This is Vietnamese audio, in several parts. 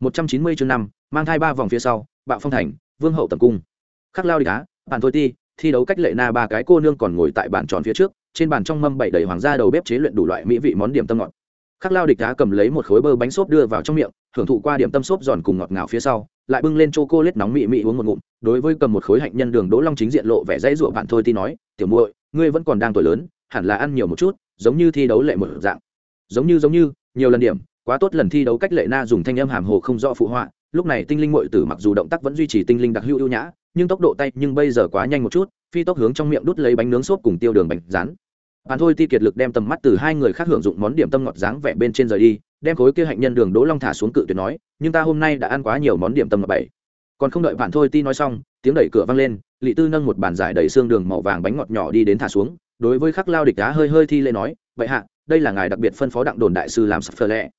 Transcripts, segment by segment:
một trăm chín mươi chương năm, mang thai ba vòng phía sau, bạo phong thành, vương hậu tầm cung. Khắc lao địch cá bàn thôi ti, thi đấu cách lệ na ba cái cô nương còn ngồi tại bàn tròn phía trước, trên bàn trong mâm bảy đầy hoàng gia đầu bếp chế luyện đủ loại mỹ vị món điểm tâm ngọt. Khắc lao địch đá cầm lấy một khối bơ bánh xốp đưa vào trong miệng hưởng thụ qua điểm tâm xốp giòn cùng ngọt ngào phía sau, lại bưng lên chocolate lết nóng mị mị uống một ngụm, đối với cầm một khối hạnh nhân đường đỗ long chính diện lộ vẻ dãy rụa bạn thôi ti nói, tiểu muội, ngươi vẫn còn đang tuổi lớn, hẳn là ăn nhiều một chút, giống như thi đấu lệ một dạng. Giống như giống như, nhiều lần điểm quá tốt lần thi đấu cách lệ na dùng thanh âm hàm hồ không rõ phụ họa, lúc này tinh linh mội tử mặc dù động tác vẫn duy trì tinh linh đặc hữu ưu nhã, nhưng tốc độ tay nhưng bây giờ quá nhanh một chút, phi tốc hướng trong miệng đút lấy bánh nướng xốp cùng tiêu đường bánh rán. Bàn thôi ti kiệt lực đem tầm mắt từ hai người khác hưởng dụng món điểm tâm ngọt dáng vẻ bên trên rời đi, đem khối kia hạnh nhân đường đỗ long thả xuống cự tuyệt nói, nhưng ta hôm nay đã ăn quá nhiều món điểm tâm ngọt bảy. Còn không đợi bạn thôi ti nói xong, tiếng đẩy cửa vang lên, lị tư nâng một bàn giải đầy xương đường màu vàng bánh ngọt nhỏ đi đến thả xuống, đối với khắc lao địch đá hơi hơi thi lê nói vậy hạ, đây là ngài đặc biệt phân phó đặng đồn đại sư làm sập phơ lẹ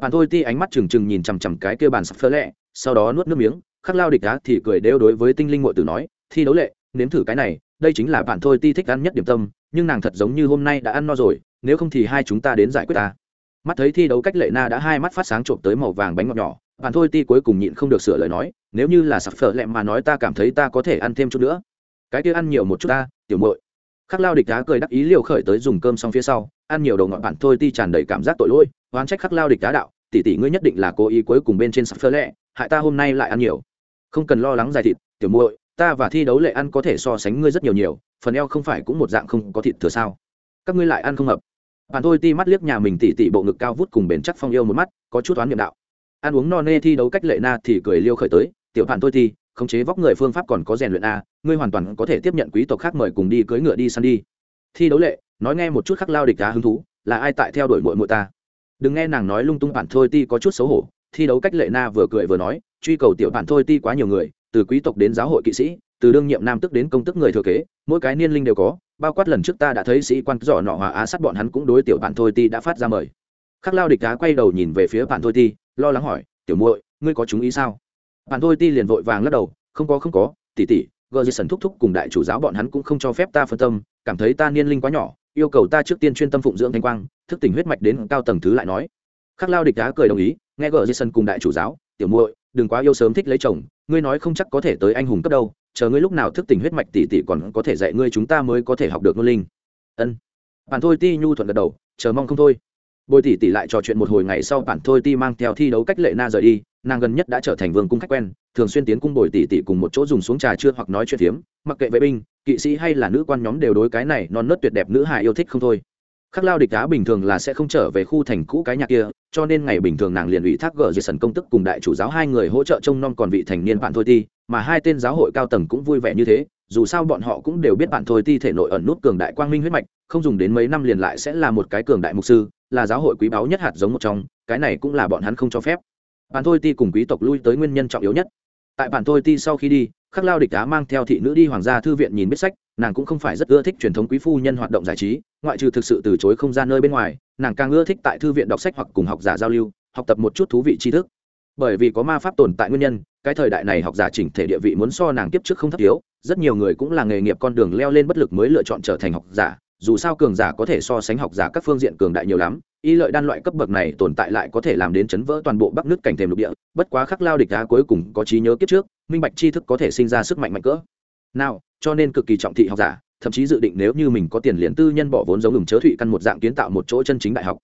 bạn thôi ti ánh mắt trừng trừng nhìn chằm chằm cái kia bàn sập phơ lẹ, sau đó nuốt nước miếng, khắc lao địch đá thì cười đều đối với tinh linh ngội tử nói, thi đấu lệ, nếm thử cái này, đây chính là bạn thôi ti thích ăn nhất điểm tâm, nhưng nàng thật giống như hôm nay đã ăn no rồi, nếu không thì hai chúng ta đến giải quyết ta. Mắt thấy thi đấu cách lệ na đã hai mắt phát sáng trộm tới màu vàng bánh ngọt nhỏ, bạn thôi ti cuối cùng nhịn không được sửa lời nói, nếu như là sặc phở lẹ mà nói ta cảm thấy ta có thể ăn thêm chút nữa. Cái kia ăn nhiều một chút ta, tiểu muội. Khắc lao địch đá cười đắc ý liều khởi tới dùng cơm xong phía sau, ăn nhiều đầu ngọt bạn thôi ti tràn đầy cảm giác tội lỗi, oán trách khắc lao địch đá đạo tỷ tỷ ngươi nhất định là cố ý cuối cùng bên trên sắp phơ lẹ, hại ta hôm nay lại ăn nhiều. Không cần lo lắng dài thịt, tiểu muội, ta và thi đấu lệ ăn có thể so sánh ngươi rất nhiều nhiều, phần eo không phải cũng một dạng không có thịt thừa sao. Các ngươi lại ăn không hợp. Bạn thôi ti mắt liếc nhà mình tỉ tỉ bộ ngực cao vút cùng bền chắc phong yêu một mắt, có chút toán niệm đạo. Ăn uống no nê thi đấu cách lệ na thì cười liêu khởi tới, tiểu bạn thôi ti, khống chế vóc người phương pháp còn có rèn luyện a, ngươi hoàn toàn có thể tiếp nhận quý tộc khác mời cùng đi cưỡi ngựa đi săn đi. Thi đấu lệ, nói nghe một chút khắc lao địch đá hứng thú, là ai tại theo đuổi muội muội ta? Đừng nghe nàng nói lung tung bản thôi ti có chút xấu hổ, thi đấu cách lệ na vừa cười vừa nói, truy cầu tiểu bản thôi ti quá nhiều người, từ quý tộc đến giáo hội kỵ sĩ, từ đương nhiệm nam tức đến công tức người thừa kế, mỗi cái niên linh đều có, bao quát lần trước ta đã thấy sĩ quan giỏ nọ hòa á sát bọn hắn cũng đối tiểu bạn thôi ti đã phát ra mời. Khắc lao địch đá quay đầu nhìn về phía bạn thôi ti, lo lắng hỏi, tiểu muội, ngươi có chú ý sao? Bạn thôi ti liền vội vàng lắc đầu, không có không có tỉ tỉ gờ dì sần thúc thúc cùng đại chủ giáo bọn hắn cũng không cho phép ta phân tâm, cảm thấy ta niên linh quá nhỏ yêu cầu ta trước tiên chuyên tâm phụng dưỡng thanh quang, thức tỉnh huyết mạch đến cao tầng thứ lại nói. Khắc lao địch đá cười đồng ý, nghe gờ dì Sân cùng đại chủ giáo, tiểu muội, đừng quá yêu sớm thích lấy chồng, ngươi nói không chắc có thể tới anh hùng cấp đâu, chờ ngươi lúc nào thức tỉnh huyết mạch tỷ tỷ còn có thể dạy ngươi chúng ta mới có thể học được ngôn linh. Ân. Bản thôi ti nhu thuận gật đầu, chờ mong không thôi. Bồi tỷ tỷ lại trò chuyện một hồi ngày sau bản thôi ti mang theo thi đấu cách lệ na rời đi, nàng gần nhất đã trở thành vương cung khách quen, thường xuyên tiến cung bồi tỷ tỷ cùng một chỗ dùng xuống trà trưa hoặc nói chuyện phiếm, mặc kệ vệ binh kỵ sĩ hay là nữ quan nhóm đều đối cái này non nớt tuyệt đẹp nữ hài yêu thích không thôi. Khắc lao địch đá bình thường là sẽ không trở về khu thành cũ cái nhà kia, cho nên ngày bình thường nàng liền ủy thác gờ dây sần công tức cùng đại chủ giáo hai người hỗ trợ trông nom còn vị thành niên bạn thôi ti, mà hai tên giáo hội cao tầng cũng vui vẻ như thế, dù sao bọn họ cũng đều biết bạn thôi ti thể nội ẩn nút cường đại quang minh huyết mạch, không dùng đến mấy năm liền lại sẽ là một cái cường đại mục sư, là giáo hội quý báu nhất hạt giống một trong, cái này cũng là bọn hắn không cho phép. Bạn thôi ti cùng quý tộc lui tới nguyên nhân trọng yếu nhất. Tại bạn thôi ti sau khi đi khắc lao địch Á mang theo thị nữ đi hoàng gia thư viện nhìn biết sách, nàng cũng không phải rất ưa thích truyền thống quý phu nhân hoạt động giải trí, ngoại trừ thực sự từ chối không ra nơi bên ngoài, nàng càng ưa thích tại thư viện đọc sách hoặc cùng học giả giao lưu, học tập một chút thú vị tri thức. Bởi vì có ma pháp tồn tại nguyên nhân, cái thời đại này học giả chỉnh thể địa vị muốn so nàng tiếp trước không thấp yếu rất nhiều người cũng là nghề nghiệp con đường leo lên bất lực mới lựa chọn trở thành học giả, dù sao cường giả có thể so sánh học giả các phương diện cường đại nhiều lắm y lợi đan loại cấp bậc này tồn tại lại có thể làm đến chấn vỡ toàn bộ bắc nước cảnh thềm lục địa, bất quá khắc lao địch đá cuối cùng có trí nhớ kiếp trước, minh bạch tri thức có thể sinh ra sức mạnh mạnh cỡ. Nào, cho nên cực kỳ trọng thị học giả, thậm chí dự định nếu như mình có tiền liền tư nhân bỏ vốn giống ngừng chớ thụy căn một dạng kiến tạo một chỗ chân chính đại học.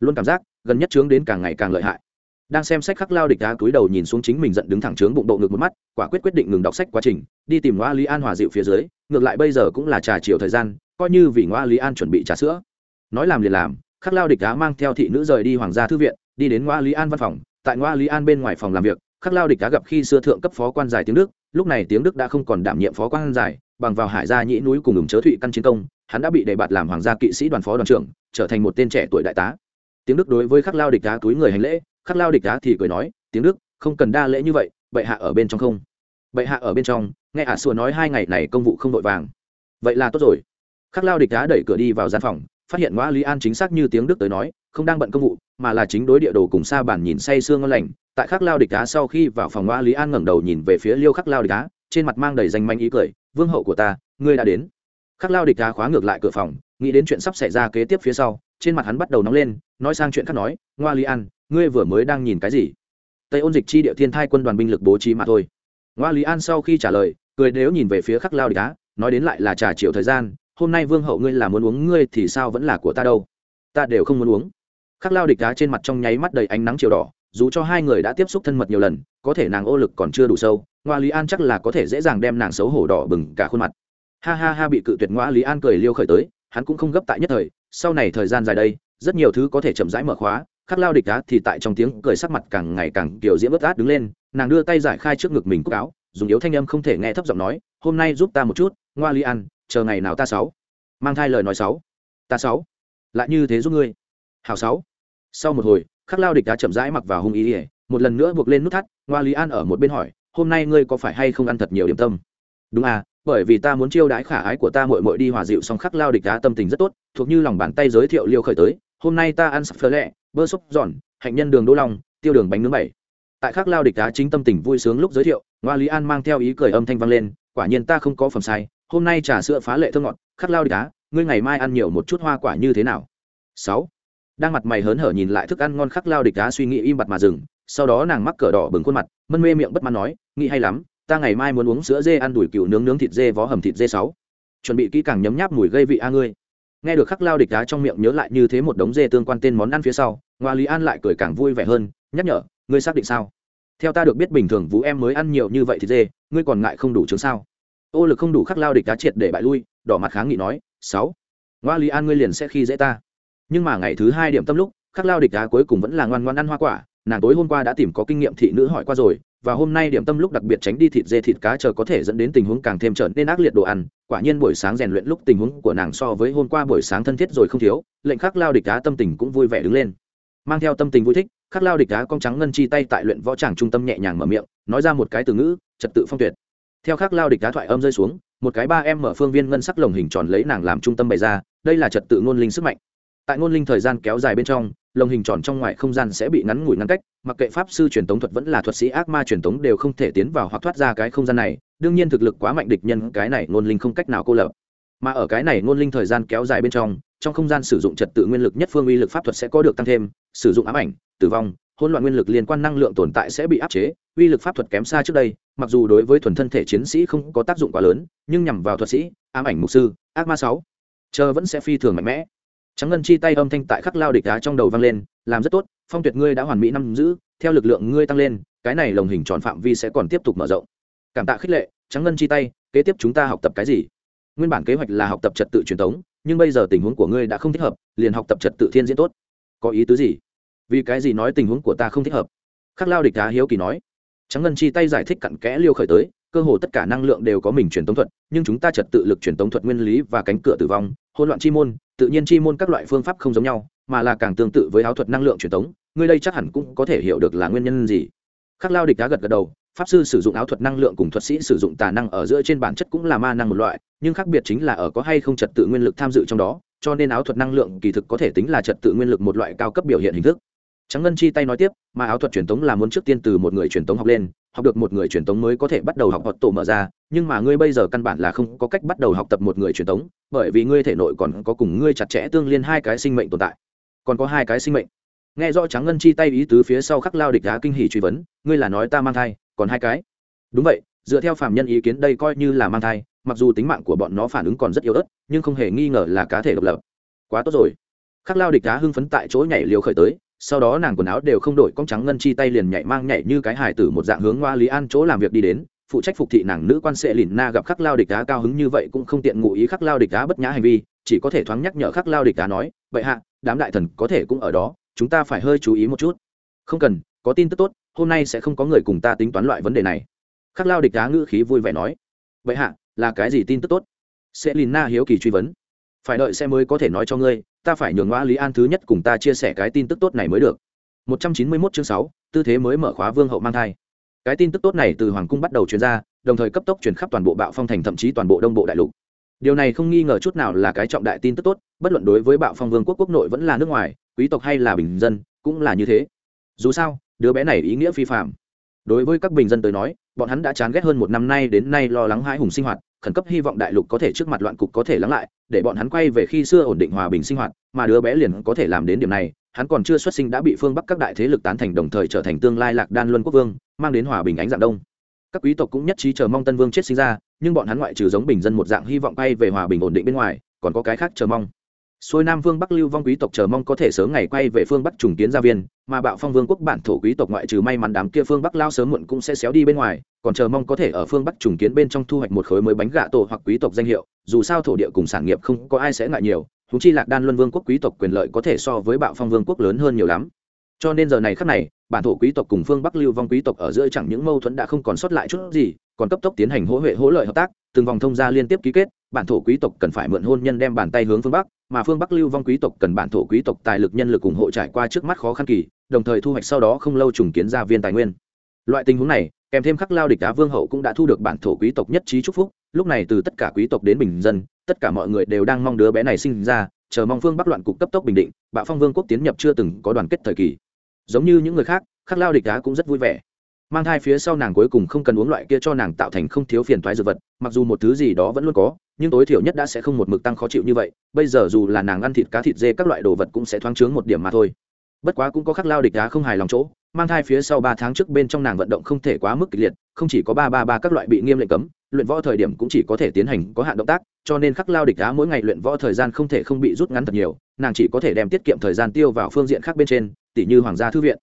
Luôn cảm giác, gần nhất trướng đến càng ngày càng lợi hại. Đang xem sách khắc lao địch đá túi đầu nhìn xuống chính mình giận đứng thẳng trướng bụng độ ngực một mắt, quả quyết quyết định ngừng đọc sách quá trình, đi tìm ngoa lý an hòa dịu phía dưới, ngược lại bây giờ cũng là trà chiều thời gian, coi như vì ngoa lý an chuẩn bị trà sữa. Nói làm liền làm khắc lao địch đá mang theo thị nữ rời đi hoàng gia thư viện, đi đến ngoa lý an văn phòng. Tại ngoa lý an bên ngoài phòng làm việc, khắc lao địch đá gặp khi xưa thượng cấp phó quan giải tiếng đức, lúc này tiếng đức đã không còn đảm nhiệm phó quan giải, bằng vào hải gia nhĩ núi cùng ủng chớ thụy căn chiến công, hắn đã bị đề bạt làm hoàng gia kỵ sĩ đoàn phó đoàn trưởng, trở thành một tên trẻ tuổi đại tá. Tiếng đức đối với khắc lao địch đá túi người hành lễ, khắc lao địch đá thì cười nói, tiếng đức, không cần đa lễ như vậy, bệ hạ ở bên trong không? Bệ hạ ở bên trong, nghe ả à nói hai ngày này công vụ không vội vàng. Vậy là tốt rồi. Khắc lao địch đá đẩy cửa đi vào gian phòng phát hiện ngoa lý an chính xác như tiếng đức tới nói, không đang bận công vụ, mà là chính đối địa đồ cùng xa bản nhìn say sương ngon lành. Tại khắc lao địch đá sau khi vào phòng ngoa lý an ngẩng đầu nhìn về phía liêu khắc lao địch đá trên mặt mang đầy danh manh ý cười, vương hậu của ta, ngươi đã đến. Khắc lao địch đá khóa ngược lại cửa phòng, nghĩ đến chuyện sắp xảy ra kế tiếp phía sau, trên mặt hắn bắt đầu nóng lên, nói sang chuyện khác nói ngoa lý an, ngươi vừa mới đang nhìn cái gì? Tây ôn dịch chi địa thiên thai quân đoàn binh lực bố trí mà thôi. Ngoa lý an sau khi trả lời, cười nếu nhìn về phía khắc lao địch đá nói đến lại là trà chiều thời gian hôm nay vương hậu ngươi là muốn uống, ngươi thì sao vẫn là của ta đâu? Ta đều không muốn uống. Khắc lao địch đá trên mặt trong nháy mắt đầy ánh nắng chiều đỏ, dù cho hai người đã tiếp xúc thân mật nhiều lần, có thể nàng ô lực còn chưa đủ sâu, ngoa lý an chắc là có thể dễ dàng đem nàng xấu hổ đỏ bừng cả khuôn mặt. Ha ha ha bị cự tuyệt ngoa lý an cười liêu khởi tới, hắn cũng không gấp tại nhất thời, sau này thời gian dài đây, rất nhiều thứ có thể chậm rãi mở khóa, khắc lao địch đá thì tại trong tiếng cười sắc mặt càng ngày càng kiểu diễm ướt át đứng lên, nàng đưa tay giải khai trước ngực mình cúc áo, dùng yếu thanh âm không thể nghe thấp giọng nói, hôm nay giúp ta một chút, ngoa lý an chờ ngày nào ta sáu? Mang thai lời nói sáu. Ta sáu. Lại như thế giúp ngươi. Hào sáu. Sau một hồi, khắc lao địch đã chậm rãi mặc vào hung ý ỉa một lần nữa buộc lên nút thắt, ngoa lý an ở một bên hỏi, hôm nay ngươi có phải hay không ăn thật nhiều điểm tâm? Đúng à bởi vì ta muốn chiêu đãi khả ái của ta mội mội đi hòa dịu song khắc lao địch đá tâm tình rất tốt, thuộc như lòng bàn tay giới thiệu liêu khởi tới, hôm nay ta ăn sập phơ lẹ, bơ xúc giòn, hạnh nhân đường đỗ long tiêu đường bánh nướng bảy. Tại khắc lao địch đá chính tâm tình vui sướng lúc giới thiệu, ngoa lý an mang theo ý cười âm thanh vang lên, quả nhiên ta không có phẩm sai hôm nay trà sữa phá lệ thơ ngọt khắc lao địch cá. ngươi ngày mai ăn nhiều một chút hoa quả như thế nào? Sáu. Đang mặt mày hớn hở nhìn lại thức ăn ngon khắc lao địch đá suy nghĩ im bặt mà dừng, sau đó nàng mắc cờ đỏ bừng khuôn mặt, mân mê miệng bất mãn nói, nghĩ hay lắm, ta ngày mai muốn uống sữa dê ăn đùi cừu nướng nướng thịt dê vó hầm thịt dê sáu. Chuẩn bị kỹ càng nhấm nháp mùi gây vị a ngươi. Nghe được khắc lao địch đá trong miệng nhớ lại như thế một đống dê tương quan tên món ăn phía sau, ngoa lý an lại cười càng vui vẻ hơn, nhắc nhở, ngươi xác định sao? Theo ta được biết bình thường vũ em mới ăn nhiều như vậy thịt dê, ngươi còn ngại không đủ chứng sao? Ô lực không đủ khắc lao địch cá triệt để bại lui, đỏ mặt kháng nghị nói, sáu, ngoa lý an ngươi liền sẽ khi dễ ta. Nhưng mà ngày thứ hai điểm tâm lúc, khắc lao địch đá cuối cùng vẫn là ngoan ngoan ăn hoa quả, nàng tối hôm qua đã tìm có kinh nghiệm thị nữ hỏi qua rồi, và hôm nay điểm tâm lúc đặc biệt tránh đi thịt dê thịt cá chờ có thể dẫn đến tình huống càng thêm trở nên ác liệt đồ ăn, quả nhiên buổi sáng rèn luyện lúc tình huống của nàng so với hôm qua buổi sáng thân thiết rồi không thiếu, lệnh khắc lao địch đá tâm tình cũng vui vẻ đứng lên. Mang theo tâm tình vui thích, khắc lao địch đá con trắng ngân chi tay tại luyện võ tràng trung tâm nhẹ nhàng mở miệng, nói ra một cái từ ngữ, trật tự phong tuyệt theo khắc lao địch đá thoại âm rơi xuống, một cái ba em mở phương viên ngân sắc lồng hình tròn lấy nàng làm trung tâm bày ra, đây là trật tự ngôn linh sức mạnh. Tại ngôn linh thời gian kéo dài bên trong, lồng hình tròn trong ngoài không gian sẽ bị ngắn ngủi ngăn cách, mặc kệ pháp sư truyền tống thuật vẫn là thuật sĩ ác ma truyền tống đều không thể tiến vào hoặc thoát ra cái không gian này, đương nhiên thực lực quá mạnh địch nhân, cái này ngôn linh không cách nào cô lập. Mà ở cái này ngôn linh thời gian kéo dài bên trong trong không gian sử dụng trật tự nguyên lực nhất phương uy lực pháp thuật sẽ có được tăng thêm, sử dụng ám ảnh, tử vong hỗn loạn nguyên lực liên quan năng lượng tồn tại sẽ bị áp chế, uy lực pháp thuật kém xa trước đây, mặc dù đối với thuần thân thể chiến sĩ không có tác dụng quá lớn, nhưng nhằm vào thuật sĩ, ám ảnh mục sư, ác ma sáu, chờ vẫn sẽ phi thường mạnh mẽ. Trắng ngân chi tay âm thanh tại khắc lao địch đá trong đầu vang lên, làm rất tốt, phong tuyệt ngươi đã hoàn mỹ năm giữ, theo lực lượng ngươi tăng lên, cái này lồng hình tròn phạm vi sẽ còn tiếp tục mở rộng. Cảm tạ khích lệ, trắng ngân chi tay, kế tiếp chúng ta học tập cái gì? Nguyên bản kế hoạch là học tập trật tự truyền thống nhưng bây giờ tình huống của ngươi đã không thích hợp, liền học tập trật tự thiên diễn tốt. Có ý tứ gì? Vì cái gì nói tình huống của ta không thích hợp? Khắc lao địch đá hiếu kỳ nói. Trắng ngân chi tay giải thích cặn kẽ liêu khởi tới, cơ hồ tất cả năng lượng đều có mình truyền tống thuật, nhưng chúng ta trật tự lực truyền tống thuật nguyên lý và cánh cửa tử vong, hỗn loạn chi môn, tự nhiên chi môn các loại phương pháp không giống nhau, mà là càng tương tự với áo thuật năng lượng truyền tống, ngươi đây chắc hẳn cũng có thể hiểu được là nguyên nhân gì. Khắc lao địch đá gật gật đầu, pháp sư sử dụng áo thuật năng lượng cùng thuật sĩ sử dụng tà năng ở giữa trên bản chất cũng là ma năng một loại, nhưng khác biệt chính là ở có hay không trật tự nguyên lực tham dự trong đó, cho nên áo thuật năng lượng kỳ thực có thể tính là trật tự nguyên lực một loại cao cấp biểu hiện hình thức trắng ngân chi tay nói tiếp, mà áo thuật truyền tống là muốn trước tiên từ một người truyền tống học lên, học được một người truyền tống mới có thể bắt đầu học hoạt tổ mở ra, nhưng mà ngươi bây giờ căn bản là không có cách bắt đầu học tập một người truyền tống, bởi vì ngươi thể nội còn có cùng ngươi chặt chẽ tương liên hai cái sinh mệnh tồn tại. Còn có hai cái sinh mệnh. Nghe rõ trắng ngân chi tay ý tứ phía sau khắc lao địch đá kinh hỉ truy vấn, ngươi là nói ta mang thai, còn hai cái. Đúng vậy, dựa theo phạm nhân ý kiến đây coi như là mang thai, mặc dù tính mạng của bọn nó phản ứng còn rất yếu ớt, nhưng không hề nghi ngờ là cá thể độc lập. Quá tốt rồi. Khắc lao địch đá hưng phấn tại chỗ nhảy liều khởi tới sau đó nàng quần áo đều không đổi cong trắng ngân chi tay liền nhảy mang nhảy như cái hải tử một dạng hướng hoa lý an chỗ làm việc đi đến. Phụ trách phục thị nàng nữ quan sệ lìn na gặp khắc lao địch đá cao hứng như vậy cũng không tiện ngụ ý khắc lao địch đá bất nhã hành vi, chỉ có thể thoáng nhắc nhở khắc lao địch đá nói, vậy hạ, đám đại thần có thể cũng ở đó, chúng ta phải hơi chú ý một chút. Không cần, có tin tức tốt, hôm nay sẽ không có người cùng ta tính toán loại vấn đề này. Khắc lao địch đá ngữ khí vui vẻ nói. Vậy hạ, là cái gì tin tức tốt? Sẽ lìn na hiếu kỳ truy vấn phải đợi xe mới có thể nói cho ngươi ta phải nhường ngoa lý an thứ nhất cùng ta chia sẻ cái tin tức tốt này mới được. 191 chương 6, tư thế mới mở khóa vương hậu mang thai. Cái tin tức tốt này từ hoàng cung bắt đầu truyền ra đồng thời cấp tốc truyền khắp toàn bộ bạo phong thành thậm chí toàn bộ đông bộ đại lục. Điều này không nghi ngờ chút nào là cái trọng đại tin tức tốt bất luận đối với bạo phong vương quốc quốc nội vẫn là nước ngoài quý tộc hay là bình dân cũng là như thế. Dù sao đứa bé này ý nghĩa phi phạm đối với các bình dân tới nói bọn hắn đã chán ghét hơn một năm nay đến nay lo lắng hãi hùng sinh hoạt khẩn cấp hy vọng đại lục có thể trước mặt loạn cục có thể lắng lại, để bọn hắn quay về khi xưa ổn định hòa bình sinh hoạt, mà đứa bé liền có thể làm đến điểm này. Hắn còn chưa xuất sinh đã bị phương bắc các đại thế lực tán thành đồng thời trở thành tương lai lạc đan luân quốc vương, mang đến hòa bình ánh dạng đông. Các quý tộc cũng nhất trí chờ mong tân vương chết sinh ra, nhưng bọn hắn ngoại trừ giống bình dân một dạng hy vọng quay về hòa bình ổn định bên ngoài, còn có cái khác chờ mong xuôi nam vương bắc lưu vong quý tộc chờ mong có thể sớm ngày quay về phương bắc trùng kiến gia viên, mà bạo phong vương quốc bản thổ quý tộc ngoại trừ may mắn đám kia phương bắc lao sớm muộn cũng sẽ xéo đi bên ngoài, còn chờ mong có thể ở phương bắc trùng kiến bên trong thu hoạch một khối mới bánh gạ tổ hoặc quý tộc danh hiệu, dù sao thổ địa cùng sản nghiệp không có ai sẽ ngại nhiều húng chi lạc đan luân vương quốc quý tộc quyền lợi có thể so với bạo phong vương quốc lớn hơn nhiều lắm. Cho nên giờ này khắc này, bản thổ quý tộc cùng phương bắc lưu vong quý tộc ở giữa chẳng những mâu thuẫn đã không còn sót lại chút gì, còn cấp tốc tiến hành hỗ huệ hỗ lợi hợp tác, từng vòng thông gia liên tiếp ký kết, bản thổ quý tộc cần phải mượn hôn nhân đem bàn tay hướng phương bắc mà phương bắc lưu vong quý tộc cần bản thổ quý tộc tài lực nhân lực ủng hộ trải qua trước mắt khó khăn kỳ, đồng thời thu hoạch sau đó không lâu trùng kiến gia viên tài nguyên. Loại tình huống này, kèm thêm khắc lao địch đá vương hậu cũng đã thu được bản thổ quý tộc nhất trí chúc phúc, lúc này từ tất cả quý tộc đến bình dân, tất cả mọi người đều đang mong đứa bé này sinh ra, chờ mong phương bắc loạn cục cấp tốc bình định, bạo phong vương quốc tiến nhập chưa từng có đoàn kết thời kỳ. Giống như những người khác, khắc lao địch đá cũng rất vui vẻ mang thai phía sau nàng cuối cùng không cần uống loại kia cho nàng tạo thành không thiếu phiền toái dược vật, mặc dù một thứ gì đó vẫn luôn có, nhưng tối thiểu nhất đã sẽ không một mực tăng khó chịu như vậy, bây giờ dù là nàng ăn thịt cá thịt dê các loại đồ vật cũng sẽ thoáng trướng một điểm mà thôi. Bất quá cũng có khắc lao địch đá không hài lòng chỗ, mang thai phía sau ba tháng trước bên trong nàng vận động không thể quá mức kịch liệt, không chỉ có ba ba ba các loại bị nghiêm lệnh cấm, luyện võ thời điểm cũng chỉ có thể tiến hành có hạn động tác, cho nên khắc lao địch đá mỗi ngày luyện võ thời gian không thể không bị rút ngắn thật nhiều, nàng chỉ có thể đem tiết kiệm thời gian tiêu vào phương diện khác bên trên tỷ như hoàng gia thư viện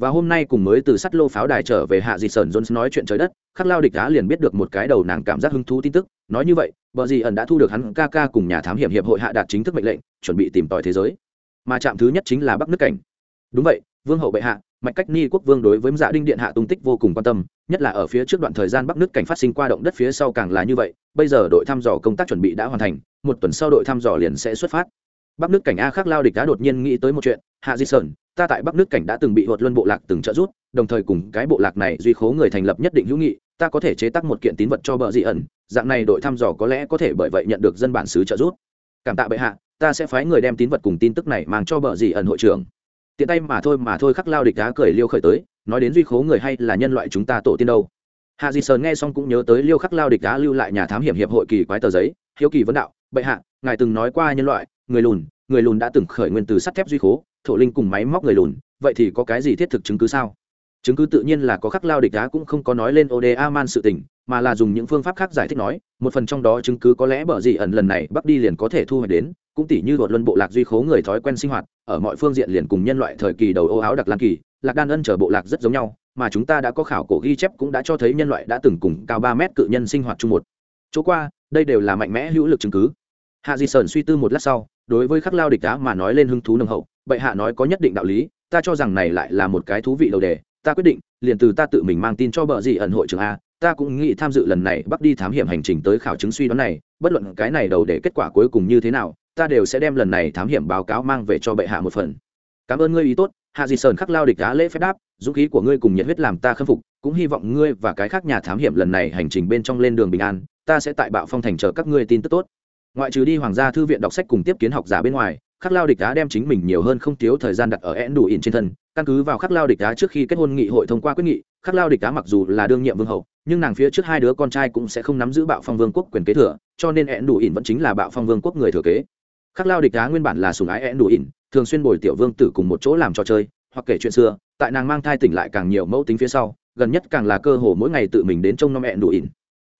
và hôm nay cùng mới từ sắt lô pháo đài trở về hạ dị sơn jones nói chuyện trời đất, khắc lao địch á liền biết được một cái đầu nàng cảm giác hứng thú tin tức. Nói như vậy vợ dị ẩn đã thu được hắn ca ca cùng nhà thám hiểm hiệp hội hạ đạt chính thức mệnh lệnh, chuẩn bị tìm tòi thế giới. Mà chạm thứ nhất chính là bắc nước cảnh. Đúng vậy, vương hậu bệ hạ, mạch cách ni quốc vương đối với dạ đinh điện hạ tung tích vô cùng quan tâm, nhất là ở phía trước đoạn thời gian bắc nước cảnh phát sinh qua động đất phía sau càng là như vậy. Bây giờ đội thăm dò công tác chuẩn bị đã hoàn thành, một tuần sau đội thăm dò liền sẽ xuất phát bắc nước cảnh a khắc lao địch đã đột nhiên nghĩ tới một chuyện, hạ di sơn, ta tại bắc nước cảnh đã từng bị luật luân bộ lạc từng trợ giúp, đồng thời cùng cái bộ lạc này duy khố người thành lập nhất định hữu nghị, ta có thể chế tác một kiện tín vật cho bờ dị ẩn, dạng này đội thăm dò có lẽ có thể bởi vậy nhận được dân bản xứ trợ giúp. Cảm tạ bệ hạ, ta sẽ phái người đem tín vật cùng tin tức này mang cho bờ dị ẩn hội trưởng. Tiện tay mà thôi mà thôi khắc lao địch đá cười liêu khởi tới, nói đến duy khố người hay là nhân loại chúng ta tổ tiên đâu. Hạ di sơn nghe xong cũng nhớ tới liêu khắc lao địch đá lưu lại nhà thám hiểm hiệp hội kỳ quái tờ giấy, hiếu kỳ vấn đạo, bệ hạ, ngài từng nói qua nhân loại người lùn người lùn đã từng khởi nguyên từ sắt thép duy khố, thổ linh cùng máy móc người lùn, vậy thì có cái gì thiết thực chứng cứ sao? Chứng cứ tự nhiên là có khắc lao địch đá cũng không có nói lên oda man sự tình, mà là dùng những phương pháp khác giải thích nói, một phần trong đó chứng cứ có lẽ bởi gì ẩn lần này bắc đi liền có thể thu hoạch đến, cũng tỷ như luật luân bộ lạc duy khố người thói quen sinh hoạt, ở mọi phương diện liền cùng nhân loại thời kỳ đầu ô áo đặc lan kỳ, lạc đan ân chờ bộ lạc rất giống nhau, mà chúng ta đã có khảo cổ ghi chép cũng đã cho thấy nhân loại đã từng cùng cao ba mét cự nhân sinh hoạt chung một. Chỗ qua, đây đều là mạnh mẽ hữu lực chứng cứ. Hạ di sơn suy tư một lát sau đối với khắc lao địch đá mà nói lên hứng thú nồng hậu, bệ hạ nói có nhất định đạo lý, ta cho rằng này lại là một cái thú vị đầu đề, ta quyết định, liền từ ta tự mình mang tin cho bờ gì ẩn hội trường a, ta cũng nghĩ tham dự lần này bắt đi thám hiểm hành trình tới khảo chứng suy đoán này, bất luận cái này đầu để kết quả cuối cùng như thế nào, ta đều sẽ đem lần này thám hiểm báo cáo mang về cho bệ hạ một phần. Cảm ơn ngươi ý tốt, hạ dị sơn khắc lao địch đá lễ phép đáp, dũng khí của ngươi cùng nhiệt huyết làm ta khâm phục, cũng hy vọng ngươi và cái khác nhà thám hiểm lần này hành trình bên trong lên đường bình an, ta sẽ tại bạo phong thành chờ các ngươi tin tức tốt ngoại trừ đi hoàng gia thư viện đọc sách cùng tiếp kiến học giả bên ngoài, khắc lao địch đá đem chính mình nhiều hơn không thiếu thời gian đặt ở én đủ ỉn trên thân. Căn cứ vào khắc lao địch đá trước khi kết hôn nghị hội thông qua quyết nghị, khắc lao địch đá mặc dù là đương nhiệm vương hậu, nhưng nàng phía trước hai đứa con trai cũng sẽ không nắm giữ bạo phong vương quốc quyền kế thừa, cho nên én đủ ỉn vẫn chính là bạo phong vương quốc người thừa kế. Khắc lao địch đá nguyên bản là sùng ái én đủ ỉn, thường xuyên bồi tiểu vương tử cùng một chỗ làm trò chơi, hoặc kể chuyện xưa, tại nàng mang thai tỉnh lại càng nhiều mẫu tính phía sau, gần nhất càng là cơ hồ mỗi ngày tự mình đến trông nom én đủ ỉn.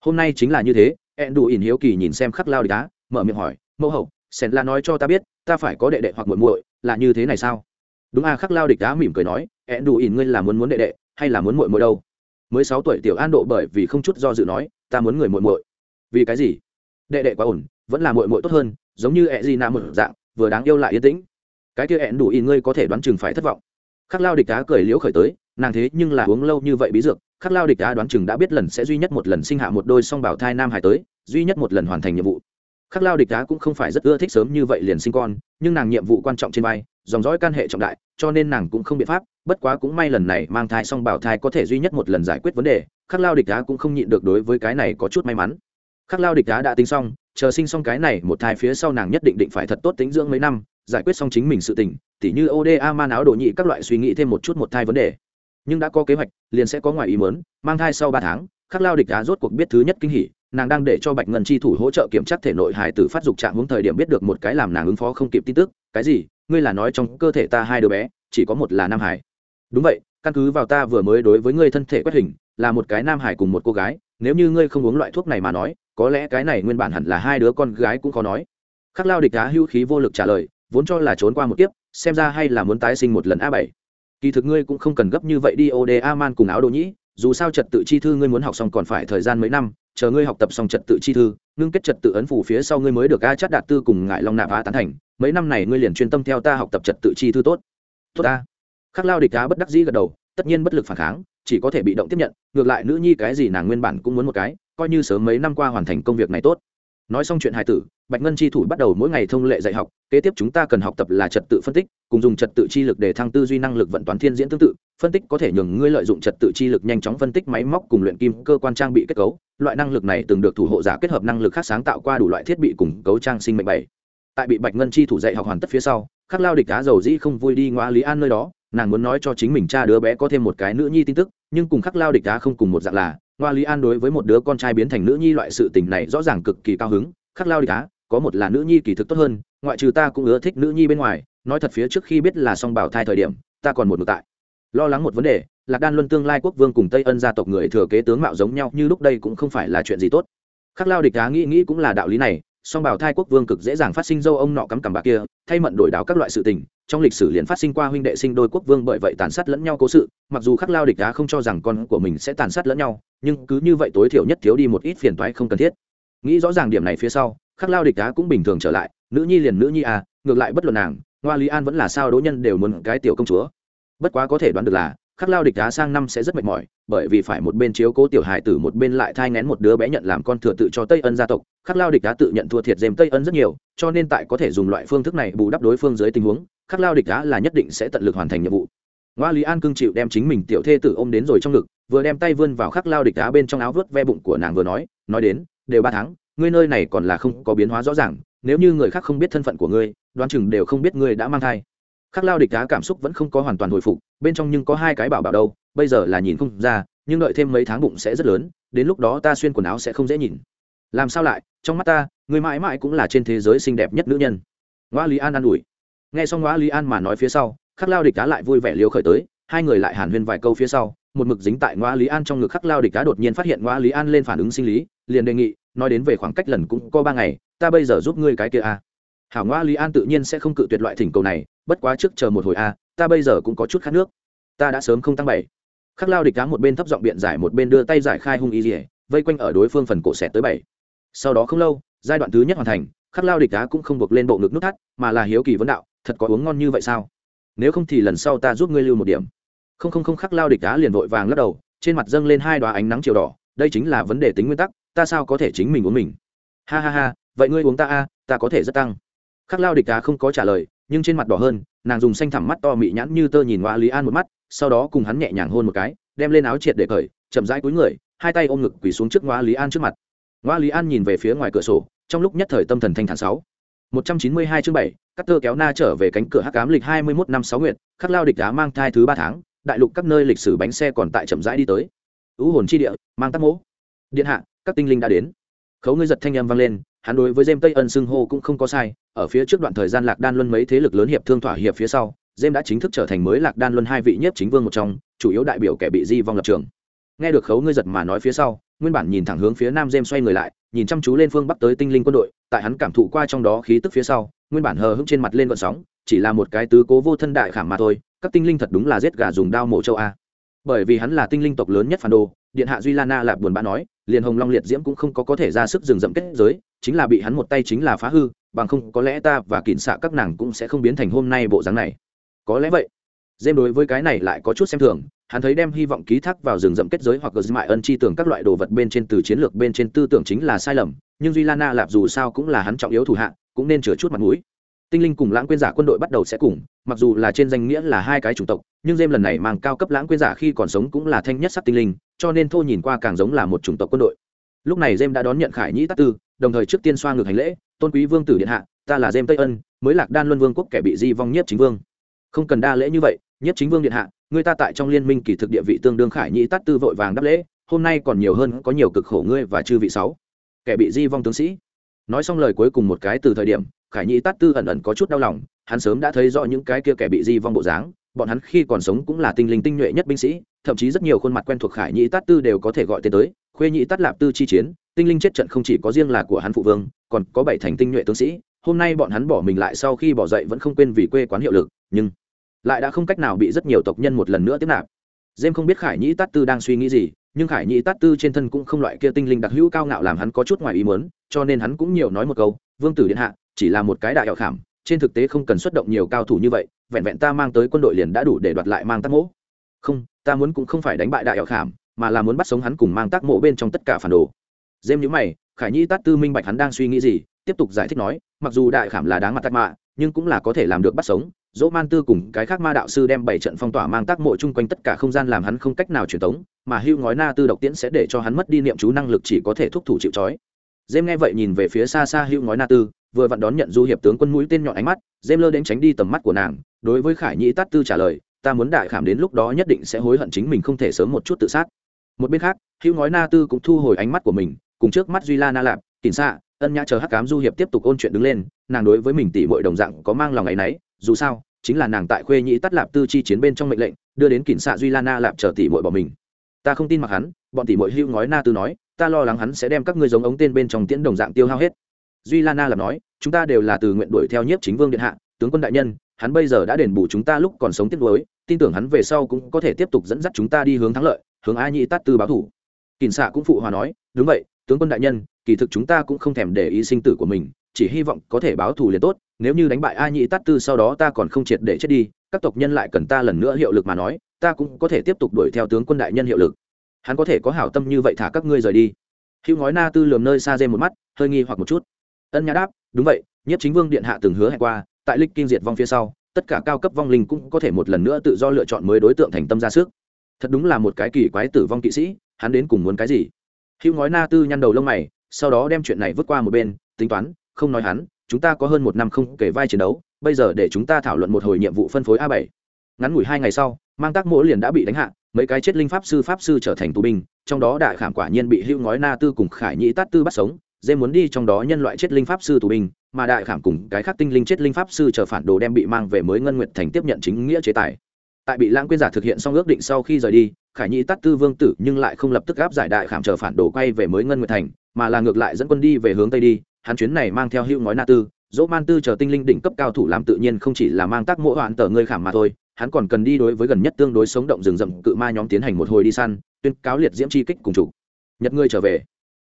Hôm nay chính là như thế én đủ ỉn hiếu kỳ nhìn xem khắc lao địch đá mở miệng hỏi, mẫu hậu, sen la nói cho ta biết, ta phải có đệ đệ hoặc muội muội, là như thế này sao? Đúng a, khắc lao địch đá mỉm cười nói ẹn đủ ỉn ngươi là muốn muốn đệ đệ, hay là muốn muội muội đâu? Mới sáu tuổi tiểu an độ bởi vì không chút do dự nói, ta muốn người muội muội. Vì cái gì? Đệ đệ quá ổn, vẫn là muội muội tốt hơn, giống như ẹ gì nạ một dạng, vừa đáng yêu lại yên tĩnh. Cái kia ẹn đủ ỉn ngươi có thể đoán chừng phải thất vọng. Khắc lao địch đá cười liễu khởi tới, nàng thế nhưng là uống lâu như vậy bí dược, khắc lao địch đá đoán chừng đã biết lần sẽ duy nhất một lần sinh hạ một đôi song bảo thai nam hải tới, duy nhất một lần hoàn thành nhiệm vụ khắc lao địch đá cũng không phải rất ưa thích sớm như vậy liền sinh con, nhưng nàng nhiệm vụ quan trọng trên vai, dòng dõi can hệ trọng đại, cho nên nàng cũng không biện pháp, bất quá cũng may lần này mang thai xong bảo thai có thể duy nhất một lần giải quyết vấn đề, khắc lao địch đá cũng không nhịn được đối với cái này có chút may mắn. Khắc lao địch đá đã tính xong, chờ sinh xong cái này một thai phía sau nàng nhất định định phải thật tốt tính dưỡng mấy năm, giải quyết xong chính mình sự tình, tỉ như oda man áo đồ nhị các loại suy nghĩ thêm một chút một thai vấn đề. Nhưng đã có kế hoạch, liền sẽ có ngoài ý mớn mang thai sau ba tháng, khắc lao địch đá rốt cuộc biết thứ nhất kinh hỉ nàng đang để cho bạch ngân chi thủ hỗ trợ kiểm tra thể nội hải tử phát dục trạng hướng thời điểm biết được một cái làm nàng ứng phó không kịp tin tức. Cái gì? Ngươi là nói trong cơ thể ta hai đứa bé, chỉ có một là nam hải. Đúng vậy, căn cứ vào ta vừa mới đối với ngươi thân thể quét hình, là một cái nam hải cùng một cô gái. Nếu như ngươi không uống loại thuốc này mà nói, có lẽ cái này nguyên bản hẳn là hai đứa con gái cũng khó nói. Khắc lao địch đá hữu khí vô lực trả lời, vốn cho là trốn qua một kiếp, xem ra hay là muốn tái sinh một lần a bảy. Kỳ thực ngươi cũng không cần gấp như vậy đi oda man cùng áo đồ nhĩ, dù sao trật tự chi thư ngươi muốn học xong còn phải thời gian mấy năm chờ ngươi học tập xong trật tự chi thư, ngưng kết trật tự ấn phủ phía sau ngươi mới được a chát đạt tư cùng ngại long nạp á tán thành, mấy năm này ngươi liền chuyên tâm theo ta học tập trật tự chi thư tốt. Tốt ta. Khắc lao địch cá bất đắc dĩ gật đầu, tất nhiên bất lực phản kháng, chỉ có thể bị động tiếp nhận, ngược lại nữ nhi cái gì nàng nguyên bản cũng muốn một cái, coi như sớm mấy năm qua hoàn thành công việc này tốt. Nói xong chuyện hài tử bạch ngân chi thủ bắt đầu mỗi ngày thông lệ dạy học, kế tiếp chúng ta cần học tập là trật tự phân tích, cùng dùng trật tự chi lực để thăng tư duy năng lực vận toán thiên diễn tương tự. Phân tích có thể nhường ngươi lợi dụng trật tự chi lực nhanh chóng phân tích máy móc cùng luyện kim cơ quan trang bị kết cấu. Loại năng lực này từng được thủ hộ giả kết hợp năng lực khác sáng tạo qua đủ loại thiết bị cùng cấu trang sinh mệnh bảy. Tại bị bạch ngân chi thủ dạy học hoàn tất phía sau, khắc lao địch cá dầu dĩ không vui đi ngoa lý an nơi đó, nàng muốn nói cho chính mình cha đứa bé có thêm một cái nữ nhi tin tức, nhưng cùng khắc lao địch cá không cùng một dạng là ngoa lý an đối với một đứa con trai biến thành nữ nhi loại sự tình này rõ ràng cực kỳ cao hứng. Khắc lao địch cá có một là nữ nhi kỳ thực tốt hơn, ngoại trừ ta cũng ưa thích nữ nhi bên ngoài, nói thật phía trước khi biết là song bảo thai thời điểm, ta còn một mực tại. Lo lắng một vấn đề, lạc đan luân tương lai quốc vương cùng tây ân gia tộc người thừa kế tướng mạo giống nhau như lúc đây cũng không phải là chuyện gì tốt. Khắc lao địch đá nghĩ nghĩ cũng là đạo lý này, song bảo thai quốc vương cực dễ dàng phát sinh dâu ông nọ cắm cằm bạc kia, thay mận đổi đáo các loại sự tình, trong lịch sử liền phát sinh qua huynh đệ sinh đôi quốc vương bởi vậy tàn sát lẫn nhau cố sự, mặc dù khắc lao địch đá không cho rằng con của mình sẽ tàn sát lẫn nhau, nhưng cứ như vậy tối thiểu nhất thiếu đi một ít phiền toái không cần thiết. Nghĩ rõ ràng điểm này phía sau khắc lao địch đá cũng bình thường trở lại, nữ nhi liền nữ nhi à ngược lại bất luận nàng, ngoa lý an vẫn là sao đỗ nhân đều muốn cái tiểu công chúa. Bất quá có thể đoán được là, khắc lao địch đá sang năm sẽ rất mệt mỏi, bởi vì phải một bên chiếu cố tiểu hài tử một bên lại thai ngén một đứa bé nhận làm con thừa tự cho tây ân gia tộc. Khắc lao địch đá tự nhận thua thiệt dèm tây ân rất nhiều, cho nên tại có thể dùng loại phương thức này bù đắp đối phương dưới tình huống, khắc lao địch đá là nhất định sẽ tận lực hoàn thành nhiệm vụ. Ngoa lý an cương chịu đem chính mình tiểu thê tử ôm đến rồi trong ngực, vừa đem tay vươn vào khắc lao địch đá bên trong áo vớt ve bụng của nàng vừa nói nói đến, đều ba tháng ngươi nơi này còn là không có biến hóa rõ ràng, nếu như người khác không biết thân phận của ngươi, đoán chừng đều không biết ngươi đã mang thai. Khắc lao địch đá cảm xúc vẫn không có hoàn toàn hồi phục, bên trong nhưng có hai cái bảo bảo đâu, bây giờ là nhìn không ra, nhưng đợi thêm mấy tháng bụng sẽ rất lớn, đến lúc đó ta xuyên quần áo sẽ không dễ nhìn. Làm sao lại, trong mắt ta người mãi mãi cũng là trên thế giới xinh đẹp nhất nữ nhân. Ngoa lý an an ủi. Nghe xong ngoa lý an mà nói phía sau, khắc lao địch cá lại vui vẻ liều khởi tới, hai người lại hàn huyên vài câu phía sau, một mực dính tại ngoa lý an trong ngực khắc lao địch cá đột nhiên phát hiện ngoa lý an lên phản ứng sinh lý, liền đề nghị nói đến về khoảng cách lần cũng có ba ngày ta bây giờ giúp ngươi cái kia a. À. hảo ngoa lý an tự nhiên sẽ không cự tuyệt loại thỉnh cầu này bất quá trước chờ một hồi a à, ta bây giờ cũng có chút khát nước. Ta đã sớm không tăng bảy. Khắc lao địch cá một bên thấp giọng biện giải một bên đưa tay giải khai hung y dỉa vây quanh ở đối phương phần cổ xẹt tới bảy. Sau đó không lâu giai đoạn thứ nhất hoàn thành khắc lao địch cá cũng không buộc lên bộ ngực nút thắt mà là hiếu kỳ vấn đạo thật có uống ngon như vậy sao? Nếu không thì lần sau ta giúp ngươi lưu một điểm. Không không không khắc lao địch cá liền vội vàng lắc đầu trên mặt dâng lên hai đoá ánh nắng chiều đỏ đây chính là vấn đề tính nguyên tắc ta sao có thể chính mình uống mình? Ha ha ha, vậy ngươi uống ta a, ta có thể rất tăng. Khắc lao địch cá không có trả lời, nhưng trên mặt đỏ hơn, nàng dùng xanh thẳm mắt to mị nhãn như tơ nhìn ngoa lý an một mắt, sau đó cùng hắn nhẹ nhàng hôn một cái, đem lên áo triệt để cởi, chậm rãi cúi người, hai tay ôm ngực quỳ xuống trước ngoa lý an trước mặt. Ngoa lý an nhìn về phía ngoài cửa sổ, trong lúc nhất thời tâm thần thanh thản sáu. Một trăm chín mươi hai chương bảy cắt tơ kéo na trở về cánh cửa hắc cám lịch hai mươi 21 năm sáu nguyệt, khắc lao địch cá mang thai thứ ba tháng, đại lục các nơi lịch sử bánh xe còn tại chậm rãi đi tới. Ưu hồn chi địa, mang tắc mỗ. Điện hạ các tinh linh đã đến. Khấu ngươi giật thanh âm vang lên, hắn đối với Dêm tây ân xưng hô cũng không có sai, ở phía trước đoạn thời gian lạc đan luân mấy thế lực lớn hiệp thương thỏa hiệp phía sau Dêm đã chính thức trở thành mới lạc đan luân hai vị nhất chính vương một trong, chủ yếu đại biểu kẻ bị di vong lập trường. Nghe được khấu ngươi giật mà nói phía sau, nguyên bản nhìn thẳng hướng phía nam Dêm xoay người lại, nhìn chăm chú lên phương bắc tới tinh linh quân đội, tại hắn cảm thụ qua trong đó khí tức phía sau, nguyên bản hờ hững trên mặt lên vận sóng, chỉ là một cái tứ cố vô thân đại khảm mà thôi, các tinh linh thật đúng là giết gà dùng đao mổ châu a. Bởi vì hắn là tinh linh tộc lớn nhất phản đồ, điện hạ duy lana lạp buồn bã nói liền hồng long liệt diễm cũng không có có thể ra sức dừng dậm kết giới, chính là bị hắn một tay chính là phá hư, bằng không có lẽ ta và kịn xạ các nàng cũng sẽ không biến thành hôm nay bộ dáng này. Có lẽ vậy. Dêm đối với cái này lại có chút xem thường, hắn thấy đem hy vọng ký thác vào rừng rậm kết giới hoặc gờ mại ân chi tưởng các loại đồ vật bên trên từ chiến lược bên trên tư tưởng chính là sai lầm, nhưng duy lana lạp dù sao cũng là hắn trọng yếu thủ hạ, cũng nên chừa chút mặt mũi. Tinh linh cùng lãng quên giả quân đội bắt đầu sẽ cùng mặc dù là trên danh nghĩa là hai cái chủng tộc, nhưng dêm lần này mang cao cấp lãng quên giả khi còn sống cũng là thanh nhất sắc tinh linh, cho nên thô nhìn qua càng giống là một chủng tộc quân đội. Lúc này dêm đã đón nhận khải nhĩ tắc tư, đồng thời trước tiên xoa ngược hành lễ, tôn quý vương tử điện hạ, ta là dêm tây ân, mới lạc đan luân vương quốc kẻ bị di vong nhất chính vương. Không cần đa lễ như vậy nhất chính vương điện hạ, người ta tại trong liên minh kỳ thực địa vị tương đương khải nhĩ tát tư vội vàng đáp lễ, hôm nay còn nhiều hơn, có nhiều cực khổ ngươi và chư vị sáu kẻ bị di vong tướng sĩ. Nói xong lời cuối cùng một cái từ thời điểm khải nhĩ tát tư ẩn ẩn có chút đau lòng, hắn sớm đã thấy rõ những cái kia kẻ bị di vong bộ dáng, bọn hắn khi còn sống cũng là tinh linh tinh nhuệ nhất binh sĩ, thậm chí rất nhiều khuôn mặt quen thuộc khải nhĩ tát tư đều có thể gọi tên tới, khuê nhĩ tát lạp tư chi chiến, tinh linh chết trận không chỉ có riêng là của hắn phụ vương, còn có bảy thành tinh nhuệ tướng sĩ, hôm nay bọn hắn bỏ mình lại sau khi bỏ dậy vẫn không quên vì quê quán hiệu lực, nhưng lại đã không cách nào bị rất nhiều tộc nhân một lần nữa tiếp nạp. Dêm không biết khải nhĩ tát tư đang suy nghĩ gì, nhưng khải nhĩ tát tư trên thân cũng không loại kia tinh linh đặc hữu cao ngạo làm hắn có chút ngoài ý muốn, cho nên hắn cũng nhiều nói một câu, vương tử điện hạ chỉ là một cái đại hạo khảm, trên thực tế không cần xuất động nhiều cao thủ như vậy, vẹn vẹn ta mang tới quân đội liền đã đủ để đoạt lại mang tác mỗ. Không, ta muốn cũng không phải đánh bại đại hạo khảm, mà là muốn bắt sống hắn cùng mang tác mộ bên trong tất cả phản đồ. Dêm nhữ mày, khải nhi tát tư minh bạch hắn đang suy nghĩ gì, tiếp tục giải thích nói, mặc dù đại khảm là đáng mặt tác mạ, nhưng cũng là có thể làm được bắt sống. Dỗ man tư cùng cái khác ma đạo sư đem bảy trận phong tỏa mang tác mộ chung quanh tất cả không gian làm hắn không cách nào truyền tống, mà hưu ngói na tư độc tiễn sẽ để cho hắn mất đi niệm chú năng lực chỉ có thể thúc thủ chịu trói. Dêm nghe vậy nhìn về phía xa xa hưu ngói na tư vừa vặn đón nhận du hiệp tướng quân mũi tên nhọn ánh mắt dêm lơ đến tránh đi tầm mắt của nàng, đối với khải nhĩ tát tư trả lời, ta muốn đại khảm đến lúc đó nhất định sẽ hối hận chính mình không thể sớm một chút tự sát. Một bên khác, hữu ngói na tư cũng thu hồi ánh mắt của mình, cùng trước mắt duy la na lạp kỳn xạ ân nhã chờ hắc cám du hiệp tiếp tục ôn chuyện đứng lên, nàng đối với mình tỉ mọi đồng dạng có mang lòng ngày nấy, dù sao, chính là nàng tại khuê nhĩ tắt lạp tư chi chiến bên trong mệnh lệnh, đưa đến kỳn xạ duy la na lạp chờ tỉ mọi bỏ mình. Ta không tin mặc hắn, bọn tỉ mọi hữu ngói na tư nói, ta lo lắng hắn sẽ đem các ngươi giống ống tên bên trong tiễn đồng dạng tiêu hao hết duy la na lạp nói, chúng ta đều là từ nguyện đuổi theo nhiếp chính vương điện hạ, tướng quân đại nhân, hắn bây giờ đã đền bù chúng ta lúc còn sống tiếc nuối, tin tưởng hắn về sau cũng có thể tiếp tục dẫn dắt chúng ta đi hướng thắng lợi, hướng a nhĩ tát tư báo thủ. Kỳn xạ cũng phụ hòa nói, đúng vậy, tướng quân đại nhân, kỳ thực chúng ta cũng không thèm để ý sinh tử của mình, chỉ hy vọng có thể báo thù liền tốt, nếu như đánh bại a nhĩ tát tư sau đó ta còn không triệt để chết đi, các tộc nhân lại cần ta lần nữa hiệu lực mà nói, ta cũng có thể tiếp tục đuổi theo tướng quân đại nhân hiệu lực. Hắn có thể có hảo tâm như vậy thả các ngươi rời đi. Hữu ngói na tư lườm nơi xa dê một mắt, hơi nghi hoặc một chút ân nhã đáp, đúng vậy, nhất chính vương điện hạ từng hứa hẹn qua, tại lịch kinh diệt vong phía sau, tất cả cao cấp vong linh cũng có thể một lần nữa tự do lựa chọn mới đối tượng thành tâm ra sức. Thật đúng là một cái kỳ quái tử vong kỵ sĩ, hắn đến cùng muốn cái gì? Hữu ngói na tư nhăn đầu lông mày, sau đó đem chuyện này vứt qua một bên, tính toán, không nói hắn, chúng ta có hơn một năm không kể vai chiến đấu, bây giờ để chúng ta thảo luận một hồi nhiệm vụ phân phối a bảy. Ngắn ngủi hai ngày sau, mang tác mỗ liền đã bị đánh hạ, mấy cái chết linh pháp sư pháp sư trở thành tù binh, trong đó đại khảm quả nhiên bị hữu ngói na tư cùng khải nhĩ tát tư bắt sống dê muốn đi trong đó nhân loại chết linh pháp sư tù binh, mà đại khảm cùng cái khác tinh linh chết linh pháp sư chờ phản đồ đem bị mang về mới ngân nguyện thành tiếp nhận chính nghĩa chế tài. Tại bị lãng quyên giả thực hiện xong ước định sau khi rời đi, khải nhĩ tắt tư vương tử nhưng lại không lập tức áp giải đại khảm chờ phản đồ quay về mới ngân nguyệt thành, mà là ngược lại dẫn quân đi về hướng tây đi, hắn chuyến này mang theo hữu ngói na tư, dỗ man tư chờ tinh linh đỉnh cấp cao thủ làm tự nhiên không chỉ là mang tác mỗi hoạn tờ ngươi khảm mà thôi, hắn còn cần đi đối với gần nhất tương đối sống động rừng rậm cự ma nhóm tiến hành một hồi đi săn, tuyên cáo liệt diễm chi kích cùng chủ. Nhật ngươi trở về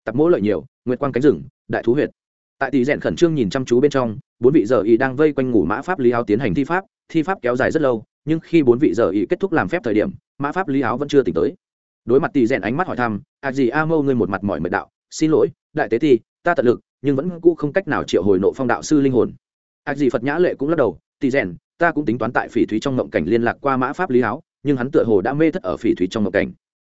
tập mỗi lợi nhiều, nguyệt quang cánh rừng, đại thú huyệt. Tại tỷ rèn khẩn trương nhìn chăm chú bên trong, bốn vị giờ y đang vây quanh ngủ mã pháp lý áo tiến hành thi pháp thi pháp kéo dài rất lâu, nhưng khi bốn vị giờ y kết thúc làm phép thời điểm, mã pháp lý áo vẫn chưa tỉnh tới. Đối mặt tỷ rèn ánh mắt hỏi thăm, a gì a mâu, ngươi một mặt mỏi mệt đạo, xin lỗi, đại tế ti ta tận lực, nhưng vẫn cũ không cách nào triệu hồi nộ phong đạo sư linh hồn. A gì phật nhã lệ cũng lắc đầu, tỷ rèn, ta cũng tính toán tại phỉ thúy trong ngộng cảnh liên lạc qua mã pháp lý áo, nhưng hắn tựa hồ đã mê thất ở phỉ thúy trong ngộng cảnh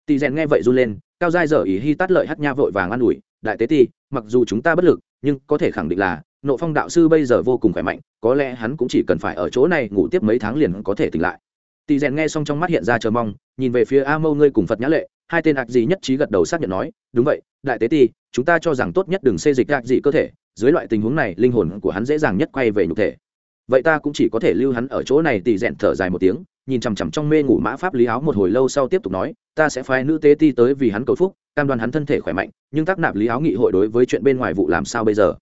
tỷ rèn nghe vậy run lên, cao giai giờ ý hy tát lợi hát nha vội vàng an ủi, đại tế ti mặc dù chúng ta bất lực, nhưng có thể khẳng định là, nộ phong đạo sư bây giờ vô cùng khỏe mạnh, có lẽ hắn cũng chỉ cần phải ở chỗ này ngủ tiếp mấy tháng liền có thể tỉnh lại. Tỳ rèn nghe xong trong mắt hiện ra chờ mong, nhìn về phía a mâu ngươi cùng phật nhã lệ, hai tên ạc gì nhất trí gật đầu xác nhận nói, đúng vậy, đại tế ti chúng ta cho rằng tốt nhất đừng xê dịch ạc gì cơ thể, dưới loại tình huống này linh hồn của hắn dễ dàng nhất quay về nhục thể vậy ta cũng chỉ có thể lưu hắn ở chỗ này tỉ rẽn thở dài một tiếng, nhìn chằm chằm trong mê ngủ mã pháp lý áo một hồi lâu sau tiếp tục nói, ta sẽ phái nữ tế ti tới vì hắn cầu phúc, cam đoan hắn thân thể khỏe mạnh, nhưng tác nạp lý áo nghị hội đối với chuyện bên ngoài vụ làm sao bây giờ?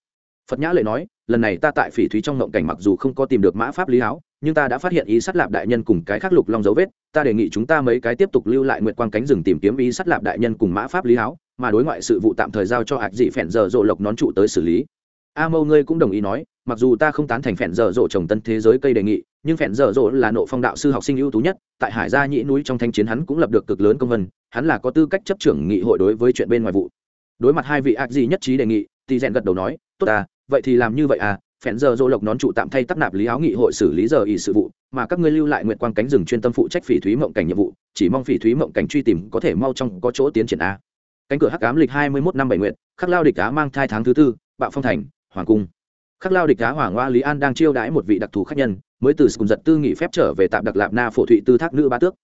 Phật nhã lệ nói, lần này ta tại phỉ thúy trong ngộng cảnh mặc dù không có tìm được mã pháp lý áo nhưng ta đã phát hiện ý sắt lạp đại nhân cùng cái khắc lục long dấu vết, ta đề nghị chúng ta mấy cái tiếp tục lưu lại nguyện quang cánh rừng tìm kiếm ý sắt lạp đại nhân cùng mã pháp lý áo mà đối ngoại sự vụ tạm thời giao cho hạt dị phèn giờ rộ lộc nón trụ tới xử lý a mâu ngươi cũng đồng ý nói, mặc dù ta không tán thành phèn Dở Dỗ trồng tân thế giới cây đề nghị, nhưng phèn Dở Dỗ là nộ phong đạo sư học sinh ưu tú nhất, tại hải gia nhĩ núi trong thanh chiến hắn cũng lập được cực lớn công vân, hắn là có tư cách chấp trưởng nghị hội đối với chuyện bên ngoài vụ. Đối mặt hai vị ác gì nhất trí đề nghị thì rèn gật đầu nói, tốt à vậy thì làm như vậy à phèn giờ dô lộc nón trụ tạm thay tắc nạp lý áo nghị hội xử lý giờ ý sự vụ, mà các ngươi lưu lại nguyện quang cánh rừng chuyên tâm phụ trách phỉ thúy mộng cảnh nhiệm vụ, chỉ mong phỉ thúy mộng cảnh truy tìm có thể mau trong có chỗ tiến triển a. Cánh cửa hắc ám lịch hai mươi mốt năm bảy nguyện khắc lao địch á mang thai tháng thứ tư, bạo phong thành hoàng cung. Khắc lao địch cá hoàng hoa lý an đang chiêu đãi một vị đặc thù khách nhân, mới từ cùng giật tư nghỉ phép trở về tạm đặc lạp na phổ thụy tư thác nữ ba tước.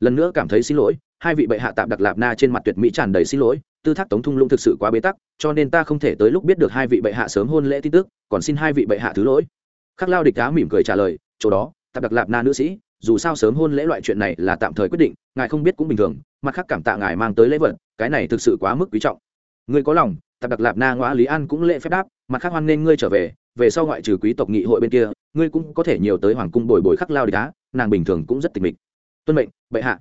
Lần nữa cảm thấy xin lỗi, hai vị bệ hạ tạm đặc lạp na trên mặt tuyệt mỹ tràn đầy xin lỗi, tư thác tống thung lũng thực sự quá bế tắc, cho nên ta không thể tới lúc biết được hai vị bệ hạ sớm hôn lễ tin tức, còn xin hai vị bệ hạ thứ lỗi. Khắc lao địch đá mỉm cười trả lời, chỗ đó, tạm đặc lạp na nữ sĩ, dù sao sớm hôn lễ loại chuyện này là tạm thời quyết định, ngài không biết cũng bình thường, mặt khác cảm tạ ngài mang tới lễ vật, cái này thực sự quá mức quý trọng. Ngươi có lòng tạp đặc lạp na ngoã lý an cũng lễ phép đáp, mặt khác hoan nên ngươi trở về về sau ngoại trừ quý tộc nghị hội bên kia, ngươi cũng có thể nhiều tới hoàng cung bồi bồi khắc lao địch đá nàng bình thường cũng rất tịch mịch. Tuân mệnh, bệ hạ.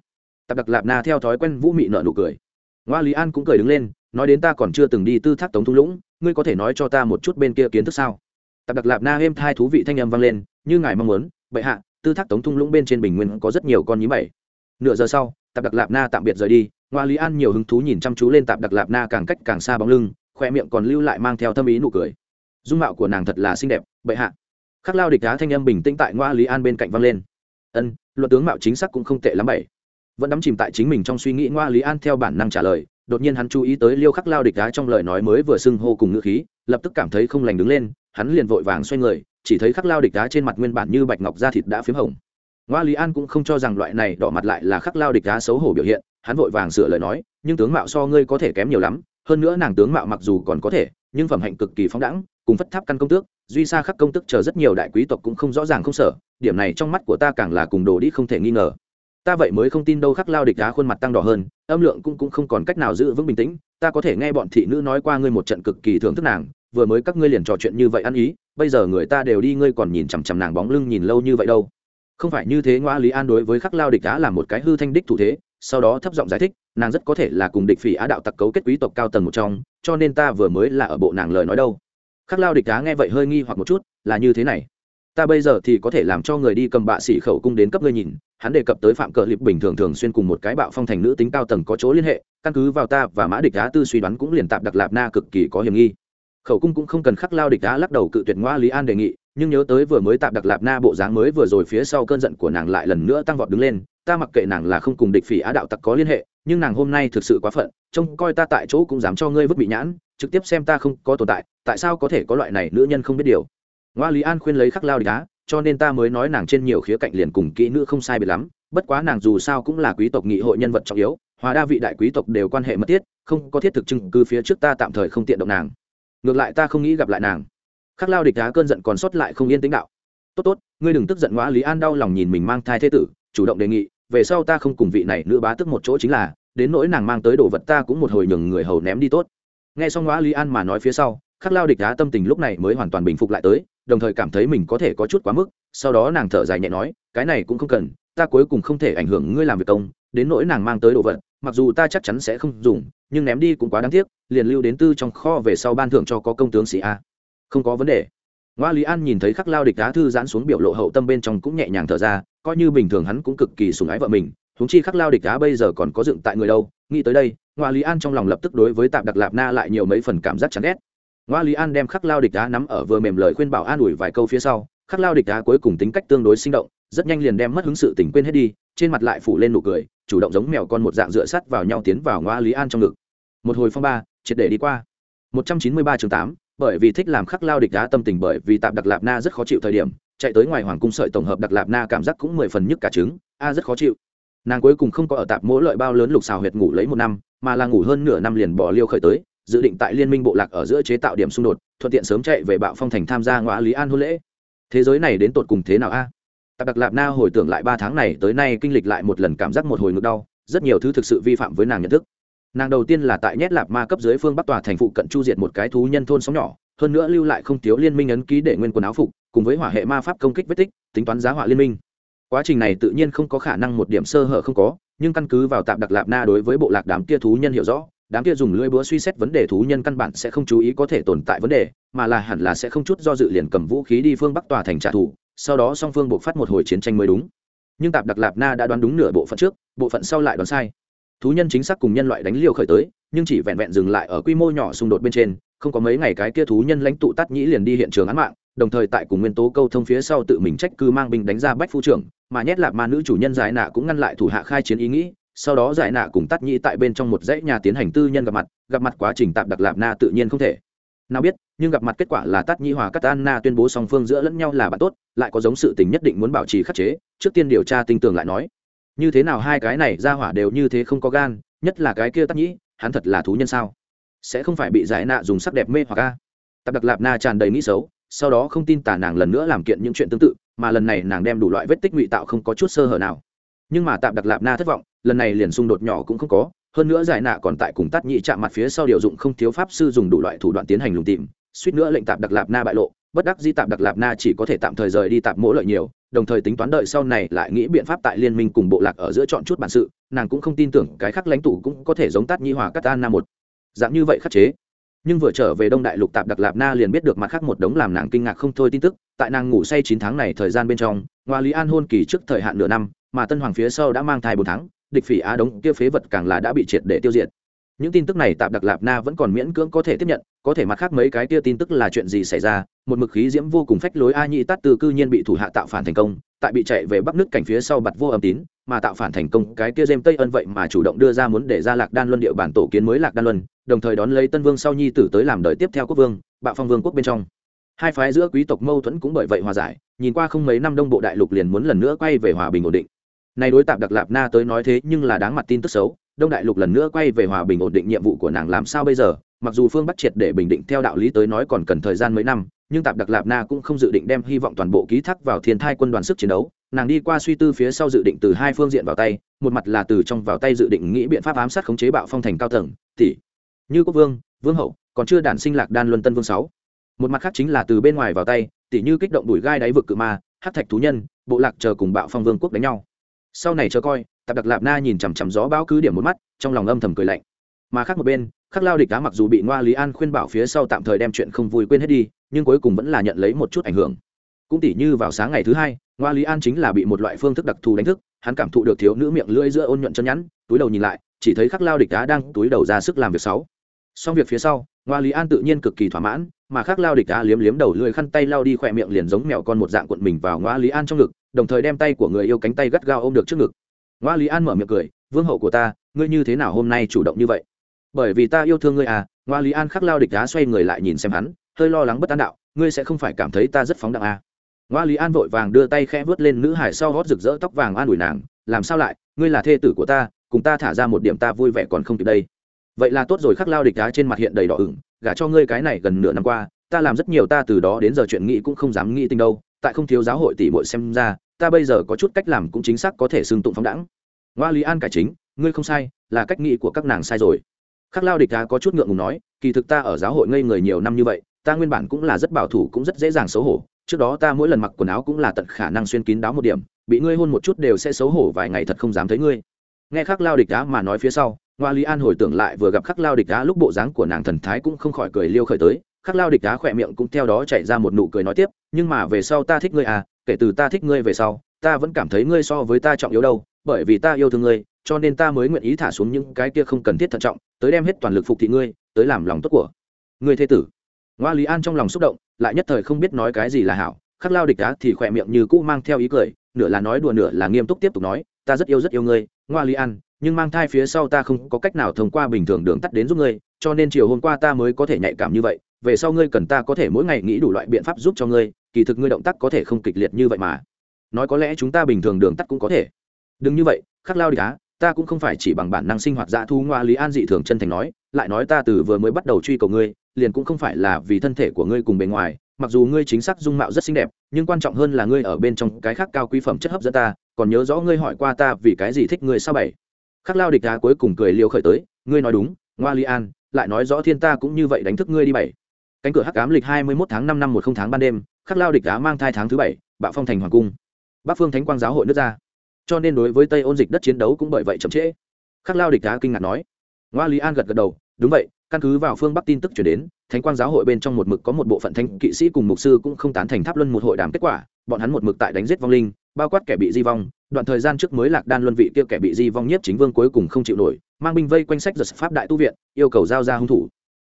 Tạp đặc lạp na theo thói quen vũ mị nợ nụ cười. Ngoa lý an cũng cười đứng lên, nói đến ta còn chưa từng đi tư thác tống thung lũng, ngươi có thể nói cho ta một chút bên kia kiến thức sao? Tạp đặc lạp na êm thai thú vị thanh âm vang lên, như ngài mong muốn, bệ hạ, tư thác tống thung lũng bên trên bình nguyên có rất nhiều con nhím bảy. Nửa giờ sau, tạp đặc lạp na tạm biệt rời đi ngoa lý an nhiều hứng thú nhìn chăm chú lên tạp đặc lạp na càng cách càng xa bóng lưng khoe miệng còn lưu lại mang theo tâm ý nụ cười. Dung mạo của nàng thật là xinh đẹp, bệ hạ. Khắc lao địch đá thanh âm bình tĩnh tại ngoa lý an bên cạnh vang lên. Ân, luận tướng mạo chính xác cũng không tệ lắm bảy. Vẫn đắm chìm tại chính mình trong suy nghĩ, ngoa lý an theo bản năng trả lời, đột nhiên hắn chú ý tới liêu khắc lao địch đá trong lời nói mới vừa xưng hô cùng ngữ khí, lập tức cảm thấy không lành đứng lên, hắn liền vội vàng xoay người, chỉ thấy khắc lao địch đá trên mặt nguyên bản như bạch ngọc da thịt đã p h í m hồng. Ngoa lý an cũng không cho rằng loại này đỏ mặt lại là khắc lao địch đá xấu hổ biểu hiện, hắn vội vàng sửa lời nói, nhưng tướng mạo so ngươi có thể kém nhiều lắm hơn nữa nàng tướng mạo mặc dù còn có thể, nhưng phẩm hạnh cực kỳ phóng đẳng cùng phất tháp căn công tước, duy xa khắc công tức chờ rất nhiều đại quý tộc cũng không rõ ràng không sở điểm này trong mắt của ta càng là cùng đồ đi không thể nghi ngờ. Ta vậy mới không tin đâu khắc lao địch đá khuôn mặt tăng đỏ hơn, âm lượng cũng cũng không còn cách nào giữ vững bình tĩnh, ta có thể nghe bọn thị nữ nói qua ngươi một trận cực kỳ thưởng thức nàng, vừa mới các ngươi liền trò chuyện như vậy ăn ý, bây giờ người ta đều đi ngươi còn nhìn chằm chằm nàng bóng lưng nhìn lâu như vậy đâu. Không phải như thế ngoa lý an đối với khắc lao địch đá là một cái hư thanh đích thủ thế sau đó thấp giọng giải thích, nàng rất có thể là cùng địch phỉ á đạo tặc cấu kết quý tộc cao tầng một trong, cho nên ta vừa mới là ở bộ nàng lời nói đâu. Khắc lao địch á nghe vậy hơi nghi hoặc một chút, là như thế này. Ta bây giờ thì có thể làm cho người đi cầm bạ sĩ khẩu cung đến cấp ngươi nhìn, hắn đề cập tới phạm cờ liệp bình thường thường xuyên cùng một cái bạo phong thành nữ tính cao tầng có chỗ liên hệ, căn cứ vào ta và mã địch á tư suy đoán cũng liền tạp đặc lạp na cực kỳ có hiểm nghi. Khẩu cung cũng không cần khắc lao địch á lắc đầu cự tuyệt ngoa lý an đề nghị nhưng nhớ tới vừa mới tạp đặc lạp na bộ dáng mới vừa rồi phía sau cơn giận của nàng lại lần nữa tăng vọt đứng lên, ta mặc kệ nàng là không cùng địch phỉ á đạo tặc có liên hệ, nhưng nàng hôm nay thực sự quá phận, trông coi ta tại chỗ cũng dám cho ngươi vứt bị nhãn, trực tiếp xem ta không có tồn tại tại sao có thể có loại này nữ nhân không biết điều. Ngoa lý an khuyên lấy khắc lao địch đá cho nên ta mới nói nàng trên nhiều khía cạnh liền cùng kỹ nữ không sai biệt lắm, bất quá nàng dù sao cũng là quý tộc nghị hội nhân vật trọng yếu, hòa đa vị đại quý tộc đều quan hệ mật thiết, không có thiết thực chứng cứ phía trước ta tạm thời không tiện động nàng. Ngược lại ta không nghĩ gặp lại nàng khắc lao địch đá cơn giận còn sót lại không yên tĩnh đạo. Tốt tốt, ngươi đừng tức giận quá, lý an đau lòng nhìn mình mang thai thế tử, chủ động đề nghị, về sau ta không cùng vị này nữ bá tức một chỗ chính là, đến nỗi nàng mang tới đồ vật ta cũng một hồi nhường người hầu ném đi tốt. Nghe xong quá, lý an mà nói phía sau, khắc lao địch đá tâm tình lúc này mới hoàn toàn bình phục lại tới, đồng thời cảm thấy mình có thể có chút quá mức, sau đó nàng thở dài nhẹ nói, cái này cũng không cần, ta cuối cùng không thể ảnh hưởng ngươi làm việc công, đến nỗi nàng mang tới đồ vật, mặc dù ta chắc chắn sẽ không dùng, nhưng ném đi cũng quá đáng tiếc, liền lưu đến tư trong kho về sau ban thưởng cho có công tướng sĩ a không có vấn đề. Ngoa lý an nhìn thấy khắc lao địch đá thư giãn xuống biểu lộ hậu tâm bên trong cũng nhẹ nhàng thở ra coi như bình thường hắn cũng cực kỳ sùng ái vợ mình húng chi khắc lao địch đá bây giờ còn có dựng tại người đâu nghĩ tới đây ngoa lý an trong lòng lập tức đối với tạp đặc lạp na lại nhiều mấy phần cảm giác chán ghét. Ngoa lý an đem khắc lao địch đá nắm ở vừa mềm lời khuyên bảo an ủi vài câu phía sau khắc lao địch đá cuối cùng tính cách tương đối sinh động rất nhanh liền đem mất hứng sự tỉnh quên hết đi trên mặt lại phủ lên nụ cười chủ động giống mèo con một dạng dựa sắt vào nhau tiến vào ngoa lý an trong ngực. Một hồi phong ba triệt để đi qua. 193 chương 8, bởi vì thích làm khắc lao địch đá tâm tình bởi vì tạp đặc lạp na rất khó chịu thời điểm, chạy tới ngoài hoàng cung sợi tổng hợp đặc lạp na cảm giác cũng mười phần nhức cả trứng, a rất khó chịu. Nàng cuối cùng không có ở tạp mỗi lợi bao lớn lục xào huyệt ngủ lấy một năm, mà là ngủ hơn nửa năm liền bỏ liêu khởi tới, dự định tại liên minh bộ lạc ở giữa chế tạo điểm xung đột, thuận tiện sớm chạy về bạo phong thành tham gia ngõ lý an hôn lễ. Thế giới này đến tột cùng thế nào a? Tạp đặc lạp na hồi tưởng lại ba tháng này tới nay kinh lịch lại một lần cảm giác một hồi ngực đau, rất nhiều thứ thực sự vi phạm với nàng nhận thức nàng đầu tiên là tại nhét lạp ma cấp dưới phương bắc tòa thành phụ cận chu diệt một cái thú nhân thôn sóng nhỏ, hơn nữa lưu lại không thiếu liên minh ấn ký để nguyên quần áo phục, cùng với hỏa hệ ma pháp công kích vết tích, tính toán giá hỏa liên minh. Quá trình này tự nhiên không có khả năng một điểm sơ hở không có, nhưng căn cứ vào tạp đặc lạp na đối với bộ lạc đám kia thú nhân hiểu rõ, đám kia dùng lưỡi búa suy xét vấn đề thú nhân căn bản sẽ không chú ý có thể tồn tại vấn đề, mà là hẳn là sẽ không chút do dự liền cầm vũ khí đi phương bắc tòa thành trả thù, sau đó song phương buộc phát một hồi chiến tranh mới đúng. Nhưng tạp đặc lạp na đã đoán đúng nửa bộ phận trước, bộ phận sau lại đoán sai thú nhân chính xác cùng nhân loại đánh liều khởi tới, nhưng chỉ vẹn vẹn dừng lại ở quy mô nhỏ xung đột bên trên, không có mấy ngày cái kia thú nhân lãnh tụ tắt nhĩ liền đi hiện trường án mạng, đồng thời tại cùng nguyên tố câu thông phía sau tự mình trách cư mang binh đánh ra bách phu trưởng, mà nhét lạc ma nữ chủ nhân giải nạ cũng ngăn lại thủ hạ khai chiến ý nghĩ, sau đó giải nạ cùng tắt nhĩ tại bên trong một dãy nhà tiến hành tư nhân gặp mặt gặp mặt quá trình tạm đặc lạp na tự nhiên không thể. Nào biết, nhưng gặp mặt kết quả là tắt nhĩ hòa cắt an na tuyên bố song phương giữa lẫn nhau là bạn tốt, lại có giống sự tình nhất định muốn bảo trì khắc chế, trước tiên điều tra tinh tường lại nói như thế nào hai cái này ra hỏa đều như thế không có gan, nhất là cái kia tắc nhĩ, hắn thật là thú nhân sao? Sẽ không phải bị giải nạ dùng sắc đẹp mê hoặc a? Tạp đặc lạp na tràn đầy nghĩ xấu, sau đó không tin tả nàng lần nữa làm kiện những chuyện tương tự, mà lần này nàng đem đủ loại vết tích ngụy tạo không có chút sơ hở nào. Nhưng mà tạp đặc lạp na thất vọng, lần này liền xung đột nhỏ cũng không có, hơn nữa giải nạ còn tại cùng tắt nhị chạm mặt phía sau điều dụng không thiếu pháp sư dùng đủ loại thủ đoạn tiến hành lùng tìm, suýt nữa lệnh tạp đặc lạp na bại lộ bất đắc di tạm đặc lạp na chỉ có thể tạm thời rời đi tạm mỗi lợi nhiều, đồng thời tính toán đợi sau này lại nghĩ biện pháp tại liên minh cùng bộ lạc ở giữa chọn chút bản sự, nàng cũng không tin tưởng cái khác lãnh tụ cũng có thể giống tát nhi hòa cắt an na một dạng như vậy khắc chế. Nhưng vừa trở về đông đại lục tạp đặc lạp na liền biết được mặt khác một đống làm nàng kinh ngạc không thôi tin tức, tại nàng ngủ say chín tháng này thời gian bên trong, ngoa lý an hôn kỳ trước thời hạn nửa năm, mà tân hoàng phía sau đã mang thai bốn tháng, địch phỉ á đống kia phế vật càng là đã bị triệt để tiêu diệt những tin tức này tạp đặc lạp na vẫn còn miễn cưỡng có thể tiếp nhận, có thể mặt khác mấy cái kia tin tức là chuyện gì xảy ra, một mực khí diễm vô cùng phách lối a nhị tát từ cư nhiên bị thủ hạ tạo phản thành công, tại bị chạy về bắc nước cảnh phía sau bặt vô âm tín, mà tạo phản thành công cái kia dêm tây ân vậy mà chủ động đưa ra muốn để ra lạc đan luân địa bản tổ kiến mới lạc đan luân, đồng thời đón lấy tân vương sau nhi tử tới làm đời tiếp theo quốc vương, bạo phong vương quốc bên trong. Hai phái giữa quý tộc mâu thuẫn cũng bởi vậy hòa giải, nhìn qua không mấy năm đông bộ đại lục liền muốn lần nữa quay về hòa bình ổn định này đối tạp đặc lạp na tới nói thế nhưng là đáng mặt tin tức xấu, đông đại lục lần nữa quay về hòa bình ổn định nhiệm vụ của nàng làm sao bây giờ? Mặc dù phương bắc triệt để bình định theo đạo lý tới nói còn cần thời gian mấy năm, nhưng tạp đặc lạp na cũng không dự định đem hy vọng toàn bộ ký thác vào thiên thai quân đoàn sức chiến đấu. Nàng đi qua suy tư phía sau dự định từ hai phương diện vào tay, một mặt là từ trong vào tay dự định nghĩ biện pháp ám sát khống chế bạo phong thành cao tầng, tỷ như quốc vương vương hậu, còn chưa đản sinh lạc đan luân tân vương sáu. Một mặt khác chính là từ bên ngoài vào tay, tỷ như kích động đuổi gai đáy vực cự ma hát thạch thú nhân, bộ lạc chờ cùng bạo phong vương quốc đánh nhau sau này chờ coi, tạp đặc lạp na nhìn chằm chằm gió bão cứ điểm một mắt, trong lòng âm thầm cười lạnh. Mà khác một bên, khắc lao địch đá mặc dù bị ngoa lý an khuyên bảo phía sau tạm thời đem chuyện không vui quên hết đi, nhưng cuối cùng vẫn là nhận lấy một chút ảnh hưởng. Cũng tỉ như vào sáng ngày thứ hai, ngoa lý an chính là bị một loại phương thức đặc thù đánh thức, hắn cảm thụ được thiếu nữ miệng lưỡi giữa ôn nhuận chân nhắn, túi đầu nhìn lại, chỉ thấy khắc lao địch đá đang túi đầu ra sức làm việc sáu. Xong việc phía sau ngoa lý an tự nhiên cực kỳ thỏa mãn, mà khắc lao địch đã liếm liếm đầu lưỡi khăn tay lao đi khỏe miệng liền giống mèo con một dạng cuộn mình vào ngoa lý an trong ngực, đồng thời đem tay của người yêu cánh tay gắt gao ôm được trước ngực. Ngoa lý an mở miệng cười, vương hậu của ta, ngươi như thế nào hôm nay chủ động như vậy? Bởi vì ta yêu thương ngươi à. Ngoa lý an khắc lao địch đá xoay người lại nhìn xem hắn, hơi lo lắng bất an đạo, ngươi sẽ không phải cảm thấy ta rất phóng đẳng à. ngoa lý an vội vàng đưa tay khẽ vớt lên nữ hải sau hót rực rỡ tóc vàng an ủi nàng, làm sao lại, ngươi là thê tử của ta, cùng ta thả ra một điểm ta vui vẻ còn không kịp đây vậy là tốt rồi, khắc lao địch đá trên mặt hiện đầy đỏ ửng, gả cho ngươi cái này gần nửa năm qua, ta làm rất nhiều, ta từ đó đến giờ chuyện nghĩ cũng không dám nghĩ tình đâu, tại không thiếu giáo hội tỷ bội xem ra, ta bây giờ có chút cách làm cũng chính xác có thể xưng tụng phóng đẳng ngoa lý an cải chính, ngươi không sai, là cách nghĩ của các nàng sai rồi. Khắc lao địch đá có chút ngượng ngùng nói, kỳ thực ta ở giáo hội ngây người nhiều năm như vậy, ta nguyên bản cũng là rất bảo thủ, cũng rất dễ dàng xấu hổ. Trước đó ta mỗi lần mặc quần áo cũng là tận khả năng xuyên kín đáo một điểm, bị ngươi hôn một chút đều sẽ xấu hổ vài ngày thật không dám thấy ngươi. Nghe khắc lao địch đá mà nói phía sau ngoa lý an hồi tưởng lại vừa gặp khắc lao địch đá lúc bộ dáng của nàng thần thái cũng không khỏi cười liêu khởi tới. Khắc lao địch đá khỏe miệng cũng theo đó chạy ra một nụ cười nói tiếp, nhưng mà về sau ta thích ngươi à kể từ ta thích ngươi về sau, ta vẫn cảm thấy ngươi so với ta trọng yếu đâu, bởi vì ta yêu thương ngươi, cho nên ta mới nguyện ý thả xuống những cái kia không cần thiết thận trọng, tới đem hết toàn lực phục thị ngươi, tới làm lòng tốt của ngươi thế tử. Ngoa lý an trong lòng xúc động, lại nhất thời không biết nói cái gì là hảo. Khắc lao địch đá thì khỏe miệng như cũ mang theo ý cười, nửa là nói đùa nửa là nghiêm túc tiếp tục nói, ta rất yêu rất yêu ngươi, ngoa lý an nhưng mang thai phía sau ta không có cách nào thông qua bình thường đường tắt đến giúp ngươi, cho nên chiều hôm qua ta mới có thể nhạy cảm như vậy, về sau ngươi cần ta có thể mỗi ngày nghĩ đủ loại biện pháp giúp cho ngươi, kỳ thực ngươi động tác có thể không kịch liệt như vậy mà. Nói có lẽ chúng ta bình thường đường tắt cũng có thể. Đừng như vậy, khắc lao đi á, ta cũng không phải chỉ bằng bản năng sinh hoạt dã thu ngoa lý an dị thường chân thành nói, lại nói ta từ vừa mới bắt đầu truy cầu ngươi, liền cũng không phải là vì thân thể của ngươi cùng bề ngoài, mặc dù ngươi chính xác dung mạo rất xinh đẹp, nhưng quan trọng hơn là ngươi ở bên trong cái khác cao quý phẩm chất hấp dẫn ta, còn nhớ rõ ngươi hỏi qua ta vì cái gì thích ngươi sao bảy khắc lao địch đá cuối cùng cười liều khởi tới, ngươi nói đúng, ngoa li an, lại nói rõ thiên ta cũng như vậy đánh thức ngươi đi bảy. Cánh cửa hắc ám lịch hai mươi mốt tháng năm năm một không tháng ban đêm, khắc lao địch đá mang thai tháng thứ bảy, bạo phong thành hoàng cung. Bắc phương thánh quang giáo hội nước ra. Cho nên đối với tây ôn dịch đất chiến đấu cũng bởi vậy chậm trễ. Khắc lao địch đá kinh ngạc nói. Ngoa lý an gật gật đầu, đúng vậy, căn cứ vào phương bắc tin tức chuyển đến, thánh quang giáo hội bên trong một mực có một bộ phận thanh kỵ sĩ cùng mục sư cũng không tán thành tháp luân một hội đàm kết quả, bọn hắn một mực tại đánh giết vong linh, bao quát kẻ bị di vong đoạn thời gian trước mới lạc đan luân vị kia kẻ bị di vong nhất chính vương cuối cùng không chịu nổi, mang binh vây quanh sách giật pháp đại tu viện, yêu cầu giao ra hung thủ.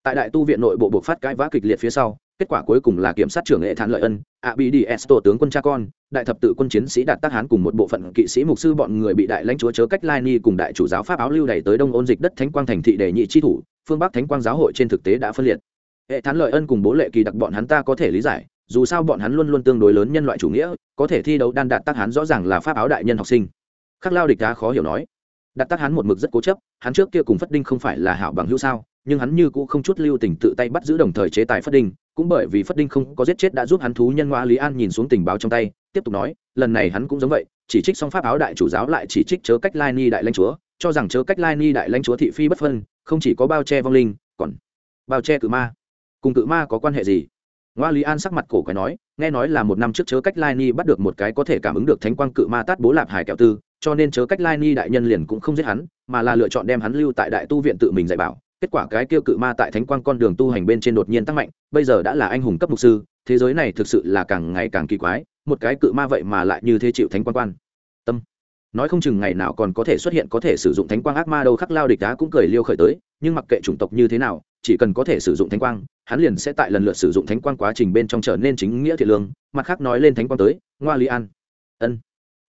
Tại đại tu viện nội bộ buộc phát cãi vã kịch liệt phía sau, kết quả cuối cùng là kiểm sát trưởng hệ thản lợi ân ạ bị đi esto tướng quân cha con, đại thập tự quân chiến sĩ đạt tác hán cùng một bộ phận kỵ sĩ mục sư bọn người bị đại lãnh chúa chớ cách lai ni cùng đại chủ giáo pháp áo lưu đẩy tới đông ôn dịch đất thánh quang thành thị đề nhị chi thủ, phương bắc thánh quang giáo hội trên thực tế đã phân liệt. Hệ thán lợi ân cùng bố lệ kỳ đặc bọn hắn ta có thể lý giải dù sao bọn hắn luôn luôn tương đối lớn nhân loại chủ nghĩa, có thể thi đấu đan đạt tác hán rõ ràng là pháp áo đại nhân học sinh. Khắc lao địch đá khó hiểu nói, đạt tác hắn một mực rất cố chấp, hắn trước kia cùng phất đinh không phải là hảo bằng hữu sao, nhưng hắn như cũng không chút lưu tình tự tay bắt giữ đồng thời chế tài phất đinh, cũng bởi vì phất đinh không có giết chết đã giúp hắn thú nhân ngoa lý an nhìn xuống tình báo trong tay, tiếp tục nói, lần này hắn cũng giống vậy, chỉ trích song pháp áo đại chủ giáo lại chỉ trích chớ cách lai ni đại lãnh chúa, cho rằng chớ cách lai ni đại lãnh chúa thị phi bất phân, không chỉ có bao che vong linh, còn bao che cự ma. Cùng cự ma có quan hệ gì? Ngoa lý an sắc mặt cổ quái nói, nghe nói là một năm trước chớ cách lai ni bắt được một cái có thể cảm ứng được thánh quang cự ma tát bố lạp hải kẹo tư, cho nên chớ cách lai ni đại nhân liền cũng không giết hắn, mà là lựa chọn đem hắn lưu tại đại tu viện tự mình dạy bảo. Kết quả cái kêu cự ma tại thánh quang con đường tu hành bên trên đột nhiên tăng mạnh, bây giờ đã là anh hùng cấp mục sư, thế giới này thực sự là càng ngày càng kỳ quái, một cái cự ma vậy mà lại như thế chịu thánh quang quan. Tâm. Nói không chừng ngày nào còn có thể xuất hiện có thể sử dụng thánh quang ác ma đâu, khắc lao địch đá cũng cười liêu khởi tới, nhưng mặc kệ chủng tộc như thế nào chỉ cần có thể sử dụng thánh quang, hắn liền sẽ tại lần lượt sử dụng thánh quang quá trình bên trong trở nên chính nghĩa thiện lương, mặt khác nói lên thánh quang tới, ngoa lý an. Ân.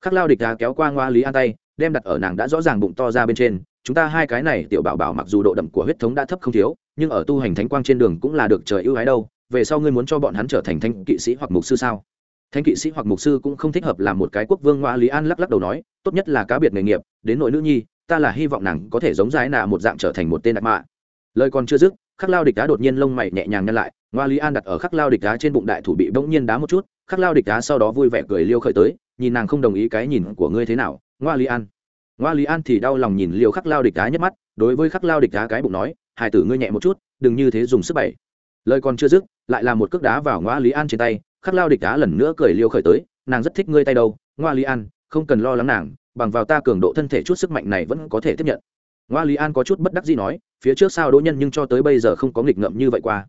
Khắc lao địch đá kéo qua ngoa lý an tay, đem đặt ở nàng đã rõ ràng bụng to ra bên trên. Chúng ta hai cái này tiểu bảo bảo mặc dù độ đậm của huyết thống đã thấp không thiếu, nhưng ở tu hành thánh quang trên đường cũng là được trời ưu ái đâu. Về sau ngươi muốn cho bọn hắn trở thành thanh kỵ sĩ hoặc mục sư sao? Thanh kỵ sĩ hoặc mục sư cũng không thích hợp làm một cái quốc vương, ngoa lý an lắc lắc đầu nói, tốt nhất là cá biệt nghề nghiệp, đến nội nữ nhi, ta là hy vọng nàng có thể giống giải nạ một dạng trở thành một tên đại mạ. Lời còn chưa dứt khắc lao địch đá đột nhiên lông mày nhẹ nhàng nhăn lại, ngoa lý an đặt ở khắc lao địch đá trên bụng đại thủ bị bỗng nhiên đá một chút, khắc lao địch đá sau đó vui vẻ cười liêu khởi tới, nhìn nàng không đồng ý cái nhìn của ngươi thế nào, ngoa lý an. Ngoa lý an thì đau lòng nhìn liều khắc lao địch đá nhất mắt, đối với khắc lao địch đá cái bụng nói, hải tử ngươi nhẹ một chút, đừng như thế dùng sức bẩy lời còn chưa dứt, lại là một cước đá vào ngoa lý an trên tay, khắc lao địch đá lần nữa cười liêu khởi tới, nàng rất thích ngươi tay đâu, ngoa lý an, không cần lo lắng nàng, bằng vào ta cường độ thân thể chút sức mạnh này vẫn có thể tiếp nhận ngoa lý an có chút bất đắc gì nói, phía trước sao đỗ nhân nhưng cho tới bây giờ không có nghịch ngợm như vậy qua?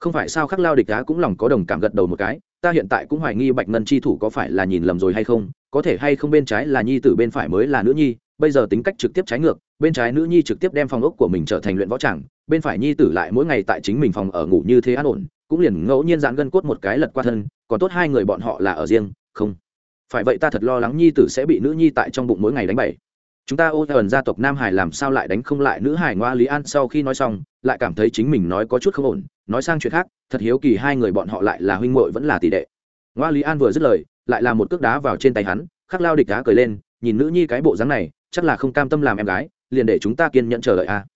Không phải sao khắc lao địch đá cũng lòng có đồng cảm gật đầu một cái, ta hiện tại cũng hoài nghi bạch ngân chi thủ có phải là nhìn lầm rồi hay không, có thể hay không bên trái là nhi tử bên phải mới là nữ nhi, bây giờ tính cách trực tiếp trái ngược, bên trái nữ nhi trực tiếp đem phòng ốc của mình trở thành luyện võ tràng, bên phải nhi tử lại mỗi ngày tại chính mình phòng ở ngủ như thế an ổn, cũng liền ngẫu nhiên dạn gân cốt một cái lật qua thân, còn tốt hai người bọn họ là ở riêng, không. Phải vậy ta thật lo lắng nhi tử sẽ bị nữ nhi tại trong bụng mỗi ngày đánh bậy chúng ta ô thần gia tộc nam hải làm sao lại đánh không lại nữ hải ngoa lý an sau khi nói xong lại cảm thấy chính mình nói có chút không ổn nói sang chuyện khác thật hiếu kỳ hai người bọn họ lại là huynh muội vẫn là tỷ đệ ngoa lý an vừa dứt lời lại là một cước đá vào trên tay hắn khắc lao địch đá cười lên nhìn nữ nhi cái bộ dáng này chắc là không cam tâm làm em gái liền để chúng ta kiên nhận chờ đợi a à.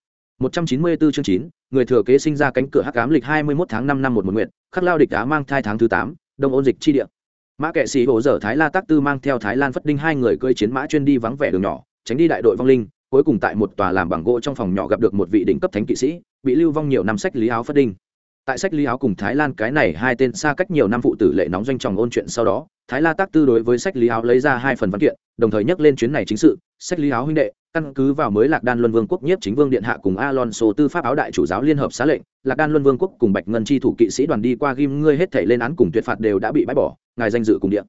194 chương 9, người thừa kế sinh ra cánh cửa hắc ám lịch 21 tháng 5 năm một nguyệt nguyện, khắc lao địch đá mang thai tháng thứ 8, đông ôn dịch chi địa. Mã kệ sĩ hổ dở Thái La Tác Tư mang theo Thái Lan Phất Đinh hai người cưỡi chiến mã chuyên đi vắng vẻ đường nhỏ, tránh đi đại đội vong linh, cuối cùng tại một tòa làm bằng gỗ trong phòng nhỏ gặp được một vị đỉnh cấp thánh kỵ sĩ, bị lưu vong nhiều năm sách lý áo Phất Đinh. Tại sách lý áo cùng Thái Lan cái này hai tên xa cách nhiều năm phụ tử lệ nóng doanh tròng ôn chuyện sau đó, Thái La Tác Tư đối với sách lý áo lấy ra hai phần văn kiện, đồng thời nhắc lên chuyến này chính sự, sách lý áo huynh đệ, căn cứ vào mới lạc đan luân vương quốc nhiếp chính vương điện hạ cùng alonso tư pháp áo đại chủ giáo liên hợp xá lệnh lạc đan luân vương quốc cùng bạch ngân chi thủ kỵ sĩ đoàn đi qua ghim ngươi hết thể lên án cùng tuyệt phạt đều đã bị bãi bỏ ngài danh dự cùng điện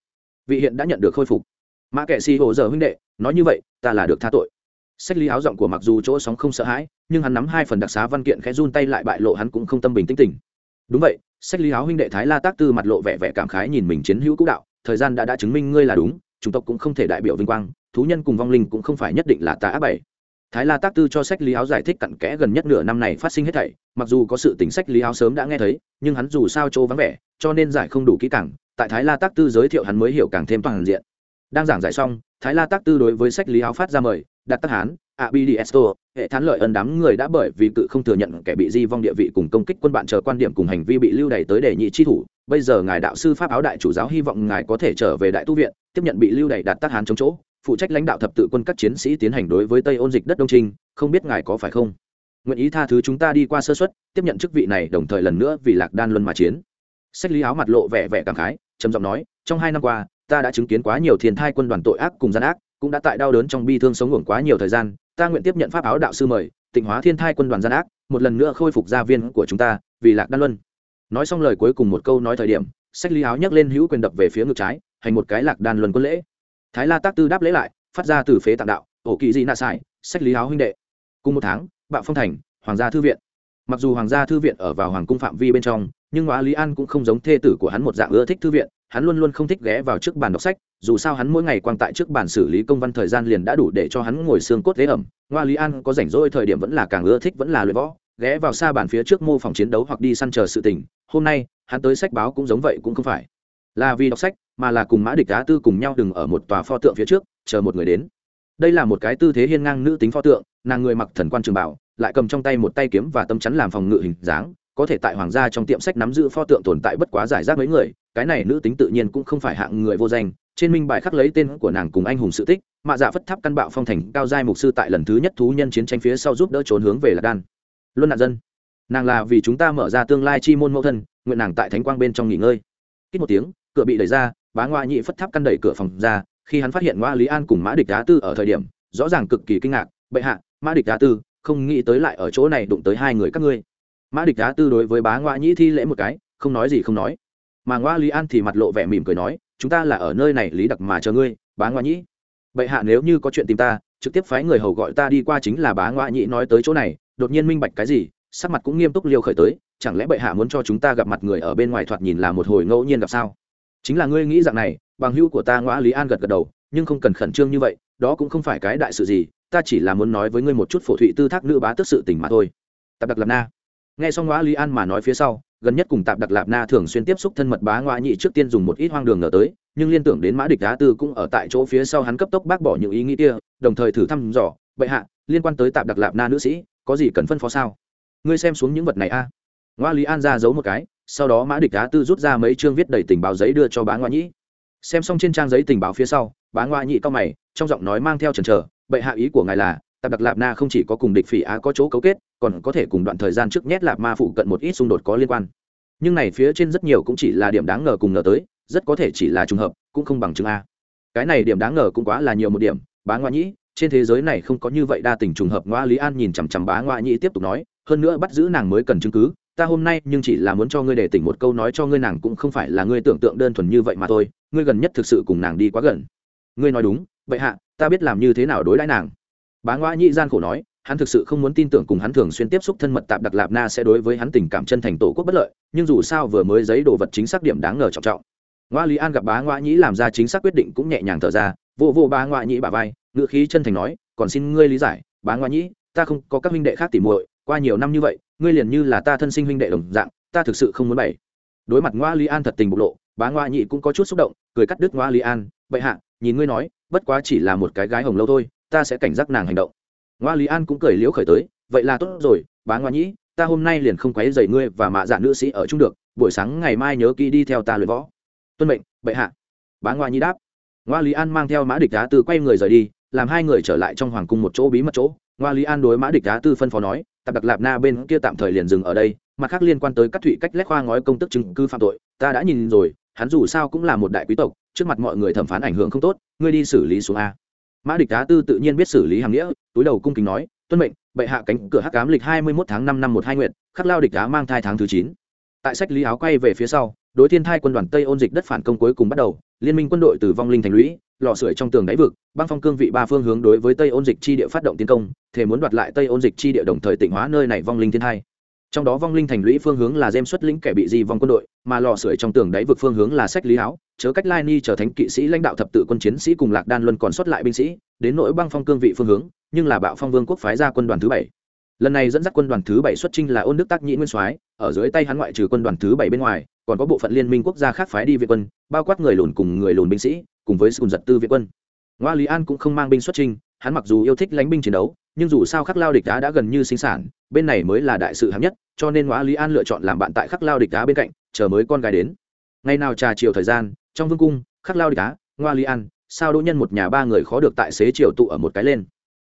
vị hiện đã nhận được khôi phục mã kệ si hồ giờ huynh đệ nói như vậy, ta là được tha tội. Sách lý áo giọng của mặc dù chỗ sóng không sợ hãi, nhưng hắn nắm hai phần đặc xá văn kiện khẽ run tay lại bại lộ hắn cũng không tâm bình tĩnh tỉnh. Đúng vậy, sách lý áo huynh đệ thái la tác tư mặt lộ vẻ vẻ cảm khái nhìn mình chiến hữu cũ đạo, thời gian đã đã chứng minh ngươi là đúng, chủng tộc cũng không thể đại biểu vinh quang, thú nhân cùng vong linh cũng không phải nhất định là tà ác bảy. Thái la tác tư cho sách lý áo giải thích cặn kẽ gần nhất nửa năm này phát sinh hết thảy, mặc dù có sự tính sách lý áo sớm đã nghe thấy, nhưng hắn dù sao chỗ vắng vẻ, cho nên giải không đủ kỹ càng, tại thái la tác tư giới thiệu hắn mới hiểu càng thêm toàn diện đang giảng giải xong, thái la tác tư đối với sách lý áo phát ra mời, đặt tác hán abdiesto hệ thán lợi ân đám người đã bởi vì cự không thừa nhận kẻ bị di vong địa vị cùng công kích quân bạn chờ quan điểm cùng hành vi bị lưu đày tới đề nhị chi thủ, bây giờ ngài đạo sư pháp áo đại chủ giáo hy vọng ngài có thể trở về đại tu viện, tiếp nhận bị lưu đày đặt tác hán chống chỗ, phụ trách lãnh đạo thập tự quân các chiến sĩ tiến hành đối với tây ôn dịch đất đông trinh, không biết ngài có phải không? Nguyện ý tha thứ chúng ta đi qua sơ xuất tiếp nhận chức vị này đồng thời lần nữa vì lạc đan luân mà chiến. Sách lý áo mặt lộ vẻ vẻ cảm khái, trầm giọng nói, trong hai năm qua ta đã chứng kiến quá nhiều thiên thai quân đoàn tội ác cùng gian ác, cũng đã tại đau đớn trong bi thương sống ngủ quá nhiều thời gian, ta nguyện tiếp nhận pháp áo đạo sư mời, tịnh hóa thiên thai quân đoàn gian ác, một lần nữa khôi phục gia viên của chúng ta, vì lạc đan luân. Nói xong lời cuối cùng một câu nói thời điểm, sách lý áo nhấc lên hữu quyền đập về phía ngực trái, hành một cái lạc đan luân quân lễ. Thái la tác tư đáp lễ lại, phát ra từ phế tạng đạo, ổ kỳ dị nạ sải, sách lý áo huynh đệ. Cùng một tháng, bạo phong thành, hoàng gia thư viện. Mặc dù hoàng gia thư viện ở vào hoàng cung phạm vi bên trong, nhưng hóa lý an cũng không giống thê tử của hắn một dạng ưa thích thư viện hắn luôn luôn không thích ghé vào trước bàn đọc sách, dù sao hắn mỗi ngày quang tại trước bàn xử lý công văn thời gian liền đã đủ để cho hắn ngồi xương cốt ghế ẩm. Ngoa lý an có rảnh rỗi thời điểm vẫn là càng ưa thích vẫn là luyện võ, ghé vào xa bàn phía trước mô phòng chiến đấu hoặc đi săn chờ sự tình. Hôm nay, hắn tới sách báo cũng giống vậy cũng không phải là vì đọc sách, mà là cùng mã địch cá tư cùng nhau đừng ở một tòa pho tượng phía trước, chờ một người đến. Đây là một cái tư thế hiên ngang nữ tính pho tượng, nàng người mặc thần quan trường bảo, lại cầm trong tay một tay kiếm và tâm chắn làm phòng ngự hình dáng có thể tại hoàng gia trong tiệm sách nắm giữ pho tượng tồn tại bất quá giải rác mấy người, cái này nữ tính tự nhiên cũng không phải hạng người vô danh, trên minh bài khắc lấy tên của nàng cùng anh hùng sự tích, mạ dạ phất tháp căn bạo phong thành cao giai mục sư tại lần thứ nhất thú nhân chiến tranh phía sau giúp đỡ trốn hướng về lạc đan. Luân nạn dân. Nàng là vì chúng ta mở ra tương lai chi môn mẫu thân, nguyện nàng tại thánh quang bên trong nghỉ ngơi. Ít một tiếng, cửa bị đẩy ra, bá ngoa nhị phất tháp căn đẩy cửa phòng ra, khi hắn phát hiện ngoa lý an cùng mã địch đá tư ở thời điểm, rõ ràng cực kỳ kinh ngạc, bệ hạ, mã địch đá tư, không nghĩ tới lại ở chỗ này đụng tới hai người các ngươi mã địch đá tư đối với bá ngoa nhĩ thi lễ một cái, không nói gì không nói. Mà ngoa lý an thì mặt lộ vẻ mỉm cười nói, chúng ta là ở nơi này lý đặc mà chờ ngươi, bá ngoa nhĩ. Bệ hạ nếu như có chuyện tìm ta, trực tiếp phái người hầu gọi ta đi qua chính là bá ngoa nhĩ nói tới chỗ này, đột nhiên minh bạch cái gì, sắc mặt cũng nghiêm túc liêu khởi tới, chẳng lẽ bệ hạ muốn cho chúng ta gặp mặt người ở bên ngoài thoạt nhìn là một hồi ngẫu nhiên gặp sao? Chính là ngươi nghĩ rằng này, bằng hữu của ta ngoa lý an gật gật đầu, nhưng không cần khẩn trương như vậy, đó cũng không phải cái đại sự gì, ta chỉ là muốn nói với ngươi một chút phổ thụy tư thác nữ bá tức sự tình mà thôi. Tạp đặc lạp na nghe xong ngoa lý an mà nói phía sau, gần nhất cùng tạp đặc lạp na thường xuyên tiếp xúc thân mật bá ngoại nhị trước tiên dùng một ít hoang đường ngờ tới, nhưng liên tưởng đến mã địch đá tư cũng ở tại chỗ phía sau hắn cấp tốc bác bỏ những ý nghĩ kia, đồng thời thử thăm dò, bệ hạ, liên quan tới tạp đặc lạp na nữ sĩ, có gì cần phân phó sao ngươi xem xuống những vật này a à? ngoa lý an ra giấu một cái, sau đó mã địch đá tư rút ra mấy chương viết đầy tình báo giấy đưa cho bá ngoại nhị. xem xong trên trang giấy tình báo phía sau, bá ngoại nhị cao mày, trong giọng nói mang theo chần chờ, bệ hạ, ý của ngài là tạp đặc lạp na không chỉ có cùng địch phỉ á có chỗ cấu kết, còn có thể cùng đoạn thời gian trước nhét lạp ma phụ cận một ít xung đột có liên quan. Nhưng này phía trên rất nhiều cũng chỉ là điểm đáng ngờ cùng ngờ tới, rất có thể chỉ là trùng hợp, cũng không bằng chứng a. Cái này điểm đáng ngờ cũng quá là nhiều một điểm, bá ngoại nhĩ, trên thế giới này không có như vậy đa tình trùng hợp, ngoa lý an nhìn chằm chằm bá ngoại nhĩ tiếp tục nói, hơn nữa bắt giữ nàng mới cần chứng cứ, ta hôm nay nhưng chỉ là muốn cho ngươi để tỉnh một câu nói cho ngươi nàng cũng không phải là ngươi tưởng tượng đơn thuần như vậy mà thôi, ngươi gần nhất thực sự cùng nàng đi quá gần. Ngươi nói đúng, vậy hạ, ta biết làm như thế nào đối đãi nàng bá ngoa nhị gian khổ nói, hắn thực sự không muốn tin tưởng cùng hắn thường xuyên tiếp xúc thân mật tạp đặc lạp na sẽ đối với hắn tình cảm chân thành tổ quốc bất lợi, nhưng dù sao vừa mới giấy đồ vật chính xác điểm đáng ngờ trọng trọng. Ngoa lý an gặp bá ngoa nhĩ làm ra chính xác quyết định cũng nhẹ nhàng thở ra vô vô bá ngoa nhĩ bà vai ngựa khí chân thành nói, còn xin ngươi lý giải, bá ngoa nhĩ, ta không có các huynh đệ khác tỉ muội, qua nhiều năm như vậy, ngươi liền như là ta thân sinh huynh đệ đồng dạng, ta thực sự không muốn bày đối mặt ngoa lý an thật tình bộc lộ, bá ngoa nhĩ cũng có chút xúc động, cười cắt đứt ngoa lý an vậy hạ, nhìn ngươi nói, bất quá chỉ là một cái gái hồng lâu thôi ta sẽ cảnh giác nàng hành động. Ngoa lý an cũng cười liễu khởi tới, vậy là tốt rồi, bá ngoa nhĩ, ta hôm nay liền không quấy dậy ngươi và mạ dạ nữ sĩ ở chung được, buổi sáng ngày mai nhớ kỹ đi theo ta luyện võ. Tuân mệnh, bệ hạ. Bá ngoa nhĩ đáp. Ngoa lý an mang theo mã địch đá tư quay người rời đi, làm hai người trở lại trong hoàng cung một chỗ bí mật chỗ. Ngoa lý an đối mã địch đá tư phân phó nói, tạp đặc lạp na bên kia tạm thời liền dừng ở đây, mặt khác liên quan tới các thụy cách lách khoa ngói công tức chứng cứ phạm tội, ta đã nhìn rồi, hắn dù sao cũng là một đại quý tộc, trước mặt mọi người thẩm phán ảnh hưởng không tốt, ngươi đi xử lý xuống a mã địch đá tư tự nhiên biết xử lý hàng nghĩa, túi đầu cung kính nói, tuân mệnh, bệ hạ cánh cửa hắc cám lịch hai mươi mốt tháng năm năm một hai nguyện khắc lao địch đá mang thai tháng thứ chín. Tại sách lý áo quay về phía sau, đối thiên thai quân đoàn tây ôn dịch đất phản công cuối cùng bắt đầu, liên minh quân đội từ vong linh thành lũy, lò sưởi trong tường đáy vực, băng phong cương vị ba phương hướng đối với tây ôn dịch chi địa phát động tiến công thể muốn đoạt lại tây ôn dịch chi địa đồng thời tỉnh hóa nơi này vong linh thiên thai trong đó vong linh thành lũy phương hướng là dêm xuất lĩnh kẻ bị di vong quân đội, mà lò sưởi trong tường đáy vực phương hướng là sách lý áo, chớ cách lai ni trở thành kỵ sĩ lãnh đạo thập tự quân chiến sĩ cùng lạc đan luân còn xuất lại binh sĩ, đến nỗi băng phong cương vị phương hướng, nhưng là bạo phong vương quốc phái ra quân đoàn thứ bảy. Lần này dẫn dắt quân đoàn thứ bảy xuất trinh là ôn đức tác nhĩ nguyên soái, ở dưới tay hắn ngoại trừ quân đoàn thứ bảy bên ngoài, còn có bộ phận liên minh quốc gia khác phái đi viện quân, bao quát người lùn cùng người lùn binh sĩ, cùng với sùn giật tư viện quân. Ngoa lý an cũng không mang binh xuất trinh hắn mặc dù yêu thích lánh binh chiến đấu, nhưng dù sao khắc lao địch đã đã gần như sinh sản, bên này mới là đại sự hạng nhất cho nên ngoa lý an lựa chọn làm bạn tại khắc lao địch đá bên cạnh, chờ mới con gái đến. Ngày nào trà chiều thời gian, trong vương cung, khắc lao địch đá ngoa lý an, sao đỗ nhân một nhà ba người khó được tại xế chiều tụ ở một cái lên.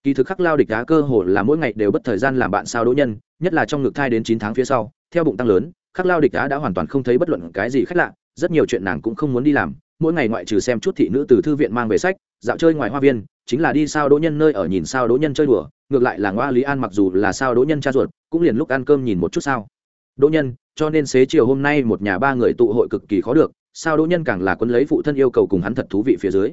Kỳ thực khắc lao địch đá cơ hồ là mỗi ngày đều bất thời gian làm bạn sao đỗ nhân, nhất là trong ngực thai đến chín tháng phía sau, theo bụng tăng lớn, khắc lao địch đá đã hoàn toàn không thấy bất luận cái gì khác lạ, rất nhiều chuyện nàng cũng không muốn đi làm, mỗi ngày ngoại trừ xem chút thị nữ từ thư viện mang về sách, dạo chơi ngoài hoa viên, chính là đi sao đỗ nhân nơi ở nhìn sao đỗ nhân chơi đùa, ngược lại là ngoa lý an mặc dù là sao đỗ nhân cha ruột cũng liền lúc ăn cơm nhìn một chút sao. Đỗ nhân, cho nên xế chiều hôm nay một nhà ba người tụ hội cực kỳ khó được, sao đỗ nhân càng là quân lấy phụ thân yêu cầu cùng hắn thật thú vị phía dưới.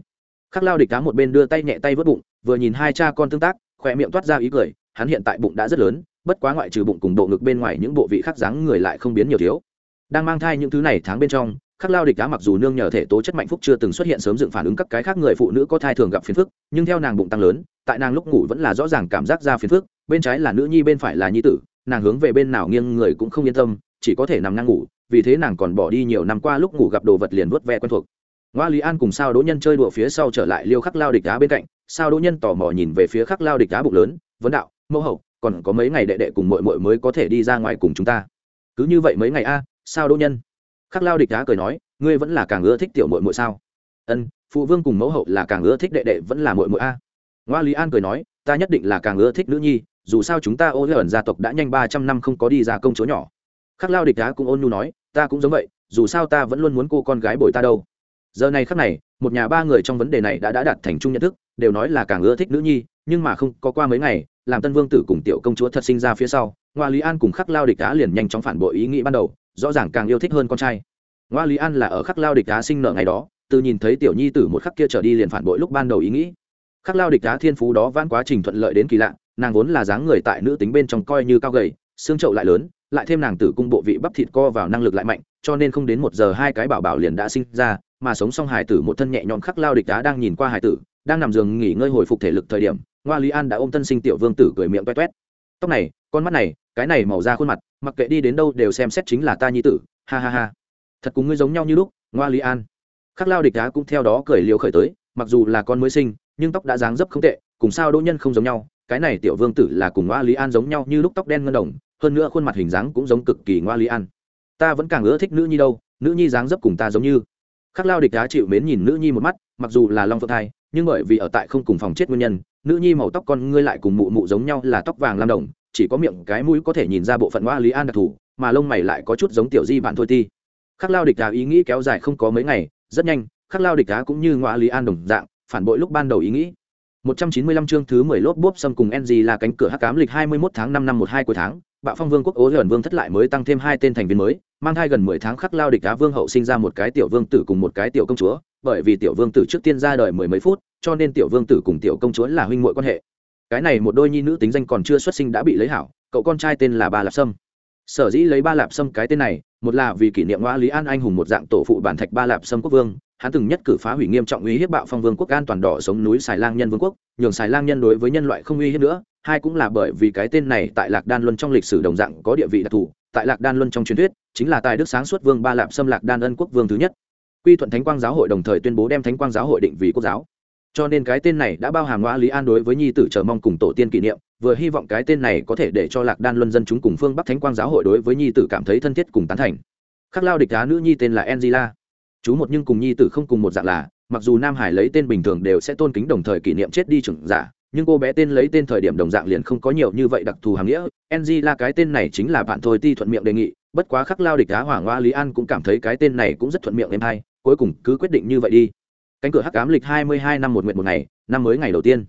Khắc lao địch cá một bên đưa tay nhẹ tay vớt bụng, vừa nhìn hai cha con tương tác, khỏe miệng toát ra ý cười, hắn hiện tại bụng đã rất lớn, bất quá ngoại trừ bụng cùng bộ ngực bên ngoài những bộ vị khác dáng người lại không biến nhiều thiếu. Đang mang thai những thứ này tháng bên trong, khắc lao địch cá mặc dù nương nhờ thể tố chất mạnh phúc chưa từng xuất hiện sớm dựng phản ứng các cái khác người phụ nữ có thai thường gặp phiền phức, nhưng theo nàng bụng tăng lớn, tại nàng lúc ngủ vẫn là rõ ràng cảm giác ra phiền phức bên trái là nữ nhi, bên phải là nhi tử, nàng hướng về bên nào nghiêng người cũng không yên tâm, chỉ có thể nằm ngang ngủ, vì thế nàng còn bỏ đi nhiều năm qua lúc ngủ gặp đồ vật liền vớt ve quen thuộc. Ngoa lý an cùng sao đỗ nhân chơi đùa phía sau trở lại liêu khắc lao địch đá bên cạnh, sao đỗ nhân tò mò nhìn về phía khắc lao địch đá bụng lớn, vấn đạo, mẫu hậu, còn có mấy ngày đệ đệ cùng mội mội mới có thể đi ra ngoài cùng chúng ta? Cứ như vậy mấy ngày a, sao đỗ nhân. Khắc lao địch đá cười nói, ngươi vẫn là càng ưa thích tiểu mội mội sao? Ân, phụ vương cùng mẫu hậu là càng ưa thích đệ đệ vẫn là mội mội a. Ngoa lý an cười nói, ta nhất định là càng ưa thích nữ nhi dù sao chúng ta ô ẩn gia tộc đã nhanh ba trăm năm không có đi ra công chúa nhỏ. Khắc lao địch đá cũng ôn nhu nói, ta cũng giống vậy, dù sao ta vẫn luôn muốn cô con gái bồi ta đâu. Giờ này khắc này, một nhà ba người trong vấn đề này đã đã đạt thành chung nhận thức, đều nói là càng ưa thích nữ nhi, nhưng mà không có qua mấy ngày, làm tân vương tử cùng tiểu công chúa thật sinh ra phía sau, ngoa lý an cùng khắc lao địch đá liền nhanh chóng phản bội ý nghĩ ban đầu, rõ ràng càng yêu thích hơn con trai. Ngoa lý an là ở khắc lao địch đá sinh nợ ngày đó, từ nhìn thấy tiểu nhi tử một khắc kia trở đi liền phản bội lúc ban đầu ý nghĩ. Khắc lao địch đá thiên phú đó vãn quá trình thuận lợi đến kỳ lạ nàng vốn là dáng người tại nữ tính bên trong coi như cao gầy, xương trậu lại lớn, lại thêm nàng tử cung bộ vị bắp thịt co vào năng lực lại mạnh, cho nên không đến một giờ hai cái bảo bảo liền đã sinh ra, mà sống xong hải tử một thân nhẹ nhõm khắc lao địch đá đang nhìn qua hải tử, đang nằm giường nghỉ ngơi hồi phục thể lực thời điểm, ngoa lý an đã ôm tân sinh tiểu vương tử cười miệng toét toét. Tóc này, con mắt này, cái này màu da khuôn mặt, mặc kệ đi đến đâu đều xem xét chính là ta nhi tử, ha ha ha. Thật cùng ngươi giống nhau như lúc, ngoa lý an. Khắc lao địch đá cũng theo đó cười liều khởi tới, mặc dù là con mới sinh, nhưng tóc đã dáng dấp không tệ, cùng sao đỗ nhân không giống nhau cái này tiểu vương tử là cùng ngoa lý an giống nhau như lúc tóc đen ngân đồng, hơn nữa khuôn mặt hình dáng cũng giống cực kỳ ngoa lý an. Ta vẫn càng ưa thích nữ nhi đâu, nữ nhi dáng dấp cùng ta giống như. Khắc lao địch đá chịu mến nhìn nữ nhi một mắt, mặc dù là long phượng thai, nhưng bởi vì ở tại không cùng phòng chết nguyên nhân, nữ nhi màu tóc con ngươi lại cùng mụ mụ giống nhau là tóc vàng lam đồng, chỉ có miệng cái mũi có thể nhìn ra bộ phận ngoa lý an đặc thù, mà lông mày lại có chút giống tiểu di bạn thôi ti. Khắc lao địch đá ý nghĩ kéo dài không có mấy ngày, rất nhanh, khắc lao địch đá cũng như ngoa lý an đồng dạng, phản bội lúc ban đầu ý nghĩ. 195 chương thứ 10 lốp bốp xâm cùng NG là cánh cửa hắc ám lịch 21 tháng 5 năm 12 cuối tháng, Bạo Phong Vương quốc Ố huyền Vương thất lại mới tăng thêm hai tên thành viên mới, mang thai gần 10 tháng khắc lao địch Á vương hậu sinh ra một cái tiểu vương tử cùng một cái tiểu công chúa, bởi vì tiểu vương tử trước tiên ra đời mười mấy phút, cho nên tiểu vương tử cùng tiểu công chúa là huynh muội quan hệ. Cái này một đôi nhi nữ tính danh còn chưa xuất sinh đã bị lấy hảo, cậu con trai tên là Ba Lạp Sâm. Sở dĩ lấy Ba Lạp Sâm cái tên này, một là vì kỷ niệm Ngoa Lý An anh hùng một dạng tổ phụ bản thạch Ba Lạp Sâm quốc vương, hắn từng nhất cử phá hủy nghiêm trọng uy hiếp bạo phong vương quốc an toàn đỏ sống núi xài lang nhân vương quốc, nhường xài lang nhân đối với nhân loại không uy hiếp nữa, hai cũng là bởi vì cái tên này tại lạc đan luân trong lịch sử đồng dạng có địa vị đặc thù, tại lạc đan luân trong truyền thuyết, chính là tài đức sáng suốt vương ba lạp xâm lạc đan ân quốc vương thứ nhất. Quy thuận thánh quang giáo hội đồng thời tuyên bố đem thánh quang giáo hội định vì quốc giáo. Cho nên cái tên này đã bao hàm ngoa lý an đối với nhi tử chờ mong cùng tổ tiên kỷ niệm, vừa hy vọng cái tên này có thể để cho lạc đan luân dân chúng cùng phương bắc thánh quang giáo hội đối với nhi tử cảm thấy thân thiết cùng tán thành. Khắc lao địch đá nữ nhi tên là angela chú một nhưng cùng nhi tử không cùng một dạng là, mặc dù nam hải lấy tên bình thường đều sẽ tôn kính đồng thời kỷ niệm chết đi trưởng giả, nhưng cô bé tên lấy tên thời điểm đồng dạng liền không có nhiều như vậy đặc thù hàng nghĩa. Ng là cái tên này chính là bạn thôi ti thuận miệng đề nghị, bất quá khắc lao địch đá hoàng hoa lý an cũng cảm thấy cái tên này cũng rất thuận miệng em hay, cuối cùng cứ quyết định như vậy đi. Cánh cửa hắc ám lịch hai mươi hai năm một nguyện một ngày, năm mới ngày đầu tiên.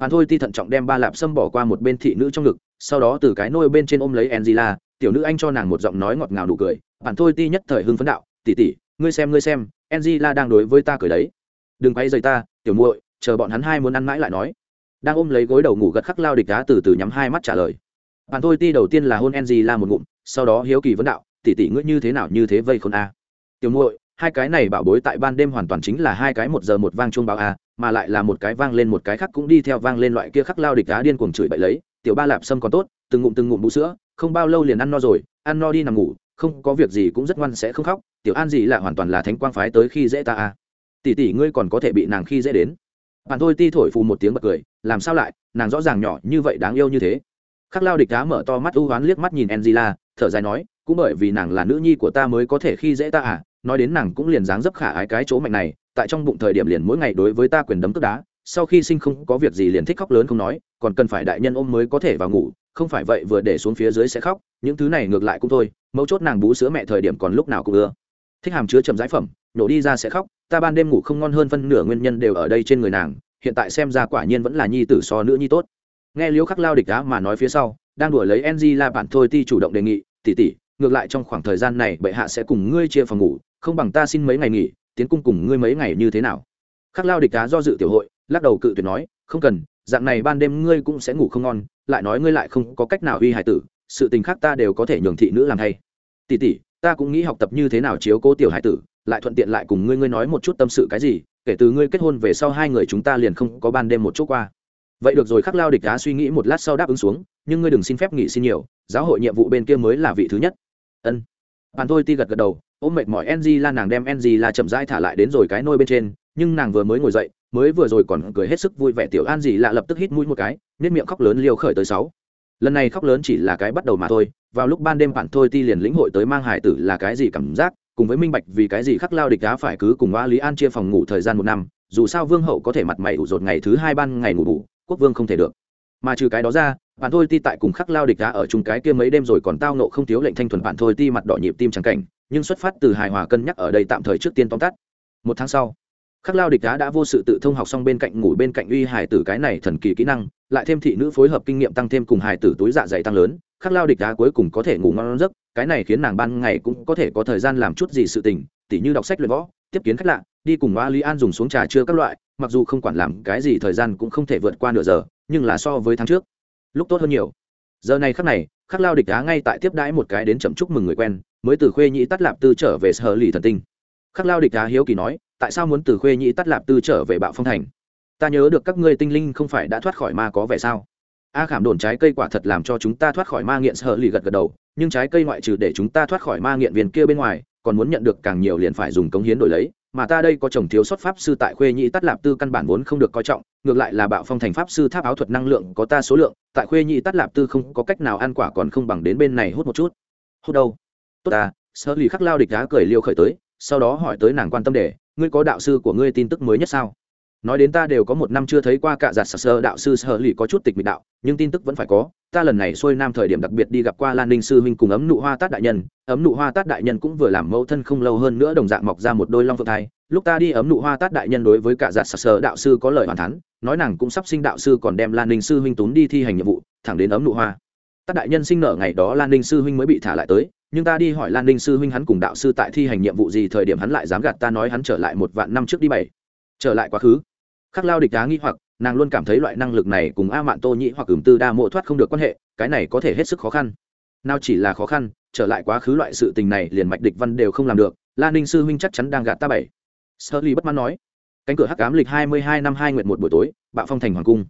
Bạn thôi ti thận trọng đem ba lạp xâm bỏ qua một bên thị nữ trong ngực, sau đó từ cái nôi bên trên ôm lấy angela tiểu nữ anh cho nàng một giọng nói ngọt ngào đủ cười. Bạn thôi ti nhất thời hưng phấn đạo tỉ tỉ ngươi xem ngươi xem, angela đang đối với ta cười đấy. Đừng quay dày ta, tiểu muội, chờ bọn hắn hai muốn ăn mãi lại nói. Đang ôm lấy gối đầu ngủ gật khắc lao địch đá từ từ nhắm hai mắt trả lời. Bạn thôi, ti đầu tiên là hôn angela một ngụm, sau đó hiếu kỳ vấn đạo tỉ tỉ ngươi như thế nào, như thế vây khôn a? Tiểu muội, hai cái này bảo bối tại ban đêm hoàn toàn chính là hai cái một giờ một vang chuông báo a, mà lại là một cái vang lên một cái khác cũng đi theo vang lên loại kia khắc lao địch đá điên cuồng chửi bậy lấy. Tiểu ba lạp sâm còn tốt, từng ngụm từng ngụm bú sữa, không bao lâu liền ăn no rồi, ăn no đi nằm ngủ, không có việc gì cũng rất ngoan sẽ không khóc tiểu an gì là hoàn toàn là thánh quang phái tới khi dễ ta à? Tỷ tỷ ngươi còn có thể bị nàng khi dễ đến. Bạn thôi ti thổi phù một tiếng bật cười, làm sao lại, nàng rõ ràng nhỏ như vậy đáng yêu như thế. Khắc lao địch đá mở to mắt u hoán liếc mắt nhìn angela, thở dài nói, cũng bởi vì nàng là nữ nhi của ta mới có thể khi dễ ta à nói đến nàng cũng liền dáng dấp khả ái cái chỗ mạnh này, tại trong bụng thời điểm liền mỗi ngày đối với ta quyền đấm tức đá, sau khi sinh không có việc gì liền thích khóc lớn không nói, còn cần phải đại nhân ôm mới có thể vào ngủ, không phải vậy vừa để xuống phía dưới sẽ khóc, những thứ này ngược lại cũng thôi, mấu chốt nàng bú sữa mẹ thời điểm còn lúc nào cũng ưa thích hàm chứa chậm giải phẩm nhổ đi ra sẽ khóc, ta ban đêm ngủ không ngon hơn phân nửa nguyên nhân đều ở đây trên người nàng, hiện tại xem ra quả nhiên vẫn là nhi tử so nữ nhi tốt. Nghe liễu khắc lao địch đá mà nói phía sau, đang đuổi lấy ng la bạn thôi ti chủ động đề nghị tỉ tỉ ngược lại trong khoảng thời gian này bệ hạ sẽ cùng ngươi chia phòng ngủ, không bằng ta xin mấy ngày nghỉ, tiến cung cùng ngươi mấy ngày như thế nào? Khắc lao địch đá do dự tiểu hội, lắc đầu cự tuyệt nói, không cần, dạng này ban đêm ngươi cũng sẽ ngủ không ngon, lại nói ngươi lại không có cách nào uy hải tử, sự tình khác ta đều có thể nhường thị nữ làm thay tỷ tỷ ta cũng nghĩ học tập như thế nào chiếu cố tiểu hải tử, lại thuận tiện lại cùng ngươi ngươi nói một chút tâm sự cái gì, kể từ ngươi kết hôn về sau hai người chúng ta liền không có ban đêm một chút qua. Vậy được rồi, khắc lao địch đá suy nghĩ một lát sau đáp ứng xuống, nhưng ngươi đừng xin phép nghỉ xin nhiều, giáo hội nhiệm vụ bên kia mới là vị thứ nhất. Ân. Bạn thôi ti gật gật đầu, ôm mệt mỏi ng la, nàng đem ng la chậm rãi thả lại đến rồi cái nôi bên trên, nhưng nàng vừa mới ngồi dậy, mới vừa rồi còn cười hết sức vui vẻ, tiểu an gì lạ lập tức hít mũi một cái nết miệng khóc lớn liều khởi tới sáu lần này khóc lớn chỉ là cái bắt đầu mà thôi, vào lúc ban đêm bạn thôi ti liền lĩnh hội tới mang hải tử là cái gì cảm giác, cùng với minh bạch vì cái gì khắc lao địch đá phải cứ cùng oa lý an chia phòng ngủ thời gian một năm, dù sao vương hậu có thể mặt mày ủ rột ngày thứ hai ban ngày ngủ ngủ quốc vương không thể được. Mà trừ cái đó ra bạn thôi ti tại cùng khắc lao địch đá ở chung cái kia mấy đêm rồi còn tao nộ không thiếu lệnh thanh thuần bạn thôi ti mặt đỏ nhịp tim trắng cảnh, nhưng xuất phát từ hài hòa cân nhắc ở đây tạm thời trước tiên tóm tắt. Một tháng sau, khắc lao địch đá đã vô sự tự thông học xong bên cạnh ngủ bên cạnh uy hải tử cái này thần kỳ kỹ năng lại thêm thị nữ phối hợp kinh nghiệm tăng thêm cùng hài tử túi dạ dày tăng lớn, khắc lao địch đá cuối cùng có thể ngủ ngon giấc, cái này khiến nàng ban ngày cũng có thể có thời gian làm chút gì sự tình, tỉ như đọc sách luyện võ, tiếp kiến khách lạ, đi cùng hoa lý an dùng xuống trà chưa các loại, mặc dù không quản làm cái gì thời gian cũng không thể vượt qua nửa giờ, nhưng là so với tháng trước, lúc tốt hơn nhiều. Giờ này khắc này, khắc lao địch đá ngay tại tiếp đãi một cái đến chậm chúc mừng người quen, mới từ khuê nhĩ tắt lạp tư trở về sở lì thần tinh. Khắc lao địch đá hiếu kỳ nói, tại sao muốn từ khuê nhĩ tắt lạp tư trở về bạo phong thành? Ta nhớ được các ngươi tinh linh không phải đã thoát khỏi ma có vẻ sao? A khảm đồn trái cây quả thật làm cho chúng ta thoát khỏi ma nghiện sợ lì gật gật đầu, nhưng trái cây ngoại trừ để chúng ta thoát khỏi ma nghiện viên kia bên ngoài, còn muốn nhận được càng nhiều liền phải dùng cống hiến đổi lấy, mà ta đây có chồng thiếu sót pháp sư tại khuê nhĩ tắt lạp tư căn bản vốn không được coi trọng, ngược lại là bạo phong thành pháp sư tháp áo thuật năng lượng có ta số lượng, tại khuê nhĩ tắt lạp tư không có cách nào ăn quả còn không bằng đến bên này hút một chút. Hút đâu? Tốt ta, sợ lì khắc lao địch đá cười liêu khởi tới, sau đó hỏi tới nàng quan tâm để ngươi có đạo sư của ngươi tin tức mới nhất sao? Nói đến ta đều có một năm chưa thấy qua cả giặt sơ đạo sư sơ lì có chút tịch mịch đạo, nhưng tin tức vẫn phải có, ta lần này xuôi nam thời điểm đặc biệt đi gặp qua lan ninh sư huynh cùng ấm nụ hoa tát đại nhân, ấm nụ hoa tát đại nhân cũng vừa làm mẫu thân không lâu hơn nữa đồng dạng mọc ra một đôi long phượng thai, lúc ta đi ấm nụ hoa tát đại nhân đối với cả giặt sơ đạo sư có lời hoàn thắn nói nàng cũng sắp sinh đạo sư còn đem lan ninh sư huynh tún đi thi hành nhiệm vụ, thẳng đến ấm nụ hoa. Tát đại nhân sinh nở ngày đó lan ninh sư huynh mới bị thả lại tới, nhưng ta đi hỏi lan ninh sư huynh hắn cùng đạo sư tại thi hành nhiệm vụ gì thời điểm hắn lại dám gạt ta nói hắn trở lại một vạn năm trước đi bảy. Trở lại quá khứ khắc lao địch đá nghi hoặc, nàng luôn cảm thấy loại năng lực này cùng a mạn tô nhĩ hoặc ửng tư đa mộ thoát không được quan hệ, cái này có thể hết sức khó khăn. Nào chỉ là khó khăn, trở lại quá khứ loại sự tình này liền mạch địch văn đều không làm được, la ninh sư huynh chắc chắn đang gạt ta bảy. Sơ ly bất mãn nói. Cánh cửa hắc cám lịch hai mươi hai năm hai nguyện một buổi tối, bạo phong thành hoàng cung.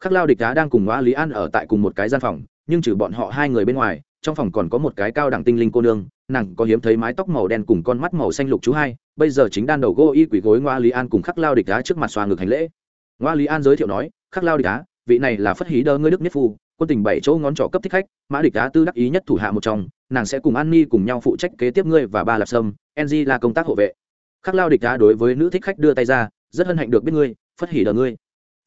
Khắc lao địch đá đang cùng ngoa lý an ở tại cùng một cái gian phòng, nhưng trừ bọn họ hai người bên ngoài trong phòng còn có một cái cao đẳng tinh linh cô nương nàng có hiếm thấy mái tóc màu đen cùng con mắt màu xanh lục chú hai bây giờ chính đan đầu gô y quỷ gối ngoa lý an cùng khắc lao địch đá trước mặt xoa ngực hành lễ. Ngoa lý an giới thiệu nói khắc lao địch đá vị này là phất hí đơ ngươi đức nhất phu quân tình bảy chỗ ngón trỏ cấp thích khách mã địch đá tư đắc ý nhất thủ hạ một trong nàng sẽ cùng an ni cùng nhau phụ trách kế tiếp ngươi và ba lạp sâm ng là công tác hộ vệ. Khắc lao địch đá đối với nữ thích khách đưa tay ra rất hân hạnh được biết ngươi phất hỉ đờ ngươi.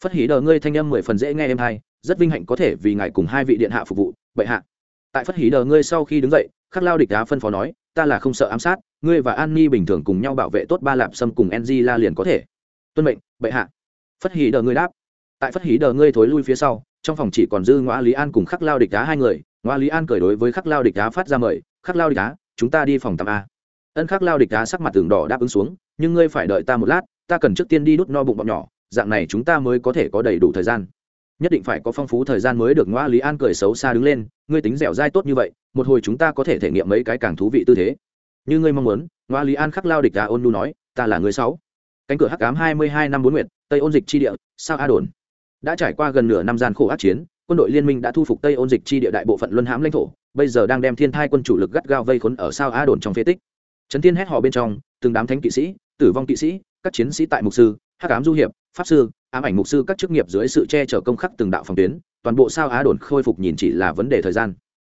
Phất hỉ đờ ngươi thanh âm mười phần dễ nghe em hai, rất vinh hạnh có thể vì ngài cùng hai vị điện hạ phục vụ bệ hạ tại phất hỉ đờ ngươi sau khi đứng dậy, khắc lao địch đá phân phó nói, ta là không sợ ám sát, ngươi và an ni bình thường cùng nhau bảo vệ tốt ba lạp sâm cùng enzy la liền có thể. Tuân mệnh, bệ hạ. Phất hỉ đờ ngươi đáp. Tại phất hỉ đờ ngươi thối lui phía sau, trong phòng chỉ còn dư ngoa lý an cùng khắc lao địch đá hai người. Ngoa lý an cười đối với khắc lao địch đá phát ra mời, khắc lao địch đá chúng ta đi phòng tắm a. Ân khắc lao địch đá sắc mặt tường đỏ đáp ứng xuống, nhưng ngươi phải đợi ta một lát, ta cần trước tiên đi đút no bụng bọn nhỏ, dạng này chúng ta mới có thể có đầy đủ thời gian nhất định phải có phong phú thời gian mới được ngoa lý an cười xấu xa đứng lên, ngươi tính dẻo dai tốt như vậy, một hồi chúng ta có thể thể nghiệm mấy cái càng thú vị tư thế. Như ngươi mong muốn, ngoa lý an khắc lao địch ra ôn nu nói, ta là người sáu. Cánh cửa hắc ám hai mươi hai năm bốn nguyệt, tây ôn dịch chi địa, sao a đồn? Đã trải qua gần nửa năm gian khổ ác chiến, quân đội liên minh đã thu phục tây ôn dịch chi địa đại bộ phận luân hãm lãnh thổ, bây giờ đang đem thiên thai quân chủ lực gắt gao vây khốn ở sao a đồn trong phế tích. Trấn thiên hét hò bên trong, từng đám thánh kỵ sĩ, tử vong kỵ sĩ, các chiến sĩ tại mục sư hắc ám du hiệp, pháp sư, ám ảnh mục sư các chức nghiệp dưới sự che chở công khắc từng đạo phòng tuyến, toàn bộ sao á đồn khôi phục nhìn chỉ là vấn đề thời gian.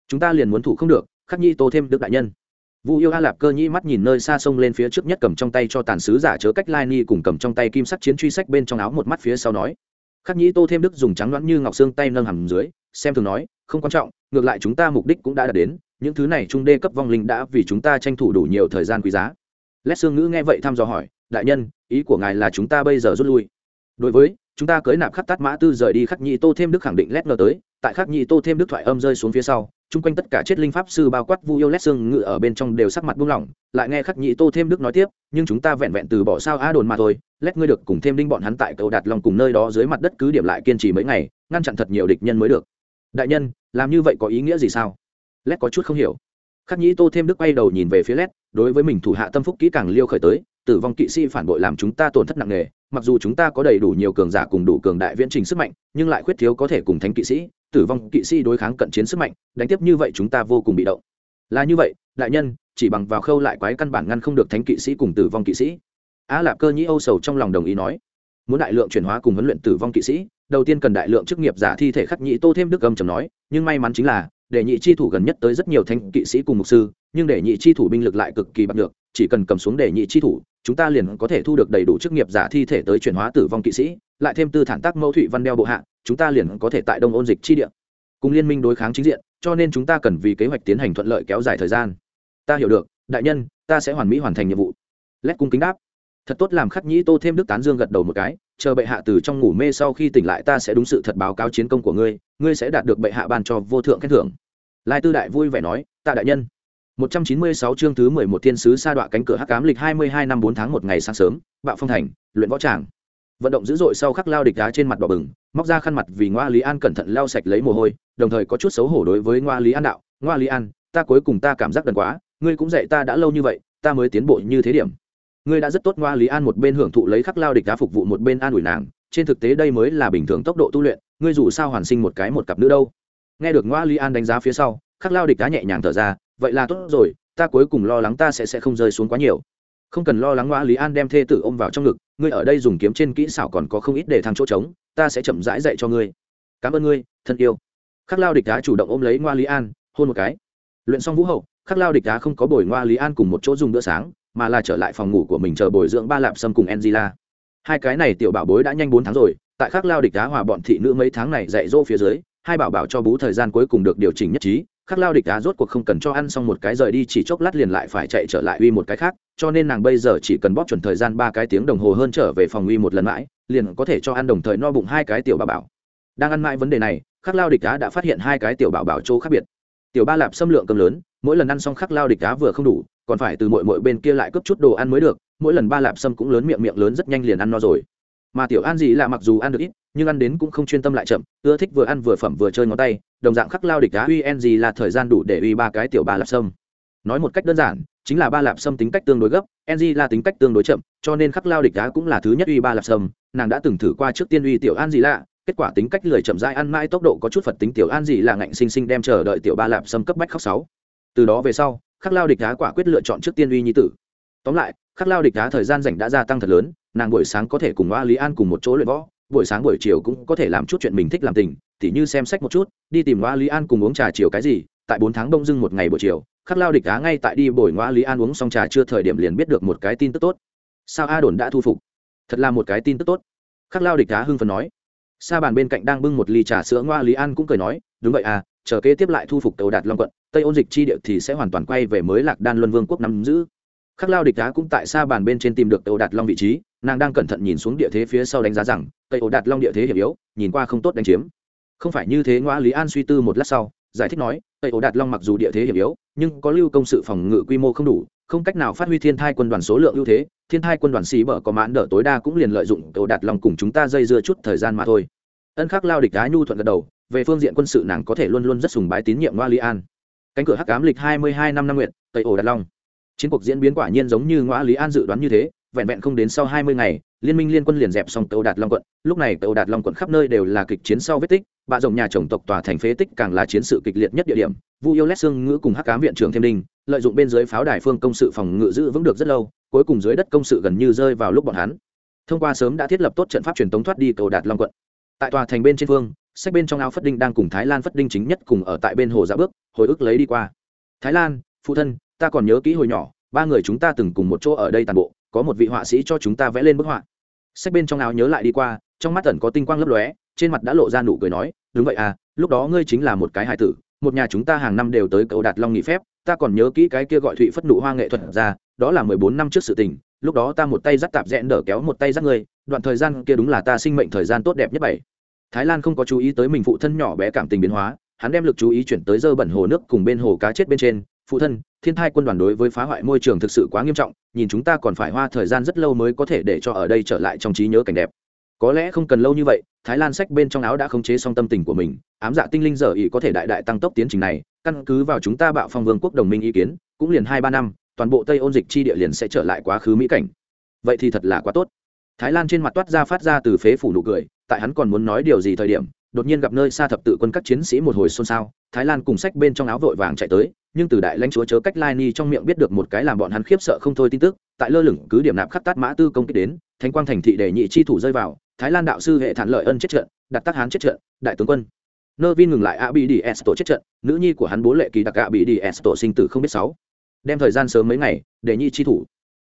Chúng ta liền muốn thủ không được, khắc nhi tô thêm đức đại nhân. Vu yêu a lạp cơ nhĩ mắt nhìn nơi xa sông lên phía trước nhất cầm trong tay cho tàn sứ giả chớ cách lai ni cùng cầm trong tay kim sắc chiến truy sách bên trong áo một mắt phía sau nói. Khắc nhĩ tô thêm đức dùng trắng loãng như ngọc xương tay nâng hầm dưới, xem thường nói, không quan trọng, ngược lại chúng ta mục đích cũng đã đạt đến, những thứ này trung đê cấp vong linh đã vì chúng ta tranh thủ đủ nhiều thời gian quý giá lét xương ngữ nghe vậy thăm dò hỏi, đại nhân, ý của ngài là chúng ta bây giờ rút lui. Đối với, chúng ta cưới nạp khắc tát mã tư rời đi khắc nhị tô thêm đức khẳng định lét ngờ tới, tại khắc nhị tô thêm đức thoại âm rơi xuống phía sau, chung quanh tất cả chết linh pháp sư bao quát vu yêu lét xương ngự ở bên trong đều sắc mặt buông lỏng, lại nghe khắc nhị tô thêm đức nói tiếp, nhưng chúng ta vẹn vẹn từ bỏ sao a đồn mà thôi, lét ngươi được cùng thêm đinh bọn hắn tại cầu đạt lòng cùng nơi đó dưới mặt đất cứ điểm lại kiên trì mấy ngày, ngăn chặn thật nhiều địch nhân mới được. Đại nhân, làm như vậy có ý nghĩa gì sao? Lét có chút không hiểu khắc nhĩ tô thêm đức bay đầu nhìn về phía lét, đối với mình thủ hạ tâm phúc kỹ càng liêu khởi tới, tử vong kỵ sĩ phản bội làm chúng ta tổn thất nặng nề, mặc dù chúng ta có đầy đủ nhiều cường giả cùng đủ cường đại viễn trình sức mạnh, nhưng lại khuyết thiếu có thể cùng thánh kỵ sĩ, tử vong kỵ sĩ đối kháng cận chiến sức mạnh, đánh tiếp như vậy chúng ta vô cùng bị động. Là như vậy, đại nhân, chỉ bằng vào khâu lại quái căn bản ngăn không được thánh kỵ sĩ cùng tử vong kỵ sĩ. Á lạp cơ nhĩ âu sầu trong lòng đồng ý nói, muốn đại lượng chuyển hóa cùng huấn luyện tử vong kỵ sĩ, đầu tiên cần đại lượng chức nghiệp giả thi thể khắc Nhĩ tô thêm đức âm trầm nói, nhưng may mắn chính là để nhị chi thủ gần nhất tới rất nhiều thanh kỵ sĩ cùng mục sư, nhưng để nhị chi thủ binh lực lại cực kỳ bắt được chỉ cần cầm xuống để nhị chi thủ, chúng ta liền có thể thu được đầy đủ chức nghiệp giả thi thể tới chuyển hóa tử vong kỵ sĩ, lại thêm tư thản tác mẫu thụy văn đeo bộ hạ, chúng ta liền có thể tại đông ôn dịch chi địa cùng liên minh đối kháng chính diện, cho nên chúng ta cần vì kế hoạch tiến hành thuận lợi kéo dài thời gian. Ta hiểu được, đại nhân, ta sẽ hoàn mỹ hoàn thành nhiệm vụ. Lét cung kính đáp thật tốt làm khắc nhĩ tô thêm đức tán dương gật đầu một cái chờ bệ hạ từ trong ngủ mê sau khi tỉnh lại ta sẽ đúng sự thật báo cáo chiến công của ngươi ngươi sẽ đạt được bệ hạ ban cho vô thượng khen thưởng lai tư đại vui vẻ nói tạ đại nhân 196 chương thứ 11 thiên sứ sa đọa cánh cửa hắc ám lịch 22 năm 4 tháng 1 ngày sáng sớm, bạo phong thành, luyện võ tràng. Vận động dữ dội sau khắc lao địch đá trên mặt đỏ bừng, móc ra khăn mặt vì Ngoa Lý An cẩn thận lau sạch lấy mồ hôi, đồng thời có chút xấu hổ đối với Ngoa Lý An đạo, "Ngoa Lý An, ta cuối cùng ta cảm giác đần quá, ngươi cũng dạy ta đã lâu như vậy, ta mới tiến bộ như thế điểm." Ngươi đã rất tốt Ngoa Lý An một bên hưởng thụ lấy khắc lao địch đá phục vụ một bên an ủi nàng, trên thực tế đây mới là bình thường tốc độ tu luyện, ngươi dù sao hoàn sinh một cái một cặp nữ đâu. Nghe được Ngoa Lý An đánh giá phía sau, khắc lao địch đá nhẹ nhàng thở ra, vậy là tốt rồi, ta cuối cùng lo lắng ta sẽ sẽ không rơi xuống quá nhiều. Không cần lo lắng ngoa lý an đem thê tử ôm vào trong ngực ngươi ở đây dùng kiếm trên kỹ xảo còn có không ít để thang chỗ trống ta sẽ chậm rãi dạy cho ngươi. Cảm ơn ngươi thân yêu. Khắc lao địch đá chủ động ôm lấy ngoa lý an hôn một cái. Luyện xong vũ hậu khắc lao địch đá không có bồi ngoa lý an cùng một chỗ dùng bữa sáng mà là trở lại phòng ngủ của mình chờ bồi dưỡng ba lạp sâm cùng angela. Hai cái này tiểu bảo bối đã nhanh bốn tháng rồi, tại khắc lao địch đá hòa bọn thị nữ mấy tháng này dạy dỗ phía dưới, hai bảo bảo cho bú thời gian cuối cùng được điều chỉnh nhất trí, khắc lao địch đá rốt cuộc không cần cho ăn xong một cái rời đi, chỉ chốc lát liền lại phải chạy trở lại uy một cái khác, cho nên nàng bây giờ chỉ cần bóp chuẩn thời gian ba cái tiếng đồng hồ hơn trở về phòng uy một lần mãi, liền có thể cho ăn đồng thời no bụng hai cái tiểu Bảo bảo. Đang ăn mãi vấn đề này, khắc lao địch đá đã phát hiện hai cái tiểu bảo bảo chỗ khác biệt. Tiểu ba lạp xâm lượng cơm lớn, mỗi lần ăn xong khắc lao địch đá vừa không đủ còn phải từ mỗi mỗi bên kia lại cướp chút đồ ăn mới được, mỗi lần ba lạp sâm cũng lớn miệng miệng lớn rất nhanh liền ăn no rồi. Mà tiểu an gì là mặc dù ăn được ít, nhưng ăn đến cũng không chuyên tâm lại chậm, ưa thích vừa ăn vừa phẩm vừa chơi ngón tay, đồng dạng khắc lao địch đá uy en gì là thời gian đủ để uy ba cái tiểu ba lạp sâm. Nói một cách đơn giản, chính là ba lạp sâm tính cách tương đối gấp en là tính cách tương đối chậm, cho nên khắc lao địch đá cũng là thứ nhất uy ba lạp sâm, nàng đã từng thử qua trước tiên uy tiểu an gì lạ, kết quả tính cách lười chậm dai ăn mãi tốc độ có chút phật tính tiểu an gì là ngạnh sinh sinh đem chờ đợi tiểu ba lạp sâm cấp bách khóc sáu. Từ đó về sau khắc lao địch đá quả quyết lựa chọn trước tiên uy nhi tử. Tóm lại, khắc lao địch đá thời gian dành đã gia tăng thật lớn, nàng buổi sáng có thể cùng oa lý an cùng một chỗ luyện võ, buổi sáng buổi chiều cũng có thể làm chút chuyện mình thích làm tình, tỉ như xem sách một chút, đi tìm oa lý an cùng uống trà chiều cái gì, tại bốn tháng đông dưng một ngày buổi chiều, khắc lao địch đá ngay tại đi bồi ngoa lý an uống xong trà chưa thời điểm liền biết được một cái tin tức tốt. Sao a đồn đã thu phục? Thật là một cái tin tức tốt. Khắc lao địch đá hưng phần nói. Sa bàn bên cạnh đang bưng một ly trà sữa ngoa lý an cũng cười nói, đúng vậy à chờ kế tiếp lại thu phục tàu đạt long quận tây ôn dịch chi địa thì sẽ hoàn toàn quay về mới lạc đan luân vương quốc nắm giữ. Khắc lao địch đá cũng tại xa bàn bên trên tìm được tàu đạt long vị trí, nàng đang cẩn thận nhìn xuống địa thế phía sau đánh giá rằng, tây ô đạt long địa thế hiểm yếu, nhìn qua không tốt đánh chiếm. Không phải như thế ngoã lý an suy tư một lát sau, giải thích nói, tây ô đạt long mặc dù địa thế hiểm yếu, nhưng có lưu công sự phòng ngự quy mô không đủ, không cách nào phát huy thiên thai quân đoàn số lượng ưu thế, thiên thai quân đoàn xì bở có mãn đỡ tối đa cũng liền lợi dụng ổ đạt long cùng chúng ta dây dưa chút thời gian mà thôi. Ân khắc lao địch đá nhu thuận gật đầu, về phương diện quân sự nàng có thể luôn luôn rất sùng bái tín nhiệm ngoa lý an cánh cửa hắc ám lịch hai mươi hai năm năm nguyện, tây ổ đạt long. Chiến cuộc diễn biến quả nhiên giống như ngõ lý an dự đoán như thế, vẹn vẹn không đến sau hai mươi ngày, liên minh liên quân liền dẹp xong tàu đạt long quận. Lúc này tàu đạt long quận khắp nơi đều là kịch chiến sau vết tích bạ rồng nhà chồng tộc tòa thành phế tích càng là chiến sự kịch liệt nhất địa điểm. Vu yêu lét xương ngữ cùng hắc cám viện trưởng thêm Đình, lợi dụng bên dưới pháo đài phương công sự phòng ngự giữ vững được rất lâu, cuối cùng dưới đất công sự gần như rơi vào lúc bọn hắn. Thông qua sớm đã thiết lập tốt trận pháp truyền tống thoát đi cầu đạt long quận. Tại tòa thành bên trên phương, sách bên trong áo phất đinh đang cùng thái lan phất đinh chính nhất cùng ở tại bên hồ dạ bước hồi ức lấy đi qua. Thái lan, phụ thân, ta còn nhớ kỹ hồi nhỏ, ba người chúng ta từng cùng một chỗ ở đây tàn bộ, có một vị họa sĩ cho chúng ta vẽ lên bức họa. Sách bên trong áo nhớ lại đi qua, trong mắt tẩn có tinh quang lấp lóe, trên mặt đã lộ ra nụ cười nói, đúng vậy à lúc đó ngươi chính là một cái hài tử, một nhà chúng ta hàng năm đều tới cầu đạt long nghỉ phép, ta còn nhớ kỹ cái kia gọi thụy phất nụ hoa nghệ thuật ra, đó là mười bốn năm trước sự tình, lúc đó ta một tay dắt tạp rẽn đỡ kéo một tay dắt ngươi, đoạn thời gian kia đúng là ta sinh mệnh thời gian tốt đẹp nhất bảy. Thái lan không có chú ý tới mình phụ thân nhỏ bé cảm tình biến hóa hắn đem lực chú ý chuyển tới dơ bẩn hồ nước cùng bên hồ cá chết bên trên. Phụ thân, thiên thai quân đoàn đối với phá hoại môi trường thực sự quá nghiêm trọng, nhìn chúng ta còn phải hoa thời gian rất lâu mới có thể để cho ở đây trở lại trong trí nhớ cảnh đẹp. Có lẽ không cần lâu như vậy, thái lan sách bên trong áo đã khống chế xong tâm tình của mình, ám dạ tinh linh giờ ý có thể đại đại tăng tốc tiến trình này, căn cứ vào chúng ta bạo phong vương quốc đồng minh ý kiến, cũng liền hai ba năm, toàn bộ tây ôn dịch chi địa liền sẽ trở lại quá khứ mỹ cảnh. Vậy thì thật là quá tốt. Thái lan trên mặt toát ra phát ra từ phế phủ nụ cười, tại hắn còn muốn nói điều gì thời điểm đột nhiên gặp nơi xa thập tự quân các chiến sĩ một hồi xôn xao, thái lan cùng sách bên trong áo vội vàng chạy tới, nhưng từ đại lãnh chúa chớ cách lai ni trong miệng biết được một cái làm bọn hắn khiếp sợ không thôi tin tức, tại lơ lửng cứ điểm nạp khắc tát mã tư công kích đến, thánh quang thành thị đề nhị chi thủ rơi vào, thái lan đạo sư hệ thản lợi ân chết trận đặt tác hán chết trận, đại tướng quân. Nơ vin ngừng lại a bị đi s tổ chết trận, nữ nhi của hắn bố lệ kỳ đặc a bị đi s tổ sinh tử không biết sáu. Đem thời gian sớm mấy ngày để nhị chi thủ.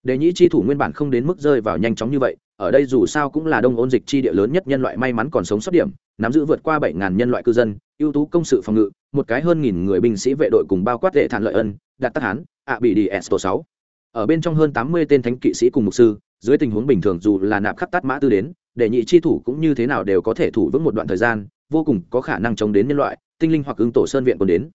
Đề nhị chi thủ nguyên bản không đến mức rơi vào nhanh chóng như vậy, ở đây dù sao cũng là đông ôn dịch chi địa lớn nhất nhân loại may mắn còn sống sót điểm nắm giữ vượt qua bảy ngàn nhân loại cư dân, ưu tú công sự phòng ngự, một cái hơn nghìn người binh sĩ vệ đội cùng bao quát vệ thản lợi ân, đạt tắc hán, ạ bị đi s tổ sáu. Ở bên trong hơn tám mươi tên thánh kỵ sĩ cùng mục sư, dưới tình huống bình thường dù là nạp khắc tát mã tư đến, để nhị chi thủ cũng như thế nào đều có thể thủ vững một đoạn thời gian, vô cùng có khả năng chống đến nhân loại, tinh linh hoặc ứng tổ sơn viện còn đến.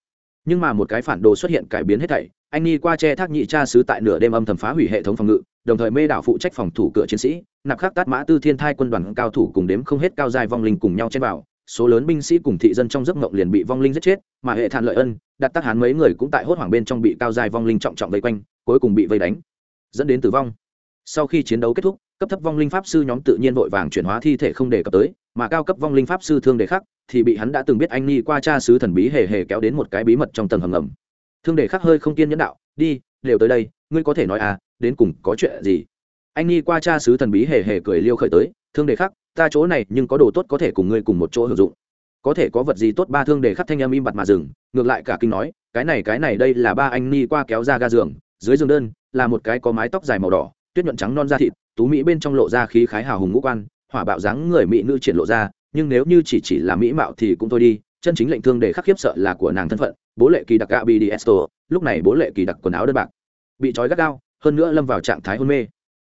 Nhưng mà một cái phản đồ xuất hiện cải biến hết thảy, anh ni qua che thác nhị cha sứ tại nửa đêm âm thầm phá hủy hệ thống phòng ngự đồng thời mê đảo phụ trách phòng thủ cửa chiến sĩ, nạp khắc tát mã tư thiên thai quân đoàn cao thủ cùng đếm không hết cao dài vong linh cùng nhau chen vào. Số lớn binh sĩ cùng thị dân trong giấc mộng liền bị vong linh giết chết, mà hệ thản lợi ân, đặt tác hán mấy người cũng tại hốt hoảng bên trong bị cao dài vong linh trọng trọng vây quanh, cuối cùng bị vây đánh, dẫn đến tử vong. Sau khi chiến đấu kết thúc, cấp thấp vong linh pháp sư nhóm tự nhiên vội vàng chuyển hóa thi thể không đề cập tới, mà cao cấp vong linh pháp sư thương đề khắc thì bị hắn đã từng biết anh ni qua cha sứ thần bí hề hề kéo đến một cái bí mật trong tầng hầm ngầm. Thương đề khắc hơi không kiên nhẫn đạo, đi, đều tới đây, ngươi có thể nói à đến cùng có chuyện gì? Anh nghi qua cha sứ thần bí hề hề cười liêu khởi tới, thương đề khắc, ta chỗ này nhưng có đồ tốt có thể cùng ngươi cùng một chỗ hưởng dụng. Có thể có vật gì tốt ba thương đề khắc thanh âm im bặt mà dừng, ngược lại cả kinh nói, cái này cái này, đây là ba anh ni qua kéo ra ga giường, dưới giường đơn, là một cái có mái tóc dài màu đỏ, tuyết nhuận trắng non da thịt, tú mỹ bên trong lộ ra khí khái hào hùng ngũ quan, hỏa bạo dáng người mỹ nữ triển lộ ra, nhưng nếu như chỉ chỉ là mỹ mạo thì cũng thôi đi, chân chính lệnh thương đề khắc khiếp sợ là của nàng thân phận, bố lệ kỳ đặc gạ bị đi lúc này bố lệ kỳ đặc quần áo đơn bạc, bị trói gắt gao hơn nữa lâm vào trạng thái hôn mê.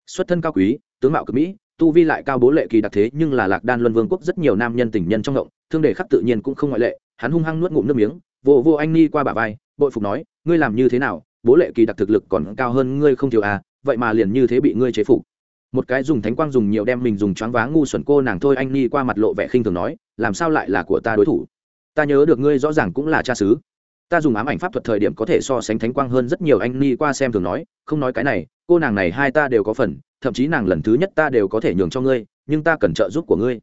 Xuất thân cao quý, tướng mạo cực mỹ, tu vi lại cao bố lệ kỳ đặc thế, nhưng là lạc đan luân vương quốc rất nhiều nam nhân tình nhân trong ngộng thương đề khắc tự nhiên cũng không ngoại lệ, hắn hung hăng nuốt ngụm nước miếng, vô vô anh ni qua bà vai, bội phục nói, ngươi làm như thế nào? Bố lệ kỳ đặc thực lực còn cao hơn ngươi không thiếu à vậy mà liền như thế bị ngươi chế phục. Một cái dùng thánh quang dùng nhiều đem mình dùng choáng váng ngu xuẩn cô nàng thôi, anh ni qua mặt lộ vẻ khinh thường nói, làm sao lại là của ta đối thủ? Ta nhớ được ngươi rõ ràng cũng là cha xứ ta dùng ám ảnh pháp thuật thời điểm có thể so sánh thánh quang hơn rất nhiều, anh ni qua xem thường nói, không nói cái này, cô nàng này hai ta đều có phần, thậm chí nàng lần thứ nhất ta đều có thể nhường cho ngươi, nhưng ta cần trợ giúp của ngươi.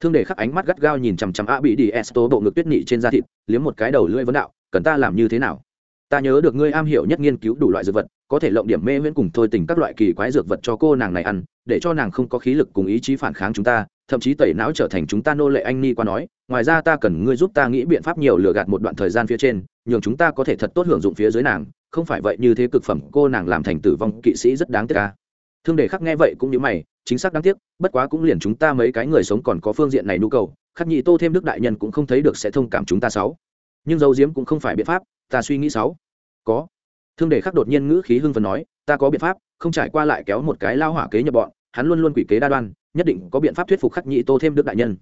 Thương để khắc ánh mắt gắt gao nhìn chằm chằm a bị đi esto bộ ngực tuyết nị trên da thịt, liếm một cái đầu lưỡi vấn đạo, cần ta làm như thế nào? Ta nhớ được ngươi am hiểu nhất nghiên cứu đủ loại dược vật, có thể lộng điểm mê huyễn cùng thôi tình các loại kỳ quái dược vật cho cô nàng này ăn, để cho nàng không có khí lực cùng ý chí phản kháng chúng ta, thậm chí tẩy não trở thành chúng ta nô lệ, anh ni qua nói, ngoài ra ta cần ngươi giúp ta nghĩ biện pháp nhiều lừa gạt một đoạn thời gian phía trên nhường chúng ta có thể thật tốt hưởng dụng phía dưới nàng, không phải vậy như thế cực phẩm cô nàng làm thành tử vong kỵ sĩ rất đáng tiếc ca thương đề khắc nghe vậy cũng như mày, chính xác đáng tiếc, bất quá cũng liền chúng ta mấy cái người sống còn có phương diện này nhu cầu, khắc nhị tô thêm đức đại nhân cũng không thấy được sẽ thông cảm chúng ta sáu. Nhưng dấu diếm cũng không phải biện pháp, ta suy nghĩ sáu. Có. Thương đề khắc đột nhiên ngữ khí hưng phần nói, ta có biện pháp, không trải qua lại kéo một cái lao hỏa kế nhập bọn, hắn luôn luôn quỷ kế đa đoan, nhất định có biện pháp thuyết phục khắc nhị tô thêm đức đại nhân.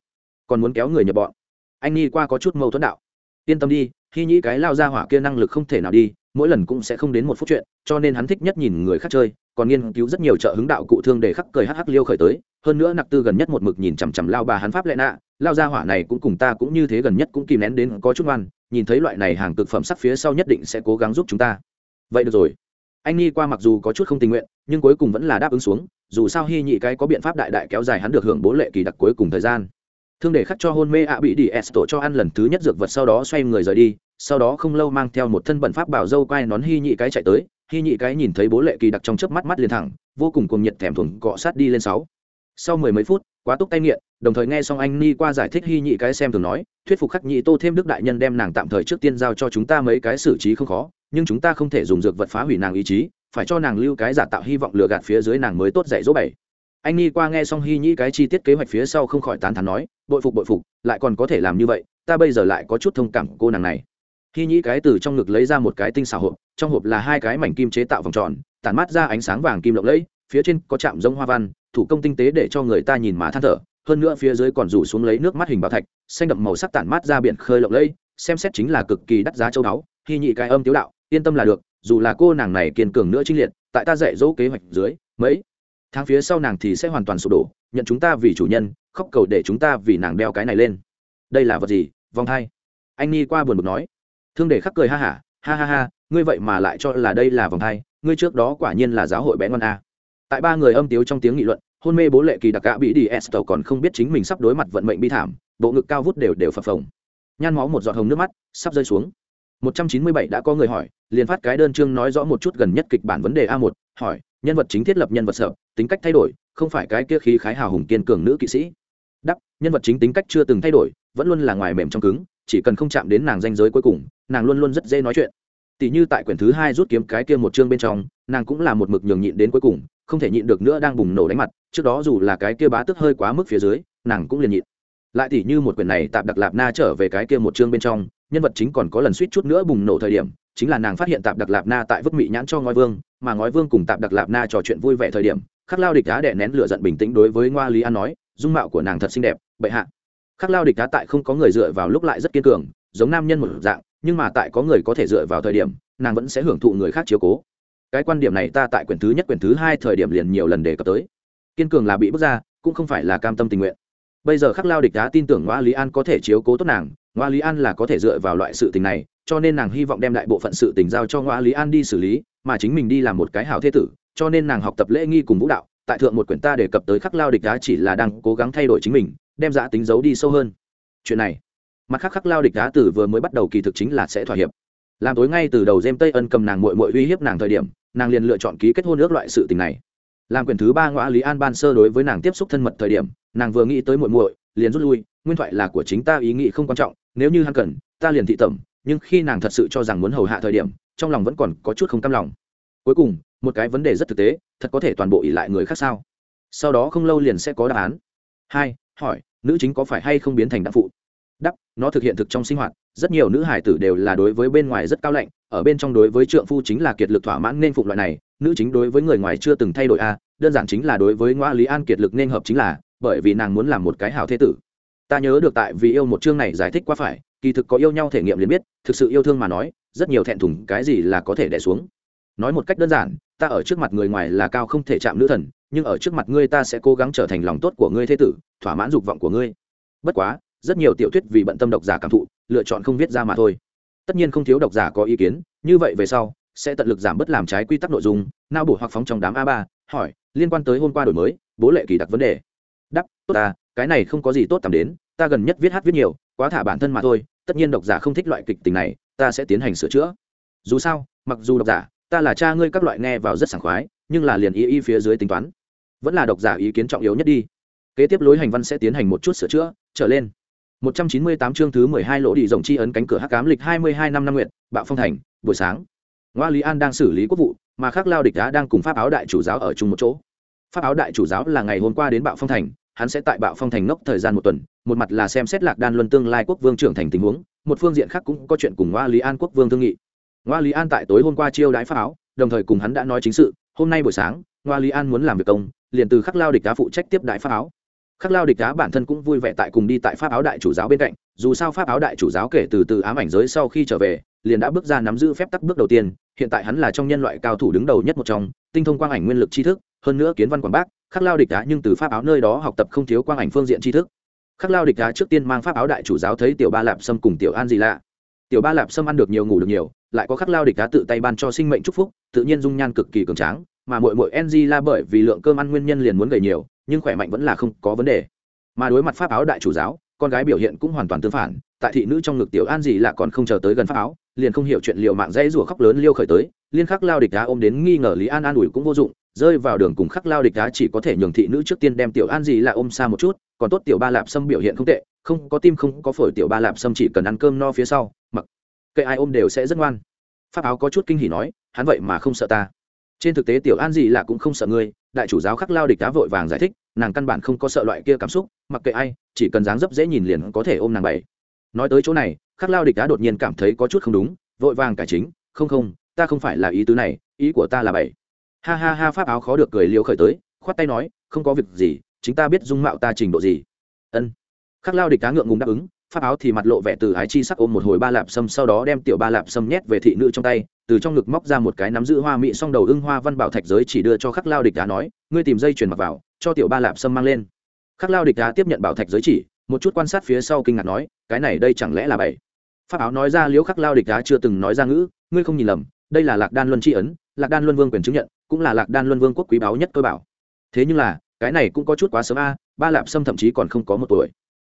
Còn muốn kéo người nhập bọn. Anh nghi qua có chút mâu thuẫn đạo. Yên tâm đi hy nhĩ cái lao ra hỏa kia năng lực không thể nào đi, mỗi lần cũng sẽ không đến một phút chuyện, cho nên hắn thích nhất nhìn người khác chơi, còn nghiên cứu rất nhiều trợ hứng đạo cụ thương để khắc cười hắc hắc liêu khởi tới. Hơn nữa nặc tư gần nhất một mực nhìn chằm chằm lao bà hắn pháp lệ nạ, lao ra hỏa này cũng cùng ta cũng như thế gần nhất cũng kìm nén đến có chút ngoan, nhìn thấy loại này hàng cực phẩm sắc phía sau nhất định sẽ cố gắng giúp chúng ta. Vậy được rồi. Anh nhi qua mặc dù có chút không tình nguyện, nhưng cuối cùng vẫn là đáp ứng xuống, dù sao hy nhị cái có biện pháp đại đại kéo dài hắn được hưởng bố lệ kỳ đặc cuối cùng thời gian thương để khắc cho hôn mê ạ bị đi s tổ cho ăn lần thứ nhất dược vật sau đó xoay người rời đi, sau đó không lâu mang theo một thân bẩn pháp bảo dâu quai nón hy nhị cái chạy tới, hy nhị cái nhìn thấy bố lệ kỳ đặc trong chớp mắt mắt liền thẳng, vô cùng cuồng nhiệt thèm thuồng cọ sát đi lên sáu. Sau mười mấy phút, quá túc tay nghiện, đồng thời nghe xong anh ni qua giải thích hy nhị cái xem thường nói, thuyết phục khắc nhị tô thêm đức đại nhân đem nàng tạm thời trước tiên giao cho chúng ta mấy cái xử trí không khó, nhưng chúng ta không thể dùng dược vật phá hủy nàng ý chí, phải cho nàng lưu cái giả tạo hy vọng lừa gạt phía dưới nàng mới tốt dạy dỗ bảy anh nghi qua nghe xong hy nhĩ cái chi tiết kế hoạch phía sau không khỏi tán thán nói, bội phục bội phục, lại còn có thể làm như vậy, ta bây giờ lại có chút thông cảm cô nàng này. Hy nhĩ cái từ trong ngực lấy ra một cái tinh xảo hộp, trong hộp là hai cái mảnh kim chế tạo vòng tròn, tản mát ra ánh sáng vàng kim lộng lẫy, phía trên có chạm giống hoa văn, thủ công tinh tế để cho người ta nhìn mà than thở, hơn nữa phía dưới còn rủ xuống lấy nước mắt hình bảo thạch, xanh đậm màu sắc tản mát ra biển khơi lộng lẫy, xem xét chính là cực kỳ đắt giá châu đáo. Hy nhị cái âm tiếu đạo, yên tâm là được, dù là cô nàng này kiên cường nữa trinh liệt, tại ta dạy dỗ kế hoạch dưới, mấy tháng phía sau nàng thì sẽ hoàn toàn sụp đổ nhận chúng ta vì chủ nhân khóc cầu để chúng ta vì nàng đeo cái này lên. Đây là vật gì? Vòng thai anh ni qua buồn bực nói. Thương để khắc cười ha hả ha, ha ha ha ngươi vậy mà lại cho là đây là vòng thai ngươi trước đó quả nhiên là giáo hội bé ngon a. Tại ba người âm tiếu trong tiếng nghị luận hôn mê bố lệ kỳ đặc cả bị đi s tàu còn không biết chính mình sắp đối mặt vận mệnh bi thảm bộ ngực cao vút đều đều phập phồng. Nhan máu một giọt hồng nước mắt sắp rơi xuống. 197 đã có người hỏi liền phát cái đơn chương nói rõ một chút gần nhất kịch bản vấn đề a 1 hỏi nhân vật chính thiết lập nhân vật sợ tính cách thay đổi, không phải cái kia khí khái hào hùng kiên cường nữ kỵ sĩ. Đắp, nhân vật chính tính cách chưa từng thay đổi, vẫn luôn là ngoài mềm trong cứng, chỉ cần không chạm đến nàng danh giới cuối cùng, nàng luôn luôn rất dễ nói chuyện. Tỷ như tại quyển thứ hai rút kiếm cái kia một chương bên trong, nàng cũng là một mực nhường nhịn đến cuối cùng, không thể nhịn được nữa đang bùng nổ đánh mặt, trước đó dù là cái kia bá tức hơi quá mức phía dưới, nàng cũng liền nhịn. Lại tỷ như một quyển này tạp đặc lạp na trở về cái kia một chương bên trong, nhân vật chính còn có lần suýt chút nữa bùng nổ thời điểm, chính là nàng phát hiện tạp đặc lạp na tại vứt mị nhãn cho ngói vương, mà ngói vương cùng tạp đặc lạp na trò chuyện vui vẻ thời điểm khắc lao địch đá đẻ nén lửa giận bình tĩnh đối với ngoa lý an nói, dung mạo của nàng thật xinh đẹp, bệ hạ. Khắc lao địch đá tại không có người dựa vào lúc lại rất kiên cường, giống nam nhân một dạng, nhưng mà tại có người có thể dựa vào thời điểm, nàng vẫn sẽ hưởng thụ người khác chiếu cố. Cái quan điểm này ta tại quyển thứ nhất, quyển thứ hai thời điểm liền nhiều lần đề cập tới. Kiên cường là bị bước ra, cũng không phải là cam tâm tình nguyện. Bây giờ khắc lao địch đá tin tưởng ngoa lý an có thể chiếu cố tốt nàng, ngoa lý an là có thể dựa vào loại sự tình này, cho nên nàng hy vọng đem đại bộ phận sự tình giao cho ngoa lý an đi xử lý, mà chính mình đi làm một cái hảo thế tử cho nên nàng học tập lễ nghi cùng vũ đạo, tại thượng một quyển ta đề cập tới khắc lao địch đá chỉ là đang cố gắng thay đổi chính mình, đem giã tính giấu đi sâu hơn. Chuyện này, mặt khắc khắc lao địch đá từ vừa mới bắt đầu kỳ thực chính là sẽ thỏa hiệp. Làm tối ngay từ đầu jem tây ân cầm nàng mội mội uy hiếp nàng thời điểm, nàng liền lựa chọn ký kết hôn ước loại sự tình này. Làm quyền thứ ba ngõ lý an ban sơ đối với nàng tiếp xúc thân mật thời điểm, nàng vừa nghĩ tới muội muội, liền rút lui, nguyên thoại là của chính ta ý nghĩ không quan trọng, nếu như hắn cần, ta liền thị tẩm, nhưng khi nàng thật sự cho rằng muốn hầu hạ thời điểm, trong lòng vẫn còn có chút không cam lòng. Cuối cùng một cái vấn đề rất thực tế, thật có thể toàn bộ ỉ lại người khác sao? Sau đó không lâu liền sẽ có đáp án. Hai, hỏi, nữ chính có phải hay không biến thành đắc phụ? Đắp nó thực hiện thực trong sinh hoạt, rất nhiều nữ hải tử đều là đối với bên ngoài rất cao lạnh, ở bên trong đối với trượng phu chính là kiệt lực thỏa mãn nên phục loại này, nữ chính đối với người ngoài chưa từng thay đổi a, đơn giản chính là đối với ngoa lý an kiệt lực nên hợp chính là, bởi vì nàng muốn làm một cái hảo thế tử. Ta nhớ được tại vì yêu một chương này giải thích quá phải, kỳ thực có yêu nhau thể nghiệm liền biết, thực sự yêu thương mà nói, rất nhiều thẹn thùng cái gì là có thể đẻ xuống. Nói một cách đơn giản ta ở trước mặt người ngoài là cao không thể chạm nữ thần, nhưng ở trước mặt ngươi ta sẽ cố gắng trở thành lòng tốt của ngươi thế tử, thỏa mãn dục vọng của ngươi. Bất quá, rất nhiều tiểu thuyết vì bận tâm độc giả cảm thụ, lựa chọn không viết ra mà thôi. Tất nhiên không thiếu độc giả có ý kiến, như vậy về sau, sẽ tận lực giảm bớt làm trái quy tắc nội dung, nao bổ hoặc phóng trong đám a ba, hỏi, liên quan tới hôm qua đổi mới, bố lệ kỳ đặt vấn đề. Đắp, tốt ta, cái này không có gì tốt tầm đến, ta gần nhất viết hát viết nhiều, quá thả bản thân mà thôi, tất nhiên độc giả không thích loại kịch tình này, ta sẽ tiến hành sửa chữa. Dù sao, mặc dù độc giả ta là cha ngươi các loại nghe vào rất sảng khoái nhưng là liền y y phía dưới tính toán vẫn là độc giả ý kiến trọng yếu nhất đi kế tiếp lối hành văn sẽ tiến hành một chút sửa chữa trở lên 198 chương thứ 12 lỗ đi rồng chi ấn cánh cửa hắc ám lịch 22 năm năm nguyện, Bạo Phong thành, buổi sáng. Ngoa Lý An đang xử lý quốc vụ, mà khác Lao địch đã đang cùng Pháp áo đại chủ giáo ở chung một chỗ. Pháp áo đại chủ giáo là ngày hôm qua đến Bạo Phong thành, hắn sẽ tại Bạo Phong thành ngốc thời gian một tuần, một mặt là xem xét Lạc Đan luân tương lai quốc vương trưởng thành tình huống, một phương diện khác cũng có chuyện cùng Ngoa Lý An quốc vương thương nghị. Ngoa Lý An tại tối hôm qua chiêu đãi Pháp áo, đồng thời cùng hắn đã nói chính sự, hôm nay buổi sáng, Ngoa Lý An muốn làm việc công, liền từ khắc Lao địch Cá phụ trách tiếp đại Pháp áo. Khắc lao địch đá bản thân cũng vui vẻ tại cùng đi tại pháp áo đại chủ giáo bên cạnh dù sao pháp áo đại chủ giáo kể từ từ ám ảnh giới sau khi trở về liền đã bước ra nắm giữ phép tắc bước đầu tiên hiện tại hắn là trong nhân loại cao thủ đứng đầu nhất một trong tinh thông quang ảnh nguyên lực tri thức hơn nữa kiến văn quảng bác khắc lao địch đá nhưng từ pháp áo nơi đó học tập không thiếu quang ảnh phương diện tri thức. Khắc lao địch đá trước tiên mang pháp áo đại chủ giáo thấy tiểu ba lạp sâm cùng tiểu an gì lạ. Tiểu ba lạp sâm ăn được nhiều ngủ được nhiều lại có khắc lao địch đá tự tay ban cho sinh mệnh chúc phúc, tự nhiên dung nhan cực kỳ cường tráng, mà mội mội ng la bởi vì lượng cơm ăn nguyên nhân liền muốn gầy nhiều, nhưng khỏe mạnh vẫn là không có vấn đề. Mà đối mặt pháp áo đại chủ giáo, con gái biểu hiện cũng hoàn toàn tương phản, tại thị nữ trong ngực tiểu an gì là còn không chờ tới gần pháp áo, liền không hiểu chuyện liệu mạng dãy rủa khóc lớn liêu khởi tới, liên khắc lao địch đá ôm đến nghi ngờ lý an an ủi cũng vô dụng, rơi vào đường cùng khắc lao địch đá chỉ có thể nhường thị nữ trước tiên đem tiểu an gì là ôm xa một chút, còn tốt tiểu ba lạp sâm biểu hiện không tệ, không có tim không có phổi tiểu ba lạp sâm chỉ cần ăn cơm no phía sau, mặc kệ ai ôm đều sẽ rất ngoan. Pháp áo có chút kinh hỉ nói, hắn vậy mà không sợ ta. Trên thực tế tiểu an gì là cũng không sợ ngươi, đại chủ giáo khắc lao địch đá vội vàng giải thích, nàng căn bản không có sợ loại kia cảm xúc, mặc kệ ai, chỉ cần dáng dấp dễ nhìn liền có thể ôm nàng bảy. Nói tới chỗ này, khắc lao địch đá đột nhiên cảm thấy có chút không đúng, vội vàng cải chính, không không, ta không phải là ý tứ này, ý của ta là bảy. Ha ha ha, pháp áo khó được cười liễu khởi tới, khoát tay nói, không có việc gì, chính ta biết dung mạo ta trình độ gì. Ân. Khắc lao địch đá ngượng ngùng đáp ứng pháp áo thì mặt lộ vẻ từ ái chi sắc ôm một hồi ba lạp sâm, sau đó đem tiểu ba lạp sâm nhét về thị nữ trong tay, từ trong ngực móc ra một cái nắm giữ hoa mỹ song đầu ưng hoa văn bảo thạch giới chỉ đưa cho khắc lao địch đá nói, ngươi tìm dây chuyền mặc vào, cho tiểu ba lạp sâm mang lên. Khắc lao địch đá tiếp nhận bảo thạch giới chỉ, một chút quan sát phía sau kinh ngạc nói, cái này đây chẳng lẽ là bảy? Pháp áo nói ra liễu khắc lao địch đá chưa từng nói ra ngữ, ngươi không nhìn lầm, đây là lạc đan luân tri ấn, lạc đan luân vương quyền chứng nhận, cũng là lạc đan luân vương quốc quý báu nhất tôi bảo. Thế nhưng là, cái này cũng có chút quá sớm a, ba lạp sâm thậm chí còn không có một tuổi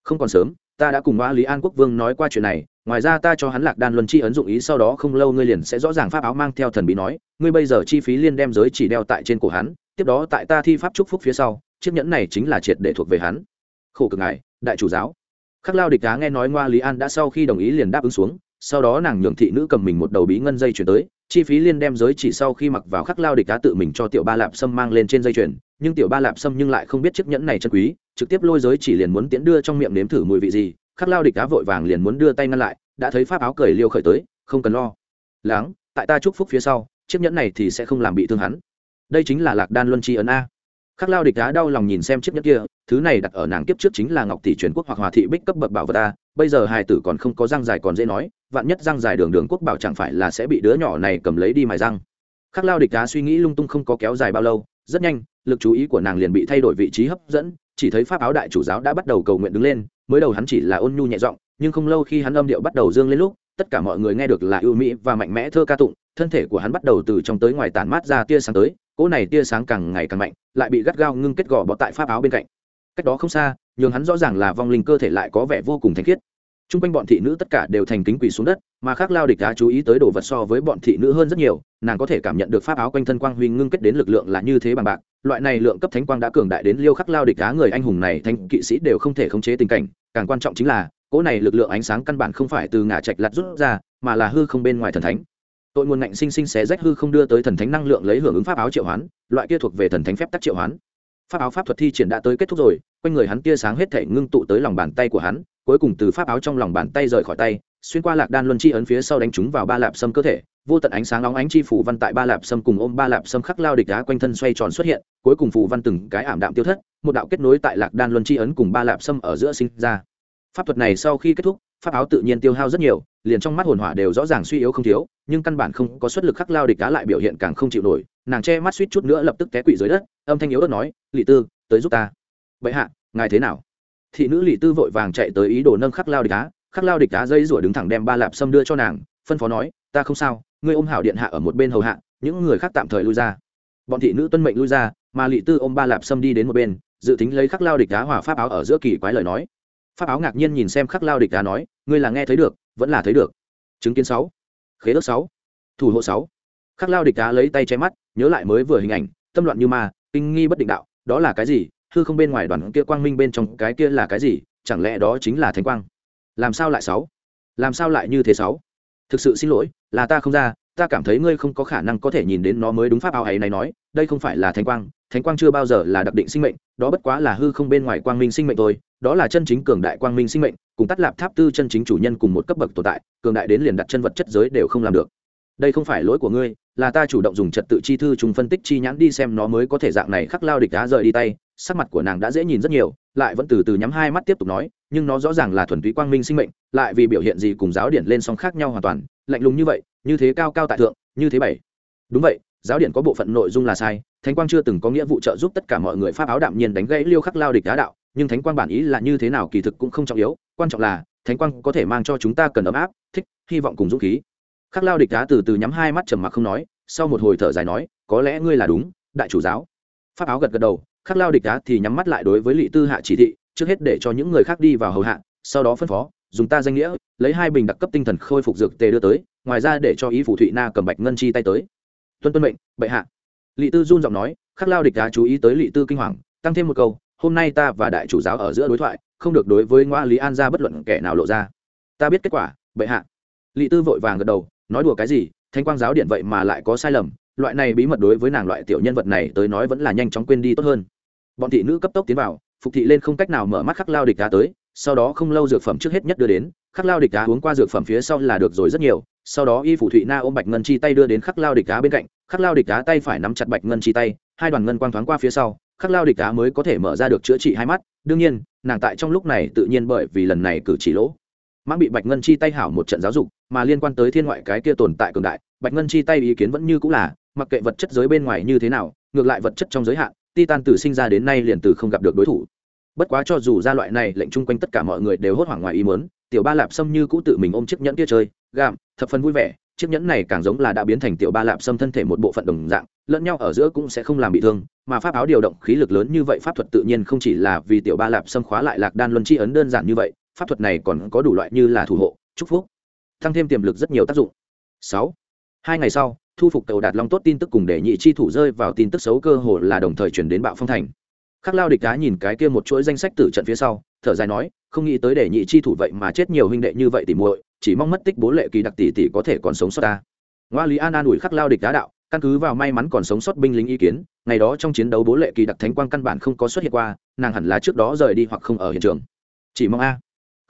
không còn sớm, ta đã cùng ba lý an quốc vương nói qua chuyện này, ngoài ra ta cho hắn lạc đan luân chi ấn dụng ý, sau đó không lâu ngươi liền sẽ rõ ràng pháp áo mang theo thần bí nói, ngươi bây giờ chi phí liên đem giới chỉ đeo tại trên cổ hắn, tiếp đó tại ta thi pháp chúc phúc phía sau, chiếc nhẫn này chính là triệt để thuộc về hắn. Khổ cực ngài, đại chủ giáo. Khắc lao địch đá nghe nói ngoa lý an đã sau khi đồng ý liền đáp ứng xuống, sau đó nàng nhường thị nữ cầm mình một đầu bí ngân dây chuyển tới chi phí liên đem giới chỉ sau khi mặc vào khắc lao địch cá tự mình cho tiểu ba lạp sâm mang lên trên dây chuyền, nhưng tiểu ba lạp sâm nhưng lại không biết chiếc nhẫn này chân quý, trực tiếp lôi giới chỉ liền muốn tiễn đưa trong miệng nếm thử mùi vị gì, khắc lao địch cá vội vàng liền muốn đưa tay ngăn lại, đã thấy pháp áo cười liêu khởi tới, không cần lo. Láng, tại ta chúc phúc phía sau, chiếc nhẫn này thì sẽ không làm bị thương hắn. Đây chính là lạc đan luân tri ấn a. Khắc lao địch đá đau lòng nhìn xem chiếc nhẫn kia, thứ này đặt ở nàng kiếp trước chính là ngọc tỷ truyền quốc hoặc hòa thị bích cấp bậc bảo vật a bây giờ hài tử còn không có răng dài còn dễ nói, vạn nhất răng dài đường đường quốc bảo chẳng phải là sẽ bị đứa nhỏ này cầm lấy đi mài răng. Khắc lao địch đá suy nghĩ lung tung không có kéo dài bao lâu, rất nhanh, lực chú ý của nàng liền bị thay đổi vị trí hấp dẫn, chỉ thấy pháp áo đại chủ giáo đã bắt đầu cầu nguyện đứng lên, mới đầu hắn chỉ là ôn nhu nhẹ giọng, nhưng không lâu khi hắn âm điệu bắt đầu dương lên lúc, tất cả mọi người nghe được là ưu mỹ và mạnh mẽ thơ ca tụng, thân thể của hắn bắt đầu từ trong tới ngoài tản mát ra tia sáng tới, cỗ này tia sáng càng ngày càng mạnh, lại bị gắt gao ngưng kết gò bọ tại pháp áo bên cạnh cách đó không xa, nhường hắn rõ ràng là vong linh cơ thể lại có vẻ vô cùng thanh khiết. T r u n g quanh bọn thị nữ tất cả đều thành kính quỳ xuống đất, mà khác lao địch đã chú ý tới đồ vật so với bọn thị nữ hơn rất nhiều, nàng có thể cảm nhận được pháp áo quanh thân quang huy ngưng kết đến lực lượng là như thế bằng bạc. Loại này lượng cấp thánh quang đã cường đại đến liêu khắc lao địch đá người anh hùng này thanh kỵ sĩ đều không thể khống chế tình cảnh, càng quan trọng chính là, cỗ này lực lượng ánh sáng căn bản không phải từ ngã trạch lặt rút ra, mà là hư không bên ngoài thần thánh. Tội nguồn ngạnh sinh sinh xé rách hư không đưa tới thần thánh năng lượng lấy hưởng ứng pháp áo triệu hoán, loại kia thuộc về thần thánh phép tắc triệu hoán pháp áo pháp thuật thi triển đã tới kết thúc rồi, quanh người hắn tia sáng hết thể ngưng tụ tới lòng bàn tay của hắn, cuối cùng từ pháp áo trong lòng bàn tay rời khỏi tay, xuyên qua lạc đan luân chi ấn phía sau đánh chúng vào ba lạp sâm cơ thể, vô tận ánh sáng óng ánh chi phủ văn tại ba lạp sâm cùng ôm ba lạp sâm khắc lao địch đá quanh thân xoay tròn xuất hiện, cuối cùng phủ văn từng cái ảm đạm tiêu thất, một đạo kết nối tại lạc đan luân chi ấn cùng ba lạp sâm ở giữa sinh ra. Pháp thuật này sau khi kết thúc pháp áo tự nhiên tiêu hao rất nhiều, liền trong mắt hồn hỏa đều rõ ràng suy yếu không thiếu, nhưng căn bản không có xuất lực khắc lao địch cá lại biểu hiện càng không chịu nổi. Nàng che mắt suýt chút nữa lập tức té quỵ dưới đất, âm thanh yếu ớt nói lỵ tư, tới giúp ta. Bệ hạ, ngài thế nào? Thị nữ lỵ tư vội vàng chạy tới ý đồ nâng khắc lao địch cá khắc lao địch cá dây rủa đứng thẳng đem ba lạp xâm đưa cho nàng, phân phó nói, ta không sao, ngươi ôm hảo điện hạ ở một bên hầu hạ, những người khác tạm thời lui ra. Bọn thị nữ tuân mệnh lui ra, mà lỵ tư ôm ba lạp xâm đi đến một bên, dự tính lấy khắc lao địch cá hỏa pháp áo ở giữa kỳ quái lời nói pháp áo ngạc nhiên nhìn xem khắc lao địch cá nói, ngươi là nghe thấy được, vẫn là thấy được. Chứng kiến sáu, khế ước sáu, thủ hộ sáu. Khắc lao địch cá lấy tay che mắt, nhớ lại mới vừa hình ảnh, tâm loạn như ma, kinh nghi bất định đạo, đó là cái gì? Hư không bên ngoài đoàn kia quang minh bên trong cái kia là cái gì? Chẳng lẽ đó chính là thánh quang? Làm sao lại sáu? Làm sao lại như thế sáu? Thực sự xin lỗi, là ta không ra ta cảm thấy ngươi không có khả năng có thể nhìn đến nó mới đúng pháp áo ấy này nói, đây không phải là thánh quang thánh quang chưa bao giờ là đặc định sinh mệnh, đó bất quá là hư không bên ngoài quang minh sinh mệnh thôi, đó là chân chính cường đại quang minh sinh mệnh, cùng tắt lạp tháp tư chân chính chủ nhân cùng một cấp bậc tồn tại, cường đại đến liền đặt chân vật chất giới đều không làm được. Đây không phải lỗi của ngươi, là ta chủ động dùng trật tự chi thư chúng phân tích chi nhãn đi xem nó mới có thể dạng này khắc lao địch đá rời đi tay sắc mặt của nàng đã dễ nhìn rất nhiều, lại vẫn từ từ nhắm hai mắt tiếp tục nói, nhưng nó rõ ràng là thuần túy quang minh sinh mệnh, lại vì biểu hiện gì cùng giáo điển lên song khác nhau hoàn toàn, lạnh lùng như vậy, như thế cao cao tại thượng, như thế bảy. Đúng vậy, giáo điển có bộ phận nội dung là sai, thánh quang chưa từng có nghĩa vụ trợ giúp tất cả mọi người pháp áo đạm nhiên đánh gãy liêu khắc lao địch đá đạo, nhưng thánh quang bản ý là như thế nào kỳ thực cũng không trọng yếu, quan trọng là, thánh quang có thể mang cho chúng ta cần ấm áp, thích, hy vọng cùng dũng khí. Khắc lao địch đá từ từ nhắm hai mắt trầm mặc không nói, sau một hồi thở dài nói, có lẽ ngươi là đúng, đại chủ giáo. Pháp áo gật gật đầu khắc lao địch đá thì nhắm mắt lại đối với lỵ tư hạ chỉ thị, trước hết để cho những người khác đi vào hầu hạ, sau đó phân phó, dùng ta danh nghĩa, lấy hai bình đặc cấp tinh thần khôi phục dược tề đưa tới, ngoài ra để cho ý phủ thụy na cầm bạch ngân chi tay tới. Tuân tuân mệnh, bệ hạ. Lỵ tư run giọng nói, khắc lao địch đá chú ý tới lỵ tư kinh hoàng, tăng thêm một câu, hôm nay ta và đại chủ giáo ở giữa đối thoại, không được đối với ngoa lý an ra bất luận kẻ nào lộ ra. Ta biết kết quả, bệ hạ. Lỵ tư vội vàng gật đầu, nói đùa cái gì thanh quang giáo điện vậy mà lại có sai lầm, loại này bí mật đối với nàng loại tiểu nhân vật này tới nói vẫn là nhanh chóng quên đi tốt hơn. Bọn thị nữ cấp tốc tiến vào, phục thị lên không cách nào mở mắt khắc lao địch đá tới, sau đó không lâu dược phẩm trước hết nhất đưa đến, khắc lao địch đá uống qua dược phẩm phía sau là được rồi rất nhiều, sau đó y phủ thụy na ôm bạch ngân chi tay đưa đến khắc lao địch đá bên cạnh, khắc lao địch đá tay phải nắm chặt bạch ngân chi tay, hai đoàn ngân quang thoáng qua phía sau, khắc lao địch đá mới có thể mở ra được chữa trị hai mắt, đương nhiên, nàng tại trong lúc này tự nhiên bởi vì lần này cử chỉ lỗ mãng bị bạch ngân chi tay hảo một trận giáo dục, mà liên quan tới thiên ngoại cái kia tồn tại cường đại, bạch ngân chi tay ý kiến vẫn như cũng là, mặc kệ vật chất giới bên ngoài như thế nào, ngược lại vật chất trong giới hạn, titan từ sinh ra đến nay liền từ không gặp được đối thủ. Bất quá cho dù ra loại này, lệnh chung quanh tất cả mọi người đều hốt hoảng ngoài ý mớn tiểu ba lạp sâm như cũ tự mình ôm chiếc nhẫn kia chơi gạm thập phần vui vẻ, chiếc nhẫn này càng giống là đã biến thành tiểu ba lạp sâm thân thể một bộ phận đồng dạng, lẫn nhau ở giữa cũng sẽ không làm bị thương, mà pháp áo điều động khí lực lớn như vậy, pháp thuật tự nhiên không chỉ là vì tiểu ba lạp xâm khóa lại lạc đan luân chi ấn đơn giản như vậy pháp thuật này còn có đủ loại như là thủ hộ, chúc phúc, tăng thêm tiềm lực rất nhiều tác dụng. Sáu, hai ngày sau, thu phục tàu đạt long tốt tin tức cùng để nhị chi thủ rơi vào tin tức xấu cơ hồ là đồng thời chuyển đến bạo phong thành. Khắc lao địch Cá nhìn cái kia một chuỗi danh sách tử trận phía sau, thở dài nói, không nghĩ tới để nhị chi thủ vậy mà chết nhiều huynh đệ như vậy tỉ muội, chỉ mong mất tích bố lệ kỳ đặc tỷ tỷ có thể còn sống sót ta. Ngoa lý an an ủi khắc lao địch đá đạo, căn cứ vào may mắn còn sống sót binh lính ý kiến, ngày đó trong chiến đấu bố lệ kỳ đặc thánh quang căn bản không có xuất hiện qua, nàng hẳn là trước đó rời đi hoặc không ở hiện trường. Chỉ mong a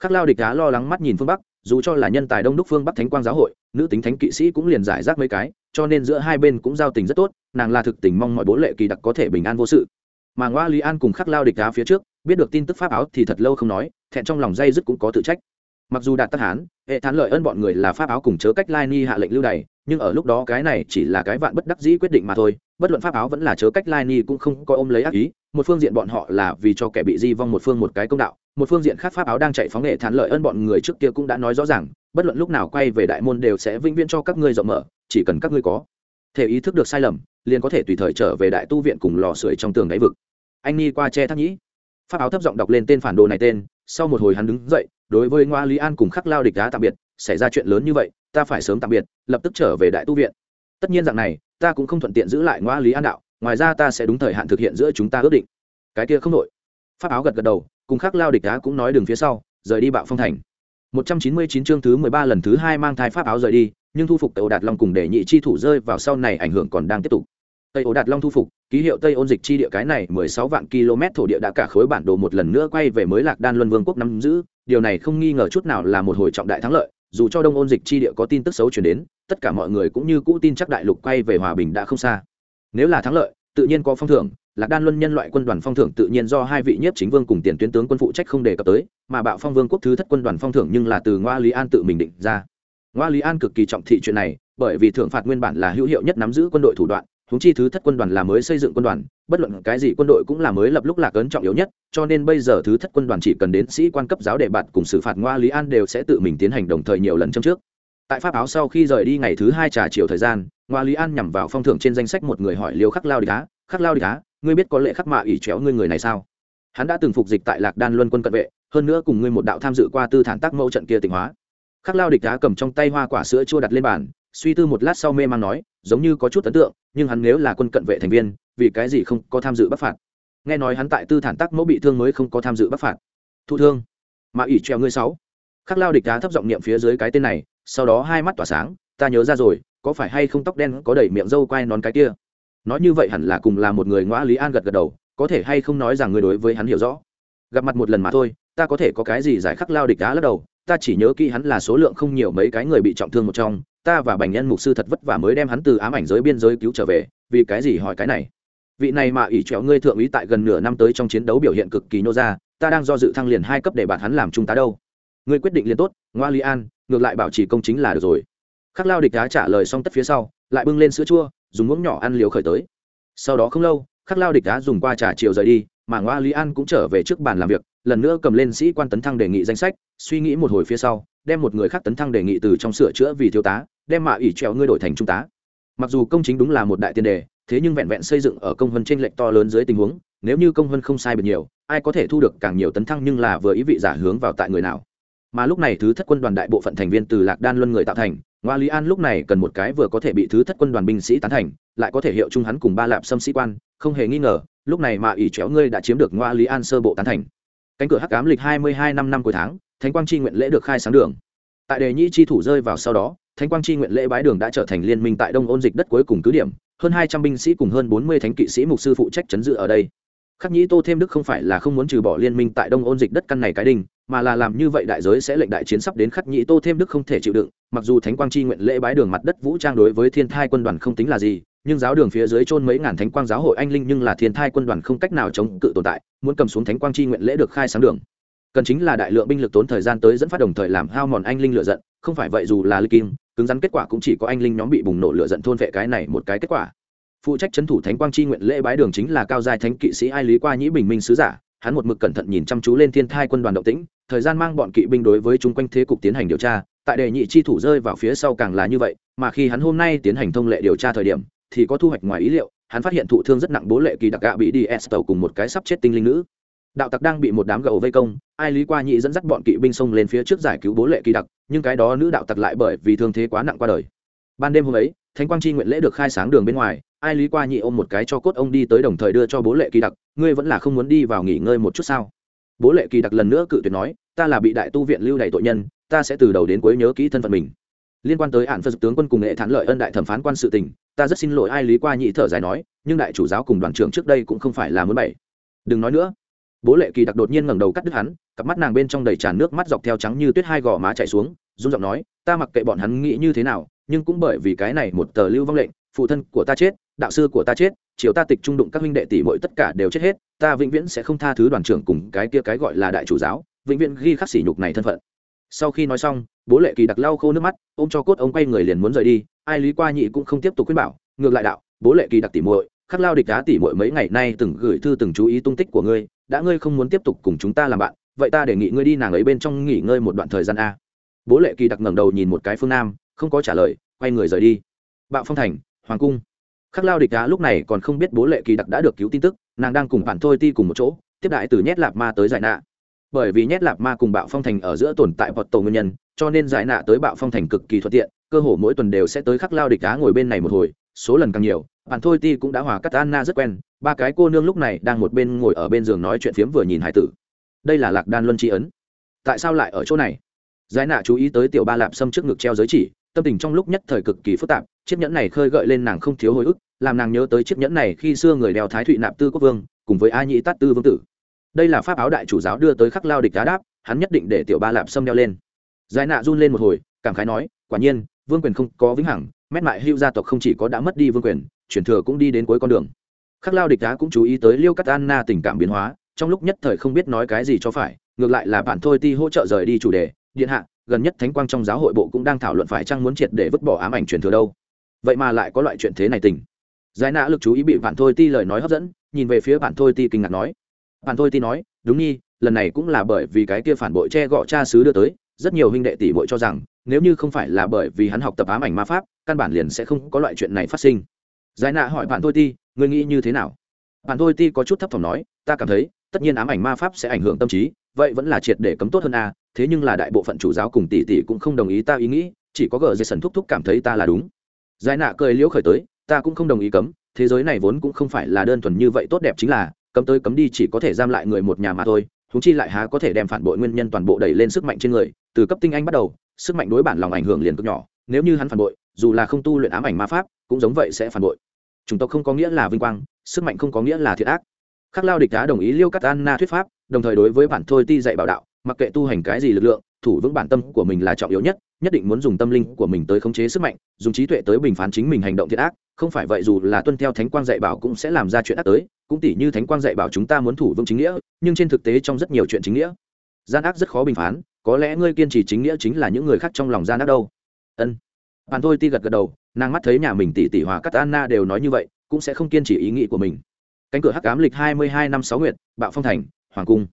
khắc lao địch đá lo lắng mắt nhìn phương bắc, dù cho là nhân tài đông đúc phương bắc thánh quang giáo hội, nữ tính thánh kỵ sĩ cũng liền giải rác mấy cái, cho nên giữa hai bên cũng giao tình rất tốt, nàng là thực tình mong mọi bố lệ kỳ đặc có thể bình an vô sự. Mà ngoa lý an cùng khắc lao địch đá phía trước, biết được tin tức pháp áo thì thật lâu không nói, thẹn trong lòng dây dứt cũng có tự trách. Mặc dù đạt tắc hán, hệ thán lợi ơn bọn người là pháp áo cùng chớ cách lai ni hạ lệnh lưu đày nhưng ở lúc đó cái này chỉ là cái vạn bất đắc dĩ quyết định mà thôi, bất luận pháp áo vẫn là chớ cách lai ni cũng không có ôm lấy ác ý, một phương diện bọn họ là vì cho kẻ bị di vong một phương một cái công đạo, một phương diện khác pháp áo đang chạy phóng nghệ thản lợi ơn bọn người trước kia cũng đã nói rõ ràng, bất luận lúc nào quay về đại môn đều sẽ vĩnh viễn cho các ngươi rộng mở, chỉ cần các ngươi có thể ý thức được sai lầm, liền có thể tùy thời trở về đại tu viện cùng lò sưởi trong tường đáy vực. Anh ni qua che thác nhĩ, pháp áo thấp giọng đọc lên tên phản đồ này tên, sau một hồi hắn đứng dậy, đối với ngoa lý an cùng khắc lao địch đá tạm biệt xảy ra chuyện lớn như vậy, ta phải sớm tạm biệt, lập tức trở về đại tu viện. Tất nhiên rằng này, ta cũng không thuận tiện giữ lại ngoa lý an đạo, ngoài ra ta sẽ đúng thời hạn thực hiện giữa chúng ta ước định. Cái kia không đội pháp áo gật gật đầu, cùng khắc lao địch đá cũng nói đường phía sau, rời đi bạo phong thành. 199 chương thứ 13 lần thứ hai mang thai pháp áo rời đi, nhưng thu phục tây ổ đạt long cùng để nhị chi thủ rơi vào sau này ảnh hưởng còn đang tiếp tục. Tây ổ đạt long thu phục, ký hiệu tây ôn dịch chi địa cái này 16 vạn km thổ địa đã cả khối bản đồ một lần nữa quay về mới lạc đan luân vương quốc nắm giữ, điều này không nghi ngờ chút nào là một hồi trọng đại thắng lợi dù cho đông ôn dịch chi địa có tin tức xấu chuyển đến, tất cả mọi người cũng như cũ tin chắc đại lục quay về hòa bình đã không xa. Nếu là thắng lợi, tự nhiên có phong thưởng, lạc đan luân nhân loại quân đoàn phong thưởng tự nhiên do hai vị nhiếp chính vương cùng tiền tuyến tướng quân phụ trách không đề cập tới, mà bạo phong vương quốc thứ thất quân đoàn phong thưởng nhưng là từ ngoa lý an tự mình định ra. Ngoa lý an cực kỳ trọng thị chuyện này, bởi vì thưởng phạt nguyên bản là hữu hiệu nhất nắm giữ quân đội thủ đoạn huống chi thứ thất quân đoàn là mới xây dựng quân đoàn, bất luận cái gì quân đội cũng là mới lập lúc lạc ấn trọng yếu nhất, cho nên bây giờ thứ thất quân đoàn chỉ cần đến sĩ quan cấp giáo đề bạt cùng xử phạt ngoa lý an đều sẽ tự mình tiến hành đồng thời nhiều lần trong trước. Tại pháp áo sau khi rời đi ngày thứ hai trà chiều thời gian, ngoa lý an nhằm vào phong thưởng trên danh sách một người hỏi liêu khắc lao địch á, khắc lao địch á, ngươi biết có lệ khắc mạ ỷ chéo ngươi người này sao? Hắn đã từng phục dịch tại lạc đan luân quân cận vệ, hơn nữa cùng ngươi một đạo tham dự qua tư thản tác mẫu trận kia tịnh hóa. Khắc lao địch á cầm trong tay hoa quả sữa chua đặt lên bàn suy tư một lát sau mê man nói, giống như có chút ấn tượng, nhưng hắn nếu là quân cận vệ thành viên, vì cái gì không có tham dự bắc phạt? Nghe nói hắn tại tư thản tắc mẫu bị thương mới không có tham dự bắc phạt. Thụ thương. Mà ỷ treo ngươi sáu. Khắc lao địch đá thấp giọng niệm phía dưới cái tên này, sau đó hai mắt tỏa sáng, ta nhớ ra rồi, có phải hay không tóc đen có đẩy miệng dâu quai nón cái kia? Nói như vậy hẳn là cùng là một người ngoã lý an gật gật đầu, có thể hay không nói rằng người đối với hắn hiểu rõ? Gặp mặt một lần mà thôi, ta có thể có cái gì giải khắc lao địch đá lắc đầu, ta chỉ nhớ kỹ hắn là số lượng không nhiều mấy cái người bị trọng thương một trong ta và bành nhân mục sư thật vất vả mới đem hắn từ ám ảnh giới biên giới cứu trở về, vì cái gì hỏi cái này? Vị này mà ỷ trèo ngươi thượng úy tại gần nửa năm tới trong chiến đấu biểu hiện cực kỳ nô ra, ta đang do dự thăng liền hai cấp để bạn hắn làm trung tá đâu. Ngươi quyết định liền tốt, ngoa li an, ngược lại bảo trì công chính là được rồi. Khắc lao địch đá trả lời xong tất phía sau, lại bưng lên sữa chua, dùng muỗng nhỏ ăn liều khởi tới. Sau đó không lâu, khắc lao địch đá dùng qua trả chiều rời đi, mà ngoa li an cũng trở về trước bàn làm việc, lần nữa cầm lên sĩ quan tấn thăng đề nghị danh sách, suy nghĩ một hồi phía sau, đem một người khác tấn thăng đề nghị từ trong sửa chữa vì thiếu tá đem mạ ủy trèo ngươi đổi thành trung tá. Mặc dù công chính đúng là một đại tiền đề, thế nhưng vẹn vẹn xây dựng ở công vân trên lệnh to lớn dưới tình huống, nếu như công vân không sai biệt nhiều, ai có thể thu được càng nhiều tấn thăng nhưng là vừa ý vị giả hướng vào tại người nào. Mà lúc này thứ thất quân đoàn đại bộ phận thành viên từ lạc đan luân người tạo thành, ngoa lý an lúc này cần một cái vừa có thể bị thứ thất quân đoàn binh sĩ tán thành, lại có thể hiệu chung hắn cùng ba lạp xâm sĩ quan, không hề nghi ngờ, lúc này mà ỷ chéo ngươi đã chiếm được ngoa lý an sơ bộ tán thành. Cánh cửa hắc ám lịch hai mươi hai năm năm cuối tháng, thánh quang chi nguyện lễ được khai sáng đường. Tại đề nhĩ chi thủ rơi vào sau đó thánh quang chi nguyện lễ bái đường đã trở thành liên minh tại đông ôn dịch đất cuối cùng cứ điểm. Hơn hai trăm binh sĩ cùng hơn bốn mươi thánh kỵ sĩ mục sư phụ trách chấn dự ở đây. Khắc nhĩ tô thêm đức không phải là không muốn trừ bỏ liên minh tại đông ôn dịch đất căn này cái đình, mà là làm như vậy đại giới sẽ lệnh đại chiến sắp đến khắc nhĩ tô thêm đức không thể chịu đựng. Mặc dù thánh quang chi nguyện lễ bái đường mặt đất vũ trang đối với thiên thai quân đoàn không tính là gì nhưng giáo đường phía dưới chôn mấy ngàn thánh quang giáo hội anh linh nhưng là thiên thai quân đoàn không cách nào chống cự tồn tại muốn cầm xuống thánh quang chi nguyện lễ được khai sáng đường cần chính là đại lượng binh lực tốn thời gian tới dẫn phát đồng thời làm hao mòn anh linh lựa giận, không phải vậy dù là ly kim cứng rắn kết quả cũng chỉ có anh linh nhóm bị bùng nổ lựa giận thôn vệ cái này một cái kết quả. Phụ trách trấn thủ thánh quang chi nguyện lễ bái đường chính là cao giai thánh kỵ sĩ ai lý qua nhĩ bình minh sứ giả, hắn một mực cẩn thận nhìn chăm chú lên thiên thai quân đoàn động tĩnh, thời gian mang bọn kỵ binh đối với chung quanh thế cục tiến hành điều tra, tại đề nhị chi thủ rơi vào phía sau càng là như vậy, mà khi hắn hôm nay tiến hành thông lệ điều tra thời điểm, thì có thu hoạch ngoài ý liệu, hắn phát hiện thụ thương rất nặng bố lệ kỳ đặc gạ bị đi s tàu cùng một cái sắp chết tinh linh nữ đạo tặc đang bị một đám gậu vây công, ai lý qua nhị dẫn dắt bọn kỵ binh xông lên phía trước giải cứu bố lệ kỳ đặc, nhưng cái đó nữ đạo tặc lại bởi vì thương thế quá nặng qua đời. Ban đêm hôm ấy, thánh quang chi nguyện lễ được khai sáng đường bên ngoài, ai lý qua nhị ôm một cái cho cốt ông đi tới đồng thời đưa cho bố lệ kỳ đặc, ngươi vẫn là không muốn đi vào nghỉ ngơi một chút sao? Bố lệ kỳ đặc lần nữa cự tuyệt nói, ta là bị đại tu viện lưu đày tội nhân, ta sẽ từ đầu đến cuối nhớ kỹ thân phận mình. Liên quan tới hạn phật tướng quân cùng nghệ thản lợi ân đại thẩm phán quan sự tình, ta rất xin lỗi ai lý qua nhị thở dài nói, nhưng đại chủ giáo cùng đoàn trưởng trước đây cũng không phải là muốn bảy đừng nói nữa bố lệ kỳ đặc đột nhiên ngẩng đầu cắt đứt hắn, cặp mắt nàng bên trong đầy tràn nước mắt dọc theo trắng như tuyết hai gò má chảy xuống, run giọng nói, ta mặc kệ bọn hắn nghĩ như thế nào, nhưng cũng bởi vì cái này một tờ lưu vong lệnh, phụ thân của ta chết, đạo sư của ta chết chiều ta tịch trung đụng các huynh đệ tỷ muội tất cả đều chết hết, ta vĩnh viễn sẽ không tha thứ đoàn trưởng cùng cái kia cái gọi là đại chủ giáo, vĩnh viễn ghi khắc sỉ nhục này thân phận. Sau khi nói xong, bố lệ kỳ đặc lau khô nước mắt, ôm cho cốt ông quay người liền muốn rời đi, ai lý qua nhị cũng không tiếp tục khuyên bảo, ngược lại đạo, bố lệ kỳ đặc tỉ muội khắc lao địch đá tỉ muội mấy ngày nay từng gửi thư từng chú ý tung tích của ngươi, đã ngươi không muốn tiếp tục cùng chúng ta làm bạn, vậy ta đề nghị ngươi đi nàng ấy bên trong nghỉ ngơi một đoạn thời gian a. Bố lệ kỳ đặc ngẩng đầu nhìn một cái phương nam, không có trả lời, quay người rời đi. Bạo phong thành, hoàng cung. Khắc lao địch đá lúc này còn không biết bố lệ kỳ đặc đã được cứu tin tức, nàng đang cùng bạn thôi ti cùng một chỗ, tiếp đại từ nhét lạp ma tới giải nạ. Bởi vì nhét lạp ma cùng bạo phong thành ở giữa tồn tại vật tổ nguyên nhân, cho nên giải nạ tới bạo phong thành cực kỳ thuận tiện, cơ hồ mỗi tuần đều sẽ tới khắc lao địch đá ngồi bên này một hồi, số lần càng nhiều bạn thôi ti cũng đã hòa cắt anna rất quen, ba cái cô nương lúc này đang một bên ngồi ở bên giường nói chuyện phiếm vừa nhìn hải tử. Đây là lạc đan luân tri ấn. Tại sao lại ở chỗ này? Giải nạ chú ý tới tiểu ba lạp xâm trước ngực treo giới chỉ, tâm tình trong lúc nhất thời cực kỳ phức tạp, chiếc nhẫn này khơi gợi lên nàng không thiếu hồi ức, làm nàng nhớ tới chiếc nhẫn này khi xưa người đeo thái thụy nạp tư quốc vương, cùng với a nhĩ tát tư vương tử. Đây là pháp áo đại chủ giáo đưa tới khắc lao địch đá đáp, hắn nhất định để tiểu ba lạp xâm đeo lên. Giải nạ run lên một hồi, cảm khái nói, quả nhiên, vương quyền không có vĩnh hằng, mét mại hưu gia tộc không chỉ có đã mất đi vương quyền chuyển thừa cũng đi đến cuối con đường. Khắc lao địch đá cũng chú ý tới liêu cắt anna tình cảm biến hóa, trong lúc nhất thời không biết nói cái gì cho phải, ngược lại là bạn thôi ti hỗ trợ rời đi chủ đề, điện hạ, gần nhất thánh quang trong giáo hội bộ cũng đang thảo luận phải chăng muốn triệt để vứt bỏ ám ảnh truyền thừa đâu. Vậy mà lại có loại chuyện thế này tình. Giải nã lực chú ý bị bạn thôi ti lời nói hấp dẫn, nhìn về phía bạn thôi ti kinh ngạc nói. Bạn thôi ti nói, đúng nhi, lần này cũng là bởi vì cái kia phản bội che gọ cha sứ đưa tới, rất nhiều huynh đệ tỷ bội cho rằng, nếu như không phải là bởi vì hắn học tập ám ảnh ma pháp, căn bản liền sẽ không có loại chuyện này phát sinh giải nạ hỏi bạn tôi ti, ngươi nghĩ như thế nào? Bạn tôi ti có chút thấp thỏm nói, ta cảm thấy, tất nhiên ám ảnh ma pháp sẽ ảnh hưởng tâm trí, vậy vẫn là triệt để cấm tốt hơn a thế nhưng là đại bộ phận chủ giáo cùng tỷ tỷ cũng không đồng ý ta ý nghĩ, chỉ có gờ dây sần thúc thúc cảm thấy ta là đúng. Giải nạ cười liễu khởi tới, ta cũng không đồng ý cấm, thế giới này vốn cũng không phải là đơn thuần như vậy tốt đẹp chính là, cấm tới cấm đi chỉ có thể giam lại người một nhà mà thôi thúng chi lại há có thể đem phản bội nguyên nhân toàn bộ đẩy lên sức mạnh trên người, từ cấp tinh anh bắt đầu, sức mạnh đối bản lòng ảnh hưởng liền cực nhỏ, nếu như hắn phản bội dù là không tu luyện ám ảnh ma pháp, cũng giống vậy sẽ phản bội. Chủng tộc không có nghĩa là vinh quang, sức mạnh không có nghĩa là thiệt ác. Khắc lao địch đã đồng ý liêu cắt anna thuyết pháp, đồng thời đối với bản thôi ti dạy bảo đạo, mặc kệ tu hành cái gì lực lượng, thủ vững bản tâm của mình là trọng yếu nhất nhất định muốn dùng tâm linh của mình tới khống chế sức mạnh, dùng trí tuệ tới bình phán chính mình hành động thiệt ác, không phải vậy dù là tuân theo thánh quang dạy bảo cũng sẽ làm ra chuyện ác tới, cũng tỉ như thánh quang dạy bảo chúng ta muốn thủ vững chính nghĩa, nhưng trên thực tế trong rất nhiều chuyện chính nghĩa, gian ác rất khó bình phán, có lẽ ngươi kiên trì chính nghĩa chính là những người khác trong lòng gian ác đâu. Ân bạn thôi ti gật gật đầu, nàng mắt thấy nhà mình tỷ tỷ hòa cắt anna đều nói như vậy, cũng sẽ không kiên trì ý nghĩ của mình. Cánh cửa hắc cám lịch hai mươi hai năm sáu nguyệt, bạo phong thành, hoàng cung.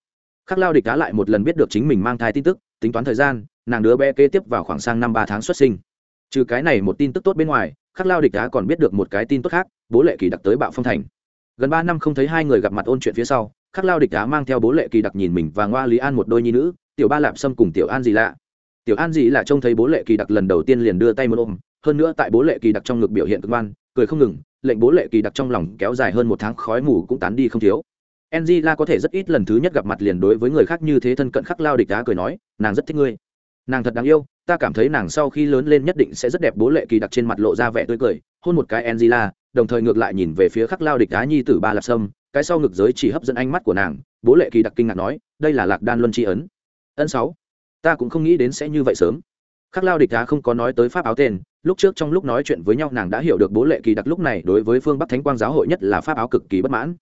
Khắc lao địch cá lại một lần biết được chính mình mang thai tin tức, tính toán thời gian, nàng đứa bé kế tiếp vào khoảng sang năm ba tháng xuất sinh. Trừ cái này một tin tức tốt bên ngoài, khắc lao địch cá còn biết được một cái tin tốt khác, bố lệ kỳ đặc tới bạo phong thành. Gần ba năm không thấy hai người gặp mặt ôn chuyện phía sau, khắc lao địch cá mang theo bố lệ kỳ đặc nhìn mình và ngoa lý an một đôi nhi nữ, tiểu ba lạp sâm cùng tiểu an gì lạ tiểu an dĩ là trông thấy bố lệ kỳ đặc lần đầu tiên liền đưa tay một ôm, hơn nữa tại bố lệ kỳ đặc trong ngực biểu hiện cực đoan cười không ngừng, lệnh bố lệ kỳ đặc trong lòng kéo dài hơn một tháng khói mù cũng tán đi không thiếu. Angela có thể rất ít lần thứ nhất gặp mặt liền đối với người khác như thế thân cận khắc lao địch đá cười nói, nàng rất thích ngươi. Nàng thật đáng yêu, ta cảm thấy nàng sau khi lớn lên nhất định sẽ rất đẹp. Bố lệ kỳ đặc trên mặt lộ ra vẻ tươi cười, hôn một cái angela, đồng thời ngược lại nhìn về phía khắc lao địch đá nhi tử ba lạp sâm, cái sau ngực giới chỉ hấp dẫn ánh mắt của nàng. Bố lệ kỳ đặc kinh ngạc nói, đây là lạc đan luân tri ấn. Ân sáu ta cũng không nghĩ đến sẽ như vậy sớm. Khắc lao địch đá không có nói tới pháp áo tên, lúc trước trong lúc nói chuyện với nhau nàng đã hiểu được bố lệ kỳ đặc lúc này đối với phương bắc thánh quang giáo hội nhất là pháp áo cực kỳ bất mãn.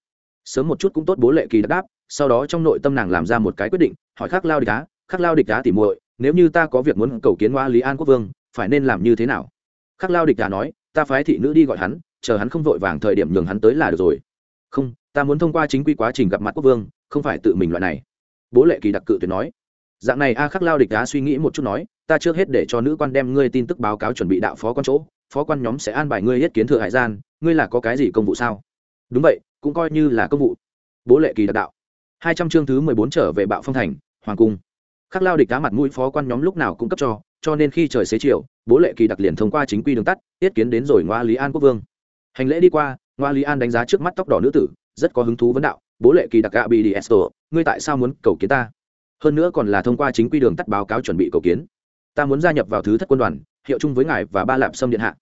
Sớm một chút cũng tốt bố lệ kỳ đặc đáp, sau đó trong nội tâm nàng làm ra một cái quyết định, hỏi khắc lao địch đá khắc lao địch đá tỉ muội, nếu như ta có việc muốn cầu kiến hoa lý an quốc vương, phải nên làm như thế nào? Khắc lao địch đá nói, ta phái thị nữ đi gọi hắn, chờ hắn không vội vàng thời điểm nhường hắn tới là được rồi. Không, ta muốn thông qua chính quy quá trình gặp mặt quốc vương, không phải tự mình loại này. Bố lệ kỳ đặc cự tuyệt nói dạng này a khắc lao địch đá suy nghĩ một chút nói, ta trước hết để cho nữ quan đem ngươi tin tức báo cáo chuẩn bị đạo phó quan chỗ, phó quan nhóm sẽ an bài ngươi hết kiến thừa hải gian, ngươi là có cái gì công vụ sao? Đúng vậy, cũng coi như là công vụ. Bố lệ kỳ đặc đạo. Hai trăm chương thứ mười bốn trở về bạo phong thành, hoàng cung. Khắc lao địch cá mặt mũi phó quan nhóm lúc nào cũng cấp cho cho nên khi trời xế chiều, bố lệ kỳ đặc liền thông qua chính quy đường tắt tiết kiến đến rồi ngoa lý an quốc vương. Hành lễ đi qua, ngoa lý an đánh giá trước mắt tóc đỏ nữ tử, rất có hứng thú vấn đạo, bố lệ kỳ đặc gạ bị đi esto, ngươi tại sao muốn cầu kiến ta? Hơn nữa còn là thông qua chính quy đường tắt báo cáo chuẩn bị cầu kiến. Ta muốn gia nhập vào thứ thất quân đoàn, hiệu chung với ngài và ba lạp sâm điện hạ.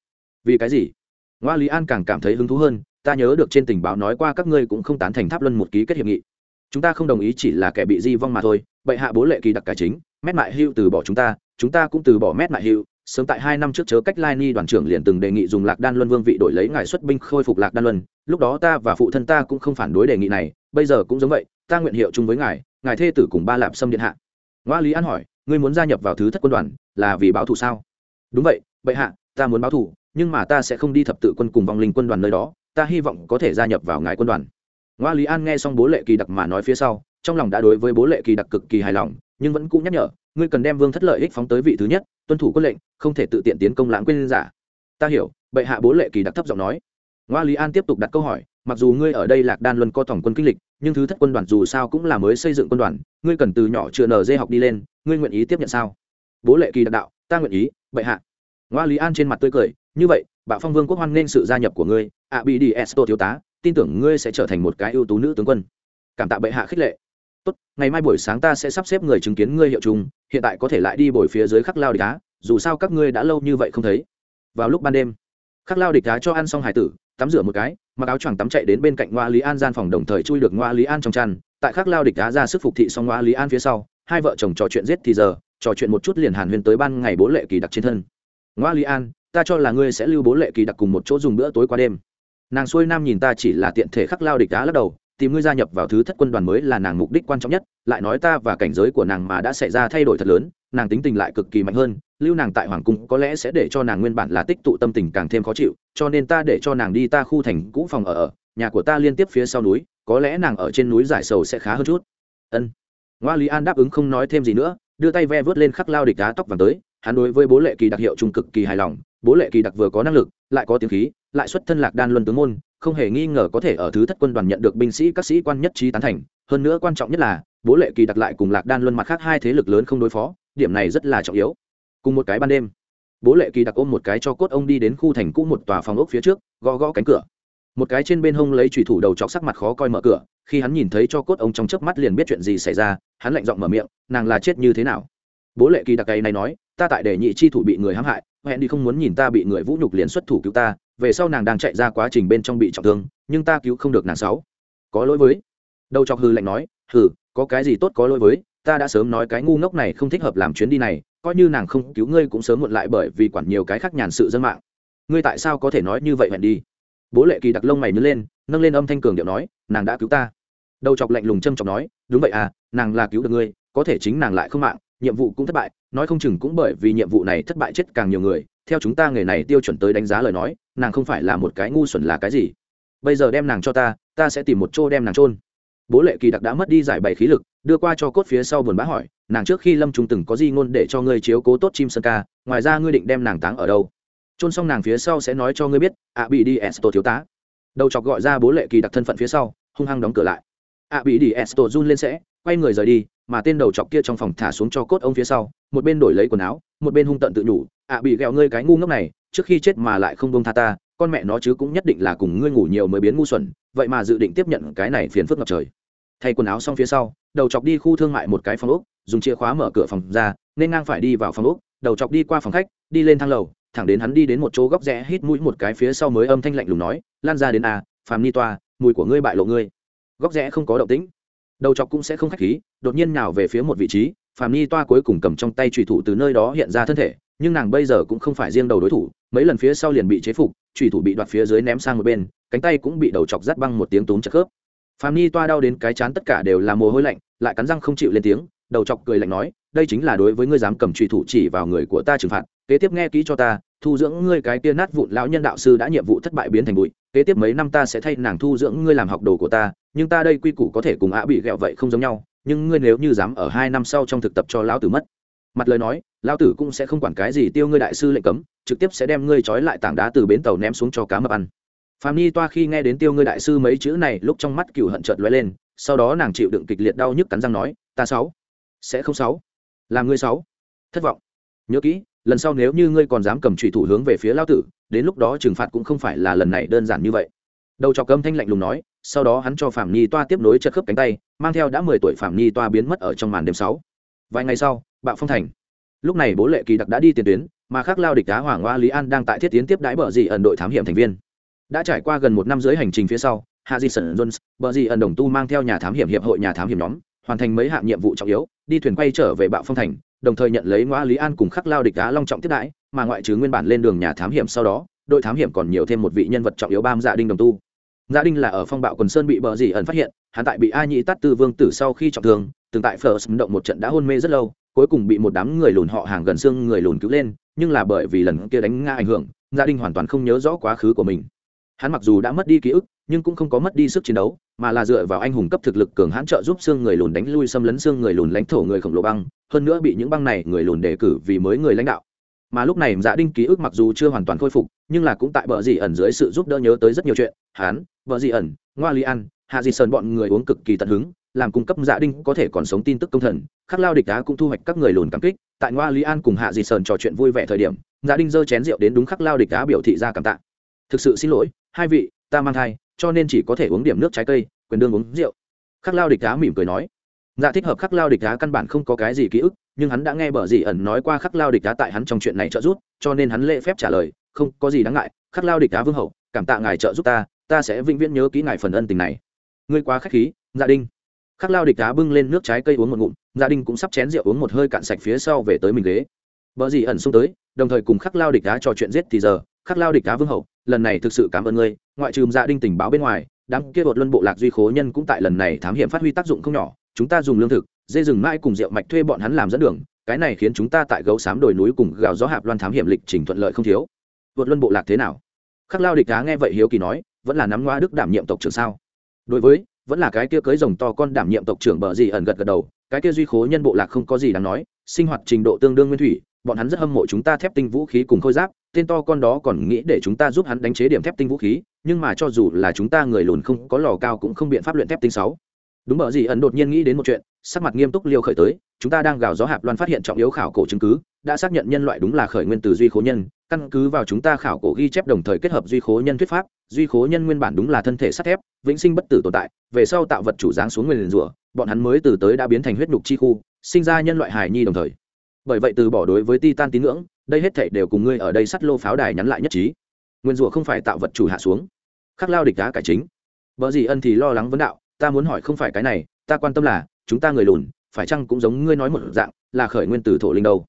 Vì cái gì? Ngoa lý an càng cảm thấy hứng thú hơn, ta nhớ được trên tình báo nói qua các ngươi cũng không tán thành tháp luân một ký kết hiệp nghị. Chúng ta không đồng ý chỉ là kẻ bị di vong mà thôi, bệ hạ bố lệ kỳ đặc cải chính, mét mại hưu từ bỏ chúng ta chúng ta cũng từ bỏ mét mại hưu. Sớm tại hai năm trước chớ cách lai ni đoàn trưởng liền từng đề nghị dùng lạc đan luân vương vị đổi lấy ngài xuất binh khôi phục lạc đan luân. Lúc đó ta và phụ thân ta cũng không phản đối đề nghị này, bây giờ cũng giống vậy, ta nguyện hiệu chung với ngài ngài thê tử cùng ba lạp xâm điện hạ. Ngoa lý an hỏi, ngươi muốn gia nhập vào thứ thất quân đoàn, là vì báo thù sao? Đúng vậy, bệ hạ, ta muốn báo thù, nhưng mà ta sẽ không đi thập tự quân cùng vòng linh quân đoàn nơi đó, ta hy vọng có thể gia nhập vào ngài quân đoàn. Ngoa lý an nghe xong bố lệ kỳ đặc mà nói phía sau, trong lòng đã đối với bố lệ kỳ đặc cực kỳ hài lòng, nhưng vẫn cũng nhắc nhở, ngươi cần đem vương thất lợi ích phóng tới vị thứ nhất, tuân thủ quân lệnh, không thể tự tiện tiến công lãng quên giả. Ta hiểu, bệ hạ bố lệ kỳ đặc thấp giọng nói. Ngoa lý an tiếp tục đặt câu hỏi mặc dù ngươi ở đây lạc đan luân có tổng quân kinh lịch, nhưng thứ thất quân đoàn dù sao cũng là mới xây dựng quân đoàn, ngươi cần từ nhỏ chưa nở dê học đi lên, ngươi nguyện ý tiếp nhận sao? Bố lệ kỳ đặc đạo, ta nguyện ý, bệ hạ. Ngoa lý an trên mặt tươi cười, như vậy, bạo phong vương quốc hoan nghênh sự gia nhập của ngươi, ạ bị đi esto thiếu tá, tin tưởng ngươi sẽ trở thành một cái ưu tú nữ tướng quân. Cảm tạ bệ hạ khích lệ. Tốt, ngày mai buổi sáng ta sẽ sắp xếp người chứng kiến ngươi hiệu chung hiện tại có thể lại đi bồi phía dưới khắc lao địch đá dù sao các ngươi đã lâu như vậy không thấy. Vào lúc ban đêm khắc lao địch đá cho ăn xong hải tử, tắm rửa một cái, mặc áo choàng tắm chạy đến bên cạnh ngoa lý an gian phòng đồng thời chui được ngoa lý an trong chăn. Tại khắc lao địch đá ra sức phục thị xong ngoa lý an phía sau, hai vợ chồng trò chuyện giết thì giờ, trò chuyện một chút liền hàn huyên tới ban ngày bố lệ kỳ đặc trên thân. Ngoa lý an, ta cho là ngươi sẽ lưu bố lệ kỳ đặc cùng một chỗ dùng bữa tối qua đêm. Nàng xuôi nam nhìn ta chỉ là tiện thể khắc lao địch đá lắc đầu tìm ngươi gia nhập vào thứ thất quân đoàn mới là nàng mục đích quan trọng nhất, lại nói ta và cảnh giới của nàng mà đã xảy ra thay đổi thật lớn, nàng tính tình lại cực kỳ mạnh hơn, lưu nàng tại hoàng cung có lẽ sẽ để cho nàng nguyên bản là tích tụ tâm tình càng thêm khó chịu, cho nên ta để cho nàng đi ta khu thành cũ phòng ở ở, nhà của ta liên tiếp phía sau núi, có lẽ nàng ở trên núi giải sầu sẽ khá hơn chút. Ân. Ngoa lý an đáp ứng không nói thêm gì nữa, đưa tay ve vớt lên khắc lao địch đá tóc vàng tới, hắn đối với bố lệ kỳ đặc hiệu trung cực kỳ hài lòng, bố lệ kỳ đặc vừa có năng lực, lại có tiếng khí, lại xuất thân lạc đan luân tướng môn không hề nghi ngờ có thể ở thứ thất quân đoàn nhận được binh sĩ các sĩ quan nhất trí tán thành. Hơn nữa quan trọng nhất là, bố lệ kỳ đặt lại cùng lạc đan luân mặt khác hai thế lực lớn không đối phó, điểm này rất là trọng yếu. Cùng một cái ban đêm, bố lệ kỳ đặc ôm một cái cho cốt ông đi đến khu thành cũ một tòa phòng ốc phía trước, gõ gõ cánh cửa. Một cái trên bên hông lấy trùy thủ đầu chọc sắc mặt khó coi mở cửa, khi hắn nhìn thấy cho cốt ông trong chớp mắt liền biết chuyện gì xảy ra, hắn lạnh giọng mở miệng, nàng là chết như thế nào? Bố lệ kỳ đặc cày này nói, ta tại đề nhị chi thủ bị người hãm hại, hẹn đi không muốn nhìn ta bị người vũ nhục liền xuất thủ cứu ta về sau nàng đang chạy ra quá trình bên trong bị trọng thương, nhưng ta cứu không được nàng sáu. Có lỗi với. Đầu chọc hư lạnh nói, hừ, có cái gì tốt có lỗi với, ta đã sớm nói cái ngu ngốc này không thích hợp làm chuyến đi này, coi như nàng không cứu ngươi cũng sớm muộn lại bởi vì quản nhiều cái khác nhàn sự dân mạng. Ngươi tại sao có thể nói như vậy hẹn đi? Bố lệ kỳ đặc lông mày nhớ lên, nâng lên âm thanh cường điệu nói, nàng đã cứu ta. Đầu chọc lạnh lùng châm chọc nói, đúng vậy à nàng là cứu được ngươi, có thể chính nàng lại không mạng, nhiệm vụ cũng thất bại, nói không chừng cũng bởi vì nhiệm vụ này thất bại chết càng nhiều người theo chúng ta nghề này tiêu chuẩn tới đánh giá lời nói, nàng không phải là một cái ngu xuẩn là cái gì. Bây giờ đem nàng cho ta ta sẽ tìm một chỗ đem nàng trôn bố lệ kỳ đặc đã mất đi giải bày khí lực, đưa qua cho cốt phía sau buồn bã hỏi, nàng trước khi lâm trung từng có gì ngôn để cho ngươi chiếu cố tốt chim sơn ca, ngoài ra ngươi định đem nàng táng ở đâu? Trôn xong nàng phía sau sẽ nói cho ngươi biết ạ bị đi esto thiếu tá. Đầu chọc gọi ra bố lệ kỳ đặc thân phận phía sau, hung hăng đóng cửa lại. Ạ bị đi esto run lên sẽ, quay người rời đi, mà tên đầu chọc kia trong phòng thả xuống cho cốt ông phía sau, một bên đổi lấy quần áo, một bên hung tận tự nhủ ạ bị ghẹo ngươi cái ngu ngốc này trước khi chết mà lại không bông tha ta con mẹ nó chứ cũng nhất định là cùng ngươi ngủ nhiều mới biến ngu xuẩn vậy mà dự định tiếp nhận cái này phiền phức ngập trời. Thay quần áo xong phía sau đầu chọc đi khu thương mại một cái phòng úc dùng chìa khóa mở cửa phòng ra nên ngang phải đi vào phòng úc đầu chọc đi qua phòng khách đi lên thang lầu thẳng đến hắn đi đến một chỗ góc rẽ hít mũi một cái phía sau mới âm thanh lạnh lùng nói lan ra đến a à, phàm ni toa mùi của ngươi bại lộ ngươi. Góc rẽ không có động tĩnh. Đầu chọc cũng sẽ không khách khí đột nhiên nào về phía một vị trí phàm ni toa cuối cùng cầm trong tay trùy thủ từ nơi đó hiện ra thân thể nhưng nàng bây giờ cũng không phải riêng đầu đối thủ, mấy lần phía sau liền bị chế phục trùy thủ bị đoạt phía dưới ném sang một bên, cánh tay cũng bị đầu chọc rát băng một tiếng túm chặt khớp. Phàm ni toa đau đến cái chán tất cả đều là mồ hôi lạnh, lại cắn răng không chịu lên tiếng, đầu chọc cười lạnh nói, đây chính là đối với ngươi dám cầm trùy thủ chỉ vào người của ta trừng phạt, kế tiếp nghe kỹ cho ta, thu dưỡng ngươi cái kia nát vụn lão nhân đạo sư đã nhiệm vụ thất bại biến thành bụi, kế tiếp mấy năm ta sẽ thay nàng thu dưỡng ngươi làm học đồ của ta, nhưng ta đây quy củ có thể cùng ạ bị ghẹo vậy không giống nhau, nhưng ngươi nếu như dám ở hai năm sau trong thực tập cho lão tử mất mặt lời nói, lão tử cũng sẽ không quản cái gì tiêu ngươi đại sư lệnh cấm, trực tiếp sẽ đem ngươi trói lại tảng đá từ bến tàu ném xuống cho cá mập ăn. Phạm ni toa khi nghe đến tiêu ngươi đại sư mấy chữ này, lúc trong mắt cựu hận trợt lóe lên, sau đó nàng chịu đựng kịch liệt đau nhức cắn răng nói, ta sáu, sẽ không sáu làm ngươi sáu, thất vọng. Nhớ kỹ, lần sau nếu như ngươi còn dám cầm trùy thủ hướng về phía lao tử, đến lúc đó trừng phạt cũng không phải là lần này đơn giản như vậy. Đầu trọc cơm thanh lạnh lùng nói, sau đó hắn cho phạm Nhi toa tiếp nối chật khớp cánh tay, mang theo đã mười tuổi phạm Nhi toa biến mất ở trong màn đêm sáu. Vài ngày sau bạo phong thành. Lúc này bố lệ kỳ đặc đã đi tiền tuyến, mà khác lao địch đá hoàng hoa lý an đang tại thiết tiến tiếp đái bờ dị ẩn đội thám hiểm thành viên. Đã trải qua gần một năm dưới hành trình phía sau, hạ di sơn jones, bờ dị ẩn đồng tu mang theo nhà thám hiểm hiệp hội nhà thám hiểm nhóm, hoàn thành mấy hạng nhiệm vụ trọng yếu, đi thuyền quay trở về bạo phong thành, đồng thời nhận lấy ngoa lý an cùng khắc lao địch đá long trọng tiếp đãi, mà ngoại trừ nguyên bản lên đường nhà thám hiểm sau đó, đội thám hiểm còn nhiều thêm một vị nhân vật trọng yếu bam dạ đinh đồng tu. Dạ đinh là ở phong bạo quần sơn bị bờ dì ẩn phát hiện, hắn tại bị a nhĩ tát tư vương tử sau khi trọng thương, từng tại phở động một trận đã hôn mê rất lâu cuối cùng bị một đám người lùn họ hàng gần xương người lùn cứu lên, nhưng là bởi vì lần kia đánh nga ảnh hưởng gia đình hoàn toàn không nhớ rõ quá khứ của mình. Hắn mặc dù đã mất đi ký ức, nhưng cũng không có mất đi sức chiến đấu, mà là dựa vào anh hùng cấp thực lực cường hãn trợ giúp xương người lùn đánh lui xâm lấn xương người lùn lãnh thổ người khổng lồ băng, hơn nữa bị những băng này người lùn đề cử vì mới người lãnh đạo. Mà lúc này dạ đinh ký ức mặc dù chưa hoàn toàn khôi phục, nhưng là cũng tại bờ dị ẩn dưới sự giúp đỡ nhớ tới rất nhiều chuyện. Hắn, bờ dị ẩn, ngoa li an, hạ dị sơn bọn người uống cực kỳ tận hứng làm cung cấp dạ đinh có thể còn sống tin tức công thần, khắc lao địch đá cũng thu hoạch các người lùn cảm kích, tại ngoa lý an cùng hạ dị sơn trò chuyện vui vẻ thời điểm dạ đinh giơ chén rượu đến đúng khắc lao địch đá biểu thị ra cảm tạ. Thực sự xin lỗi, hai vị, ta mang thai, cho nên chỉ có thể uống điểm nước trái cây, quyền đương uống rượu. Khắc lao địch đá mỉm cười nói. Dạ thích hợp khắc lao địch đá căn bản không có cái gì ký ức, nhưng hắn đã nghe bờ dị ẩn nói qua khắc lao địch đá tại hắn trong chuyện này trợ giúp, cho nên hắn lễ phép trả lời, không có gì đáng ngại, khắc lao địch đá vương hậu, cảm tạ ngài trợ giúp ta ta sẽ vĩnh viễn nhớ kỹ ngài phần ân tình này. Ngươi quá khách khí dạ gia đình khắc lao địch đá bưng lên nước trái cây uống một ngụm dạ gia đình cũng sắp chén rượu uống một hơi cạn sạch phía sau về tới mình ghế. Vợ gì ẩn xông tới, đồng thời cùng khắc lao địch đá trò chuyện giết thì giờ, khắc lao địch đá vương hậu, lần này thực sự cảm ơn ngươi, ngoại trừ dạ gia đình tình báo bên ngoài, đám kia bột luân bộ lạc duy khố nhân cũng tại lần này thám hiểm phát huy tác dụng không nhỏ, chúng ta dùng lương thực, dê rừng mãi cùng rượu mạch thuê bọn hắn làm dẫn đường, cái này khiến chúng ta tại gấu xám đồi núi cùng gào gió hạp loan thám hiểm lịch trình thuận lợi không thiếu. Vượt luân bộ lạc thế nào? Khắc lao địch đá nghe vậy hiếu kỳ nói, vẫn là nắm ngoa đức đảm nhiệm tộc trưởng sao? Đối với vẫn là cái kia cưới rồng to con đảm nhiệm tộc trưởng bờ gì ẩn gật gật đầu, cái kia duy khố nhân bộ lạc không có gì đáng nói, sinh hoạt trình độ tương đương nguyên thủy, bọn hắn rất hâm mộ chúng ta thép tinh vũ khí cùng khôi giáp, tên to con đó còn nghĩ để chúng ta giúp hắn đánh chế điểm thép tinh vũ khí, nhưng mà cho dù là chúng ta người lùn không có lò cao cũng không biện pháp luyện thép tinh sáu. Đúng bờ gì ẩn đột nhiên nghĩ đến một chuyện, sắc mặt nghiêm túc liêu khởi tới, chúng ta đang gào gió hạp loan phát hiện trọng yếu khảo cổ chứng cứ đã xác nhận nhân loại đúng là khởi nguyên từ duy khố nhân, căn cứ vào chúng ta khảo cổ ghi chép đồng thời kết hợp duy khố nhân thuyết pháp, duy khố nhân nguyên bản đúng là thân thể sắt thép, vĩnh sinh bất tử tồn tại, về sau tạo vật chủ dáng xuống nguyền rủa, bọn hắn mới từ tới đã biến thành huyết nhục chi khu, sinh ra nhân loại hài nhi đồng thời. Bởi vậy từ bỏ đối với titan tín ngưỡng, đây hết thể đều cùng ngươi ở đây sắt lô pháo đài nhắn lại nhất trí. Nguyên rủa không phải tạo vật chủ hạ xuống. Khắc lao địch đá cải chính. Vợ gì ân thì lo lắng vấn đạo, ta muốn hỏi không phải cái này, ta quan tâm là, chúng ta người lùn, phải chăng cũng giống ngươi nói một dạng, là khởi nguyên từ thổ linh đâu?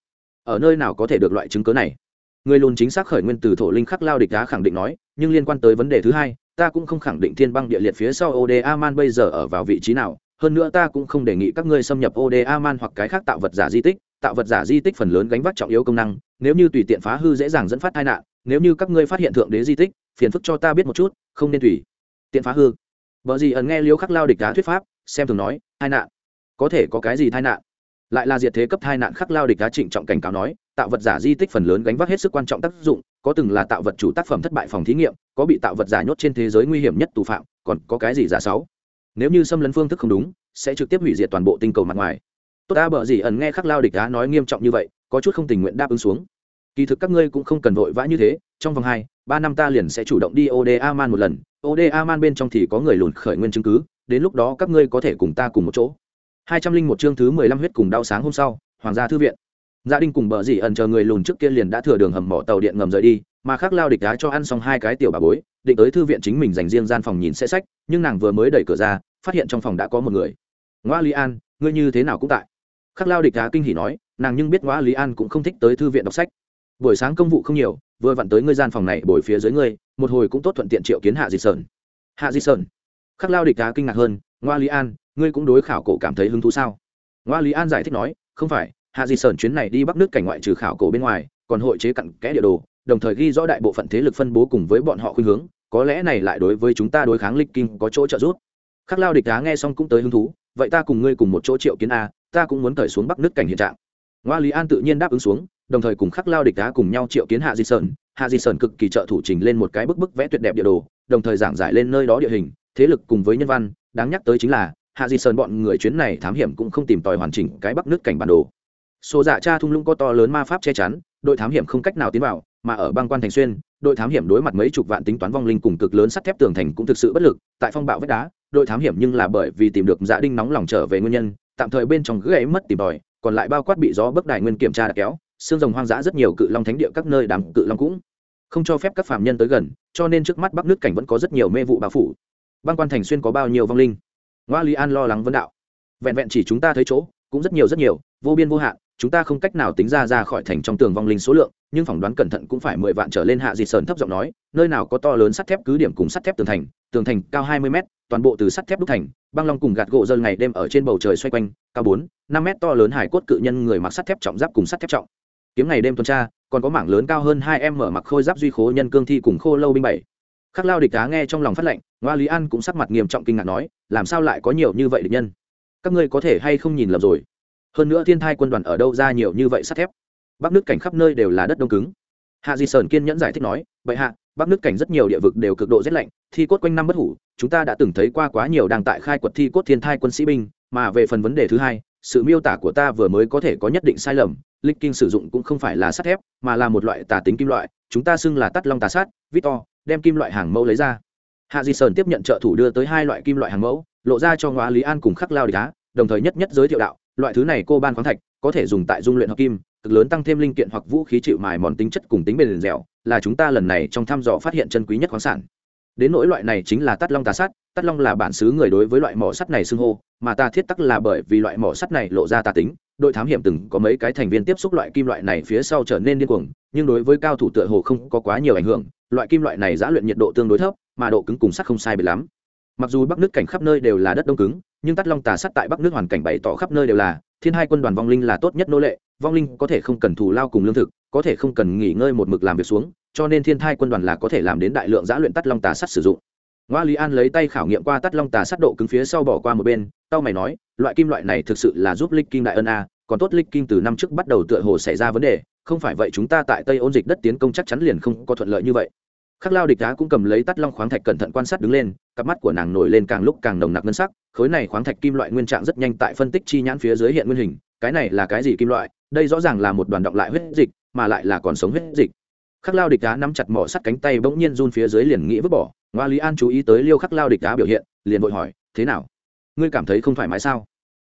Ở nơi nào có thể được loại chứng cớ này? Người lùn chính xác khởi nguyên từ thổ linh khắc lao địch đá khẳng định nói, nhưng liên quan tới vấn đề thứ hai, ta cũng không khẳng định thiên băng địa liệt phía sau oda man bây giờ ở vào vị trí nào. Hơn nữa ta cũng không đề nghị các ngươi xâm nhập oda man hoặc cái khác tạo vật giả di tích. Tạo vật giả di tích phần lớn gánh vác trọng yếu công năng. Nếu như tùy tiện phá hư dễ dàng dẫn phát tai nạn. Nếu như các ngươi phát hiện thượng đế di tích, phiền phức cho ta biết một chút, không nên tùy tiện phá hư. Vợ gì ẩn nghe liêu khắc lao địch đá thuyết pháp, xem thường nói, tai nạn, có thể có cái gì tai nạn? Lại là diệt thế cấp hai nạn khắc lao địch đá trịnh trọng cảnh cáo nói, tạo vật giả di tích phần lớn gánh vác hết sức quan trọng tác dụng, có từng là tạo vật chủ tác phẩm thất bại phòng thí nghiệm, có bị tạo vật giả nhốt trên thế giới nguy hiểm nhất tù phạm, còn có cái gì giả sáu nếu như xâm lấn phương thức không đúng, sẽ trực tiếp hủy diệt toàn bộ tinh cầu mặt ngoài. Tốt ta bợ gì ẩn nghe khắc lao địch đá nói nghiêm trọng như vậy, có chút không tình nguyện đáp ứng xuống. Kỳ thực các ngươi cũng không cần vội vã như thế, trong vòng hai, ba năm ta liền sẽ chủ động đi oda man một lần. Oda man bên trong thì có người lùn khởi nguyên chứng cứ, đến lúc đó các ngươi có thể cùng ta cùng một chỗ hai trăm linh một chương thứ mười lăm huyết cùng đau sáng hôm sau, hoàng gia thư viện. Dạ gia đình cùng bờ dì ẩn chờ người lùn trước kia liền đã thừa đường hầm mỏ tàu điện ngầm rời đi, mà khác lao địch đá cho ăn xong hai cái tiểu bà bối, định tới thư viện chính mình dành riêng gian phòng nhìn xe sách, nhưng nàng vừa mới đẩy cửa ra, phát hiện trong phòng đã có một người. Ngoa lý an, ngươi như thế nào cũng tại. Khắc lao địch đá kinh hỉ nói, nàng nhưng biết ngoa lý an cũng không thích tới thư viện đọc sách. Buổi sáng công vụ không nhiều, vừa vặn tới ngươi gian phòng này bồi phía dưới ngươi, một hồi cũng tốt thuận tiện triệu kiến hạ di sơn. Hạ di sơn. Khắc lao địch đá kinh ngạc hơn, ngoa lý an ngươi cũng đối khảo cổ cảm thấy hứng thú sao? Ngoa lý an giải thích nói, không phải, hạ di sơn chuyến này đi bắc nước cảnh ngoại trừ khảo cổ bên ngoài, còn hội chế cặn kẽ địa đồ, đồng thời ghi rõ đại bộ phận thế lực phân bố cùng với bọn họ khuynh hướng, có lẽ này lại đối với chúng ta đối kháng lịch kinh có chỗ trợ giúp. Khắc lao địch đá nghe xong cũng tới hứng thú, vậy ta cùng ngươi cùng một chỗ triệu kiến a, ta cũng muốn cởi xuống bắc nước cảnh hiện trạng. Ngoa lý an tự nhiên đáp ứng xuống, đồng thời cùng khắc lao địch đá cùng nhau triệu kiến hạ di sơn. Hạ di sơn cực kỳ trợ thủ trình lên một cái bức bức vẽ tuyệt đẹp địa đồ, đồng thời giảng giải lên nơi đó địa hình, thế lực cùng với nhân văn, đáng nhắc tới chính là hạ di sơn bọn người chuyến này thám hiểm cũng không tìm tòi hoàn chỉnh cái bắc nước cảnh bản đồ. Số dạ cha thung lũng có to lớn ma pháp che chắn, đội thám hiểm không cách nào tiến vào, mà ở băng quan thành xuyên, đội thám hiểm đối mặt mấy chục vạn tính toán vong linh cùng cực lớn sắt thép tường thành cũng thực sự bất lực, tại phong bạo vách đá, đội thám hiểm nhưng là bởi vì tìm được dạ đinh nóng lòng trở về nguyên nhân, tạm thời bên trong gãy mất tìm tòi, còn lại bao quát bị gió bấc đài nguyên kiểm tra đã kéo, xương rồng hoang dã rất nhiều cự long thánh địa các nơi đám cự long cũng không cho phép các phạm nhân tới gần, cho nên trước mắt bắc nước cảnh vẫn có rất nhiều mê vụ bao phủ. Băng quan thành xuyên có bao nhiêu vong linh? Ngoa lý an lo lắng vấn đạo. Vẹn vẹn chỉ chúng ta thấy chỗ, cũng rất nhiều rất nhiều, vô biên vô hạn, chúng ta không cách nào tính ra ra khỏi thành trong tường vong linh số lượng, nhưng phỏng đoán cẩn thận cũng phải mười vạn trở lên hạ dịt sơn thấp giọng nói, nơi nào có to lớn sắt thép cứ điểm cùng sắt thép tường thành tường thành cao hai mươi mét, toàn bộ từ sắt thép đúc thành, băng long cùng gạt gỗ dơ ngày đêm ở trên bầu trời xoay quanh, cao bốn, năm mét to lớn hải cốt cự nhân người mặc sắt thép trọng giáp cùng sắt thép trọng. Kiếm ngày đêm tuần tra, còn có mảng lớn cao hơn hai em mở mặc khôi giáp duy khố nhân cương thi cùng khô lâu binh bảy khắc lao địch cá nghe trong lòng phát lệnh, ngoa lý an cũng sắc mặt nghiêm trọng kinh ngạc nói, làm sao lại có nhiều như vậy địch nhân? Các ngươi có thể hay không nhìn lầm rồi? Hơn nữa thiên thai quân đoàn ở đâu ra nhiều như vậy sắt thép? Bắc nước cảnh khắp nơi đều là đất đông cứng. Hạ di sơn kiên nhẫn giải thích nói vậy hạ, bắc nước cảnh rất nhiều địa vực đều cực độ rét lạnh, thi cốt quanh năm bất hủ, chúng ta đã từng thấy qua quá nhiều đang tại khai quật thi cốt thiên thai quân sĩ binh, mà về phần vấn đề thứ hai, sự miêu tả của ta vừa mới có thể có nhất định sai lầm Linh kinh sử dụng cũng không phải là sắt thép, mà là một loại tà tính kim loại, chúng ta xưng là tắt long tà sát, victor đem kim loại hàng mẫu lấy ra. Hạ di sơn tiếp nhận trợ thủ đưa tới hai loại kim loại hàng mẫu, lộ ra cho ngoá lý an cùng khắc lao đá đồng thời nhất nhất giới thiệu đạo, loại thứ này cô ban khoáng thạch, có thể dùng tại dung luyện hợp kim, cực lớn tăng thêm linh kiện hoặc vũ khí chịu mài mòn tính chất cùng tính bền dẻo, là chúng ta lần này trong thăm dò phát hiện chân quý nhất khoáng sản. Đến nỗi loại này chính là tắt long tà sắt tắt long là bản xứ người đối với loại mỏ sắt này xưng hô, mà ta thiết tắc là bởi vì loại mỏ sắt này lộ ra tà tính, đội thám hiểm từng có mấy cái thành viên tiếp xúc loại kim loại này phía sau trở nên điên cuồng, nhưng đối với cao thủ tựa hồ không có quá nhiều ảnh hưởng loại kim loại này giã luyện nhiệt độ tương đối thấp, mà độ cứng cùng sắt không sai biệt lắm. Mặc dù bắc nước cảnh khắp nơi đều là đất đông cứng, nhưng tắt long tà sắt tại bắc nước hoàn cảnh bày tỏ khắp nơi đều là, thiên hai quân đoàn vong linh là tốt nhất nô lệ, vong linh có thể không cần thù lao cùng lương thực, có thể không cần nghỉ ngơi một mực làm việc xuống, cho nên thiên thai quân đoàn là có thể làm đến đại lượng giã luyện tắt long tà sắt sử dụng. Ngoa lý an lấy tay khảo nghiệm qua tắt long tà sắt độ cứng phía sau bỏ qua một bên, tao mày nói, loại kim loại này thực sự là giúp linh kim đại ân a, còn tốt linh kim từ năm trước bắt đầu tựa hồ xảy ra vấn đề không phải vậy chúng ta tại tây ôn dịch đất tiến công chắc chắn liền không có thuận lợi như vậy. Khắc lao địch đá cũng cầm lấy tắt long khoáng thạch cẩn thận quan sát đứng lên, cặp mắt của nàng nổi lên càng lúc càng nồng nặc ngân sắc, khối này khoáng thạch kim loại nguyên trạng rất nhanh tại phân tích chi nhãn phía dưới hiện nguyên hình, cái này là cái gì kim loại? Đây rõ ràng là một đoàn động lại huyết dịch, mà lại là còn sống huyết dịch. Khắc lao địch đá nắm chặt mỏ sắt cánh tay bỗng nhiên run phía dưới liền nghĩ vứt bỏ. Ngoa lý an chú ý tới liêu khắc lao địch đá biểu hiện, liền vội hỏi, thế nào? Ngươi cảm thấy không thoải mái sao?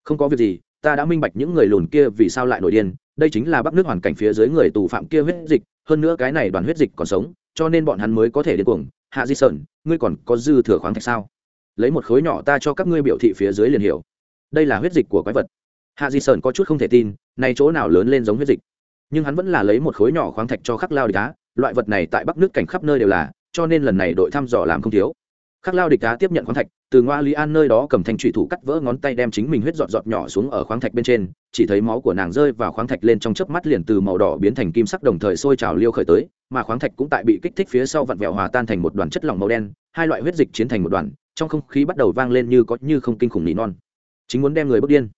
Không có việc gì, ta đã minh bạch những người lùn kia vì sao lại nổi điên đây chính là bắc nước hoàn cảnh phía dưới người tù phạm kia huyết dịch, hơn nữa cái này đoàn huyết dịch còn sống, cho nên bọn hắn mới có thể điên cuồng. Hạ di sơn, ngươi còn có dư thừa khoáng thạch sao? Lấy một khối nhỏ ta cho các ngươi biểu thị phía dưới liền hiểu. Đây là huyết dịch của quái vật. Hạ di sơn có chút không thể tin, nay chỗ nào lớn lên giống huyết dịch. Nhưng hắn vẫn là lấy một khối nhỏ khoáng thạch cho khắc lao địch đá, loại vật này tại bắc nước cảnh khắp nơi đều là, cho nên lần này đội thăm dò làm không thiếu khắc lao địch đá tiếp nhận khoáng thạch, từ ngoa lý an nơi đó cầm thanh trụy thủ cắt vỡ ngón tay đem chính mình huyết giọt giọt nhỏ xuống ở khoáng thạch bên trên, chỉ thấy máu của nàng rơi vào khoáng thạch lên trong chớp mắt liền từ màu đỏ biến thành kim sắc đồng thời sôi trào liêu khởi tới, mà khoáng thạch cũng tại bị kích thích phía sau vặn vẹo hòa tan thành một đoàn chất lỏng màu đen, hai loại huyết dịch chiến thành một đoàn, trong không khí bắt đầu vang lên như có như không kinh khủng nỉ non. Chính muốn đem người bước điên.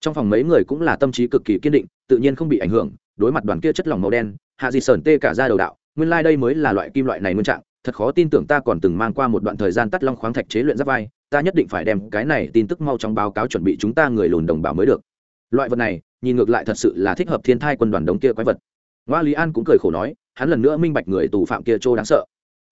Trong phòng mấy người cũng là tâm trí cực kỳ kiên định, tự nhiên không bị ảnh hưởng, đối mặt đoàn kia chất lỏng màu đen, hạ dị sởn tê cả ra đầu đạo, nguyên lai đây mới là loại kim loại này nguyên trạng thật khó tin tưởng ta còn từng mang qua một đoạn thời gian tắt long khoáng thạch chế luyện giáp vai, ta nhất định phải đem cái này tin tức mau trong báo cáo chuẩn bị chúng ta người lùn đồng bào mới được. Loại vật này, nhìn ngược lại thật sự là thích hợp thiên thai quân đoàn đống kia quái vật. Ngoa lý an cũng cười khổ nói, hắn lần nữa minh bạch người tù phạm kia trô đáng sợ.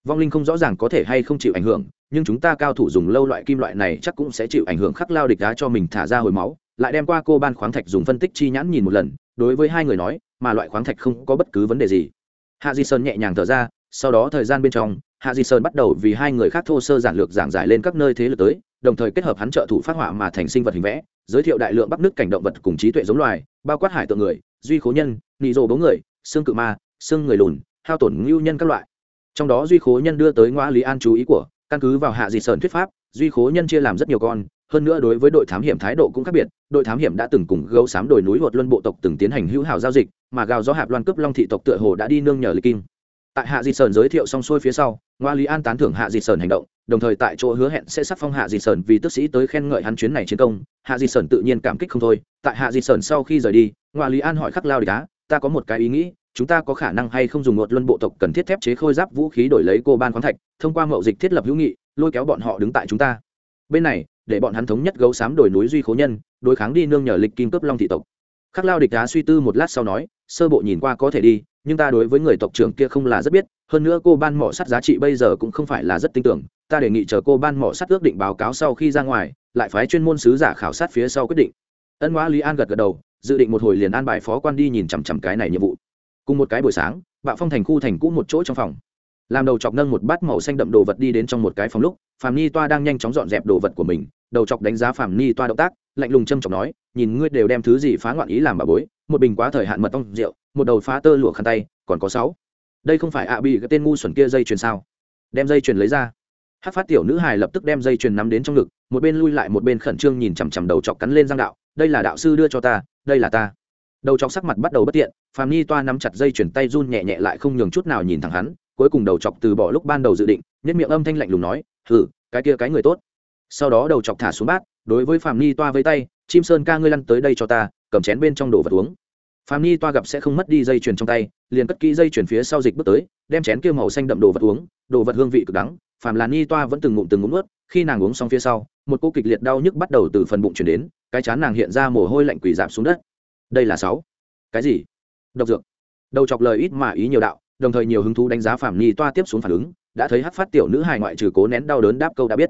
Vong linh không rõ ràng có thể hay không chịu ảnh hưởng, nhưng chúng ta cao thủ dùng lâu loại kim loại này chắc cũng sẽ chịu ảnh hưởng khắc lao địch đá cho mình thả ra hồi máu, lại đem qua cô ban khoáng thạch dùng phân tích chi nhãn nhìn một lần, đối với hai người nói, mà loại khoáng thạch không có bất cứ vấn đề gì. Hạ di sơn nhẹ nhàng thở ra sau đó thời gian bên trong, hạ di sơn bắt đầu vì hai người khác thô sơ giản lược giảng giải lên các nơi thế lực tới, đồng thời kết hợp hắn trợ thủ phát họa mà thành sinh vật hình vẽ, giới thiệu đại lượng bắc nước cảnh động vật cùng trí tuệ giống loài, bao quát hải tượng người, duy khố nhân, nị rồ bố người, xương cự ma, xương người lùn, hao tổn ngưu nhân các loại. Trong đó duy khố nhân đưa tới ngoa lý an chú ý của, căn cứ vào hạ di sơn thuyết pháp, duy khố nhân chia làm rất nhiều con, hơn nữa đối với đội thám hiểm thái độ cũng khác biệt, đội thám hiểm đã từng cùng gấu xám đồi núi vượt luân bộ tộc từng tiến hành hữu hảo giao dịch, mà gào gió hạp loan cướp long thị tộc tựa hồ đã đi nương nhờ lịch kim tại hạ di sơn giới thiệu xong xuôi phía sau, ngoa lý an tán thưởng hạ di sơn hành động, đồng thời tại chỗ hứa hẹn sẽ sắc phong hạ di sơn vì tức sĩ tới khen ngợi hắn chuyến này chiến công. Hạ di sơn tự nhiên cảm kích không thôi. Tại hạ di sơn sau khi rời đi, ngoa lý an hỏi khắc lao địch á, ta có một cái ý nghĩ, chúng ta có khả năng hay không dùng một luân bộ tộc cần thiết thép chế khôi giáp vũ khí đổi lấy cô ban khoáng thạch, thông qua mậu dịch thiết lập hữu nghị, lôi kéo bọn họ đứng tại chúng ta. Bên này, để bọn hắn thống nhất gấu xám đổi núi duy khố nhân, đối kháng đi nương nhờ lịch kim cướp long thị tộc. Khắc lao địch đá suy tư một lát sau nói, sơ bộ nhìn qua có thể đi nhưng ta đối với người tộc trưởng kia không là rất biết, hơn nữa cô ban mỏ sắt giá trị bây giờ cũng không phải là rất tin tưởng, ta đề nghị chờ cô ban mỏ sắt ước định báo cáo sau khi ra ngoài, lại phái chuyên môn sứ giả khảo sát phía sau quyết định. Ân hóa lý an gật gật đầu, dự định một hồi liền an bài phó quan đi nhìn chằm chằm cái này nhiệm vụ. Cùng một cái buổi sáng bạo phong thành khu thành cũ một chỗ trong phòng. Làm đầu chọc nâng một bát màu xanh đậm đồ vật đi đến trong một cái phòng lúc, phạm ni toa đang nhanh chóng dọn dẹp đồ vật của mình, đầu chọc đánh giá phạm ni toa động tác, lạnh lùng châm chọc nói, nhìn ngươi đều đem thứ gì phá ngoạn ý làm bà bối một bình quá thời hạn mật ong rượu, một đầu phá tơ lụa khăn tay, còn có sáu. Đây không phải ạ bị cái tên ngu xuẩn kia dây chuyền sao? Đem dây chuyền lấy ra. Hát phát tiểu nữ hài lập tức đem dây chuyền nắm đến trong ngực, một bên lui lại một bên khẩn trương nhìn chằm chằm đầu chọc cắn lên giang đạo, đây là đạo sư đưa cho ta, đây là ta. Đầu chọc sắc mặt bắt đầu bất tiện phàm ni toa nắm chặt dây chuyền tay run nhẹ nhẹ lại không nhường chút nào nhìn thẳng hắn, cuối cùng đầu chọc từ bỏ lúc ban đầu dự định, nhất miệng âm thanh lạnh lùng nói hử cái kia cái người tốt. Sau đó đầu chọc thả xuống bát, đối với phàm ni toa với tay, chim sơn ca ngươi lăn tới đây cho ta cầm chén bên trong đồ vật uống. Phàm ni toa gặp sẽ không mất đi dây chuyền trong tay, liền cất kỹ dây chuyền phía sau dịch bước tới, đem chén kia màu xanh đậm đồ vật uống, đồ vật hương vị cực đắng phàm là ni toa vẫn từng ngụm từng ngụm ướt khi nàng uống xong phía sau, một cô kịch liệt đau nhức bắt đầu từ phần bụng chuyển đến, cái chán nàng hiện ra mồ hôi lạnh quỳ giảm xuống đất. Đây là sáu. Cái gì? Độc dược. Đầu chọc lời ít mà ý nhiều đạo, đồng thời nhiều hứng thú đánh giá phạm ni toa tiếp xuống phản ứng, đã thấy hát phát tiểu nữ hài ngoại trừ cố nén đau đớn đáp câu đã biết.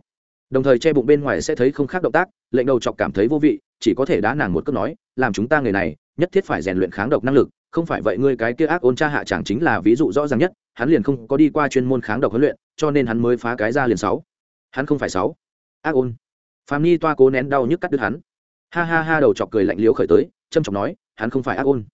Đồng thời che bụng bên ngoài sẽ thấy không khác động tác, lệnh đầu chọc cảm thấy vô vị chỉ có thể đá nàng một cước nói, làm chúng ta người này, nhất thiết phải rèn luyện kháng độc năng lực, không phải vậy ngươi cái kia ác ôn cha hạ chẳng chính là ví dụ rõ ràng nhất, hắn liền không có đi qua chuyên môn kháng độc huấn luyện, cho nên hắn mới phá cái ra liền sáu. Hắn không phải sáu. Ác ôn. Phạm ni toa cố nén đau nhức cắt đứt hắn. Ha ha ha, đầu chọc cười lạnh liếu khởi tới, trâm trọng nói, hắn không phải ác ôn.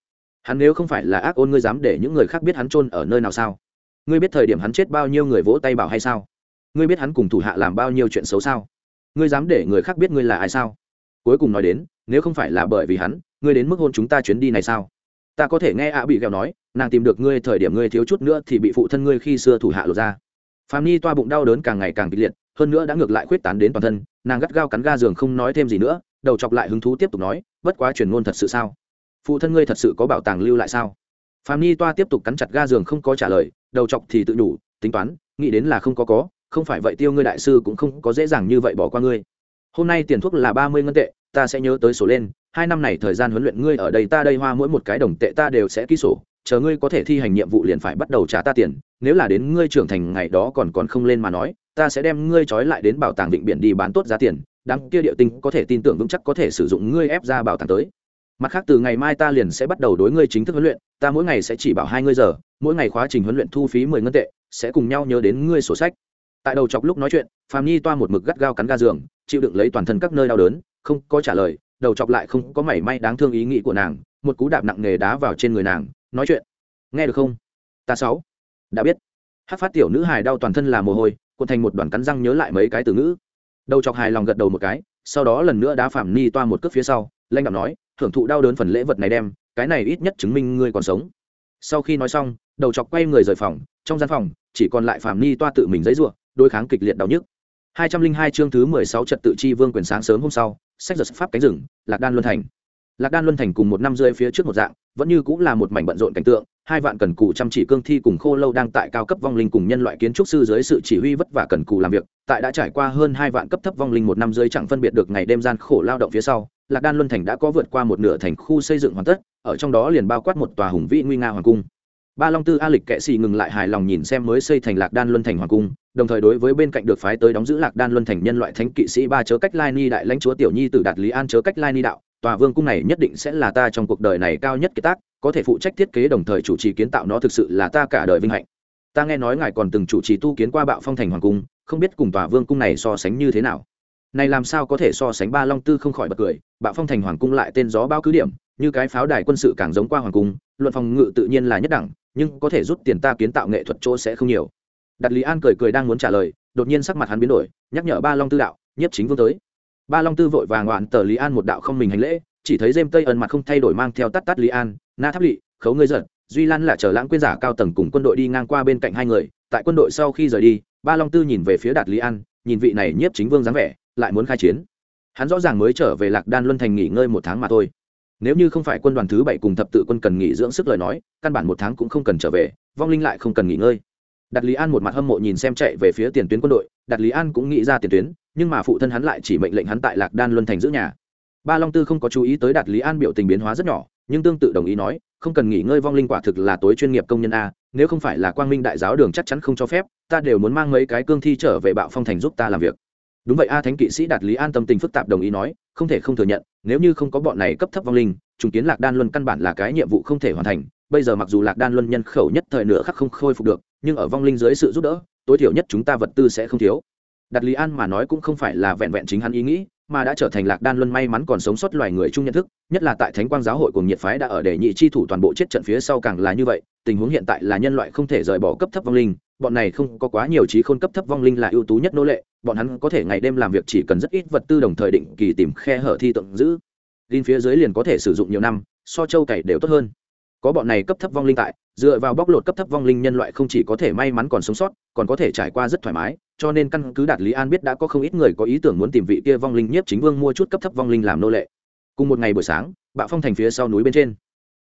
Hắn nếu không phải là ác ôn ngươi dám để những người khác biết hắn chôn ở nơi nào sao? Ngươi biết thời điểm hắn chết bao nhiêu người vỗ tay bảo hay sao? Ngươi biết hắn cùng thủ hạ làm bao nhiêu chuyện xấu sao? Ngươi dám để người khác biết ngươi là ai sao? Cuối cùng nói đến, nếu không phải là bởi vì hắn, ngươi đến mức hôn chúng ta chuyến đi này sao? Ta có thể nghe ạ bị ghẹo nói, nàng tìm được ngươi thời điểm ngươi thiếu chút nữa thì bị phụ thân ngươi khi xưa thủ hạ lột ra. Phạm ni toa bụng đau đớn càng ngày càng kịch liệt, hơn nữa đã ngược lại khuyết tán đến toàn thân, nàng gắt gao cắn ga giường không nói thêm gì nữa, đầu chọc lại hứng thú tiếp tục nói, bất quá truyền ngôn thật sự sao? Phụ thân ngươi thật sự có bảo tàng lưu lại sao? Phạm ni toa tiếp tục cắn chặt ga giường không có trả lời, đầu chọc thì tự đủ, tính toán, nghĩ đến là không có có, không phải vậy tiêu ngươi đại sư cũng không có dễ dàng như vậy bỏ qua ngươi hôm nay tiền thuốc là ba mươi ngân tệ, ta sẽ nhớ tới sổ lên. Hai năm này thời gian huấn luyện ngươi ở đây ta đây hoa mỗi một cái đồng tệ ta đều sẽ ký sổ. Chờ ngươi có thể thi hành nhiệm vụ liền phải bắt đầu trả ta tiền. Nếu là đến ngươi trưởng thành ngày đó còn còn không lên mà nói, ta sẽ đem ngươi trói lại đến bảo tàng vịnh biển đi bán tốt giá tiền. Đám kia địa tinh có thể tin tưởng vững chắc có thể sử dụng ngươi ép ra bảo tàng tới. Mặt khác từ ngày mai ta liền sẽ bắt đầu đối ngươi chính thức huấn luyện. Ta mỗi ngày sẽ chỉ bảo hai ngươi giờ. Mỗi ngày khóa trình huấn luyện thu phí mười ngân tệ, sẽ cùng nhau nhớ đến ngươi sổ sách tại đầu chọc lúc nói chuyện, phạm nhi toa một mực gắt gao cắn ga giường, chịu đựng lấy toàn thân các nơi đau đớn, không có trả lời, đầu chọc lại không có mảy may đáng thương ý nghĩ của nàng, một cú đạp nặng nề đá vào trên người nàng, nói chuyện. Nghe được không? Ta sáu. Đã biết. Hát phát tiểu nữ hài đau toàn thân là mồ hôi, cuộn thành một đoàn cắn răng nhớ lại mấy cái từ ngữ. Đầu chọc hài lòng gật đầu một cái, sau đó lần nữa đá phạm ni toa một cước phía sau, lanh đạo nói, thưởng thụ đau đớn phần lễ vật này đem, cái này ít nhất chứng minh ngươi còn sống. Sau khi nói xong, đầu chọc quay người rời phòng, trong gian phòng, chỉ còn lại phạm ni toa tự mình giấy ruộng đối kháng kịch liệt đau nhức. hai trăm linh hai chương thứ mười sáu trật tự chi vương quyền sáng sớm hôm sau, sách giật pháp cánh rừng, lạc đan luân thành. Lạc đan luân thành cùng một năm rưỡi phía trước một dạng, vẫn như cũng là một mảnh bận rộn cảnh tượng, hai vạn cần cù chăm chỉ cương thi cùng khô lâu đang tại cao cấp vong linh cùng nhân loại kiến trúc sư dưới sự chỉ huy vất vả cần cù làm việc, tại đã trải qua hơn hai vạn cấp thấp vong linh một năm rưỡi chẳng phân biệt được ngày đêm gian khổ lao động phía sau, lạc đan luân thành đã có vượt qua một nửa thành khu xây dựng hoàn tất, ở trong đó liền bao quát một tòa hùng vĩ nguy nga hoàng cung ba long tư a lịch kệ xì ngừng lại hài lòng nhìn xem mới xây thành lạc đan luân thành hoàng cung, đồng thời đối với bên cạnh được phái tới đóng giữ lạc đan luân thành nhân loại thánh kỵ sĩ ba chớ cách lai ni đại lãnh chúa tiểu nhi từ đạt lý an chớ cách lai ni đạo, tòa vương cung này nhất định sẽ là ta trong cuộc đời này cao nhất kiệt tác, có thể phụ trách thiết kế đồng thời chủ trì kiến tạo nó thực sự là ta cả đời vinh hạnh. Ta nghe nói ngài còn từng chủ trì tu kiến qua bạo phong thành hoàng cung, không biết cùng tòa vương cung này so sánh như thế nào. Này làm sao có thể so sánh ba long tư không khỏi bật cười, bạo phong thành hoàng cung lại tên gió bao cứ điểm, như cái pháo đài quân sự càng giống qua hoàng cung, luận phòng ngự tự nhiên là nhất đẳng nhưng có thể rút tiền ta kiến tạo nghệ thuật chỗ sẽ không nhiều. Đặt lý an cười cười đang muốn trả lời, đột nhiên sắc mặt hắn biến đổi, nhắc nhở ba long tư đạo, nhiếp chính vương tới. Ba long tư vội vàng ngoạn tờ lý an một đạo không mình hành lễ, chỉ thấy dêm tây ẩn mặt không thay đổi mang theo tắt tắt lý an, na tháp lỵ, khấu ngươi giận. Duy lan là chờ lãng quyên giả cao tầng cùng quân đội đi ngang qua bên cạnh hai người, tại quân đội sau khi rời đi, ba long tư nhìn về phía đạt lý an, nhìn vị này nhiếp chính vương dáng vẻ, lại muốn khai chiến. Hắn rõ ràng mới trở về lạc đan luân thành nghỉ ngơi một tháng mà thôi nếu như không phải quân đoàn thứ bảy cùng thập tự quân cần nghỉ dưỡng sức lời nói, căn bản một tháng cũng không cần trở về, vong linh lại không cần nghỉ ngơi. Đặt lý an một mặt hâm mộ nhìn xem chạy về phía tiền tuyến quân đội đặt lý an cũng nghĩ ra tiền tuyến, nhưng mà phụ thân hắn lại chỉ mệnh lệnh hắn tại lạc đan luân thành giữ nhà. Ba long tư không có chú ý tới đạt lý an biểu tình biến hóa rất nhỏ, nhưng tương tự đồng ý nói, không cần nghỉ ngơi vong linh quả thực là tối chuyên nghiệp công nhân a, nếu không phải là quang minh đại giáo đường chắc chắn không cho phép, ta đều muốn mang mấy cái cương thi trở về bạo phong thành giúp ta làm việc. Đúng vậy a thánh kỵ sĩ đạt lý an tâm tình phức tạp đồng ý nói, không thể không thừa nhận nếu như không có bọn này cấp thấp vong linh, trùng kiến lạc đan luân căn bản là cái nhiệm vụ không thể hoàn thành. Bây giờ mặc dù lạc đan luân nhân khẩu nhất thời nửa khắc không khôi phục được, nhưng ở vong linh dưới sự giúp đỡ, tối thiểu nhất chúng ta vật tư sẽ không thiếu. Đặt lý an mà nói cũng không phải là vẹn vẹn chính hắn ý nghĩ, mà đã trở thành lạc đan luân may mắn còn sống sót loài người chung nhận thức, nhất là tại thánh quang giáo hội cùng nhiệt phái đã ở để nhị chi thủ toàn bộ chết trận phía sau càng là như vậy, tình huống hiện tại là nhân loại không thể rời bỏ cấp thấp vong linh bọn này không có quá nhiều trí khôn cấp thấp vong linh là ưu tú nhất nô lệ, bọn hắn có thể ngày đêm làm việc chỉ cần rất ít vật tư đồng thời định kỳ tìm khe hở thi tượng giữ. Linh phía dưới liền có thể sử dụng nhiều năm, so châu cày đều tốt hơn. Có bọn này cấp thấp vong linh tại, dựa vào bóc lột cấp thấp vong linh nhân loại không chỉ có thể may mắn còn sống sót, còn có thể trải qua rất thoải mái, cho nên căn cứ đạt lý an biết đã có không ít người có ý tưởng muốn tìm vị kia vong linh nhiếp chính vương mua chút cấp thấp vong linh làm nô lệ. Cùng một ngày buổi sáng, bạo phong thành phía sau núi bên trên.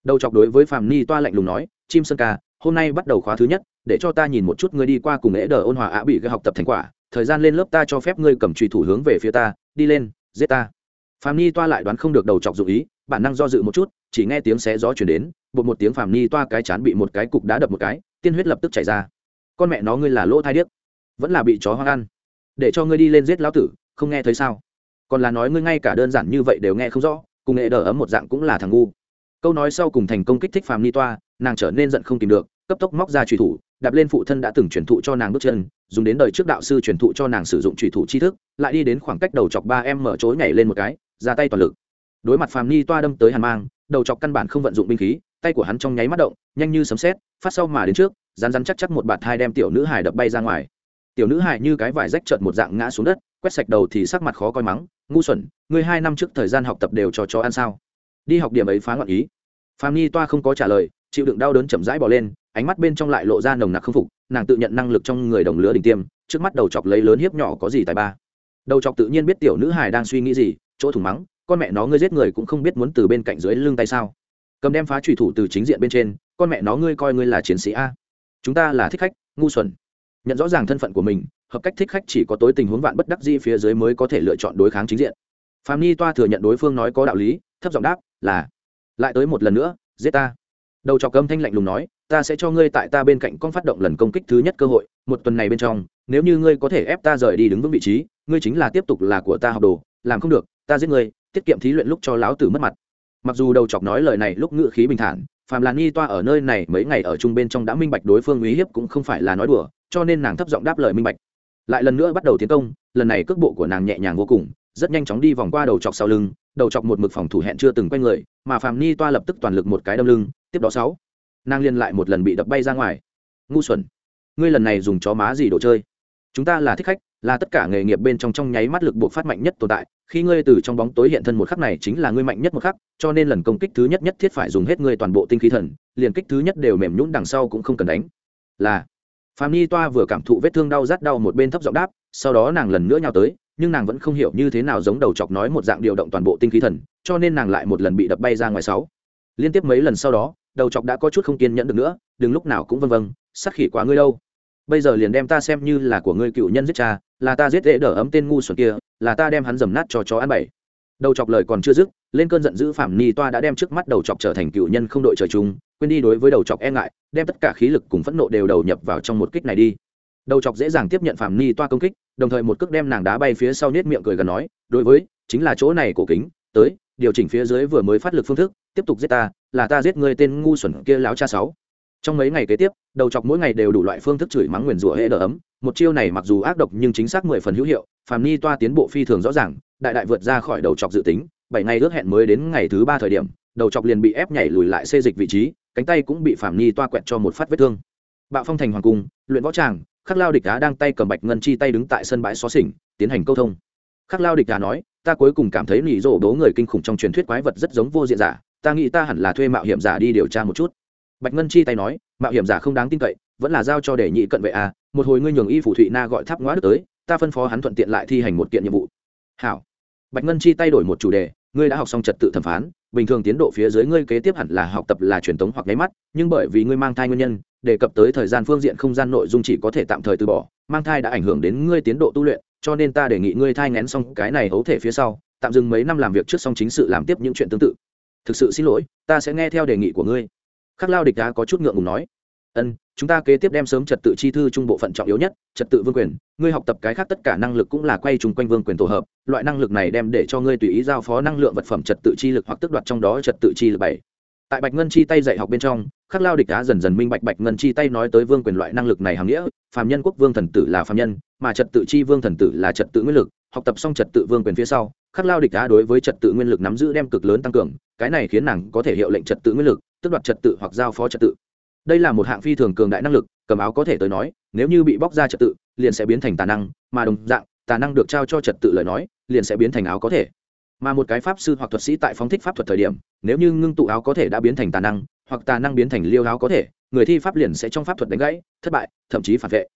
Đầu chọc đối với phạm ni toa lạnh lùng nói, chim sơn ca hôm nay bắt đầu khóa thứ nhất, để cho ta nhìn một chút ngươi đi qua cùng lễ đờ ôn hòa ạ bị gây học tập thành quả. Thời gian lên lớp ta cho phép ngươi cầm trùy thủ hướng về phía ta, đi lên, giết ta. Phạm ni toa lại đoán không được đầu chọc dụ ý, bản năng do dự một chút, chỉ nghe tiếng xé gió chuyển đến, bột một tiếng phàm ni toa cái chán bị một cái cục đá đập một cái, tiên huyết lập tức chảy ra. Con mẹ nó ngươi là lỗ thai điếc, vẫn là bị chó hoang ăn. Để cho ngươi đi lên giết lão tử, không nghe thấy sao? Còn là nói ngươi ngay cả đơn giản như vậy đều nghe không rõ, cùng nghệ đờ ấm một dạng cũng là thằng ngu. Câu nói sau cùng thành công kích thích phàm ni toa nàng trở nên giận không tìm được, cấp tốc móc ra trùy thủ, đạp lên phụ thân đã từng truyền thụ cho nàng bước chân, dùng đến đời trước đạo sư truyền thụ cho nàng sử dụng trùy thủ tri thức, lại đi đến khoảng cách đầu chọc ba em mở chối nhảy lên một cái, ra tay toàn lực. Đối mặt phàm ni toa đâm tới hàn mang, đầu chọc căn bản không vận dụng binh khí, tay của hắn trong nháy mắt động, nhanh như sấm sét, phát sau mà đến trước rán rán chắc chắc một bạt hai đem tiểu nữ hải đập bay ra ngoài. Tiểu nữ hải như cái vải rách trợn một dạng ngã xuống đất, quét sạch đầu thì sắc mặt khó coi mắng, ngu xuẩn, ngươi hai năm trước thời gian học tập đều cho cho ăn sao? Đi học điểm ấy phá loạn ý. Phàm ni toa không có trả lời chịu đựng đau đớn chậm rãi bỏ lên, ánh mắt bên trong lại lộ ra nồng nặc không phục, nàng tự nhận năng lực trong người đồng lứa đỉnh tiêm, trước mắt đầu chọc lấy lớn hiếp nhỏ có gì tài ba. Đầu chọc tự nhiên biết tiểu nữ hải đang suy nghĩ gì, chỗ thủng mắng, con mẹ nó, ngươi giết người cũng không biết muốn từ bên cạnh dưới lưng tay sao? Cầm đem phá trùy thủ từ chính diện bên trên, con mẹ nó, ngươi coi ngươi là chiến sĩ a. Chúng ta là thích khách, ngu xuẩn. Nhận rõ ràng thân phận của mình, hợp cách thích khách chỉ có tối tình huống vạn bất đắc di phía dưới mới có thể lựa chọn đối kháng chính diện. Phạm ni toa thừa nhận đối phương nói có đạo lý, thấp giọng đáp, là. Lại tới một lần nữa, giết ta đầu trọc âm thanh lạnh lùng nói, ta sẽ cho ngươi tại ta bên cạnh con phát động lần công kích thứ nhất cơ hội, một tuần này bên trong, nếu như ngươi có thể ép ta rời đi đứng vững vị trí, ngươi chính là tiếp tục là của ta học đồ, làm không được, ta giết ngươi, tiết kiệm thí luyện lúc cho lão tử mất mặt. Mặc dù đầu chọc nói lời này lúc ngự khí bình thản phàm là nghi toa ở nơi này mấy ngày ở chung bên trong đã minh bạch đối phương uy hiếp cũng không phải là nói đùa, cho nên nàng thấp giọng đáp lời minh bạch. Lại lần nữa bắt đầu tiến công, lần này cước bộ của nàng nhẹ nhàng vô cùng, rất nhanh chóng đi vòng qua đầu chọc sau lưng đầu chọc một mực phòng thủ hẹn chưa từng quay người, mà Phạm ni toa lập tức toàn lực một cái đâm lưng, tiếp đó sáu. Nàng liên lại một lần bị đập bay ra ngoài. Ngu xuẩn. Ngươi lần này dùng chó má gì đồ chơi? Chúng ta là thích khách, là tất cả nghề nghiệp bên trong trong nháy mắt lực buộc phát mạnh nhất tồn tại. Khi ngươi từ trong bóng tối hiện thân một khắc này chính là ngươi mạnh nhất một khắc, cho nên lần công kích thứ nhất nhất thiết phải dùng hết ngươi toàn bộ tinh khí thần, liền kích thứ nhất đều mềm nhũn đằng sau cũng không cần đánh. Là. Phạm ni toa vừa cảm thụ vết thương đau rát đau một bên thấp giọng đáp, sau đó nàng lần nữa nhào tới nhưng nàng vẫn không hiểu như thế nào giống đầu chọc nói một dạng điều động toàn bộ tinh khí thần, cho nên nàng lại một lần bị đập bay ra ngoài sáu. Liên tiếp mấy lần sau đó, đầu chọc đã có chút không kiên nhẫn được nữa, đừng lúc nào cũng vân vân sắc khỉ quá ngươi đâu. Bây giờ liền đem ta xem như là của ngươi cựu nhân giết cha, là ta giết dễ đỡ ấm tên ngu xuẩn kia, là ta đem hắn dầm nát cho chó ăn bảy. Đầu chọc lời còn chưa dứt, lên cơn giận dữ phạm ni toa đã đem trước mắt đầu chọc trở thành cựu nhân không đội trời chung, quên đi đối với đầu chọc e ngại, đem tất cả khí lực cùng phẫn nộ đều đầu nhập vào trong một kích này đi đầu chọc dễ dàng tiếp nhận phạm ni toa công kích, đồng thời một cước đem nàng đá bay phía sau nết miệng cười gần nói, đối với, chính là chỗ này cổ kính, tới, điều chỉnh phía dưới vừa mới phát lực phương thức, tiếp tục giết ta, là ta giết ngươi tên ngu xuẩn kia láo cha sáu. Trong mấy ngày kế tiếp, đầu chọc mỗi ngày đều đủ loại phương thức chửi mắng nguyền rủa hệ đỡ ấm, một chiêu này mặc dù ác độc nhưng chính xác mười phần hữu hiệu phàm ni toa tiến bộ phi thường rõ ràng, đại đại vượt ra khỏi đầu chọc dự tính, bảy ngày ước hẹn mới đến ngày thứ ba thời điểm, đầu chọc liền bị ép nhảy lùi lại xê dịch vị trí, cánh tay cũng bị phàm ni toa quẹt cho một phát vết thương. Bạo phong thành hoàng cung, luyện võ tràng khắc lao địch đá đang tay cầm bạch ngân chi tay đứng tại sân bãi xó xỉnh, tiến hành câu thông. Khắc lao địch đá nói, ta cuối cùng cảm thấy nỉ rộ đố người kinh khủng trong truyền thuyết quái vật rất giống vô diện giả, ta nghĩ ta hẳn là thuê mạo hiểm giả đi điều tra một chút. Bạch ngân chi tay nói, mạo hiểm giả không đáng tin cậy, vẫn là giao cho để nhị cận vệ à một hồi ngươi nhường y phủ thụy na gọi tháp ngoá được tới, ta phân phó hắn thuận tiện lại thi hành một kiện nhiệm vụ. Hảo. Bạch ngân chi tay đổi một chủ đề, ngươi đã học xong trật tự thẩm phán, bình thường tiến độ phía dưới ngươi kế tiếp hẳn là học tập là truyền thống hoặc nháy mắt, nhưng bởi vì ngươi mang thai nguyên nhân đề cập tới thời gian phương diện không gian nội dung chỉ có thể tạm thời từ bỏ, mang thai đã ảnh hưởng đến ngươi tiến độ tu luyện, cho nên ta đề nghị ngươi thai ngén xong cái này hấu thể phía sau, tạm dừng mấy năm làm việc trước xong chính sự làm tiếp những chuyện tương tự. Thực sự xin lỗi, ta sẽ nghe theo đề nghị của ngươi. Khắc lao địch đá có chút ngượng ngùng nói. Ân, chúng ta kế tiếp đem sớm trật tự chi thư trung bộ phận trọng yếu nhất, trật tự vương quyền, ngươi học tập cái khác tất cả năng lực cũng là quay chung quanh vương quyền tổ hợp, loại năng lực này đem để cho ngươi tùy ý giao phó năng lượng vật phẩm trật tự chi lực hoặc tức đoạt trong đó trật tự chi lực bảy tại bạch ngân chi tay dạy học bên trong, khắc lao địch á dần dần minh bạch bạch ngân chi tay nói tới vương quyền loại năng lực này hàm nghĩa, phàm nhân quốc vương thần tử là phàm nhân, mà trật tự chi vương thần tử là trật tự nguyên lực, học tập xong trật tự vương quyền phía sau, khắc lao địch á đối với trật tự nguyên lực nắm giữ đem cực lớn tăng cường, cái này khiến nàng có thể hiệu lệnh trật tự nguyên lực tức đoạt trật tự hoặc giao phó trật tự. Đây là một hạng phi thường cường đại năng lực, cầm áo có thể tới nói, nếu như bị bóc ra trật tự, liền sẽ biến thành tà năng, mà đồng dạng, tà năng được trao cho trật tự lời nói, liền sẽ biến thành áo có thể mà một cái pháp sư hoặc thuật sĩ tại phóng thích pháp thuật thời điểm, nếu như ngưng tụ áo có thể đã biến thành tà năng, hoặc tà năng biến thành liêu áo có thể, người thi pháp liền sẽ trong pháp thuật đánh gãy, thất bại, thậm chí phản vệ.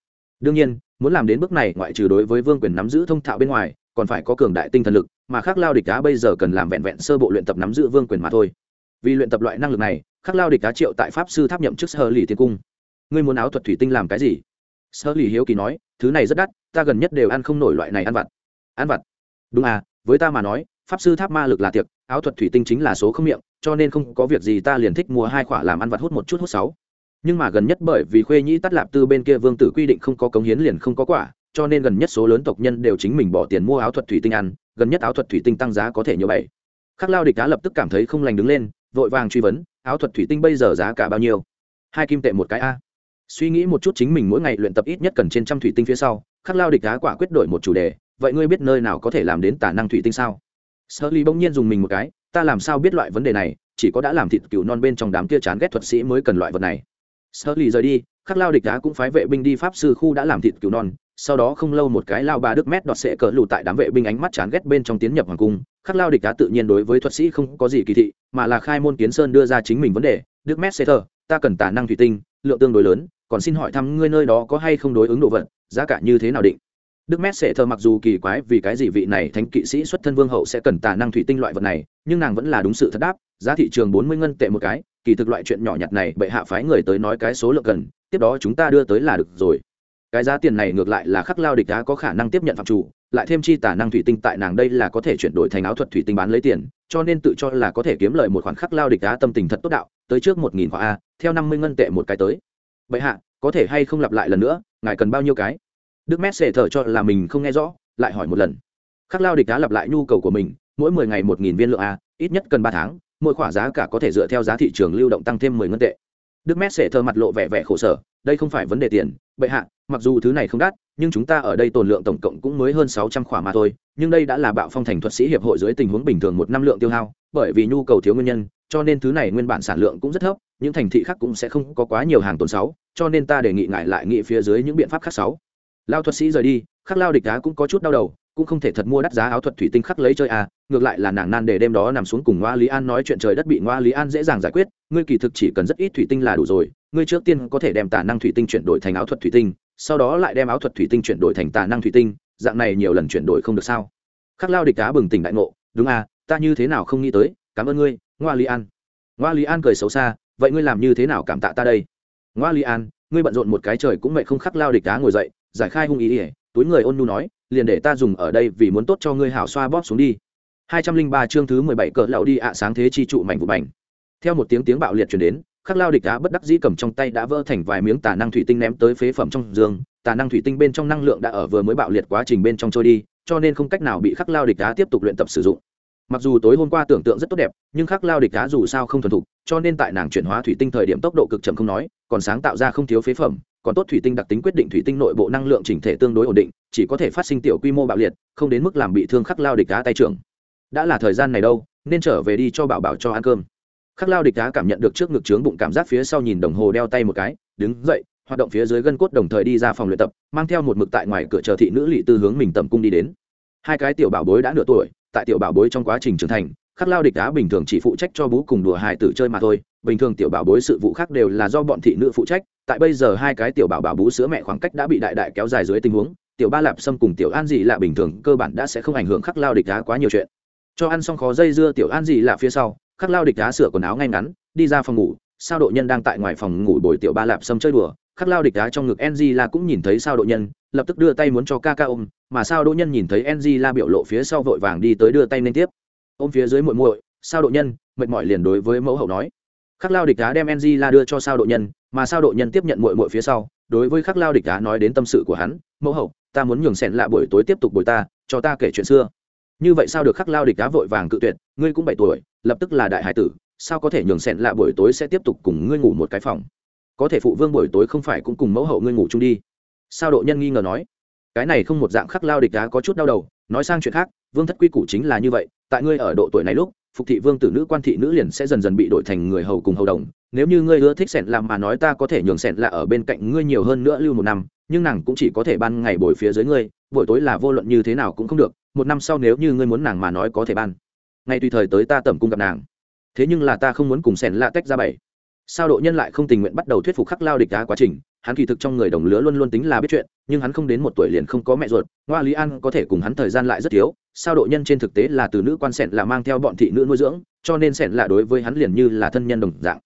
Đương nhiên, muốn làm đến bước này ngoại trừ đối với vương quyền nắm giữ thông thạo bên ngoài, còn phải có cường đại tinh thần lực, mà khác lao địch đá bây giờ cần làm vẹn vẹn sơ bộ luyện tập nắm giữ vương quyền mà thôi. Vì luyện tập loại năng lực này, khắc lao địch đá triệu tại pháp sư tháp nhậm chức sơ lì tiên cung. Ngươi muốn áo thuật thủy tinh làm cái gì? Sơ lì hiếu kỳ nói, thứ này rất đắt, ta gần nhất đều ăn không nổi loại này ăn vặt. Ăn vặt? Đúng à với ta mà nói pháp sư tháp ma lực là tiệc, áo thuật thủy tinh chính là số không miệng, cho nên không có việc gì ta liền thích mua hai khoả làm ăn vặt hút một chút hút sáu. Nhưng mà gần nhất bởi vì khuê nhĩ tắt lạp tư bên kia vương tử quy định không có cống hiến liền không có quả, cho nên gần nhất số lớn tộc nhân đều chính mình bỏ tiền mua áo thuật thủy tinh ăn, gần nhất áo thuật thủy tinh tăng giá có thể nhiều bảy. Khắc lao địch đá lập tức cảm thấy không lành đứng lên, vội vàng truy vấn, áo thuật thủy tinh bây giờ giá cả bao nhiêu? Hai kim tệ một cái a. Suy nghĩ một chút chính mình mỗi ngày luyện tập ít nhất cần trên trăm thủy tinh phía sau, khắc lao địch đá quả quyết đổi một chủ đề, vậy ngươi biết nơi nào có thể làm đến tả năng thủy tinh sao? Sơ ly bỗng nhiên dùng mình một cái ta làm sao biết loại vấn đề này chỉ có đã làm thịt cừu non bên trong đám kia chán ghét thuật sĩ mới cần loại vật này. Sơ ly rời đi khắc lao địch đá cũng phái vệ binh đi pháp sư khu đã làm thịt cừu non sau đó không lâu một cái lao bà đức mét đọt sẽ cỡ lù tại đám vệ binh ánh mắt chán ghét bên trong tiến nhập hoàng cung khắc lao địch đá tự nhiên đối với thuật sĩ không có gì kỳ thị mà là khai môn kiến sơn đưa ra chính mình vấn đề đức mét sệ thờ ta cần tả năng thủy tinh lượng tương đối lớn còn xin hỏi thăm ngươi nơi đó có hay không đối ứng độ vật, giá cả như thế nào định? Đức mét sẽ thờ mặc dù kỳ quái vì cái gì vị này thánh kỵ sĩ xuất thân vương hậu sẽ cần tà năng thủy tinh loại vật này, nhưng nàng vẫn là đúng sự thật đáp, giá thị trường bốn mươi ngân tệ một cái, kỳ thực loại chuyện nhỏ nhặt này bệ hạ phái người tới nói cái số lượng cần, tiếp đó chúng ta đưa tới là được rồi. Cái giá tiền này ngược lại là khắc lao địch đá có khả năng tiếp nhận phạm chủ, lại thêm chi tà năng thủy tinh tại nàng đây là có thể chuyển đổi thành áo thuật thủy tinh bán lấy tiền, cho nên tự cho là có thể kiếm lời một khoản khắc lao địch đá tâm tình thật tốt đạo, tới trước một nghìn khoa a, theo năm mươi ngân tệ một cái tới. Bệ hạ, có thể hay không lặp lại lần nữa, ngài cần bao nhiêu cái? Đức mét sệ thở cho là mình không nghe rõ, lại hỏi một lần. Khắc lao địch đã lặp lại nhu cầu của mình, mỗi mười ngày một nghìn viên lượng a, ít nhất cần ba tháng, mỗi khoản giá cả có thể dựa theo giá thị trường lưu động tăng thêm mười ngân tệ. Đức mét sệ thở mặt lộ vẻ vẻ khổ sở, đây không phải vấn đề tiền, bệ hạ, mặc dù thứ này không đắt, nhưng chúng ta ở đây tồn lượng tổng cộng cũng mới hơn sáu trăm khỏa mà thôi, nhưng đây đã là bạo phong thành thuật sĩ hiệp hội dưới tình huống bình thường một năm lượng tiêu hao, bởi vì nhu cầu thiếu nguyên nhân, cho nên thứ này nguyên bản sản lượng cũng rất thấp, những thành thị khác cũng sẽ không có quá nhiều hàng tồn sáu, cho nên ta đề nghị ngại lại nghị phía dưới những biện pháp khác sáu lao thuật sĩ rời đi, khắc lao địch đá cũng có chút đau đầu, cũng không thể thật mua đắt giá áo thuật thủy tinh khắc lấy chơi à ngược lại là nàng nan để đêm đó nằm xuống cùng ngoa lý an nói chuyện trời đất bị ngoa lý an dễ dàng giải quyết, ngươi kỳ thực chỉ cần rất ít thủy tinh là đủ rồi, ngươi trước tiên có thể đem tả năng thủy tinh chuyển đổi thành áo thuật thủy tinh, sau đó lại đem áo thuật thủy tinh chuyển đổi thành tả năng thủy tinh, dạng này nhiều lần chuyển đổi không được sao? Khắc lao địch cá bừng tỉnh đại ngộ, đúng à ta như thế nào không nghĩ tới, cảm ơn ngươi, ngoa lý an. Ngoa lý an cười xấu xa, vậy ngươi làm như thế nào cảm tạ ta đây? Ngoa lý an, ngươi bận rộn một cái trời cũng mệt không khắc lao địch cá ngồi dậy giải khai hung ý ỉa, túi người ôn nu nói, liền để ta dùng ở đây vì muốn tốt cho ngươi hảo xoa bóp xuống đi. Hai trăm linh ba chương thứ mười bảy cỡ lão đi ạ, sáng thế chi trụ mảnh vụ mảnh. Theo một tiếng tiếng bạo liệt truyền đến, khắc lao địch đã bất đắc dĩ cầm trong tay đã vỡ thành vài miếng tà năng thủy tinh ném tới phế phẩm trong giường tà năng thủy tinh bên trong năng lượng đã ở vừa mới bạo liệt quá trình bên trong trôi đi, cho nên không cách nào bị khắc lao địch đá tiếp tục luyện tập sử dụng. Mặc dù tối hôm qua tưởng tượng rất tốt đẹp, nhưng khắc lao địch đá dù sao không thuần thục, cho nên tại nàng chuyển hóa thủy tinh thời điểm tốc độ cực chậm không nói, còn sáng tạo ra không thiếu phế phẩm còn tốt thủy tinh đặc tính quyết định thủy tinh nội bộ năng lượng chỉnh thể tương đối ổn định, chỉ có thể phát sinh tiểu quy mô bạo liệt, không đến mức làm bị thương khắc lao địch đá tay trưởng. Đã là thời gian này đâu, nên trở về đi cho bảo bảo cho ăn cơm. Khắc lao địch đá cảm nhận được trước ngực trướng bụng cảm giác phía sau nhìn đồng hồ đeo tay một cái, đứng dậy, hoạt động phía dưới gân cốt đồng thời đi ra phòng luyện tập, mang theo một mực tại ngoài cửa chờ thị nữ lỵ tư hướng mình tầm cung đi đến. Hai cái tiểu bảo bối đã nửa tuổi, tại tiểu bảo bối trong quá trình trưởng thành khắc lao địch đá bình thường chỉ phụ trách cho bú cùng đùa hài tử chơi mà thôi, bình thường tiểu bảo bối sự vụ khác đều là do bọn thị nữ phụ trách, tại bây giờ hai cái tiểu bảo bảo bú sữa mẹ khoảng cách đã bị đại đại kéo dài dưới tình huống, tiểu ba lạp xâm cùng tiểu an dị là bình thường cơ bản đã sẽ không ảnh hưởng khắc lao địch đá quá nhiều chuyện. Cho ăn xong khó dây dưa tiểu an Dị lạ phía sau, khắc lao địch đá sửa quần áo ngay ngắn, đi ra phòng ngủ, sao độ nhân đang tại ngoài phòng ngủ bồi tiểu ba lạp xâm chơi đùa, khắc lao địch đá trong ngực ng là cũng nhìn thấy sao độ nhân, lập tức đưa tay muốn cho ca ca ôm, mà sao độ nhân nhìn thấy ng la biểu lộ phía sau vội vàng đi tới đưa tay lên tiếp ôm phía dưới muội muội, sao độ nhân? Mệt mỏi liền đối với mẫu hậu nói. Khắc lao địch đá đem ng la đưa cho sao độ nhân, mà sao độ nhân tiếp nhận muội muội phía sau, đối với khắc lao địch đá nói đến tâm sự của hắn, mẫu hậu, ta muốn nhường sẹn lạ buổi tối tiếp tục bồi ta, cho ta kể chuyện xưa. Như vậy sao được khắc lao địch đá vội vàng cự tuyệt, ngươi cũng bảy tuổi, lập tức là đại hải tử, sao có thể nhường sẹn lạ buổi tối sẽ tiếp tục cùng ngươi ngủ một cái phòng? Có thể phụ vương buổi tối không phải cũng cùng mẫu hậu ngươi ngủ chung đi. Sao độ nhân nghi ngờ nói. Cái này không một dạng khắc lao địch đá có chút đau đầu, nói sang chuyện khác, vương thất quy củ chính là như vậy tại ngươi ở độ tuổi này lúc, phục thị vương tử nữ quan thị nữ liền sẽ dần dần bị đổi thành người hầu cùng hầu đồng. Nếu như ngươi ưa thích sẹn làm mà nói ta có thể nhường sẹn là ở bên cạnh ngươi nhiều hơn nữa lưu một năm, nhưng nàng cũng chỉ có thể ban ngày bồi phía dưới ngươi, buổi tối là vô luận như thế nào cũng không được, một năm sau nếu như ngươi muốn nàng mà nói có thể ban. Ngay tùy thời tới ta tẩm cung gặp nàng. Thế nhưng là ta không muốn cùng sẹn lạ tách ra bảy sao độ nhân lại không tình nguyện bắt đầu thuyết phục khắc lao địch đá quá trình? Hắn kỳ thực trong người đồng lứa luôn luôn tính là biết chuyện, nhưng hắn không đến một tuổi liền không có mẹ ruột. Ngoa lý an có thể cùng hắn thời gian lại rất thiếu. Sao độ nhân trên thực tế là từ nữ quan sẹn là mang theo bọn thị nữ nuôi dưỡng, cho nên sẹn là đối với hắn liền như là thân nhân đồng dạng.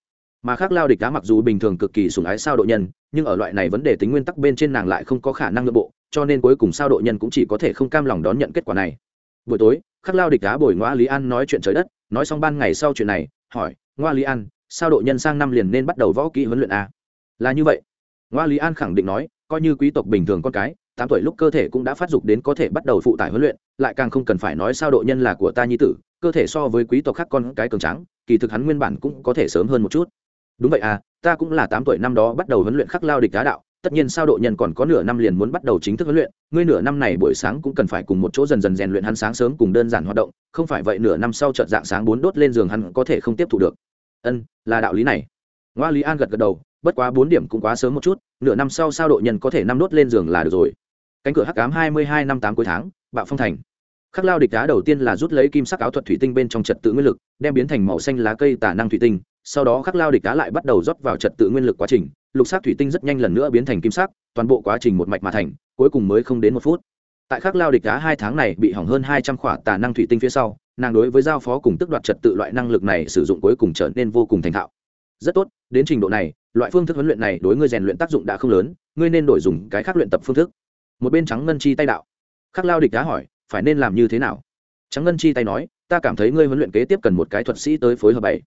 Mà khác lao địch đá mặc dù bình thường cực kỳ sủng ái sao độ nhân, nhưng ở loại này vấn đề tính nguyên tắc bên trên nàng lại không có khả năng nội bộ, cho nên cuối cùng sao độ nhân cũng chỉ có thể không cam lòng đón nhận kết quả này. Buổi tối, khắc lao địch đá bồi ngoa lý an nói chuyện trời đất. Nói xong ban ngày sau chuyện này, hỏi, ngoa lý an sao độ nhân sang năm liền nên bắt đầu võ kỹ huấn luyện a là như vậy. Ngoa lý an khẳng định nói, coi như quý tộc bình thường con cái, tám tuổi lúc cơ thể cũng đã phát dục đến có thể bắt đầu phụ tải huấn luyện, lại càng không cần phải nói sao độ nhân là của ta nhi tử, cơ thể so với quý tộc khác con cái cường trắng kỳ thực hắn nguyên bản cũng có thể sớm hơn một chút. Đúng vậy à ta cũng là tám tuổi năm đó bắt đầu huấn luyện khắc lao địch đá đạo, tất nhiên sao độ nhân còn có nửa năm liền muốn bắt đầu chính thức huấn luyện, ngươi nửa năm này buổi sáng cũng cần phải cùng một chỗ dần dần rèn luyện hắn sáng sớm cùng đơn giản hoạt động, không phải vậy nửa năm sau trận dạng sáng bốn đốt lên giường hắn có thể không tiếp thu được ân, là đạo lý này. Ngoa lý an gật gật đầu, bất quá bốn điểm cũng quá sớm một chút, nửa năm sau sao độ nhân có thể năm đốt lên giường là được rồi. Cánh cửa hắc cám hai mươi hai năm tám cuối tháng, bạo phong thành. Khắc lao địch đá đầu tiên là rút lấy kim sắc áo thuật thủy tinh bên trong trật tự nguyên lực, đem biến thành màu xanh lá cây tả năng thủy tinh, sau đó khắc lao địch đá lại bắt đầu rót vào trật tự nguyên lực quá trình, lục sắc thủy tinh rất nhanh lần nữa biến thành kim sắc, toàn bộ quá trình một mạch mà thành, cuối cùng mới không đến một phút tại khắc lao địch đá hai tháng này bị hỏng hơn hai trăm khỏa tà năng thủy tinh phía sau, nàng đối với giao phó cùng tức đoạt trật tự loại năng lực này sử dụng cuối cùng trở nên vô cùng thành thạo. Rất tốt, đến trình độ này, loại phương thức huấn luyện này đối ngươi rèn luyện tác dụng đã không lớn, ngươi nên đổi dùng cái khác luyện tập phương thức. Một bên trắng ngân chi tay đạo. Khắc lao địch đá hỏi, phải nên làm như thế nào? Trắng ngân chi tay nói, ta cảm thấy ngươi huấn luyện kế tiếp cần một cái thuật sĩ tới phối hợp bảy.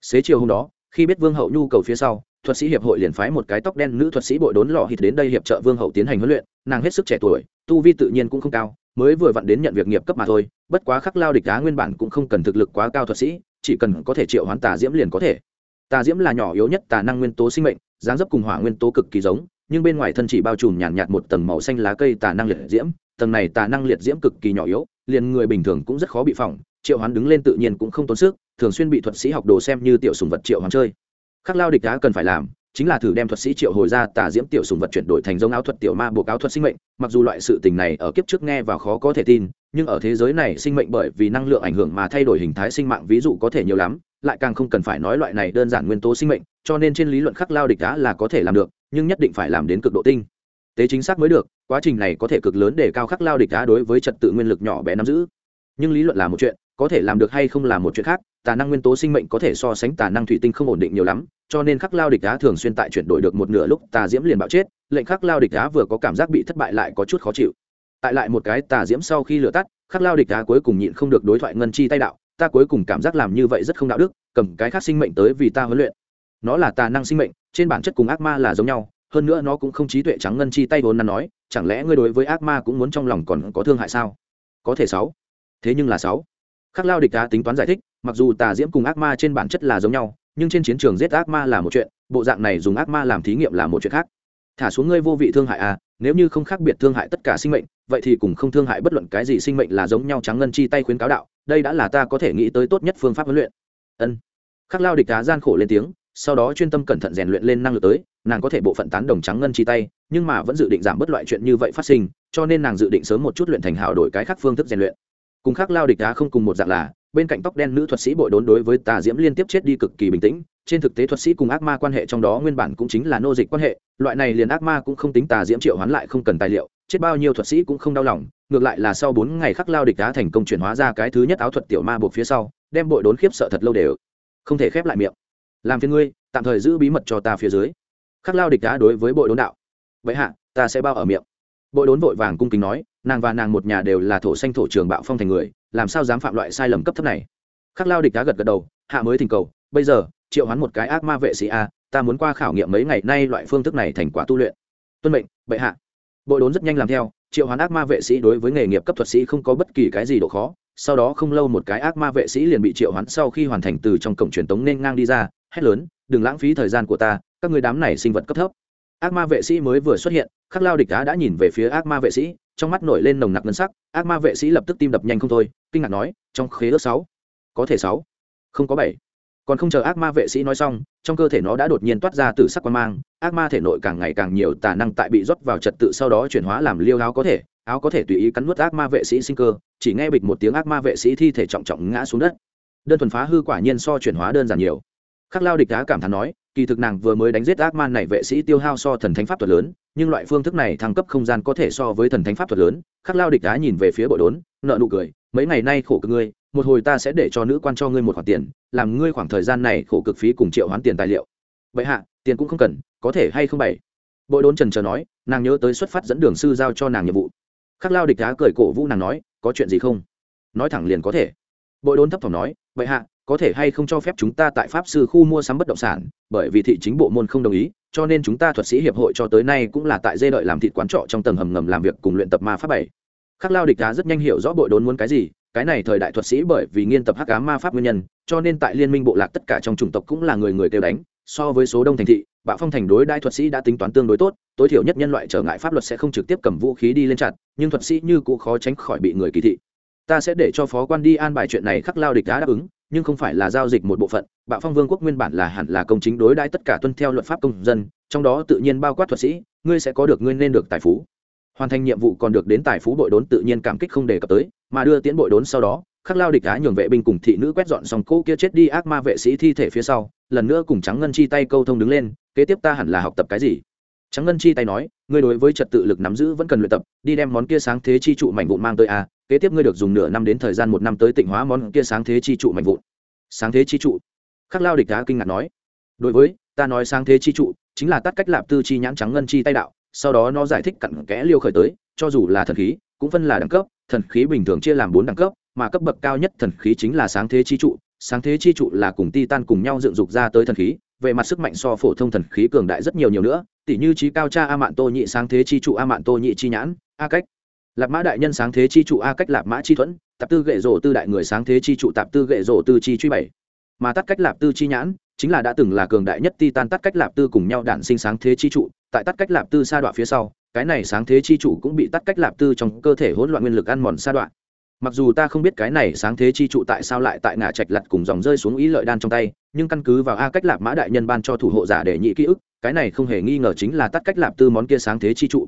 Xế chiều hôm đó, khi biết vương hậu nhu cầu phía sau thuật sĩ hiệp hội liền phái một cái tóc đen nữ thuật sĩ bội đốn lò hít đến đây hiệp trợ vương hậu tiến hành huấn luyện nàng hết sức trẻ tuổi tu vi tự nhiên cũng không cao mới vừa vặn đến nhận việc nghiệp cấp mà thôi bất quá khắc lao địch đá nguyên bản cũng không cần thực lực quá cao thuật sĩ chỉ cần có thể triệu hoán tà diễm liền có thể. Tà diễm là nhỏ yếu nhất tà năng nguyên tố sinh mệnh dáng dấp cùng hỏa nguyên tố cực kỳ giống nhưng bên ngoài thân chỉ bao trùm nhàn nhạt, nhạt một tầng màu xanh lá cây tà năng liệt diễm tầng này tà năng liệt diễm cực kỳ nhỏ yếu liền người bình thường cũng rất khó bị phỏng triệu hoán đứng lên tự nhiên cũng không tốn sức thường xuyên bị thuật sĩ học đồ xem như tiểu sùng vật triệu hoán chơi khắc lao địch đá cần phải làm chính là thử đem thuật sĩ triệu hồi ra tà diễm tiểu sùng vật chuyển đổi thành giống áo thuật tiểu ma buộc áo thuật sinh mệnh. Mặc dù loại sự tình này ở kiếp trước nghe và khó có thể tin, nhưng ở thế giới này sinh mệnh bởi vì năng lượng ảnh hưởng mà thay đổi hình thái sinh mạng ví dụ có thể nhiều lắm, lại càng không cần phải nói loại này đơn giản nguyên tố sinh mệnh, cho nên trên lý luận khắc lao địch đá là có thể làm được, nhưng nhất định phải làm đến cực độ tinh. Tế chính xác mới được, quá trình này có thể cực lớn để cao khắc lao địch đá đối với trật tự nguyên lực nhỏ bé nắm giữ. Nhưng lý luận là một chuyện, có thể làm được hay không là một chuyện khác tà năng nguyên tố sinh mệnh có thể so sánh tà năng thủy tinh không ổn định nhiều lắm, cho nên khắc lao địch đá thường xuyên tại chuyển đổi được một nửa lúc tà diễm liền bạo chết, lệnh khắc lao địch đá vừa có cảm giác bị thất bại lại có chút khó chịu. Tại lại một cái tà diễm sau khi lửa tắt, khắc lao địch đá cuối cùng nhịn không được đối thoại ngân chi tay đạo, ta cuối cùng cảm giác làm như vậy rất không đạo đức, cầm cái khác sinh mệnh tới vì ta huấn luyện. Nó là tà năng sinh mệnh, trên bản chất cùng ác ma là giống nhau, hơn nữa nó cũng không trí tuệ trắng ngân chi tay vốn nắn nói, chẳng lẽ ngươi đối với ác ma cũng muốn trong lòng còn có thương hại sao? Có thể sáu. Thế nhưng là sáu khắc lao địch đá tính toán giải thích, mặc dù tà diễm cùng ác ma trên bản chất là giống nhau, nhưng trên chiến trường giết ác ma là một chuyện, bộ dạng này dùng ác ma làm thí nghiệm là một chuyện khác. Thả xuống ngươi vô vị thương hại à nếu như không khác biệt thương hại tất cả sinh mệnh, vậy thì cùng không thương hại bất luận cái gì sinh mệnh là giống nhau trắng ngân chi tay khuyến cáo đạo, đây đã là ta có thể nghĩ tới tốt nhất phương pháp huấn luyện. Ân. Khắc lao địch đá gian khổ lên tiếng, sau đó chuyên tâm cẩn thận rèn luyện lên năng lực tới, nàng có thể bộ phận tán đồng trắng ngân chi tay, nhưng mà vẫn dự định giảm bớt loại chuyện như vậy phát sinh, cho nên nàng dự định sớm một chút luyện thành hảo đổi cái khác phương thức rèn luyện cùng khác lao địch đá không cùng một dạng là, bên cạnh tóc đen nữ thuật sĩ bội đốn đối với tà diễm liên tiếp chết đi cực kỳ bình tĩnh, trên thực tế thuật sĩ cùng ác ma quan hệ trong đó nguyên bản cũng chính là nô dịch quan hệ, loại này liền ác ma cũng không tính tà diễm triệu hoán lại không cần tài liệu, chết bao nhiêu thuật sĩ cũng không đau lòng, ngược lại là sau bốn ngày khắc lao địch đá thành công chuyển hóa ra cái thứ nhất áo thuật tiểu ma buộc phía sau, đem bội đốn khiếp sợ thật lâu đều không thể khép lại miệng. Làm phiền ngươi, tạm thời giữ bí mật cho ta phía dưới. Khắc lao địch đá đối với bội đốn đạo, vậy hạ, ta sẽ bao ở miệng. Bội đốn vội vàng cung kính nói nàng và nàng một nhà đều là thổ xanh thổ trường bạo phong thành người, làm sao dám phạm loại sai lầm cấp thấp này? Khắc lao địch đá gật gật đầu, hạ mới thỉnh cầu, bây giờ, triệu hoán một cái ác ma vệ sĩ a, ta muốn qua khảo nghiệm mấy ngày nay loại phương thức này thành quả tu luyện. Tuân mệnh, bệ hạ. Bội đốn rất nhanh làm theo, triệu hoán ác ma vệ sĩ đối với nghề nghiệp cấp thuật sĩ không có bất kỳ cái gì độ khó, sau đó không lâu một cái ác ma vệ sĩ liền bị triệu hoán sau khi hoàn thành từ trong cổng truyền tống nên ngang đi ra, hét lớn, đừng lãng phí thời gian của ta, các người đám này sinh vật cấp thấp ác ma vệ sĩ mới vừa xuất hiện, khắc lao địch đá đã nhìn về phía ác ma vệ sĩ, trong mắt nổi lên nồng nặc ngân sắc. Ác ma vệ sĩ lập tức tim đập nhanh không thôi, kinh ngạc nói, trong khế ước sáu, có thể sáu, không có bảy. Còn không chờ ác ma vệ sĩ nói xong, trong cơ thể nó đã đột nhiên toát ra từ sắc quan mang. Ác ma thể nội càng ngày càng nhiều tà năng tại bị rót vào trật tự sau đó chuyển hóa làm liêu áo có thể. Áo có thể tùy ý cắn nuốt ác ma vệ sĩ sinh cơ, chỉ nghe bịch một tiếng ác ma vệ sĩ thi thể trọng trọng ngã xuống đất. Đơn thuần phá hư quả nhiên so chuyển hóa đơn giản nhiều. Khắc lao địch đá cảm thán nói kỳ thực nàng vừa mới đánh giết ác man này vệ sĩ tiêu hao so thần thánh pháp thuật lớn, nhưng loại phương thức này thăng cấp không gian có thể so với thần thánh pháp thuật lớn, khắc lao địch đá nhìn về phía bội đốn, nợ nụ cười, mấy ngày nay khổ cực ngươi, một hồi ta sẽ để cho nữ quan cho ngươi một khoản tiền, làm ngươi khoảng thời gian này khổ cực phí cùng triệu hoán tiền tài liệu. Vậy hạ, tiền cũng không cần, có thể hay không bảy bội đốn trần chờ nói, nàng nhớ tới xuất phát dẫn đường sư giao cho nàng nhiệm vụ. Khắc lao địch đá cười cổ vũ nàng nói, có chuyện gì không? Nói thẳng liền có thể. Bội đốn thấp thỏm nói, vậy hạ có thể hay không cho phép chúng ta tại pháp sư khu mua sắm bất động sản, bởi vì thị chính bộ môn không đồng ý, cho nên chúng ta thuật sĩ hiệp hội cho tới nay cũng là tại dê đợi làm thịt quán trọ trong tầng hầm ngầm làm việc cùng luyện tập ma pháp bảy. Khắc lao địch đá rất nhanh hiểu rõ bội đốn muốn cái gì, cái này thời đại thuật sĩ bởi vì nghiên tập hắc cá ma pháp nguyên nhân, cho nên tại liên minh bộ lạc tất cả trong chủng tộc cũng là người người kêu đánh, so với số đông thành thị, bạo phong thành đối đại thuật sĩ đã tính toán tương đối tốt, tối thiểu nhất nhân loại trở ngại pháp luật sẽ không trực tiếp cầm vũ khí đi lên chặt nhưng thuật sĩ như cũng khó tránh khỏi bị người kỳ thị. Ta sẽ để cho phó quan đi an bài chuyện này, khắc lao địch đã đáp ứng nhưng không phải là giao dịch một bộ phận, bạo phong vương quốc nguyên bản là hẳn là công chính đối đãi tất cả tuân theo luật pháp công dân, trong đó tự nhiên bao quát thuật sĩ, ngươi sẽ có được, ngươi nên được tài phú. Hoàn thành nhiệm vụ còn được đến tài phú bội đốn tự nhiên cảm kích không đề cập tới, mà đưa tiến bội đốn sau đó, khắc lao địch á nhường vệ binh cùng thị nữ quét dọn xong cô kia chết đi ác ma vệ sĩ thi thể phía sau, lần nữa cùng trắng ngân chi tay câu thông đứng lên, kế tiếp ta hẳn là học tập cái gì? Trắng ngân chi tay nói, ngươi đối với trật tự lực nắm giữ vẫn cần luyện tập, đi đem món kia sáng thế chi trụ mảnh vụn mang tới a kế tiếp ngươi được dùng nửa năm đến thời gian một năm tới tịnh hóa món kia sáng thế chi trụ mảnh vụn. Sáng thế chi trụ? Khắc lao địch đá kinh ngạc nói. Đối với, ta nói sáng thế chi trụ chính là tắt cách lạp tư chi nhãn trắng ngân chi tay đạo, sau đó nó giải thích cặn kẽ liêu khởi tới, cho dù là thần khí, cũng phân là đẳng cấp, thần khí bình thường chia làm bốn đẳng cấp, mà cấp bậc cao nhất thần khí chính là sáng thế chi trụ, sáng thế chi trụ là cùng ti tan cùng nhau dựng dục ra tới thần khí về mặt sức mạnh so phổ thông thần khí cường đại rất nhiều nhiều nữa tỷ như trí cao cha a mạn tô nhị sáng thế chi trụ a mạn tô nhị chi nhãn, a cách. Lạp mã đại nhân sáng thế chi trụ a cách lạp mã chi thuẫn, tạp tư gậy rổ tư đại người sáng thế chi trụ tạp tư gậy rổ tư chi truy bảy. Mà tắt cách lạp tư chi nhãn, chính là đã từng là cường đại nhất ti tan tắt cách lạp tư cùng nhau đản sinh sáng thế chi trụ, tại tắt cách lạp tư sa đoạn phía sau, cái này sáng thế chi trụ cũng bị tắt cách lạp tư trong cơ thể hỗn loạn nguyên lực ăn mòn sa đoạn mặc dù ta không biết cái này sáng thế chi trụ tại sao lại tại ngã trạch lặt cùng dòng rơi xuống ý lợi đan trong tay, nhưng căn cứ vào a cách lạp mã đại nhân ban cho thủ hộ giả để nhị ký ức, cái này không hề nghi ngờ chính là tắt cách lạp tư món kia sáng thế chi trụ.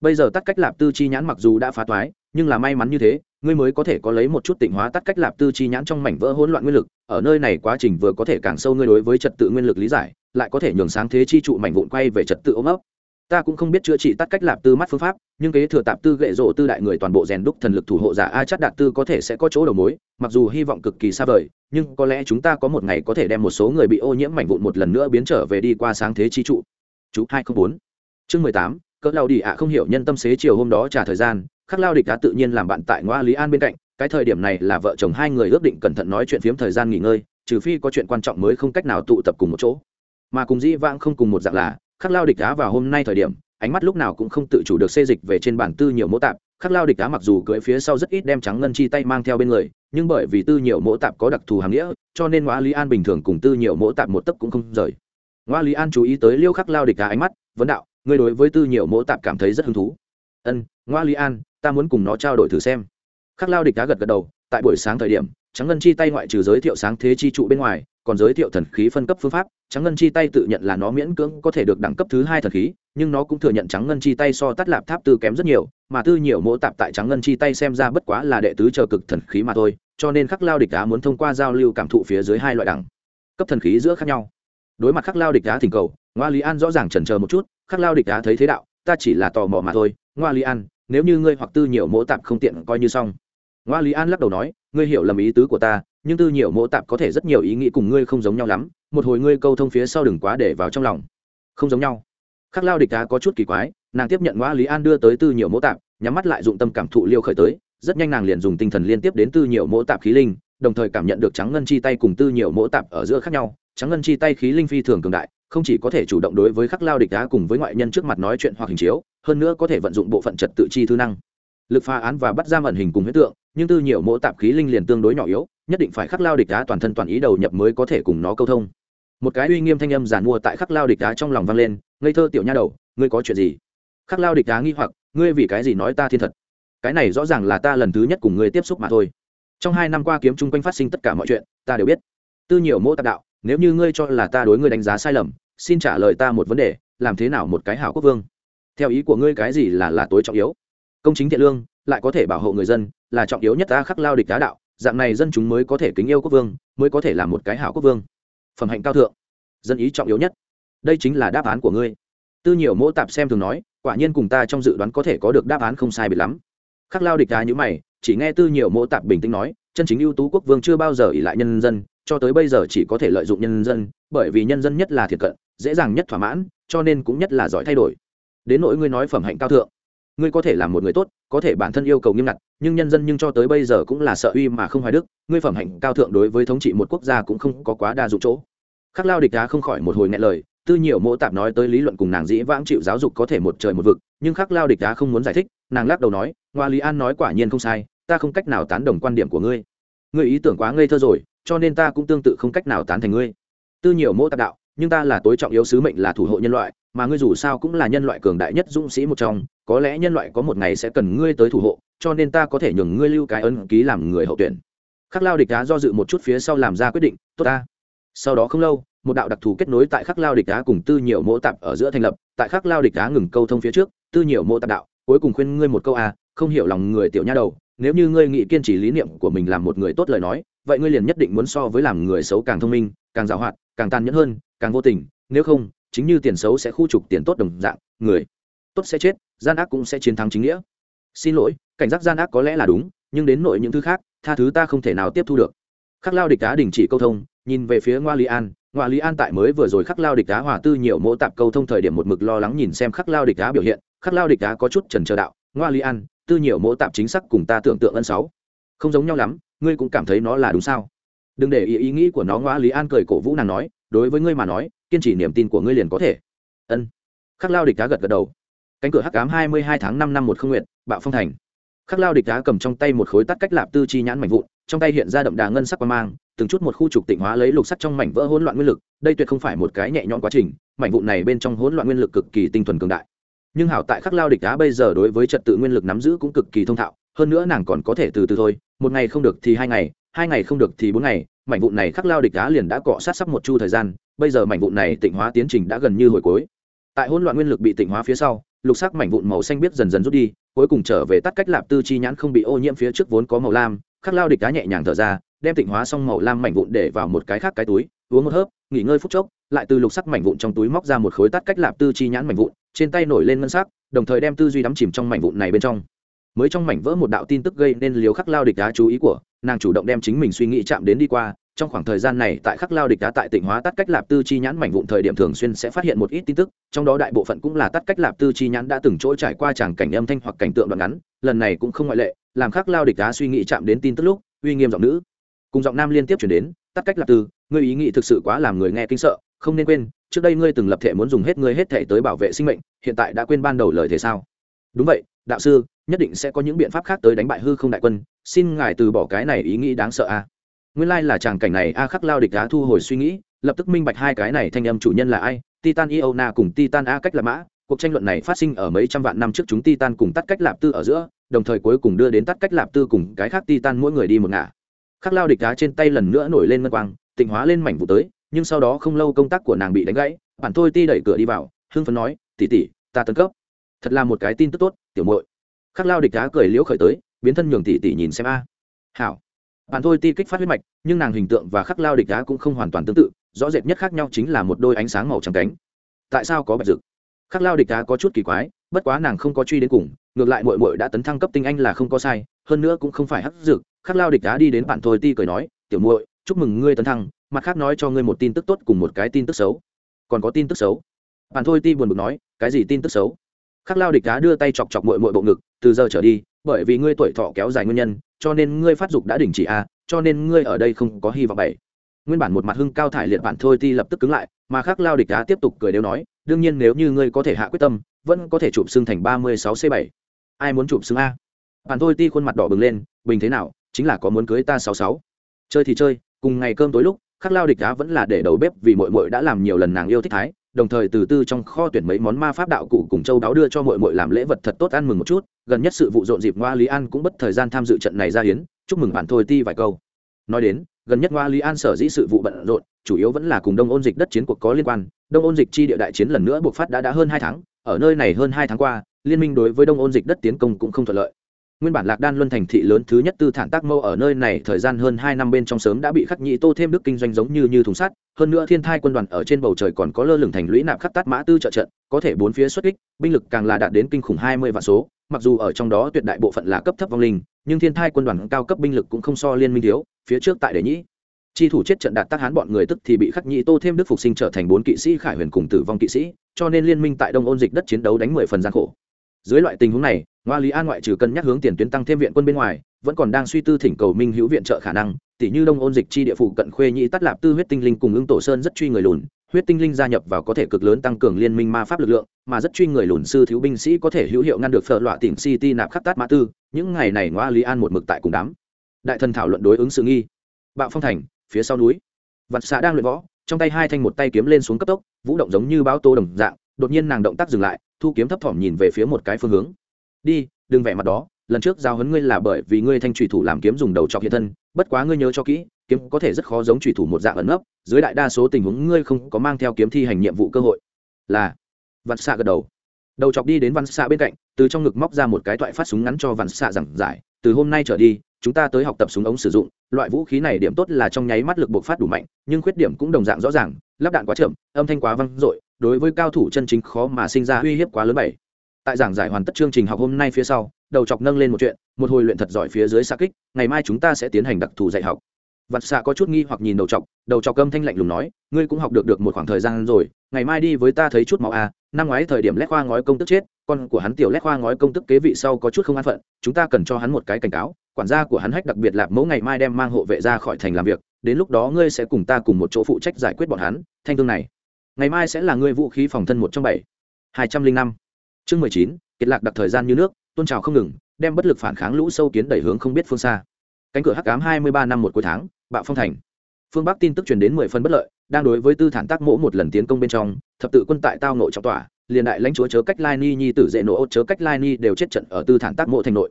Bây giờ tắt cách lạp tư chi nhãn mặc dù đã phá toái, nhưng là may mắn như thế, ngươi mới có thể có lấy một chút tịnh hóa tắt cách lạp tư chi nhãn trong mảnh vỡ hỗn loạn nguyên lực, ở nơi này quá trình vừa có thể càng sâu ngươi đối với trật tự nguyên lực lý giải, lại có thể nhường sáng thế chi trụ mảnh vụn quay về trật tự ôm ấp ta cũng không biết chữa trị tắt cách lạp tư mắt phương pháp, nhưng kế thừa tạp tư gậy rộ tư đại người toàn bộ rèn đúc thần lực thủ hộ giả a chắc đạt tư có thể sẽ có chỗ đầu mối, mặc dù hy vọng cực kỳ xa vời, nhưng có lẽ chúng ta có một ngày có thể đem một số người bị ô nhiễm mảnh vụn một lần nữa biến trở về đi qua sáng thế chi trụ. Chú hai trăm bốn. Chương mười tám, cỡ lao đi ạ, không hiểu nhân tâm xế chiều hôm đó trả thời gian, khắc lao địch đã tự nhiên làm bạn tại ngoa lý an bên cạnh, cái thời điểm này là vợ chồng hai người ước định cẩn thận nói chuyện phiếm thời gian nghỉ ngơi, trừ phi có chuyện quan trọng mới không cách nào tụ tập cùng một chỗ. Mà cùng dĩ vãng không cùng một dạng là khắc lao địch đá vào hôm nay thời điểm, ánh mắt lúc nào cũng không tự chủ được xê dịch về trên bản tư nhiều mẫu tạp. Khắc lao địch đá mặc dù cưỡi phía sau rất ít đem trắng ngân chi tay mang theo bên người, nhưng bởi vì tư nhiều mẫu tạp có đặc thù hàm nghĩa, cho nên ngoa lý an bình thường cùng tư nhiều mẫu tạp một tấc cũng không rời. Ngoa lý an chú ý tới liêu khắc lao địch đá ánh mắt, vấn đạo, ngươi đối với tư nhiều mẫu tạp cảm thấy rất hứng thú. Ân, ngoa lý an, ta muốn cùng nó trao đổi thử xem. Khắc lao địch đá gật gật đầu, tại buổi sáng thời điểm trắng ngân chi tay ngoại trừ giới thiệu sáng thế chi trụ bên ngoài, còn giới thiệu thần khí phân cấp phương pháp. Trắng ngân chi tay tự nhận là nó miễn cưỡng có thể được đẳng cấp thứ hai thần khí, nhưng nó cũng thừa nhận trắng ngân chi tay so tắt lạp tháp tư kém rất nhiều, mà tư nhiều mỗ tạp tại trắng ngân chi tay xem ra bất quá là đệ tứ chờ cực thần khí mà thôi, cho nên khắc lao địch đá muốn thông qua giao lưu cảm thụ phía dưới hai loại đẳng cấp thần khí giữa khác nhau. Đối mặt khắc lao địch đá thỉnh cầu, ngoa lý an rõ ràng chần chờ một chút, khắc lao địch đá thấy thế đạo, ta chỉ là tò mò mà thôi. Ngoa lý an, nếu như ngươi hoặc tư nhiều mỗ tạp không tiện coi như xong. Ngoa lý an lắc đầu nói ngươi hiểu lầm ý tứ của ta, nhưng tư nhiều mỗ tạp có thể rất nhiều ý nghĩ cùng ngươi không giống nhau lắm, một hồi ngươi câu thông phía sau đừng quá để vào trong lòng. Không giống nhau. Khắc lao địch đá có chút kỳ quái, nàng tiếp nhận ngoa lý an đưa tới tư nhiều mỗ tạp, nhắm mắt lại dụng tâm cảm thụ liêu khởi tới, rất nhanh nàng liền dùng tinh thần liên tiếp đến tư nhiều mỗ tạp khí linh, đồng thời cảm nhận được trắng ngân chi tay cùng tư nhiều mỗ tạp ở giữa khác nhau. Trắng ngân chi tay khí linh phi thường cường đại, không chỉ có thể chủ động đối với khắc lao địch đá cùng với ngoại nhân trước mặt nói chuyện hoặc hình chiếu, hơn nữa có thể vận dụng bộ phận trật tự chi thư năng. Lực phá án và bắt giam ẩn hình cùng huyết tượng nhưng tư nhiều mỗ tạp khí linh liền tương đối nhỏ yếu, nhất định phải khắc lao địch đá toàn thân toàn ý đầu nhập mới có thể cùng nó câu thông. Một cái uy nghiêm thanh âm giản mua tại khắc lao địch đá trong lòng vang lên, ngây thơ tiểu nha đầu, ngươi có chuyện gì? Khắc lao địch đá nghi hoặc, ngươi vì cái gì nói ta thiên thật? Cái này rõ ràng là ta lần thứ nhất cùng ngươi tiếp xúc mà thôi. Trong hai năm qua kiếm chung quanh phát sinh tất cả mọi chuyện, ta đều biết. Tư nhiều mỗ tạp đạo, nếu như ngươi cho là ta đối ngươi đánh giá sai lầm, xin trả lời ta một vấn đề, làm thế nào một cái hảo quốc vương? Theo ý của ngươi cái gì là là tối trọng yếu? Công chính thiện lương, lại có thể bảo hộ người dân là trọng yếu nhất ta khắc lao địch đá đạo, dạng này dân chúng mới có thể kính yêu quốc vương, mới có thể là một cái hảo quốc vương. Phẩm hạnh cao thượng, dân ý trọng yếu nhất. Đây chính là đáp án của ngươi. Tư nhiều mỗ tạp xem thường nói, quả nhiên cùng ta trong dự đoán có thể có được đáp án không sai biệt lắm. Khắc lao địch đá như mày, chỉ nghe tư nhiều mỗ tạp bình tĩnh nói, chân chính ưu tú quốc vương chưa bao giờ ỉ lại nhân dân, cho tới bây giờ chỉ có thể lợi dụng nhân dân, bởi vì nhân dân nhất là thiệt cận, dễ dàng nhất thỏa mãn, cho nên cũng nhất là giỏi thay đổi. Đến nỗi ngươi nói phẩm hạnh cao thượng ngươi có thể là một người tốt, có thể bản thân yêu cầu nghiêm ngặt, nhưng nhân dân nhưng cho tới bây giờ cũng là sợ uy mà không hoài đức, ngươi phẩm hạnh cao thượng đối với thống trị một quốc gia cũng không có quá đa dụng chỗ. Khắc lao địch đá không khỏi một hồi ngại lời, tư nhiều mỗ tạp nói tới lý luận cùng nàng dĩ vãng chịu giáo dục có thể một trời một vực, nhưng khắc lao địch đá không muốn giải thích, nàng lắc đầu nói, ngoa lý an nói quả nhiên không sai, ta không cách nào tán đồng quan điểm của ngươi. Ngươi ý tưởng quá ngây thơ rồi, cho nên ta cũng tương tự không cách nào tán thành ngươi. Tư nhiều mỗ tạp đạo, nhưng ta là tối trọng yếu sứ mệnh là thủ hộ nhân loại mà ngươi dù sao cũng là nhân loại cường đại nhất dũng sĩ một trong, có lẽ nhân loại có một ngày sẽ cần ngươi tới thủ hộ, cho nên ta có thể nhường ngươi lưu cái ân ký làm người hậu tuyển. Khắc lao địch đá do dự một chút phía sau làm ra quyết định, tốt ta. Sau đó không lâu, một đạo đặc thù kết nối tại khắc lao địch đá cùng tư nhiều mỗ tạp ở giữa thành lập, tại khắc lao địch đá ngừng câu thông phía trước, tư nhiều mỗ tạp đạo, cuối cùng khuyên ngươi một câu à không hiểu lòng người tiểu nha đầu, nếu như ngươi nghĩ kiên trì lý niệm của mình làm một người tốt lời nói, vậy ngươi liền nhất định muốn so với làm người xấu càng thông minh, càng giàu hoạt, càng tàn nhẫn hơn, càng vô tình, nếu không chính như tiền xấu sẽ khu trục tiền tốt đồng dạng, người tốt sẽ chết, gian ác cũng sẽ chiến thắng chính nghĩa. Xin lỗi, cảnh giác gian ác có lẽ là đúng, nhưng đến nội những thứ khác, tha thứ ta không thể nào tiếp thu được. Khắc lao địch đá đình chỉ câu thông, nhìn về phía ngoa lý an, ngoa lý an tại mới vừa rồi khắc lao địch đá hòa tư nhiều mỗ tạp câu thông thời điểm một mực lo lắng nhìn xem khắc lao địch đá biểu hiện, khắc lao địch đá có chút trần chờ đạo, ngoa lý an, tư nhiều mỗ tạp chính xác cùng ta tưởng tượng ân sáu, không giống nhau lắm, ngươi cũng cảm thấy nó là đúng sao? Đừng để ý ý nghĩ của nó, ngoa lý an cười cổ vũ nàng nói, đối với ngươi mà nói kiên trì niềm tin của ngươi liền có thể. Ân. Khắc lao địch đá gật gật đầu. Cánh cửa hắc cám hai mươi hai tháng năm năm một không nguyện bạo phong thành. Khắc lao địch đá cầm trong tay một khối tắt cách lạp tư chi nhãn mảnh vụn, trong tay hiện ra đậm đà ngân sắc quang mang, từng chút một khu trục tịnh hóa lấy lục sắt trong mảnh vỡ hỗn loạn nguyên lực, đây tuyệt không phải một cái nhẹ nhõm quá trình, mảnh vụn này bên trong hỗn loạn nguyên lực cực kỳ tinh thuần cường đại. Nhưng hảo tại khắc lao địch đá bây giờ đối với trật tự nguyên lực nắm giữ cũng cực kỳ thông thạo, hơn nữa nàng còn có thể từ từ thôi, một ngày không được thì hai ngày hai ngày không được thì bốn ngày mảnh vụn này khắc lao địch đá liền đã cọ sát sắp một chu thời gian, bây giờ mảnh vụn này tịnh hóa tiến trình đã gần như hồi cuối. Tại hỗn loạn nguyên lực bị tịnh hóa phía sau, lục sắc mảnh vụn màu xanh biết dần dần rút đi, cuối cùng trở về tắt cách lạp tư chi nhãn không bị ô nhiễm phía trước vốn có màu lam, khắc lao địch đá nhẹ nhàng thở ra, đem tịnh hóa xong màu lam mảnh vụn để vào một cái khác cái túi, uống một hớp, nghỉ ngơi phút chốc, lại từ lục sắc mảnh vụn trong túi móc ra một khối tắt cách lạp tư chi nhãn mảnh vụn, trên tay nổi lên ngân sắc, đồng thời đem tư duy đắm chìm trong mảnh vụn này bên trong. Mới trong mảnh vỡ một đạo tin tức gây nên liều khắc lao địch đá chú ý của nàng chủ động đem chính mình suy nghĩ chạm đến đi qua, trong khoảng thời gian này tại khắc lao địch đá tại tỉnh hóa tắt cách lạp tư chi nhãn mảnh vụn thời điểm thường xuyên sẽ phát hiện một ít tin tức, trong đó đại bộ phận cũng là tắt cách lạp tư chi nhãn đã từng chỗ trải qua tràng cảnh âm thanh hoặc cảnh tượng đoạn ngắn, lần này cũng không ngoại lệ, làm khắc lao địch đá suy nghĩ chạm đến tin tức lúc, uy nghiêm giọng nữ. Cùng giọng nam liên tiếp chuyển đến, tắt cách lạp tư, ngươi ý nghĩ thực sự quá làm người nghe kinh sợ, không nên quên, trước đây ngươi từng lập thể muốn dùng hết ngươi hết thể tới bảo vệ sinh mệnh, hiện tại đã quên ban đầu lời thế sao? Đúng vậy, đạo sư nhất định sẽ có những biện pháp khác tới đánh bại hư không đại quân. Xin ngài từ bỏ cái này ý nghĩ đáng sợ a. Nguyên lai là chàng cảnh này, a khắc lao địch đá thu hồi suy nghĩ, lập tức minh bạch hai cái này thanh âm chủ nhân là ai. Titan iona cùng titan a cách là mã. Cuộc tranh luận này phát sinh ở mấy trăm vạn năm trước chúng titan cùng tắt cách lạp tư ở giữa, đồng thời cuối cùng đưa đến tắt cách lạp tư cùng cái khác titan mỗi người đi một ngả. Khắc lao địch đá trên tay lần nữa nổi lên ngân quang, tịnh hóa lên mảnh vụ tới, nhưng sau đó không lâu công tác của nàng bị đánh gãy, bản thôi ti đẩy cửa đi vào, hưng phấn nói tỉ tỉ ta tấn cấp. Thật là một cái tin tức tốt, tiểu muội khắc lao địch đá cười liễu khởi tới, biến thân nhường tỷ tỷ nhìn xem a. Hảo. Bạn thôi ti kích phát huyết mạch, nhưng nàng hình tượng và khắc lao địch đá cũng không hoàn toàn tương tự, rõ rệt nhất khác nhau chính là một đôi ánh sáng màu trắng cánh. Tại sao có bạch rực khắc lao địch đá có chút kỳ quái, bất quá nàng không có truy đến cùng, ngược lại mội mội đã tấn thăng cấp tinh anh là không có sai, hơn nữa cũng không phải hắc dực khắc lao địch đá đi đến bạn thôi ti cười nói, tiểu muội, chúc mừng ngươi tấn thăng, mặt khác nói cho ngươi một tin tức tốt cùng một cái tin tức xấu. Còn có tin tức xấu? Bạn thôi ti buồn bực nói, cái gì tin tức xấu? Khắc lao địch đá đưa tay chọc chọc mội mội bộ ngực từ giờ trở đi, bởi vì ngươi tuổi thọ kéo dài nguyên nhân, cho nên ngươi phát dục đã đình chỉ a, cho nên ngươi ở đây không có hy vọng bảy. Nguyên bản một mặt hưng cao thải liệt bạn thôi ti lập tức cứng lại, mà khắc lao địch đá tiếp tục cười đều nói, đương nhiên nếu như ngươi có thể hạ quyết tâm, vẫn có thể chụp xương thành ba mươi sáu c bảy. Ai muốn chụp xương a? Bạn thôi ti khuôn mặt đỏ bừng lên, bình thế nào, chính là có muốn cưới ta sáu sáu. Chơi thì chơi, cùng ngày cơm tối lúc, khắc lao địch đá vẫn là để đầu bếp vì mội mội đã làm nhiều lần nàng yêu thích thái đồng thời từ tư trong kho tuyển mấy món ma pháp đạo cụ cùng châu đáo đưa cho mội mội làm lễ vật thật tốt ăn mừng một chút, gần nhất sự vụ rộn dịp ngoa lý an cũng bất thời gian tham dự trận này ra hiến, chúc mừng bạn thôi ti vài câu. Nói đến, gần nhất ngoa lý an sở dĩ sự vụ bận rộn, chủ yếu vẫn là cùng đông ôn dịch đất chiến cuộc có liên quan. Đông ôn dịch chi địa đại chiến lần nữa buộc phát đã đã hơn hai tháng, ở nơi này hơn hai tháng qua, liên minh đối với đông ôn dịch đất tiến công cũng không thuận lợi nguyên bản lạc đan luân thành thị lớn thứ nhất tư thản tác mâu ở nơi này thời gian hơn hai năm bên trong sớm đã bị khắc nhị tô thêm đức kinh doanh giống như như thùng sắt. Hơn nữa thiên thai quân đoàn ở trên bầu trời còn có lơ lửng thành lũy nạp khắc tát mã tư trợ trận, có thể bốn phía xuất kích, binh lực càng là đạt đến kinh khủng hai mươi vạn số. Mặc dù ở trong đó tuyệt đại bộ phận là cấp thấp vong linh, nhưng thiên thai quân đoàn cao cấp binh lực cũng không so liên minh thiếu, phía trước tại đệ nhĩ chi thủ chết trận đạt tác hán bọn người tức thì bị khắc nhị tô thêm đức phục sinh trở thành bốn kỵ sĩ khải huyền cùng tử vong kỵ sĩ, cho nên liên minh tại đông ôn dịch đất chiến đấu đánh mười phần gian khổ. Dưới loại tình huống này ngoa lý an ngoại trừ cân nhắc hướng tiền tuyến tăng thêm viện quân bên ngoài, vẫn còn đang suy tư thỉnh cầu minh hữu viện trợ khả năng. Tỷ như đông ôn dịch chi địa phủ cận khuê nhĩ tắt lạp tư huyết tinh linh cùng ứng tổ sơn rất truy người lùn. Huyết tinh linh gia nhập vào có thể cực lớn tăng cường liên minh ma pháp lực lượng, mà rất truy người lùn sư thiếu binh sĩ có thể hữu hiệu ngăn được phở loạ tỉnh city nạp khắc tát mã tư. Những ngày này ngoa lý an một mực tại cùng đám. Đại thần thảo luận đối ứng sự nghi. Bạo phong thành, phía sau núi. Vặt xạ đang luyện võ, trong tay hai thanh một tay kiếm lên xuống cấp tốc, vũ động giống như báo tô đồng dạng. Đột nhiên nàng động tác dừng lại, thu kiếm thấp thỏm nhìn về phía một cái phương hướng đi, đừng vẻ mặt đó, lần trước giao hấn ngươi là bởi vì ngươi thanh trùy thủ làm kiếm dùng đầu chọc hiện thân, bất quá ngươi nhớ cho kỹ, kiếm có thể rất khó giống trùy thủ một dạng ẩn nấp, dưới đại đa số tình huống ngươi không có mang theo kiếm thi hành nhiệm vụ cơ hội. Là vặt xạ gật đầu. Đầu chọc đi đến văn xạ bên cạnh, từ trong ngực móc ra một cái thoại phát súng ngắn cho văn xạ giảng giải, từ hôm nay trở đi, chúng ta tới học tập súng ống sử dụng, loại vũ khí này điểm tốt là trong nháy mắt lực bộc phát đủ mạnh, nhưng khuyết điểm cũng đồng dạng rõ ràng, lắp đạn quá chậm, âm thanh quá vang dội, đối với cao thủ chân chính khó mà sinh ra uy hiếp quá lớn bảy tại giảng giải hoàn tất chương trình học hôm nay phía sau, đầu chọc nâng lên một chuyện, một hồi luyện thật giỏi phía dưới xa kích, ngày mai chúng ta sẽ tiến hành đặc thù dạy học. Vặt xạ có chút nghi hoặc nhìn đầu chọc đầu chọc cơm thanh lạnh lùng nói, ngươi cũng học được được một khoảng thời gian rồi, ngày mai đi với ta thấy chút máu à năm ngoái thời điểm lét khoa ngói công tức chết, con của hắn tiểu lét khoa ngói công tức kế vị sau có chút không an phận, chúng ta cần cho hắn một cái cảnh cáo, quản gia của hắn hách đặc biệt lạp mẫu ngày mai đem mang hộ vệ ra khỏi thành làm việc, đến lúc đó ngươi sẽ cùng ta cùng một chỗ phụ trách giải quyết bọn hắn, thanh thương này. Ngày mai sẽ là ngươi vũ khí phòng thân một trong bảy. Hai trăm linh năm chương mười chín, kiệt lạc đặc thời gian như nước, tôn trào không ngừng, đem bất lực phản kháng lũ sâu kiến đẩy hướng không biết phương xa. Cánh cửa hắc cám hai mươi ba năm một cuối tháng, bạo phong thành. Phương bắc tin tức truyền đến mười phân bất lợi, đang đối với tư thản tác mỗ một lần tiến công bên trong, thập tự quân tại tao nội trọng tỏa, liền đại lãnh chúa chớ cách lai ni, nhi tử dễ nổ, chớ cách lai ni đều chết trận ở tư thản tác mộ thành nội.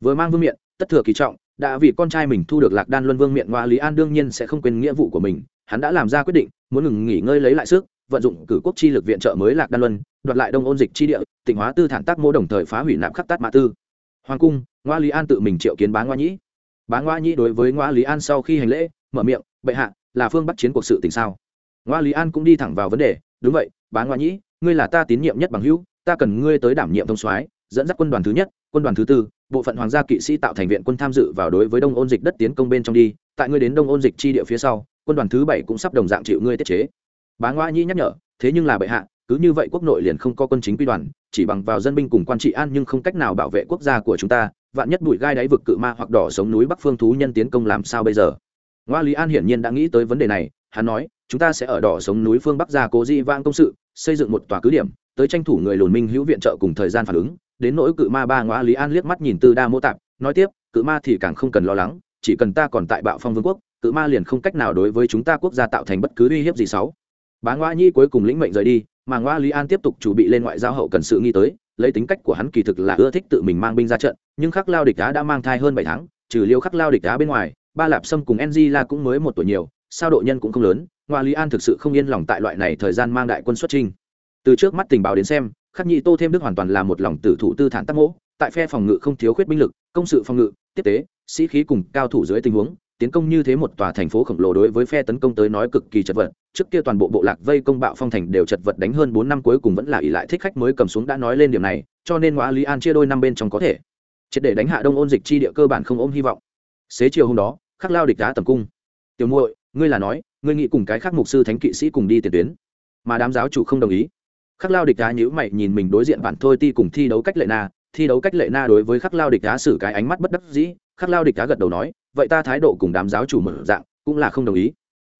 Vừa mang vương miện, tất thừa kỳ trọng, đã vì con trai mình thu được lạc đan luân vương miện ngoa lý an đương nhiên sẽ không quên nghĩa vụ của mình, hắn đã làm ra quyết định, muốn ngừng nghỉ ngơi lấy lại sức vận dụng cử quốc chi lực viện trợ mới lạc đan luân, đoạt lại đông ôn dịch chi địa tỉnh hóa tư thản tác mô đồng thời phá hủy nạp khắc tát mã tư. Hoàng cung, ngoa lý an tự mình triệu kiến bá ngoa nhĩ. Bá ngoa nhĩ đối với ngoa lý an sau khi hành lễ, mở miệng, bệ hạ, là phương bắt chiến cuộc sự tình sao? Ngoa lý an cũng đi thẳng vào vấn đề, đúng vậy, bá ngoa nhĩ, ngươi là ta tín nhiệm nhất bằng hữu, ta cần ngươi tới đảm nhiệm thông soái, dẫn dắt quân đoàn thứ nhất, quân đoàn thứ tư, bộ phận hoàng gia kỵ sĩ tạo thành viện quân tham dự vào đối với đông ôn dịch đất tiến công bên trong đi, tại ngươi đến đông ôn dịch chi địa phía sau, quân đoàn thứ bảy cũng sắp đồng dạng chịu ngươi tiết chế bá ngoa nhĩ nhắc nhở, thế nhưng là bệ hạ, cứ như vậy quốc nội liền không có quân chính quy đoàn, chỉ bằng vào dân binh cùng quan trị an nhưng không cách nào bảo vệ quốc gia của chúng ta, vạn nhất bụi gai đáy vực cự ma hoặc đỏ sống núi bắc phương thú nhân tiến công làm sao bây giờ? Ngoa lý an hiển nhiên đã nghĩ tới vấn đề này, hắn nói, chúng ta sẽ ở đỏ sống núi phương bắc ra cố di vang công sự, xây dựng một tòa cứ điểm, tới tranh thủ người lùn minh hữu viện trợ cùng thời gian phản ứng. Đến nỗi cự ma ba ngoa lý an liếc mắt nhìn tư đa mô tạp, nói tiếp, cự ma thì càng không cần lo lắng, chỉ cần ta còn tại bạo phong vương quốc, cự ma liền không cách nào đối với chúng ta quốc gia tạo thành bất cứ uy hiếp gì xấu bá ngoa nhi cuối cùng lĩnh mệnh rời đi, mà ngoa lý an tiếp tục chuẩn bị lên ngoại giao hậu cần sự nghi tới, lấy tính cách của hắn kỳ thực là ưa thích tự mình mang binh ra trận, nhưng khắc lao địch đá đã mang thai hơn bảy tháng, trừ liêu khắc lao địch đá bên ngoài, ba lạp sâm cùng ng la cũng mới một tuổi nhiều, sao độ nhân cũng không lớn ngoa lý an thực sự không yên lòng tại loại này thời gian mang đại quân xuất trinh từ trước mắt tình báo đến xem, khắc nhị tô thêm đức hoàn toàn là một lòng tử thủ tư thản tắc mỗ, tại phe phòng ngự không thiếu khuyết binh lực, công sự phòng ngự, tiếp tế, sĩ khí cùng cao thủ dưới tình huống tiến công như thế một tòa thành phố khổng lồ đối với phe tấn công tới nói cực kỳ chật vật. Trước kia toàn bộ bộ lạc vây công bạo phong thành đều chật vật đánh hơn bốn năm cuối cùng vẫn là ỷ lại thích khách mới cầm xuống đã nói lên điểm này, cho nên ngoã lý an chia đôi năm bên trong có thể. Triệt để đánh hạ đông ôn dịch chi địa cơ bản không ôm hy vọng. Xế chiều hôm đó, khắc lao địch đá tầm cung. Tiểu muội, ngươi là nói, ngươi nghĩ cùng cái khác mục sư thánh kỵ sĩ cùng đi tiền tuyến? Mà đám giáo chủ không đồng ý. Khắc lao địch đá nhữ mày nhìn mình đối diện bản thôi ti cùng thi đấu cách lệ na. Thi đấu cách lệ na đối với khắc lao địch đá xử cái ánh mắt bất đắc dĩ khắc lao địch đá gật đầu nói, vậy ta thái độ cùng đám giáo chủ mở dạng cũng là không đồng ý.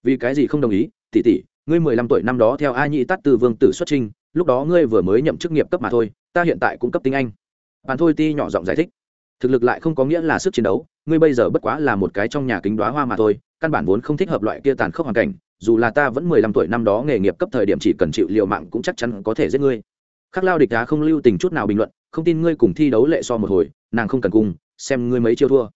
Vì cái gì không đồng ý? Tỷ tỷ, ngươi mười lăm tuổi năm đó theo a nhị tát từ vương tử xuất trinh, lúc đó ngươi vừa mới nhậm chức nghiệp cấp mà thôi, ta hiện tại cũng cấp tiếng anh. Bàn thôi ti nhỏ giọng giải thích, thực lực lại không có nghĩa là sức chiến đấu, ngươi bây giờ bất quá là một cái trong nhà kính đoá hoa mà thôi, căn bản vốn không thích hợp loại kia tàn khốc hoàn cảnh, dù là ta vẫn mười lăm tuổi năm đó nghề nghiệp cấp thời điểm chỉ cần chịu liều mạng cũng chắc chắn có thể giết ngươi. Khắc lao địch đá không lưu tình chút nào bình luận, không tin ngươi cùng thi đấu lệ so một hồi, nàng không cần cung xem ngươi mấy chiêu thua.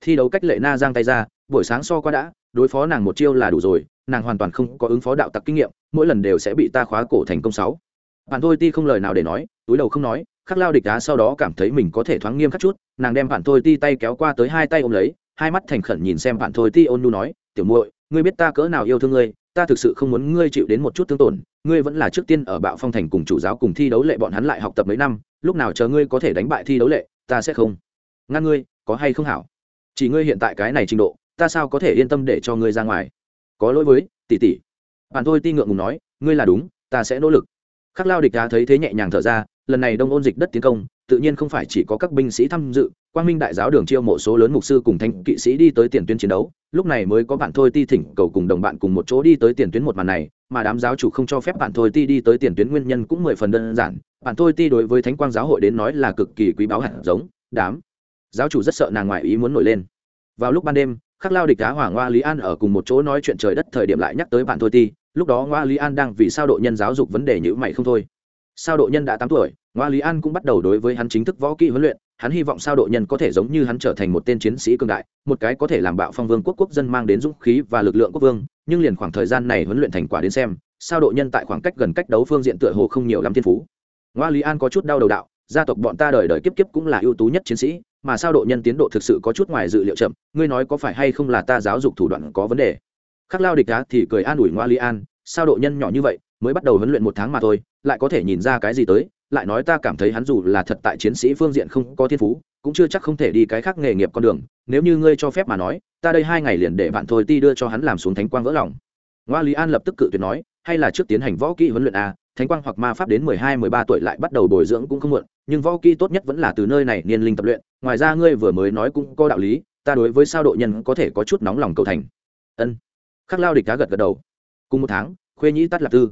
Thi đấu cách lệ na giang tay ra, buổi sáng so qua đã, đối phó nàng một chiêu là đủ rồi, nàng hoàn toàn không có ứng phó đạo tặc kinh nghiệm, mỗi lần đều sẽ bị ta khóa cổ thành công sáu. Bạn thôi ti không lời nào để nói, túi đầu không nói, khắc lao địch đá sau đó cảm thấy mình có thể thoáng nghiêm khắc chút, nàng đem bạn thôi ti tay kéo qua tới hai tay ôm lấy, hai mắt thành khẩn nhìn xem bạn thôi ti ôn nu nói, tiểu muội, ngươi biết ta cỡ nào yêu thương ngươi, ta thực sự không muốn ngươi chịu đến một chút thương tổn, ngươi vẫn là trước tiên ở bạo phong thành cùng chủ giáo cùng thi đấu lệ bọn hắn lại học tập mấy năm, lúc nào chờ ngươi có thể đánh bại thi đấu lệ, ta sẽ không ngăn ngươi, có hay không hảo? Chỉ ngươi hiện tại cái này trình độ, ta sao có thể yên tâm để cho ngươi ra ngoài? Có lỗi với, tỷ tỷ. Bạn thôi ti ngượng ngùng nói, ngươi là đúng, ta sẽ nỗ lực. Khắc lao địch đá thấy thế nhẹ nhàng thở ra, lần này đông ôn dịch đất tiến công, tự nhiên không phải chỉ có các binh sĩ tham dự, quang minh đại giáo đường chiêu mộ số lớn mục sư cùng thanh kỵ sĩ đi tới tiền tuyến chiến đấu, lúc này mới có bạn thôi ti thỉnh cầu cùng đồng bạn cùng một chỗ đi tới tiền tuyến một màn này, mà đám giáo chủ không cho phép bạn thôi ti đi tới tiền tuyến nguyên nhân cũng mười phần đơn giản bạn thôi ti đối với thánh quang giáo hội đến nói là cực kỳ quý báu hạt giống, đám giáo chủ rất sợ nàng ngoại ý muốn nổi lên. Vào lúc ban đêm, khắc lao địch đá hỏa ngoa lý an ở cùng một chỗ nói chuyện trời đất thời điểm lại nhắc tới bạn thôi ti, lúc đó ngoa lý an đang vì sao độ nhân giáo dục vấn đề như mày không thôi. Sao độ nhân đã tám tuổi, ngoa lý an cũng bắt đầu đối với hắn chính thức võ kỹ huấn luyện, hắn hy vọng sao độ nhân có thể giống như hắn trở thành một tên chiến sĩ cương đại, một cái có thể làm bạo phong vương quốc quốc dân mang đến dũng khí và lực lượng quốc vương, nhưng liền khoảng thời gian này huấn luyện thành quả đến xem, sao độ nhân tại khoảng cách gần cách đấu phương diện tựa hồ không nhiều lắm thiên phú. Ngoa lý an có chút đau đầu đạo, gia tộc bọn ta đời đời kiếp kiếp cũng là ưu tú nhất chiến sĩ mà sao độ nhân tiến độ thực sự có chút ngoài dự liệu chậm? Ngươi nói có phải hay không là ta giáo dục thủ đoạn có vấn đề? Khắc lao địch đá thì cười an ủi ngoa lý an, sao độ nhân nhỏ như vậy, mới bắt đầu huấn luyện một tháng mà thôi, lại có thể nhìn ra cái gì tới? Lại nói ta cảm thấy hắn dù là thật tại chiến sĩ phương diện không có thiên phú, cũng chưa chắc không thể đi cái khác nghề nghiệp con đường. Nếu như ngươi cho phép mà nói, ta đây hai ngày liền để bạn thôi ti đưa cho hắn làm xuống thánh quang vỡ lòng. Ngoa lý an lập tức cự tuyệt nói, hay là trước tiến hành võ kỹ huấn luyện a thánh quang hoặc ma pháp đến mười hai, mười ba tuổi lại bắt đầu bồi dưỡng cũng không muộn nhưng võ kỹ tốt nhất vẫn là từ nơi này niên linh tập luyện, ngoài ra ngươi vừa mới nói cũng có đạo lý, ta đối với sao độ nhân có thể có chút nóng lòng cầu thành. Ân. Khắc lao địch cá gật gật đầu. Cùng một tháng, khuê nhĩ tắt lạc tư.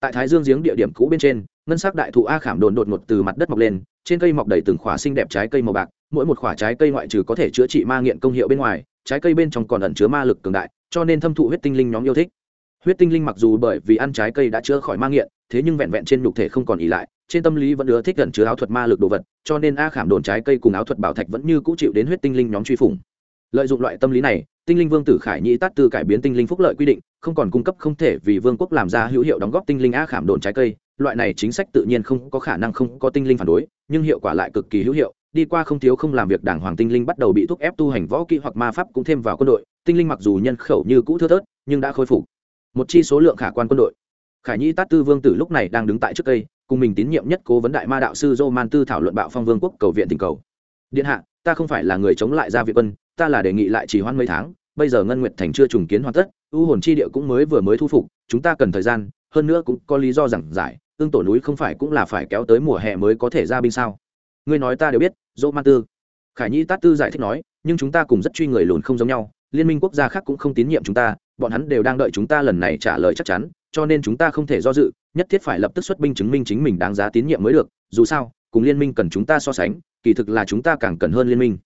Tại thái dương giếng địa điểm cũ bên trên, ngân sắc đại thụ a khảm đồn đột ngột từ mặt đất mọc lên, trên cây mọc đầy từng khỏa xinh đẹp trái cây màu bạc, mỗi một khỏa trái cây ngoại trừ có thể chữa trị ma nghiện công hiệu bên ngoài, trái cây bên trong còn ẩn chứa ma lực cường đại, cho nên thâm thụ huyết tinh linh nhóm yêu thích huyết tinh linh mặc dù bởi vì ăn trái cây đã chữa khỏi ma nghiện, thế nhưng vẹn vẹn trên nhục thể không còn ỉ lại, trên tâm lý vẫn ưa thích gần chứa áo thuật ma lực đồ vật, cho nên a khảm đồn trái cây cùng áo thuật bảo thạch vẫn như cũ chịu đến huyết tinh linh nhóm truy phủng. Lợi dụng loại tâm lý này, tinh linh vương tử khải nhĩ tát tư cải biến tinh linh phúc lợi quy định, không còn cung cấp không thể vì vương quốc làm ra hữu hiệu đóng góp tinh linh a khảm đồn trái cây, loại này chính sách tự nhiên không có khả năng không có tinh linh phản đối, nhưng hiệu quả lại cực kỳ hữu hiệu, đi qua không thiếu không làm việc đảng hoàng tinh linh bắt đầu bị thúc ép tu hành võ kỹ hoặc ma pháp cũng thêm vào quân đội, tinh linh mặc dù nhân khẩu như cũ thưa thớt, nhưng đã khôi phục một chi số lượng khả quan quân đội. Khải nhi tát tư vương tử lúc này đang đứng tại trước cây, cùng mình tín nhiệm nhất cố vấn đại ma đạo sư dô man tư thảo luận bạo phong vương quốc cầu viện tình cầu. Điện hạ, ta không phải là người chống lại gia viện quân, ta là đề nghị lại chỉ hoãn mấy tháng, bây giờ ngân nguyệt thành chưa trùng kiến hoàn tất u hồn chi địa cũng mới vừa mới thu phục, chúng ta cần thời gian, hơn nữa cũng có lý do giảng giải, tương tổ núi không phải cũng là phải kéo tới mùa hè mới có thể ra binh sao? Ngươi nói ta đều biết dỗ man tư. Khải nhi tát tư giải thích nói, nhưng chúng ta cùng rất truy người lùn không giống nhau, liên minh quốc gia khác cũng không tín nhiệm chúng ta bọn hắn đều đang đợi chúng ta lần này trả lời chắc chắn, cho nên chúng ta không thể do dự, nhất thiết phải lập tức xuất binh chứng minh chính mình đáng giá tín nhiệm mới được, dù sao, cùng liên minh cần chúng ta so sánh, kỳ thực là chúng ta càng cần hơn liên minh.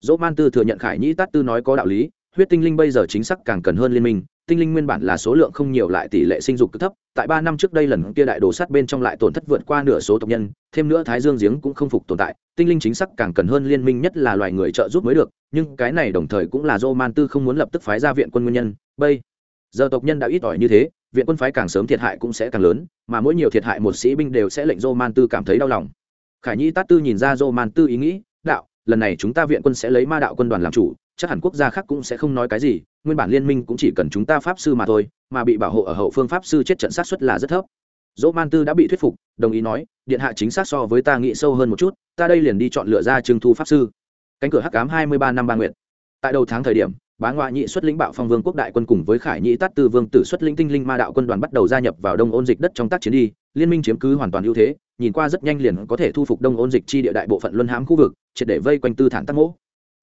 Dỗ man tư thừa nhận khải nhĩ tát tư nói có đạo lý huyết tinh linh bây giờ chính xác càng cần hơn liên minh, tinh linh nguyên bản là số lượng không nhiều lại tỷ lệ sinh dục cực thấp, tại ba năm trước đây lần kia đại đồ sát bên trong lại tổn thất vượt qua nửa số tộc nhân, thêm nữa thái dương giếng cũng không phục tồn tại, tinh linh chính xác càng cần hơn liên minh nhất là loài người trợ giúp mới được, nhưng cái này đồng thời cũng là do man tư không muốn lập tức phái ra viện quân nguyên nhân, bây giờ tộc nhân đã ít ỏi như thế, viện quân phái càng sớm thiệt hại cũng sẽ càng lớn, mà mỗi nhiều thiệt hại một sĩ binh đều sẽ lệnh dô man tư cảm thấy đau lòng. Khải nhi tát tư nhìn ra dô man tư ý nghĩ, đạo, lần này chúng ta viện quân sẽ lấy ma đạo quân đoàn làm chủ chắc hẳn quốc gia khác cũng sẽ không nói cái gì, nguyên bản liên minh cũng chỉ cần chúng ta pháp sư mà thôi, mà bị bảo hộ ở hậu phương pháp sư chết trận sát xuất là rất thấp. Dỗ man tư đã bị thuyết phục, đồng ý nói, điện hạ chính xác so với ta nghĩ sâu hơn một chút, ta đây liền đi chọn lựa ra trưng thu pháp sư. Cánh cửa hắc cám hai mươi ba năm ba nguyện tại đầu tháng thời điểm, bá ngoại nhị xuất lĩnh bạo phong vương quốc đại quân cùng với khải nhị tát tư vương tử xuất lĩnh tinh linh ma đạo quân đoàn bắt đầu gia nhập vào đông ôn dịch đất trong tác chiến đi, liên minh chiếm cứ hoàn toàn ưu thế, nhìn qua rất nhanh liền có thể thu phục đông ôn dịch chi địa đại bộ phận luân hãm khu vực, triệt để vây quanh tư thản tắc mỗ.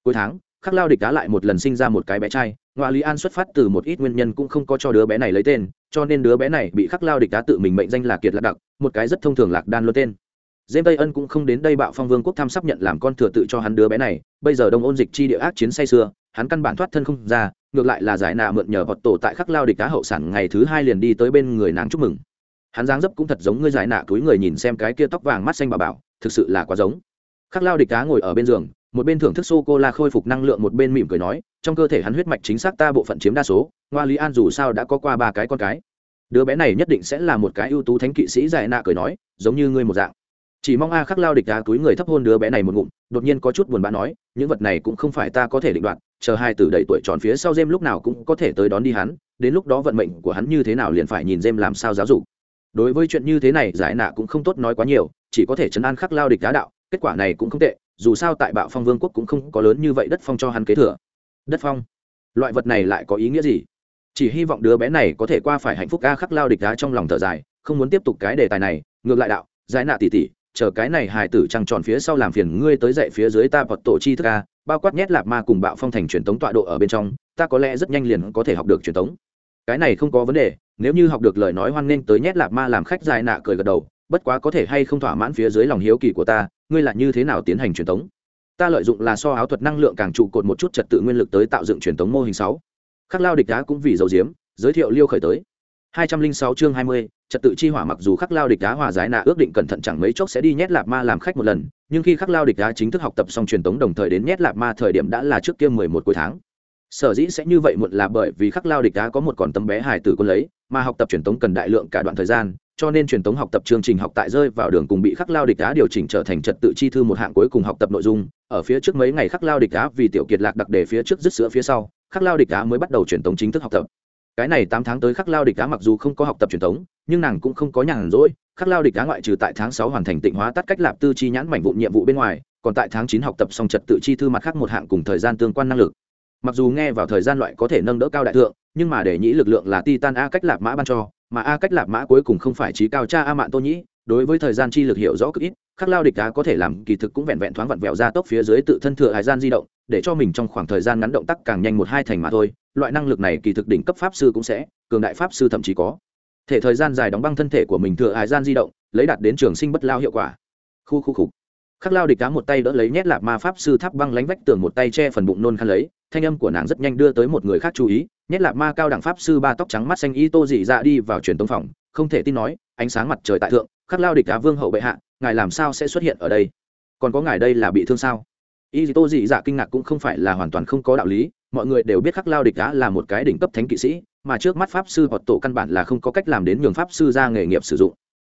Cuối tháng khắc lao địch cá lại một lần sinh ra một cái bé trai ngoại lý an xuất phát từ một ít nguyên nhân cũng không có cho đứa bé này lấy tên cho nên đứa bé này bị khắc lao địch cá tự mình mệnh danh là kiệt lạc đặc một cái rất thông thường lạc đan lô tên Dêm Tây Ân cũng không đến đây bạo phong vương quốc tham sắp nhận làm con thừa tự cho hắn đứa bé này, bây giờ đông ôn dịch chi địa ác chiến say xưa, hắn căn bản thoát thân không ra, ngược lại là giải nạ mượn nhờ bọt tổ tại khắc lao địch cá hậu sản ngày thứ hai liền đi tới bên người nàng chúc mừng. Hắn dáng dấp cũng thật giống ngươi giải nạ túi người nhìn xem cái kia tóc vàng mắt xanh bà bảo, thực sự là quá giống. Khắc lao địch cá ngồi ở bên giường, một bên thưởng thức sô cô la khôi phục năng lượng một bên mỉm cười nói, trong cơ thể hắn huyết mạch chính xác ta bộ phận chiếm đa số, Ngoa Lý An dù sao đã có qua ba cái con cái. Đứa bé này nhất định sẽ là một cái ưu tú thánh kỵ sĩ giải nạ cười nói, giống như ngươi một dạng chỉ mong a khắc lao địch đá túi người thấp hôn đứa bé này một ngụm đột nhiên có chút buồn bã nói những vật này cũng không phải ta có thể định đoạt chờ hai từ đầy tuổi tròn phía sau jem lúc nào cũng có thể tới đón đi hắn đến lúc đó vận mệnh của hắn như thế nào liền phải nhìn jem làm sao giáo dục đối với chuyện như thế này giải nạ cũng không tốt nói quá nhiều chỉ có thể chấn an khắc lao địch đá đạo kết quả này cũng không tệ dù sao tại bạo phong vương quốc cũng không có lớn như vậy đất phong cho hắn kế thừa. Đất phong? Loại vật này lại có ý nghĩa gì? Chỉ hy vọng đứa bé này có thể qua phải hạnh phúc ca khắc lao địch đá trong lòng thở dài, không muốn tiếp tục cái đề tài này, ngược lại đạo, giải nạ tỉ tỉ chờ cái này hài tử trăng tròn phía sau làm phiền ngươi tới dậy phía dưới ta vật tổ chi thức ca bao quát nhét lạp ma cùng bạo phong thành truyền tống tọa độ ở bên trong, ta có lẽ rất nhanh liền có thể học được truyền tống. Cái này không có vấn đề, nếu như học được lời nói hoan nghênh tới nhét lạp ma làm khách dài nạ cười gật đầu bất quá có thể hay không thỏa mãn phía dưới lòng hiếu kỳ của ta ngươi là như thế nào tiến hành truyền tống? Ta lợi dụng là so áo thuật năng lượng càng trụ cột một chút trật tự nguyên lực tới tạo dựng truyền tống mô hình sáu. Khắc lao địch đá cũng vì dầu diếm giới thiệu liêu khởi tới. 206 chương 20, trật tự chi hỏa mặc dù khắc lao địch đá hòa giải nạ ước định cẩn thận chẳng mấy chốc sẽ đi nhét lạp ma làm khách một lần nhưng khi khắc lao địch đá chính thức học tập xong truyền tống đồng thời đến nhét lạp ma thời điểm đã là trước kia mười một cuối tháng. Sở dĩ sẽ như vậy muộn là bởi vì khắc lao địch đá có một còn tấm bé hài tử quân lấy mà học tập truyền tống cần đại lượng cả đoạn thời gian cho nên truyền thống học tập chương trình học tại rơi vào đường cùng bị khắc lao địch đá điều chỉnh trở thành trật tự chi thư một hạng cuối cùng học tập nội dung. Ở phía trước mấy ngày khắc lao địch đá vì tiểu kiệt lạc đặc đề phía trước dứt sữa phía sau, khắc lao địch đá mới bắt đầu truyền thống chính thức học tập. Cái này tám tháng tới khắc lao địch đá mặc dù không có học tập truyền thống nhưng nàng cũng không có nhàn rỗi. Khắc lao địch đá ngoại trừ tại tháng sáu hoàn thành tịnh hóa tắt cách lạp tư chi nhãn mảnh vụ nhiệm vụ bên ngoài, còn tại tháng chín học tập xong trật tự chi thư mặt khác một hạng cùng thời gian tương quan năng lực. Mặc dù nghe vào thời gian loại có thể nâng đỡ cao đại thượng, nhưng mà để nhĩ lực lượng là titan a cách lạp mã ban cho mà a cách lạp mã cuối cùng không phải trí cao cha a mạn tô nhĩ, đối với thời gian chi lực hiểu rõ cực ít, khắc lao địch đá có thể làm kỳ thực cũng vẹn vẹn thoáng vặn vẹo ra tốc phía dưới tự thân thừa hải gian di động, để cho mình trong khoảng thời gian ngắn động tác càng nhanh một hai thành mà thôi, loại năng lực này kỳ thực đỉnh cấp pháp sư cũng sẽ, cường đại pháp sư thậm chí có. Thể thời gian dài đóng băng thân thể của mình thừa hải gian di động, lấy đạt đến trường sinh bất lao hiệu quả. Khu khu khục. Khắc lao địch đá một tay đỡ lấy nhét lạp ma pháp sư tháp băng lánh vách tường một tay che phần bụng nôn khăn lấy thanh âm của nàng rất nhanh đưa tới một người khác chú ý nhét lạc ma cao đẳng pháp sư ba tóc trắng mắt xanh y tô dị dạ đi vào truyền tống phòng, không thể tin nói, ánh sáng mặt trời tại thượng, khắc lao địch cá vương hậu bệ hạ, ngài làm sao sẽ xuất hiện ở đây? Còn có ngài đây là bị thương sao? Y tô dị dạ kinh ngạc cũng không phải là hoàn toàn không có đạo lý, mọi người đều biết khắc lao địch đã là một cái đỉnh cấp thánh kỵ sĩ, mà trước mắt pháp sư hoặc tổ căn bản là không có cách làm đến nhường pháp sư ra nghề nghiệp sử dụng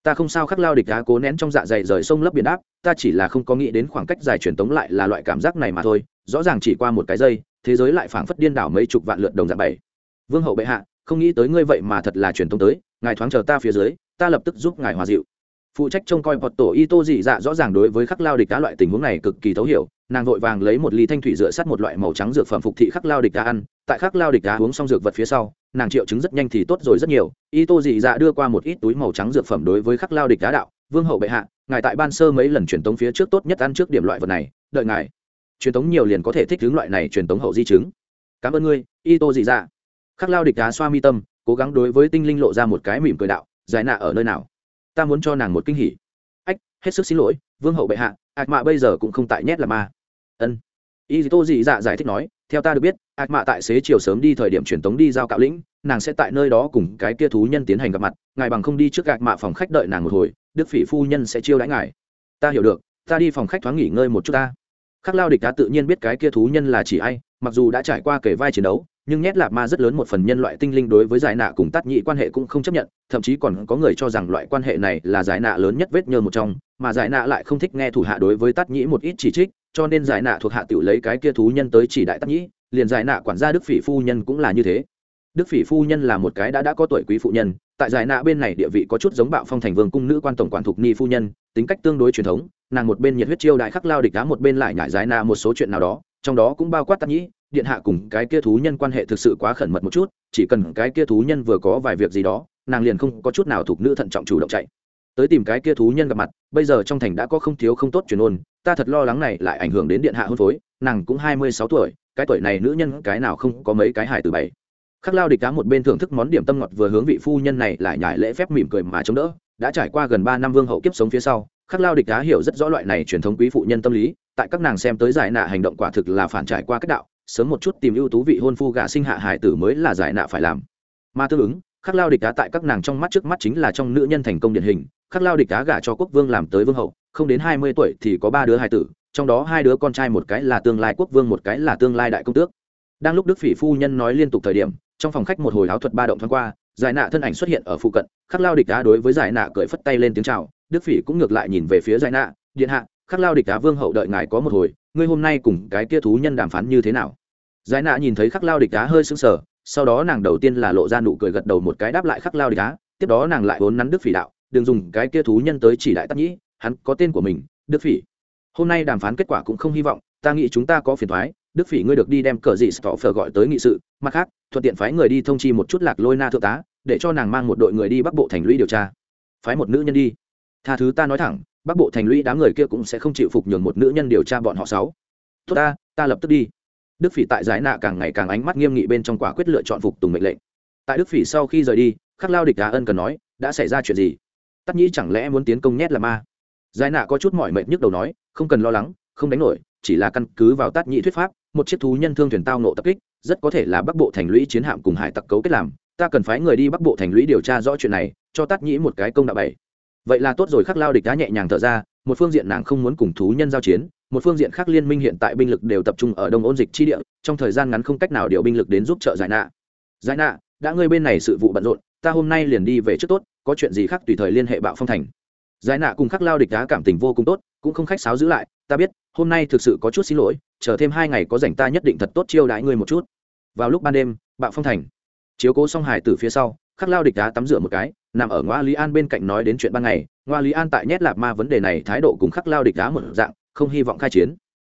ta không sao khắc lao địch đá cố nén trong dạ dày rời sông lấp biển áp ta chỉ là không có nghĩ đến khoảng cách dài truyền tống lại là loại cảm giác này mà thôi, rõ ràng chỉ qua một cái giây, thế giới lại phảng phất điên đảo mấy chục vạn lượt đồng dạng bảy. Vương hậu bệ hạ, không nghĩ tới ngươi vậy mà thật là truyền tống tới, ngài thoáng chờ ta phía dưới, ta lập tức giúp ngài hòa dịu. Phụ trách trông coi bọt tổ y tô dị dạ rõ ràng đối với khắc lao địch đá loại tình huống này cực kỳ thấu hiểu, nàng vội vàng lấy một ly thanh thủy dựa sắt một loại màu trắng dược phẩm phục thị khắc lao địch đá ăn, tại khắc lao địch đá uống xong dược vật phía sau nàng triệu chứng rất nhanh thì tốt rồi rất nhiều. Y tô dị dạ đưa qua một ít túi màu trắng dược phẩm đối với khắc lao địch đá đạo. Vương hậu bệ hạ, ngài tại ban sơ mấy lần truyền tống phía trước tốt nhất ăn trước điểm loại vật này, đợi ngài. Truyền tống nhiều liền có thể thích hướng loại này truyền tống hậu di chứng. Cảm ơn ngươi y tô dị dạ. Khắc lao địch đá xoa mi tâm, cố gắng đối với tinh linh lộ ra một cái mỉm cười đạo, giải nạ ở nơi nào? Ta muốn cho nàng một kinh hỉ. Ách, hết sức xin lỗi, vương hậu bệ hạ ạc mạ bây giờ cũng không tại nhét là ma. Ân y tô dị dạ giải thích nói, theo ta được biết ạc mạ tại xế chiều sớm đi thời điểm truyền tống đi giao cạo lĩnh, nàng sẽ tại nơi đó cùng cái kia thú nhân tiến hành gặp mặt, ngài bằng không đi trước ạc mạ phòng khách đợi nàng một hồi, đức phỉ phu nhân sẽ chiêu đãi ngài. Ta hiểu được, ta đi phòng khách thoáng nghỉ ngơi một chút ta. Khắc lao địch đã tự nhiên biết cái kia thú nhân là chỉ ai, mặc dù đã trải qua kể vai chiến đấu, nhưng nhét lạp ma rất lớn một phần nhân loại tinh linh đối với giải nạ cùng tắt nhị quan hệ cũng không chấp nhận, thậm chí còn có người cho rằng loại quan hệ này là giải nạ lớn nhất vết nhơ một trong, mà giải nạ lại không thích nghe thủ hạ đối với tắt nhĩ một ít chỉ trích cho nên giải nạ thuộc hạ tiểu lấy cái kia thú nhân tới chỉ đại tắc nhĩ, liền giải nạ quản gia đức phỉ phu nhân cũng là như thế. Đức phỉ phu nhân là một cái đã đã có tuổi quý phụ nhân, tại giải nạ bên này địa vị có chút giống bạo phong thành vương cung nữ quan tổng quản thục ni phu nhân, tính cách tương đối truyền thống, nàng một bên nhiệt huyết chiêu đại khắc lao địch đá, một bên lại nhải giải nạ một số chuyện nào đó, trong đó cũng bao quát tắc nhĩ, điện hạ cùng cái kia thú nhân quan hệ thực sự quá khẩn mật một chút, chỉ cần cái kia thú nhân vừa có vài việc gì đó, nàng liền không có chút nào thuộc nữ thận trọng chủ động chạy. Tới tìm cái kia thú nhân gặp mặt, bây giờ trong thành đã có không thiếu không tốt truyền ôn ta thật lo lắng này lại ảnh hưởng đến điện hạ hôn phối, nàng cũng hai mươi sáu tuổi, cái tuổi này nữ nhân cái nào không có mấy cái hài từ bảy khắc lao địch cá một bên thưởng thức món điểm tâm ngọt vừa hướng vị phu nhân này lại nhải lễ phép mỉm cười mà chống đỡ, đã trải qua gần ba năm vương hậu kiếp sống phía sau, khắc lao địch cá hiểu rất rõ loại này truyền thống quý phụ nhân tâm lý, tại các nàng xem tới giải nạ hành động quả thực là phản trải qua cách đạo, sớm một chút tìm ưu tú vị hôn phu gả sinh hạ hải tử mới là giải nạ phải làm. Mà tương ứng khắc lao địch cá tại các nàng trong mắt trước mắt chính là trong nữ nhân thành công điển hình, khắc lao địch cá gả cho quốc vương làm tới vương hậu, không đến hai mươi tuổi thì có ba đứa hai tử, trong đó hai đứa con trai một cái là tương lai quốc vương, một cái là tương lai đại công tước. Đang lúc đức phỉ phu nhân nói liên tục thời điểm, trong phòng khách một hồi áo thuật ba động thoáng qua, giải nạ thân ảnh xuất hiện ở phụ cận, khắc lao địch đá đối với giải nạ cởi phất tay lên tiếng chào, đức phỉ cũng ngược lại nhìn về phía giải nạ, điện hạ, khắc lao địch đá vương hậu đợi ngài có một hồi, ngươi hôm nay cùng cái kia thú nhân đàm phán như thế nào? Giải nạ nhìn thấy khắc lao địch đá hơi sững sờ sau đó nàng đầu tiên là lộ ra nụ cười gật đầu một cái đáp lại khắc lao địch á, tiếp đó nàng lại vốn nắn đức phỉ đạo đừng dùng cái kia thú nhân tới chỉ đại tắc nhĩ hắn có tên của mình đức phỉ. Hôm nay đàm phán kết quả cũng không hy vọng ta nghĩ chúng ta có phiền thoái đức phỉ ngươi được đi đem cờ dị stọ phở gọi tới nghị sự mặt khác thuận tiện phái người đi thông chi một chút lạc lôi na thượng tá để cho nàng mang một đội người đi bắc bộ thành lũy điều tra. Phái một nữ nhân đi. Tha thứ ta nói thẳng bắc bộ thành lũy đám người kia cũng sẽ không chịu phục nhường một nữ nhân điều tra bọn họ sáu. Tốt ta ta lập tức đi đức phỉ tại giải nạ càng ngày càng ánh mắt nghiêm nghị bên trong quả quyết lựa chọn phục tùng mệnh lệnh. Tại đức phỉ sau khi rời đi, khắc lao địch đá ân cần nói, đã xảy ra chuyện gì? Tắc nhĩ chẳng lẽ muốn tiến công nhét là ma? Giải nạ có chút mỏi mệt nhức đầu nói, không cần lo lắng, không đánh nổi, chỉ là căn cứ vào tát Nhĩ thuyết pháp, một chiếc thú nhân thương thuyền tao nộ tập kích, rất có thể là bắc bộ thành lũy chiến hạm cùng hải tặc cấu kết làm, ta cần phái người đi bắc bộ thành lũy điều tra rõ chuyện này, cho tát nhĩ một cái công đạo bảy. Vậy là tốt rồi, khắc lao địch đá nhẹ nhàng thở ra, một phương diện nàng không muốn cùng thú nhân giao chiến một phương diện khác liên minh hiện tại binh lực đều tập trung ở đông ôn dịch chi địa, trong thời gian ngắn không cách nào điều binh lực đến giúp trợ giải nạ. Giải nạ, đã ngươi bên này sự vụ bận rộn, ta hôm nay liền đi về trước tốt, có chuyện gì khác tùy thời liên hệ bạo phong thành. Giải nạ cùng khắc lao địch đá cảm tình vô cùng tốt, cũng không khách sáo giữ lại, ta biết, hôm nay thực sự có chút xin lỗi, chờ thêm hai ngày có rảnh ta nhất định thật tốt chiêu đãi ngươi một chút. Vào lúc ban đêm, bạo phong thành. Chiếu cố Song hải từ phía sau, khắc lao địch đá tắm rửa một cái, nằm ở ngoa lý an bên cạnh nói đến chuyện ban ngày. Ngoa lý an tại nhét lạp ma vấn đề này thái độ cùng khắc lao địch đá một dạng không hy vọng khai chiến.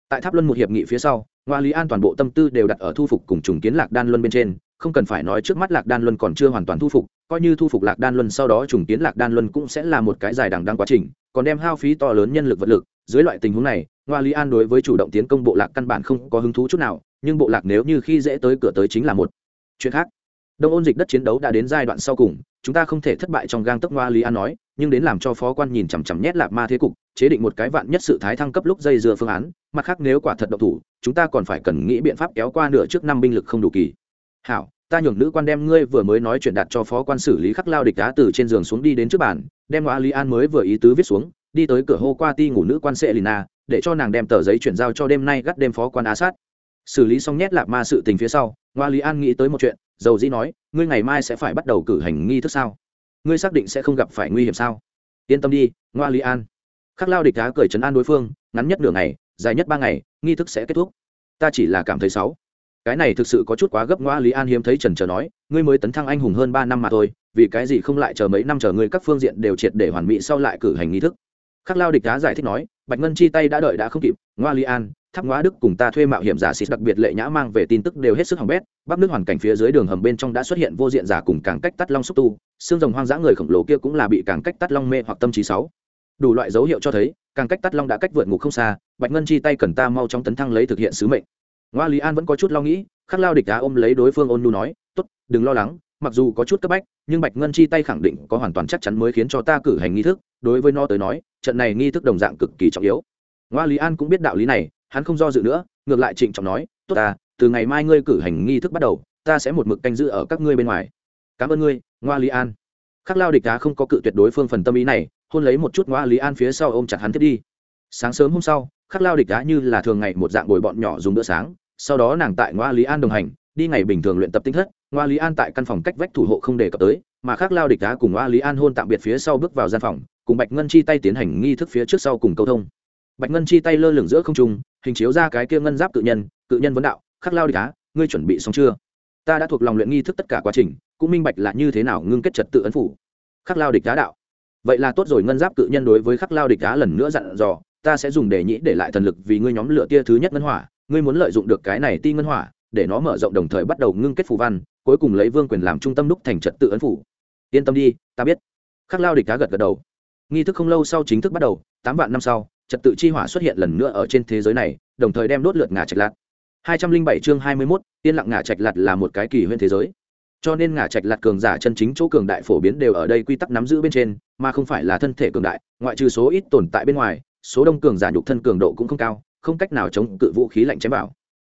Tại tháp luân một hiệp nghị phía sau, ngoa lý an toàn bộ tâm tư đều đặt ở thu phục cùng trùng kiến lạc đan luân bên trên, không cần phải nói trước mắt lạc đan luân còn chưa hoàn toàn thu phục, coi như thu phục lạc đan luân sau đó trùng kiến lạc đan luân cũng sẽ là một cái dài đằng đăng quá trình, còn đem hao phí to lớn nhân lực vật lực, dưới loại tình huống này, ngoa lý an đối với chủ động tiến công bộ lạc căn bản không có hứng thú chút nào, nhưng bộ lạc nếu như khi dễ tới cửa tới chính là một chuyện khác. Đông ôn dịch đất chiến đấu đã đến giai đoạn sau cùng, chúng ta không thể thất bại trong gang tấc ngoa lý an nói nhưng đến làm cho phó quan nhìn chằm chằm nhét lạc ma thế cục, chế định một cái vạn nhất sự thái thăng cấp lúc dây dưa phương án, mặt khác nếu quả thật độc thủ, chúng ta còn phải cần nghĩ biện pháp kéo qua nửa trước năm binh lực không đủ kỳ. Hảo, ta nhường nữ quan đem ngươi vừa mới nói chuyện đặt cho phó quan xử lý khắc lao địch đá từ trên giường xuống đi đến trước bàn, đem ngõ lý an mới vừa ý tứ viết xuống, đi tới cửa hô qua ti ngủ nữ quan sệ lina để cho nàng đem tờ giấy chuyển giao cho đêm nay gắt đêm phó quan á sát. Xử lý xong nhét lạc ma sự tình phía sau ngoa lý an nghĩ tới một chuyện, dầu dĩ nói, ngươi ngày mai sẽ phải bắt đầu cử hành nghi thức sao? Ngươi xác định sẽ không gặp phải nguy hiểm sao? Yên tâm đi, ngoa lý an. Khắc lao địch đá cười chấn an đối phương, ngắn nhất nửa ngày, dài nhất ba ngày, nghi thức sẽ kết thúc. Ta chỉ là cảm thấy xấu. Cái này thực sự có chút quá gấp, ngoa lý an hiếm thấy trần trờ nói, ngươi mới tấn thăng anh hùng hơn ba năm mà thôi, vì cái gì không lại chờ mấy năm chờ ngươi các phương diện đều triệt để hoàn mỹ sau lại cử hành nghi thức? Khắc lao địch đá giải thích nói, bạch ngân chi tay đã đợi đã không kịp ngoa li an, tháp ngoa đức cùng ta thuê mạo hiểm giả xịt đặc biệt lệ nhã mang về tin tức đều hết sức hỏng bét. Bắc nước hoàn cảnh phía dưới đường hầm bên trong đã xuất hiện vô diện giả cùng càng cách tắt long xúc tu. Xương rồng hoang dã người khổng lồ kia cũng là bị càng cách tắt long mê hoặc tâm trí sáu. Đủ loại dấu hiệu cho thấy, càng cách tắt long đã cách vượt ngục không xa. Bạch ngân chi tay cần ta mau chóng tấn thăng lấy thực hiện sứ mệnh. Ngoa lý an vẫn có chút lo nghĩ, khắc lao địch đá ôm lấy đối phương ôn nu nói, tốt, đừng lo lắng, mặc dù có chút cấp bách, nhưng bạch ngân chi tay khẳng định có hoàn toàn chắc chắn mới khiến cho ta cử hành nghi thức. Đối với nó tới nói, trận này nghi thức đồng dạng cực kỳ trọng yếu ngoa lý an cũng biết đạo lý này, hắn không do dự nữa, ngược lại trịnh trọng nói, tốt ta, từ ngày mai ngươi cử hành nghi thức bắt đầu, ta sẽ một mực canh giữ ở các ngươi bên ngoài. Cảm ơn ngươi, ngoa lý an. Khắc lao địch đá không có cự tuyệt đối phương phần tâm ý này, hôn lấy một chút ngoa lý an phía sau ôm chặt hắn thiết đi. Sáng sớm hôm sau, khắc lao địch đá như là thường ngày một dạng bồi bọn nhỏ dùng bữa sáng, sau đó nàng tại ngoa lý an đồng hành, đi ngày bình thường luyện tập tinh thất, ngoa lý an tại căn phòng cách vách thủ hộ không đề cập tới, mà khác lao địch đá cùng ngoa lý an hôn tạm biệt phía sau bước vào gian phòng, cùng bạch ngân chi tay tiến hành nghi thức phía trước sau cùng câu thông bạch ngân chi tay lơ lửng giữa không trung hình chiếu ra cái kia ngân giáp cự nhân cự nhân vấn đạo khắc lao địch Cá, ngươi chuẩn bị xong chưa? Ta đã thuộc lòng luyện nghi thức tất cả quá trình cũng minh bạch là như thế nào ngưng kết trật tự ấn phủ. Khắc lao địch đá đạo vậy là tốt rồi ngân giáp cự nhân đối với khắc lao địch đá lần nữa dặn dò ta sẽ dùng để nhĩ để lại thần lực vì ngươi nhóm lửa tia thứ nhất ngân hỏa ngươi muốn lợi dụng được cái này ti ngân hỏa để nó mở rộng đồng thời bắt đầu ngưng kết phù văn cuối cùng lấy vương quyền làm trung tâm đúc thành trật tự ấn phủ. Yên tâm đi ta biết. Khắc lao địch đá gật gật đầu. Nghi thức không lâu sau chính thức bắt đầu tám vạn năm sau trật tự chi hỏa xuất hiện lần nữa ở trên thế giới này đồng thời đem đốt lượt ngả trạch lạt. Hai trăm linh bảy chương hai mươi 21, yên lặng ngả trạch lạt là một cái kỳ huyên thế giới. Cho nên ngả trạch lạt cường giả chân chính chỗ cường đại phổ biến đều ở đây quy tắc nắm giữ bên trên mà không phải là thân thể cường đại ngoại trừ số ít tồn tại bên ngoài số đông cường giả nhục thân cường độ cũng không cao không cách nào chống cự vũ khí lạnh chém vào.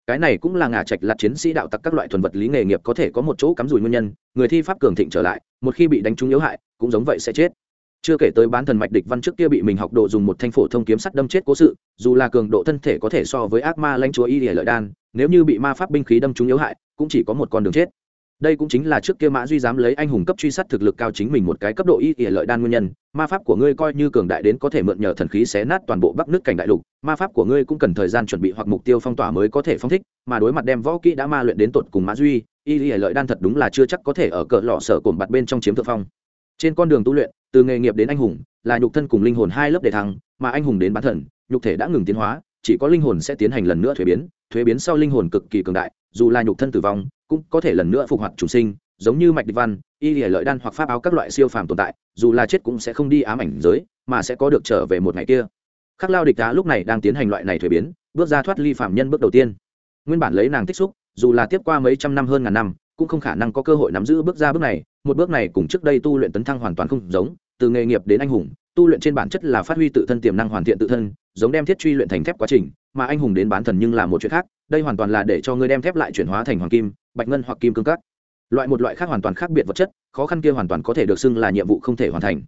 Cái này cũng là ngả trạch lạt chiến sĩ đạo tặc các loại thuần vật lý nghề nghiệp có thể có một chỗ cắm rủi nguyên nhân người thi pháp cường thịnh trở lại một khi bị đánh trúng yếu hại cũng giống vậy sẽ chết chưa kể tới bán thần mạch địch văn trước kia bị mình học độ dùng một thanh phổ thông kiếm sắt đâm chết cố sự, dù là cường độ thân thể có thể so với ác ma lãnh chúa y để lợi đan, nếu như bị ma pháp binh khí đâm trúng yếu hại, cũng chỉ có một con đường chết. Đây cũng chính là trước kia mã duy dám lấy anh hùng cấp truy sát thực lực cao chính mình một cái cấp độ y ỉa lợi đan nguyên nhân, ma pháp của ngươi coi như cường đại đến có thể mượn nhờ thần khí xé nát toàn bộ bắc nước cảnh đại lục, ma pháp của ngươi cũng cần thời gian chuẩn bị hoặc mục tiêu phong tỏa mới có thể phong thích, mà đối mặt đem võ kỹ đã ma luyện đến tột cùng mã duy, y ỉa lợi đan thật đúng là chưa chắc có thể ở cỡ lọ sở cồn bặt bên trong chiếm thượng phong. Trên con đường tu luyện từ nghề nghiệp đến anh hùng là nhục thân cùng linh hồn hai lớp để thăng, mà anh hùng đến bán thần, nhục thể đã ngừng tiến hóa, chỉ có linh hồn sẽ tiến hành lần nữa thuế biến thuế biến sau linh hồn cực kỳ cường đại, dù là nhục thân tử vong, cũng có thể lần nữa phục hoạt chủ sinh, giống như mạch địch văn, y lìa lợi đan hoặc pháp áo các loại siêu phàm tồn tại, dù là chết cũng sẽ không đi ám ảnh giới, mà sẽ có được trở về một ngày kia. Khắc lao địch đá lúc này đang tiến hành loại này thuế biến, bước ra thoát ly phạm nhân bước đầu tiên. Nguyên bản lấy nàng tích xúc, dù là tiếp qua mấy trăm năm hơn ngàn năm, cũng không khả năng có cơ hội nắm giữ bước ra bước này, một bước này cùng trước đây tu luyện tấn thăng hoàn toàn không giống từ nghề nghiệp đến anh hùng, tu luyện trên bản chất là phát huy tự thân tiềm năng hoàn thiện tự thân, giống đem thiết truy luyện thành thép quá trình, mà anh hùng đến bán thần nhưng là một chuyện khác, đây hoàn toàn là để cho ngươi đem thép lại chuyển hóa thành hoàng kim, bạch ngân hoặc kim cương cắt loại một loại khác hoàn toàn khác biệt vật chất, khó khăn kia hoàn toàn có thể được xưng là nhiệm vụ không thể hoàn thành.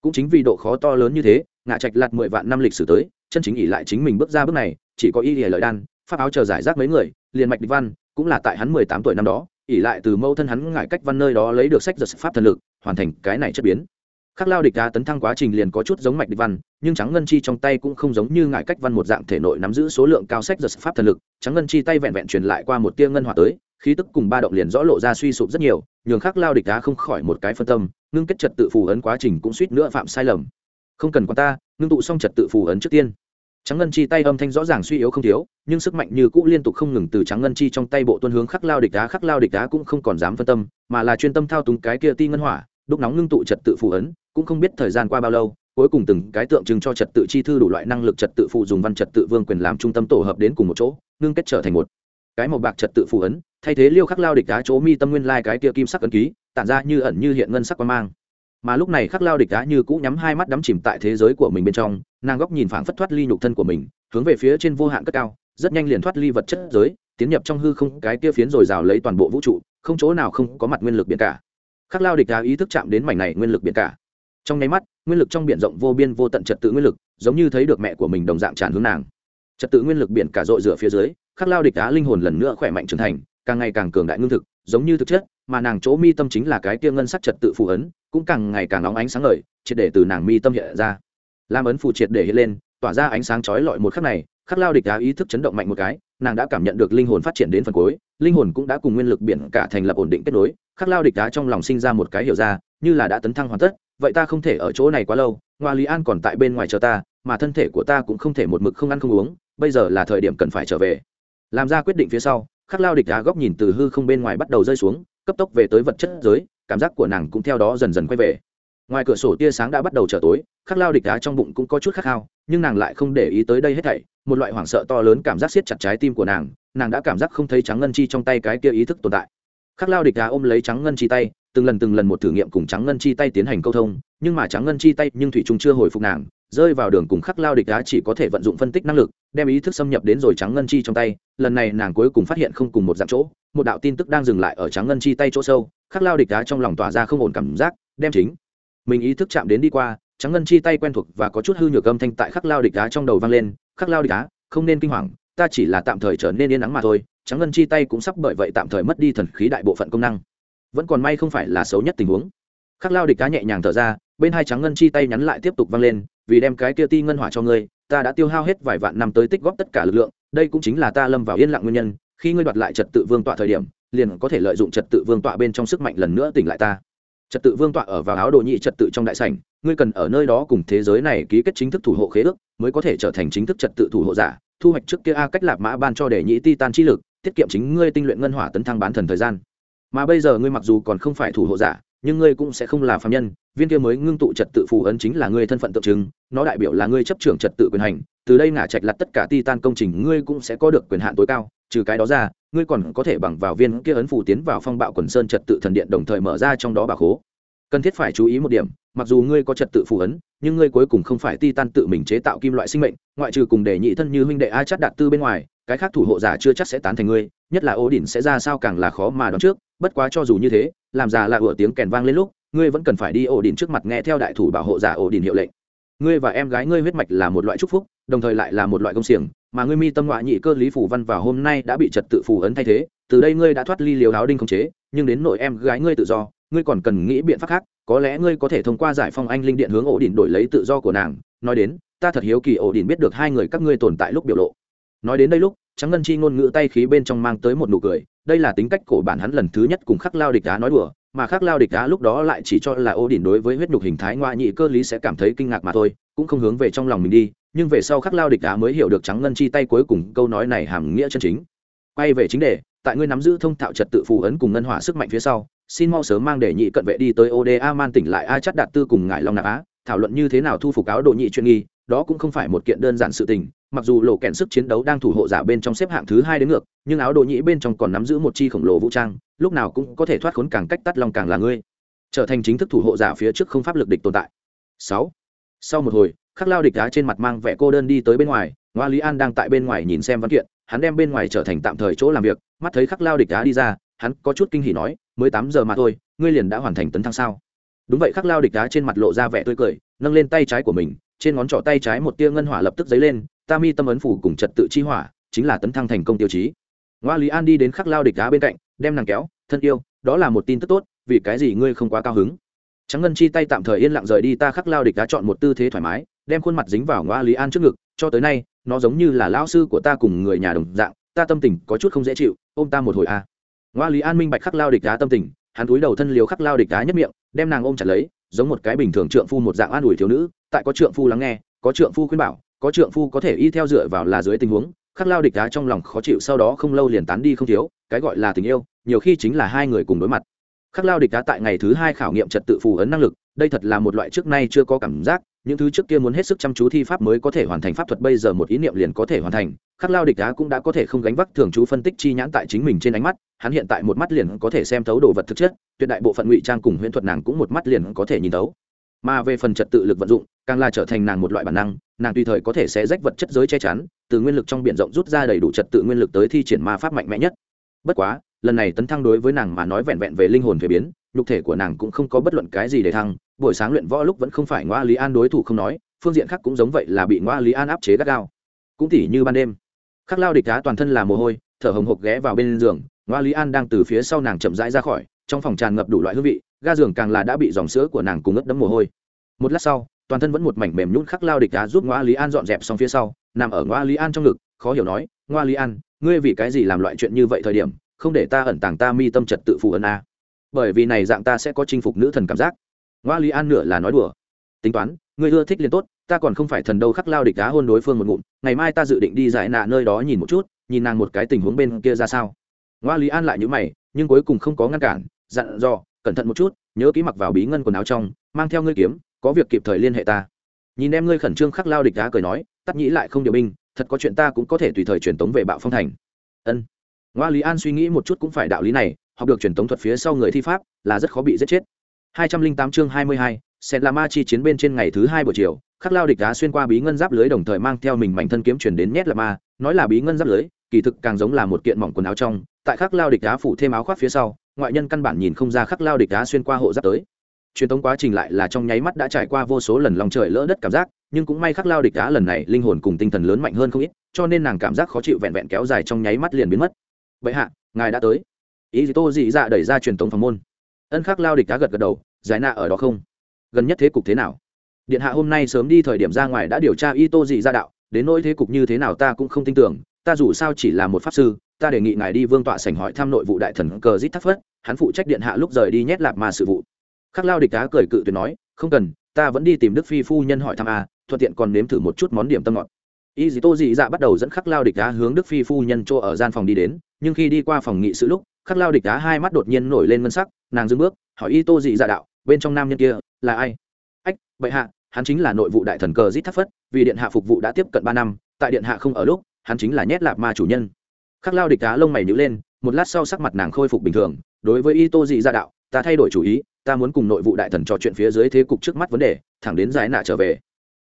Cũng chính vì độ khó to lớn như thế, ngạ trạch lạt mười vạn năm lịch sử tới, chân chính ỉ lại chính mình bước ra bước này, chỉ có y hề lợi đan phát áo chờ giải rác mấy người, liền mạch địch văn, cũng là tại hắn mười tám tuổi năm đó ỉ lại từ mâu thân hắn ngại cách văn nơi đó lấy được sách giật pháp thần lực, hoàn thành cái này chất biến khắc lao địch đá tấn thăng quá trình liền có chút giống mạch địch văn, nhưng trắng ngân chi trong tay cũng không giống như ngại cách văn một dạng thể nội nắm giữ số lượng cao sách giật pháp thần lực trắng ngân chi tay vẹn vẹn truyền lại qua một tia ngân hỏa tới, khí tức cùng ba động liền rõ lộ ra suy sụp rất nhiều, nhường khắc lao địch đá không khỏi một cái phân tâm, ngưng kết trật tự phù ấn quá trình cũng suýt nữa phạm sai lầm. Không cần quan ta, ngưng tụ xong trật tự phù ấn trước tiên. Trắng ngân chi tay âm thanh rõ ràng suy yếu không thiếu, nhưng sức mạnh như cũ liên tục không ngừng từ trắng ngân chi trong tay bộ tuân hướng khắc lao địch đá khắc lao địch đá cũng không còn dám phân tâm, mà là chuyên tâm thao túng cái kia ti ngân hỏa đúc nóng ngưng tụ trật tự phù ấn, cũng không biết thời gian qua bao lâu, cuối cùng từng cái tượng trưng cho trật tự chi thư đủ loại năng lực trật tự phụ dùng văn trật tự vương quyền làm trung tâm tổ hợp đến cùng một chỗ, ngưng kết trở thành một cái màu bạc trật tự phù ấn, thay thế liêu khắc lao địch đá chỗ mi tâm nguyên lai cái kia kim sắc ấn ký, tản ra như ẩn như hiện ngân sắc quan mang. Mà lúc này khắc lao địch đá như cũ nhắm hai mắt đắm chìm tại thế giới của mình bên trong, nàng góc nhìn phảng phất thoát ly nhục thân của mình, hướng về phía trên vô hạn cất cao, rất nhanh liền thoát ly vật chất giới, tiến nhập trong hư không, cái kia phiến rồi rào lấy toàn bộ vũ trụ, không chỗ nào không có mặt nguyên lực biển cả khắc lao địch đá ý thức chạm đến mảnh này nguyên lực biển cả. Trong nháy mắt, nguyên lực trong biển rộng vô biên vô tận trật tự nguyên lực, giống như thấy được mẹ của mình đồng dạng tràn hướng nàng. Trật tự nguyên lực biển cả rội rửa phía dưới, khắc lao địch đá linh hồn lần nữa khỏe mạnh trưởng thành, càng ngày càng cường đại ngưng thực, giống như thực chất, mà nàng chỗ mi tâm chính là cái tia ngân sắc trật tự phù ấn, cũng càng ngày càng nóng ánh sáng ngời, triệt để từ nàng mi tâm hiện ra. Làm ấn phù triệt để hiện lên, tỏa ra ánh sáng chói lọi một khắc này, khắc lao địch đá ý thức chấn động mạnh một cái, nàng đã cảm nhận được linh hồn phát triển đến phần cuối linh hồn cũng đã cùng nguyên lực biển cả thành lập ổn định kết nối, khắc lao địch đá trong lòng sinh ra một cái hiểu ra, như là đã tấn thăng hoàn tất, vậy ta không thể ở chỗ này quá lâu, ngoa lý an còn tại bên ngoài chờ ta, mà thân thể của ta cũng không thể một mực không ăn không uống, bây giờ là thời điểm cần phải trở về. Làm ra quyết định phía sau, khắc lao địch đá góc nhìn từ hư không bên ngoài bắt đầu rơi xuống, cấp tốc về tới vật chất giới, cảm giác của nàng cũng theo đó dần dần quay về. Ngoài cửa sổ tia sáng đã bắt đầu trở tối, khắc lao địch đá trong bụng cũng có chút khát khao, nhưng nàng lại không để ý tới đây hết thảy, một loại hoảng sợ to lớn cảm giác siết chặt trái tim của nàng nàng đã cảm giác không thấy trắng ngân chi trong tay cái kia ý thức tồn tại. Khắc lao địch đá ôm lấy trắng ngân chi tay, từng lần từng lần một thử nghiệm cùng trắng ngân chi tay tiến hành câu thông, nhưng mà trắng ngân chi tay nhưng thủy trung chưa hồi phục nàng, rơi vào đường cùng khắc lao địch đá chỉ có thể vận dụng phân tích năng lực, đem ý thức xâm nhập đến rồi trắng ngân chi trong tay, lần này nàng cuối cùng phát hiện không cùng một dạng chỗ, một đạo tin tức đang dừng lại ở trắng ngân chi tay chỗ sâu, khắc lao địch đá trong lòng tỏa ra không ổn cảm giác, đem chính mình ý thức chạm đến đi qua, trắng ngân chi tay quen thuộc và có chút hư nhược âm thanh tại khắc lao địch đá trong đầu vang lên, khắc lao địch đá không nên kinh hoàng ta chỉ là tạm thời trở nên yên nắng mà thôi trắng ngân chi tay cũng sắp bởi vậy tạm thời mất đi thần khí đại bộ phận công năng. Vẫn còn may không phải là xấu nhất tình huống. Khắc lao địch cá nhẹ nhàng thở ra, bên hai trắng ngân chi tay nhắn lại tiếp tục vang lên, vì đem cái kia ti ngân hỏa cho ngươi, ta đã tiêu hao hết vài vạn năm tới tích góp tất cả lực lượng, đây cũng chính là ta lâm vào yên lặng nguyên nhân, khi ngươi đoạt lại trật tự vương tọa thời điểm, liền có thể lợi dụng trật tự vương tọa bên trong sức mạnh lần nữa tỉnh lại ta. Trật tự vương tọa ở vào áo đồ nhị trật tự trong đại sảnh, ngươi cần ở nơi đó cùng thế giới này ký kết chính thức thủ hộ khế ước, mới có thể trở thành chính thức trật tự thủ hộ giả thu hoạch trước kia a cách lạp mã ban cho để nhị ti tan chi lực, tiết kiệm chính ngươi tinh luyện ngân hỏa tấn thăng bán thần thời gian. Mà bây giờ ngươi mặc dù còn không phải thủ hộ giả, nhưng ngươi cũng sẽ không là phạm nhân, viên kia mới ngưng tụ trật tự phù ấn chính là ngươi thân phận tượng trưng, nó đại biểu là ngươi chấp trưởng trật tự quyền hành, từ đây ngả trạch lặt tất cả ti tan công trình ngươi cũng sẽ có được quyền hạn tối cao, trừ cái đó ra, ngươi còn có thể bằng vào viên kia ấn phù tiến vào phong bạo quần sơn trật tự thần điện đồng thời mở ra trong đó bà khố. Cần thiết phải chú ý một điểm mặc dù ngươi có trật tự phù ấn, nhưng ngươi cuối cùng không phải ti tan tự mình chế tạo kim loại sinh mệnh, ngoại trừ cùng để nhị thân như huynh đệ a chắt đạt tư bên ngoài, cái khác thủ hộ giả chưa chắc sẽ tán thành ngươi, nhất là ô đỉnh sẽ ra sao càng là khó mà đoán trước, bất quá cho dù như thế, làm giả là ủa tiếng kèn vang lên lúc, ngươi vẫn cần phải đi ổ đỉnh trước mặt nghe theo đại thủ bảo hộ giả ổ đỉnh hiệu lệnh. Ngươi và em gái ngươi huyết mạch là một loại chúc phúc, đồng thời lại là một loại công xiềng, mà ngươi mi tâm ngoại nhị cơ lý phủ văn vào hôm nay đã bị trật tự phù ấn thay thế, từ đây ngươi đã thoát ly liều áo đinh không chế, nhưng đến nội em gái ngươi tự do, ngươi còn cần nghĩ biện pháp khác có lẽ ngươi có thể thông qua giải phong anh linh điện hướng ổ đỉnh đổi lấy tự do của nàng. Nói đến, ta thật hiếu kỳ ổ đỉnh biết được hai người các ngươi tồn tại lúc biểu lộ. Nói đến đây lúc trắng ngân chi ngôn ngữ tay khí bên trong mang tới một nụ cười. Đây là tính cách cổ bản hắn lần thứ nhất cùng khắc lao địch đá nói đùa, mà khắc lao địch đá lúc đó lại chỉ cho là ô đỉnh đối với huyết nhục hình thái ngoại nhị cơ lý sẽ cảm thấy kinh ngạc mà thôi, cũng không hướng về trong lòng mình đi. Nhưng về sau khắc lao địch đá mới hiểu được trắng ngân chi tay cuối cùng câu nói này hàm nghĩa chân chính. Quay về chính đề, tại ngươi nắm giữ thông thạo trật tự phù ấn cùng ngân hỏa sức mạnh phía sau xin mau sớm mang để nhị cận vệ đi tới oda man tỉnh lại a chắt đạt tư cùng ngài long nạp á, thảo luận như thế nào thu phục áo độ nhị chuyên nghi, đó cũng không phải một kiện đơn giản sự tình, mặc dù lộ kèn sức chiến đấu đang thủ hộ giả bên trong xếp hạng thứ hai đến ngược, nhưng áo độ nhị bên trong còn nắm giữ một chi khổng lồ vũ trang, lúc nào cũng có thể thoát khốn càng cách tắt long càng là ngươi. Trở thành chính thức thủ hộ giả phía trước không pháp lực địch tồn tại. Sáu. Sau một hồi, khắc lao địch đá trên mặt mang vẻ cô đơn đi tới bên ngoài, ngoa lý an đang tại bên ngoài nhìn xem văn kiện, hắn đem bên ngoài trở thành tạm thời chỗ làm việc, mắt thấy khắc lao địch đá đi ra hắn có chút kinh hỉ nói, mới tám giờ mà thôi, ngươi liền đã hoàn thành tấn thăng sao? Đúng vậy, khắc lao địch đá trên mặt lộ ra vẻ tươi cười, nâng lên tay trái của mình, trên ngón trỏ tay trái một tia ngân hỏa lập tức dấy lên, ta mi tâm ấn phủ cùng trật tự chi hỏa, chính là tấn thăng thành công tiêu chí. Ngoa lý an đi đến khắc lao địch đá bên cạnh, đem nàng kéo, thân yêu, đó là một tin tức tốt, vì cái gì ngươi không quá cao hứng? Trắng ngân chi tay tạm thời yên lặng rời đi, ta khắc lao địch đá chọn một tư thế thoải mái, đem khuôn mặt dính vào ngoa lý an trước ngực, cho tới nay, nó giống như là lão sư của ta cùng người nhà đồng dạng, ta tâm tình có chút không dễ chịu, ôm ta một hồi a à ngoa lý an minh bạch khắc lao địch đá tâm tình, hắn túi đầu thân liều khắc lao địch đá nhất miệng, đem nàng ôm chặt lấy, giống một cái bình thường trượng phu một dạng an ủi thiếu nữ, tại có trượng phu lắng nghe, có trượng phu khuyên bảo, có trượng phu có thể y theo dựa vào là dưới tình huống, khắc lao địch đá trong lòng khó chịu sau đó không lâu liền tán đi không thiếu, cái gọi là tình yêu, nhiều khi chính là hai người cùng đối mặt. Khắc lao địch đá tại ngày thứ hai khảo nghiệm trật tự phù ấn năng lực, đây thật là một loại trước nay chưa có cảm giác, những thứ trước kia muốn hết sức chăm chú thi pháp mới có thể hoàn thành pháp thuật bây giờ một ý niệm liền có thể hoàn thành, khắc lao địch đá cũng đã có thể không gánh vác thường chú phân tích chi nhãn tại chính mình trên ánh mắt hắn hiện tại một mắt liền có thể xem thấu đồ vật thực chất, tuyệt đại bộ phận ngụy trang cùng huyễn thuật nàng cũng một mắt liền có thể nhìn thấu. Mà về phần trật tự lực vận dụng, càng là trở thành nàng một loại bản năng, nàng tùy thời có thể sẽ rách vật chất giới che chắn, từ nguyên lực trong b i ể n rộng rút ra đầy đủ trật tự nguyên lực tới thi triển ma pháp mạnh mẽ nhất. Bất quá, lần này tấn thăng đối với nàng mà nói vẹn vẹn về linh hồn thuế biến, nhục thể của nàng cũng không có bất luận cái gì để thăng, buổi sáng luyện võ lúc vẫn không phải ngoa lý an đối thủ không nói, phương diện khác cũng giống vậy là bị ngoa lý an áp chế gắt gao. Cũng tỉ như ban đêm, khắc lao địch đá toàn thân là mồ hôi, thở hồng hộc ghé vào bên giường ngoa lý an đang từ phía sau nàng chậm rãi ra khỏi, trong phòng tràn ngập đủ loại hương vị, ga giường càng là đã bị dòng sữa của nàng cùng ướt đẫm mồ hôi. Một lát sau, toàn thân vẫn một mảnh mềm nhún khắc lao địch đá giúp ngoa lý an dọn dẹp xong phía sau, nằm ở ngoa lý an trong ngực, khó hiểu nói, ngoa lý an, ngươi vì cái gì làm loại chuyện như vậy thời điểm, không để ta ẩn tàng ta mi tâm trật tự phù ân a? Bởi vì này dạng ta sẽ có chinh phục nữ thần cảm giác. Ngoa lý an nửa là nói đùa, tính toán, ngươi ưa thích liền tốt, ta còn không phải thần đâu khắc lao địch đá hôn đối phương một ngụm, ngày mai ta dự định đi giải nạ nơi đó nhìn một chút, nhìn nàng một cái tình huống bên kia ra sao ngoa lý an lại nhữ mày nhưng cuối cùng không có ngăn cản dặn dò cẩn thận một chút nhớ ký mặc vào bí ngân quần áo trong mang theo ngươi kiếm có việc kịp thời liên hệ ta. Nhìn em ngươi khẩn trương khắc lao địch đá cười nói tắt nhĩ lại không điều binh thật có chuyện ta cũng có thể tùy thời truyền tống về bạo phong thành. Ân. Ngoa lý an suy nghĩ một chút cũng phải đạo lý này học được truyền tống thuật phía sau người thi pháp là rất khó bị giết chết. Hai trăm linh tám chương hai mươi hai, Sen La Ma chi chiến bên trên ngày thứ hai buổi chiều, khắc lao địch đá xuyên qua bí ngân giáp lưới đồng thời mang theo mình mảnh thân kiếm chuyển đến nhét là ma nói là bí ngân giáp lưới kỳ thực càng giống là một kiện mỏng quần áo trong tại khắc lao địch đá phủ thêm áo khoác phía sau, ngoại nhân căn bản nhìn không ra khắc lao địch đá xuyên qua hộ giáp tới. Truyền thống quá trình lại là trong nháy mắt đã trải qua vô số lần lòng trời lỡ đất cảm giác, nhưng cũng may khắc lao địch đá lần này linh hồn cùng tinh thần lớn mạnh hơn không ít, cho nên nàng cảm giác khó chịu vẹn vẹn kéo dài trong nháy mắt liền biến mất. Vậy hạ, ngài đã tới. Ý gì tô dị dạ đẩy ra truyền thống phòng môn. Ân khắc lao địch đá gật gật đầu, giải nạ ở đó không? Gần nhất thế cục thế nào? Điện hạ hôm nay sớm đi thời điểm ra ngoài đã điều tra y tô dị ra đạo, đến nỗi thế cục như thế nào ta cũng không tin tưởng ta dù sao chỉ là một pháp sư, ta đề nghị ngài đi vương tọa sảnh hỏi thăm nội vụ đại thần cờ dít thắc phất, hắn phụ trách điện hạ lúc rời đi nhét lạp mà sự vụ. Khắc lao địch cá cười cự tuyệt nói, không cần, ta vẫn đi tìm đức phi phu nhân hỏi thăm a, thuận tiện còn nếm thử một chút món điểm tâm ngọt. Y dì tô dị dạ bắt đầu dẫn khắc lao địch cá hướng đức phi phu nhân chỗ ở gian phòng đi đến, nhưng khi đi qua phòng nghị sự lúc, khắc lao địch cá hai mắt đột nhiên nổi lên ngân sắc, nàng dưng bước, hỏi y tô dị dạ đạo, bên trong nam nhân kia, là ai? Ách, bệ hạ, hắn chính là nội vụ đại thần cờ dít thắc phất, vì điện hạ phục vụ đã tiếp cận ba năm, tại điện hạ không ở lúc hắn chính là nhét lạp ma chủ nhân. Khắc lao địch cá lông mày nhữ lên, một lát sau sắc mặt nàng khôi phục bình thường, đối với y tô dị gia đạo, ta thay đổi chủ ý, ta muốn cùng nội vụ đại thần trò chuyện phía dưới thế cục trước mắt vấn đề, thẳng đến giải nạ trở về.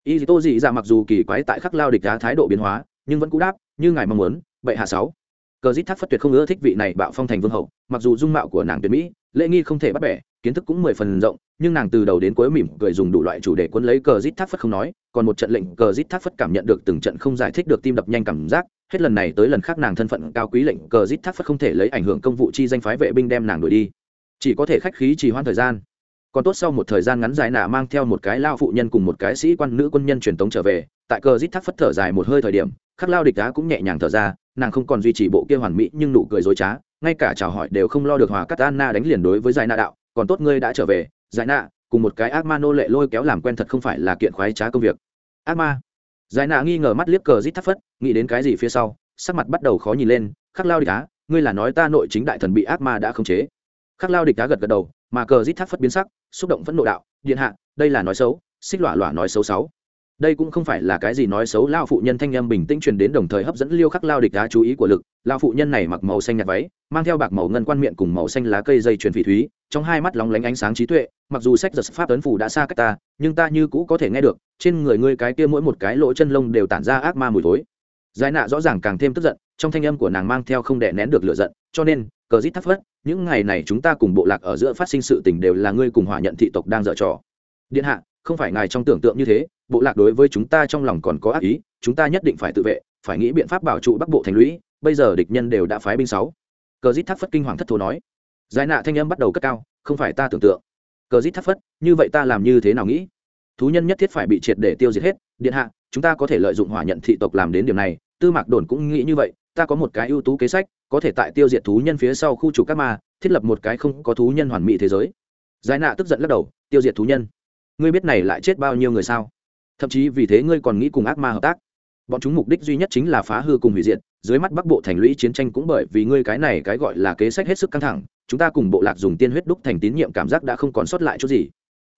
Y tô dị gia mặc dù kỳ quái tại khắc lao địch cá thái độ biến hóa, nhưng vẫn cú đáp, như ngài mong muốn, bệ hạ sáu. Cờ dít thác phất tuyệt không ưa thích vị này bạo phong thành vương hậu, mặc dù dung mạo của nàng tuyệt mỹ, lễ nghi không thể bắt bẻ kiến thức cũng mười phần rộng, nhưng nàng từ đầu đến cuối mỉm cười dùng đủ loại chủ đề quân lấy cờ rít thác phất không nói, còn một trận lệnh cờ rít thác phất cảm nhận được từng trận không giải thích được tim đập nhanh cảm giác, hết lần này tới lần khác nàng thân phận cao quý lệnh cờ rít thác phất không thể lấy ảnh hưởng công vụ chi danh phái vệ binh đem nàng đuổi đi. Chỉ có thể khách khí trì hoãn thời gian. Còn tốt sau một thời gian ngắn dài nà mang theo một cái lao phụ nhân cùng một cái sĩ quan nữ quân nhân truyền tống trở về, tại cờ rít thác phất thở dài một hơi thời điểm, khắc lao địch đá cũng nhẹ nhàng thở ra, nàng không còn duy trì bộ kia hoàn mỹ nhưng nụ cười dối trá, ngay cả chào hỏi đều không lo được hòa cắt anna đánh liền đối với giải nạ đạo còn tốt ngươi đã trở về, giải nạ, cùng một cái ác ma nô lệ lôi kéo làm quen thật không phải là kiện khoái trá công việc. Ác ma. Giải nạ nghi ngờ mắt liếc cờ rít thắt phất, nghĩ đến cái gì phía sau, sắc mặt bắt đầu khó nhìn lên, khắc lao địch á, ngươi là nói ta nội chính đại thần bị ác ma đã khống chế. Khắc lao địch á gật gật đầu, mà cờ rít thắt phất biến sắc, xúc động phẫn nộ đạo, điện hạ, đây là nói xấu, xích lọa lọa nói xấu xấu đây cũng không phải là cái gì nói xấu lao phụ nhân thanh em bình tĩnh truyền đến đồng thời hấp dẫn liêu khắc lao địch đá chú ý của lực. Lao phụ nhân này mặc màu xanh nhạt váy, mang theo bạc màu ngân quan miệng cùng màu xanh lá cây dây truyền phỉ thúy, trong hai mắt lóng lánh ánh sáng trí tuệ. Mặc dù sách giật pháp ấn phủ đã xa cách ta, nhưng ta như cũ có thể nghe được, trên người ngươi cái kia mỗi một cái lỗ chân lông đều tản ra ác ma mùi thối. Giải nạ rõ ràng càng thêm tức giận, trong thanh âm của nàng mang theo không đè nén được lửa giận, cho nên, cờ dít thắt phất những ngày này chúng ta cùng bộ lạc ở giữa phát sinh sự tình đều là ngươi cùng hỏa nhận thị tộc đang dở trò. Điện hạ, không phải ngài trong tưởng tượng như thế bộ lạc đối với chúng ta trong lòng còn có ác ý, chúng ta nhất định phải tự vệ, phải nghĩ biện pháp bảo trụ bắc bộ thành lũy, bây giờ địch nhân đều đã phái binh sáu. Cờ dít thác phất kinh hoàng thất thố nói. Giải nạ thanh âm bắt đầu cất cao, không phải ta tưởng tượng. Cờ dít thác phất, như vậy ta làm như thế nào nghĩ? Thú nhân nhất thiết phải bị triệt để tiêu diệt hết. Điện hạ, chúng ta có thể lợi dụng hỏa nhận thị tộc làm đến điểm này. Tư mạc đồn cũng nghĩ như vậy, ta có một cái ưu tú kế sách, có thể tại tiêu diệt thú nhân phía sau khu chủ các ma, thiết lập một cái không có thú nhân hoàn mỹ thế giới. Giải nạ tức giận lắc đầu, tiêu diệt thú nhân. Ngươi biết này lại chết bao nhiêu người sao? Thậm chí vì thế ngươi còn nghĩ cùng ác ma hợp tác. Bọn chúng mục đích duy nhất chính là phá hư cùng hủy diệt, dưới mắt bắc bộ thành lũy chiến tranh cũng bởi vì ngươi cái này cái gọi là kế sách hết sức căng thẳng, chúng ta cùng bộ lạc dùng tiên huyết đúc thành tín nhiệm cảm giác đã không còn sót lại chút gì.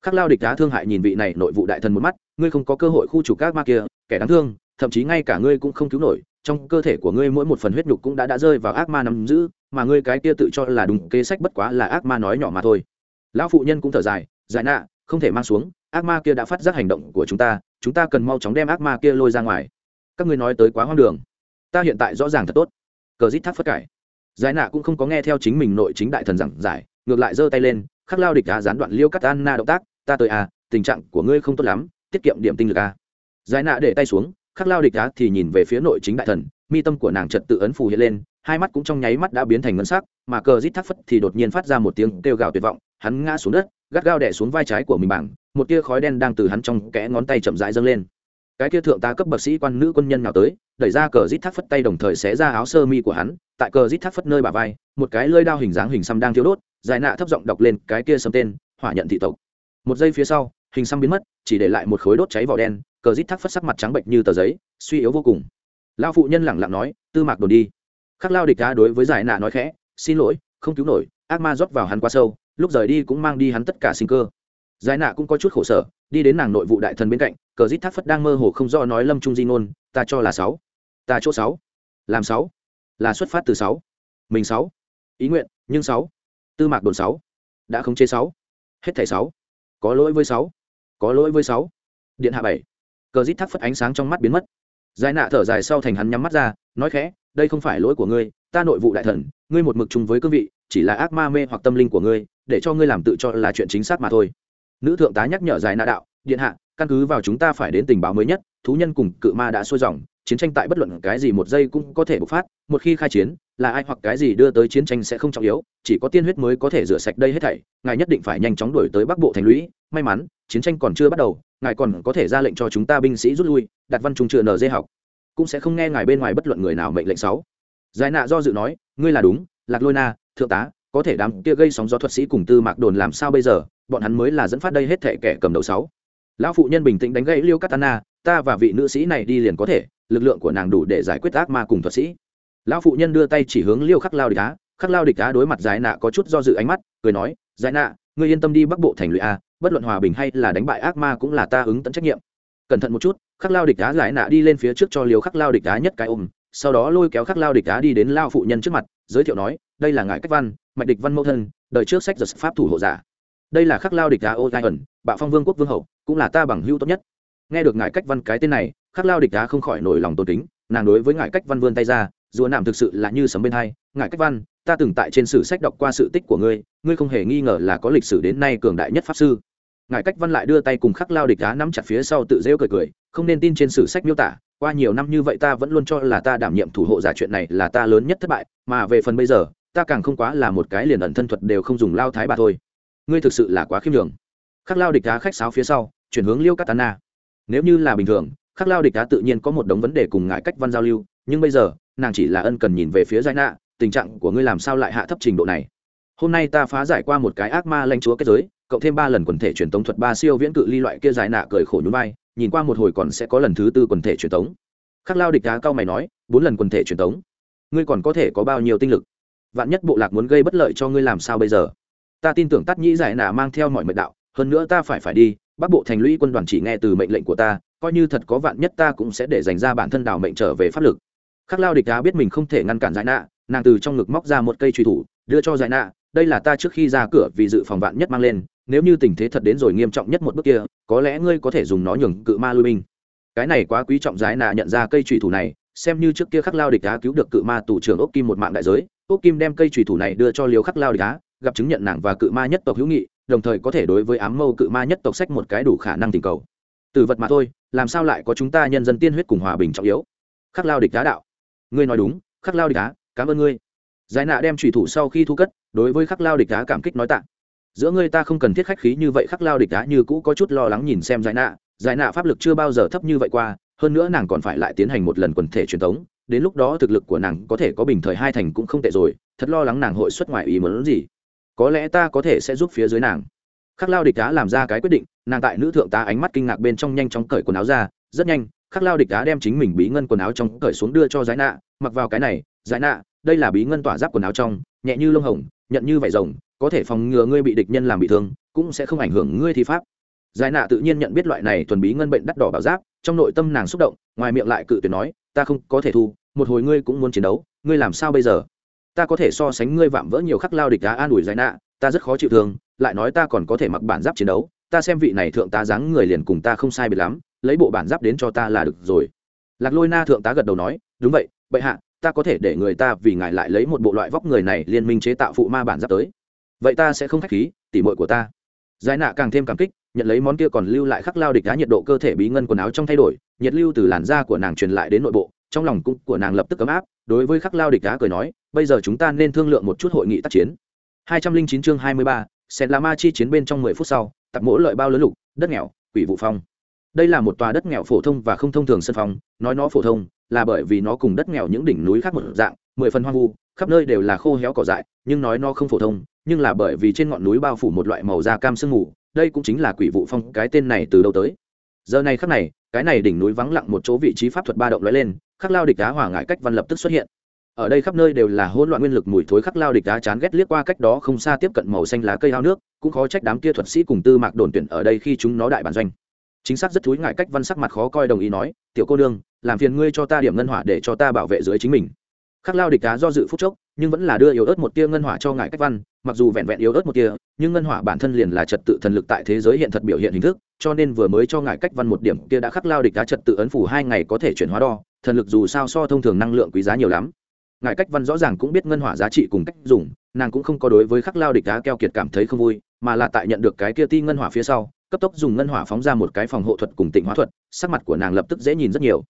Khắc lao địch đá thương hại nhìn vị này nội vụ đại thần một mắt, ngươi không có cơ hội khu trục các ma kia, kẻ đáng thương, thậm chí ngay cả ngươi cũng không cứu nổi, trong cơ thể của ngươi mỗi một phần huyết nhục cũng đã đã rơi vào ác ma nắm giữ, mà ngươi cái kia tự cho là đúng, kế sách bất quá là ác ma nói nhỏ mà thôi. Lão phụ nhân cũng thở dài, giải nạ, không thể mang xuống, ác ma kia đã phát giác hành động của chúng ta chúng ta cần mau chóng đem ác ma kia lôi ra ngoài. Các ngươi nói tới quá hoang đường. Ta hiện tại rõ ràng thật tốt. Cờ dít thác phất cải. Giải nạ cũng không có nghe theo chính mình nội chính đại thần giảng giải, ngược lại giơ tay lên, khắc lao địch đã gián đoạn liêu cắt an na động tác, ta tới à tình trạng của ngươi không tốt lắm, tiết kiệm điểm tinh lực à. Giải nạ để tay xuống, khắc lao địch đã thì nhìn về phía nội chính đại thần, mi tâm của nàng trật tự ấn phù hiện lên, hai mắt cũng trong nháy mắt đã biến thành ngân sắc, mà cờ rít thác phất thì đột nhiên phát ra một tiếng kêu gào tuyệt vọng, hắn ngã xuống đất, gắt gao đẻ xuống vai trái của mình bảng một tia khói đen đang từ hắn trong kẽ ngón tay chậm rãi dâng lên. Cái kia thượng tá cấp bậc sĩ quan nữ quân nhân nào tới, đẩy ra cờ rít thác phất tay đồng thời xé ra áo sơ mi của hắn, tại cờ rít thác phất nơi bà vai, một cái lơi đao hình dáng hình xăm đang thiếu đốt, dài nạ thấp giọng đọc lên cái kia sầm tên, hỏa nhận thị tộc. Một giây phía sau, hình xăm biến mất, chỉ để lại một khối đốt cháy vỏ đen, cờ rít thác phất sắc mặt trắng bệnh như tờ giấy, suy yếu vô cùng. Lao phụ nhân lẳng lặng nói, tư mạc đồn đi. Khắc lao địch đá đối với giải nạ nói khẽ, xin lỗi, không cứu nổi, ác ma rót vào hắn quá sâu, lúc rời đi cũng mang đi hắn tất cả sinh cơ giải nạ cũng có chút khổ sở, đi đến nàng nội vụ đại thần bên cạnh, cờ dít thác phất đang mơ hồ không do nói lâm trung di ngôn, ta cho là sáu. Ta chỗ sáu. Làm sáu. Là xuất phát từ sáu. Mình sáu. Ý nguyện, nhưng sáu. Tư mạc đồn sáu. Đã không chế sáu. Hết thảy sáu. Có lỗi với sáu. Có lỗi với sáu. Điện hạ bảy. Cờ dít thác phất ánh sáng trong mắt biến mất. Giải nạ thở dài sau thành hắn nhắm mắt ra, nói khẽ, đây không phải lỗi của ngươi, ta nội vụ đại thần, ngươi một mực chung với cương vị, chỉ là ác ma mê hoặc tâm linh của ngươi, để cho ngươi làm tự cho là chuyện chính xác mà thôi nữ thượng tá nhắc nhở giải nạ đạo, điện hạ, căn cứ vào chúng ta phải đến tình báo mới nhất, thú nhân cùng cự ma đã xuôi dòng, chiến tranh tại bất luận cái gì một giây cũng có thể bộc phát, một khi khai chiến, là ai hoặc cái gì đưa tới chiến tranh sẽ không trọng yếu, chỉ có tiên huyết mới có thể rửa sạch đây hết thảy, ngài nhất định phải nhanh chóng đuổi tới bắc bộ thành lũy, may mắn, chiến tranh còn chưa bắt đầu, ngài còn có thể ra lệnh cho chúng ta binh sĩ rút lui đặt văn trung chưa nở dây học, cũng sẽ không nghe ngài bên ngoài bất luận người nào mệnh lệnh sáu. Giải nạ do dự nói, ngươi là đúng, lạc lôi na, thượng tá, có thể đám kia gây sóng gió thuật sĩ cùng tư mạc đồn làm sao bây giờ? Bọn hắn mới là dẫn phát đây hết thệ kẻ cầm đầu sáu. Lão phụ nhân bình tĩnh đánh gãy liêu katana, ta và vị nữ sĩ này đi liền có thể, lực lượng của nàng đủ để giải quyết ác ma cùng thuật sĩ. Lão phụ nhân đưa tay chỉ hướng liêu khắc lao địch á, khắc lao địch á đối mặt giải nạ có chút do dự ánh mắt, cười nói, giải nạ, ngươi yên tâm đi bắc bộ thành lụy a, bất luận hòa bình hay là đánh bại ác ma cũng là ta ứng tận trách nhiệm. Cẩn thận một chút, khắc lao địch á giải nạ đi lên phía trước cho liều khắc lao địch á nhất cái ôm, sau đó lôi kéo khắc lao địch á đi đến lao phụ nhân trước mặt, giới thiệu nói, đây là ngài cách văn, mạch địch văn mẫu thân, đời trước sách giật pháp thủ hộ giả đây là khắc lao địch đá ô gai ẩn, bạo phong vương quốc vương hậu, cũng là ta bằng hữu tốt nhất. Nghe được ngài cách văn cái tên này, khắc lao địch đá không khỏi nổi lòng tôn kính, nàng đối với ngài cách văn vươn tay ra dù nạm thực sự là như sấm bên hai. Ngài cách văn, ta từng tại trên sử sách đọc qua sự tích của ngươi ngươi không hề nghi ngờ là có lịch sử đến nay cường đại nhất pháp sư. Ngài cách văn lại đưa tay cùng khắc lao địch đá nắm chặt phía sau tự rêu cười cười, không nên tin trên sử sách miêu tả, qua nhiều năm như vậy ta vẫn luôn cho là ta đảm nhiệm thủ hộ giả chuyện này là ta lớn nhất thất bại, mà về phần bây giờ, ta càng không quá là một cái liền ẩn thân thuật đều không dùng lao thái bà thôi ngươi thực sự là quá khiêm đường khắc lao địch đá khách sáo phía sau, chuyển hướng liêu katana nếu như là bình thường, khắc lao địch đá tự nhiên có một đống vấn đề cùng ngại cách văn giao lưu, nhưng bây giờ, nàng chỉ là ân cần nhìn về phía giải nạ tình trạng của ngươi làm sao lại hạ thấp trình độ này? Hôm nay ta phá giải qua một cái ác ma lanh chúa kết giới, cộng thêm ba lần quần thể truyền tống thuật ba siêu viễn cự ly loại kia giải nạ cười khổ nhún vai, nhìn qua một hồi còn sẽ có lần thứ tư quần thể truyền tống. Khắc lao địch đá cao mày nói, bốn lần quần thể truyền tống? Ngươi còn có thể có bao nhiêu tinh lực? Vạn nhất bộ lạc muốn gây bất lợi cho ngươi làm sao bây giờ? Ta tin tưởng tắt nhĩ giải nạ mang theo mọi mệnh đạo, hơn nữa ta phải phải đi, bắc bộ thành lũy quân đoàn chỉ nghe từ mệnh lệnh của ta, coi như thật có vạn nhất ta cũng sẽ để dành ra bản thân đảo mệnh trở về pháp lực. Khắc lao địch đá biết mình không thể ngăn cản giải nạ, nàng từ trong ngực móc ra một cây truy thủ, đưa cho giải nạ, đây là ta trước khi ra cửa vì dự phòng vạn nhất mang lên, nếu như tình thế thật đến rồi nghiêm trọng nhất một bước kia, có lẽ ngươi có thể dùng nó nhường cự ma lui binh. Cái này quá quý trọng giải nạ nhận ra cây truy thủ này, xem như trước kia khắc lao địch đá cứu được cự ma tù trưởng ốc kim một mạng đại giới ốc kim đem cây truy thủ này đưa cho liều khắc lao địch đá gặp chứng nhận nàng và cự ma nhất tộc hữu nghị, đồng thời có thể đối với ám mâu cự ma nhất tộc sách một cái đủ khả năng tình cầu. Từ vật mà thôi, làm sao lại có chúng ta nhân dân tiên huyết cùng hòa bình trọng yếu? Khắc lao địch đá đạo. Ngươi nói đúng, khắc lao địch đá cảm ơn ngươi. Giải nạ đem trùy thủ sau khi thu cất, đối với khắc lao địch đá cảm kích nói tạng giữa ngươi ta không cần thiết khách khí như vậy, khắc lao địch đá như cũ có chút lo lắng nhìn xem giải nạ. Giải nạ pháp lực chưa bao giờ thấp như vậy qua, hơn nữa nàng còn phải lại tiến hành một lần quần thể truyền thống, đến lúc đó thực lực của nàng có thể có bình thời hai thành cũng không tệ rồi, thật lo lắng nàng hội xuất ngoại ý muốn gì có lẽ ta có thể sẽ giúp phía dưới nàng. Khắc lao địch đá làm ra cái quyết định, nàng tại nữ thượng tá ánh mắt kinh ngạc bên trong nhanh chóng cởi quần áo ra, rất nhanh, khắc lao địch đá đem chính mình bí ngân quần áo trong cởi xuống đưa cho giải nạ, mặc vào cái này, giải nạ, đây là bí ngân tỏa giáp quần áo trong, nhẹ như lông hồng, nhận như vải rồng, có thể phòng ngừa ngươi bị địch nhân làm bị thương, cũng sẽ không ảnh hưởng ngươi thi pháp. Giải nạ tự nhiên nhận biết loại này thuần bí ngân bệnh đắt đỏ bảo giáp, trong nội tâm nàng xúc động, ngoài miệng lại cự tuyệt nói, ta không có thể thu, một hồi ngươi cũng muốn chiến đấu, ngươi làm sao bây giờ? Ta có thể so sánh ngươi vạm vỡ nhiều khắc lao địch đá an ủi giải nạ, ta rất khó chịu thương, lại nói ta còn có thể mặc bản giáp chiến đấu, ta xem vị này thượng tá dáng người liền cùng ta không sai biệt lắm, lấy bộ bản giáp đến cho ta là được rồi. Lạc lôi na thượng tá gật đầu nói, đúng vậy, bệ hạ, ta có thể để người ta vì ngài lại lấy một bộ loại vóc người này liên minh chế tạo phụ ma bản giáp tới. Vậy ta sẽ không k h á c h khí, tỉ mội của ta. Giải nạ càng thêm cảm kích, nhận lấy món kia còn lưu lại khắc lao địch đá nhiệt độ cơ thể bí ngân quần áo trong thay đổi, nhiệt lưu từ làn da của nàng truyền lại đến nội bộ trong lòng cũng của nàng lập tức ấm áp, đối với khắc lao địch đá cười nói, bây giờ chúng ta nên thương lượng một chút hội nghị tác chiến. Hai trăm linh chín chương hai mươi ba, sen la ma chi chiến bên trong mười phút sau tập mỗi lợi bao lớn lục, đất nghèo, quỷ vụ phong. Đây là một tòa đất nghèo phổ thông và không thông thường sân phong, nói nó phổ thông là bởi vì nó cùng đất nghèo những đỉnh núi khác một dạng, mười phần hoang vu, khắp nơi đều là khô héo cỏ dại, nhưng nói nó không phổ thông, nhưng là bởi vì trên ngọn núi bao phủ một loại màu da cam sương mù, đây cũng chính là quỷ vụ phong, cái tên này từ đâu tới. Giờ này khắc này, cái này đỉnh núi vắng lặng một chỗ vị trí pháp thuật ba động lóe lên khắc lao địch đá hỏa ngại cách văn lập tức xuất hiện. Ở đây khắp nơi đều là hỗn loạn nguyên lực mùi thối khắc lao địch đá chán ghét liếc qua cách đó không xa tiếp cận màu xanh lá cây ao nước, cũng khó trách đám kia thuật sĩ cùng tư mạc đồn tuyển ở đây khi chúng nó đại bản doanh. Chính xác rất thúi ngại cách văn sắc mặt khó coi đồng ý nói, tiểu cô đương làm phiền ngươi cho ta điểm ngân hỏa để cho ta bảo vệ dưới chính mình. Khắc lao địch đá do dự phút chốc, nhưng vẫn là đưa yếu ớt một tia ngân hỏa cho ngại cách văn, mặc dù vẹn vẹn yếu ớt một tia, nhưng ngân hỏa bản thân liền là trật tự thần lực tại thế giới hiện thật biểu hiện hình thức, cho nên vừa mới cho ngại cách văn một điểm kia đã khắc lao địch đá trật tự ấn phủ hai ngày có thể chuyển hóa đo thần lực dù sao so thông thường năng lượng quý giá nhiều lắm. Ngài cách văn rõ ràng cũng biết ngân hỏa giá trị cùng cách dùng, nàng cũng không có đối với khắc lao địch đá keo kiệt cảm thấy không vui, mà là tại nhận được cái kia ti ngân hỏa phía sau, cấp tốc dùng ngân hỏa phóng ra một cái phòng hộ thuật cùng tịnh hóa thuật, sắc mặt của nàng lập tức dễ nhìn rất nhiều.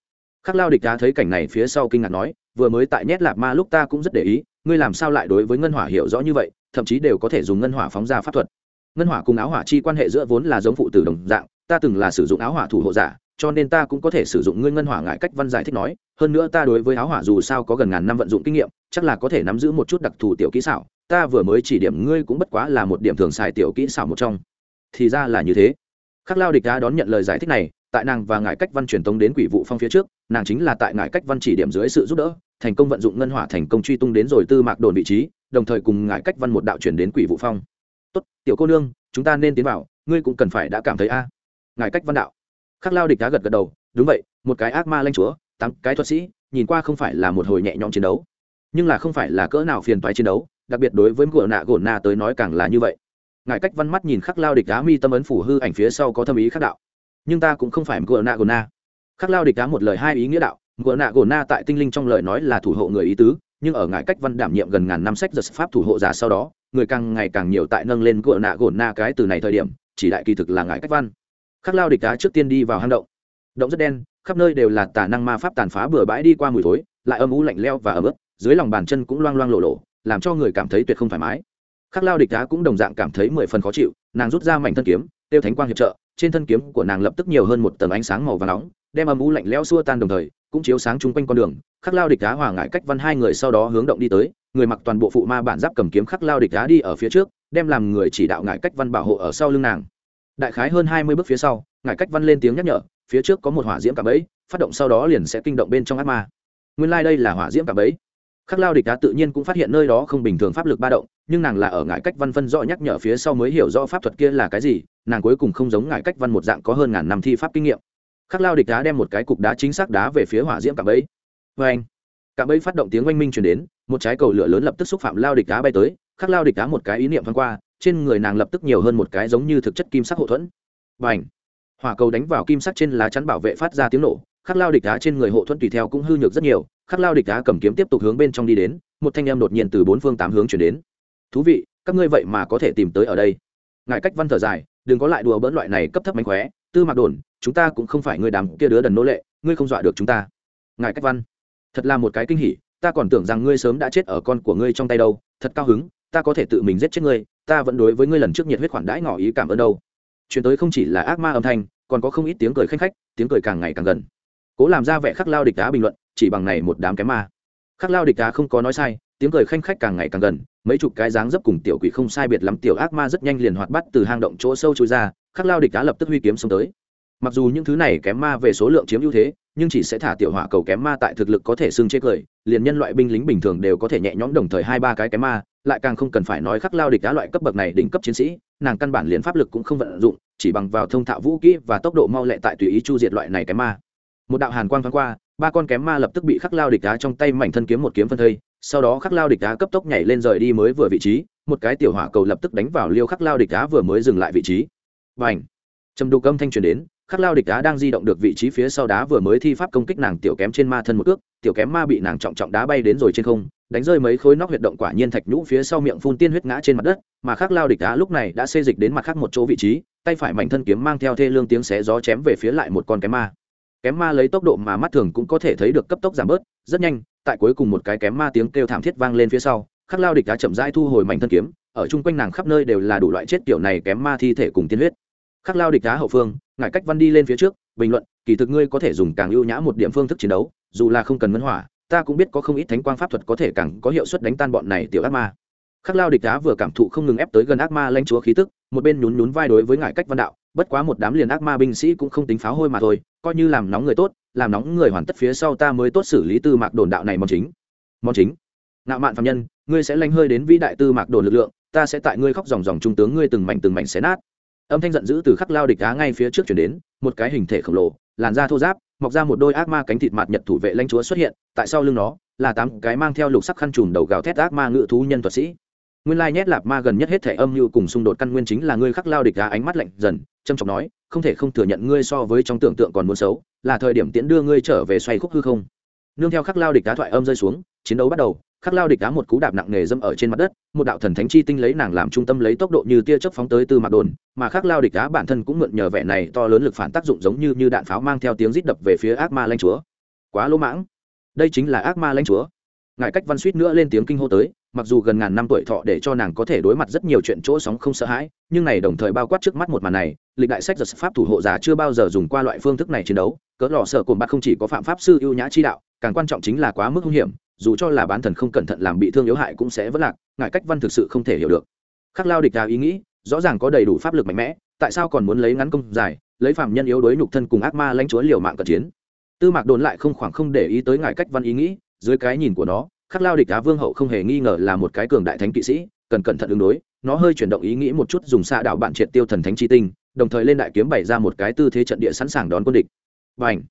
Khắc lao địch đá thấy cảnh này phía sau kinh ngạc nói, vừa mới tại nhét lạp ma lúc ta cũng rất để ý, ngươi làm sao lại đối với ngân hỏa hiểu rõ như vậy, thậm chí đều có thể dùng ngân hỏa phóng ra pháp thuật. Ngân hỏa cùng áo hỏa chi quan hệ giữa vốn là giống phụ tử đồng dạng, ta từng là sử dụng áo hỏa thủ hộ giả cho nên ta cũng có thể sử dụng ngươi ngân hỏa ngại cách văn giải thích nói, hơn nữa ta đối với áo hỏa dù sao có gần ngàn năm vận dụng kinh nghiệm, chắc là có thể nắm giữ một chút đặc thù tiểu kỹ xảo, ta vừa mới chỉ điểm ngươi cũng bất quá là một điểm thường xài tiểu kỹ xảo một trong. Thì ra là như thế. Khắc lao địch đã đón nhận lời giải thích này, tại nàng và ngại cách văn truyền tống đến quỷ vụ phong phía trước, nàng chính là tại ngại cách văn chỉ điểm dưới sự giúp đỡ, thành công vận dụng ngân hỏa thành công truy tung đến rồi tư mạc đồn vị trí, đồng thời cùng ngại cách văn một đạo chuyển đến quỷ vụ phong. Tốt, tiểu cô nương, chúng ta nên tiến vào, ngươi cũng cần phải đã cảm thấy a. Ngại cách văn đạo khắc lao địch đá gật gật đầu, đúng vậy, một cái ác ma lanh chúa, tám cái thuật sĩ, nhìn qua không phải là một hồi nhẹ nhõm chiến đấu, nhưng là không phải là cỡ nào phiền toái chiến đấu, đặc biệt đối với ngựa nạ gồn na tới nói càng là như vậy. Ngài cách văn mắt nhìn khắc lao địch đá mi tâm ấn phủ hư ảnh phía sau có thâm ý khắc đạo, nhưng ta cũng không phải ngựa nạ gồn na. Khắc lao địch đá một lời hai ý nghĩa đạo ngựa nạ gồn na tại tinh linh trong lời nói là thủ hộ người ý tứ, nhưng ở ngài cách văn đảm nhiệm gần ngàn năm sách giật pháp thủ hộ giả sau đó, người càng ngày càng nhiều tại nâng lên ngựa nạ gồn na cái từ này thời điểm, chỉ đại kỳ thực là ngài cách văn khắc lao địch đá trước tiên đi vào hang động. Động rất đen, khắp nơi đều là tà năng ma pháp tàn phá bừa bãi đi qua mùi thối, lại âm u lạnh leo và ấm ướt, dưới lòng bàn chân cũng loang loang lộ lộ làm cho người cảm thấy tuyệt không thoải mái. Khắc lao địch đá cũng đồng dạng cảm thấy mười phần khó chịu, nàng rút ra mảnh thân kiếm, tiêu thánh quang hiệp trợ, trên thân kiếm của nàng lập tức nhiều hơn một tầng ánh sáng màu và nóng, đem âm u lạnh lẽo xua tan đồng thời, cũng chiếu sáng chung quanh con đường. Khắc lao địch đá hòa ngại cách văn hai người sau đó hướng động đi tới, người mặc toàn bộ phụ ma bản giáp cầm kiếm khắc lao địch đá đi ở phía trước, đem làm người chỉ đạo ngại cách văn bảo hộ ở sau lưng nàng đại khái hơn hai mươi bước phía sau ngài cách văn lên tiếng nhắc nhở, phía trước có một hỏa diễm cả bẫy, phát động sau đó liền sẽ kinh động bên trong ác ma. Nguyên lai、like、đây là hỏa diễm cả bẫy. Khắc lao địch đá tự nhiên cũng phát hiện nơi đó không bình thường pháp lực ba động, nhưng nàng là ở ngại cách văn phân rõ nhắc nhở phía sau mới hiểu rõ pháp thuật kia là cái gì, nàng cuối cùng không giống ngại cách văn một dạng có hơn ngàn năm thi pháp kinh nghiệm. Khắc lao địch đá đem một cái cục đá chính xác đá về phía hỏa diễm cả bẫy. Vê anh cả bẫy phát động tiếng oanh minh chuyển đến, một trái cầu lửa lớn lập tức xúc phạm lao địch đá bay tới, khắc lao địch đá một cái ý niệm thoáng qua trên người nàng lập tức nhiều hơn một cái giống như thực chất kim sắc hộ thuẫn. Bành! Hỏa cầu đánh vào kim sắc trên lá chắn bảo vệ phát ra tiếng nổ, khắc lao địch đá trên người hộ thuẫn tùy theo cũng hư nhược rất nhiều, khắc lao địch đá cầm kiếm tiếp tục hướng bên trong đi đến, một thanh em đột nhiên từ bốn phương tám hướng chuyển đến. Thú vị, các ngươi vậy mà có thể tìm tới ở đây. Ngài cách văn thở dài, đừng có lại đùa bỡn loại này cấp thấp mánh khóe, tư mạc đồn, chúng ta cũng không phải người đám kia đứa đần nô lệ, ngươi không dọa được chúng ta. Ngài cách văn. Thật là một cái kinh hỉ, ta còn tưởng rằng ngươi sớm đã chết ở con của ngươi trong tay đâu, thật cao hứng ta có thể tự mình giết chết ngươi, ta vẫn đối với ngươi lần trước nhiệt huyết khoản đãi ngỏ ý cảm ơn đâu. Chuyển tới không chỉ là ác ma âm thanh, còn có không ít tiếng cười khanh khách, tiếng cười càng ngày càng gần. Cố làm ra vẻ khắc lao địch đá bình luận, chỉ bằng này một đám kém ma. Khắc lao địch đá không có nói sai, tiếng cười khanh khách càng ngày càng gần, mấy chục cái dáng dấp cùng tiểu quỷ không sai biệt lắm tiểu ác ma rất nhanh liền hoạt bắt từ hang động chỗ sâu trôi ra, khắc lao địch đá lập tức huy kiếm xông tới. Mặc dù những thứ này kém ma về số lượng chiếm ưu thế, nhưng chỉ sẽ thả tiểu hỏa cầu kém ma tại thực lực có thể xưng chế cười, liền nhân loại binh lính bình thường đều có thể nhẹ nhõm đồng thời hai ba cái kém ma lại càng không cần phải nói khắc lao địch đá loại cấp bậc này đỉnh cấp chiến sĩ, nàng căn bản liền pháp lực cũng không vận dụng, chỉ bằng vào thông thạo vũ kỹ và tốc độ mau lẹ tại tùy ý chu diệt loại này kém ma. Một đạo hàn quang thoáng qua, ba con kém ma lập tức bị khắc lao địch đá trong tay mảnh thân kiếm một kiếm phân thây, sau đó khắc lao địch đá cấp tốc nhảy lên rời đi mới vừa vị trí, một cái tiểu hỏa cầu lập tức đánh vào liêu khắc lao địch đá vừa mới dừng lại vị trí. Và ảnh trầm đục âm thanh truyền đến, khắc lao địch đá đang di động được vị trí phía sau đá vừa mới thi pháp công kích nàng tiểu kém trên ma thân một cước, tiểu kém ma bị nàng trọng trọng đá bay đến rồi trên không đánh rơi mấy khối nóc huyệt động quả nhiên thạch nhũ phía sau miệng phun tiên huyết ngã trên mặt đất, mà khắc lao địch đá lúc này đã xê dịch đến mặt khác một chỗ vị trí, tay phải mảnh thân kiếm mang theo thê lương tiếng xé gió chém về phía lại một con kém ma. Kém ma lấy tốc độ mà mắt thường cũng có thể thấy được cấp tốc giảm bớt, rất nhanh, tại cuối cùng một cái kém ma tiếng kêu thảm thiết vang lên phía sau, khắc lao địch đá chậm rãi thu hồi mảnh thân kiếm, ở chung quanh nàng khắp nơi đều là đủ loại chết kiểu này kém ma thi thể cùng tiên huyết. Khắc lao địch đá hậu phương ngại cách văn đi lên phía trước, bình luận, kỳ thực ngươi có thể dùng càng ưu nhã một điểm phương thức chiến đấu, dù là không cần ngân hỏa ta cũng biết có không ít thánh quang pháp thuật có thể càng có hiệu suất đánh tan bọn này tiểu ác ma. Khắc lao địch đá vừa cảm thụ không ngừng ép tới gần ác ma lanh chúa khí tức, một bên nhún nhún vai đối với ngại cách văn đạo, bất quá một đám liền ác ma binh sĩ cũng không tính pháo hôi mà thôi, coi như làm nóng người tốt, làm nóng người hoàn tất phía sau ta mới tốt xử lý tư mạc đồn đạo này món chính. Món chính. Nạo mạn phạm nhân, ngươi sẽ lanh hơi đến vĩ đại tư mạc đồn lực lượng, ta sẽ tại ngươi khóc dòng dòng trung tướng ngươi từng mảnh từng mảnh xé nát. Âm thanh giận dữ từ khắc lao địch đá ngay phía trước chuyển đến, một cái hình thể khổng lồ, làn da thô giáp mọc ra một đôi ác ma cánh thịt mạt nhật thủ vệ lãnh chúa xuất hiện tại sau lưng nó là tám cái mang theo lục sắc khăn trùm đầu gào thét ác ma ngự thú nhân thuật sĩ. Nguyên lai nhét lạp ma gần nhất hết thể âm như cùng xung đột căn nguyên chính là ngươi khắc lao địch ra ánh mắt lạnh dần, trầm trọng nói, không thể không thừa nhận ngươi so với trong tưởng tượng còn muốn xấu, là thời điểm tiễn đưa ngươi trở về xoay khúc hư không. Nương theo khắc lao địch đá thoại âm rơi xuống, chiến đấu bắt đầu, khắc lao địch đá một cú đạp nặng nề dâm ở trên mặt đất, một đạo thần thánh chi tinh lấy nàng làm trung tâm lấy tốc độ như tia chớp phóng tới từ mặt đồn, mà khắc lao địch đá bản thân cũng mượn nhờ vẻ này to lớn lực phản tác dụng giống như như đạn pháo mang theo tiếng rít đập về phía ác ma lanh chúa. Quá lỗ mãng đây chính là ác ma lãnh chúa. Ngài cách văn suýt nữa lên tiếng kinh hô tới, mặc dù gần ngàn năm tuổi thọ để cho nàng có thể đối mặt rất nhiều chuyện chỗ sóng không sợ hãi, nhưng này đồng thời bao quát trước mắt một màn này, lịch đại sách giật pháp thủ hộ giả chưa bao giờ dùng qua loại phương thức này chiến đấu, cỡ lò sợ cồn bạt không chỉ có phạm pháp sư ưu nhã chi đạo, càng quan trọng chính là quá mức hung hiểm, dù cho là bán thần không cẩn thận làm bị thương yếu hại cũng sẽ vất lạc ngại cách văn thực sự không thể hiểu được. Khắc lao địch đà ý nghĩ, rõ ràng có đầy đủ pháp lực mạnh mẽ, tại sao còn muốn lấy ngắn công dài, lấy phạm nhân yếu đối nhục thân cùng ác ma lãnh chúa liều mạng cận chiến? Tư mạc đồn lại không khoảng không để ý tới ngài cách văn ý nghĩ, dưới cái nhìn của nó, khắc lao địch Á vương hậu không hề nghi ngờ là một cái cường đại thánh kỵ sĩ, cần cẩn thận ứng đối, nó hơi chuyển động ý nghĩ một chút dùng xạ đạo bạn triệt tiêu thần thánh chi tinh, đồng thời lên đại kiếm bày ra một cái tư thế trận địa sẵn sàng đón quân địch. Và ảnh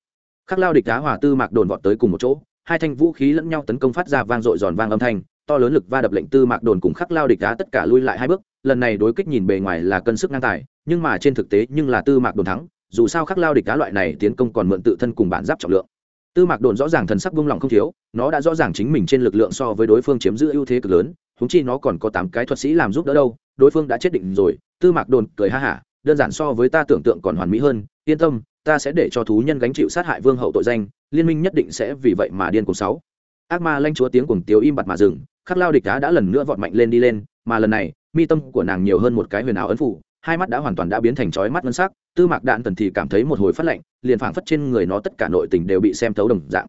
khắc lao địch Á hòa tư mạc đồn vọt tới cùng một chỗ, hai thanh vũ khí lẫn nhau tấn công phát ra vang dội giòn vang âm thanh, to lớn lực va đập lệnh tư mạc đồn cùng khắc lao địch Á tất cả lui lại hai bước, lần này đối kích nhìn bề ngoài là cân sức ngang tài, nhưng mà trên thực tế nhưng là tư mạc đồn thắng dù sao khắc lao địch cá loại này tiến công còn mượn tự thân cùng bản giáp trọng lượng. Tư mạc đồn rõ ràng thần sắc vung lòng không thiếu, nó đã rõ ràng chính mình trên lực lượng so với đối phương chiếm giữ ưu thế cực lớn húng chi nó còn có tám cái thuật sĩ làm giúp đỡ đâu, đối phương đã chết định rồi, tư mạc đồn cười ha hả, đơn giản so với ta tưởng tượng còn hoàn mỹ hơn, yên tâm, ta sẽ để cho thú nhân gánh chịu sát hại vương hậu tội danh, liên minh nhất định sẽ vì vậy mà điên cùng sáu. Ác ma lanh chúa tiếng cùng tiếu im bặt mà dừng, khắc lao địch đá đã lần nữa vọt mạnh lên đi lên, mà lần này, mi tâm của nàng nhiều hơn một cái huyền ảo ấn phủ hai mắt đã hoàn toàn đã biến thành chói mắt ngân sắc, tư mạc đạn tần thì cảm thấy một hồi phát lạnh, liền phảng phất trên người nó tất cả nội tình đều bị xem thấu đồng dạng.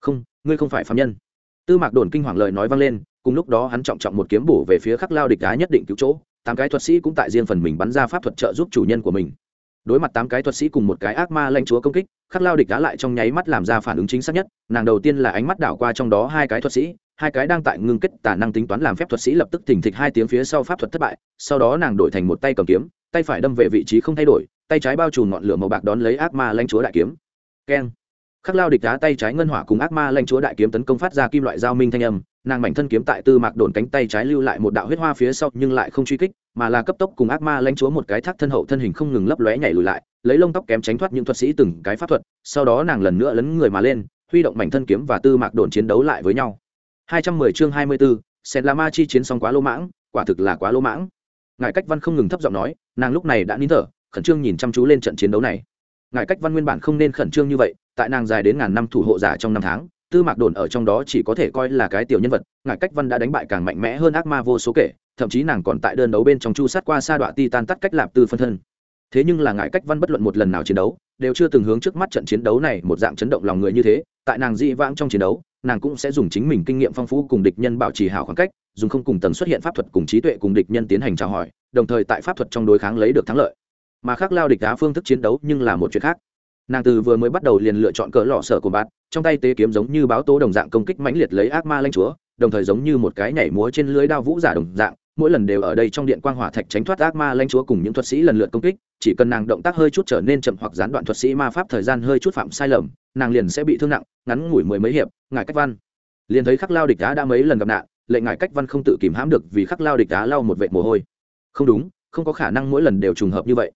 Không, ngươi không phải phạm nhân. Tư mạc đồn kinh hoàng lời nói vang lên, cùng lúc đó hắn trọng trọng một kiếm bổ về phía khắc lao địch đá nhất định cứu chỗ, tám cái thuật sĩ cũng tại riêng phần mình bắn ra pháp thuật trợ giúp chủ nhân của mình. Đối mặt tám cái thuật sĩ cùng một cái ác ma lãnh chúa công kích, khắc lao địch đá lại trong nháy mắt làm ra phản ứng chính xác nhất, nàng đầu tiên là ánh mắt đảo qua trong đó hai cái thuật sĩ, hai cái đang tại ngưng kết tả năng tính toán làm phép thuật sĩ lập tức thình thịch hai tiếng phía sau pháp thuật thất bại, sau đó nàng đổi thành một tay cầm kiếm tay phải đâm về vị trí không thay đổi tay trái bao trùm ngọn lửa màu bạc đón lấy ác ma lanh chúa đại kiếm. Keng. Khắc lao địch đá tay trái ngân hỏa cùng ác ma lanh chúa đại kiếm tấn công phát ra kim loại giao minh thanh âm nàng mảnh thân kiếm tại tư mạc đồn cánh tay trái lưu lại một đạo huyết hoa phía sau nhưng lại không truy kích mà là cấp tốc cùng ác ma lanh chúa một cái thác thân hậu thân hình không ngừng lấp lóe nhảy lùi lại lấy lông tóc kém tránh thoát những thuật sĩ từng cái pháp thuật sau đó nàng lần nữa lấn người mà lên huy động mảnh thân kiếm và tư mạc đồn chiến đấu lại với nhau. 210 chương 24, Sen La Ma chi chiến xong quá lô mãng, quả thực là quá lô mãng. Ngài Cách Văn không ngừng thấp giọng nói, nàng lúc này đã nín thở, khẩn trương nhìn chăm chú lên trận chiến đấu này. Ngài Cách Văn nguyên bản không nên khẩn trương như vậy, tại nàng dài đến ngàn năm thủ hộ giả trong năm tháng, Tư Mạc Đồn ở trong đó chỉ có thể coi là cái tiểu nhân vật, Ngài Cách Văn đã đánh bại càng mạnh mẽ hơn ác ma vô số kể, thậm chí nàng còn tại đơn đấu bên trong chu sát qua sa đoạn titan tắt cách lạp tư phân thân. Thế nhưng là Ngài Cách Văn bất luận một lần nào chiến đấu, đều chưa từng hướng trước mắt trận chiến đấu này một dạng chấn động lòng người như thế, tại nàng dị vãng trong chiến đấu, nàng cũng sẽ dùng chính mình kinh nghiệm phong phú cùng địch nhân bảo trì hảo khoảng cách dùng không cùng tần xuất hiện pháp thuật cùng trí tuệ cùng địch nhân tiến hành chào hỏi đồng thời tại pháp thuật trong đối kháng lấy được thắng lợi. Mà khác lao địch đá phương thức chiến đấu nhưng là một chuyện khác. Nàng từ vừa mới bắt đầu liền lựa chọn cỡ lọ sở của bạn trong tay tế kiếm giống như báo tố đồng dạng công kích mãnh liệt lấy ác ma lanh chúa đồng thời giống như một cái nhảy múa trên lưới đao vũ giả đồng dạng mỗi lần đều ở đây trong điện quang hỏa thạch tránh thoát ác ma lãnh chúa cùng những thuật sĩ lần lượt công kích, chỉ cần nàng động tác hơi chút trở nên chậm hoặc gián đoạn thuật sĩ ma pháp thời gian hơi chút phạm sai lầm, nàng liền sẽ bị thương nặng, ngắn ngủi mười mấy hiệp, ngài cách văn. Liền thấy khắc lao địch đá đã mấy lần gặp nạn, lệnh ngài cách văn không tự kìm hãm được vì khắc lao địch đá lau một vệ mồ hôi. Không đúng, không có khả năng mỗi lần đều trùng hợp như vậy.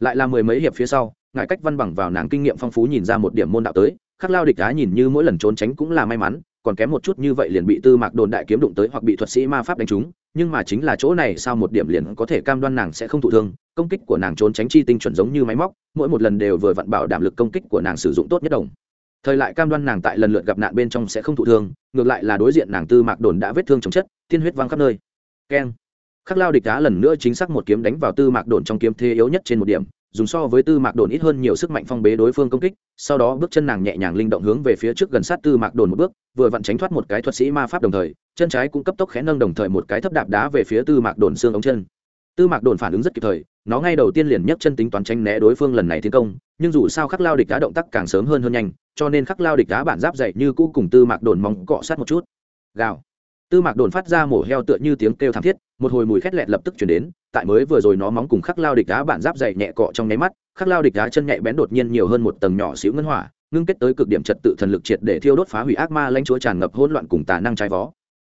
Lại là mười mấy hiệp phía sau, ngài cách văn bằng vào nàng kinh nghiệm phong phú nhìn ra một điểm môn đạo tới, khắc lao địch đá nhìn như mỗi lần trốn tránh cũng là may mắn còn kém một chút như vậy liền bị tư mạc đồn đại kiếm đụng tới hoặc bị thuật sĩ ma pháp đánh trúng, nhưng mà chính là chỗ này sao một điểm liền có thể cam đoan nàng sẽ không thụ thương, công kích của nàng trốn tránh chi tinh chuẩn giống như máy móc, mỗi một lần đều vừa vặn bảo đảm lực công kích của nàng sử dụng tốt nhất đồng. Thời lại cam đoan nàng tại lần lượt gặp nạn bên trong sẽ không thụ thương, ngược lại là đối diện nàng tư mạc đồn đã vết thương chồng chất tiên huyết văng khắp nơi. Keng. Khắc lao địch đá lần nữa chính xác một kiếm đánh vào tư mạc đồn trong kiếm thế yếu nhất trên một điểm dùng so với tư mạc đồn ít hơn nhiều sức mạnh phong bế đối phương công kích, sau đó bước chân nàng nhẹ nhàng linh động hướng về phía trước gần sát tư mạc đồn một bước, vừa vặn tránh thoát một cái thuật sĩ ma pháp đồng thời, chân trái cũng cấp tốc khẽ nâng đồng thời một cái thấp đạp đá về phía tư mạc đồn xương ống chân. Tư mạc đồn phản ứng rất kịp thời, nó ngay đầu tiên liền nhấc chân tính toán tranh né đối phương lần này tiến công, nhưng dù sao khắc lao địch đá động tác càng sớm hơn hơn nhanh, cho nên khắc lao địch đá bản giáp dậy như cũ cùng tư mạc đồn mong cọ sát một chút. Gào. Tư mạc đồn phát ra mổ heo tựa như tiếng kêu thảm thiết một hồi mùi khét lẹt lập tức chuyển đến, tại mới vừa rồi nó móng cùng khắc lao địch đá bản giáp dày nhẹ cọ trong nháy mắt, khắc lao địch đá chân nhạy bén đột nhiên nhiều hơn một tầng nhỏ xíu ngân hỏa, ngưng kết tới cực điểm trật tự thần lực triệt để thiêu đốt phá hủy ác ma lãnh chúa tràn ngập hỗn loạn cùng tà năng trái vó.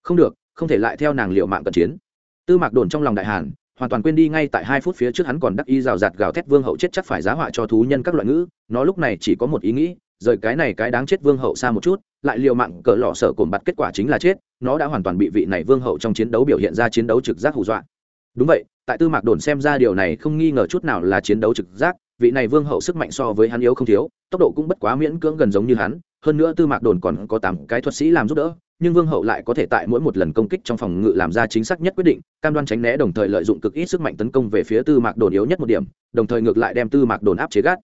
Không được, không thể lại theo nàng liệu mạng cận chiến. Tư mạc đồn trong lòng đại hàn, hoàn toàn quên đi ngay tại hai phút phía trước hắn còn đắc y rào rạt gào thét vương hậu chết chắc phải giá họa cho thú nhân các loại ngữ, nó lúc này chỉ có một ý nghĩ rời cái này cái đáng chết vương hậu xa một chút, lại liều mạng cỡ lọ sợ cồn bặt kết quả chính là chết, nó đã hoàn toàn bị vị này vương hậu trong chiến đấu biểu hiện ra chiến đấu trực giác hù dọa. Đúng vậy, tại tư mạc đồn xem ra điều này không nghi ngờ chút nào là chiến đấu trực giác, vị này vương hậu sức mạnh so với hắn yếu không thiếu, tốc độ cũng bất quá miễn cưỡng gần giống như hắn, hơn nữa tư mạc đồn còn có tám cái thuật sĩ làm giúp đỡ, nhưng vương hậu lại có thể tại mỗi một lần công kích trong phòng ngự làm ra chính xác nhất quyết định, cam đoan tránh né đồng thời lợi dụng cực ít sức mạnh tấn công về phía tư mạc đồn yếu nhất một điểm, đồng thời ngược lại đem tư mạc đồn áp chế gắt.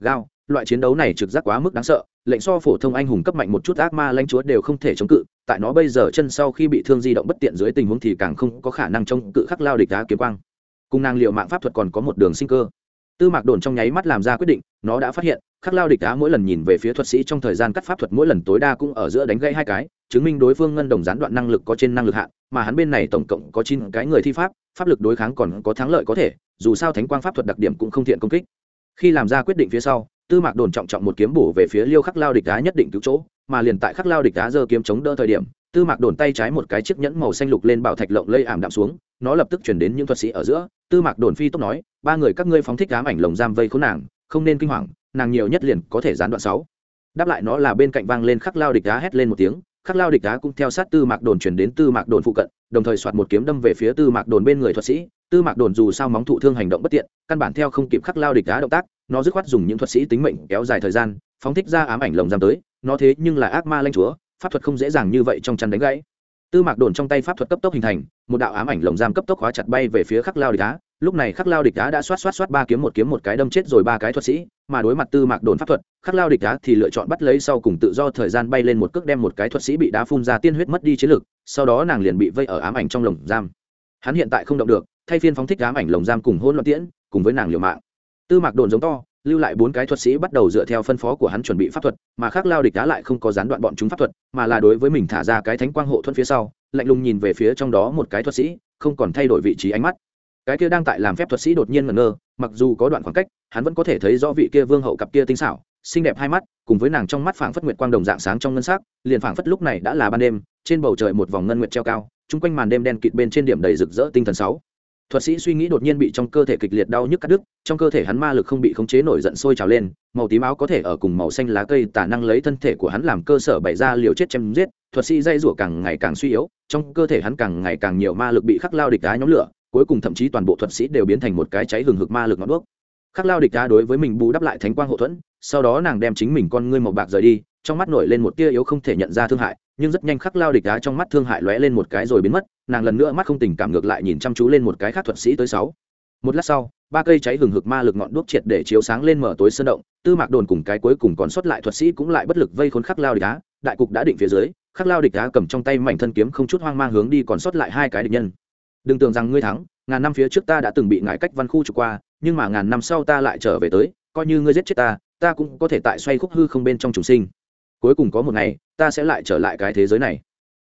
Gao loại chiến đấu này trực giác quá mức đáng sợ, lệnh so phổ thông anh hùng cấp mạnh một chút ác ma lãnh chúa đều không thể chống cự, tại nó bây giờ chân sau khi bị thương di động bất tiện dưới tình huống thì càng không có khả năng chống cự khắc lao địch đá kiếm quang. Cung năng liệu mạng pháp thuật còn có một đường sinh cơ. Tư mạc đồn trong nháy mắt làm ra quyết định, nó đã phát hiện, khắc lao địch đá mỗi lần nhìn về phía thuật sĩ trong thời gian cắt pháp thuật mỗi lần tối đa cũng ở giữa đánh gãy hai cái, chứng minh đối phương ngân đồng gián đoạn năng lực có trên năng lực hạn, mà hắn bên này tổng cộng có chín cái người thi pháp pháp lực đối kháng còn có thắng lợi có thể, dù sao thánh quang pháp thuật đặc điểm cũng không thiện công kích. Khi làm ra quyết định phía sau tư mạc đồn trọng trọng một kiếm bổ về phía liêu khắc lao địch đá nhất định cứu chỗ, mà liền tại khắc lao địch đá giơ kiếm chống đỡ thời điểm, tư mạc đồn tay trái một cái chiếc nhẫn màu xanh lục lên bảo thạch lộng lây ảm đạm xuống, nó lập tức chuyển đến những thuật sĩ ở giữa. Tư mạc đồn phi tốc nói, ba người các ngươi phóng thích ám ảnh lồng giam vây khốn nàng, không nên kinh hoàng, nàng nhiều nhất liền có thể gián đoạn sáu. Đáp lại nó là bên cạnh vang lên khắc lao địch đá hét lên một tiếng khắc lao địch đá cũng theo sát tư mạc đồn chuyển đến tư mạc đồn phụ cận, đồng thời soạt một kiếm đâm về phía tư mạc đồn bên người thuật sĩ. Tư mạc đồn dù sao móng thụ thương hành động bất tiện, căn bản theo không kịp khắc lao địch đá động tác, nó dứt khoát dùng những thuật sĩ tính mệnh kéo dài thời gian, phóng thích ra ám ảnh lồng giam tới, nó thế nhưng là ác ma lanh chúa, pháp thuật không dễ dàng như vậy trong chăn đánh gãy. Tư mạc đồn trong tay pháp thuật cấp tốc hình thành, một đạo ám ảnh lồng giam cấp tốc hóa chặt bay về phía khắc lao địch đá lúc này khắc lao địch đá đã xoát xoát xoát ba kiếm một kiếm một cái đâm chết rồi ba cái thuật sĩ, mà đối mặt tư mạc đồn pháp thuật, khắc lao địch đá thì lựa chọn bắt lấy sau cùng tự do thời gian bay lên một cước đem một cái thuật sĩ bị đá phun ra tiên huyết mất đi chiến lực, sau đó nàng liền bị vây ở ám ảnh trong lồng giam. Hắn hiện tại không động được, thay phiên phóng thích ám ảnh lồng giam cùng hôn loạn tiễn, cùng với nàng liều mạng. Tư mạc đồn giống to, lưu lại bốn cái thuật sĩ bắt đầu dựa theo phân phó của hắn chuẩn bị pháp thuật, mà khác lao địch đá lại không có gián đoạn bọn chúng pháp thuật, mà là đối với mình thả ra cái thánh quang hộ thuẫn phía sau, lạnh lùng nhìn về phía trong đó một cái thuật sĩ, không còn thay đổi vị trí ánh mắt cái kia đang tại làm phép thuật sĩ đột nhiên ngẩn ngơ, mặc dù có đoạn khoảng cách, hắn vẫn có thể thấy rõ vị kia vương hậu cặp kia tinh xảo, xinh đẹp hai mắt, cùng với nàng trong mắt phảng phất nguyệt quang đồng dạng sáng trong ngân sắc, liền phảng phất lúc này đã là ban đêm, trên bầu trời một vòng ngân nguyệt treo cao, chung quanh màn đêm đen kịt bên trên điểm đầy rực rỡ tinh thần sáu. Thuật sĩ suy nghĩ đột nhiên bị trong cơ thể kịch liệt đau nhức cắt đứt, trong cơ thể hắn ma lực không bị khống chế nổi giận sôi trào lên, màu tím áo có thể ở cùng màu xanh lá cây tả năng lấy thân thể của hắn làm cơ sở bày ra liều chết chém giết, thuật sĩ dây rủa càng ngày càng suy yếu, trong cơ thể hắn càng ngày càng nhiều ma lực bị khắc lao địch đá nhóm lửa cuối cùng thậm chí toàn bộ thuật sĩ đều biến thành một cái cháy hừng hực ma lực ngọn đuốc. Khắc lao địch đá đối với mình bù đắp lại thánh quang hậu thuẫn, sau đó nàng đem chính mình con ngươi màu bạc rời đi, trong mắt nổi lên một tia yếu không thể nhận ra thương hại, nhưng rất nhanh khắc lao địch đá trong mắt thương hại lóe lên một cái rồi biến mất, nàng lần nữa mắt không tình cảm ngược lại nhìn chăm chú lên một cái khác thuật sĩ tới sáu. Một lát sau, ba cây cháy hừng hực ma lực ngọn đuốc triệt để chiếu sáng lên mở tối sơn động, tư mạc đồn cùng cái cuối cùng còn sót lại thuật sĩ cũng lại bất lực vây khốn khắc lao địch đá, đại cục đã định phía dưới, khắc lao địch đá cầm trong tay mảnh thân kiếm không chút hoang mang hướng đi còn sót lại hai cái địch nhân đừng tưởng rằng ngươi thắng, ngàn năm phía trước ta đã từng bị ngại cách văn khu trục qua, nhưng mà ngàn năm sau ta lại trở về tới, coi như ngươi giết chết ta ta cũng có thể tại xoay khúc hư không bên trong trùng sinh. Cuối cùng có một ngày, ta sẽ lại trở lại cái thế giới này.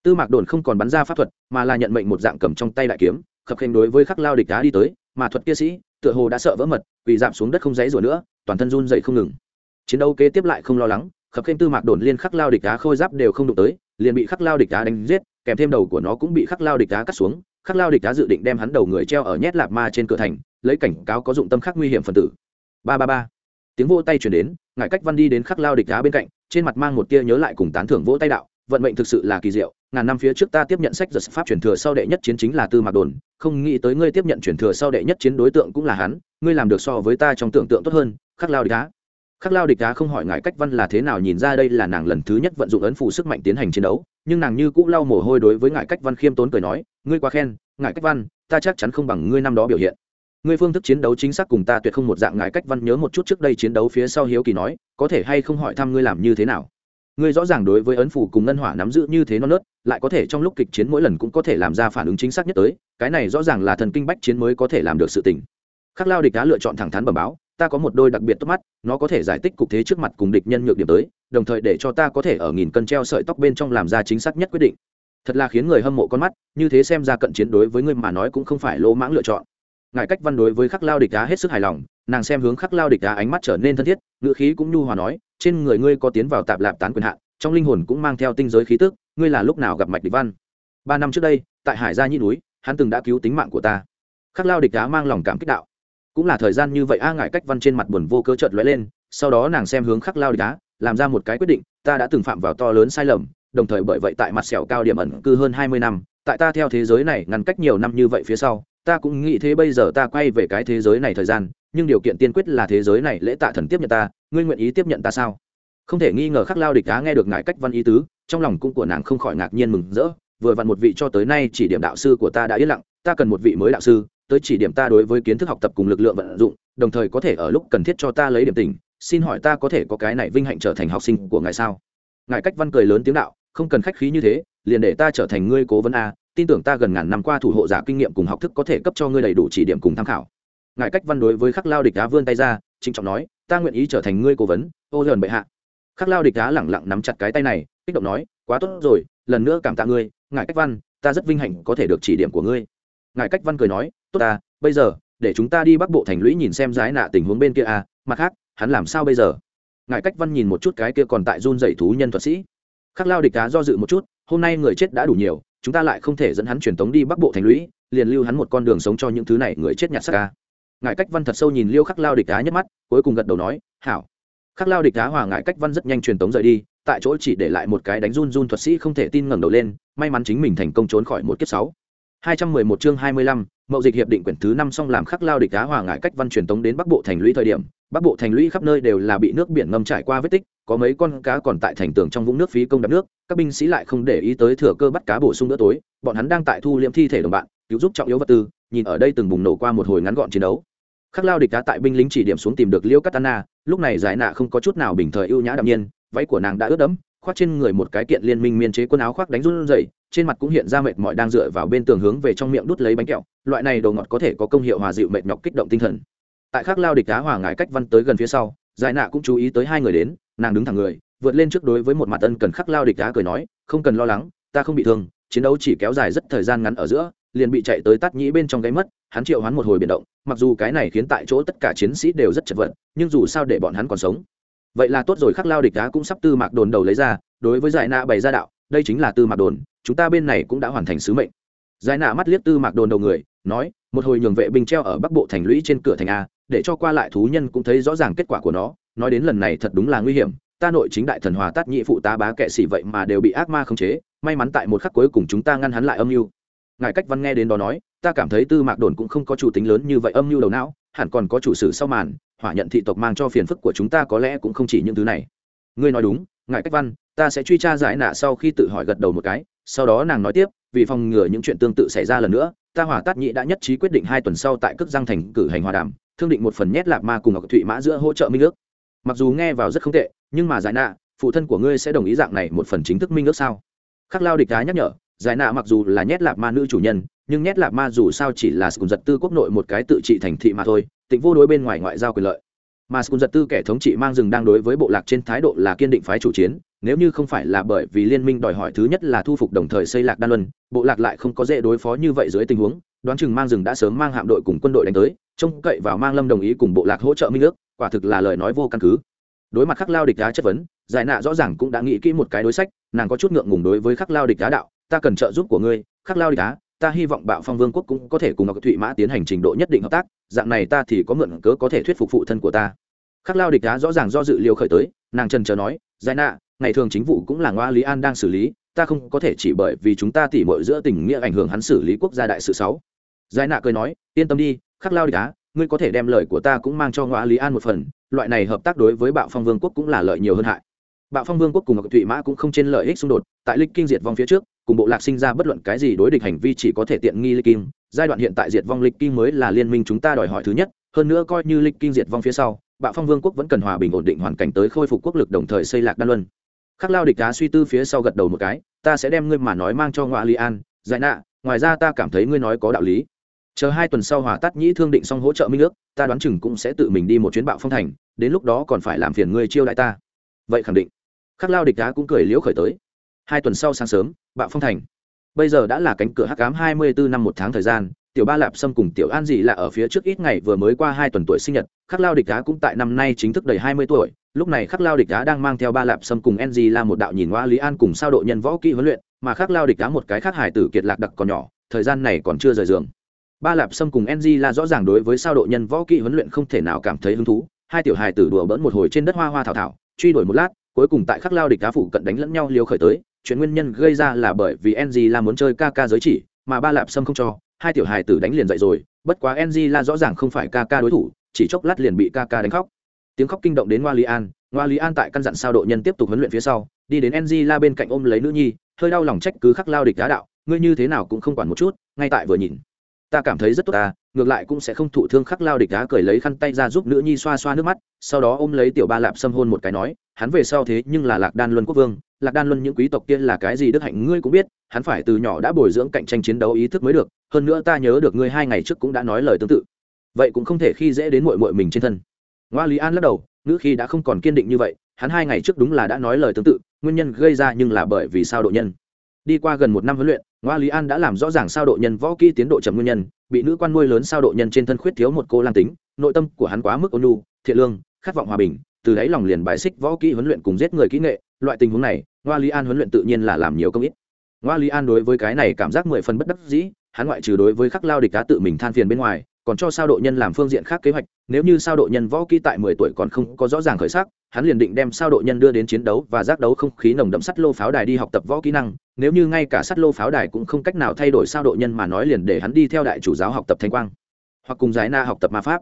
Tư mạc đồn không còn bắn ra pháp thuật, mà là nhận mệnh một dạng cầm trong tay đại kiếm, khập khênh đối với khắc lao địch đá đi tới, mà thuật kia sĩ, tựa hồ đã sợ vỡ mật vì giảm xuống đất không dãy rủa nữa, toàn thân run dậy không ngừng. Chiến đấu kế tiếp lại không lo lắng, khập khênh tư mạc đồn liên khắc lao địch đá khôi giáp đều không đụng tới, liền bị khắc lao địch đá đánh giết, kèm thêm đầu của nó cũng bị khắc lao địch đá cắt xuống khắc lao địch đã dự định đem hắn đầu người treo ở nhét lạp ma trên cửa thành, lấy cảnh cáo có dụng tâm khắc nguy hiểm phần tử. Ba ba ba. Tiếng vỗ tay chuyển đến ngại cách văn đi đến khắc lao địch đá bên cạnh, trên mặt mang một tia nhớ lại cùng tán thưởng vỗ tay đạo, vận mệnh thực sự là kỳ diệu, ngàn năm phía trước ta tiếp nhận sách giật pháp truyền thừa sau đệ nhất chiến chính là tư mạc đồn, không nghĩ tới ngươi tiếp nhận truyền thừa sau đệ nhất chiến đối tượng cũng là hắn, ngươi làm được so với ta trong tưởng tượng tốt hơn, khắc lao địch đá. Khắc lao địch đá không hỏi ngại cách văn là thế nào nhìn ra đây là nàng lần thứ nhất vận dụng ấn phụ sức mạnh tiến hành chiến đấu, nhưng nàng như cũ lau mồ hôi đối với ngại cách văn khiêm tốn cười nói ngươi quá khen ngại cách văn, ta chắc chắn không bằng ngươi năm đó biểu hiện. Ngươi phương thức chiến đấu chính xác cùng ta tuyệt không một dạng ngại cách văn nhớ một chút trước đây chiến đấu phía sau hiếu kỳ nói, có thể hay không hỏi thăm ngươi làm như thế nào? Ngươi rõ ràng đối với ấn phủ cùng ngân hỏa nắm giữ như thế non nớt, lại có thể trong lúc kịch chiến mỗi lần cũng có thể làm ra phản ứng chính xác nhất tới, cái này rõ ràng là thần kinh bách chiến mới có thể làm được sự tình. Khắc lao địch đã lựa chọn thẳng thắn bẩm báo, ta có một đôi đặc biệt tốt mắt, nó có thể giải tích cục thế trước mặt cùng địch nhân nhược điểm tới, đồng thời để cho ta có thể ở nghìn cân treo sợi tóc bên trong làm ra chính xác nhất quyết định thật là khiến người hâm mộ con mắt, như thế xem ra cận chiến đối với ngươi mà nói cũng không phải lỗ mãng lựa chọn. Ngài cách văn đối với khắc lao địch đá hết sức hài lòng, nàng xem hướng khắc lao địch đá ánh mắt trở nên thân thiết, ngữ khí cũng nhu hòa nói, trên người ngươi có tiến vào tạp lạp tán quyền hạn, trong linh hồn cũng mang theo tinh giới khí tức, ngươi là lúc nào gặp mạch địch văn? Ba năm trước đây, tại hải gia nhi núi, hắn từng đã cứu tính mạng của ta. Khắc lao địch đá mang lòng cảm kích đạo. Cũng là thời gian như vậy a ngại cách văn trên mặt buồn vô cơ trợt lóe lên, sau đó nàng xem hướng khắc lao địch đá làm ra một cái quyết định, ta đã từng phạm vào to lớn sai lầm đồng thời bởi vậy tại mặt sẹo cao điểm ẩn cư hơn hai mươi năm, tại ta theo thế giới này ngăn cách nhiều năm như vậy phía sau, ta cũng nghĩ thế bây giờ ta quay về cái thế giới này thời gian, nhưng điều kiện tiên quyết là thế giới này lễ tạ thần tiếp nhận ta, ngươi nguyện ý tiếp nhận ta sao? Không thể nghi ngờ khắc lao địch á nghe được ngài cách văn ý tứ, trong lòng cũng của nàng không khỏi ngạc nhiên mừng rỡ, vừa vặn một vị cho tới nay chỉ điểm đạo sư của ta đã yên lặng, ta cần một vị mới đạo sư, tới chỉ điểm ta đối với kiến thức học tập cùng lực lượng vận dụng, đồng thời có thể ở lúc cần thiết cho ta lấy điểm tình, xin hỏi ta có thể có cái này vinh hạnh trở thành học sinh của ngài sao? Ngài cách văn cười lớn tiếng đạo không cần khách khí như thế, liền để ta trở thành ngươi cố vấn a, tin tưởng ta gần ngàn năm qua thủ hộ giả kinh nghiệm cùng học thức có thể cấp cho ngươi đầy đủ chỉ điểm cùng tham khảo. Ngài cách văn đối với khắc lao địch đá vươn tay ra, trịnh trọng nói, ta nguyện ý trở thành ngươi cố vấn, ô dần bệ hạ. Khắc lao địch đá lẳng lặng nắm chặt cái tay này, kích động nói, quá tốt rồi, lần nữa cảm tạ ngươi, ngài cách văn, ta rất vinh hạnh có thể được chỉ điểm của ngươi. Ngài cách văn cười nói, tốt ta, bây giờ, để chúng ta đi bắc bộ thành lũy nhìn xem giái nạ tình huống bên kia à mặt khác, hắn làm sao bây giờ? Ngài cách văn nhìn một chút cái kia còn tại run dậy thú nhân thuật sĩ khắc lao địch đá do dự một chút hôm nay người chết đã đủ nhiều chúng ta lại không thể dẫn hắn truyền tống đi bắc bộ thành lũy liền lưu hắn một con đường sống cho những thứ này người chết nhặt xác ca ngài cách văn thật sâu nhìn liêu khắc lao địch đá nhấc mắt cuối cùng gật đầu nói hảo. Khắc lao địch đá hòa ngài cách văn rất nhanh truyền tống rời đi tại chỗ chỉ để lại một cái đánh run run thuật sĩ không thể tin ngẩng đầu lên may mắn chính mình thành công trốn khỏi một kiếp sáu. 211 chương 25, mậu dịch hiệp định quyển thứ 5 xong làm khắc lao địch đá hòa ngải cách văn truyền tống đến Bắc Bộ thành lũy thời điểm, Bắc Bộ thành lũy khắp nơi đều là bị nước biển ngâm trải qua vết tích, có mấy con cá còn tại thành tường trong vũng nước phí công đập nước, các binh sĩ lại không để ý tới thừa cơ bắt cá bổ sung bữa tối, bọn hắn đang tại thu liệm thi thể đồng bạn, cứu giúp trọng yếu vật tư, nhìn ở đây từng bùng nổ qua một hồi ngắn gọn chiến đấu. Khắc lao địch cá tại binh lính chỉ điểm xuống tìm được Liêu Katana, lúc này giải nạ không có chút nào bình thời ưu nhã đạm nhiên, váy của nàng đã ướt đẫm, khoác trên người một cái kiện liên minh miên chế quần áo khoác đánh run rẩy, trên mặt cũng hiện ra mệt mỏi đang dựa vào bên tường hướng về trong miệng đút lấy bánh kẹo loại này đồ ngọt có thể có công hiệu hòa dịu mệt nhọc kích động tinh thần tại khác lao địch đá hòa ngài cách văn tới gần phía sau, giải nạ cũng chú ý tới hai người đến, nàng đứng thẳng người, vượt lên trước đối với một mặt ân cần khắc lao địch đá cười nói, không cần lo lắng, ta không bị thương, chiến đấu chỉ kéo dài rất thời gian ngắn ở giữa, liền bị chạy tới tắt nhĩ bên trong gáy mất, hắn triệu hắn một hồi biến động, mặc dù cái này khiến tại chỗ tất cả chiến sĩ đều rất chật vật, nhưng dù sao để bọn hắn còn sống. Vậy là tốt rồi, khắc lao địch đá cũng sắp tư mạc đồn đầu lấy ra, đối với giải nạ bày ra đạo, đây chính là tư mạc đồn, chúng ta bên này cũng đã hoàn thành sứ mệnh giải nạ mắt liếc tư mạc đồn đầu người, nói, một hồi nhường vệ binh treo ở bắc bộ thành lũy trên cửa thành a, để cho qua lại thú nhân cũng thấy rõ ràng kết quả của nó. Nói đến lần này thật đúng là nguy hiểm. Ta nội chính đại thần hòa tát nhị phụ tá bá kệ xỉ vậy mà đều bị ác ma khống chế. May mắn tại một khắc cuối cùng chúng ta ngăn hắn lại âm mưu. Ngài cách văn nghe đến đó nói, ta cảm thấy tư mạc đồn cũng không có chủ tính lớn như vậy âm mưu đầu não, hẳn còn có chủ sử sau màn, hỏa nhận thị tộc mang cho phiền phức của chúng ta có lẽ cũng không chỉ những thứ này. Ngươi nói đúng, ngài cách văn, ta sẽ truy tra giải nạ sau khi tự hỏi gật đầu một cái, sau đó nàng nói tiếp vì phòng ngừa những chuyện tương tự xảy ra lần nữa, ta hỏa tát nhị đã nhất trí quyết định hai tuần sau tại cước giang thành cử hành hòa đàm, thương định một phần nhét lạp ma cùng ngọc thụy mã giữa hỗ trợ minh ước. Mặc dù nghe vào rất không tệ, nhưng mà giải nạ, phụ thân của ngươi sẽ đồng ý dạng này một phần chính thức minh ước sao? Khắc lao địch đá nhắc nhở, giải nạ mặc dù là nhét lạp ma nữ chủ nhân, nhưng nhét lạp ma dù sao chỉ là cùng giật tư quốc nội một cái tự trị thành thị mà thôi, tịnh vô đối bên ngoài ngoại giao quyền lợi. Mà cùng giật tư kẻ thống trị mang rừng đang đối với bộ lạc trên thái độ là kiên định phái chủ chiến nếu như không phải là bởi vì liên minh đòi hỏi thứ nhất là thu phục đồng thời xây lạc đan luân, bộ lạc lại không có dễ đối phó như vậy dưới tình huống, đoán chừng mang rừng đã sớm mang hạm đội cùng quân đội đánh tới, trông cậy vào mang lâm đồng ý cùng bộ lạc hỗ trợ minh ước, quả thực là lời nói vô căn cứ. Đối mặt khắc lao địch đá chất vấn, giải nạ rõ ràng cũng đã nghĩ kỹ một cái đối sách, nàng có chút ngượng ngùng đối với khắc lao địch đá đạo, ta cần trợ giúp của ngươi, khắc lao địch đá, ta hy vọng bạo phong vương quốc cũng có thể cùng ngọc thụy mã tiến hành trình độ nhất định hợp tác, dạng này ta thì có mượn cớ có thể thuyết phục phụ thân của ta. Khắc lao địch đá rõ ràng do dự liều khởi tới, nàng trần chờ nói, giải nạ ngày thường chính vụ cũng là ngoa lý an đang xử lý, ta không có thể chỉ bởi vì chúng ta tỉ mội giữa tình nghĩa ảnh hưởng hắn xử lý quốc gia đại sự sáu. Giải nạ cười nói, yên tâm đi, khắc lao đi cá ngươi có thể đem lời của ta cũng mang cho ngoa lý an một phần, loại này hợp tác đối với bạo phong vương quốc cũng là lợi nhiều hơn hại. Bạo phong vương quốc cùng ngọc thụy mã cũng không trên lợi ích xung đột, tại lịch kinh diệt vong phía trước, cùng bộ lạc sinh ra bất luận cái gì đối địch hành vi chỉ có thể tiện nghi lịch kinh, giai đoạn hiện tại diệt vong lịch kinh mới là liên minh chúng ta đòi hỏi thứ nhất, hơn nữa coi như lịch kinh diệt vong phía sau, bạo phong vương quốc vẫn cần hòa bình ổn định hoàn cảnh tới khôi phục quốc lực đồng thời xây lạc đan luân khắc lao địch đá suy tư phía sau gật đầu một cái, ta sẽ đem ngươi mà nói mang cho ngoại li an, giải nạ, ngoài ra ta cảm thấy ngươi nói có đạo lý. Chờ hai tuần sau hòa tắt nhĩ thương định xong hỗ trợ minh nước ta đoán chừng cũng sẽ tự mình đi một chuyến bạo phong thành, đến lúc đó còn phải làm phiền ngươi chiêu đại ta. Vậy khẳng định. Khắc lao địch đá cũng cười liễu khởi tới. Hai tuần sau sáng sớm, bạo phong thành. Bây giờ đã là cánh cửa hắc cám hai mươi bốn năm một tháng thời gian tiểu ba lạp sâm cùng tiểu an dị là ở phía trước ít ngày vừa mới qua hai tuần tuổi sinh nhật, khắc lao địch đá cũng tại năm nay chính thức đầy hai mươi tuổi. Lúc này khắc lao địch đá đang mang theo ba lạp sâm cùng ng là một đạo nhìn hoa lý an cùng sao độ nhân võ kỹ huấn luyện, mà khắc lao địch đá một cái khác hải tử kiệt lạc đặc còn nhỏ, thời gian này còn chưa rời giường. Ba lạp sâm cùng ng là rõ ràng đối với sao độ nhân võ kỹ huấn luyện không thể nào cảm thấy hứng thú. Hai tiểu Hải tử đùa bỡn một hồi trên đất hoa hoa thảo thảo, truy đuổi một lát, cuối cùng tại khắc lao địch đá phủ cận đánh lẫn nhau liều khởi tới. Chuyện nguyên nhân gây ra là bởi vì ng là muốn chơi ca ca giới chỉ, mà ba lạp sâm không cho hai tiểu hài tử đánh liền dậy rồi, bất quá ng là rõ ràng không phải ca ca đối thủ, chỉ chốc lát liền bị ca ca đánh khóc. Tiếng khóc kinh động đến ngoa lý an, ngoa lý an tại căn dặn sao độ nhân tiếp tục huấn luyện phía sau, đi đến ng la bên cạnh ôm lấy nữ nhi, hơi đau lòng trách cứ khắc lao địch đá đạo, ngươi như thế nào cũng không quản một chút, ngay tại vừa nhìn, ta cảm thấy rất tốt ta, ngược lại cũng sẽ không thụ thương khắc lao địch đá cười lấy khăn tay ra giúp nữ nhi xoa xoa nước mắt. Sau đó ôm lấy tiểu ba lạp xâm hôn một cái nói, hắn về sau thế nhưng là lạc đan luân quốc vương lạc đan luân những quý tộc kia là cái gì đức hạnh ngươi cũng biết, hắn phải từ nhỏ đã bồi dưỡng cạnh tranh chiến đấu ý thức mới được, hơn nữa ta nhớ được ngươi hai ngày trước cũng đã nói lời tương tự. Vậy cũng không thể khi dễ đến mội mội mình trên thân. Ngoa lý an lắc đầu nữ khi đã không còn kiên định như vậy, hắn hai ngày trước đúng là đã nói lời tương tự, nguyên nhân gây ra nhưng là bởi vì sao độ nhân. Đi qua gần một năm huấn luyện, ngoa lý an đã làm rõ ràng sao độ nhân võ kỹ tiến độ chậm nguyên nhân, bị nữ quan nuôi lớn sao độ nhân trên thân khuyết thiếu một cô lang tính, nội tâm của hắn quá mức ônu thiện lương, khát vọng hòa bình từ đáy lòng liền bài xích võ kỹ huấn luyện cùng giết người kỹ nghệ, loại tình huống này, ngoa lý an huấn luyện tự nhiên là làm nhiều công ít. Ngoa lý an đối với cái này cảm giác mười phần bất đắc dĩ, hắn ngoại trừ đối với khắc lao địch cá tự mình than phiền bên ngoài, còn cho sao độ nhân làm phương diện khác kế hoạch, nếu như sao độ nhân võ kỹ tại mười tuổi còn không có rõ ràng khởi sắc, hắn liền định đem sao độ nhân đưa đến chiến đấu và giác đấu không khí nồng đậm sắt lô pháo đài đi học tập võ kỹ năng, nếu như ngay cả sắt lô pháo đài cũng không cách nào thay đổi sao độ nhân mà nói liền để hắn đi theo đại chủ giáo học tập thanh quang, hoặc cùng giải na học tập ma pháp.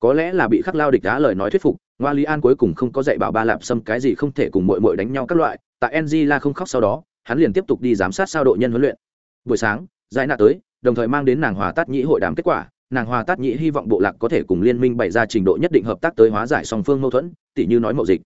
Có lẽ là bị khắc lao địch đá lời nói thuyết phục ngoa lý an cuối cùng không có dạy bảo ba lạp xâm cái gì không thể cùng mội mội đánh nhau các loại, tại ng la không khóc sau đó, hắn liền tiếp tục đi giám sát sao độ nhân huấn luyện. Buổi sáng, giải nạ tới, đồng thời mang đến nàng hòa tát nhĩ hội đàm kết quả. Nàng hòa tát nhĩ hy vọng bộ lạc có thể cùng liên minh bày ra trình độ nhất định hợp tác tới hóa giải song phương mâu thuẫn tỷ như nói mậu dịch.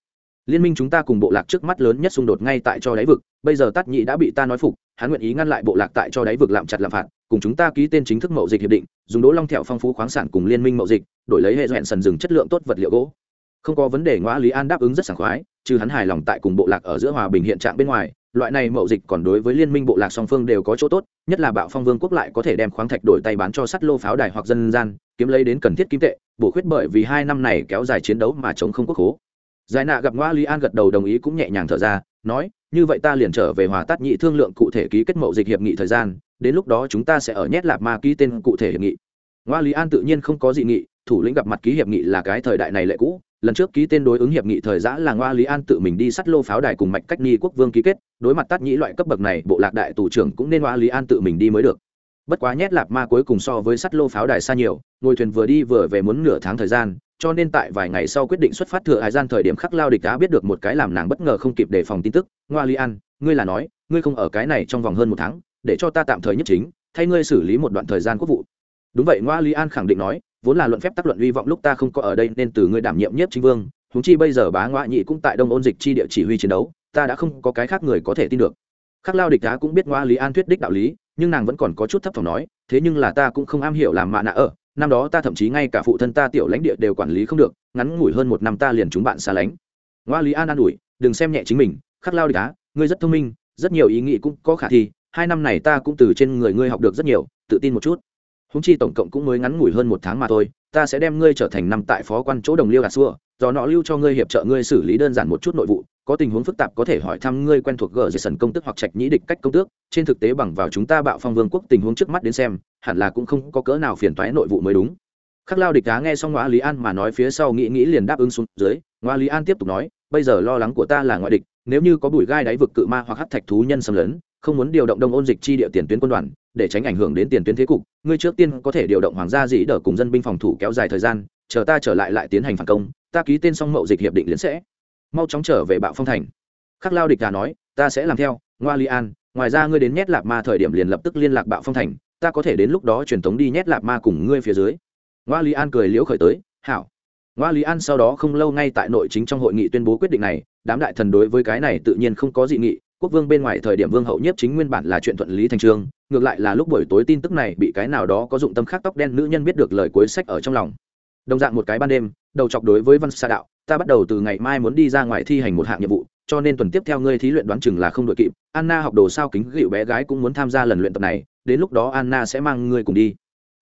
Liên minh chúng ta cùng bộ lạc trước mắt lớn nhất xung đột ngay tại cho đáy vực, bây giờ tát nhĩ đã bị ta nói phục, hắn nguyện ý ngăn lại bộ lạc tại cho đáy vực làm chặt làm phạt, cùng chúng ta ký tên chính thức mậu dịch hiệp định, dùng đỗ long thẹo phong phú khoáng sản cùng liên minh mậu dịch, đổi lấy hệ dọn sần rừng chất lượng tốt vật liệu gỗ không có vấn đề, ngoã lý an đáp ứng rất sảng khoái, trừ hắn hài lòng tại cùng bộ lạc ở giữa hòa bình hiện trạng bên ngoài, loại này mậu dịch còn đối với liên minh bộ lạc song phương đều có chỗ tốt, nhất là bạo phong vương quốc lại có thể đem khoáng thạch đổi tay bán cho sắt lô pháo đài hoặc dân gian, kiếm lấy đến cần thiết kim tệ, bổ khuyết bởi vì hai năm này kéo dài chiến đấu mà chống không quốc hố. Giải nạ gặp ngoa lý an gật đầu đồng ý cũng nhẹ nhàng thở ra, nói, như vậy ta liền trở về hòa tát nhị thương lượng cụ thể ký kết mậu dịch hiệp nghị thời gian, đến lúc đó chúng ta sẽ ở nhét lạp ma ký tên cụ thể hiệp nghị. Ngoa lý an tự nhiên không có dị nghị, thủ lĩnh gặp mặt ký hiệp nghị là cái thời đại này lệ cũ lần trước ký tên đối ứng hiệp nghị thời giã là ngoa lý an tự mình đi sắt lô pháo đài cùng mạch cách ni quốc vương ký kết, đối mặt tát nhĩ loại cấp bậc này, bộ lạc đại tù trưởng cũng nên ngoa lý an tự mình đi mới được. Bất quá nhét lạp ma cuối cùng so với sắt lô pháo đài xa nhiều, ngồi thuyền vừa đi vừa về muốn nửa tháng thời gian, cho nên tại vài ngày sau quyết định xuất phát thừa hải gian thời điểm khắc lao địch đã biết được một cái làm nàng bất ngờ không kịp đề phòng tin tức, ngoa lý an, ngươi là nói, ngươi không ở cái này trong vòng hơn một tháng, để cho ta tạm thời nhất chính, thay ngươi xử lý một đoạn thời gian quốc vụ. Đúng vậy, ngoa lý an khẳng định nói vốn là luận phép tác luận hy vọng lúc ta không có ở đây nên từ ngươi đảm nhiệm nhất chính vương húng chi bây giờ bá ngoại nhị cũng tại đông ôn dịch chi địa chỉ huy chiến đấu, ta đã không có cái khác người có thể tin được. Khắc lao địch đá cũng biết ngoa lý an thuyết đích đạo lý, nhưng nàng vẫn còn có chút thấp thỏm nói, thế nhưng là ta cũng không am hiểu làm mạ nạ ở, năm đó ta thậm chí ngay cả phụ thân ta tiểu lãnh địa đều quản lý không được, ngắn ngủi hơn một năm ta liền chúng bạn xa lánh. Ngoa lý an an ủi, đừng xem nhẹ chính mình, khắc lao địch đá ngươi rất thông minh, rất nhiều ý nghĩ cũng có khả thi, hai năm này ta cũng từ trên người ngươi học được rất nhiều, tự tin một chút húng chi tổng cộng cũng mới ngắn ngủi hơn một tháng mà thôi, ta sẽ đem ngươi trở thành năm tại phó quan chỗ đồng liêu gà xua, do nọ lưu cho ngươi hiệp trợ ngươi xử lý đơn giản một chút nội vụ, có tình huống phức tạp có thể hỏi thăm ngươi quen thuộc gờ dây sần công tước hoặc trạch nhĩ địch cách công tước, trên thực tế bằng vào chúng ta bạo phong vương quốc tình huống trước mắt đến xem, hẳn là cũng không có cỡ nào phiền toái nội vụ mới đúng. Khắc lao địch á nghe xong ngoa lý an mà nói phía sau nghĩ nghĩ liền đáp ứng xuống dưới ngoa lý an tiếp tục nói, bây giờ lo lắng của ta là ngoại địch, nếu như có bụi gai đáy vực cự ma hoặc hắc thạch thú nhân xâm lấn, không muốn điều động đông ôn dịch chi địa tiền tuyến quân đoàn để tránh ảnh hưởng đến tiền tuyến thế cục, ngươi trước tiên có thể điều động hoàng gia dĩ đỡ cùng dân binh phòng thủ kéo dài thời gian, chờ ta trở lại lại tiến hành phản công, ta ký tên xong mậu dịch hiệp định liễn sẽ. Mau chóng trở về bạo phong thành. Khắc lao địch đà nói, ta sẽ làm theo, ngoa li an, ngoài ra ngươi đến nhét lạp ma thời điểm liền lập tức liên lạc bạo phong thành, ta có thể đến lúc đó truyền tống đi nhét lạp ma cùng ngươi phía dưới. Ngoa li an cười liễu khởi tới, hảo. Ngoa lý an sau đó không lâu ngay tại nội chính trong hội nghị tuyên bố quyết định này, đám đại thần đối với cái này tự nhiên không có dị nghị quốc vương bên ngoài thời điểm vương hậu nhiếp chính nguyên bản là chuyện thuận lý thành trương, ngược lại là lúc buổi tối tin tức này bị cái nào đó có dụng tâm khác tóc đen nữ nhân biết được lời cuối sách ở trong lòng. Đồng dạng một cái ban đêm, đầu chọc đối với văn sa đạo, ta bắt đầu từ ngày mai muốn đi ra ngoài thi hành một hạng nhiệm vụ, cho nên tuần tiếp theo ngươi thí luyện đoán chừng là không đội kịp. Anna học đồ sao kính gịu bé gái cũng muốn tham gia lần luyện tập này, đến lúc đó anna sẽ mang ngươi cùng đi.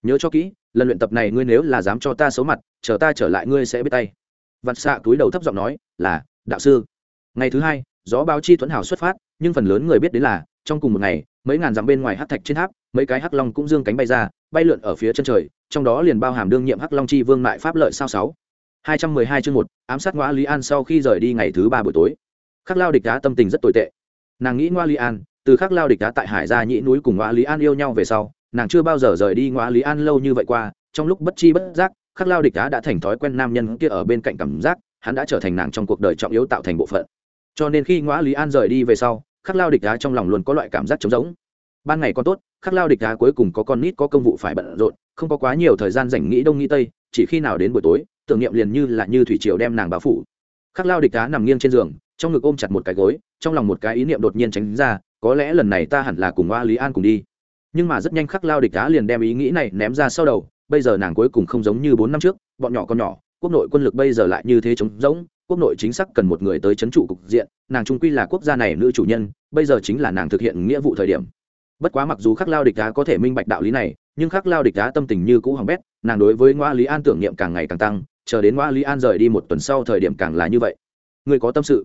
Nhớ cho kỹ, lần luyện tập này ngươi nếu là dám cho ta xấu mặt, chờ ta trở lại ngươi sẽ biết tay. Vặt xạ túi đầu thấp giọng nói, là, đạo sư. Ngày thứ hai gió báo chi thuẫn hào xuất phát, nhưng phần lớn người biết đến là, trong cùng một ngày, mấy ngàn dặm bên ngoài hắc thạch trên tháp, mấy cái hắc long cũng dương cánh bay ra, bay lượn ở phía chân trời, trong đó liền bao hàm đương nhiệm hắc long chi vương mại pháp lợi sao sáu. hai trăm mười hai chương một, ám sát ngoa lý an sau khi rời đi ngày thứ ba buổi tối. Khắc lao địch đá tâm tình rất tồi tệ. Nàng nghĩ ngoa lý an, từ khắc lao địch đá tại hải gia nhĩ núi cùng ngoa lý an yêu nhau về sau, nàng chưa bao giờ rời đi ngoa lý an lâu như vậy qua, trong lúc bất chi bất giác, khắc lao địch đá đã thành thói quen nam nhân kia ở bên cạnh cảm giác, hắn đã trở thành nàng trong cuộc đời trọng yếu tạo thành bộ phận cho nên khi ngõ lý an rời đi về sau, khắc lao địch đá trong lòng luôn có loại cảm giác trống rỗng. Ban ngày còn tốt, khắc lao địch đá cuối cùng có con nít có công vụ phải bận rộn, không có quá nhiều thời gian dành nghĩ đông nghĩ tây, chỉ khi nào đến buổi tối, tưởng niệm liền như là như thủy triều đem nàng báo phủ. Khắc lao địch đá nằm nghiêng trên giường, trong ngực ôm chặt một cái gối, trong lòng một cái ý niệm đột nhiên tránh ra, có lẽ lần này ta hẳn là cùng oa lý an cùng đi. Nhưng mà rất nhanh khắc lao địch đá liền đem ý nghĩ này ném ra sau đầu, bây giờ nàng cuối cùng không giống như bốn năm trước, bọn nhỏ con nhỏ quốc nội quân lực bây giờ lại như thế trống rỗng, quốc nội chính xác cần một người tới c h ấ n trụ cục diện, nàng trung quy là quốc gia này nữ chủ nhân, bây giờ chính là nàng thực hiện nghĩa vụ thời điểm. Bất quá mặc dù khắc lao địch đá có thể minh bạch đạo lý này, nhưng khắc lao địch đá tâm tình như cũ hỏng bét, nàng đối với ngoa lý an tưởng niệm càng ngày càng tăng, chờ đến ngoa lý an rời đi một tuần sau thời điểm càng là như vậy. Người có tâm sự.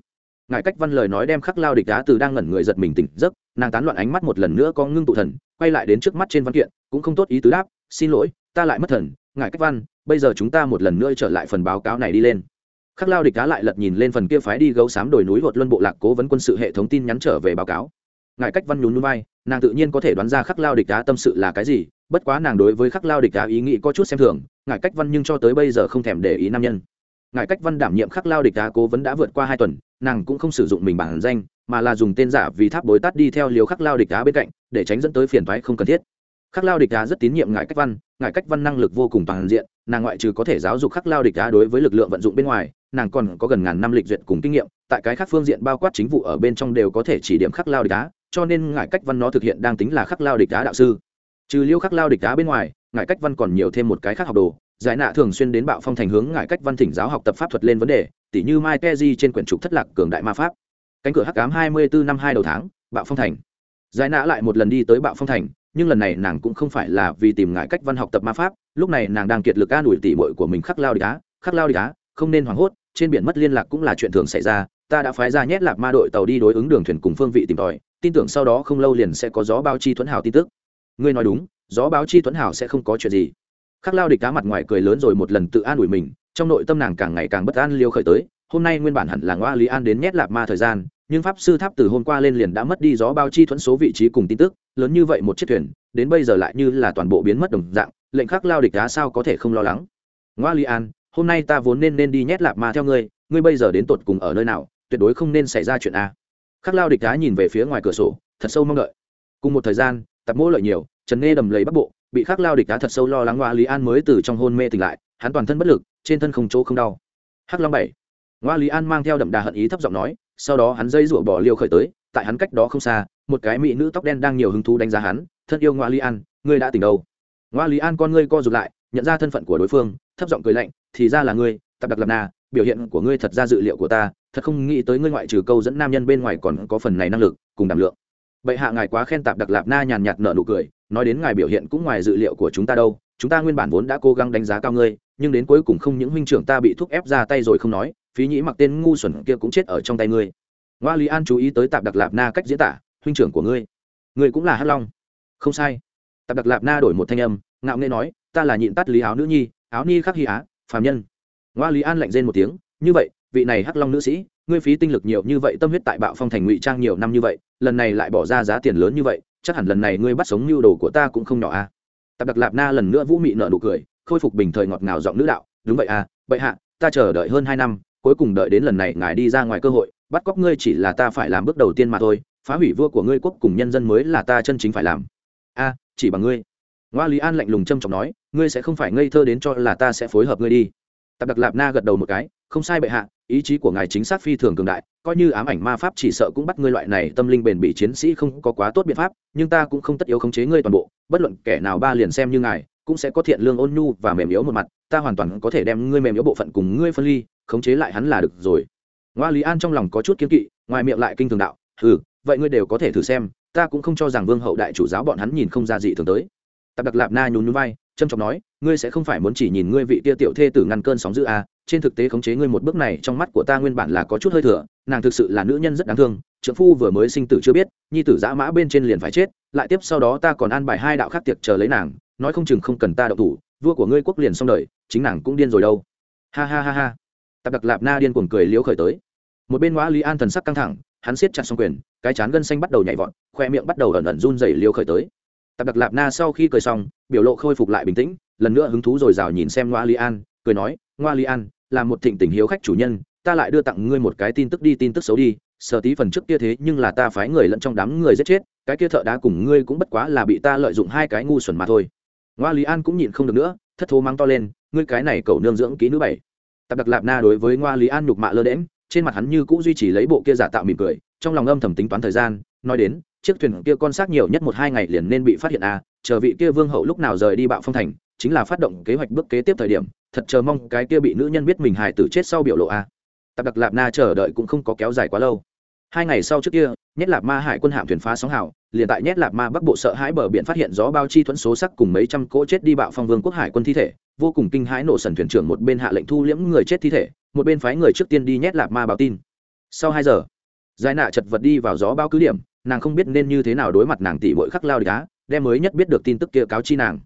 Ngài cách văn lời nói đem khắc lao địch đá từ đang ngẩn người giật mình tỉnh giấc, nàng tán loạn ánh mắt một lần nữa có ngưng tụ thần, quay lại đến trước mắt trên văn kiện, cũng không tốt ý tứ đáp, xin lỗi, ta lại mất thần, ngài cách văn bây giờ chúng ta một lần nữa trở lại phần báo cáo này đi lên. Khắc lao địch cá lại lật nhìn lên phần kia phái đi gấu xám đồi núi vượt luân bộ lạc cố vấn quân sự hệ thống tin nhắn trở về báo cáo. Ngài cách văn nhún núi vai, nàng tự nhiên có thể đoán ra khắc lao địch cá tâm sự là cái gì, bất quá nàng đối với khắc lao địch cá ý nghĩ có chút xem thường, ngài cách văn nhưng cho tới bây giờ không thèm để ý nam nhân. Ngài cách văn đảm nhiệm khắc lao địch cá cố vấn đã vượt qua hai tuần, nàng cũng không sử dụng mình bản danh, mà là dùng tên giả vì tháp bối tát đi theo liều khắc lao địch cá bên cạnh, để tránh dẫn tới phiền thoái không cần thiết khắc lao địch đá rất tín nhiệm ngài cách văn ngài cách văn năng lực vô cùng toàn diện, nàng ngoại trừ có thể giáo dục khắc lao địch đá đối với lực lượng vận dụng bên ngoài, nàng còn có gần ngàn năm lịch duyệt cùng kinh nghiệm, tại cái khác phương diện bao quát chính vụ ở bên trong đều có thể chỉ điểm khắc lao địch đá cho nên ngài cách văn nó thực hiện đang tính là khắc lao địch đá đạo sư. Trừ liêu khắc lao địch đá bên ngoài ngài cách văn còn nhiều thêm một cái khác học đồ, giải nạ thường xuyên đến bạo phong thành hướng ngài cách văn thỉnh giáo học tập pháp thuật lên vấn đề, tỉ như mai keji trên quyển trục thất lạc cường đại ma pháp. Cánh cửa hắc cám hai mươi bốn năm hai đầu tháng, bạo phong thành. Giải nạ lại một lần đi tới bạo phong thành nhưng lần này nàng cũng không phải là vì tìm ngại cách văn học tập ma pháp lúc này nàng đang kiệt lực an ủi tỉ bội của mình khắc lao đi cá, khắc lao đi cá. không nên hoảng hốt trên biển mất liên lạc cũng là chuyện thường xảy ra ta đã phái ra nhét lạc ma đội tàu đi đối ứng đường thuyền cùng phương vị tìm tòi tin tưởng sau đó không lâu liền sẽ có gió bao chi thuẫn hảo tin tức ngươi nói đúng gió báo chi thuẫn hảo sẽ không có chuyện gì khắc lao địch cá mặt ngoài cười lớn rồi một lần tự an ủi mình trong nội tâm nàng càng ngày càng bất an liêu khởi tới hôm nay nguyên bản hẳn là ngoa lý an đến nhét lạp ma thời gian nhưng pháp sư tháp từ hôm qua lên liền đã mất đi gió bao chi thuẫn số vị trí cùng tin tức lớn như vậy một chiếc thuyền, đến bây giờ lại như là toàn bộ biến mất đồng dạng, lệnh khắc lao địch đá sao có thể không lo lắng. Ngoa lý an, hôm nay ta vốn nên nên đi nhét lạp ma theo ngươi ngươi bây giờ đến tột cùng ở nơi nào, tuyệt đối không nên xảy ra chuyện a. Khắc lao địch đá nhìn về phía ngoài cửa sổ, thật sâu mong đợi. Cùng một thời gian, tập mỗ lợi nhiều, trần nghe đầm lầy bắc bộ, bị khắc lao địch đá thật sâu lo lắng ngoa lý an mới từ trong hôn mê tỉnh lại, hắn toàn thân bất lực, trên thân không chỗ không đau. Hắc long bảy. Ngoa lý an mang theo đậm đà hận ý thấp giọng nói, sau đó hắn dây rủa bỏ liều khởi tới, tại hắn cách đó không xa một cái mỹ nữ tóc đen đang nhiều hứng thú đánh giá hắn, thân yêu ngoa Ly an, ngươi đã tỉnh đâu? Ngoa Ly an con ngươi co rụt lại, nhận ra thân phận của đối phương, thấp giọng cười lạnh, thì ra là ngươi, tập đặc lập na biểu hiện của ngươi thật ra dự liệu của ta, thật không nghĩ tới ngươi ngoại trừ câu dẫn nam nhân bên ngoài còn có phần này năng lực, cùng đảm lượng. Bệ hạ ngài quá khen tạp đặc lạp na nhàn nhạt nợ nụ cười, nói đến ngài biểu hiện cũng ngoài dự liệu của chúng ta đâu, chúng ta nguyên bản vốn đã cố gắng đánh giá cao ngươi, nhưng đến cuối cùng không những huynh trưởng ta bị thúc ép ra tay rồi không nói, phí nhĩ mặc tên ngu xuẩn kia cũng chết ở trong tay ngươi. Ngoa lý an chú ý tới tạp đặc lạp na cách diễn tả huynh trưởng của ngươi. Ngươi cũng là hắc long. Không sai. Tạp đặc lạp na đổi một thanh âm, ngạo nghê nói, ta là nhịn tắt lý áo nữ nhi, áo ni khắc hy á, phàm nhân. Ngoa lý an lạnh rên một tiếng, như vậy, vị này hắc long nữ sĩ, ngươi phí tinh lực nhiều như vậy, tâm huyết tại bạo phong thành ngụy trang nhiều năm như vậy, lần này lại bỏ ra giá tiền lớn như vậy, chắc hẳn lần này ngươi bắt sống mưu đồ của ta cũng không nhỏ a à. tạp đặc lạp na lần nữa vũ mị nợ nụ cười, khôi phục bình thời ngọt ngào giọng nữ đạo, đúng vậy à vậy hạ, ta chờ đợi hơn hai năm, cuối cùng đợi đến lần này ngài đi ra ngoài cơ hội, bắt cóc ngươi chỉ là ta phải làm bước đầu tiên mà thôi phá hủy vua của ngươi quốc cùng nhân dân mới là ta chân chính phải làm. A, chỉ bằng ngươi. Ngoa lý an lạnh lùng trâm trọng nói, ngươi sẽ không phải ngây thơ đến cho là ta sẽ phối hợp ngươi đi. Tạp đặc lạp na gật đầu một cái, không sai bệ hạ, ý chí của ngài chính xác phi thường cường đại, coi như ám ảnh ma pháp chỉ sợ cũng bắt ngươi loại này tâm linh bền bỉ chiến sĩ không có quá tốt biện pháp, nhưng ta cũng không tất yếu khống chế ngươi toàn bộ, bất luận kẻ nào ba liền xem như ngài, cũng sẽ có thiện lương ôn nhu và mềm yếu một mặt, ta hoàn toàn có thể đem ngươi mềm yếu bộ phận cùng ngươi phân ly, khống chế lại hắn là được rồi. Ngoa lý an trong lòng có chút kiếm kỵ, ngoài miệng lại kinh thường đạo ừ vậy ngươi đều có thể thử xem ta cũng không cho rằng vương hậu đại chủ giáo bọn hắn nhìn không ra gì thường tới. Tạp đặc lạp na nhún nhún vai trâm trọng nói ngươi sẽ không phải muốn chỉ nhìn ngươi vị tia tiểu thê tử ngăn cơn sóng dữ à, trên thực tế khống chế ngươi một bước này trong mắt của ta nguyên bản là có chút hơi thừa nàng thực sự là nữ nhân rất đáng thương trượng phu vừa mới sinh tử chưa biết nhi tử giã mã bên trên liền phải chết lại tiếp sau đó ta còn an bài hai đạo khác tiệc chờ lấy nàng nói không chừng không cần ta đậu thủ vua của ngươi quốc liền xong đời chính nàng cũng điên rồi đâu. Ha ha ha ha. Tạp đặc lạp na điên cuồng cười liễu khởi tới. Một bên ngoã lý an thần sắc căng thẳng hắn siết chặt xong quyền cái chán gân xanh bắt đầu nhảy vọt, khoe miệng bắt đầu ẩn ẩn run dày liêu khởi tới. Tạp đặc lạp na sau khi cười xong, biểu lộ khôi phục lại bình tĩnh, lần nữa hứng thú r ồ i r à o nhìn xem ngoa li an, cười nói, ngoa li an, là một thịnh tình hiếu khách chủ nhân, ta lại đưa tặng ngươi một cái tin tức đi, tin tức xấu đi, sở tí phần trước kia thế nhưng là ta phái người lẫn trong đám người giết chết, cái kia thợ đá cùng ngươi cũng bất quá là bị ta lợi dụng hai cái ngu xuẩn mà thôi. Ngoa lý an cũng nhịn không được nữa, thất thố mắng to lên, ngươi cái này cầu nương dưỡng ký nữ bảy. Tạp đặc lạp na đối với ngoa lý an nhục mạ lơ đễm trên mặt hắn như cũng duy trì lấy bộ kia giả tạo mỉm cười trong lòng âm thầm tính toán thời gian, nói đến, chiếc thuyền kia con xác nhiều nhất một hai ngày liền nên bị phát hiện à chờ vị kia vương hậu lúc nào rời đi bạo phong thành, chính là phát động kế hoạch bước kế tiếp thời điểm, thật chờ mong cái kia bị nữ nhân biết mình hài tử chết sau biểu lộ a tạp đặc lạp na chờ đợi cũng không có kéo dài quá lâu. Hai ngày sau trước kia, nhét lạp ma hải quân hạm thuyền phá sóng hào, liền tại nhét lạp ma bắc bộ sợ hãi bờ biển phát hiện gió bao chi thuẫn số sắc cùng mấy trăm cỗ chết đi bạo phong vương quốc hải quân thi thể, vô cùng kinh hãi nổ sần thuyền trưởng một bên hạ lệnh thu liễm người chết thi thể, một bên phái người trước tiên đi nhét lạp ma báo tin. Sau hai giờ giải nạ chật vật đi vào gió bao cứ điểm, nàng không biết nên như thế nào đối mặt nàng tỷ bội khắc lao địch á, đem mới nhất biết được tin tức kia cáo chi nàng.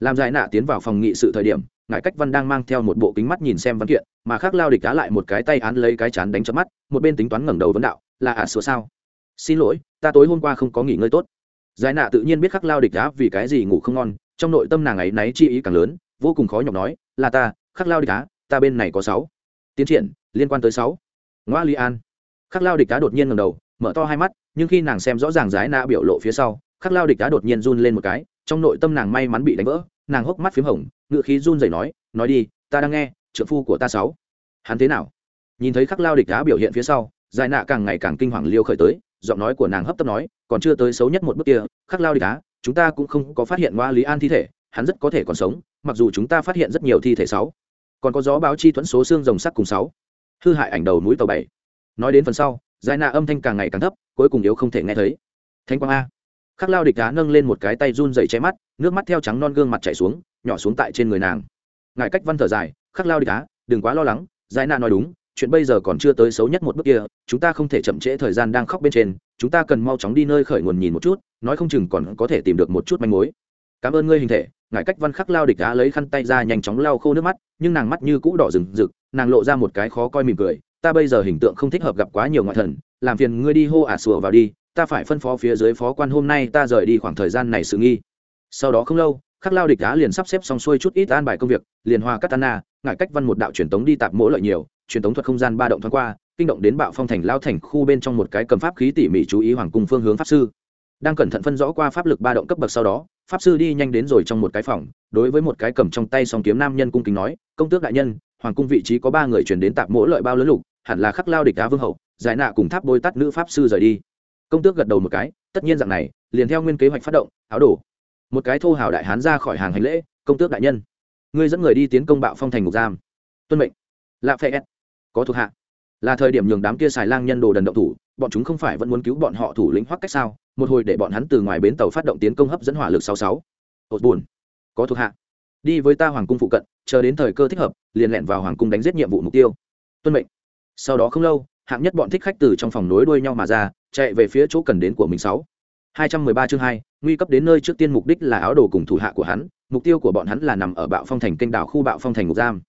Làm giải nạ tiến vào phòng nghị sự thời điểm, ngài cách văn đang mang theo một bộ kính mắt nhìn xem văn kiện, mà khác lao địch cá lại một cái tay án lấy cái chán đánh chớp mắt, một bên tính toán ngẩng đầu vấn đạo, là ả à sửa sao? Xin lỗi, ta tối hôm qua không có nghỉ ngơi tốt. Giải nạ tự nhiên biết khắc lao địch cá vì cái gì ngủ không ngon, trong nội tâm nàng ấy náy chi ý càng lớn, vô cùng khó nhọc nói, là ta, khắc lao địch cá ta bên này có sáu. Tiến triển, liên quan tới sáu. Ngoa li an khắc lao địch cá đột nhiên ngẩng đầu, mở to hai mắt, nhưng khi nàng xem rõ ràng giái nạ biểu lộ phía sau, khắc lao địch cá đột nhiên run lên một cái, trong nội tâm nàng may mắn bị đánh vỡ, nàng hốc mắt p h í m hồng, ngựa khí run rẩy nói nói đi, ta đang nghe trợ phu của ta sáu. Hắn thế nào? Nhìn thấy khắc lao địch đá biểu hiện phía sau giải nạ càng ngày càng kinh hoàng liêu khởi tới, giọng nói của nàng hấp tấp nói, còn chưa tới xấu nhất một bước kia, khắc lao địch đá chúng ta cũng không có phát hiện ngoa lý an thi thể, hắn rất có thể còn sống, mặc dù chúng ta phát hiện rất nhiều thi thể sáu. Còn có gió báo chi thuẫn số xương rồng sắc cùng sáu. Hư hại ảnh đầu núi tàu bảy nói đến phần sau giải nạ âm thanh càng ngày càng thấp, cuối cùng yếu không thể nghe thấy. Thanh quang a. Khắc lao địch đá nâng lên một cái tay run dày che mắt, nước mắt theo trắng non gương mặt chảy xuống, nhỏ xuống tại trên người nàng. Ngài cách văn thở dài, khắc lao địch đá đừng quá lo lắng giải nạ nói đúng, chuyện bây giờ còn chưa tới xấu nhất một bước kia, chúng ta không thể chậm trễ thời gian đang khóc bên trên, chúng ta cần mau chóng đi nơi khởi nguồn nhìn một chút, nói không chừng còn có thể tìm được một chút manh mối. Cảm ơn ngươi hình thể. Ngài cách văn khắc lao địch đá lấy khăn tay ra nhanh chóng lau khô nước mắt, nhưng nàng mắt như cũ đỏ rừng rực, nàng lộ ra một cái khó coi mỉm cười ta bây giờ hình tượng không thích hợp gặp quá nhiều ngoại thần làm phiền ngươi đi hô ả sùa vào đi ta phải phân phó phía dưới phó quan hôm nay ta rời đi khoảng thời gian này sự nghi. Sau đó không lâu khắc lao địch đá liền sắp xếp xong xuôi chút ít an bài công việc liền hòa Katana, ngại cách văn một đạo truyền tống đi tạp mỗ lợi nhiều truyền tống thuật không gian ba động thoáng qua kinh động đến bạo phong thành lao thành khu bên trong một cái cầm pháp khí tỉ mỉ chú ý hoàng cung phương hướng pháp sư. Đang cẩn thận phân rõ qua pháp lực ba động cấp bậc sau đó pháp sư đi nhanh đến rồi trong một cái phòng đối với một cái cầm trong tay song kiếm nam nhân cung kính nói công tước đại nhân hoàng cung vị trí có ba người chuyển đến tạp mỗi lợi bao lớn lục, hẳn là khắc lao địch đá vương hậu, giải nạ cùng tháp bôi tắt nữ pháp sư rời đi. Công tước gật đầu một cái, tất nhiên dạng này, liền theo nguyên kế hoạch phát động, áo đổ. Một cái thô hào đại hán ra khỏi hàng hành lễ, công tước đại nhân, ngươi dẫn người đi tiến công bạo phong thành ngục giam. Tuân mệnh. Lạ phe có thuộc hạ. Là thời điểm nhường đám kia xài lang nhân đồ đần động thủ, bọn chúng không phải vẫn muốn cứu bọn họ thủ lĩnh hoắc cách sao? Một hồi để bọn hắn từ ngoài bến tàu phát động tiến công hấp dẫn hỏa lực sáu sáu. Hột buồn. Có thuộc hạ. Đi với ta hoàng cung phụ cận chờ đến thời cơ thích hợp, liền lẹn vào hoàng cung đánh giết nhiệm vụ mục tiêu. Tuân mệnh. Sau đó không lâu, hạng nhất bọn thích khách từ trong phòng nối đuôi nhau mà ra, chạy về phía chỗ cần đến của mình sáu. Hai trăm mười ba chương hai, nguy cấp đến nơi trước tiên mục đích là áo đồ cùng thủ hạ của hắn, mục tiêu của bọn hắn là nằm ở bạo phong thành kênh đảo khu bạo phong thành ngục giam.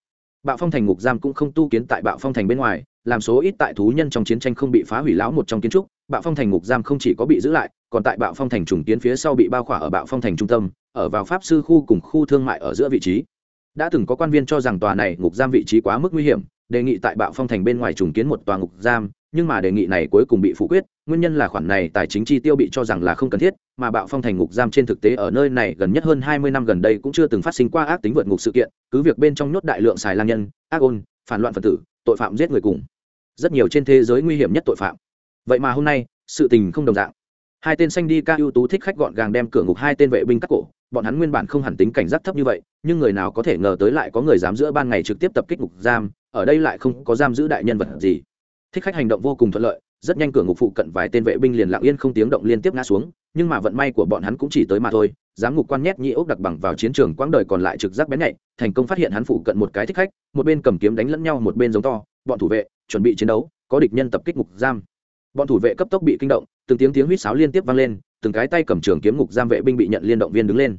Bạo phong thành ngục giam cũng không tu kiến tại bạo phong thành bên ngoài, làm số ít tại thú nhân trong chiến tranh không bị phá hủy lão một trong kiến trúc, bạo phong thành ngục giam không chỉ có bị giữ lại, còn tại bạo phong thành trùng kiến phía sau bị bao khỏa ở bạo phong thành trung tâm, ở vào pháp sư khu cùng khu thương mại ở giữa vị trí đã từng có quan viên cho rằng tòa này ngục giam vị trí quá mức nguy hiểm, đề nghị tại bạo phong thành bên ngoài trùng kiến một tòa ngục giam, nhưng mà đề nghị này cuối cùng bị phủ quyết, nguyên nhân là khoản này tài chính chi tiêu bị cho rằng là không cần thiết, mà bạo phong thành ngục giam trên thực tế ở nơi này gần nhất hơn hai mươi năm gần đây cũng chưa từng phát sinh qua ác tính vượt ngục sự kiện, cứ việc bên trong nhốt đại lượng xài lang nhân, ác ôn, phản loạn phật tử, tội phạm giết người cùng. Rất nhiều trên thế giới nguy hiểm nhất tội phạm. Vậy mà hôm nay, sự tình không đồng dạng. Hai tên xanh đi ca ưu tú thích khách gọn gàng đem cửa ngục hai tên vệ binh cắt cổ bọn hắn nguyên bản không hẳn tính cảnh giác thấp như vậy, nhưng người nào có thể ngờ tới lại có người dám giữa ban ngày trực tiếp tập kích ngục giam, ở đây lại không có giam giữ đại nhân vật gì. Thích khách hành động vô cùng thuận lợi, rất nhanh cửa ngục phụ cận vài tên vệ binh liền lặng yên không tiếng động liên tiếp ngã xuống, nhưng mà vận may của bọn hắn cũng chỉ tới mà thôi, giám ngục quan nhét nhị ốc đặc bằng vào chiến trường quãng đời còn lại trực giác bén nhạy, thành công phát hiện hắn phụ cận một cái thích khách, một bên cầm kiếm đánh lẫn nhau một bên giống to, bọn thủ vệ chuẩn bị chiến đấu, có địch nhân tập kích ngục giam. Bọn thủ vệ cấp tốc bị kinh động, từng tiếng tiếng huýt sáo liên tiếp vang lên từng cái tay cầm trường kiếm ngục giam vệ binh bị nhận liên động viên đứng lên.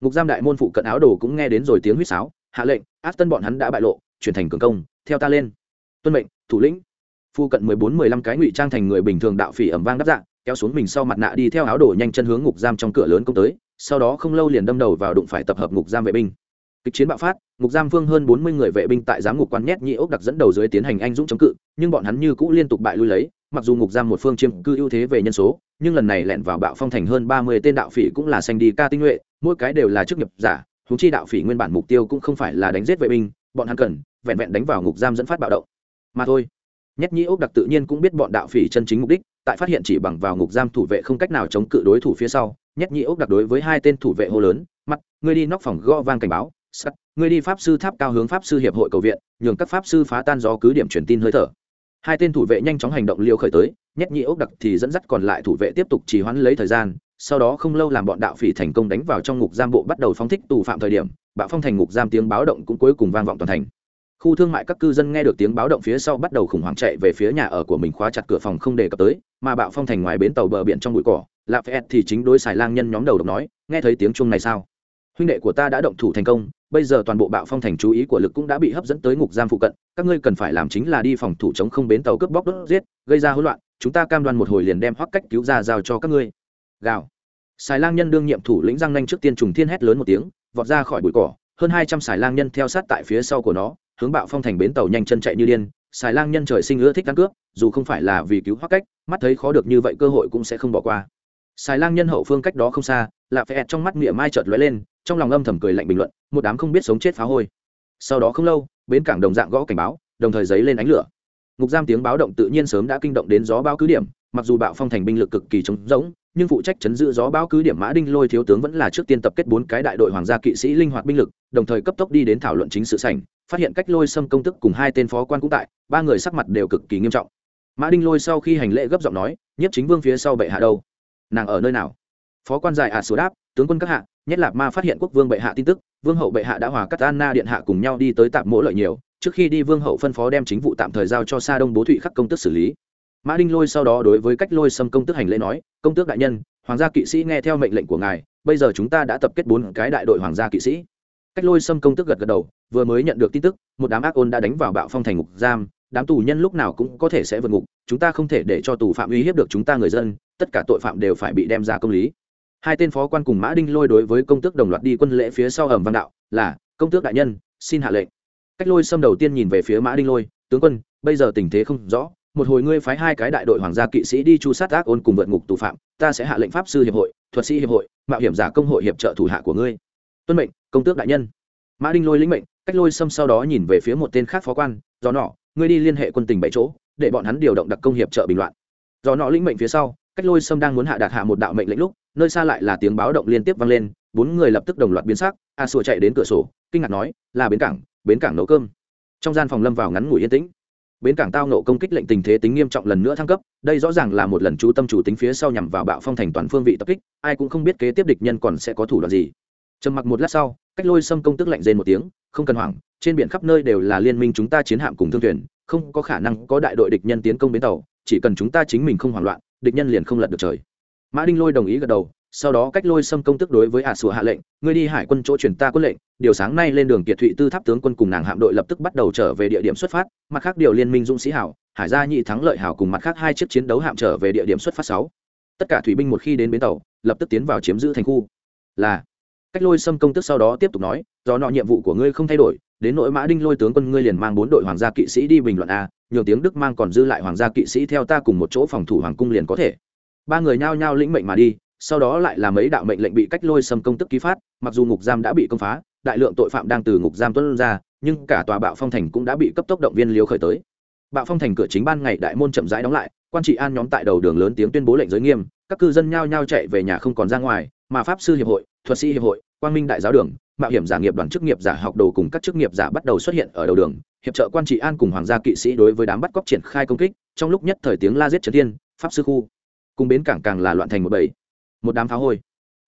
Ngục giam đại môn phụ cận áo đồ cũng nghe đến rồi tiếng huýt sáo, hạ lệnh, át tân bọn hắn đã bại lộ, chuyển thành cường công, theo ta lên. Tuân mệnh, thủ lĩnh. Phu cận mười bốn, mười lăm cái ngụy trang thành người bình thường đạo phỉ ẩm vang đáp dạng, kéo xuống mình sau mặt nạ đi theo áo đồ nhanh chân hướng ngục giam trong cửa lớn công tới, sau đó không lâu liền đâm đầu vào đụng phải tập hợp ngục giam vệ binh. Kịch chiến bạo phát, ngục giam phương hơn bốn mươi người vệ binh tại giám ngục quán nhét nhị ốc đặc dẫn đầu dưới tiến hành anh dũng chống cự, nhưng bọn hắn như cũ liên tục bại lui lấy mặc dù ngục giam một phương chiêm cư ưu thế về nhân số, nhưng lần này lẹn vào bạo phong thành hơn ba mươi tên đạo phỉ cũng là xanh đi ca tinh nhuệ, mỗi cái đều là chức nghiệp giả thú chi đạo phỉ nguyên bản mục tiêu cũng không phải là đánh giết vệ binh, bọn hắn cần vẹn vẹn đánh vào ngục giam dẫn phát bạo động. Mà thôi nhét nhĩ ốc đặc tự nhiên cũng biết bọn đạo phỉ chân chính mục đích, tại phát hiện chỉ bằng vào ngục giam thủ vệ không cách nào chống cự đối thủ phía sau nhét nhĩ ốc đặc đối với hai tên thủ vệ hô lớn, mặt người đi nóc phòng go vang cảnh báo, sắt người đi pháp sư tháp cao hướng pháp sư hiệp hội cầu viện, nhường các pháp sư phá tan do cứ điểm truyền tin hơi thở hai tên thủ vệ nhanh chóng hành động liều khởi tới, nhét nhị ốc đặc thì dẫn dắt còn lại thủ vệ tiếp tục trì hoãn lấy thời gian, sau đó không lâu làm bọn đạo phỉ thành công đánh vào trong ngục giam bộ bắt đầu phóng thích tù phạm thời điểm, bạo phong thành ngục giam tiếng báo động cũng cuối cùng vang vọng toàn thành. Khu thương mại các cư dân nghe được tiếng báo động phía sau bắt đầu khủng hoảng chạy về phía nhà ở của mình khóa chặt cửa phòng không đề cập tới, mà bạo phong thành ngoài bến tàu bờ biển trong bụi cỏ lạp phép thì chính đối xài lang nhân nhóm đầu độc nói, nghe thấy tiếng chuông này sao? Huynh đệ của ta đã động thủ thành công bây giờ toàn bộ bạo phong thành chú ý của lực cũng đã bị hấp dẫn tới ngục giam phụ cận, các ngươi cần phải làm chính là đi phòng thủ chống không bến tàu cướp bóc đốt giết, gây ra hỗn loạn, chúng ta cam đoan một hồi liền đem hoắc cách cứu ra giao cho các ngươi. Gào. Xài lang nhân đương nhiệm thủ lĩnh giang nanh trước tiên trùng thiên hét lớn một tiếng, vọt ra khỏi bụi cỏ, hơn hai trăm xài lang nhân theo sát tại phía sau của nó, hướng bạo phong thành bến tàu nhanh chân chạy như điên. Xài lang nhân trời sinh ưa thích ăn cướp, dù không phải là vì cứu hoắc cách, mắt thấy khó được như vậy cơ hội cũng sẽ không bỏ qua xài lang nhân hậu phương cách đó không xa lạ phẹt trong mắt miệng mai chợt lóe lên, trong lòng âm thầm cười lạnh bình luận, một đám không biết sống chết phá hôi. Sau đó không lâu, bến cảng đồng dạng gõ cảnh báo, đồng thời giấy lên ánh lửa. Ngục giam tiếng báo động tự nhiên sớm đã kinh động đến gió báo cứ điểm, mặc dù bạo phong thành binh lực cực kỳ trống rỗng, nhưng phụ trách chấn giữ gió báo cứ điểm mã đinh lôi thiếu tướng vẫn là trước tiên tập kết bốn cái đại đội hoàng gia kỵ sĩ linh hoạt binh lực, đồng thời cấp tốc đi đến thảo luận chính sự sảnh, phát hiện cách lôi xâm công tức cùng hai tên phó quan cũng tại, ba người sắc mặt đều cực kỳ nghiêm trọng. Mã đinh lôi sau khi hành lễ gấp giọng nói, nhất chính vương phía sau bệ hạ đâu? Nàng ở nơi nào? Phó quan giải ạ số đáp, tướng quân các hạ, nhất lạp ma phát hiện quốc vương bệ hạ tin tức, vương hậu bệ hạ đã hòa cắt anna điện hạ cùng nhau đi tới tạm mỗ lợi nhiều, trước khi đi vương hậu phân phó đem chính vụ tạm thời giao cho sa đông bố thụy khắc công tức xử lý. Mã đinh lôi sau đó đối với cách lôi xâm công tức hành lễ nói, công tước đại nhân, hoàng gia kỵ sĩ nghe theo mệnh lệnh của ngài, bây giờ chúng ta đã tập kết bốn cái đại đội hoàng gia kỵ sĩ. Cách lôi xâm công tức gật gật đầu, vừa mới nhận được tin tức, một đám ác ôn đã đánh vào bạo phong thành ngục giam, đám tù nhân lúc nào cũng có thể sẽ vượt ngục chúng ta không thể để cho tù phạm uy hiếp được chúng ta người dân, tất cả tội phạm đều phải bị đem ra công lý. Hai tên phó quan cùng mã đinh lôi đối với công tước đồng loạt đi quân lễ phía sau hầm văn đạo, là, công tước đại nhân, xin hạ lệnh. Cách lôi xâm đầu tiên nhìn về phía mã đinh lôi, tướng quân, bây giờ tình thế không rõ, một hồi ngươi phái hai cái đại đội hoàng gia kỵ sĩ đi chu sát ác ôn cùng vượt ngục tù phạm, ta sẽ hạ lệnh pháp sư hiệp hội, thuật sĩ hiệp hội, mạo hiểm giả công hội hiệp trợ thủ hạ của ngươi. Tuân mệnh, công tước đại nhân. Mã đinh lôi lĩnh mệnh, cách lôi xâm sau đó nhìn về phía một tên khác phó quan do nọ, ngươi đi liên hệ quân tình bảy chỗ để bọn hắn điều động đặc công hiệp trợ bình loạn. Do nọ lĩnh mệnh phía sau, cách lôi sâm đang muốn hạ đạt hạ một đạo mệnh lệnh lúc, nơi xa lại là tiếng báo động liên tiếp vang lên, bốn người lập tức đồng loạt biến sắc, a sùa chạy đến cửa sổ, kinh ngạc nói, là bến cảng bến cảng nấu cơm. Trong gian phòng lâm vào ngắn ngủi yên tĩnh. Bến cảng tao nộ công kích lệnh tình thế tính nghiêm trọng lần nữa thăng cấp, đây rõ ràng là một lần chú tâm chủ tính phía sau nhằm vào bạo phong thành toàn phương vị tập kích, ai cũng không biết kế tiếp địch nhân còn sẽ có thủ đoạn gì. Trầm mặc một lát sau, cách lôi xâm công tức lạnh rên một tiếng, không cần hoảng, trên biển khắp nơi đều là liên minh chúng ta chiến hạm cùng thương thuyền không có khả năng có đại đội địch nhân tiến công bến tàu, chỉ cần chúng ta chính mình không hoảng loạn, địch nhân liền không lật được trời. Mã đinh lôi đồng ý gật đầu, sau đó cách lôi xâm công tức đối với ả sùa hạ lệnh, ngươi đi hải quân chỗ truyền ta quân lệnh, điều sáng nay lên đường kiệt thụy tư tháp tướng quân cùng nàng hạm đội lập tức bắt đầu trở về địa điểm xuất phát, mặt khác điều liên minh dũng sĩ hảo, hải gia nhị thắng lợi hảo cùng mặt khác hai chiếc chiến đấu hạm trở về địa điểm xuất phát sáu. Tất cả thủy binh một khi đến bến tàu, lập tức tiến vào chiếm giữ thành khu. Là, cách lôi xâm công tức sau đó tiếp tục nói, do nọ nhiệm vụ của ngươi không thay đổi đến nỗi mã đinh lôi tướng quân ngươi liền mang bốn đội hoàng gia kỵ sĩ đi bình luận a, nhường tiếng đức mang còn dư lại hoàng gia kỵ sĩ theo ta cùng một chỗ phòng thủ hoàng cung liền có thể. Ba người nhao nhao lĩnh mệnh mà đi, sau đó lại là mấy đạo mệnh lệnh bị cách lôi xâm công tức ký phát, mặc dù ngục giam đã bị công phá, đại lượng tội phạm đang từ ngục giam tuân ra, nhưng cả tòa bạo phong thành cũng đã bị cấp tốc động viên liều khởi tới. Bạo phong thành cửa chính ban ngày đại môn chậm rãi đóng lại, quan trị an nhóm tại đầu đường lớn tiếng tuyên bố lệnh giới nghiêm, các cư dân nhao nhao chạy về nhà không còn ra ngoài, mà pháp sư hiệp hội, thuật sĩ hiệp hội, quang minh đại giáo đường mạo hiểm giả nghiệp đoàn chức nghiệp giả học đồ cùng các chức nghiệp giả bắt đầu xuất hiện ở đầu đường. Hiệp trợ quan trị an cùng hoàng gia kỵ sĩ đối với đám bắt cóc triển khai công kích, trong lúc nhất thời tiếng la giết trấn thiên, pháp sư khu, cùng bến cảng càng là loạn thành một bầy. Một đám phá hôi.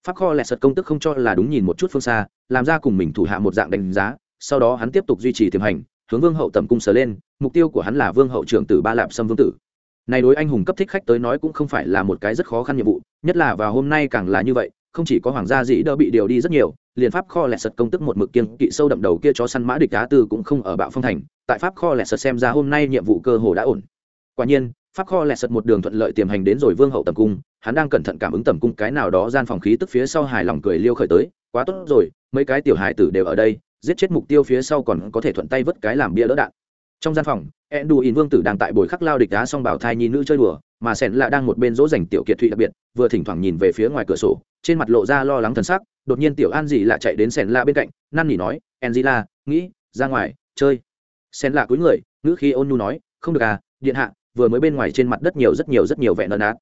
Pháp kho lẹ sật công tức không cho là đúng nhìn một chút phương xa, làm ra cùng mình thủ hạ một dạng đánh giá, sau đó hắn tiếp tục duy trì tiềm hành, hướng vương hậu tầm cung sờ lên, mục tiêu của hắn là vương hậu trưởng tử ba lạp sâm vương tử. Này đối anh hùng cấp thích khách tới nói cũng không phải là một cái rất khó khăn nhiệm vụ, nhất là vào hôm nay càng là như vậy không chỉ có hoàng gia dĩ đỡ bị điều đi rất nhiều, liền pháp kho lẹ sật công tức một mực kiên kỵ sâu đậm đầu kia cho săn mã địch cá tư cũng không ở bạo phong thành, tại pháp kho lẹ sật xem ra hôm nay nhiệm vụ cơ hồ đã ổn. Quả nhiên, pháp kho lẹ sật một đường thuận lợi tiềm hành đến rồi vương hậu tầm cung, hắn đang cẩn thận cảm ứng tầm cung cái nào đó gian phòng khí tức phía sau hài lòng cười liêu khởi tới, quá tốt rồi, mấy cái tiểu hài tử đều ở đây, giết chết mục tiêu phía sau còn có thể thuận tay vứt cái làm bia đỡ đạn. Trong gian phòng ẹn đù ỉn vương tử đang tại bồi khắc lao địch đá xong bảo thai nhi nữ chơi đùa mà sẻn lạ đang một bên dỗ dành tiểu kiệt thụy đặc biệt, vừa thỉnh thoảng nhìn về phía ngoài cửa sổ, trên mặt lộ ra lo lắng thần sắc, đột nhiên tiểu an dì lạ chạy đến sẻn lạ bên cạnh, năn nỉ nói, angela, nghĩ, ra ngoài, chơi. Sẻn lạ cúi người, ngữ khi ôn nhu nói, không được à điện hạ, vừa mới bên ngoài trên mặt đất nhiều rất nhiều rất nhiều vẻ nợ nát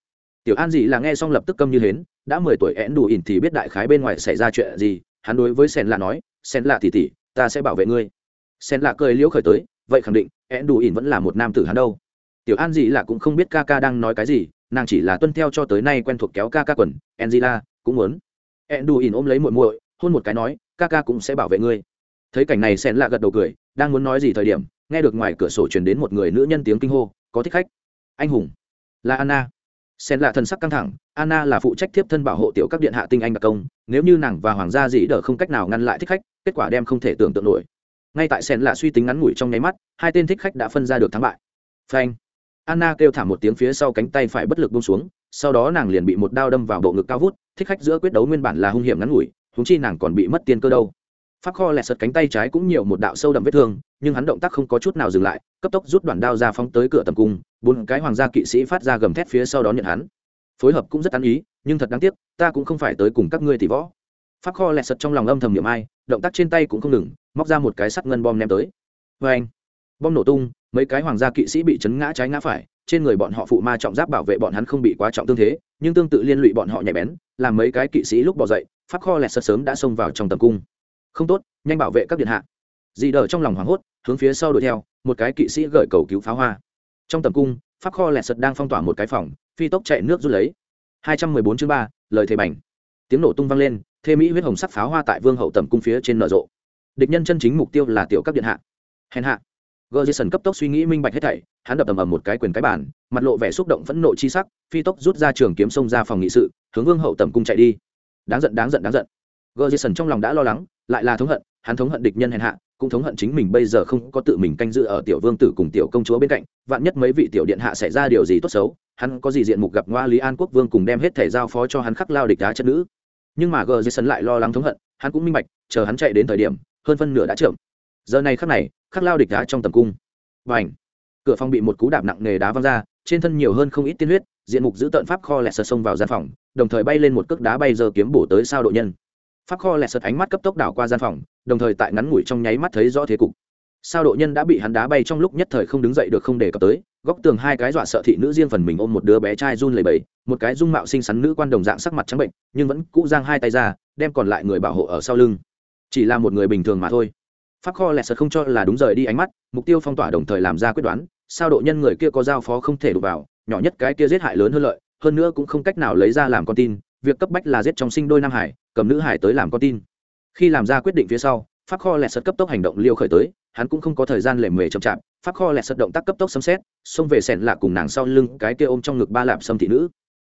tiểu an dì là nghe xong lập tức câm như hến, đã mười tuổi én đủ ỉn thì biết đại khái bên ngoài xảy ra chuyện gì, hắn đối với sen lạ nói sen lạ tỉ tỉ ta sẽ bảo vệ ngươi. Sen lạ cười liễu khởi tới, vậy khẳng định én đủ ỉn vẫn là một nam tử hắn đâu tiểu an dị là cũng không biết ca ca đang nói cái gì, nàng chỉ là tuân theo cho tới nay quen thuộc kéo ca ca quần, angela, cũng muốn. Én ỉn ôm lấy muội muội, hôn một cái nói, ca ca cũng sẽ bảo vệ ngươi. Thấy cảnh này sen lạ gật đầu cười, đang muốn nói gì thời điểm, nghe được ngoài cửa sổ truyền đến một người nữ nhân tiếng kinh hô, có thích khách? Anh hùng. Là anna. Sen lạ thần sắc căng thẳng, anna là phụ trách tiếp thân bảo hộ tiểu các điện hạ tinh anh đặc công, nếu như nàng và hoàng gia dĩ đỡ không cách nào ngăn lại thích khách, kết quả đem không thể tưởng tượng nổi. Ngay tại sen lạ suy tính ngắn ngủi trong nháy mắt, hai tên thích khách đã phân ra được thắng bại. Phanh anna kêu thảm một tiếng phía sau cánh tay phải bất lực bông xuống, sau đó nàng liền bị một đao đâm vào bộ ngực cao vút, thích khách giữa quyết đấu nguyên bản là hung hiểm ngắn ngủi húng chi nàng còn bị mất tiền cơ đâu. Pháp kho lẹt sật cánh tay trái cũng nhiều một đạo sâu đậm vết thương, nhưng hắn động tác không có chút nào dừng lại, cấp tốc rút đoạn đao ra phóng tới cửa tầm cung, bốn cái hoàng gia kỵ sĩ phát ra gầm thét phía sau đó nhận hắn. Phối hợp cũng rất ăn ý, nhưng thật đáng tiếc, ta cũng không phải tới cùng các ngươi thì võ. Pháp kho lẹt sật trong lòng âm thầm niệm ai, động tác trên tay cũng không ngừng, móc ra một cái sắt ngân bom ném tới. Vê anh bom nổ tung mấy cái hoàng gia kỵ sĩ bị chấn ngã trái ngã phải, trên người bọn họ phụ ma trọng giáp bảo vệ bọn hắn không bị quá trọng tương thế, nhưng tương tự liên lụy bọn họ nhạy bén, làm mấy cái kỵ sĩ lúc bỏ dậy, pháp kho lẹt sật sớm đã xông vào trong tầm cung. Không tốt, nhanh bảo vệ các điện hạ. Dị đờ trong lòng hoảng hốt, hướng phía sau đuổi theo, một cái kỵ sĩ gởi cầu cứu pháo hoa. Trong tầm cung, pháp kho lẹt sật đang phong tỏa một cái phòng, phi tốc chạy nước rút lấy. Hai trăm mười bốn chương ba, lời thề bành. Tiếng nổ tung vang lên, thê mỹ huyết hồng sắc pháo hoa tại vương hậu tầm cung phía trên nở rộ. Địch nhân chân chính mục tiêu là tiểu các điện hạ. Hèn hạ gờ jason cấp tốc suy nghĩ minh bạch hết thảy, hắn đập ầm ầm một cái quyền cái bàn, mặt lộ vẻ xúc động phẫn nộ chi sắc, phi tốc rút ra trường kiếm xông ra phòng nghị sự, hướng vương hậu tầm cung chạy đi. Đáng giận đáng giận đáng giận. Gờ jason trong lòng đã lo lắng, lại là thống hận, hắn thống hận địch nhân hèn hạ, cũng thống hận chính mình bây giờ không có tự mình canh giữ ở tiểu vương tử cùng tiểu công chúa bên cạnh, vạn nhất mấy vị tiểu điện hạ xảy ra điều gì tốt xấu, hắn có gì diện mục gặp ngoa lý an quốc vương cùng đem hết thể giao phó cho hắn khắc lao địch đá chất nữ. Nhưng mà gờ jason lại lo lắng thống hận, hắn cũng minh bạch, chờ hắn chạy đến thời điểm, hơn phân nửa đã trưởng giờ này khắc này, khắc lao địch đá trong tầm cung. Và ảnh cửa phòng bị một cú đạp nặng nề đá văng ra, trên thân nhiều hơn không ít tiên huyết, diện mục giữ tận pháp kho lẹt sờ xông vào gian phòng, đồng thời bay lên một cước đá bay giờ kiếm bổ tới sao độ nhân. Pháp kho lẹt sợt ánh mắt cấp tốc đảo qua gian phòng, đồng thời tại ngắn ngủi trong nháy mắt thấy rõ thế cục. Sao độ nhân đã bị hắn đá bay trong lúc nhất thời không đứng dậy được không để cập tới, góc tường hai cái dọa sợ thị nữ riêng phần mình ôm một đứa bé trai run lầy bầy một cái dung mạo xinh xắn nữ quan đồng dạng sắc mặt trắng bệnh, nhưng vẫn cũ giang hai tay ra, đem còn lại người bảo hộ ở sau lưng. Chỉ là một người bình thường mà thôi pháp kho lẹt sật không cho là đúng rời đi ánh mắt, mục tiêu phong tỏa đồng thời làm ra quyết đoán, sao độ nhân người kia có giao phó không thể đụng vào, nhỏ nhất cái kia giết hại lớn hơn lợi, hơn nữa cũng không cách nào lấy ra làm con tin, việc cấp bách là giết trong sinh đôi nam hải, cầm nữ hải tới làm con tin. Khi làm ra quyết định phía sau, pháp kho lẹt sật cấp tốc hành động liêu khởi tới, hắn cũng không có thời gian lề mề chậm chạp, pháp kho lẹt sật động tác cấp tốc xâm xét xông về sẻn lạ cùng nàng sau lưng, cái kia ôm trong ngực ba lạp xâm thị nữ.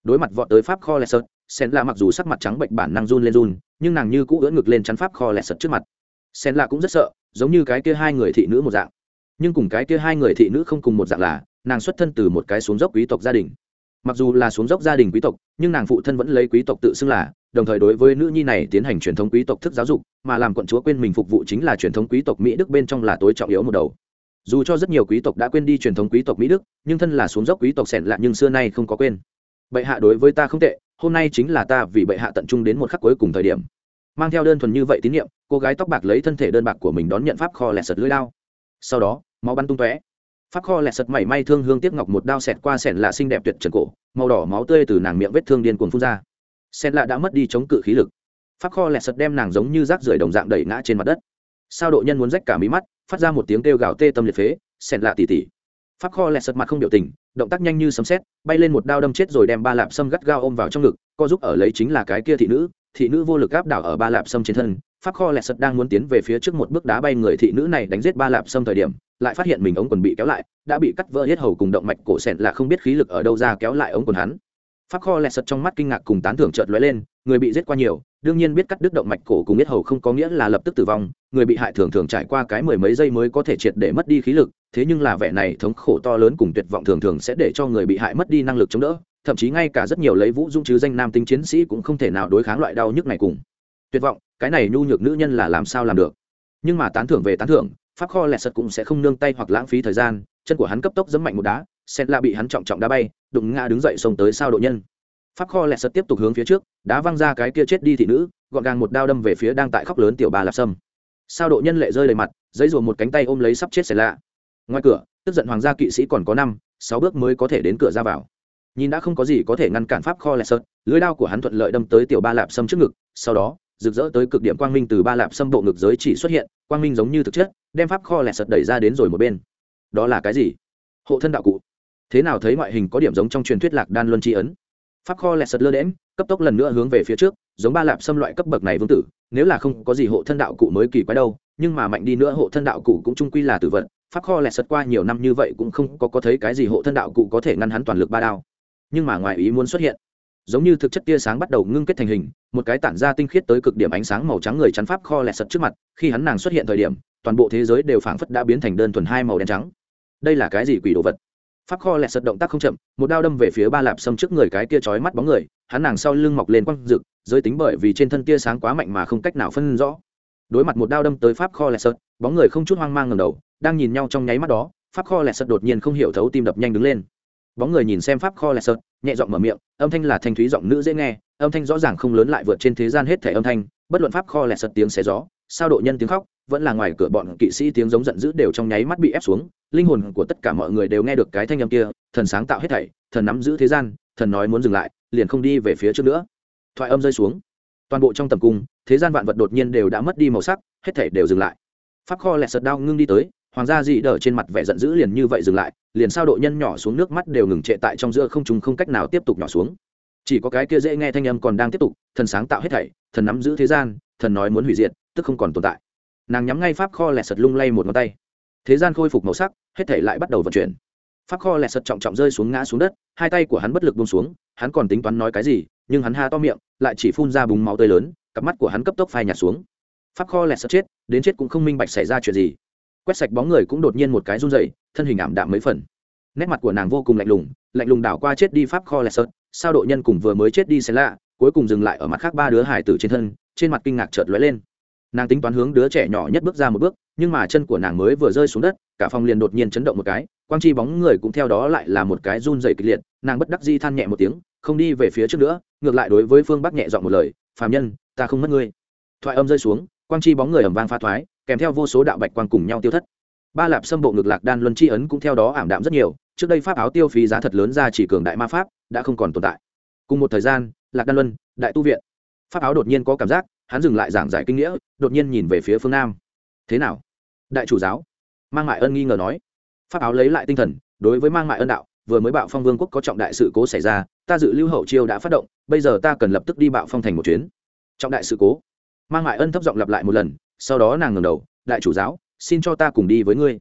Đối mặt vọt tới pháp kho lẹt sật sẻn lạ mặc dù sắc mặt trắng bệnh bản năng run lên run, nhưng nàng như cũ ưỡn ngực lên chắn pháp kho lẹt sật trước mặt sen lạ cũng rất sợ, giống như cái kia hai người thị nữ một dạng. Nhưng cùng cái kia hai người thị nữ không cùng một dạng là, nàng xuất thân từ một cái xuống dốc quý tộc gia đình. Mặc dù là xuống dốc gia đình quý tộc, nhưng nàng phụ thân vẫn lấy quý tộc tự xưng là, đồng thời đối với nữ nhi này tiến hành truyền thống quý tộc thức giáo dục, mà làm quận chúa quên mình phục vụ chính là truyền thống quý tộc mỹ đức bên trong là tối trọng yếu một đầu. Dù cho rất nhiều quý tộc đã quên đi truyền thống quý tộc mỹ đức, nhưng thân là xuống dốc quý tộc sẻn lạ nhưng xưa nay không có quên. Bệ hạ đối với ta không tệ, hôm nay chính là ta vì bệ hạ tận trung đến một khắc cuối cùng thời điểm mang theo đơn thuần như vậy tín nhiệm, cô gái tóc bạc lấy thân thể đơn bạc của mình đón nhận pháp kho lẹt sật lưỡi lao sau đó, máu bắn tung tóe. Pháp kho lẹt sật mảy may thương hương tiếc ngọc một đao sẹt qua sẹn lạ xinh đẹp tuyệt trần cổ, màu đỏ máu tươi từ nàng miệng vết thương điên cuồng phun ra. Sẹn lạ đã mất đi chống cự khí lực. Pháp kho lẹt sật đem nàng giống như rác rưởi đồng dạng đẩy ngã trên mặt đất. Sao độ nhân muốn rách cả mí mắt, phát ra một tiếng kêu gào tê tâm liệt phế, sẹn lạ tỉ tỉ. Pháp kho lẹt sật mặt không biểu tình, động tác nhanh như sấm xét bay lên một đao đâm chết rồi đem ba lạp sâm gắt gao ôm vào trong ngực, co giúp ở lấy chính là cái kia thị nữ thị nữ vô lực áp đảo ở ba lạp sâm trên thân, pháp kho lẹt sật đang muốn tiến về phía trước một bước đá bay người thị nữ này đánh giết ba lạp sâm thời điểm, lại phát hiện mình ống quần bị kéo lại, đã bị cắt vỡ hết hầu cùng động mạch cổ sẹn là không biết khí lực ở đâu ra kéo lại ống quần hắn. Pháp kho lẹt sật trong mắt kinh ngạc cùng tán thưởng chợt lóe lên, người bị giết qua nhiều, đương nhiên biết cắt đứt động mạch cổ cùng biết hầu không có nghĩa là lập tức tử vong, người bị hại thường thường trải qua cái mười mấy giây mới có thể triệt để mất đi khí lực, thế nhưng là vẻ này thống khổ to lớn cùng tuyệt vọng thường thường sẽ để cho người bị hại mất đi năng lực chống đỡ thậm chí ngay cả rất nhiều lấy vũ dung chứ danh nam tính chiến sĩ cũng không thể nào đối kháng loại đau nhức này cùng. Tuyệt vọng, cái này nhu nhược nữ nhân là làm sao làm được? Nhưng mà tán thưởng về tán thưởng, pháp kho lẹt sật cũng sẽ không nương tay hoặc lãng phí thời gian, chân của hắn cấp tốc dẫm mạnh một đá sen la bị hắn trọng trọng đá bay, đụng ngã đứng dậy xông tới sao độ nhân. Pháp kho lẹt sật tiếp tục hướng phía trước, đá văng ra cái kia chết đi thị nữ, gọn gàng một đao đâm về phía đang tại khóc lớn tiểu bà lạp sâm. Sao độ nhân lệ rơi đầy mặt, giấy rùa một cánh tay ôm lấy sắp chết xẻ lạ. Ngoài cửa, tức giận hoàng gia kỵ sĩ còn có năm, sáu bước mới có thể đến cửa ra vào nhìn đã không có gì có thể ngăn cản pháp kho lẹt sợt lưới đao của hắn thuận lợi đâm tới tiểu ba lạp sâm trước ngực sau đó rực rỡ tới cực điểm quang minh từ ba lạp sâm bộ ngực giới chỉ xuất hiện quang minh giống như thực chất đem pháp kho lẹt sợt đẩy ra đến rồi một bên. Đó là cái gì? Hộ thân đạo cụ. Thế nào thấy ngoại hình có điểm giống trong truyền thuyết lạc đan luân tri ấn? Pháp kho lẹt sật lơ đễm cấp tốc lần nữa hướng về phía trước giống ba lạp xâm loại cấp bậc này vương tử nếu là không có gì hộ thân đạo cụ mới kỳ quái đâu nhưng mà mạnh đi nữa hộ thân đạo cụ cũng trung quy là tử vận pháp kho lẹt sật qua nhiều năm như vậy cũng không có, có thấy cái gì hộ thân đạo cụ có thể ngăn hắn toàn lực ba đao nhưng mà ngoài ý muốn xuất hiện. Giống như thực chất tia sáng bắt đầu ngưng kết thành hình, một cái tản ra tinh khiết tới cực điểm ánh sáng màu trắng người chắn pháp kho lẹt sật trước mặt, khi hắn nàng xuất hiện thời điểm, toàn bộ thế giới đều phảng phất đã biến thành đơn thuần hai màu đen trắng. Đây là cái gì quỷ đồ vật? Pháp kho lẹt sật động tác không chậm, một đao đâm về phía ba lạp sâm trước người cái tia chói mắt bóng người, hắn nàng sau lưng mọc lên quăng rực, giới tính bởi vì trên thân tia sáng quá mạnh mà không cách nào phân rõ. Đối mặt một đao đâm tới pháp kho lẹt sật, bóng người không chút hoang mang ngầm đầu, đang nhìn nhau trong nháy mắt đó, pháp kho lẹt sật đột nhiên không hiểu thấu tim đập nhanh đứng lên bóng người nhìn xem pháp kho lại sợt nhẹ giọng mở miệng, âm thanh là thanh thúy giọng nữ dễ nghe, âm thanh rõ ràng không lớn lại vượt trên thế gian hết thể âm thanh, bất luận pháp kho lại sợt tiếng xé gió, sao độ nhân tiếng khóc, vẫn là ngoài cửa bọn kỵ sĩ tiếng giống giận dữ đều trong nháy mắt bị ép xuống, linh hồn của tất cả mọi người đều nghe được cái thanh âm kia, thần sáng tạo hết thảy, thần nắm giữ thế gian, thần nói muốn dừng lại, liền không đi về phía trước nữa. Thoại âm rơi xuống. Toàn bộ trong tầm cung, thế gian vạn vật đột nhiên đều đã mất đi màu sắc, hết thảy đều dừng lại. Pháp kho lẹt sật đau ngưng đi tới hoàng gia dị đờ trên mặt vẻ giận dữ liền như vậy dừng lại, liền sao độ nhân nhỏ xuống nước mắt đều ngừng trệ tại trong giữa không trùng không cách nào tiếp tục nhỏ xuống. Chỉ có cái kia dễ nghe thanh âm còn đang tiếp tục, thần sáng tạo hết thảy, thần nắm giữ thế gian, thần nói muốn hủy diệt, tức không còn tồn tại. Nàng nhắm ngay pháp kho lẹt sật lung lay một ngón tay. Thế gian khôi phục màu sắc, hết thảy lại bắt đầu vận chuyển. Pháp kho lẹt sật trọng trọng rơi xuống ngã xuống đất, hai tay của hắn bất lực bông xuống, hắn còn tính toán nói cái gì, nhưng hắn ha to miệng, lại chỉ phun ra búng máu tươi lớn, cặp mắt của hắn cấp tốc phai nhạt xuống. Pháp kho lẹt sật chết, đến chết cũng không minh bạch xảy ra chuyện gì quét sạch bóng người cũng đột nhiên một cái run dậy thân hình ảm đạm mấy phần. Nét mặt của nàng vô cùng lạnh lùng lạnh lùng đảo qua chết đi pháp kho lẹt sật sao độ nhân cùng vừa mới chết đi xé lạ, cuối cùng dừng lại ở mặt khác ba đứa hải tử trên thân, trên mặt kinh ngạc chợt lóe lên. Nàng tính toán hướng đứa trẻ nhỏ nhất bước ra một bước, nhưng mà chân của nàng mới vừa rơi xuống đất, cả phòng liền đột nhiên chấn động một cái, quang chi bóng người cũng theo đó lại là một cái run dày kịch liệt, nàng bất đắc di than nhẹ một tiếng, không đi về phía trước nữa, ngược lại đối với phương bắc nhẹ dọn một lời phàm nhân, ta không mất ngươi. Thoại âm rơi xuống, quang chi bóng người ẩm vang pha thoái kèm theo vô số đạo bạch quang cùng nhau tiêu thất. Ba lạp xâm bộ ngược lạc đan luân chi ấn cũng theo đó ảm đạm rất nhiều, trước đây pháp áo tiêu phí giá thật lớn ra chỉ cường đại ma pháp, đã không còn tồn tại. Cùng một thời gian, lạc đan luân, đại tu viện. Pháp áo đột nhiên có cảm giác, hắn dừng lại giảng giải kinh nghĩa, đột nhiên nhìn về phía phương nam. Thế nào? Đại chủ giáo. Mang mại ân nghi ngờ nói. Pháp áo lấy lại tinh thần, đối với mang mại ân đạo, vừa mới bạo phong vương quốc có trọng đại sự cố xảy ra, ta dự lưu hậu chiêu đã phát động, bây giờ ta cần lập tức đi bạo phong thành một chuyến. Trọng đại sự cố. Mang mại ân thấp giọng lặp lại một lần sau đó nàng ngẩng đầu, đại chủ giáo, xin cho ta cùng đi với ngươi.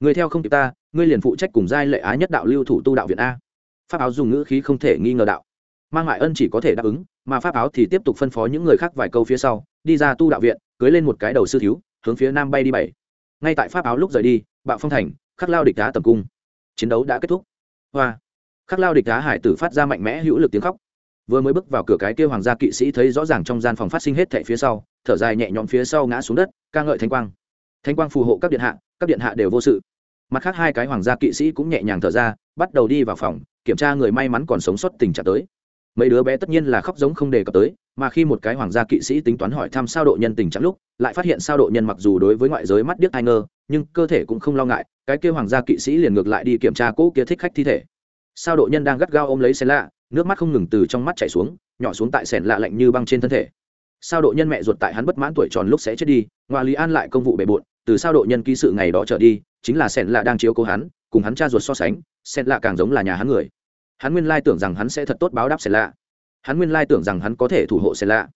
Người theo không kịp ta, ngươi liền phụ trách cùng giai lệ á nhất đạo lưu thủ tu đạo viện a. Pháp áo dùng ngữ khí không thể nghi ngờ đạo. Mang mại ân chỉ có thể đáp ứng, mà pháp áo thì tiếp tục phân phó những người khác vài câu phía sau, đi ra tu đạo viện, cưới lên một cái đầu sư thiếu, hướng phía nam bay đi bảy. Ngay tại pháp áo lúc rời đi, bạo phong thành, khắc lao địch đá tầm cung. Chiến đấu đã kết thúc. Hoa. Khắc lao địch đá hải tử phát ra mạnh mẽ hữu lực tiếng khóc vừa mới bước vào cửa cái kêu hoàng gia kỵ sĩ thấy rõ ràng trong gian phòng phát sinh hết thệ phía sau, thở dài nhẹ nhõm phía sau ngã xuống đất, ca ngợi thanh quang. Thanh quang phù hộ các điện hạ, các điện hạ đều vô sự. Mặt khác hai cái hoàng gia kỵ sĩ cũng nhẹ nhàng thở ra, bắt đầu đi vào phòng, kiểm tra người may mắn còn sống sót tình trạng tới. Mấy đứa bé tất nhiên là khóc giống không đề cập tới, mà khi một cái hoàng gia kỵ sĩ tính toán hỏi thăm sao độ nhân tình trạng lúc, lại phát hiện sao độ nhân mặc dù đối với ngoại giới mắt điếc hai ngơ nhưng cơ thể cũng không lo ngại, cái kia hoàng gia kỵ sĩ liền ngược lại đi kiểm tra cỗ kia thích khách thi thể. Sao độ nhân đang gắt gao ôm lấy xe lạ nước mắt không ngừng từ trong mắt chảy xuống, nhỏ xuống tại sẻn lạ lạnh như băng trên thân thể. Sao độ nhân mẹ ruột tại hắn bất mãn tuổi tròn lúc sẽ chết đi ngoại lý an lại công vụ bề bộn, từ sao độ nhân ký sự ngày đó trở đi, chính là sẻn lạ đang chiếu cố hắn, cùng hắn cha ruột so sánh sẻn lạ càng giống là nhà hắn người. Hắn nguyên lai tưởng rằng hắn sẽ thật tốt báo đáp sẻn lạ. Hắn nguyên lai tưởng rằng hắn có thể thủ hộ sẻn lạ.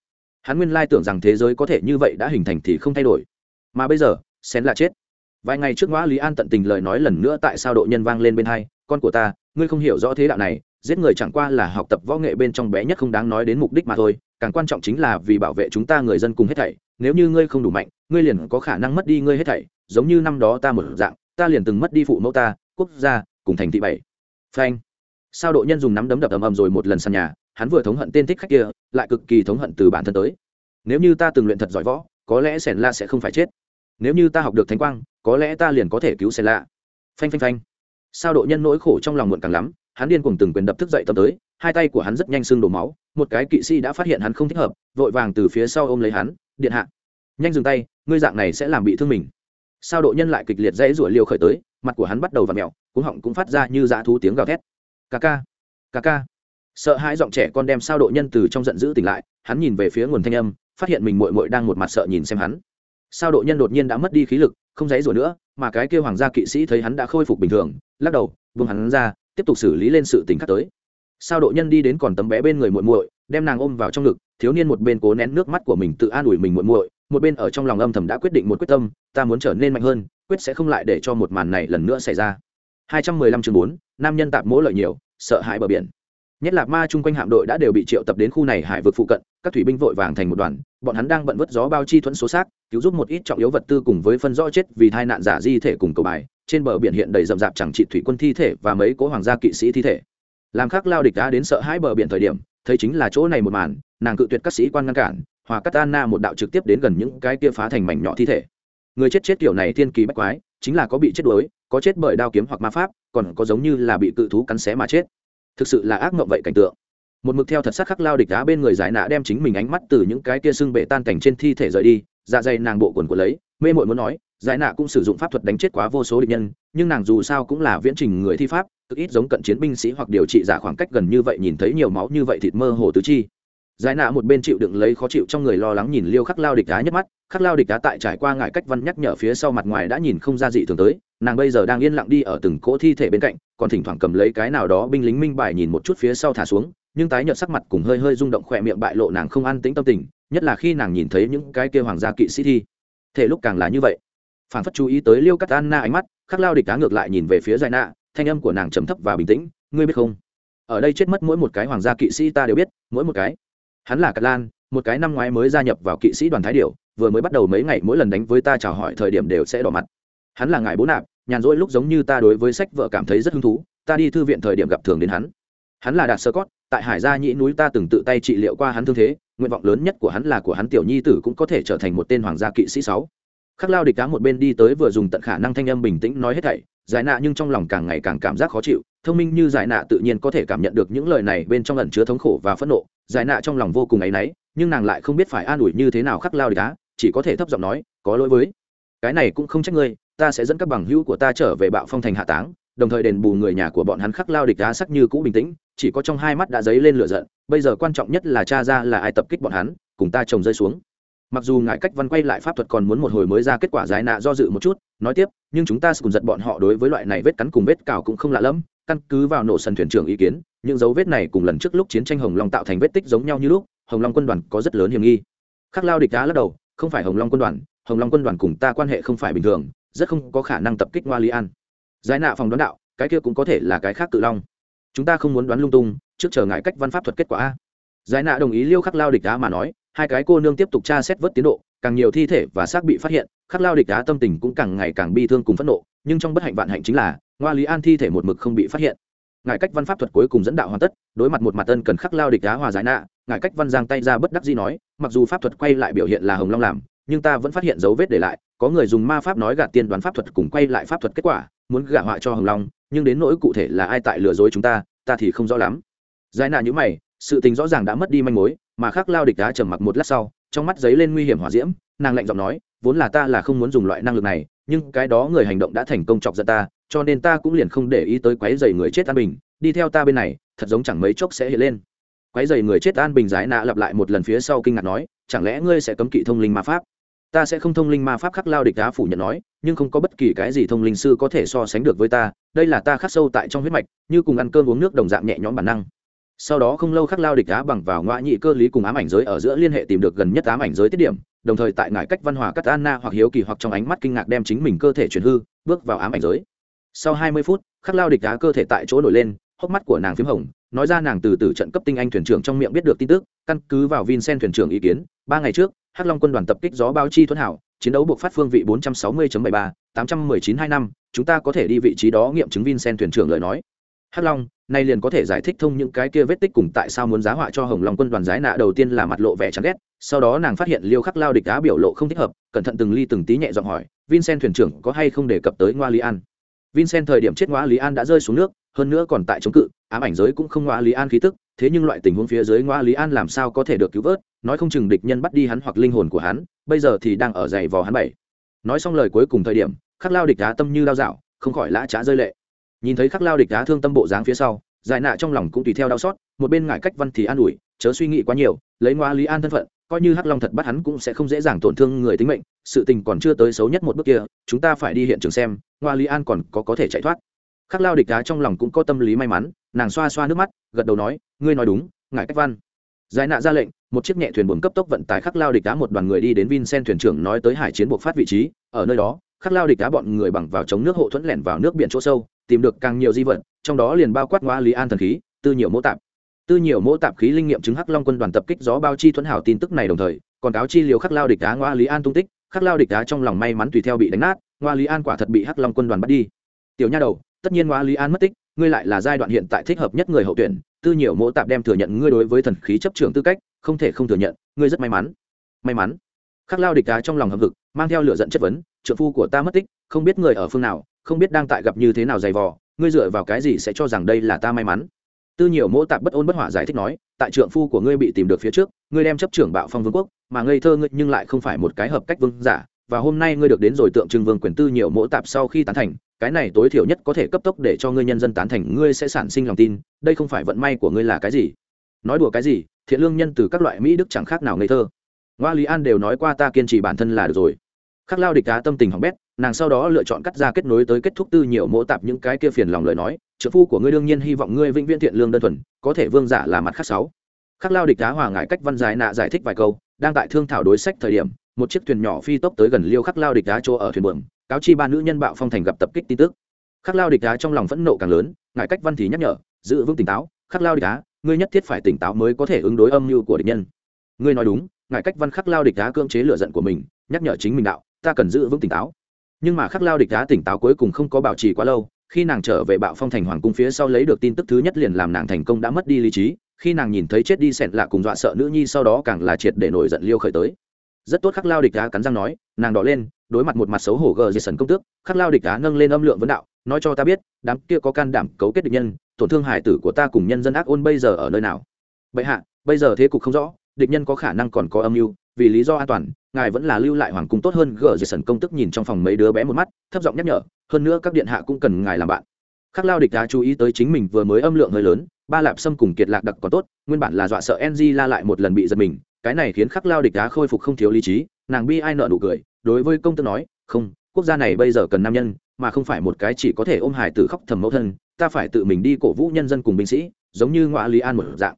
Hắn nguyên lai tưởng rằng thế giới có thể như vậy đã hình thành thì không thay đổi. Mà bây giờ sẻn lạ chết. Vài ngày trước ngoã lý an tận tình lời nói lần nữa tại sao độ nhân vang lên bên hai, con của ta, ngươi không hiểu rõ thế đạo này giết người chẳng qua là học tập võ nghệ bên trong bé nhất không đáng nói đến mục đích mà thôi, càng quan trọng chính là vì bảo vệ chúng ta người dân cùng hết thảy, nếu như ngươi không đủ mạnh, ngươi liền có khả năng mất đi ngươi hết thảy, giống như năm đó ta một dạng, ta liền từng mất đi phụ mẫu ta, quốc gia, cùng thành thị bảy. Phanh. Sao độ nhân dùng nắm đấm đập ầm ầm rồi một lần sàn nhà, hắn vừa thống hận tên thích khách kia, lại cực kỳ thống hận từ bản thân tới. Nếu như ta từng luyện thật giỏi võ, có lẽ sẻn la sẽ không phải chết. Nếu như ta học được thánh quang, có lẽ ta liền có thể cứu Sẻn La. phanh phanh phanh. Sao độ nhân nỗi khổ trong lòng muộn càng lắm hắn điên cùng từng quyền đập thức dậy tâm tới, hai tay của hắn rất nhanh sưng đổ máu, một cái kỵ sĩ đã phát hiện hắn không thích hợp, vội vàng từ phía sau ôm lấy hắn, điện hạ, nhanh dừng tay, ngươi dạng này sẽ làm bị thương mình. Sao độ nhân lại kịch liệt dãy rủa liều khởi tới, mặt của hắn bắt đầu và ặ mẹo họng cũng phát ra như dã thú tiếng gào thét. Ca ca ca ca. Sợ hãi giọng trẻ con đem sao độ nhân từ trong giận dữ tỉnh lại, hắn nhìn về phía nguồn thanh âm, phát hiện mình mội mội đang một mặt sợ nhìn xem hắn. Sao độ nhân đột nhiên đã mất đi khí lực, không dãy rủa nữa, mà cái kêu hoàng gia kỵ sĩ thấy hắn đã khôi phục bình thường, lắc đầu vương hắn ra tiếp tục xử lý lên sự tình khác tới. Sao độ nhân đi đến còn tấm bé bên người muội muội đem nàng ôm vào trong ngực thiếu niên một bên cố nén nước mắt của mình tự an ủi mình muội muội một bên ở trong lòng âm thầm đã quyết định một quyết tâm ta muốn trở nên mạnh hơn quyết sẽ không lại để cho một màn này lần nữa xảy ra. 215 chương 4, nam nhân tạp mỗ lợi nhiều sợ hãi bờ biển. Nhất là ma chung quanh hạm đội đã đều bị triệu tập đến khu này hải vực phụ cận các thủy binh vội vàng thành một đoàn bọn hắn đang bận vớt gió bao chi thuẫn số xác cứu giúp một ít trọng yếu vật tư cùng với phân rõ chết vì tai nạn giả di thể cùng cầu bài trên bờ biển hiện đầy rậm rạp chẳng trị thủy quân thi thể và mấy cố hoàng gia kỵ sĩ thi thể. Làm khắc lao địch đã đến sợ hãi bờ biển thời điểm, thấy chính là chỗ này một màn, nàng cự tuyệt các sĩ quan ngăn cản, hòa cắt anna một đạo trực tiếp đến gần những cái kia phá thành mảnh nhỏ thi thể. Người chết chết kiểu này thiên kỳ bách quái, chính là có bị chết đuối, có chết bởi đao kiếm hoặc ma pháp, còn có giống như là bị cự thú cắn xé mà chết. Thực sự là ác mộng vậy cảnh tượng. Một mực theo thật sắc khắc lao địch đá bên người giải nạ đem chính mình ánh mắt từ những cái kia sưng bể tan cảnh trên thi thể rời đi dạ dày nàng bộ quần của lấy, mê mội muốn nói giải nạ cũng sử dụng pháp thuật đánh chết quá vô số địch nhân, nhưng nàng dù sao cũng là viễn trình người thi pháp, cực ít giống cận chiến binh sĩ hoặc điều trị giả khoảng cách gần như vậy nhìn thấy nhiều máu như vậy thịt mơ hồ tứ chi. Giải nạ một bên chịu đựng lấy khó chịu trong người lo lắng nhìn liêu khắc lao địch đá nhất mắt, khắc lao địch đá tại trải qua ngại cách văn nhắc nhở phía sau mặt ngoài đã nhìn không ra dị thường tới, nàng bây giờ đang yên lặng đi ở từng cỗ thi thể bên cạnh, còn thỉnh thoảng cầm lấy cái nào đó binh lính minh bài nhìn một chút phía sau thả xuống, nhưng tái nhợt sắc mặt cùng hơi hơi rung động khỏe miệng bại lộ nàng không an tĩnh tâm tình, nhất là khi nàng nhìn thấy những cái kia hoàng gia kỵ sĩ thi. Thể lúc càng là như vậy phản phất chú ý tới liêu cắt anna ánh mắt, khắc lao địch đá ngược lại nhìn về phía giải nạ, thanh âm của nàng trầm thấp và bình tĩnh, ngươi biết không? Ở đây chết mất mỗi một cái hoàng gia kỵ sĩ ta đều biết, mỗi một cái. Hắn là cát lan, một cái năm ngoái mới gia nhập vào kỵ sĩ đoàn thái điệu vừa mới bắt đầu mấy ngày mỗi lần đánh với ta chào hỏi thời điểm đều sẽ đỏ mặt. Hắn là ngài bố nạp, nhàn rỗi lúc giống như ta đối với sách vợ cảm thấy rất hứng thú, ta đi thư viện thời điểm gặp thường đến hắn. Hắn là đạt sơ cót, tại hải gia nhĩ núi ta từng tự tay trị liệu qua hắn thương thế, nguyện vọng lớn nhất của hắn là của hắn tiểu nhi tử cũng có thể trở thành một tên hoàng gia kỵ sĩ sáu khắc lao địch cá một bên đi tới vừa dùng tận khả năng thanh âm bình tĩnh nói hết thảy, giải nạ nhưng trong lòng càng ngày càng cảm giác khó chịu, thông minh như giải nạ tự nhiên có thể cảm nhận được những lời này bên trong ẩn chứa thống khổ và phẫn nộ, giải nạ trong lòng vô cùng áy náy, nhưng nàng lại không biết phải an ủi như thế nào khắc lao địch cá, chỉ có thể thấp giọng nói, có lỗi với, cái này cũng không trách ngươi, ta sẽ dẫn các bằng hữu của ta trở về bạo phong thành hạ táng. Đồng thời đền bù người nhà của bọn hắn khắc lao địch đá sắc như cũ bình tĩnh, chỉ có trong hai mắt đã dấy lên lửa giận, bây giờ quan trọng nhất là cha ra là ai tập kích bọn hắn, cùng ta chồng rơi xuống mặc dù ngài cách văn quay lại pháp thuật còn muốn một hồi mới ra kết quả giải nạ do dự một chút, nói tiếp, nhưng chúng ta cùng giật bọn họ đối với loại này vết cắn cùng vết cào cũng không lạ lẫm. Căn cứ vào nổ sần thuyền trưởng ý kiến, những dấu vết này cùng lần trước lúc chiến tranh hồng long tạo thành vết tích giống nhau như lúc, hồng long quân đoàn có rất lớn hiểm nghi. Khắc lao địch đá lắc đầu, không phải hồng long quân đoàn, hồng long quân đoàn cùng ta quan hệ không phải bình thường, rất không có khả năng tập kích ngoa lý an. Giải nạ phòng đoán đạo, cái kia cũng có thể là cái khác tự long. Chúng ta không muốn đoán lung tung, trước chờ ngại cách văn pháp thuật kết quả giải nạ đồng ý liêu khắc lao địch đá mà nói hai cái cô nương tiếp tục tra xét vớt tiến độ, càng nhiều thi thể và xác bị phát hiện, khắc lao địch đá tâm tình cũng càng ngày càng bi thương cùng phẫn nộ, nhưng trong bất hạnh vạn hạnh chính là, ngoa lý an thi thể một mực không bị phát hiện. Ngài cách văn pháp thuật cuối cùng dẫn đạo hoàn tất, đối mặt một mặt tân cần khắc lao địch đá hòa giải nạ ngài cách văn giang tay ra bất đắc gì nói, mặc dù pháp thuật quay lại biểu hiện là hồng long làm, nhưng ta vẫn phát hiện dấu vết để lại, có người dùng ma pháp nói gạt tiên đoán pháp thuật cùng quay lại pháp thuật kết quả, muốn gả họa cho hồng long, nhưng đến nỗi cụ thể là ai tại lừa dối chúng ta ta thì không rõ lắm. Giải nạ như mày sự tình rõ ràng đã mất đi manh mối, mà khắc lao địch đá trầm mặc một lát sau, trong mắt giấy lên nguy hiểm hỏa diễm, nàng lạnh giọng nói, vốn là ta là không muốn dùng loại năng lực này, nhưng cái đó người hành động đã thành công chọc giận ta, cho nên ta cũng liền không để ý tới quái dày người chết an bình, đi theo ta bên này, thật giống chẳng mấy chốc sẽ hiện lên. Quái dày người chết an bình giải nạ lặp lại một lần phía sau kinh ngạc nói, chẳng lẽ ngươi sẽ cấm kỵ thông linh ma pháp? Ta sẽ không thông linh ma pháp khắc lao địch đá phủ nhận nói, nhưng không có bất kỳ cái gì thông linh sư có thể so sánh được với ta, đây là ta khắc sâu tại trong huyết mạch, như cùng ăn cơm uống nước đồng dạng nhẹ nhõm bản năng sau đó không lâu khắc lao địch đá bằng vào ngoại nhị cơ lý cùng ám ảnh giới ở giữa liên hệ tìm được gần nhất ám ảnh giới tiết điểm đồng thời tại ngải cách văn hòa cắt anna hoặc hiếu kỳ hoặc trong ánh mắt kinh ngạc đem chính mình cơ thể chuyển hư bước vào ám ảnh giới. Sau hai mươi phút khắc lao địch đá cơ thể tại chỗ nổi lên hốc mắt của nàng p h í m hồng nói ra nàng từ từ trận cấp tinh anh thuyền trưởng trong miệng biết được tin tức căn cứ vào vincent thuyền trưởng ý kiến ba ngày trước hắc long quân đoàn tập kích gió bao chi thuẫn hảo chiến đấu buộc phát phương vị 460.73, 819 hai năm chúng ta có thể đi vị trí đó nghiệm chứng vincent thuyền trưởng lời nói. Hắc long nay liền có thể giải thích thông những cái kia vết tích cùng tại sao muốn giá họa cho hồng long quân đoàn giái nạ đầu tiên là mặt lộ vẻ chán ghét, sau đó nàng phát hiện liêu khắc lao địch đá biểu lộ không thích hợp, cẩn thận từng ly từng tí nhẹ giọng hỏi, vincent thuyền trưởng có hay không đề cập tới ngoa lý an? Vincent thời điểm chết ngoa lý an đã rơi xuống nước, hơn nữa còn tại chống cự, ám ảnh giới cũng không ngoa lý an khí tức, thế nhưng loại tình huống phía dưới ngoa lý an làm sao có thể được cứu vớt, nói không chừng địch nhân bắt đi hắn hoặc linh hồn của hắn, bây giờ thì đang ở dày vò hắn bảy. Nói xong lời cuối cùng thời điểm, khắc lao địch đá tâm như lao dạo, không khỏi lã trá rơi lệ nhìn thấy khắc lao địch đá thương tâm bộ dáng phía sau, giải nạ trong lòng cũng tùy theo đau xót, một bên ngại cách văn thì an ủi, chớ suy nghĩ quá nhiều, lấy ngoa lý an thân phận, coi như hắc long thật bắt hắn cũng sẽ không dễ dàng tổn thương người tính mệnh, sự tình còn chưa tới xấu nhất một bước kia, chúng ta phải đi hiện trường xem, ngoa lý an còn có có thể chạy thoát. Khắc lao địch đá trong lòng cũng có tâm lý may mắn, nàng xoa xoa nước mắt, gật đầu nói, ngươi nói đúng, ngại cách văn. Giải nạ ra lệnh, một chiếc nhẹ thuyền buồm cấp tốc vận tải khắc lao địch đá một đoàn người đi đến vincent thuyền trưởng nói tới hải chiến buộc phát vị trí, ở nơi đó khắc lao địch đá bọn người bằng vào chống nước hộ thuẫn lẻn vào nước biển chỗ sâu, tìm được càng nhiều di vật, trong đó liền bao quát ngoa lý an thần khí, tư nhiều mô tạp. Tư nhiều mô tạp khí linh nghiệm chứng hắc long quân đoàn tập kích gió bao chi thuẫn hảo tin tức này đồng thời, còn cáo chi liều khắc lao địch đá ngoa lý an tung tích, khắc lao địch đá trong lòng may mắn tùy theo bị đánh nát, ngoa lý an quả thật bị hắc long quân đoàn bắt đi. Tiểu nha đầu, tất nhiên ngoa lý an mất tích, ngươi lại là giai đoạn hiện tại thích hợp nhất người hậu tuyển, tư nhiều mô tạp đem thừa nhận ngươi đối với thần khí chấp trưởng tư cách, không thể không thừa nhận, ngươi rất may mắn. May mắn. Khắc lao địch đá trong lòng hầm hực, mang theo lửa giận chất vấn trợ phu của ta mất tích, không biết người ở phương nào, không biết đang tại gặp như thế nào dày vò, ngươi dựa vào cái gì sẽ cho rằng đây là ta may mắn? Tư nhiều mỗ tạp bất ôn bất hỏa giải thích nói, tại trượng phu của ngươi bị tìm được phía trước, ngươi đem chấp trưởng bạo phong vương quốc, mà ngây thơ ngươi nhưng lại không phải một cái hợp cách vương giả, và hôm nay ngươi được đến rồi tượng trưng vương quyền tư nhiều mỗ tạp sau khi tán thành, cái này tối thiểu nhất có thể cấp tốc để cho ngươi nhân dân tán thành, ngươi sẽ sản sinh lòng tin, đây không phải vận may của ngươi là cái gì? Nói đùa cái gì, thiện lương nhân từ các loại mỹ đức chẳng khác nào ngây thơ. Ngoa lý an đều nói qua ta kiên trì bản thân là được rồi khắc lao địch cá tâm tình hỏng bét nàng sau đó lựa chọn cắt ra kết nối tới kết thúc tư nhiều mỗ tạp những cái kia phiền lòng lời nói trợ phu của ngươi đương nhiên hy vọng ngươi vĩnh viễn thiện lương đơn thuần có thể vương giả là mặt khác sáu. Khắc lao địch cá hòa ngại cách văn giải nạ giải thích vài câu đang tại thương thảo đối sách thời điểm một chiếc thuyền nhỏ phi tốc tới gần liêu khắc lao địch cá chỗ ở thuyền buồm cáo chi ba nữ nhân bạo phong thành gặp tập kích tin tức. Khắc lao địch cá trong lòng phẫn nộ càng lớn ngại cách văn thì nhắc nhở giữ vững tỉnh táo khắc lao địch cá, ngươi nhất thiết phải tỉnh táo mới có thể ứng đối âm mưu của địch nhân. Ngươi nói đúng ngại cách văn khắc lao địch cá cưỡng chế lựa giận của mình nhắc nhở chính mình đạo ta cần giữ vững tỉnh táo. Nhưng mà khắc lao địch đá tỉnh táo cuối cùng không có bảo trì quá lâu, khi nàng trở về bạo phong thành hoàng cung phía sau lấy được tin tức thứ nhất liền làm nàng thành công đã mất đi lý trí, khi nàng nhìn thấy chết đi sẹn lạ cùng dọa sợ nữ nhi sau đó càng là triệt để nổi giận liêu khởi tới. Rất tốt khắc lao địch đá cắn răng nói, nàng đỏ lên, đối mặt một mặt xấu hổ gờ dây sần công tước, khắc lao địch đá nâng lên âm lượng vấn đạo, nói cho ta biết, đám kia có can đảm cấu kết địch nhân, tổn thương hải tử của ta cùng nhân dân ác ôn bây giờ ở nơi nào? Bệ hạ, bây giờ thế cục không rõ, địch nhân có khả năng còn có âm mưu, vì lý do an toàn ngài vẫn là lưu lại hoàng cung tốt hơn, gờ dây sần công tức nhìn trong phòng mấy đứa bé một mắt, thấp giọng nhắc nhở, hơn nữa các điện hạ cũng cần ngài làm bạn. Khắc lao địch đã chú ý tới chính mình vừa mới âm lượng hơi lớn, ba lạp xâm cùng kiệt lạc đặc còn tốt, nguyên bản là dọa sợ ng la lại một lần bị giật mình, cái này khiến khắc lao địch đá khôi phục không thiếu lý trí, nàng bi ai nợ nụ cười, đối với công tước nói, không, quốc gia này bây giờ cần nam nhân, mà không phải một cái chỉ có thể ôm hải tử khóc thầm mẫu thân, ta phải tự mình đi cổ vũ nhân dân cùng binh sĩ, giống như ngoại lý an một dạng.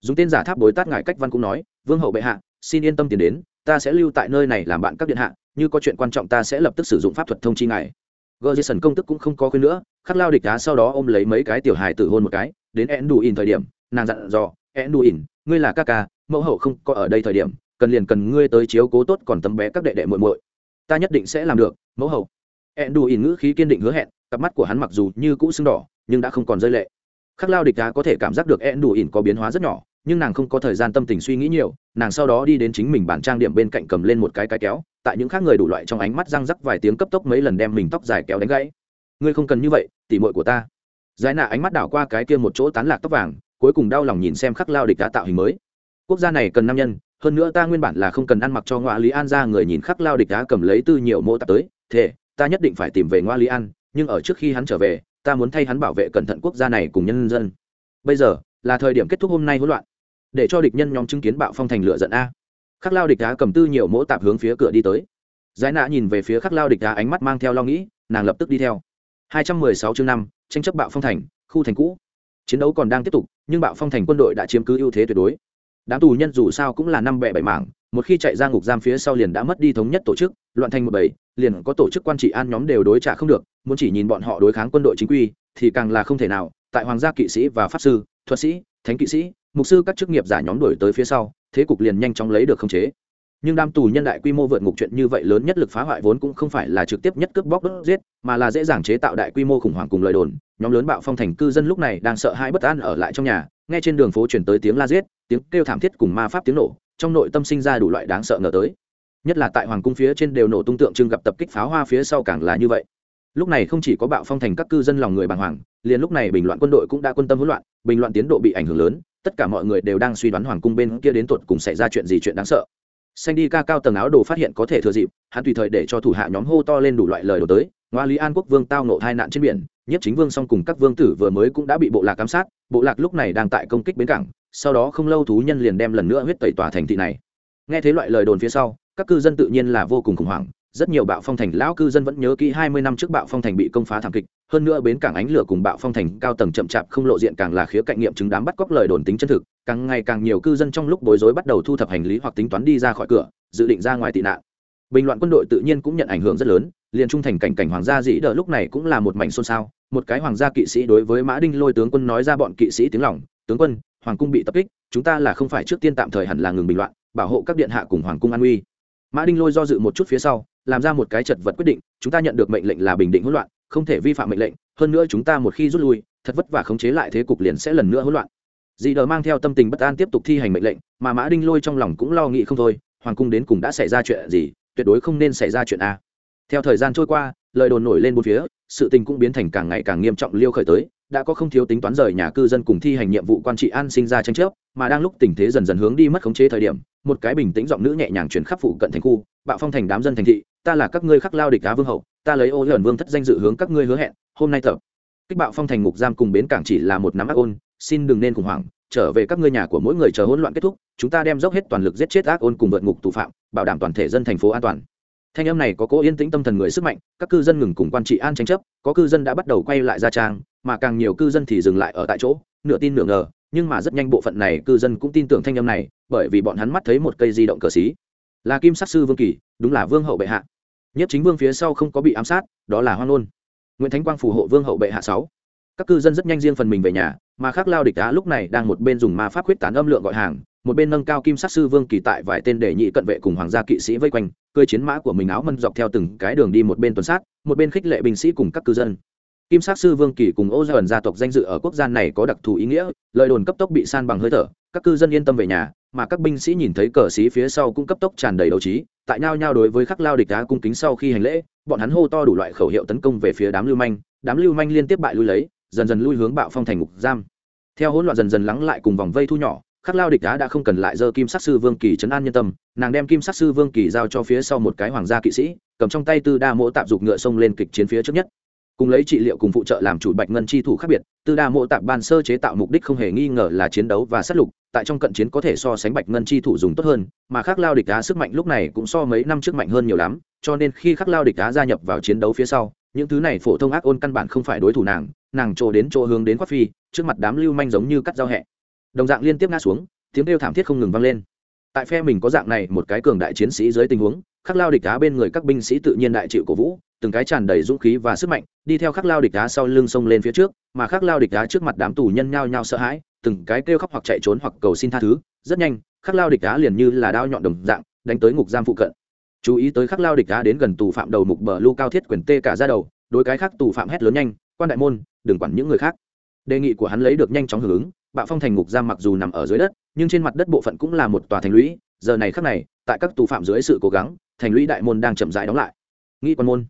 Dùng tên giả tháp bối tát ngại cách văn cũng nói, vương hậu bệ hạ, xin yên tâm tiền đến ta sẽ lưu tại nơi này làm bạn các điện hạ như có chuyện quan trọng ta sẽ lập tức sử dụng pháp thuật thông chi ngài. Gờ dây sần công tức cũng không có khuyên nữa khắc lao địch đá sau đó ôm lấy mấy cái tiểu hài tử hôn một cái đến én đủ Ỉn thời điểm nàng dặn dò én đủ Ỉn, ngươi là ca ca mẫu hậu không có ở đây thời điểm cần liền cần ngươi tới chiếu cố tốt còn tấm bé các đệ đệ muội muội. Ta nhất định sẽ làm được mẫu hậu. Én đủ Ỉn ngữ khí kiên định hứa hẹn cặp mắt của hắn mặc dù như cũ sưng đỏ nhưng đã không còn rơi lệ. Khắc lao địch đá có thể cảm giác được én đủ Ỉn có biến hóa rất nhỏ nhưng nàng không có thời gian tâm tình suy nghĩ nhiều, nàng sau đó đi đến chính mình bản trang điểm bên cạnh cầm lên một cái cái kéo, tại những khác người đủ loại trong ánh mắt răng rắc vài tiếng cấp tốc mấy lần đem mình tóc dài kéo đánh gãy. Ngươi không cần như vậy, tỉ mội của ta. Giải nạ ánh mắt đảo qua cái kia một chỗ tán lạc tóc vàng, cuối cùng đau lòng nhìn xem khắc lao địch đã tạo hình mới. Quốc gia này cần nam nhân, hơn nữa ta nguyên bản là không cần ăn mặc cho ngoại lý an ra người nhìn khắc lao địch đã cầm lấy tư nhiều mô tạp tới thế ta nhất định phải tìm về ngoại lý an, nhưng ở trước khi hắn trở về, ta muốn thay hắn bảo vệ cẩn thận quốc gia này cùng nhân dân. Bây giờ, là thời điểm kết thúc hôm nay hỗn loạn để cho địch nhân nhóm chứng kiến bạo phong thành lửa giận a. Khắc lao địch đá cầm tư nhiều mỗ tạp hướng phía cửa đi tới. Giải nạ nhìn về phía khắc lao địch đá ánh mắt mang theo lo nghĩ, nàng lập tức đi theo. 216 chương năm, tranh chấp bạo phong thành, khu thành cũ. Chiến đấu còn đang tiếp tục, nhưng bạo phong thành quân đội đã chiếm cứ ưu thế tuyệt đối. Đám tù nhân dù sao cũng là năm bẻ bảy mảng, một khi chạy ra ngục giam phía sau liền đã mất đi thống nhất tổ chức, loạn thành một bảy liền có tổ chức quan trị an nhóm đều đối trả không được, muốn chỉ nhìn bọn họ đối kháng quân đội chính quy, thì càng là không thể nào. Tại hoàng gia kỵ sĩ và pháp sư, thuật sĩ, thánh kỵ sĩ mục sư các chức nghiệp giả nhóm đổi tới phía sau, thế cục liền nhanh chóng lấy được khống chế. Nhưng đam tù nhân đại quy mô vượt ngục chuyện như vậy lớn nhất lực phá hoại vốn cũng không phải là trực tiếp nhất cướp bóc đốt giết, mà là dễ dàng chế tạo đại quy mô khủng hoảng cùng lời đồn. Nhóm lớn bạo phong thành cư dân lúc này đang sợ hãi bất an ở lại trong nhà, nghe trên đường phố chuyển tới tiếng la giết, tiếng kêu thảm thiết cùng ma pháp tiếng nổ, trong nội tâm sinh ra đủ loại đáng sợ ngờ tới. Nhất là tại hoàng cung phía trên đều nổ tung tượng trưng gặp tập kích pháo hoa phía sau càng là như vậy. Lúc này không chỉ có bạo phong thành các cư dân lòng người bàng hoàng, liền lúc này bình loạn quân đội cũng đã quân tâm hỗn loạn, bình loạn tiến độ bị ảnh hưởng lớn tất cả mọi người đều đang suy đoán hoàng cung bên kia đến tột cùng xảy ra chuyện gì chuyện đáng sợ. Xanh đi ca cao tầng áo đồ phát hiện có thể thừa dịp, hắn tùy thời để cho thủ hạ nhóm hô to lên đủ loại lời đồ tới, ngoa lý an quốc vương tao nộ hai nạn trên biển nhất chính vương song cùng các vương tử vừa mới cũng đã bị bộ lạc ám sát, bộ lạc lúc này đang tại công kích bến cảng, sau đó không lâu thú nhân liền đem lần nữa huyết tẩy tòa thành thị này. Nghe thấy loại lời đồn phía sau, các cư dân tự nhiên là vô cùng khủng hoảng rất nhiều bạo phong thành lão cư dân vẫn nhớ kỹ hai mươi năm trước bạo phong thành bị công phá thảm kịch, hơn nữa bến cảng ánh lửa cùng bạo phong thành cao tầng chậm chạp không lộ diện càng là khía cạnh nghiệm chứng đám bắt cóc lời đồn tính chân thực, càng ngày càng nhiều cư dân trong lúc bối rối bắt đầu thu thập hành lý hoặc tính toán đi ra khỏi cửa, dự định ra ngoài tị nạn. Bình loạn quân đội tự nhiên cũng nhận ảnh hưởng rất lớn, liền trung thành cảnh cảnh hoàng gia dĩ đờ lúc này cũng là một mảnh xôn xao, một cái hoàng gia kỵ sĩ đối với mã đinh lôi tướng quân nói ra bọn kỵ sĩ tiếng lòng, tướng quân, hoàng cung bị tập kích, chúng ta là không phải trước tiên tạm thời hẳn là ngừng bình loạn, bảo hộ các điện hạ cùng hoàng cung an uy mã đinh lôi do dự một chút phía sau làm ra một cái chật vật quyết định, chúng ta nhận được mệnh lệnh là bình định hỗn loạn, không thể vi phạm mệnh lệnh, hơn nữa chúng ta một khi rút lui, thật vất vả khống chế lại thế cục liền sẽ lần nữa hỗn loạn. Dị đờ mang theo tâm tình bất an tiếp tục thi hành mệnh lệnh, mà mã đinh lôi trong lòng cũng lo nghĩ không thôi, hoàng cung đến cùng đã xảy ra chuyện gì, tuyệt đối không nên xảy ra chuyện a. Theo thời gian trôi qua, lời đồn nổi lên bốn phía, sự tình cũng biến thành càng ngày càng nghiêm trọng liêu khởi tới, đã có không thiếu tính toán rời nhà cư dân cùng thi hành nhiệm vụ quan trị an sinh ra tranh chấp, mà đang lúc tình thế dần dần hướng đi mất khống chế thời điểm, một cái bình tĩnh giọng nữ nhẹ nhàng chuyển khắp phụ cận thành khu, bạo phong thành đám dân thành thị ta là các ngươi khắc lao địch đá vương hậu, ta lấy ô hởn vương thất danh dự hướng các ngươi hứa hẹn, hôm nay tập. Kích bạo phong thành ngục giam cùng bến cảng chỉ là một nắm ác ôn, xin đừng nên khủng hoảng, trở về các ngươi nhà của mỗi người chờ hỗn loạn kết thúc, chúng ta đem dốc hết toàn lực giết chết ác ôn cùng vượt ngục tù phạm, bảo đảm toàn thể dân thành phố an toàn. Thanh âm này có cố yên tĩnh tâm thần người sức mạnh, các cư dân ngừng cùng quan trị an tranh chấp, có cư dân đã bắt đầu quay lại gia trang, mà càng nhiều cư dân thì dừng lại ở tại chỗ, nửa tin nửa ngờ, nhưng mà rất nhanh bộ phận này cư dân cũng tin tưởng thanh âm này, bởi vì bọn hắn mắt thấy một cây di động cờ xí. Là kim sát sư vương kỳ, đúng là vương hậu bệ hạ nhất chính vương phía sau không có bị ám sát, đó là hoan ôn. Nguyễn thánh quang phù hộ vương hậu bệ hạ sáu. Các cư dân rất nhanh riêng phần mình về nhà, mà khác lao địch đá lúc này đang một bên dùng ma pháp quyết tán âm lượng gọi hàng, một bên nâng cao kim sắc sư vương kỳ tại vài tên để nhị cận vệ cùng hoàng gia kỵ sĩ vây quanh cơi chiến mã của mình áo mân dọc theo từng cái đường đi một bên tuần sát, một bên khích lệ binh sĩ cùng các cư dân. Kim sắc sư vương kỳ cùng ô gia ẩn gia tộc danh dự ở quốc gia này có đặc thù ý nghĩa, lời đồn cấp tốc bị san bằng hơi thở, các cư dân yên tâm về nhà, mà các binh sĩ nhìn thấy cờ sĩ phía sau cũng cấp tốc tràn đầy đấu trí tại nhao nhao đối với khắc lao địch đá cung kính sau khi hành lễ, bọn hắn hô to đủ loại khẩu hiệu tấn công về phía đám lưu manh, đám lưu manh liên tiếp bại lui lấy, dần dần lui hướng bạo phong thành ngục giam. Theo hỗn loạn dần dần lắng lại cùng vòng vây thu nhỏ, khắc lao địch đá đã không cần lại giơ kim sắc sư vương kỳ trấn an nhân tâm, nàng đem kim sắc sư vương kỳ giao cho phía sau một cái hoàng gia kỵ sĩ, cầm trong tay tư đa mỗ tạp dục ngựa sông lên kịch chiến phía trước nhất. Cùng lấy trị liệu cùng phụ trợ làm chủ bạch ngân chi thủ khác biệt, tư đa mộ tạp ban sơ chế tạo mục đích không hề nghi ngờ là chiến đấu và sát lục tại trong cận chiến có thể so sánh bạch ngân chi thủ dùng tốt hơn, mà khắc lao địch đá sức mạnh lúc này cũng so mấy năm trước mạnh hơn nhiều lắm, cho nên khi khắc lao địch đá gia nhập vào chiến đấu phía sau, những thứ này phổ thông ác ôn căn bản không phải đối thủ nàng nàng trồ đến chỗ hướng đến quát phi, trước mặt đám lưu manh giống như cắt dao hẹ. Đồng dạng liên tiếp ngã xuống, tiếng kêu thảm thiết không ngừng vang lên. Tại phe mình có dạng này một cái cường đại chiến sĩ dưới tình huống, khắc lao địch đá bên người các binh sĩ tự nhiên đại chịu cổ vũ, từng cái tràn đầy dũng khí và sức mạnh, đi theo khắc lao địch đá sau lưng sông lên phía trước, mà khắc lao địch đá trước mặt đám tù nhân nhao nhao sợ hãi từng cái kêu khóc hoặc chạy trốn hoặc cầu xin tha thứ, rất nhanh, khắc lao địch đá liền như là đao nhọn đồng dạng, đánh tới ngục giam phụ cận. Chú ý tới khắc lao địch đá đến gần tù phạm đầu mục bờ lưu cao thiết quyền tê cả ra đầu, đối cái khác tù phạm hét lớn nhanh, quan đại môn, đừng quản những người khác. Đề nghị của hắn lấy được nhanh chóng hưởng ứng, bạo phong thành ngục giam mặc dù nằm ở dưới đất, nhưng trên mặt đất bộ phận cũng là một tòa thành lũy, giờ này khắc này, tại các tù phạm dưới sự cố gắng, thành lũy đại môn đang chậm rãi đóng lại. Nghĩ quan môn.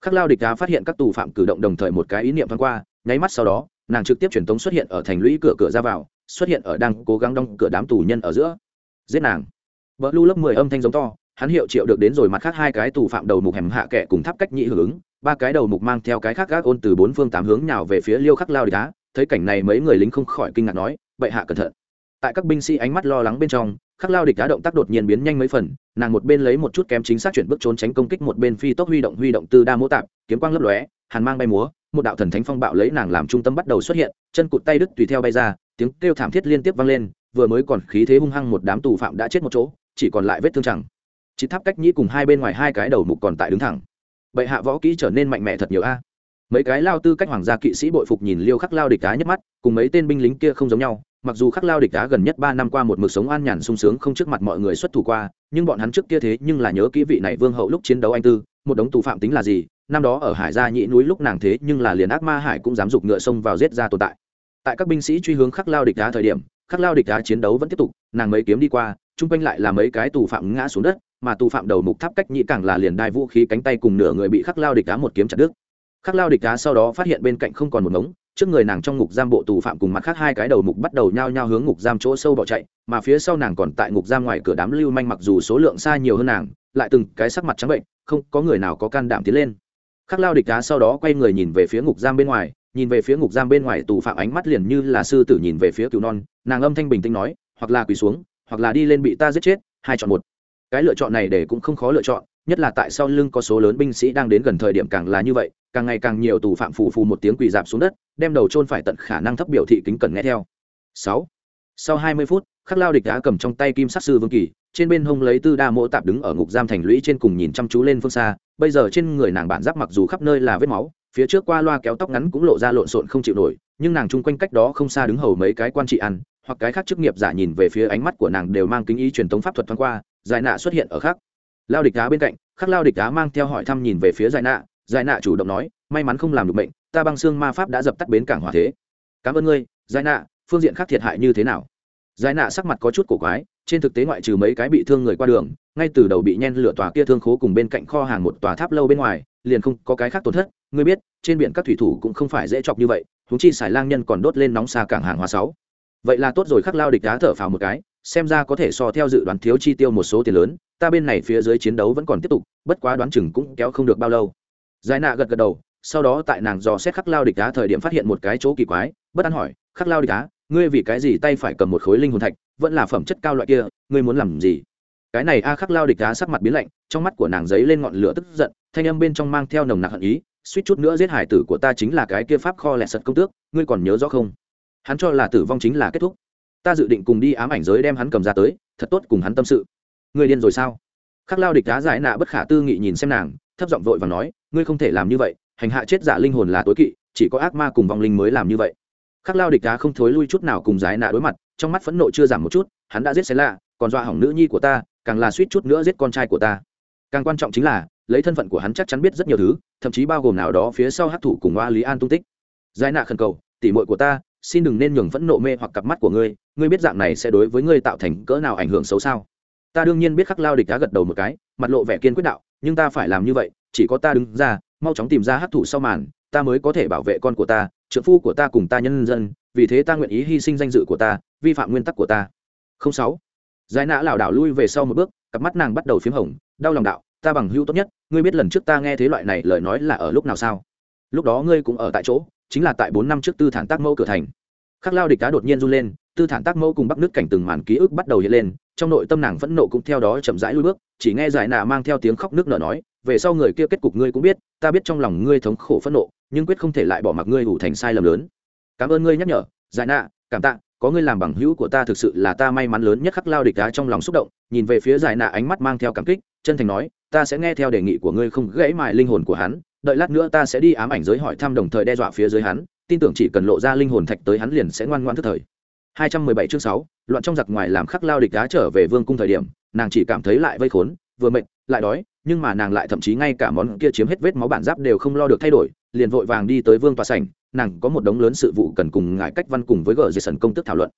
Khắc lao địch đá phát hiện các tù phạm cử động đồng thời một cái ý niệm thoáng qua nháy mắt sau đó, nàng trực tiếp truyền tống xuất hiện ở thành lũy cửa cửa ra vào, xuất hiện ở đang cố gắng đóng cửa đám tù nhân ở giữa. Giết nàng. Vợ lưu lớp mười âm thanh giống to, hắn hiệu triệu được đến rồi mặt khác hai cái tù phạm đầu mục hẻm hạ kệ cùng tháp cách nhị hưởng ứng, ba cái đầu mục mang theo cái khác gác ôn từ bốn phương tám hướng nhào về phía liêu khắc lao địch đá thấy cảnh này mấy người lính không khỏi kinh ngạc nói, bệ hạ cẩn thận. Tại các binh sĩ ánh mắt lo lắng bên trong, khắc lao địch đá động tác đột nhiên biến nhanh mấy phần, nàng một bên lấy một chút kém chính xác chuyển bước trốn tránh công kích một bên phi tốc huy động huy động từ đa mô tạp, kiếm quang lấp lóe, hàn mang bay múa một đạo thần thánh phong bạo lấy nàng làm trung tâm bắt đầu xuất hiện, chân cụt tay đứt tùy theo bay ra, tiếng kêu thảm thiết liên tiếp vang lên, vừa mới còn khí thế hung hăng một đám tù phạm đã chết một chỗ, chỉ còn lại vết thương chẳng. Chỉ tháp cách nhĩ cùng hai bên ngoài hai cái đầu mục còn tại đứng thẳng. Bệ hạ võ kỹ trở nên mạnh mẽ thật nhiều a. Mấy cái lao tư cách hoàng gia kỵ sĩ bội phục nhìn liêu khắc lao địch cá nhất mắt, cùng mấy tên binh lính kia không giống nhau, mặc dù khắc lao địch đá gần nhất ba năm qua một mực sống an nhàn sung sướng không trước mặt mọi người xuất thủ qua, nhưng bọn hắn trước kia thế nhưng là nhớ kỹ vị này vương hậu lúc chiến đấu anh tư, một đống tù phạm tính là gì năm đó ở hải gia nhị núi lúc nàng thế nhưng là liền ác ma hải cũng dám dục ngựa sông vào giết ra tồn tại. Tại các binh sĩ truy hướng khắc lao địch đá thời điểm, khắc lao địch đá chiến đấu vẫn tiếp tục, nàng mấy kiếm đi qua, chung quanh lại là mấy cái tù phạm ngã xuống đất, mà tù phạm đầu mục tháp cách nhị càng là liền đai vũ khí cánh tay cùng nửa người bị khắc lao địch đá một kiếm chặt đứt. Khắc lao địch đá sau đó phát hiện bên cạnh không còn một ngống, trước người nàng trong ngục giam bộ tù phạm cùng mặt khác hai cái đầu mục bắt đầu nhao nhao hướng ngục giam chỗ sâu bỏ chạy, mà phía sau nàng còn tại ngục giam ngoài cửa đám lưu manh mặc dù số lượng xa nhiều hơn nàng, lại từng cái sắc mặt trắng bệnh, không có người nào có can đảm tiến lên khắc lao địch đá sau đó quay người nhìn về phía ngục giam bên ngoài, nhìn về phía ngục giam bên ngoài tù phạm ánh mắt liền như là sư tử nhìn về phía cứu non, nàng âm thanh bình tĩnh nói, hoặc là quỳ xuống, hoặc là đi lên bị ta giết chết, hai chọn một. Cái lựa chọn này để cũng không khó lựa chọn, nhất là tại sau lưng có số lớn binh sĩ đang đến gần thời điểm càng là như vậy, càng ngày càng nhiều tù phạm phù phù một tiếng quỳ dạp xuống đất, đem đầu trôn phải tận khả năng thấp biểu thị kính cẩn nghe theo. Sáu. Sau hai mươi phút, khắc lao địch đã cầm trong tay kim sát sư vương kỳ, trên bên hông lấy tư đa mỗ tạp đứng ở ngục giam thành lũy trên cùng nhìn chăm chú lên phương xa bây giờ trên người nàng bản giáp mặc dù khắp nơi là vết máu, phía trước qua loa kéo tóc ngắn cũng lộ ra lộn xộn không chịu nổi, nhưng nàng chung quanh cách đó không xa đứng hầu mấy cái quan trị ăn, hoặc cái khác chức nghiệp giả nhìn về phía ánh mắt của nàng đều mang kính ý truyền thống pháp thuật thoáng qua, giải nạ xuất hiện ở khác. Lao địch đá bên cạnh khắc lao địch đá mang theo hỏi thăm nhìn về phía giải nạ giải nạ chủ động nói, may mắn không làm được bệnh ta băng xương ma pháp đã dập tắt bến cảng hỏa thế. Cảm ơn ngươi, giải nạ, phương diện khác thiệt hại như thế nào? Giải nạ sắc mặt có chút cổ quái trên thực tế ngoại trừ mấy cái bị thương người qua đường, ngay từ đầu bị nhen lửa tòa kia thương khố cùng bên cạnh kho hàng một tòa tháp lâu bên ngoài, liền không có cái khác tổn thất. Ngươi biết, trên biển các thủy thủ cũng không phải dễ chọc như vậy thú chi xài lang nhân còn đốt lên nóng xa cảng hàng hóa sáu. Vậy là tốt rồi, khắc lao địch đá thở phào một cái, xem ra có thể so theo dự đoán thiếu chi tiêu một số tiền lớn, ta bên này phía dưới chiến đấu vẫn còn tiếp tục, bất quá đoán chừng cũng kéo không được bao lâu. Giải nạ gật gật đầu, sau đó tại nàng dò xét khắc lao địch đá thời điểm phát hiện một cái chỗ kỳ quái, bất an hỏi, khắc lao địch đá ngươi vì cái gì tay phải cầm một khối linh hồn thạch, vẫn là phẩm chất cao loại kia, ngươi muốn làm gì? Cái này a khắc lao địch đá sắc mặt biến lạnh, trong mắt của nàng giấy lên ngọn lửa tức giận, thanh âm bên trong mang theo nồng nặc hận ý, suýt chút nữa giết hải tử của ta chính là cái kia pháp kho lẹ sật công tước, ngươi còn nhớ rõ không? Hắn cho là tử vong chính là kết thúc. Ta dự định cùng đi ám ảnh giới đem hắn cầm ra tới, thật tốt cùng hắn tâm sự. Ngươi điên rồi sao? Khắc lao địch đá giải nạ bất khả tư nghị nhìn xem nàng, thấp giọng vội và nói, ngươi không thể làm như vậy, hành hạ chết giả linh hồn là tối kỵ, chỉ có ác ma cùng vong linh mới làm như vậy khắc lao địch đá không thối lui chút nào cùng giải nạ đối mặt, trong mắt phẫn nộ chưa giảm một chút, hắn đã giết xé lạ, còn dọa hỏng nữ nhi của ta, càng là suýt chút nữa giết con trai của ta. Càng quan trọng chính là, lấy thân phận của hắn chắc chắn biết rất nhiều thứ, thậm chí bao gồm nào đó phía sau hát thủ cùng oa lý an tung tích. Giải nạ khẩn cầu tỉ mội của ta, xin đừng nên nhường phẫn nộ mê hoặc cặp mắt của ngươi ngươi biết dạng này sẽ đối với ngươi tạo thành cỡ nào ảnh hưởng xấu sao? Ta đương nhiên biết khắc lao địch đá gật đầu một cái, mặt lộ vẻ kiên quyết đạo, nhưng ta phải làm như vậy, chỉ có ta đứng ra, mau chóng tìm ra hát thủ sau màn ta mới có thể bảo vệ con của ta trợ phu của ta cùng ta nhân dân, vì thế ta nguyện ý hy sinh danh dự của ta, vi phạm nguyên tắc của ta. Không sáu. Giải nã lảo đảo lui về sau một bước, cặp mắt nàng bắt đầu p h í m hồng, đau lòng đạo, ta bằng hưu tốt nhất, ngươi biết lần trước ta nghe thế loại này lời nói là ở lúc nào sao? Lúc đó ngươi cũng ở tại chỗ, chính là tại bốn năm trước tư thản tác mẫu cửa thành. Khắc lao địch cá đột nhiên run lên, tư thản tác mẫu cùng bắc nước cảnh từng màn ký ức bắt đầu hiện lên, trong nội tâm nàng phẫn nộ cũng theo đó chậm rãi lui bước, chỉ nghe giải nạ mang theo tiếng khóc nước nở nói, về sau người kia kết cục ngươi cũng biết, ta biết trong lòng ngươi thống khổ phẫn nộ nhưng quyết không thể lại bỏ mặc ngươi ủ thành sai lầm lớn. Cảm ơn ngươi nhắc nhở giải nạ cảm tạ có ngươi làm bằng hữu của ta thực sự là ta may mắn lớn nhất khắc lao địch đá trong lòng xúc động. Nhìn về phía giải nạ ánh mắt mang theo cảm kích chân thành nói ta sẽ nghe theo đề nghị của ngươi không gãy mài linh hồn của hắn đợi lát nữa ta sẽ đi ám ảnh giới hỏi thăm đồng thời đe dọa phía dưới hắn tin tưởng chỉ cần lộ ra linh hồn thạch tới hắn liền sẽ ngoan ngoan thức thời. 217 chương 6, loạn trong giặc ngoài làm khắc lao địch đá trở về vương cung thời điểm nàng chỉ cảm thấy lại vây khốn vừa mệt lại đói, nhưng mà nàng lại thậm chí ngay cả món kia chiếm hết vết máu bản giáp đều không lo được thay đổi, liền vội vàng đi tới vương tòa sảnh, nàng có một đống lớn sự vụ cần cùng ngài cách văn cùng với gờ dây sần công tức thảo luận.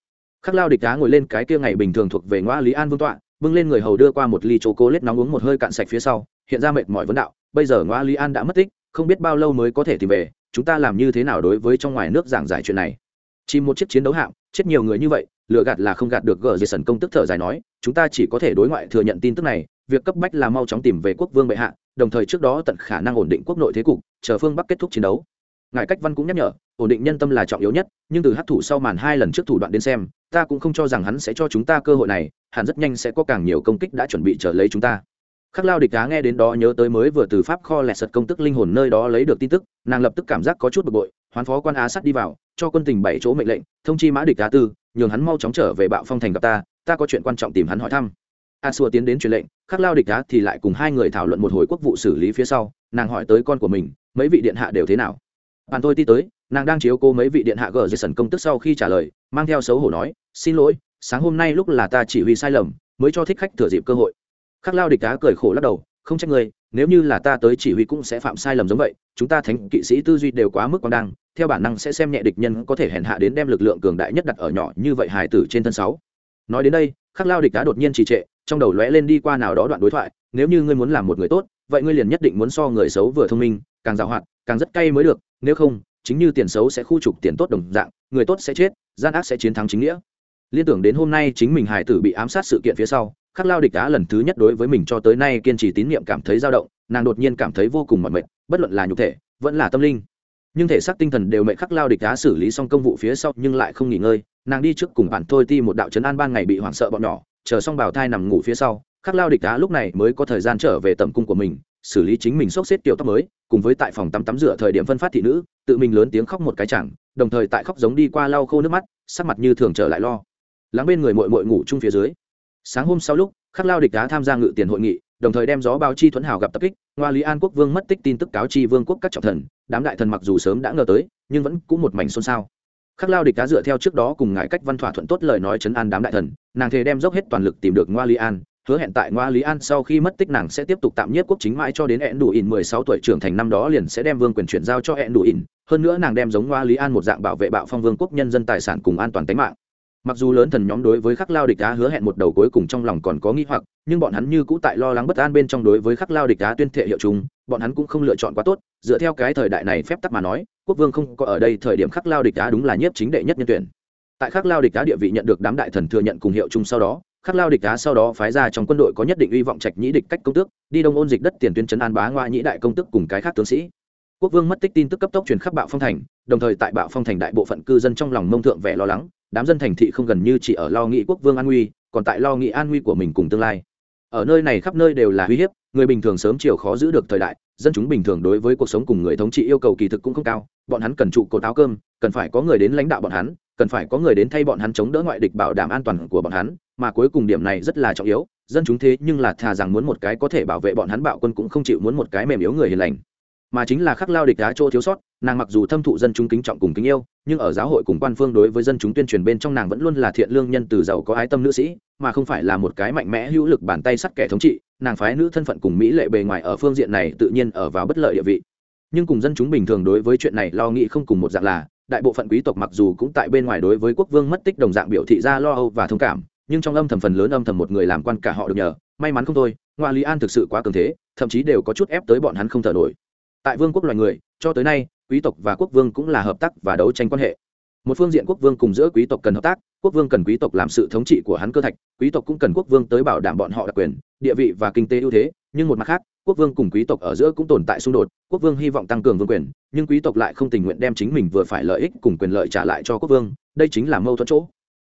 Khắc lao địch đá ngồi lên cái kia ngày bình thường thuộc về ngoa lý an vương tọa, bưng lên người hầu đưa qua một ly chô cô lết nóng uống một hơi cạn sạch phía sau, hiện ra mệt mỏi vấn đạo, bây giờ ngoa lý an đã mất tích, không biết bao lâu mới có thể tìm về, chúng ta làm như thế nào đối với trong ngoài nước giảng giải chuyện này? Chỉ một chiếc chiến đấu hạm, chết nhiều người như vậy lựa gạt là không gạt được gờ dây sần công tức thở dài nói, chúng ta chỉ có thể đối ngoại thừa nhận tin tức này, việc cấp bách là mau chóng tìm về quốc vương bệ hạ, đồng thời trước đó tận khả năng ổn định quốc nội thế cục, chờ phương bắc kết thúc chiến đấu. Ngài cách văn cũng nhắc nhở, ổn định nhân tâm là trọng yếu nhất, nhưng từ hấp thủ sau màn hai lần trước thủ đoạn đến xem, ta cũng không cho rằng hắn sẽ cho chúng ta cơ hội này, hẳn rất nhanh sẽ có càng nhiều công kích đã chuẩn bị trở lấy chúng ta. Khắc lao địch đá nghe đến đó nhớ tới mới vừa từ pháp kho lẹt sật công tức linh hồn nơi đó lấy được tin tức, nàng lập tức cảm giác có chút bực bội, hoán phó quan á sắt đi vào, cho quân tình bảy chỗ mệnh lệnh, thông chi mã địch đá tư nhường hắn mau chóng trở về bạo phong thành gặp ta ta có chuyện quan trọng tìm hắn hỏi thăm. A xua tiến đến truyền lệnh, khắc lao địch đá thì lại cùng hai người thảo luận một hồi quốc vụ xử lý phía sau, nàng hỏi tới con của mình, mấy vị điện hạ đều thế nào? Bạn tôi đi tới, nàng đang chiếu cô mấy vị điện hạ gờ dây sần công tức sau khi trả lời, mang theo xấu hổ nói, xin lỗi, sáng hôm nay lúc là ta chỉ huy sai lầm, mới cho thích khách thừa dịp cơ hội. Khắc lao địch đá cười khổ lắc đầu không trách người nếu như là ta tới chỉ huy cũng sẽ phạm sai lầm giống vậy, chúng ta thánh kỵ sĩ tư duy đều quá mức quang đăng, theo bản năng sẽ xem nhẹ địch nhân có thể hèn hạ đến đem lực lượng cường đại nhất đặt ở nhỏ như vậy hài tử trên thân sáu. Nói đến đây, khắc lao địch đã đột nhiên trì trệ, trong đầu lóe lên đi qua nào đó đoạn đối thoại, nếu như ngươi muốn làm một người tốt, vậy ngươi liền nhất định muốn so người xấu vừa thông minh, càng giàu hoạt, càng rất cay mới được, nếu không, chính như tiền xấu sẽ khu trục tiền tốt đồng dạng, người tốt sẽ chết, gian ác sẽ chiến thắng chính nghĩa. Liên tưởng đến hôm nay chính mình hải tử bị ám sát sự kiện phía sau khắc lao địch đá lần thứ nhất đối với mình cho tới nay kiên trì tín nhiệm cảm thấy dao động, nàng đột nhiên cảm thấy vô cùng mỏi mệt, bất luận là nhục thể, vẫn là tâm linh. Nhưng thể xác tinh thần đều mệnh khắc lao địch đá xử lý xong công vụ phía sau nhưng lại không nghỉ ngơi, nàng đi trước cùng bản thôi ti một đạo trấn an ban ngày bị hoảng sợ bọn nhỏ, chờ xong bào thai nằm ngủ phía sau, khắc lao địch đá lúc này mới có thời gian trở về tầm cung của mình, xử lý chính mình sốc xếp tiểu tóc mới, cùng với tại phòng tắm tắm rửa thời điểm phân phát thị nữ, tự mình lớn tiếng khóc một cái chẳng, đồng thời tại khóc giống đi qua lau khô nước mắt, sắc mặt như thường trở lại lo. Lắng bên người mội mội ngủ chung phía dưới sáng hôm sau lúc, khắc lao địch đá tham gia ngự tiền hội nghị, đồng thời đem gió báo chi thuẫn hào gặp tập kích, ngoa lý an quốc vương mất tích tin tức cáo chi vương quốc các trọng thần, đám đại thần mặc dù sớm đã ngờ tới, nhưng vẫn cũng một mảnh xôn xao. Khắc lao địch đá dựa theo trước đó cùng ngại cách văn thỏa thuận tốt lời nói chấn an đám đại thần, nàng thề đem dốc hết toàn lực tìm được ngoa lý an, hứa hẹn tại ngoa lý an sau khi mất tích nàng sẽ tiếp tục tạm nhất quốc chính mãi cho đến hẹn đủ ỉn mười sáu tuổi trưởng thành năm đó liền sẽ đem vương quyền chuyển giao cho hẹn đủ ỉn hơn nữa nàng đem giống ngoa lý an một dạng bảo vệ bạo phong vương quốc nhân dân tài sản cùng an toàn tính mạng mặc dù lớn thần nhóm đối với khắc lao địch đá hứa hẹn một đầu cuối cùng trong lòng còn có nghi hoặc, nhưng bọn hắn như cũ tại lo lắng bất an bên trong đối với khắc lao địch đá tuyên thệ hiệu chúng, bọn hắn cũng không lựa chọn quá tốt. Dựa theo cái thời đại này phép tắc mà nói, quốc vương không có ở đây thời điểm khắc lao địch đá đúng là nhiếp chính đệ nhất nhân tuyển. Tại khắc lao địch đá địa vị nhận được đám đại thần thừa nhận cùng hiệu chung sau đó, khắc lao địch đá sau đó phái ra trong quân đội có nhất định uy vọng trạch nhĩ địch cách công tước, đi đông ôn dịch đất tiền tuyên trấn an bá ngoại nhĩ đại công tức cùng cái khác tướng sĩ. Quốc vương mất tích tin tức cấp tốc truyền khắp bạo phong thành, đồng thời tại bạo phong thành đại bộ phận cư dân trong lòng mông thượng vẻ lo lắng đám dân thành thị không gần như chỉ ở lo nghĩ quốc vương an nguy, còn tại lo nghĩ an nguy của mình cùng tương lai. Ở nơi này khắp nơi đều là uy hiếp, người bình thường sớm chiều khó giữ được thời đại, dân chúng bình thường đối với cuộc sống cùng người thống trị yêu cầu kỳ thực cũng không cao, bọn hắn cần trụ cột áo cơm, cần phải có người đến lãnh đạo bọn hắn, cần phải có người đến thay bọn hắn chống đỡ ngoại địch bảo đảm an toàn của bọn hắn, mà cuối cùng điểm này rất là trọng yếu, dân chúng thế nhưng là thà rằng muốn một cái có thể bảo vệ bọn hắn bạo quân cũng không chịu muốn một cái mềm yếu người hiền lành mà chính là khắc lao địch đá chỗ thiếu sót, nàng mặc dù thâm thụ dân chúng kính trọng cùng kính yêu, nhưng ở giáo hội cùng quan phương đối với dân chúng tuyên truyền bên trong nàng vẫn luôn là thiện lương nhân từ giàu có ái tâm nữ sĩ, mà không phải là một cái mạnh mẽ hữu lực bàn tay sắt kẻ thống trị, nàng phái nữ thân phận cùng mỹ lệ bề ngoài ở phương diện này tự nhiên ở vào bất lợi địa vị. Nhưng cùng dân chúng bình thường đối với chuyện này lo nghĩ không cùng một dạng là, đại bộ phận quý tộc mặc dù cũng tại bên ngoài đối với quốc vương mất tích đồng dạng biểu thị ra lo âu và thông cảm, nhưng trong âm thầm phần lớn âm thầm một người làm quan cả họ được nhờ, may mắn không thôi ngoa lý an thực sự quá cường thế, thậm chí đều có chút ép tới bọn hắn không thở nổi tại vương quốc loài người, cho tới nay, quý tộc và quốc vương cũng là hợp tác và đấu tranh quan hệ. Một phương diện quốc vương cùng giữa quý tộc cần hợp tác, quốc vương cần quý tộc làm sự thống trị của hắn cơ thạch, quý tộc cũng cần quốc vương tới bảo đảm bọn họ đặc quyền, địa vị và kinh tế ưu thế. Nhưng một mặt khác, quốc vương cùng quý tộc ở giữa cũng tồn tại xung đột, quốc vương hy vọng tăng cường vương quyền, nhưng quý tộc lại không tình nguyện đem chính mình vừa phải lợi ích cùng quyền lợi trả lại cho quốc vương, đây chính là mâu thuẫn chỗ.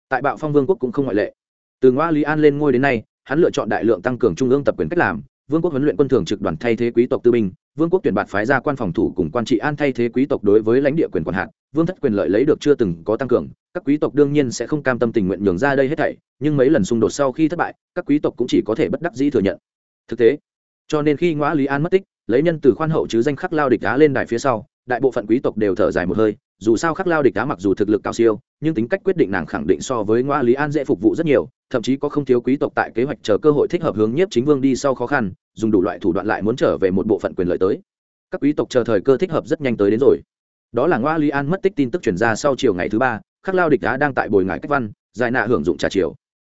Tại bạo phong vương quốc cũng không ngoại lệ. Từ ngoa lý an lên ngôi đến nay, hắn lựa chọn đại lượng tăng cường trung ương tập quyền cách làm vương quốc huấn luyện quân thường trực đoàn thay thế quý tộc tư binh, vương quốc tuyển bạt phái ra quan phòng thủ cùng quan trị an thay thế quý tộc đối với lãnh địa quyền quản hạt, vương thất quyền lợi lấy được chưa từng có tăng cường, các quý tộc đương nhiên sẽ không cam tâm tình nguyện nhường ra đây hết thảy, nhưng mấy lần xung đột sau khi thất bại, các quý tộc cũng chỉ có thể bất đắc dĩ thừa nhận. Thực tế, cho nên khi ngõ lý an mất tích, lấy nhân từ khoan hậu chứ danh khắc lao địch đá lên đài phía sau, đại bộ phận quý tộc đều thở dài một hơi dù sao khắc lao địch đá mặc dù thực lực cao siêu, nhưng tính cách quyết định nàng khẳng định so với ngoa lý an dễ phục vụ rất nhiều, thậm chí có không thiếu quý tộc tại kế hoạch chờ cơ hội thích hợp hướng nhiếp chính vương đi sau khó khăn, dùng đủ loại thủ đoạn lại muốn trở về một bộ phận quyền lợi tới. Các quý tộc chờ thời cơ thích hợp rất nhanh tới đến rồi. Đó là ngoa lý an mất tích tin tức chuyển ra sau chiều ngày thứ ba, khắc lao địch đá đang tại bồi ngải cách văn, giải nạ hưởng dụng trà chiều.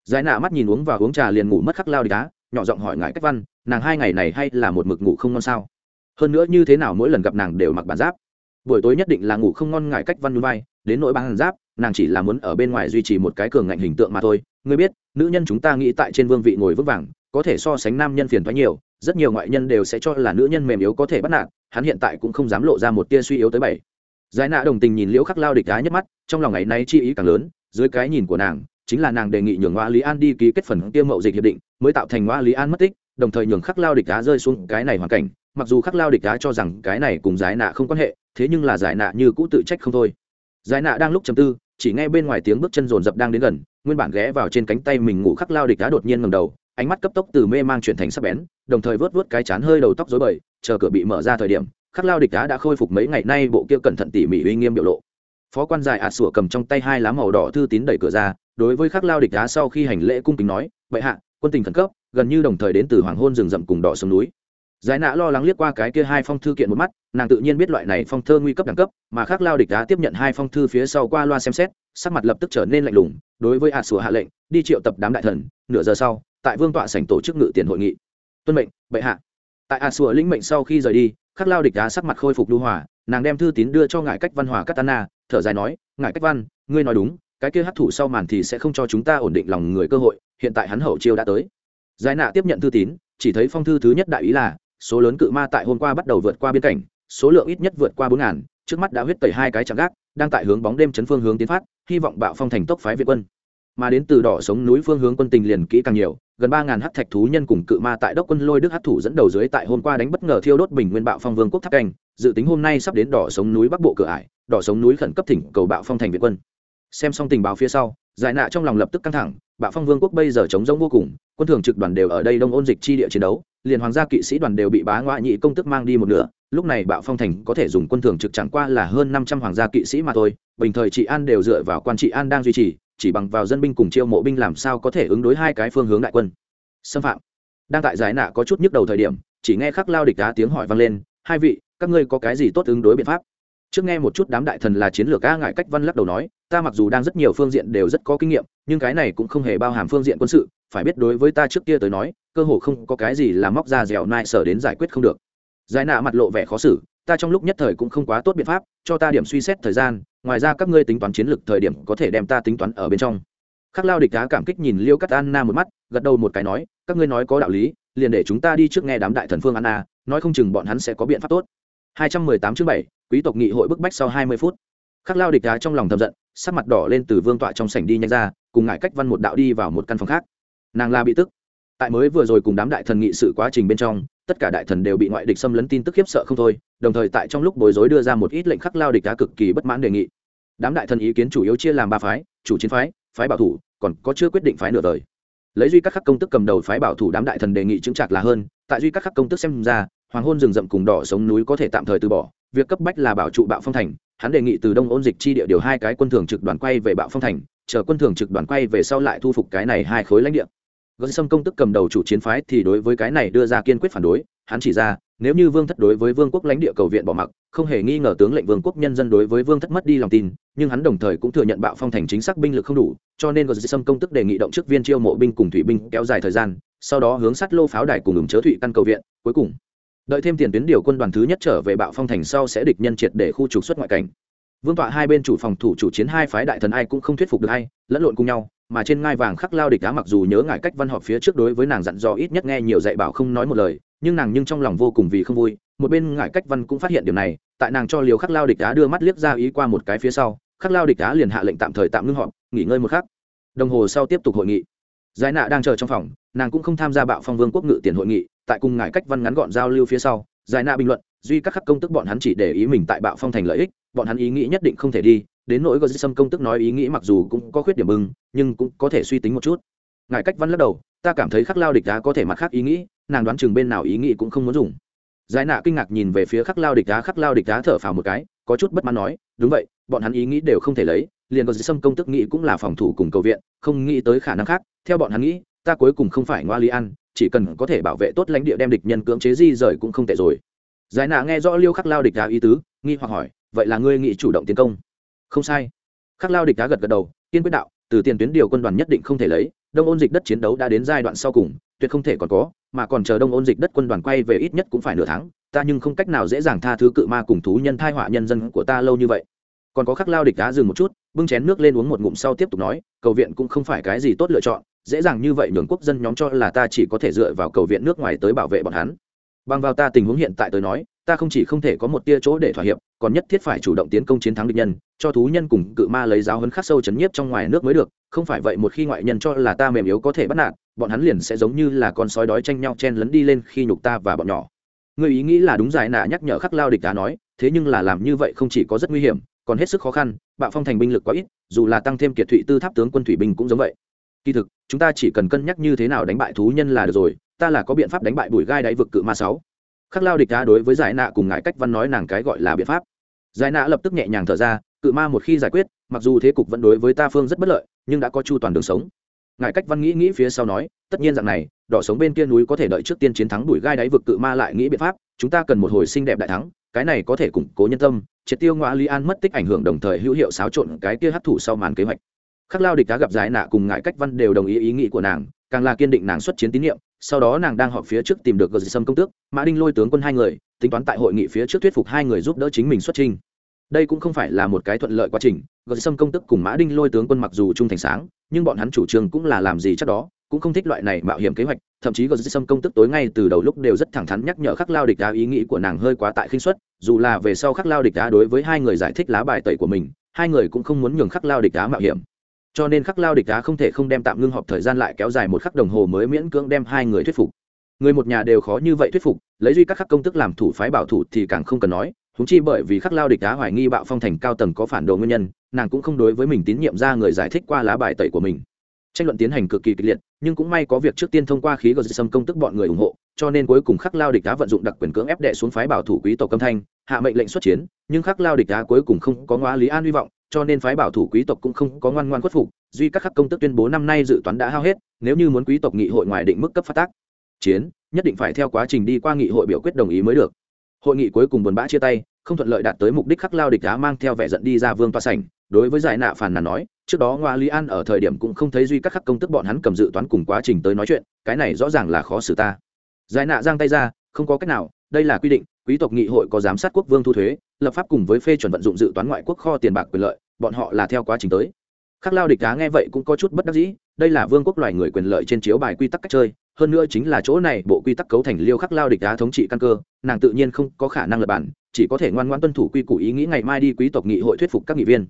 Giải nạ mắt nhìn uống và uống trà liền ngủ mất khắc lao địch đá, nhỏ giọng hỏi ngải cách văn, nàng hai ngày này hay là một mực ngủ không ngon sao? Hơn nữa như thế nào mỗi lần gặp nàng đều mặc bản giáp? Buổi tối nhất định là ngủ không ngon ngại cách văn núi vai. đến nỗi bản giáp, nàng chỉ là muốn ở bên ngoài duy trì một cái cường ngạnh hình tượng mà thôi ngươi biết, nữ nhân chúng ta nghĩ tại trên vương vị ngồi vững vàng, có thể so sánh nam nhân phiền thoái nhiều, rất nhiều ngoại nhân đều sẽ cho là nữ nhân mềm yếu có thể bắt nạt, hắn hiện tại cũng không dám lộ ra một tia suy yếu tới bảy giải nạ đồng tình nhìn liễu khắc lao địch đá nhất mắt, trong lòng ngày nay chi ý càng lớn, dưới cái nhìn của nàng, chính là nàng đề nghị nhường ngoa lý an đi ký kết phần tiêu mậu dịch hiệp định, mới tạo thành ngoa lý an mất tích, đồng thời nhường khắc lao địch đá rơi xuống cái này hoàn cảnh, mặc dù khắc lao địch đá cho rằng cái này cùng giải nạ không quan hệ thế nhưng là giải nạ như cũ tự trách không thôi. Giải nạ đang lúc chầm tư, chỉ nghe bên ngoài tiếng bước chân rồn rập đang đến gần, nguyên bản ghé vào trên cánh tay mình ngủ khắc lao địch đá đột nhiên ngầm đầu, ánh mắt cấp tốc từ mê mang chuyển thành sắc bén, đồng thời vớt vớt cái chán hơi đầu tóc dối bời, chờ cửa bị mở ra thời điểm, khắc lao địch đá đã khôi phục mấy ngày nay bộ kia cẩn thận tỉ mỉ uy nghiêm biểu lộ. Phó quan dài ạt sủa cầm trong tay hai lá màu đỏ thư tín đẩy cửa ra, đối với khắc lao địch đá sau khi hành lễ cung kính nói, bệ hạ, quân tình khẩn cấp, gần như đồng thời đến từ hoàng hôn rừng rậm cùng đỏ sông núi giải nạ lo lắng liếc qua cái kia hai phong thư kiện một mắt, nàng tự nhiên biết loại này phong thơ nguy cấp đẳng cấp, mà khác lao địch đá tiếp nhận hai phong thư phía sau qua loa xem xét, sắc mặt lập tức trở nên lạnh lùng, đối với ạt sủa hạ lệnh, đi triệu tập đám đại thần, nửa giờ sau, tại vương tọa sảnh tổ chức ngự tiền hội nghị. Tuân mệnh, bệ hạ. Tại ạt sủa lĩnh mệnh sau khi rời đi khắc lao địch đá sắc mặt khôi phục lưu hòa, nàng đem thư tín đưa cho ngài cách văn hòa katana, thở dài nói ngài cách văn, ngươi nói đúng, cái kia hấp thụ sau màn thì sẽ không cho chúng ta ổn định lòng người cơ hội, hiện tại hắn hậu chiêu đã tới. Giải nạ tiếp nhận thư tín, chỉ thấy phong thư thứ nhất đại ý là số lớn cự ma tại hôm qua bắt đầu vượt qua biên cảnh, số lượng ít nhất vượt qua bốn ngàn, trước mắt đã huyết tẩy hai cái chạm gác, đang tại hướng bóng đêm chấn phương hướng tiến phát, hy vọng bạo phong thành tốc phái việt quân. Mà đến từ đỏ sống núi phương hướng quân tình liền kỹ càng nhiều, gần ba ngàn hắc thạch thú nhân cùng cự ma tại đốc quân lôi đức hắc thủ dẫn đầu dưới tại hôm qua đánh bất ngờ thiêu đốt bình nguyên bạo phong vương quốc tháp canh, dự tính hôm nay sắp đến đỏ sống núi bắc bộ cửa ải, đỏ sống núi khẩn cấp thỉnh cầu bạo phong thành việt quân xem xong tình báo phía sau, giải nạ trong lòng lập tức căng thẳng, bạo phong vương quốc bây giờ chống giống vô cùng, quân thường trực đoàn đều ở đây đông ôn dịch chi địa chiến đấu, liền hoàng gia kỵ sĩ đoàn đều bị bá ngoại nhị công tức mang đi một nửa, lúc này bạo phong thành có thể dùng quân thường trực chẳng qua là hơn năm trăm hoàng gia kỵ sĩ mà thôi, bình thời trị an đều dựa vào quan trị an đang duy trì, chỉ bằng vào dân binh cùng chiêu mộ binh làm sao có thể ứng đối hai cái phương hướng đại quân. Xâm phạm. Đang tại giải nạ có chút nhức đầu thời điểm, chỉ nghe khắc lao địch đá tiếng hỏi vang lên, hai vị, các ngươi có cái gì tốt ứng đối biện pháp? Trước nghe một chút đám đại thần là chiến lược a ngại cách văn lắc đầu nói ta mặc dù đang rất nhiều phương diện đều rất có kinh nghiệm nhưng cái này cũng không hề bao hàm phương diện quân sự phải biết đối với ta trước kia tới nói cơ hồ không có cái gì là móc ra dẻo nai sở đến giải quyết không được. Giải nạ mặt lộ vẻ khó xử ta trong lúc nhất thời cũng không quá tốt biện pháp cho ta điểm suy xét thời gian ngoài ra các ngươi tính toán chiến lược thời điểm có thể đem ta tính toán ở bên trong. Khắc lao địch đá cảm kích nhìn liêu cắt anna một mắt gật đầu một cái nói các ngươi nói có đạo lý liền để chúng ta đi trước nghe đám đại thần phương anna nói không chừng bọn hắn sẽ có biện pháp tốt. 218 chương 7, quý tộc nghị hội bức bách sau 20 phút khắc lao địch đá trong lòng thầm giận, sắc mặt đỏ lên từ vương tọa trong sảnh đi nhanh ra, cùng ngại cách văn một đạo đi vào một căn phòng khác. Nàng la bị tức. Tại mới vừa rồi cùng đám đại thần nghị sự quá trình bên trong, tất cả đại thần đều bị ngoại địch xâm lấn tin tức khiếp sợ không thôi, đồng thời tại trong lúc bối rối đưa ra một ít lệnh khắc lao địch đá cực kỳ bất mãn đề nghị. Đám đại thần ý kiến chủ yếu chia làm ba phái, chủ chiến phái phái bảo thủ, còn có chưa quyết định phái nửa đời. Lấy duy các khắc công tức cầm đầu phái bảo thủ đám đại thần đề nghị chứng chặt là hơn, tại duy các khắc công tức xem ra, hoàng hôn rừng rậm cùng đỏ sống núi có thể tạm thời từ bỏ, việc cấp bách là bảo trụ bạo phong thành hắn đề nghị từ đông ôn dịch chi địa điều hai cái quân thường trực đoàn quay về bạo phong thành, chờ quân thường trực đoàn quay về sau lại thu phục cái này hai khối lãnh địa. Gần sâm công tức cầm đầu chủ chiến phái thì đối với cái này đưa ra kiên quyết phản đối, hắn chỉ ra, nếu như vương thất đối với vương quốc lãnh địa cầu viện bỏ mặc, không hề nghi ngờ tướng lệnh vương quốc nhân dân đối với vương thất mất đi lòng tin, nhưng hắn đồng thời cũng thừa nhận bạo phong thành chính xác binh lực không đủ, cho nên gần sâm công tức đề nghị động chức viên chiêu mộ binh cùng thủy binh kéo dài thời gian, sau đó hướng sát lô pháo đài cùng ứng chớ thủy căn cầu viện, cuối cùng đợi thêm tiền tuyến điều quân đoàn thứ nhất trở về bạo phong thành sau sẽ địch nhân triệt để khu trục xuất ngoại cảnh. Vương tọa hai bên chủ phòng thủ chủ chiến hai phái đại thần ai cũng không thuyết phục được hay lẫn lộn cùng nhau, mà trên ngai vàng khắc lao địch đá mặc dù nhớ ngại cách văn họp phía trước đối với nàng dặn dò ít nhất nghe nhiều dạy bảo không nói một lời, nhưng nàng nhưng trong lòng vô cùng vì không vui, một bên ngại cách văn cũng phát hiện điều này, tại nàng cho liều khắc lao địch đá đưa mắt liếc ra ý qua một cái phía sau, khắc lao địch đá liền hạ lệnh tạm thời tạm ngưng họp, nghỉ ngơi một khắc. Đồng hồ sau tiếp tục hội nghị. Giải nạ đang chờ trong phòng, nàng cũng không tham gia bạo phong vương quốc ngự tiền hội nghị tại cùng ngài cách văn ngắn gọn giao lưu phía sau, giải nạ bình luận, duy các khắc công tức bọn hắn chỉ để ý mình tại bạo phong thành lợi ích, bọn hắn ý nghĩ nhất định không thể đi, đến nỗi gờ sâm công tức nói ý nghĩ mặc dù cũng có khuyết điểm bưng nhưng cũng có thể suy tính một chút. Ngài cách văn lắc đầu, ta cảm thấy khắc lao địch đá có thể mặt khác ý nghĩ, nàng đoán chừng bên nào ý nghĩ cũng không muốn dùng. Giải nạ kinh ngạc nhìn về phía khắc lao địch đá, khắc lao địch đá thở phào một cái, có chút bất mãn nói, đúng vậy, bọn hắn ý nghĩ đều không thể lấy, liền có sâm công tức nghĩ cũng là phòng thủ cùng cầu viện, không nghĩ tới khả năng khác, theo bọn hắn nghĩ, ta cuối cùng không phải ngoa Lý ăn chỉ cần có thể bảo vệ tốt lãnh địa đem địch nhân cưỡng chế di rời cũng không tệ rồi. Giải nạ nghe rõ liêu khắc lao địch đá ý tứ, nghi hoặc hỏi, vậy là ngươi nghĩ chủ động tiến công? Không sai. Khắc lao địch đá gật gật đầu, kiên quyết đạo, từ tiền tuyến điều quân đoàn nhất định không thể lấy, đông ôn dịch đất chiến đấu đã đến giai đoạn sau cùng, tuyệt không thể còn có, mà còn chờ đông ôn dịch đất quân đoàn quay về ít nhất cũng phải nửa tháng, ta nhưng không cách nào dễ dàng tha thứ cự ma cùng thú nhân thai họa nhân dân của ta lâu như vậy. Còn có khắc lao địch đá dừng một chút, bưng chén nước lên uống một ngụm sau tiếp tục nói, cầu viện cũng không phải cái gì tốt lựa chọn dễ dàng như vậy nhường quốc dân nhóm cho là ta chỉ có thể dựa vào cầu viện nước ngoài tới bảo vệ bọn hắn. Bằng vào ta tình huống hiện tại tới nói, ta không chỉ không thể có một tia chỗ để thỏa hiệp, còn nhất thiết phải chủ động tiến công chiến thắng địch nhân, cho thú nhân cùng cự ma lấy giáo hấn khắc sâu chấn nhiếp trong ngoài nước mới được, không phải vậy một khi ngoại nhân cho là ta mềm yếu có thể bắt nạt, bọn hắn liền sẽ giống như là con sói đói tranh nhau chen lấn đi lên khi nhục ta và bọn nhỏ. Người ý nghĩ là đúng giải nạ nhắc nhở khắc lao địch đã nói, thế nhưng là làm như vậy không chỉ có rất nguy hiểm, còn hết sức khó khăn, bạo phong thành binh lực quá ít, dù là tăng thêm kiệt thụy tư tháp tướng quân thủy binh cũng giống vậy kỳ thực, chúng ta chỉ cần cân nhắc như thế nào đánh bại thú nhân là được rồi, ta là có biện pháp đánh bại bụi gai đáy vực cự ma sáu. Khắc lao địch đá đối với giải nạ cùng ngại cách văn nói nàng cái gọi là biện pháp. Giải nạ lập tức nhẹ nhàng thở ra, cự ma một khi giải quyết, mặc dù thế cục vẫn đối với ta phương rất bất lợi, nhưng đã có chu toàn đường sống. Ngại cách văn nghĩ nghĩ phía sau nói, tất nhiên rằng này, đỏ sống bên kia núi có thể đợi trước tiên chiến thắng đuổi gai đáy vực cự ma lại nghĩ biện pháp, chúng ta cần một hồi xinh đẹp đại thắng, cái này có thể củng cố nhân tâm, triệt tiêu ngoã lý an mất tích ảnh hưởng đồng thời hữu hiệu xáo trộn cái kia hấp thụ sau màn kế hoạch khắc lao địch đã gặp giải nạ cùng ngại cách văn đều đồng ý ý nghĩ của nàng, càng là kiên định nàng xuất chiến tín nhiệm, sau đó nàng đang họp phía trước tìm được gờ sâm công tước, mã đinh lôi tướng quân hai người, tính toán tại hội nghị phía trước thuyết phục hai người giúp đỡ chính mình xuất trình đây cũng không phải là một cái thuận lợi quá trình, gờ sâm công tức cùng mã đinh lôi tướng quân mặc dù trung thành sáng, nhưng bọn hắn chủ trương cũng là làm gì chắc đó, cũng không thích loại này mạo hiểm kế hoạch, thậm chí gờ sâm công tức tối ngay từ đầu lúc đều rất thẳng thắn nhắc nhở khắc lao địch đá ý nghĩ của nàng hơi quá tại khinh suất, dù là về sau khắc lao địch đá đối với hai người giải thích lá bài tẩy của mình, hai người cũng không muốn nhường khắc lao địch đá mạo hiểm cho nên khắc lao địch đá không thể không đem tạm ngưng họp thời gian lại kéo dài một khắc đồng hồ mới miễn cưỡng đem hai người thuyết phục. Người một nhà đều khó như vậy thuyết phục, lấy duy các khắc công tức làm thủ phái bảo thủ thì càng không cần nói húng chi bởi vì khắc lao địch đá hoài nghi bạo phong thành cao tầng có phản đồ nguyên nhân, nàng cũng không đối với mình tín nhiệm ra người giải thích qua lá bài tẩy của mình. Tranh luận tiến hành cực kỳ kịch liệt, nhưng cũng may có việc trước tiên thông qua khí gờ sâm công tức bọn người ủng hộ, cho nên cuối cùng khắc lao địch đá vận dụng đặc quyền cưỡng ép đệ xuống phái bảo thủ quý tộc âm thanh, hạ mệnh lệnh xuất chiến, nhưng khắc lao địch đá cuối cùng không có ngoá lý an hy vọng cho nên phái bảo thủ quý tộc cũng không có ngoan ngoan khuất phục, duy các khắc công tức tuyên bố năm nay dự toán đã hao hết, nếu như muốn quý tộc nghị hội ngoài định mức cấp phát tác, chiến, nhất định phải theo quá trình đi qua nghị hội biểu quyết đồng ý mới được. Hội nghị cuối cùng buồn bã chia tay, không thuận lợi đạt tới mục đích khắc lao địch đá mang theo vẻ giận đi ra vương toa sảnh, đối với giải nạ phàn nàn nói, trước đó ngoa lý an ở thời điểm cũng không thấy duy các khắc công tức bọn hắn cầm dự toán cùng quá trình tới nói chuyện, cái này rõ ràng là khó xử ta. Giải nạ giang tay ra, không có cách nào, đây là quy định, quý tộc nghị hội có giám sát quốc vương thu thuế, lập pháp cùng với phê chuẩn vận dụng dự toán ngoại quốc kho tiền bạc quyền lợi bọn họ là theo quá trình tới. Khắc lao địch đá nghe vậy cũng có chút bất đắc dĩ, đây là vương quốc loài người quyền lợi trên chiếu bài quy tắc cách chơi, hơn nữa chính là chỗ này bộ quy tắc cấu thành liêu khắc lao địch đá thống trị căn cơ, nàng tự nhiên không có khả năng lập bản, chỉ có thể ngoan ngoan tuân thủ quy củ ý nghĩ ngày mai đi quý tộc nghị hội thuyết phục các nghị viên.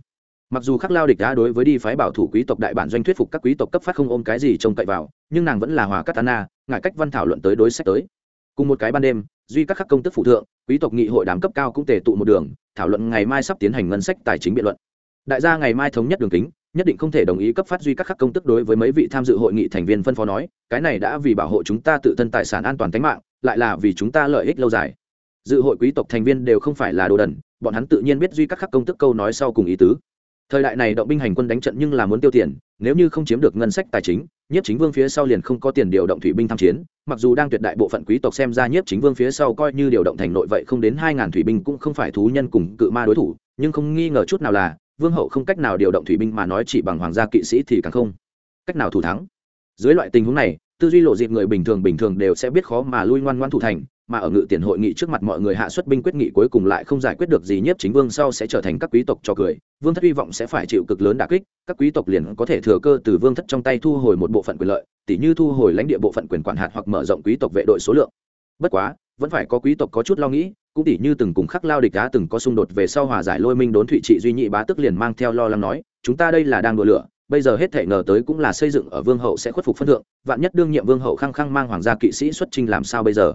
Mặc dù khắc lao địch đá đối với đi phái bảo thủ quý tộc đại bản doanh thuyết phục các quý tộc cấp phát không ôm cái gì trông cậy vào, nhưng nàng vẫn là hòa Katana. ngại cách văn thảo luận tới đối sách tới. Cùng một cái ban đêm, duy các khắc công tức phụ thượng, quý tộc nghị hội đám cấp cao cũng tề tụ một đường, thảo luận ngày mai sắp tiến hành ngân sách tài chính biện luận đại gia ngày mai thống nhất đường kính, nhất định không thể đồng ý cấp phát duy các khắc công tức đối với mấy vị tham dự hội nghị thành viên phân phó nói, cái này đã vì bảo hộ chúng ta tự thân tài sản an toàn tính mạng, lại là vì chúng ta lợi ích lâu dài. Dự hội quý tộc thành viên đều không phải là đồ đần, bọn hắn tự nhiên biết duy các khắc công tức câu nói sau cùng ý tứ. Thời đại này động binh hành quân đánh trận nhưng là muốn tiêu tiền, nếu như không chiếm được ngân sách tài chính, nhiếp chính vương phía sau liền không có tiền điều động thủy binh tham chiến, mặc dù đang tuyệt đại bộ phận quý tộc xem ra nhiếp chính vương phía sau coi như điều động thành nội vậy không đến hai ngàn thủy binh cũng không phải thú nhân cùng cự ma đối thủ, nhưng không nghi ngờ chút nào là vương hậu không cách nào điều động thủy binh mà nói chỉ bằng hoàng gia kỵ sĩ thì càng không cách nào thủ thắng. Dưới loại tình huống này, tư duy lộ dịp người bình thường bình thường đều sẽ biết khó mà lui ngoan ngoan thủ thành, mà ở ngự tiền hội nghị trước mặt mọi người hạ xuất binh quyết nghị cuối cùng lại không giải quyết được gì nhất chính vương sau sẽ trở thành các quý tộc cho cười. Vương thất hy vọng sẽ phải chịu cực lớn đà kích, các quý tộc liền có thể thừa cơ từ vương thất trong tay thu hồi một bộ phận quyền lợi, tỉ như thu hồi lãnh địa bộ phận quyền quản hạt hoặc mở rộng quý tộc vệ đội số lượng. Bất quá, vẫn phải có quý tộc có chút lo nghĩ cũng tỉ như từng cùng khắc lao địch đá từng có xung đột về sau hòa giải lôi minh đốn thụy trị duy nhị bá tức liền mang theo lo lắng nói, chúng ta đây là đang đùa lửa, bây giờ hết thể ngờ tới cũng là xây dựng ở vương hậu sẽ khuất phục phân thượng, vạn nhất đương nhiệm vương hậu khăng khăng mang hoàng gia kỵ sĩ xuất trình làm sao bây giờ?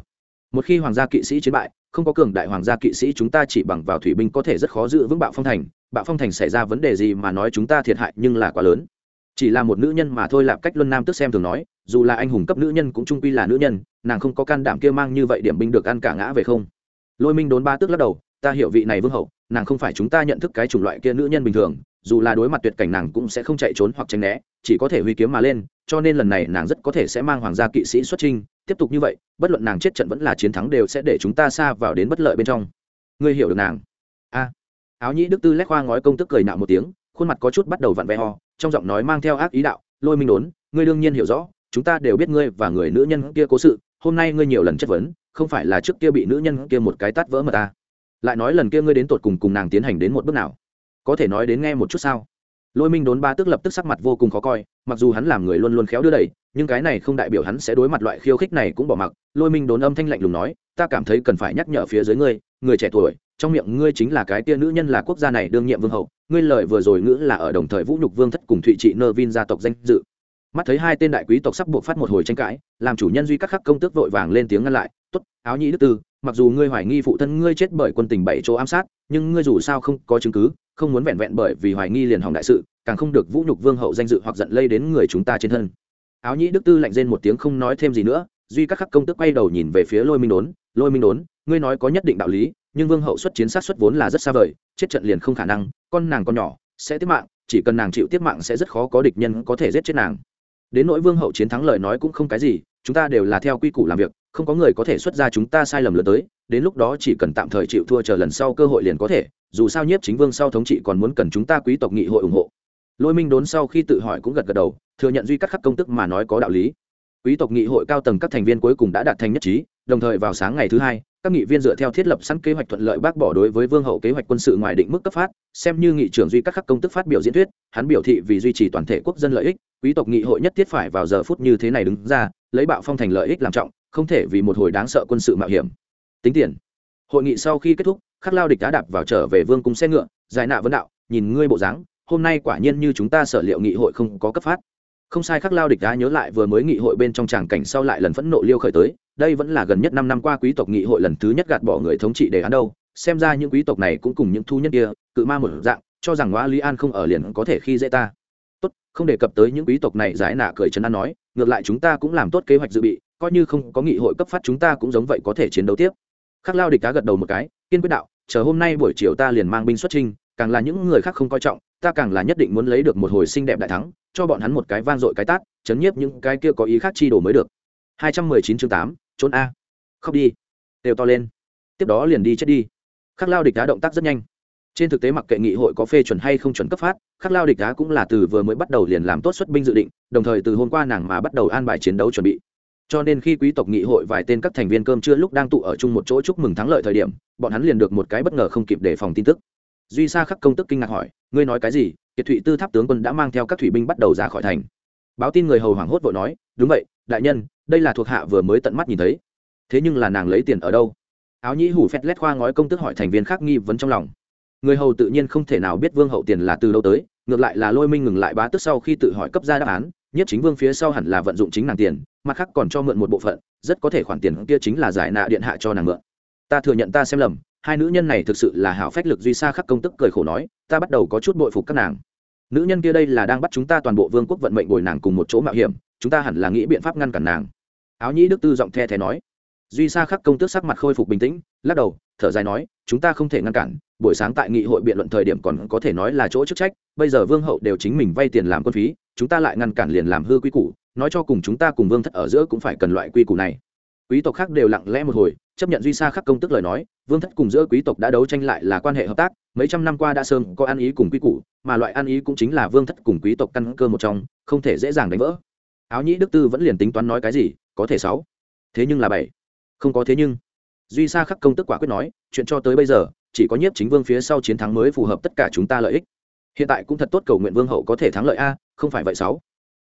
Một khi hoàng gia kỵ sĩ chiến bại, không có cường đại hoàng gia kỵ sĩ chúng ta chỉ bằng vào thủy binh có thể rất khó giữ vững bạo phong thành. Bạo phong thành xảy ra vấn đề gì mà nói chúng ta thiệt hại nhưng là quá lớn. Chỉ là một nữ nhân mà thôi lạp cách luân nam tức xem thường nói, dù là anh hùng cấp nữ nhân cũng trung quy là nữ nhân, nàng không có can đảm kia mang như vậy điểm binh được ăn cả ngã về không lôi minh đốn ba tức lắc đầu, ta hiểu vị này vương hậu, nàng không phải chúng ta nhận thức cái chủng loại kia nữ nhân bình thường, dù là đối mặt tuyệt cảnh nàng cũng sẽ không chạy trốn hoặc tránh né, chỉ có thể huy kiếm mà lên, cho nên lần này nàng rất có thể sẽ mang hoàng gia kỵ sĩ xuất trinh tiếp tục như vậy, bất luận nàng chết trận vẫn là chiến thắng đều sẽ để chúng ta xa vào đến bất lợi bên trong. Ngươi hiểu được nàng. A. Áo nhĩ đức tư lét khoa ngói công tức cười nạo một tiếng, khuôn mặt có chút bắt đầu vặn vẹ ho trong giọng nói mang theo ác ý đạo, lôi minh đốn, ngươi đương nhiên hiểu rõ, chúng ta đều biết ngươi và người nữ nhân kia cố sự, hôm nay ngươi nhiều lần chất vấn không phải là trước kia bị nữ nhân kia một cái tát vỡ mà ta. Lại nói lần kia ngươi đến tột cùng cùng nàng tiến hành đến một bước nào? Có thể nói đến nghe một chút sao? Lôi minh đốn ba tức lập tức sắc mặt vô cùng khó coi, mặc dù hắn làm người luôn luôn khéo đưa đẩy, nhưng cái này không đại biểu hắn sẽ đối mặt loại khiêu khích này cũng bỏ mặc. Lôi minh đốn âm thanh lạnh lùng nói, ta cảm thấy cần phải nhắc nhở phía dưới ngươi, người trẻ tuổi, trong miệng ngươi chính là cái tia nữ nhân là quốc gia này đương nhiệm vương hậu, ngươi lời vừa rồi ngữ là ở đồng thời vũ nhục vương thất cùng thụy trị nơ vin gia tộc danh dự. Mắt thấy hai tên đại quý tộc sắp buộc phát một hồi tranh cãi, làm chủ nhân duy các khắc công tước vội vàng lên tiếng ngăn lại áo nhĩ đức tư, mặc dù ngươi hoài nghi phụ thân ngươi chết bởi quân tình bảy chỗ ám sát, nhưng ngươi dù sao không có chứng cứ, không muốn vẹn vẹn bởi vì hoài nghi liền hỏng đại sự, càng không được vũ nhục vương hậu danh dự hoặc giận lây đến người chúng ta trên thân. Áo nhĩ đức tư lạnh rên một tiếng không nói thêm gì nữa, duy các khắc công tức quay đầu nhìn về phía lôi minh đốn, lôi minh đốn, ngươi nói có nhất định đạo lý, nhưng vương hậu xuất chiến sát xuất vốn là rất xa vời, chết trận liền không khả năng, con nàng con nhỏ sẽ tiếp mạng, chỉ cần nàng chịu tiếp mạng sẽ rất khó có địch nhân có thể giết chết nàng. Đến nỗi vương hậu chiến thắng lời nói cũng không cái gì, chúng ta đều là theo quy củ làm việc không có người có thể xuất ra chúng ta sai lầm lớn tới, đến lúc đó chỉ cần tạm thời chịu thua chờ lần sau cơ hội liền có thể, dù sao nhiếp chính vương sau thống trị còn muốn cần chúng ta quý tộc nghị hội ủng hộ. Lôi minh đốn sau khi tự hỏi cũng gật gật đầu, thừa nhận duy cắt khắc công tức mà nói có đạo lý. Quý tộc nghị hội cao tầng các thành viên cuối cùng đã đạt thành nhất trí, đồng thời vào sáng ngày thứ hai, các nghị viên dựa theo thiết lập sẵn kế hoạch thuận lợi bác bỏ đối với vương hậu kế hoạch quân sự ngoài định mức cấp phát, xem như nghị trưởng duy các khắc công tức phát biểu diễn thuyết, hắn biểu thị vì duy trì toàn thể quốc dân lợi ích, quý tộc nghị hội nhất thiết phải vào giờ phút như thế này đứng ra, lấy bạo phong thành lợi ích làm trọng không thể vì một hồi đáng sợ quân sự mạo hiểm. Tính tiền. Hội nghị sau khi kết thúc, khắc lao địch đã đạp vào trở về vương cung xe ngựa, giải nạ vấn đạo, nhìn ngươi bộ dáng, hôm nay quả nhiên như chúng ta sở liệu nghị hội không có cấp phát. Không sai, khắc lao địch đã nhớ lại vừa mới nghị hội bên trong tràng cảnh sau lại lần phẫn nộ liêu khởi tới, đây vẫn là gần nhất năm năm qua quý tộc nghị hội lần thứ nhất gạt bỏ người thống trị đề án đâu, xem ra những quý tộc này cũng cùng những thu nhân kia, cự ma một dạng, cho rằng ngoa lý an không ở liền có thể khi dễ ta. Tốt, không đề cập tới những quý tộc này, giải nạ cười trấn an nói ngược lại chúng ta cũng làm tốt kế hoạch dự bị coi như không có nghị hội cấp phát chúng ta cũng giống vậy có thể chiến đấu tiếp. Khắc lao địch cá gật đầu một cái kiên quyết đạo chờ hôm nay buổi chiều ta liền mang binh xuất trinh càng là những người khác không coi trọng ta càng là nhất định muốn lấy được một hồi xinh đẹp đại thắng cho bọn hắn một cái vang dội cái tát chấn nhiếp những cái kia có ý khác chi đồ mới được. 219 chương 8, trốn a. Khóc đi. Đều to lên. Tiếp đó liền đi chết đi. Khắc lao địch đá động tác rất nhanh trên thực tế mặc kệ nghị hội có phê chuẩn hay không chuẩn cấp phát, khắc lao địch đá cũng là từ vừa mới bắt đầu liền làm tốt xuất binh dự định, đồng thời từ hôm qua nàng mà bắt đầu an bài chiến đấu chuẩn bị. Cho nên khi quý tộc nghị hội vài tên các thành viên cơm chưa lúc đang tụ ở chung một chỗ chúc mừng thắng lợi thời điểm, bọn hắn liền được một cái bất ngờ không kịp đề phòng tin tức. Duy sa khắc công tức kinh ngạc hỏi, ngươi nói cái gì? Kiệt thụy tư tháp tướng quân đã mang theo các thủy binh bắt đầu ra khỏi thành. Báo tin người hầu hoảng hốt vội nói, đúng vậy, đại nhân, đây là thuộc hạ vừa mới tận mắt nhìn thấy. Thế nhưng là nàng lấy tiền ở đâu? Áo nhĩ hủ phét lét khoa ngói công tức hỏi thành viên khác nghi vấn trong lòng người hầu tự nhiên không thể nào biết vương hậu tiền là từ đâu tới, ngược lại là lôi minh ngừng lại bá tức sau khi tự hỏi cấp ra đáp án, nhất chính vương phía sau hẳn là vận dụng chính nàng tiền, mặt khác còn cho mượn một bộ phận, rất có thể khoản tiền kia chính là giải nạ điện hạ cho nàng mượn. Ta thừa nhận ta xem lầm, hai nữ nhân này thực sự là hảo phách lực duy xa khắc công tức cười khổ nói, ta bắt đầu có chút bội phục các nàng. Nữ nhân kia đây là đang bắt chúng ta toàn bộ vương quốc vận mệnh bồi nàng cùng một chỗ mạo hiểm, chúng ta hẳn là nghĩ biện pháp ngăn cản nàng. Áo nhĩ đức tư giọng the thé nói duy sa khắc công tước sắc mặt khôi phục bình tĩnh, lắc đầu, thở dài nói, chúng ta không thể ngăn cản, buổi sáng tại nghị hội biện luận thời điểm còn có thể nói là chỗ chức trách, bây giờ vương hậu đều chính mình vay tiền làm quân phí, chúng ta lại ngăn cản liền làm hư quy củ, nói cho cùng chúng ta cùng vương thất ở giữa cũng phải cần loại quy củ này. Quý tộc khác đều lặng lẽ một hồi, chấp nhận duy sa khắc công tức lời nói, vương thất cùng giữa quý tộc đã đấu tranh lại là quan hệ hợp tác, mấy trăm năm qua đã sơn có ăn ý cùng quy củ, mà loại ăn ý cũng chính là vương thất cùng quý tộc căn cơ một trong, không thể dễ dàng đánh vỡ. Áo nhĩ đức tư vẫn liền tính toán nói cái gì, có thể sáu. Thế nhưng là bảy không có thế nhưng. Duy sa khắc công tức quả quyết nói, chuyện cho tới bây giờ, chỉ có nhiếp chính vương phía sau chiến thắng mới phù hợp tất cả chúng ta lợi ích. Hiện tại cũng thật tốt cầu nguyện vương hậu có thể thắng lợi a, không phải vậy sáu.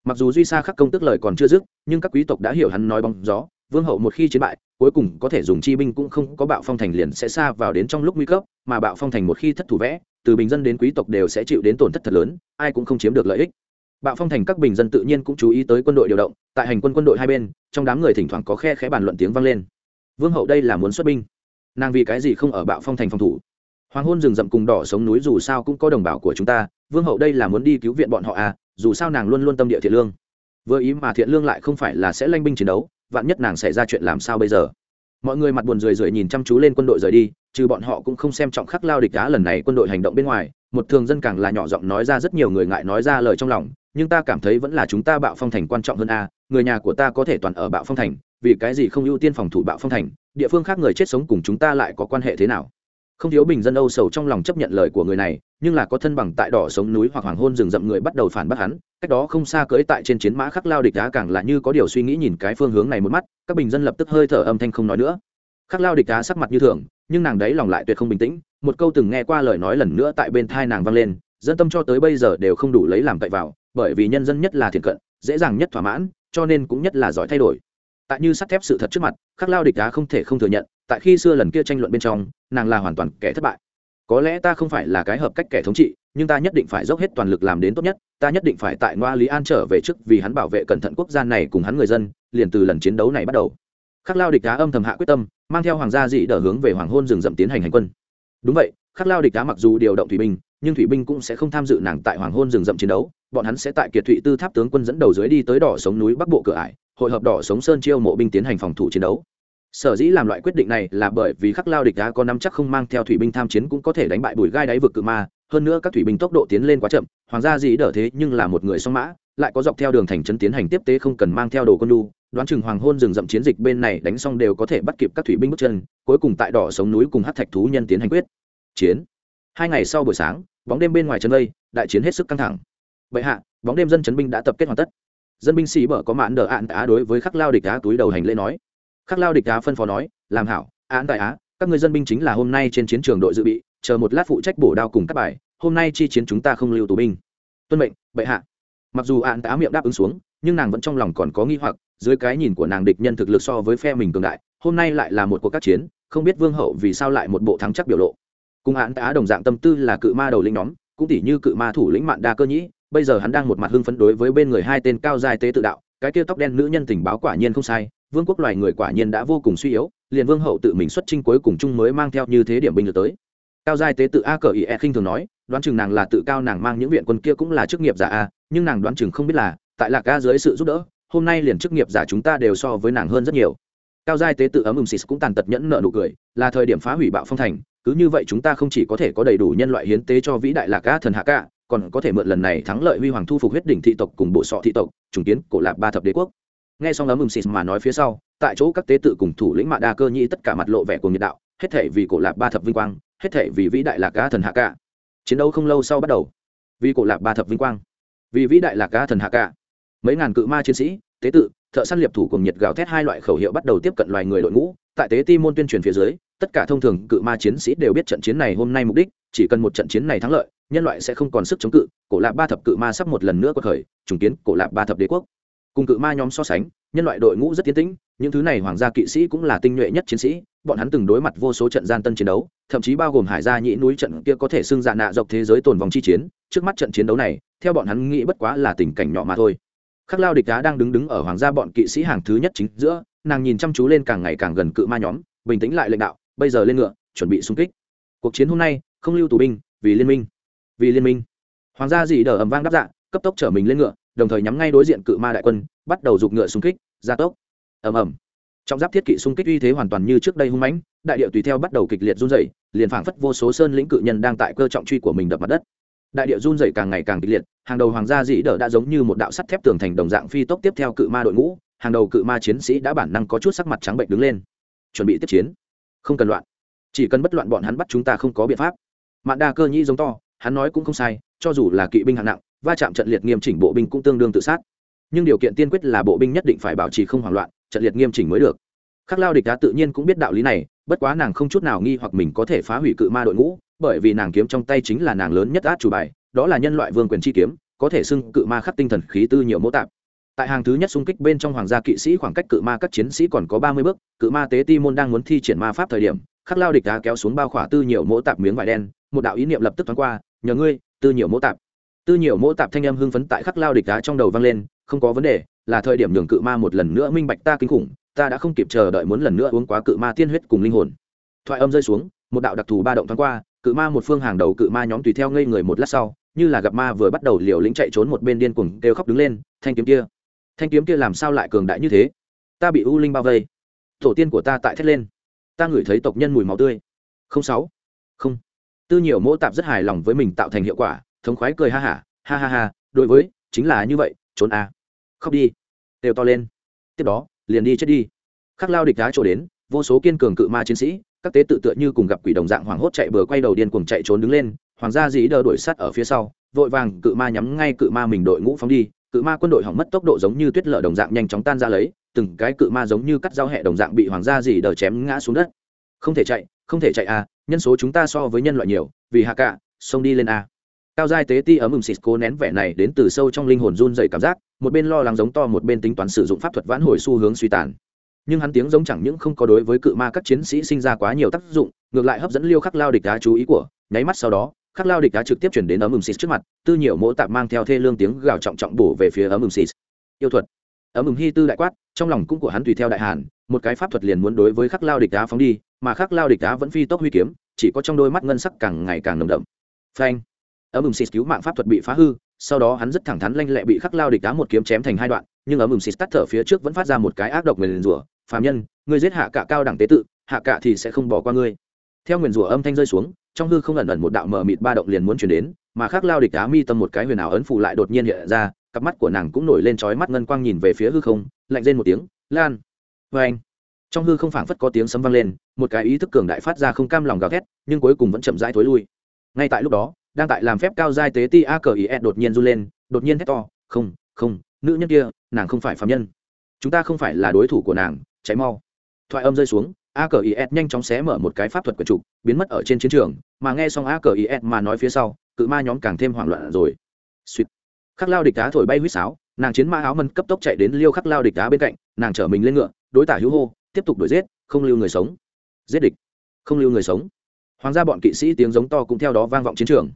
Mặc dù duy sa khắc công tức lời còn chưa dứt, nhưng các quý tộc đã hiểu hắn nói bóng gió, vương hậu một khi chiến bại, cuối cùng có thể dùng chi binh cũng không có bạo phong thành liền sẽ xa vào đến trong lúc nguy cấp, mà bạo phong thành một khi thất thủ vẽ, từ bình dân đến quý tộc đều sẽ chịu đến tổn thất thật lớn, ai cũng không chiếm được lợi ích. Bạo phong thành các bình dân tự nhiên cũng chú ý tới quân đội điều động, tại hành quân quân đội hai bên, trong đám người thỉnh thoảng có khe khẽ bàn luận tiếng vang lên vương hậu đây là muốn xuất binh nàng vì cái gì không ở bạo phong thành phòng thủ hoàng hôn rừng rậm cùng đỏ sống núi dù sao cũng có đồng bào của chúng ta vương hậu đây là muốn đi cứu viện bọn họ à dù sao nàng luôn luôn tâm địa thiện lương vừa ý mà thiện lương lại không phải là sẽ lanh binh chiến đấu vạn nhất nàng xảy ra chuyện làm sao bây giờ mọi người mặt buồn rười rượi nhìn chăm chú lên quân đội rời đi trừ bọn họ cũng không xem trọng khắc lao địch đá lần này quân đội hành động bên ngoài một thường dân càng là nhỏ giọng nói ra rất nhiều người ngại nói ra lời trong lòng nhưng ta cảm thấy vẫn là chúng ta bạo phong thành quan trọng hơn a người nhà của ta có thể toàn ở bạo phong thành vì cái gì không ưu tiên phòng thủ bạo phong thành, địa phương khác người chết sống cùng chúng ta lại có quan hệ thế nào? Không thiếu bình dân âu sầu trong lòng chấp nhận lời của người này, nhưng là có thân bằng tại đỏ sống núi hoặc hoàng hôn rừng rậm người bắt đầu phản bác hắn, cách đó không xa cưỡi tại trên chiến mã khắc lao địch đá càng là như có điều suy nghĩ nhìn cái phương hướng này một mắt, các bình dân lập tức hơi thở âm thanh không nói nữa. Khắc lao địch đá sắc mặt như thường, nhưng nàng đấy lòng lại tuyệt không bình tĩnh, một câu từng nghe qua lời nói lần nữa tại bên thai nàng vang lên, dân tâm cho tới bây giờ đều không đủ lấy làm cậy vào, bởi vì nhân dân nhất là thiện cận, dễ dàng nhất thỏa mãn, cho nên cũng nhất là giỏi thay đổi tại như sắt thép sự thật trước mặt, khắc lao địch đá không thể không thừa nhận, tại khi xưa lần kia tranh luận bên trong, nàng là hoàn toàn kẻ thất bại. Có lẽ ta không phải là cái hợp cách kẻ thống trị, nhưng ta nhất định phải dốc hết toàn lực làm đến tốt nhất, ta nhất định phải tại ngoa lý an trở về trước vì hắn bảo vệ cẩn thận quốc gia này cùng hắn người dân, liền từ lần chiến đấu này bắt đầu. Khắc lao địch đá âm thầm hạ quyết tâm, mang theo hoàng gia dị đỡ hướng về hoàng hôn rừng rậm tiến hành hành quân. Đúng vậy, khắc lao địch đá mặc dù điều động thủy binh, nhưng thủy binh cũng sẽ không tham dự nàng tại hoàng hôn rừng rậm chiến đấu, bọn hắn sẽ tại kiệt thụy tư tháp tướng quân dẫn đầu dưới đi tới đỏ sống núi bắc bộ cửa ải hội hợp đỏ sống sơn chiêu mộ binh tiến hành phòng thủ chiến đấu. Sở dĩ làm loại quyết định này là bởi vì khắc lao địch đá có năm chắc không mang theo thủy binh tham chiến cũng có thể đánh bại bùi gai đáy vực cự ma, hơn nữa các thủy binh tốc độ tiến lên quá chậm, hoàng gia dĩ đỡ thế nhưng là một người song mã, lại có dọc theo đường thành trấn tiến hành tiếp tế không cần mang theo đồ con đu đoán chừng hoàng hôn rừng rậm chiến dịch bên này đánh xong đều có thể bắt kịp các thủy binh bước chân, cuối cùng tại đỏ sống núi cùng hát thạch thú nhân tiến hành quyết. Chiến. Hai ngày sau buổi sáng, bóng đêm bên ngoài chân vây đại chiến hết sức căng thẳng. Bệ hạ, bóng đêm dân chấn binh đã tập kết hoàn tất dân binh sĩ bở có mãn đờ ạn á đối với khắc lao địch á túi đầu hành lễ nói. Khắc lao địch á phân phó nói, làm hảo, án tại á, các người dân binh chính là hôm nay trên chiến trường đội dự bị, chờ một lát phụ trách bổ đao cùng các bài, hôm nay chi chiến chúng ta không lưu tù binh. Tuân mệnh, bệ hạ. Mặc dù án tá miệng đáp ứng xuống, nhưng nàng vẫn trong lòng còn có nghi hoặc, dưới cái nhìn của nàng địch nhân thực lực so với phe mình cường đại, hôm nay lại là một cuộc các chiến, không biết vương hậu vì sao lại một bộ thắng chắc biểu lộ. Cùng án tá đồng dạng tâm tư là cự ma đầu lĩnh nhóm, cũng tỷ như cự ma thủ lĩnh mạn đa cơ nhĩ bây giờ hắn đang một mặt hưng phấn đối với bên người hai tên cao giai tế tự đạo, cái kia tóc đen nữ nhân tình báo quả nhiên không sai, vương quốc loài người quả nhiên đã vô cùng suy yếu, liền vương hậu tự mình xuất trinh cuối cùng chung mới mang theo như thế điểm binh được tới cao giai tế tự a cờ ý e khinh thường nói, đoán chừng nàng là tự cao nàng mang những viện quân kia cũng là chức nghiệp giả a, nhưng nàng đoán chừng không biết là, tại lạc a dưới sự giúp đỡ, hôm nay liền chức nghiệp giả chúng ta đều so với nàng hơn rất nhiều cao giai tế tự ấm ừng xịt cũng tàn tật nhẫn nợ nụ cười, là thời điểm phá hủy bạo phong thành, cứ như vậy chúng ta không chỉ có thể có đầy đủ nhân loại hiến tế cho vĩ đại lạc a thần hạ cả còn có thể mượn lần này thắng lợi huy hoàng thu phục huyết đỉnh thị tộc cùng bộ sọ thị tộc, trùng kiến cổ lạc ba thập đế quốc. Nghe xong ấm ừng xịt mà nói phía sau, tại chỗ các tế tự cùng thủ lĩnh mạ đa cơ nhĩ tất cả mặt lộ vẻ của nhiệt đạo, hết thể vì cổ lạc ba thập vinh quang, hết thể vì vĩ đại lạc ca thần hạ ca chiến đấu không lâu sau bắt đầu. Vì cổ lạc ba thập vinh quang, vì vĩ đại lạc ca thần hạ ca mấy ngàn cự ma chiến sĩ, tế tự, thợ săn liệp thủ cùng nhiệt gào thét hai loại khẩu hiệu bắt đầu tiếp cận loài người đội ngũ. Tại tế ti môn tuyên truyền phía dưới, tất cả thông thường cự ma chiến sĩ đều biết trận chiến này hôm nay mục đích, chỉ cần một trận chiến này thắng lợi nhân loại sẽ không còn sức chống cự, cổ lạc ba thập cự ma sắp một lần nữa quật khởi, trùng kiến cổ lạc ba thập đế quốc. Cùng cự ma nhóm so sánh, nhân loại đội ngũ rất tiến tĩnh, những thứ này hoàng gia kỵ sĩ cũng là tinh nhuệ nhất chiến sĩ, bọn hắn từng đối mặt vô số trận gian tân chiến đấu, thậm chí bao gồm hải gia nhĩ núi trận kia có thể xưng dạ nạ dọc thế giới tồn vòng chi chiến, trước mắt trận chiến đấu này, theo bọn hắn nghĩ bất quá là tình cảnh nhỏ mà thôi. Khắc lao địch đá đang đứng đứng ở hoàng gia bọn kỵ sĩ hàng thứ nhất chính giữa, nàng nhìn chăm chú lên càng ngày càng gần cự ma nhóm, bình tĩnh lại lãnh đạo, bây giờ lên ngựa, chuẩn bị xung kích. Cuộc chiến hôm nay, không lưu tù binh, vì liên minh vì liên minh. Hoàng gia dị đờ ầm vang đáp dạ cấp tốc chở mình lên ngựa, đồng thời nhắm ngay đối diện cự ma đại quân, bắt đầu giục ngựa xung kích, gia tốc. Ầm ầm. Trong giáp thiết kỵ xung kích uy thế hoàn toàn như trước đây hung mãnh, đại địa tùy theo bắt đầu kịch liệt run rẩy, liền phảng phất vô số sơn lĩnh cự nhân đang tại cơ trọng truy của mình đập mặt đất. Đại địa run rẩy càng ngày càng kịch liệt, hàng đầu hoàng gia dĩ đỡ đã giống như một đạo sắt thép tường thành đồng dạng phi tốc tiếp theo cự ma đội ngũ, hàng đầu cự ma chiến sĩ đã bản năng có chút sắc mặt trắng bệnh đứng lên. Chuẩn bị tiếp chiến. Không cần loạn. Chỉ cần bất loạn bọn hắn bắt chúng ta không có biện pháp. Mạn đa cơ nhĩ giống to hắn nói cũng không sai, cho dù là kỵ binh hạng nặng, va chạm trận liệt nghiêm chỉnh bộ binh cũng tương đương tự sát. Nhưng điều kiện tiên quyết là bộ binh nhất định phải bảo trì không hoảng loạn, trận liệt nghiêm chỉnh mới được. Khắc lao địch đá tự nhiên cũng biết đạo lý này, bất quá nàng không chút nào nghi hoặc mình có thể phá hủy cự ma đội ngũ, bởi vì nàng kiếm trong tay chính là nàng lớn nhất át chủ bài, đó là nhân loại vương quyền chi kiếm, có thể xưng cự ma khắc tinh thần khí tư nhiều mô tạp. Tại hàng thứ nhất xung kích bên trong hoàng gia kỵ sĩ khoảng cách cự ma các chiến sĩ còn có ba mươi bước, cự ma tế ti môn đang muốn thi triển ma pháp thời điểm, khắc lao địch đá kéo xuống bao khỏa tư nhiều mỗ tạp miếng vải đen một đạo ý niệm lập tức thoáng qua, nhờ ngươi, tư nhiều mỗ tạp. Tư nhiều mỗ tạp thanh em hưng phấn tại khắc lao địch đá trong đầu vang lên, không có vấn đề, là thời điểm nhường cự ma một lần nữa minh bạch ta kinh khủng, ta đã không kịp chờ đợi muốn lần nữa uống quá cự ma tiên huyết cùng linh hồn. Thoại âm rơi xuống, một đạo đặc thù ba động thoáng qua, cự ma một phương hàng đầu cự ma nhóm tùy theo ngây người một lát sau, như là gặp ma vừa bắt đầu liều lĩnh chạy trốn một bên điên cuồng kêu khóc đứng lên, thanh kiếm kia, thanh kiếm kia làm sao lại cường đại như thế? Ta bị u linh bao vây, tổ tiên của ta tại thét lên, ta ngửi thấy tộc nhân mùi máu tươi. Không sáu, không tư nhiều mỗ tạp rất hài lòng với mình tạo thành hiệu quả thống khoái cười ha hả ha, ha ha ha đối với chính là như vậy trốn a. À. khóc đi. Đều to lên. Tiếp đó liền đi chết đi. Khắc lao địch đá trổ đến vô số kiên cường cự ma chiến sĩ các tế tự tựa như cùng gặp quỷ đồng dạng hoảng hốt chạy bừa quay đầu điên cuồng chạy trốn đứng lên hoàng gia dĩ đờ đuổi sát ở phía sau vội vàng cự ma nhắm ngay cự ma mình đội ngũ phóng đi cự ma quân đội hỏng mất tốc độ giống như tuyết lở đồng dạng nhanh chóng tan ra lấy từng cái cự ma giống như cắt dao hẹ đồng dạng bị hoàng gia dĩ đờ chém ngã xuống đất. Không thể chạy không thể chạy à nhân số chúng ta so với nhân loại nhiều, vì hạ cạ, xông đi lên a. Cao giai tế ti ấm ừng xịt cố nén vẻ này đến từ sâu trong linh hồn run dày cảm giác, một bên lo lắng giống to một bên tính toán sử dụng pháp thuật vãn hồi xu hướng suy tàn. Nhưng hắn tiếng giống chẳng những không có đối với cự ma các chiến sĩ sinh ra quá nhiều tác dụng, ngược lại hấp dẫn liêu khắc lao địch đá chú ý của, nháy mắt sau đó, khắc lao địch đá trực tiếp chuyển đến ấm ừng xịt trước mặt, tư nhiều mỗ tạp mang theo thê lương tiếng gào trọng trọng bổ về phía ấm ừng xịt. Yêu thuật. Ấm ừng hy tư đại quát, trong lòng cũng của hắn tùy theo đại hàn, một cái pháp thuật liền muốn đối với khắc lao địch đá phóng đi mà khắc lao địch đá vẫn phi tốc huy kiếm, chỉ có trong đôi mắt ngân sắc càng ngày càng nồng đậm. Phanh. Ấm ừng xịt cứu mạng pháp thuật bị phá hư, sau đó hắn rất thẳng thắn lanh lẹ bị khắc lao địch đá một kiếm chém thành hai đoạn, nhưng ấm ừng xịt tắt thở phía trước vẫn phát ra một cái ác độc người liền rủa, phàm nhân, ngươi giết hạ cả cao đẳng tế tự, hạ cả thì sẽ không bỏ qua ngươi. Theo nguyền rủa âm thanh rơi xuống, trong hư không ẩn ẩn một đạo mờ mịt ba động liền muốn chuyển đến, mà khác lao địch á mi tâm một cái huyền ảo ấn phụ lại đột nhiên hiện ra, cặp mắt của nàng cũng nổi lên trói mắt ngân quang nhìn về phía hư không, lạnh lên một tiếng, lan! Vê anh trong hư không phảng phất có tiếng sấm vang lên, một cái ý thức cường đại phát ra không cam lòng gào thét, nhưng cuối cùng vẫn chậm rãi thối lui. Ngay tại lúc đó, đang tại làm phép cao giai tế ti a cờ ý e đột nhiên run lên, đột nhiên hét to, không không, nữ nhân kia, nàng không phải phạm nhân. Chúng ta không phải là đối thủ của nàng cháy mau. Thoại âm rơi xuống, a cờ is e nhanh chóng xé mở một cái pháp thuật quần trục, biến mất ở trên chiến trường, mà nghe xong a cờ is e mà nói phía sau, cự ma nhóm càng thêm hoảng loạn rồi. Suýt. Khắc lao địch đá thổi bay huýt sáo, nàng chiến ma áo mân cấp tốc chạy đến liêu khắc lao địch đá bên cạnh, nàng chở mình lên ngựa, đối tả hữu hô tiếp tục đuổi giết không lưu người sống. Giết địch không lưu người sống. Hoàng gia bọn kỵ sĩ tiếng giống to cũng theo đó vang vọng chiến trường.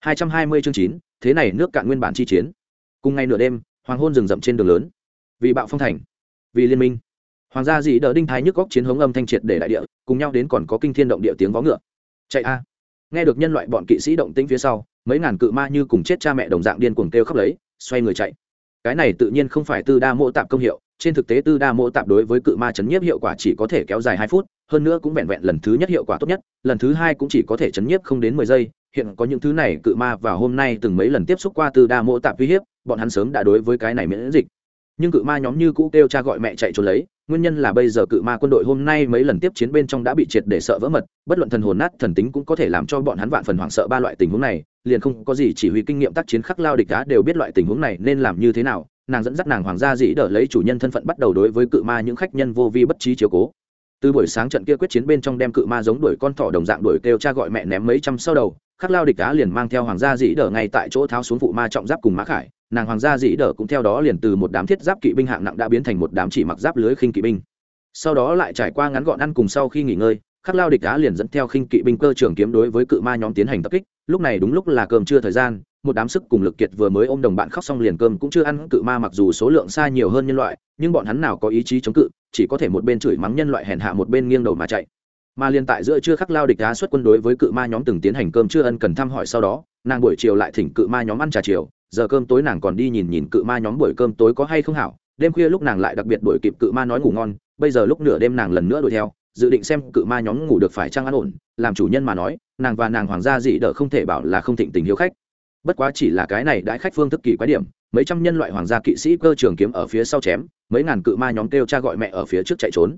220 chương 9, thế này nước cạn nguyên bản chi chiến. Cùng ngày nửa đêm hoàng hôn rừng rậm trên đường lớn. Vì bạo phong thành vì liên minh. Hoàng gia dĩ đỡ đinh thái nhức góc chiến hống âm thanh triệt để đại địa cùng nhau đến còn có kinh thiên động địa tiếng vó ngựa. Chạy a. Nghe được nhân loại bọn kỵ sĩ động tĩnh phía sau mấy ngàn cự ma như cùng chết cha mẹ đồng dạng điên cuồng kêu khóc lấy xoay người chạy. Cái này tự nhiên không phải tư đa mộ tạp công hiệu trên thực tế tư đa mô tạp đối với cự ma chấn nhiếp hiệu quả chỉ có thể kéo dài hai phút, hơn nữa cũng vẹn vẹn lần thứ nhất hiệu quả tốt nhất, lần thứ hai cũng chỉ có thể chấn nhiếp không đến mười giây. Hiện có những thứ này, cự ma và hôm nay từng mấy lần tiếp xúc qua tư đa mô tạp uy hiếp, bọn hắn sớm đã đối với cái này miễn dịch. Nhưng cự ma nhóm như cũ kêu cha gọi mẹ chạy trốn lấy, nguyên nhân là bây giờ cự ma quân đội hôm nay mấy lần tiếp chiến bên trong đã bị triệt để sợ vỡ mật, bất luận thần hồn nát thần tính cũng có thể làm cho bọn hắn vạn phần hoảng sợ ba loại tình huống này, liền không có gì chỉ huy kinh nghiệm tác chiến khắc lao địch đá đều biết loại tình huống này nên làm như thế nào nàng dẫn dắt nàng hoàng gia dĩ đỡ lấy chủ nhân thân phận bắt đầu đối với cự ma những khách nhân vô vi bất trí chiếu cố. Từ buổi sáng trận kia quyết chiến bên trong đem cự ma giống đuổi con thỏ đồng dạng đuổi kêu cha gọi mẹ ném mấy trăm sau đầu, khắc lao địch á liền mang theo hoàng gia dĩ đỡ ngay tại chỗ tháo xuống phụ ma trọng giáp cùng mã khải. Nàng hoàng gia dĩ đỡ cũng theo đó liền từ một đám thiết giáp kỵ binh hạng nặng đã biến thành một đám chỉ mặc giáp lưới khinh kỵ binh. Sau đó lại trải qua ngắn gọn ăn cùng sau khi nghỉ ngơi, khắc lao địch á liền dẫn theo khinh kỵ binh cơ trưởng kiếm đối với cự ma nhóm tiến hành tập kích. Lúc này đúng lúc là cơm trưa thời gian một đám sức cùng lực kiệt vừa mới ôm đồng bạn khóc xong liền cơm cũng chưa ăn, cự ma mặc dù số lượng xa nhiều hơn nhân loại, nhưng bọn hắn nào có ý chí chống cự, chỉ có thể một bên chửi mắng nhân loại hèn hạ một bên nghiêng đầu mà chạy. Mà liên tại giữa chưa khắc lao địch đá xuất quân đối với cự ma nhóm từng tiến hành cơm chưa ân cần thăm hỏi sau đó, nàng buổi chiều lại thỉnh cự ma nhóm ăn trà chiều, giờ cơm tối nàng còn đi nhìn nhìn cự ma nhóm buổi cơm tối có hay không hảo, đêm khuya lúc nàng lại đặc biệt đuổi kịp cự ma nói ngủ ngon, bây giờ lúc nửa đêm nàng lần nữa đuổi theo, dự định xem cự ma nhóm ngủ được phải chăng an ổn, làm chủ nhân mà nói, nàng và nàng hoàng gia dị đỡ không thể bảo là không thịnh tình hiếu khách bất quá chỉ là cái này đãi khách phương thức kỳ quái điểm, mấy trăm nhân loại hoàng gia kỵ sĩ cơ trường kiếm ở phía sau chém, mấy ngàn cự ma nhóm kêu cha gọi mẹ ở phía trước chạy trốn.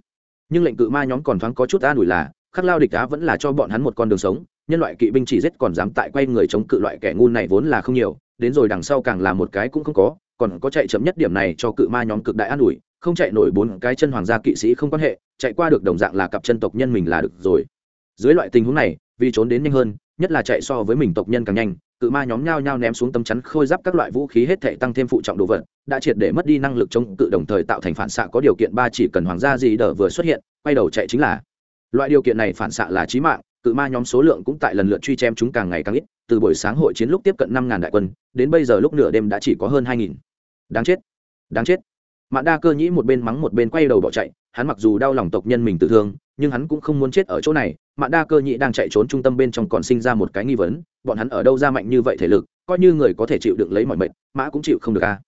Nhưng lệnh cự ma nhóm còn thoáng có chút an ủi là, khắc lao địch đá vẫn là cho bọn hắn một con đường sống, nhân loại kỵ binh chỉ giết còn dám tại quay người chống cự loại kẻ ngu này vốn là không nhiều, đến rồi đằng sau càng là một cái cũng không có, còn có chạy chậm nhất điểm này cho cự ma nhóm cực đại an ủi, không chạy nổi bốn cái chân hoàng gia kỵ sĩ không quan hệ, chạy qua được đồng dạng là cặp chân tộc nhân mình là được rồi. Dưới loại tình huống này, vì trốn đến nhanh hơn, nhất là chạy so với mình tộc nhân càng nhanh cự ma nhóm nhao nhao ném xuống tấm chắn khôi giáp các loại vũ khí hết thể tăng thêm phụ trọng đồ vật, đã triệt để mất đi năng lực chống cự đồng thời tạo thành phản xạ có điều kiện ba chỉ cần hoàng gia gì đỡ vừa xuất hiện, quay đầu chạy chính là. Loại điều kiện này phản xạ là trí mạng, cự ma nhóm số lượng cũng tại lần lượt truy chém chúng càng ngày càng ít, từ buổi sáng hội chiến lúc tiếp cận năm ngàn đại quân, đến bây giờ lúc nửa đêm đã chỉ có hơn hai nghìn. Đáng chết đáng chết. Mạn đa cơ nhĩ một bên mắng một bên quay đầu bỏ chạy, hắn mặc dù đau lòng tộc nhân mình tự thương, nhưng hắn cũng không muốn chết ở chỗ này mạn đa cơ nhĩ đang chạy trốn trung tâm bên trong còn sinh ra một cái nghi vấn, bọn hắn ở đâu ra mạnh như vậy thể lực, coi như người có thể chịu đựng lấy mọi mệnh, mã cũng chịu không được a.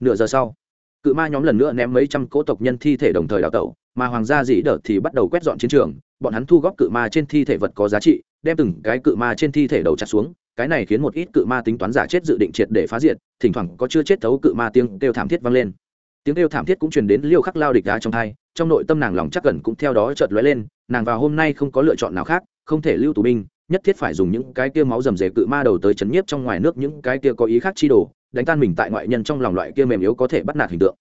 Nửa giờ sau, cự ma nhóm lần nữa ném mấy trăm cỗ tộc nhân thi thể đồng thời đào tẩu, mà hoàng gia dĩ đợt thì bắt đầu quét dọn chiến trường, bọn hắn thu góp cự ma trên thi thể vật có giá trị, đem từng cái cự ma trên thi thể đầu chặt xuống, cái này khiến một ít cự ma tính toán giả chết dự định triệt để phá diệt, thỉnh thoảng có chưa chết thấu cự ma tiếng kêu thảm thiết vang lên. Tiếng kêu thảm thiết cũng truyền đến liêu khắc lao địch đá trong thai trong nội tâm nàng lòng chắc gần cũng theo đó chợt lóe lên nàng vào hôm nay không có lựa chọn nào khác, không thể lưu tù binh, nhất thiết phải dùng những cái kia máu rầm rề cự ma đầu tới chấn nhiếp trong ngoài nước những cái kia có ý khác chi đồ, đánh tan mình tại ngoại nhân trong lòng loại kia mềm yếu có thể bắt nạt hình tượng.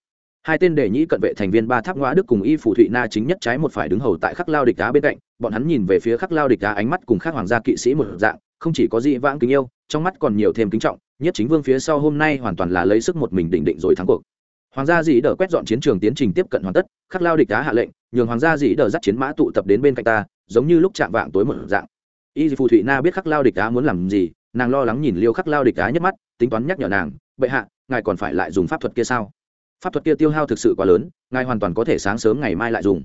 Hai tên đề nhĩ cận vệ thành viên ba tháp ngoã đức cùng y phủ thụy na chính nhất trái một phải đứng hầu tại khắc lao địch đá bên cạnh, bọn hắn nhìn về phía khắc lao địch đá ánh mắt cùng khắc hoàng gia kỵ sĩ một dạng, không chỉ có dị vãng kính yêu, trong mắt còn nhiều thêm kính trọng, nhất chính vương phía sau hôm nay hoàn toàn là lấy sức một mình định định rồi thắng cuộc. Hoàng gia dĩ đỡ quét dọn chiến trường tiến trình tiếp cận hoàn tất, khắc lao địch đá hạ lệnh nhường hoàng gia dĩ Đờ dắt chiến mã tụ tập đến bên cạnh ta, giống như lúc chạm vạng tối một dạng. Y phù thụy na biết khắc lao địch Á muốn làm gì, nàng lo lắng nhìn liêu khắc lao địch Á nhất mắt, tính toán nhắc nhở nàng, bệ hạ, ngài còn phải lại dùng pháp thuật kia sao? Pháp thuật kia tiêu hao thực sự quá lớn, ngài hoàn toàn có thể sáng sớm ngày mai lại dùng.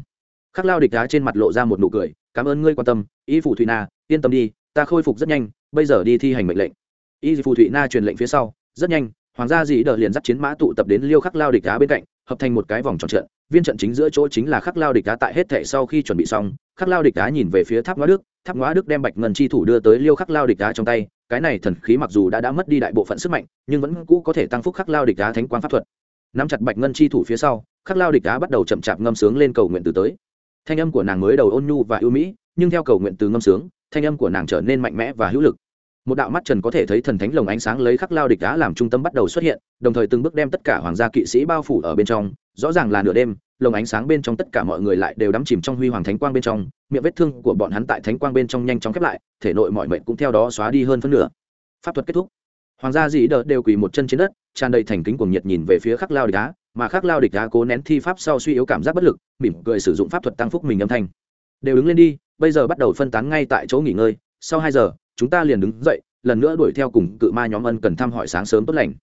Khắc lao địch Á trên mặt lộ ra một nụ cười, cảm ơn ngươi quan tâm, y phù thụy na, yên tâm đi, ta khôi phục rất nhanh, bây giờ đi thi hành mệnh lệnh. Y phù thụy na truyền lệnh phía sau, rất nhanh, hoàng gia dĩ đờ liền dắt chiến mã tụ tập đến liêu khắc lao địch Á bên cạnh hợp thành một cái vòng tròn trận, viên trận chính giữa chỗ chính là khắc lao địch đá tại hết thệ sau khi chuẩn bị xong, khắc lao địch đá nhìn về phía tháp ngõ đức, tháp ngõ đức đem bạch ngân chi thủ đưa tới liêu khắc lao địch đá trong tay, cái này thần khí mặc dù đã đã mất đi đại bộ phận sức mạnh, nhưng vẫn cũ có thể tăng phúc khắc lao địch đá thánh quang pháp thuật. Nắm chặt bạch ngân chi thủ phía sau, khắc lao địch đá bắt đầu chậm chạp ngâm sướng lên cầu nguyện từ tới. Thanh âm của nàng mới đầu ôn nhu và ưu mỹ, nhưng theo cầu nguyện từ ngâm sướng, thanh âm của nàng trở nên mạnh mẽ và hữu lực một đạo mắt trần có thể thấy thần thánh lồng ánh sáng lấy khắc lao địch đá làm trung tâm bắt đầu xuất hiện, đồng thời từng bước đem tất cả hoàng gia kỵ sĩ bao phủ ở bên trong. Rõ ràng là nửa đêm, lồng ánh sáng bên trong tất cả mọi người lại đều đắm chìm trong huy hoàng thánh quang bên trong, miệng vết thương của bọn hắn tại thánh quang bên trong nhanh chóng khép lại, thể nội mọi mệnh cũng theo đó xóa đi hơn phân nửa. Pháp thuật kết thúc. Hoàng gia dĩ đờ đều quỳ một chân trên đất, tràn đầy thành kính cuồng nhiệt nhìn về phía khắc lao địch đá, mà khắc lao địch đá cố nén thi pháp sau suy yếu cảm giác bất lực, mỉm cười sử dụng pháp thuật tăng phúc mình âm thanh. Đều đứng lên đi, bây giờ bắt đầu phân tán ngay tại chỗ nghỉ ngơi, sau hai giờ chúng ta liền đứng dậy, lần nữa đuổi theo cùng cự ma nhóm ân cần thăm hỏi sáng sớm tốt lành.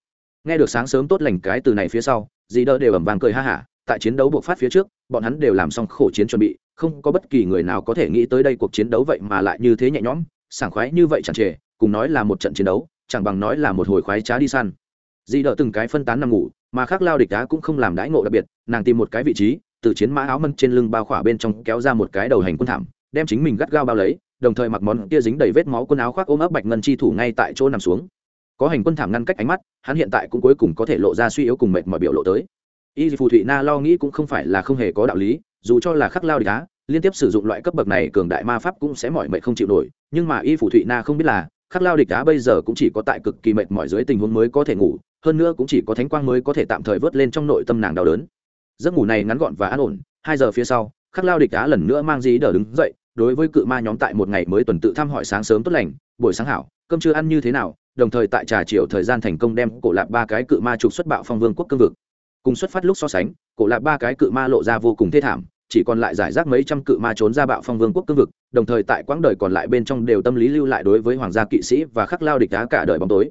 Nghe được sáng sớm tốt lành cái từ này phía sau, dì đỡ đều ẩm vàng cười ha hả, tại chiến đấu buộc phát phía trước, bọn hắn đều làm xong khổ chiến chuẩn bị, không có bất kỳ người nào có thể nghĩ tới đây cuộc chiến đấu vậy mà lại như thế nhẹ nhõm, sảng khoái như vậy chẳng trề cùng nói là một trận chiến đấu, chẳng bằng nói là một hồi khoái trá đi săn. Dì đỡ từng cái phân tán nằm ngủ, mà khác lao địch đá cũng không làm đãi ngộ đặc biệt, nàng tìm một cái vị trí, từ chiến mã áo mân trên lưng bao khỏa bên trong kéo ra một cái đầu hành quân thảm, đem chính mình gắt gao bao lấy đồng thời mặc món kia dính đầy vết máu quần áo khoác ôm ấp bạch ngân chi thủ ngay tại chỗ nằm xuống. Có hành quân thảm ngăn cách ánh mắt, hắn hiện tại cũng cuối cùng có thể lộ ra suy yếu cùng mệt mọi biểu lộ tới. Y phù thụy na lo nghĩ cũng không phải là không hề có đạo lý, dù cho là khắc lao địch á, liên tiếp sử dụng loại cấp bậc này cường đại ma pháp cũng sẽ mỏi mệt không chịu nổi, nhưng mà y phù thụy na không biết là, khắc lao địch á bây giờ cũng chỉ có tại cực kỳ mệt mỏi dưới tình huống mới có thể ngủ, hơn nữa cũng chỉ có thánh quang mới có thể tạm thời vớt lên trong nội tâm nàng đau đớn. Giấc ngủ này ngắn gọn và an ổn, hai giờ phía sau, khắc lao địch á lần nữa mang dí đờ đứng dậy đối với cự ma nhóm tại một ngày mới tuần tự thăm hỏi sáng sớm tốt lành, buổi sáng hảo, cơm chưa ăn như thế nào, đồng thời tại trà chiều thời gian thành công đem cổ lạc ba cái cự ma trục xuất bạo phong vương quốc cương vực. Cùng xuất phát lúc so sánh, cổ lạc ba cái cự ma lộ ra vô cùng thê thảm, chỉ còn lại giải rác mấy trăm cự ma trốn ra bạo phong vương quốc cương vực, đồng thời tại quãng đời còn lại bên trong đều tâm lý lưu lại đối với hoàng gia kỵ sĩ và khắc lao địch đá cả đời bóng tối.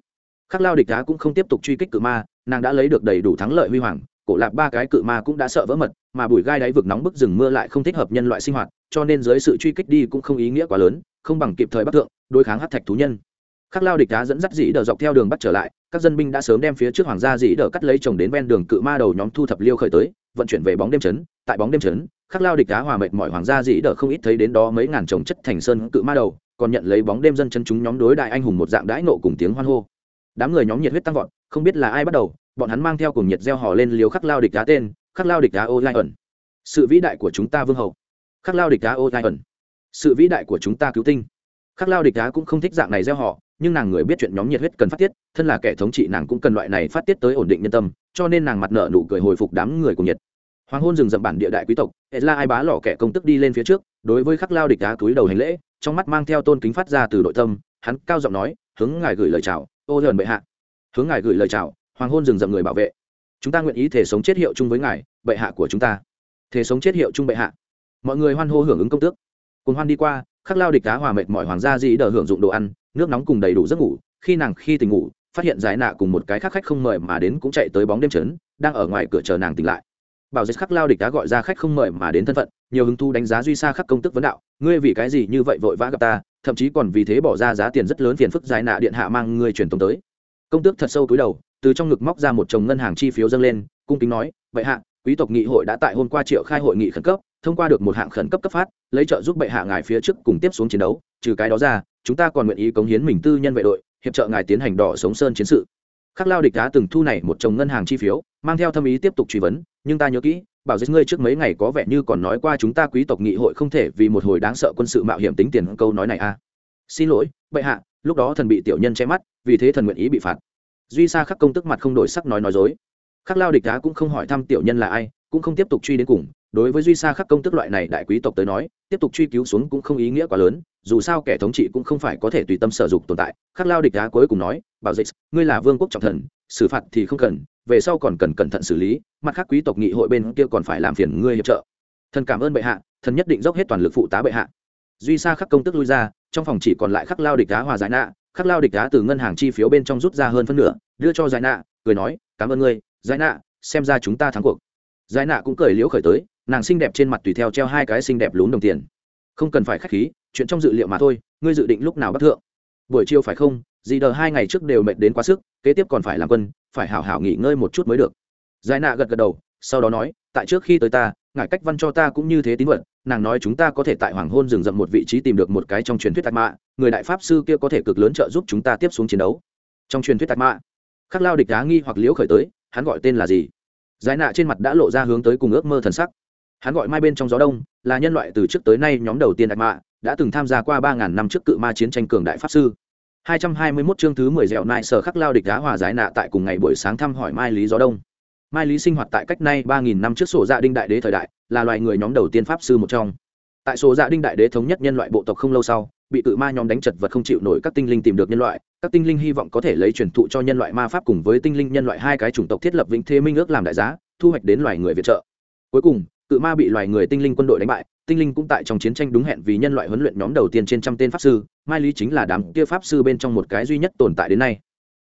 Khắc lao địch đá cũng không tiếp tục truy kích cự ma, nàng đã lấy được đầy đủ thắng lợi huy hoàng, cổ lạc ba cái cự ma cũng đã sợ vỡ mật, mà bụi gai đáy vực nóng bức rừng mưa lại không thích hợp nhân loại sinh hoạt cho nên dưới sự truy kích đi cũng không ý nghĩa quá lớn, không bằng kịp thời bắt thượng, đối kháng hát thạch thú nhân. Khắc lao địch đá dẫn dắt dĩ đờ dọc theo đường bắt trở lại, các dân binh đã sớm đem phía trước hoàng gia dĩ đờ cắt lấy chồng đến ven đường cự ma đầu nhóm thu thập liêu khởi tới, vận chuyển về bóng đêm trấn. Tại bóng đêm trấn, khắc lao địch đá hòa mệt mọi hoàng gia dĩ đờ không ít thấy đến đó mấy ngàn chồng chất thành sơn cự ma đầu, còn nhận lấy bóng đêm dân chân chúng nhóm đối đại anh hùng một dạng đãi nộ cùng tiếng hoan hô. Đám người nhóm nhiệt huyết tăng vọt, không biết là ai bắt đầu, bọn hắn mang theo cùng nhiệt gieo hò lên liều khắc lao địch đá tên, khắc lao địch đá ô lai ẩn. Sự vĩ đại của chúng ta vương hầu khắc lao địch đá ô tai ẩn sự vĩ đại của chúng ta cứu tinh. Khắc lao địch đá cũng không thích dạng này gieo họ, nhưng nàng người biết chuyện nhóm nhiệt huyết cần phát tiết, thân là kẻ thống trị nàng cũng cần loại này phát tiết tới ổn định nhân tâm, cho nên nàng mặt nợ nụ cười hồi phục đám người cùng nhiệt. Hoàng hôn rừng rậm bản địa đại quý tộc hệ la ai bá lò kẻ công tức đi lên phía trước, đối với khắc lao địch đá túi đầu hành lễ, trong mắt mang theo tôn kính phát ra từ nội tâm, hắn cao giọng nói, hướng ngài gửi lời chào, ô hờn bệ hạ. Hướng ngài gửi lời chào, hoàng hôn rừng rậm người bảo vệ. Chúng ta nguyện ý thể sống chết hiệu chung với ngài, bệ hạ của chúng ta. Thể sống chết hiệu chung bệ hạ mọi người hoan hô hưởng ứng công tước. Cùng hoan đi qua, khắc lao địch cá hòa mệt mọi hoàng gia dĩ đờ hưởng dụng đồ ăn, nước nóng cùng đầy đủ giấc ngủ. Khi nàng khi tỉnh ngủ, phát hiện giải nạ cùng một cái khác khách không mời mà đến cũng chạy tới bóng đêm trấn, đang ở ngoài cửa chờ nàng tỉnh lại. Bảo dịch khắc lao địch cá gọi ra khách không mời mà đến thân phận, nhiều hứng thu đánh giá duy sa khắc công tức vấn đạo, ngươi vì cái gì như vậy vội vã gặp ta, thậm chí còn vì thế bỏ ra giá tiền rất lớn phiền phức giải nạ điện hạ mang ngươi truyền tống tới. Công tước thật sâu túi đầu, từ trong ngực móc ra một chồng ngân hàng chi phiếu dâng lên, cung kính nói, vậy hạ, quý tộc nghị hội đã tại hôm qua triệu khai hội nghị khẩn cấp thông qua được một hạng khẩn cấp cấp phát, lấy trợ giúp bệ hạ ngài phía trước cùng tiếp xuống chiến đấu, trừ cái đó ra, chúng ta còn nguyện ý cống hiến mình tư nhân vệ đội, hiệp trợ ngài tiến hành đỏ sống sơn chiến sự. Khắc lao địch đã từng thu này một chồng ngân hàng chi phiếu, mang theo thâm ý tiếp tục truy vấn, nhưng ta nhớ kỹ, bảo giết ngươi trước mấy ngày có vẻ như còn nói qua chúng ta quý tộc nghị hội không thể vì một hồi đáng sợ quân sự mạo hiểm tính tiền câu nói này a à. xin lỗi, bệ hạ, lúc đó thần bị tiểu nhân che mắt, vì thế thần nguyện ý bị phạt. Duy sa khắc công tức mặt không đổi sắc nói nói dối. Khắc lao địch đá cũng không hỏi thăm tiểu nhân là ai, cũng không tiếp tục truy đến cùng đối với duy sa khắc công tức loại này đại quý tộc tới nói, tiếp tục truy cứu xuống cũng không ý nghĩa quá lớn, dù sao kẻ thống trị cũng không phải có thể tùy tâm sở dục tồn tại. Khắc lao địch đá cuối cùng nói, bảo dịch, ngươi là vương quốc trọng thần, xử phạt thì không cần, về sau còn cần cẩn thận xử lý, mặt khác quý tộc nghị hội bên kia còn phải làm phiền ngươi hiệp trợ. Thần cảm ơn bệ hạ, thần nhất định dốc hết toàn lực phụ tá bệ hạ. Duy sa khắc công tức lui ra, trong phòng chỉ còn lại khắc lao địch đá hòa giải nạ. Khắc lao địch đá từ ngân hàng chi phiếu bên trong rút ra hơn phân nửa, đưa cho giải nạ, cười nói, cảm ơn ngươi, giải nạ, xem ra chúng ta thắng cuộc. Giải nạ cũng cười liễu khởi tới nàng xinh đẹp trên mặt tùy theo treo hai cái xinh đẹp lún đồng tiền. Không cần phải k h á c h khí, chuyện trong dự liệu mà thôi, ngươi dự định lúc nào bắt thượng? Buổi chiều phải không? Dì đờ hai ngày trước đều mệt đến quá sức, kế tiếp còn phải làm quân, phải hảo hảo nghỉ ngơi một chút mới được. Giải nạ gật gật đầu, sau đó nói, tại trước khi tới ta, ngài cách văn cho ta cũng như thế tín vật, nàng nói chúng ta có thể tại hoàng hôn rừng rậm một vị trí tìm được một cái trong truyền thuyết tạc mạ, người đại pháp sư kia có thể cực lớn trợ giúp chúng ta tiếp xuống chiến đấu. Trong truyền thuyết tạc mạ, khắc lao địch đá nghi hoặc liễu khởi tới, hắn gọi tên là gì? Giải nạ trên mặt đã lộ ra hướng tới cùng ước mơ thần sắc hắn gọi mai bên trong gió đông là nhân loại từ trước tới nay nhóm đầu tiên đạt mạ đã từng tham gia qua ba ngàn năm trước cự ma chiến tranh cường đại pháp sư 221 chương thứ 10 dẻo nại sở khắc lao địch đá hòa giải nạ tại cùng ngày buổi sáng thăm hỏi Mai Lý Gió Đông. Mai Lý sinh hoạt tại cách nay 3000 năm trước sổ dạ đinh đại đế thời đại, là loài người nhóm đầu tiên pháp sư một trong. Tại sổ dạ đinh đại đế thống nhất nhân loại bộ tộc không lâu sau, bị cự ma nhóm đánh chật vật không chịu nổi các tinh linh tìm được nhân loại, các tinh linh hy vọng có thể lấy truyền thụ cho nhân loại ma pháp cùng với tinh linh nhân loại hai cái chủng tộc thiết lập vĩnh thế minh ước làm đại giá, thu hoạch đến loài người viện trợ. Cuối cùng, cự ma bị loài người tinh linh quân đội đánh bại, tinh linh cũng tại trong chiến tranh đúng hẹn vì nhân loại huấn luyện nhóm đầu tiên trên trăm tên pháp sư mai lý chính là đám kia pháp sư bên trong một cái duy nhất tồn tại đến nay.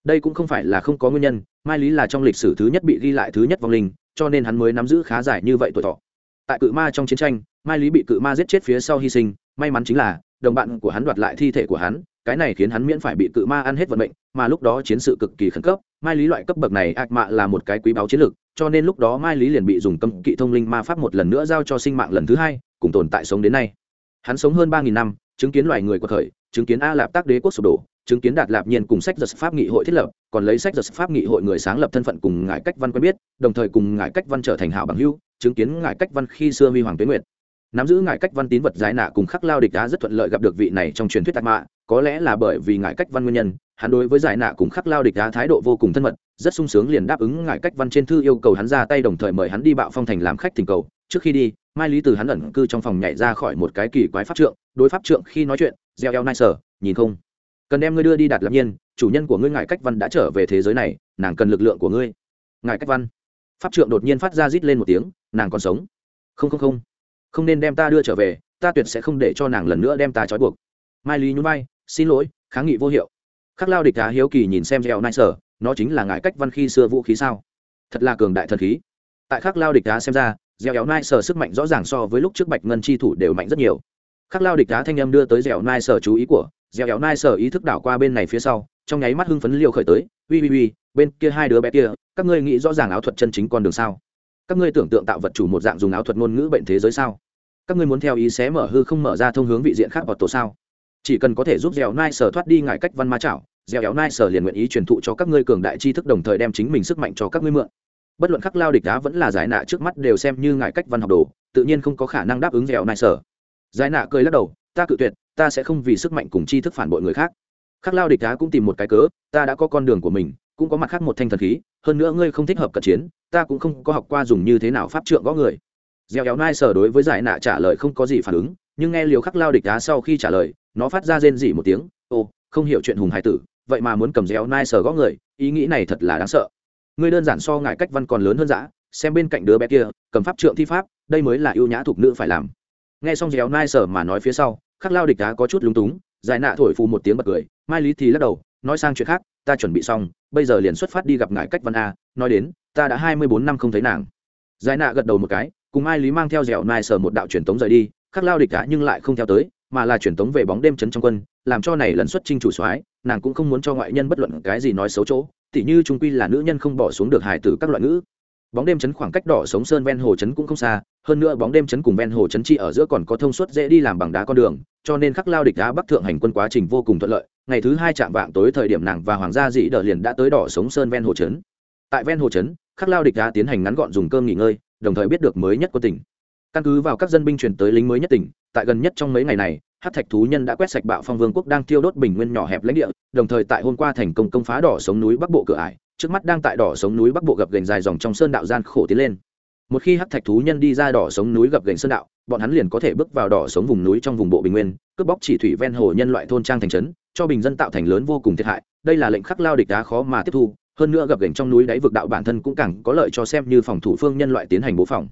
Đây cũng không phải là không có nguyên nhân mai lý là trong lịch sử thứ nhất bị ghi lại thứ nhất vong linh cho nên hắn mới nắm giữ khá dài như vậy tuổi thọ. Tại cự ma trong chiến tranh mai lý bị cự ma giết chết phía sau hy sinh may mắn chính là đồng bạn của hắn đoạt lại thi thể của hắn cái này khiến hắn miễn phải bị cự ma ăn hết vận mệnh mà lúc đó chiến sự cực kỳ khẩn cấp mai lý loại cấp bậc này ác mạ là một cái quý báu chiến lược, cho nên lúc đó mai lý liền bị dùng cấm kỵ thông linh ma pháp một lần nữa giao cho sinh mạng lần thứ hai, cùng tồn tại sống đến nay. Hắn sống hơn ba nghìn năm, chứng kiến loài người của thời chứng kiến a lạp tác đế quốc sụp đổ, chứng kiến đạt lạp nhiên cùng sách giật pháp nghị hội thiết lập, còn lấy sách giật pháp nghị hội người sáng lập thân phận cùng ngài cách văn quen biết, đồng thời cùng ngài cách văn trở thành hảo bằng hưu chứng kiến ngài cách văn khi xưa huy hoàng tuyến nguyệt. Nắm giữ ngài cách văn tín vật giải nạ cùng khắc lao địch đá rất thuận lợi gặp được vị này trong truyền thuyết tạc mạ, có lẽ là bởi vì ngài cách văn nguyên nhân hắn đối với giải nạ cùng khắc lao địch đá thái độ vô cùng thân mật, rất sung sướng liền đáp ứng ngại cách văn trên thư yêu cầu hắn ra tay đồng thời mời hắn đi bạo phong thành làm khách thỉnh cầu. Trước khi đi, mai lý từ hắn ẩn cư trong phòng nhảy ra khỏi một cái kỳ quái pháp trượng, đối pháp trượng khi nói chuyện, gieo eo nai sở, nhìn không? Cần đem ngươi đưa đi đạt lập nhiên, chủ nhân của ngươi ngại cách văn đã trở về thế giới này, nàng cần lực lượng của ngươi. Ngại cách văn? Pháp trượng đột nhiên phát ra rít lên một tiếng, nàng còn sống. Không không không. Không nên đem ta đưa trở về, ta tuyệt sẽ không để cho nàng lần nữa đem ta trói buộc. Mai lý nhún vai, xin lỗi, kháng nghị vô hiệu khắc lao địch đá hiếu kỳ nhìn xem gieo nai sở, nó chính là ngài cách văn khi xưa vũ khí sao? Thật là cường đại thần khí. Tại khắc lao địch đá xem ra dẻo éo nai sở sức mạnh rõ ràng so với lúc trước bạch ngân chi thủ đều mạnh rất nhiều. Khắc lao địch đá thanh âm đưa tới dẻo nai sở chú ý của dẻo éo nai sở ý thức đảo qua bên này phía sau, trong nháy mắt hưng phấn liều khởi tới. Ui ui ui, bên kia hai đứa bé kia, các ngươi nghĩ rõ ràng áo thuật chân chính con đường sao? Các ngươi tưởng tượng tạo vật chủ một dạng dùng áo thuật ngôn ngữ bệnh thế giới sao? Các ngươi muốn theo ý xé mở hư không mở ra thông hướng vị diện khác vào tổ sao? Chỉ cần có thể giúp dẻo nai sở thoát đi ngại cách văn ma chảo, dẻo éo nai sở liền nguyện ý truyền thụ cho các ngươi cường đại tri thức đồng thời đem chính mình sức mạnh cho các ngươi mượn. Bất luận khắc lao địch đá vẫn là giải nạ trước mắt đều xem như ngại cách văn học đồ, tự nhiên không có khả năng đáp ứng dẻo nai sở. Giải nạ cười lắc đầu, ta cự tuyệt, ta sẽ không vì sức mạnh cùng tri thức phản bội người khác. Khắc lao địch đá cũng tìm một cái cớ, ta đã có con đường của mình, cũng có mặt khác một thanh thần khí, hơn nữa ngươi không thích hợp cận chiến, ta cũng không có học qua dùng như thế nào pháp trượng gõ người. Gieo éo nai sở đối với giải nạ trả lời không có gì phản ứng nhưng nghe liều khắc lao địch đá sau khi trả lời, nó phát ra rên dỉ một tiếng ô không hiểu chuyện hùng hải tử, vậy mà muốn cầm réo nai sờ gõ người, ý nghĩ này thật là đáng sợ. Ngươi đơn giản so ngại cách văn còn lớn hơn dã, xem bên cạnh đứa bé kia, cầm pháp trượng thi pháp, đây mới là ưu nhã thục nữ phải làm. Nghe xong réo nai sờ mà nói phía sau, khắc lao địch đá có chút lúng túng, giải nạ thổi phù một tiếng bật cười, mai lý thì lắc đầu, nói sang chuyện khác, ta chuẩn bị xong, bây giờ liền xuất phát đi gặp ngài cách văn a, nói đến, ta đã hai mươi bốn năm không thấy nàng. Giải nạ gật đầu một cái, cùng mai lý mang theo dẻo nai sờ một đạo truyền tống rời đi khắc lao địch đã nhưng lại không theo tới, mà là truyền tống về bóng đêm trấn trong quân, làm cho này lần xuất trinh chủ soái, nàng cũng không muốn cho ngoại nhân bất luận cái gì nói xấu chỗ, tỉ như trung quy là nữ nhân không bỏ xuống được hài tử các loại ngữ. Bóng đêm chấn khoảng cách đỏ sống sơn ven hồ chấn cũng không xa, hơn nữa bóng đêm chấn cùng ven hồ chấn chi ở giữa còn có thông suốt dễ đi làm bằng đá con đường, cho nên khắc lao địch đá bắc thượng hành quân quá trình vô cùng thuận lợi. Ngày thứ hai chạm vạng tối thời điểm nàng và hoàng gia dĩ đờ liền đã tới đỏ sống sơn ven hồ chấn tại ven hồ chấn khắc lao địch đá tiến hành ngắn gọn dùng cơm nghỉ ngơi, đồng thời biết được mới nhất của tỉnh căn cứ vào các dân binh chuyển tới lính mới nhất tỉnh, tại gần nhất trong mấy ngày này hát thạch thú nhân đã quét sạch bạo phong vương quốc đang tiêu đốt bình nguyên nhỏ hẹp lãnh địa, đồng thời tại hôm qua thành công công phá đỏ sống núi bắc bộ cửa ải, trước mắt đang tại đỏ sống núi bắc bộ gập gành dài dòng trong sơn đạo gian khổ tiến lên. Một khi hát thạch thú nhân đi ra đỏ sống núi gập gành sơn đạo, bọn hắn liền có thể bước vào đỏ sống vùng núi trong vùng bộ bình nguyên, cướp bóc chỉ thủy ven hồ nhân loại thôn trang thành trấn, cho bình dân tạo thành lớn vô cùng thiệt hại, đây là lệnh khắc lao địch đá khó mà tiếp thu, hơn nữa gập gành trong núi đáy vực đạo bản thân cũng càng có lợi cho xem như phòng thủ phương nhân loại tiến hành bố phòng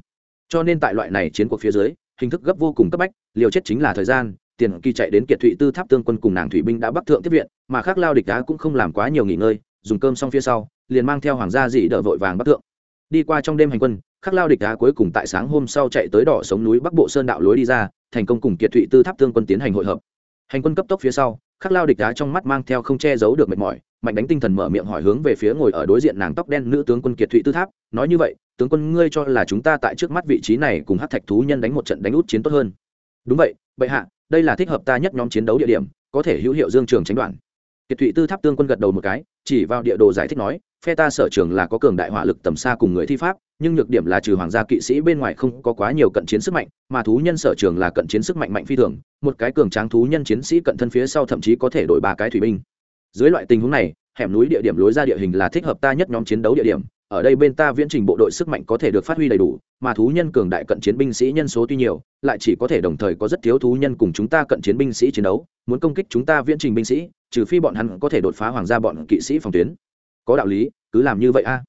cho nên tại loại này chiến cuộc phía dưới, hình thức gấp vô cùng cấp bách, liều chết chính là thời gian, tiền kỳ chạy đến kiệt thụy tư tháp tương quân cùng nàng thủy binh đã bắc thượng tiếp viện, mà khác lao địch đá cũng không làm quá nhiều nghỉ ngơi, dùng cơm xong phía sau, liền mang theo hoàng gia dị đỡ vội vàng bắc thượng. Đi qua trong đêm hành quân khắc lao địch đá cuối cùng tại sáng hôm sau chạy tới đỏ sống núi bắc bộ sơn đạo lối đi ra, thành công cùng kiệt thụy tư tháp tương quân tiến hành hội hợp. Hành quân cấp tốc phía sau khắc lao địch đá trong mắt mang theo không che giấu được mệt mỏi, mạnh đánh tinh thần mở miệng hỏi hướng về phía ngồi ở đối diện nàng tóc đen nữ tướng quân kiệt thụy tư tháp, nói như vậy tướng quân ngươi cho là chúng ta tại trước mắt vị trí này cùng hát thạch thú nhân đánh một trận đánh út chiến tốt hơn. Đúng vậy, bệ hạ, đây là thích hợp ta nhất nhóm chiến đấu địa điểm, có thể hữu hiệu dương trường tránh đoạn. Kiệt thụy tư tháp tương quân gật đầu một cái, chỉ vào địa đồ giải thích nói, phe ta sở trường là có cường đại hỏa lực tầm xa cùng người thi pháp, nhưng nhược điểm là trừ hoàng gia kỵ sĩ bên ngoài không có quá nhiều cận chiến sức mạnh, mà thú nhân sở trường là cận chiến sức mạnh mạnh phi thường, một cái cường tráng thú nhân chiến sĩ cận thân phía sau thậm chí có thể đổi ba cái thủy binh. Dưới loại tình huống này, hẻm núi địa điểm lối ra địa hình là thích hợp ta nhất nhóm chiến đấu địa điểm ở đây bên ta viễn trình bộ đội sức mạnh có thể được phát huy đầy đủ, mà thú nhân cường đại cận chiến binh sĩ nhân số tuy nhiều, lại chỉ có thể đồng thời có rất thiếu thú nhân cùng chúng ta cận chiến binh sĩ chiến đấu, muốn công kích chúng ta viễn trình binh sĩ, trừ phi bọn hắn có thể đột phá hoàng gia bọn kỵ sĩ phòng tuyến. Có đạo lý, cứ làm như vậy a.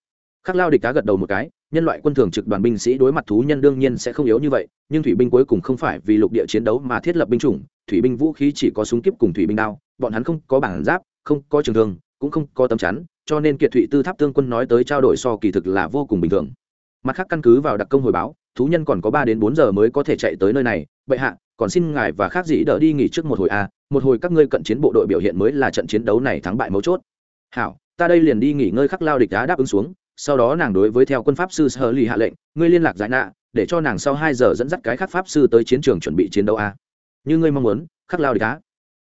Khắc lao địch cá gật đầu một cái, nhân loại quân thường trực đoàn binh sĩ đối mặt thú nhân đương nhiên sẽ không yếu như vậy, nhưng thủy binh cuối cùng không phải vì lục địa chiến đấu mà thiết lập binh chủng, thủy binh vũ khí chỉ có súng kíp cùng thủy binh đao, bọn hắn không có bản giáp, không có trường thương, cũng không có tấm chắn cho nên kiệt thụy tư tháp tương quân nói tới trao đổi so kỳ thực là vô cùng bình thường. Mặt khác căn cứ vào đặc công hồi báo, thú nhân còn có ba đến bốn giờ mới có thể chạy tới nơi này. Bệ hạ, còn xin ngài và khác dĩ đỡ đi nghỉ trước một hồi a một hồi các ngươi cận chiến bộ đội biểu hiện mới là trận chiến đấu này thắng bại mấu chốt. Hảo, ta đây liền đi nghỉ ngơi khắc lao địch đá đáp ứng xuống. Sau đó nàng đối với theo quân pháp sư sơ lì hạ lệnh, ngươi liên lạc giải nạ, để cho nàng sau hai giờ dẫn dắt cái khắc pháp sư tới chiến trường chuẩn bị chiến đấu a như ngươi mong muốn, khắc lao địch đá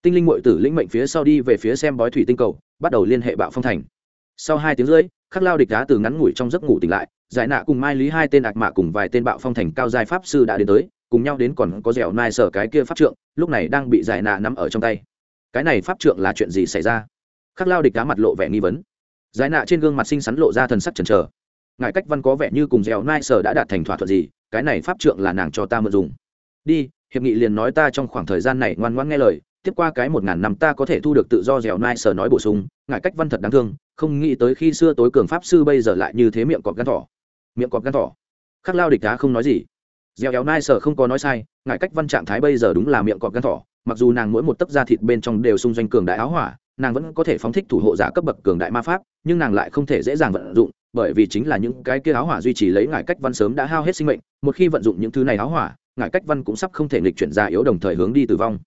tinh linh mội tử lĩnh mệnh phía sau đi về phía xem bói thủy tinh cầu, bắt đầu liên hệ bạo phong thành sau hai tiếng rưỡi, khắc lao địch đá từ ngắn ngủi trong giấc ngủ tỉnh lại, giải nạ cùng mai lý hai tên ạc mạ cùng vài tên bạo phong thành cao giai pháp sư đã đến tới, cùng nhau đến còn có dẻo nai sở cái kia pháp trượng, lúc này đang bị giải nạ nắm ở trong tay. Cái này pháp trượng là chuyện gì xảy ra? Khắc lao địch đá mặt lộ vẻ nghi vấn. Giải nạ trên gương mặt xinh xắn lộ ra thần sắc chần chờ. Ngại cách văn có vẻ như cùng dẻo nai sở đã đạt thành thỏa thuận gì, cái này pháp trượng là nàng cho ta mượn dùng. Đi, hiệp nghị liền nói ta trong khoảng thời gian này ngoan ngoãn nghe lời, tiếp qua cái một ngàn năm ta có thể thu được tự do dẻo nai sở nói bổ sung ngại cách văn thật đáng thương không nghĩ tới khi xưa tối cường pháp sư bây giờ lại như thế miệng cọp gan thỏ. Miệng cọp gan thỏ. Khắc lao địch đá không nói gì. Dẻo éo nai sở không có nói sai, ngại cách văn trạng thái bây giờ đúng là miệng cọp gan thỏ, mặc dù nàng mỗi một tấc da thịt bên trong đều xung doanh cường đại áo hỏa, nàng vẫn có thể phóng thích thủ hộ giả cấp bậc cường đại ma pháp, nhưng nàng lại không thể dễ dàng vận dụng, bởi vì chính là những cái kia áo hỏa duy trì lấy ngại cách văn sớm đã hao hết sinh mệnh, một khi vận dụng những thứ này áo hỏa, ngại cách văn cũng sắp không thể nghịch chuyển ra yếu đồng thời hướng đi tử vong.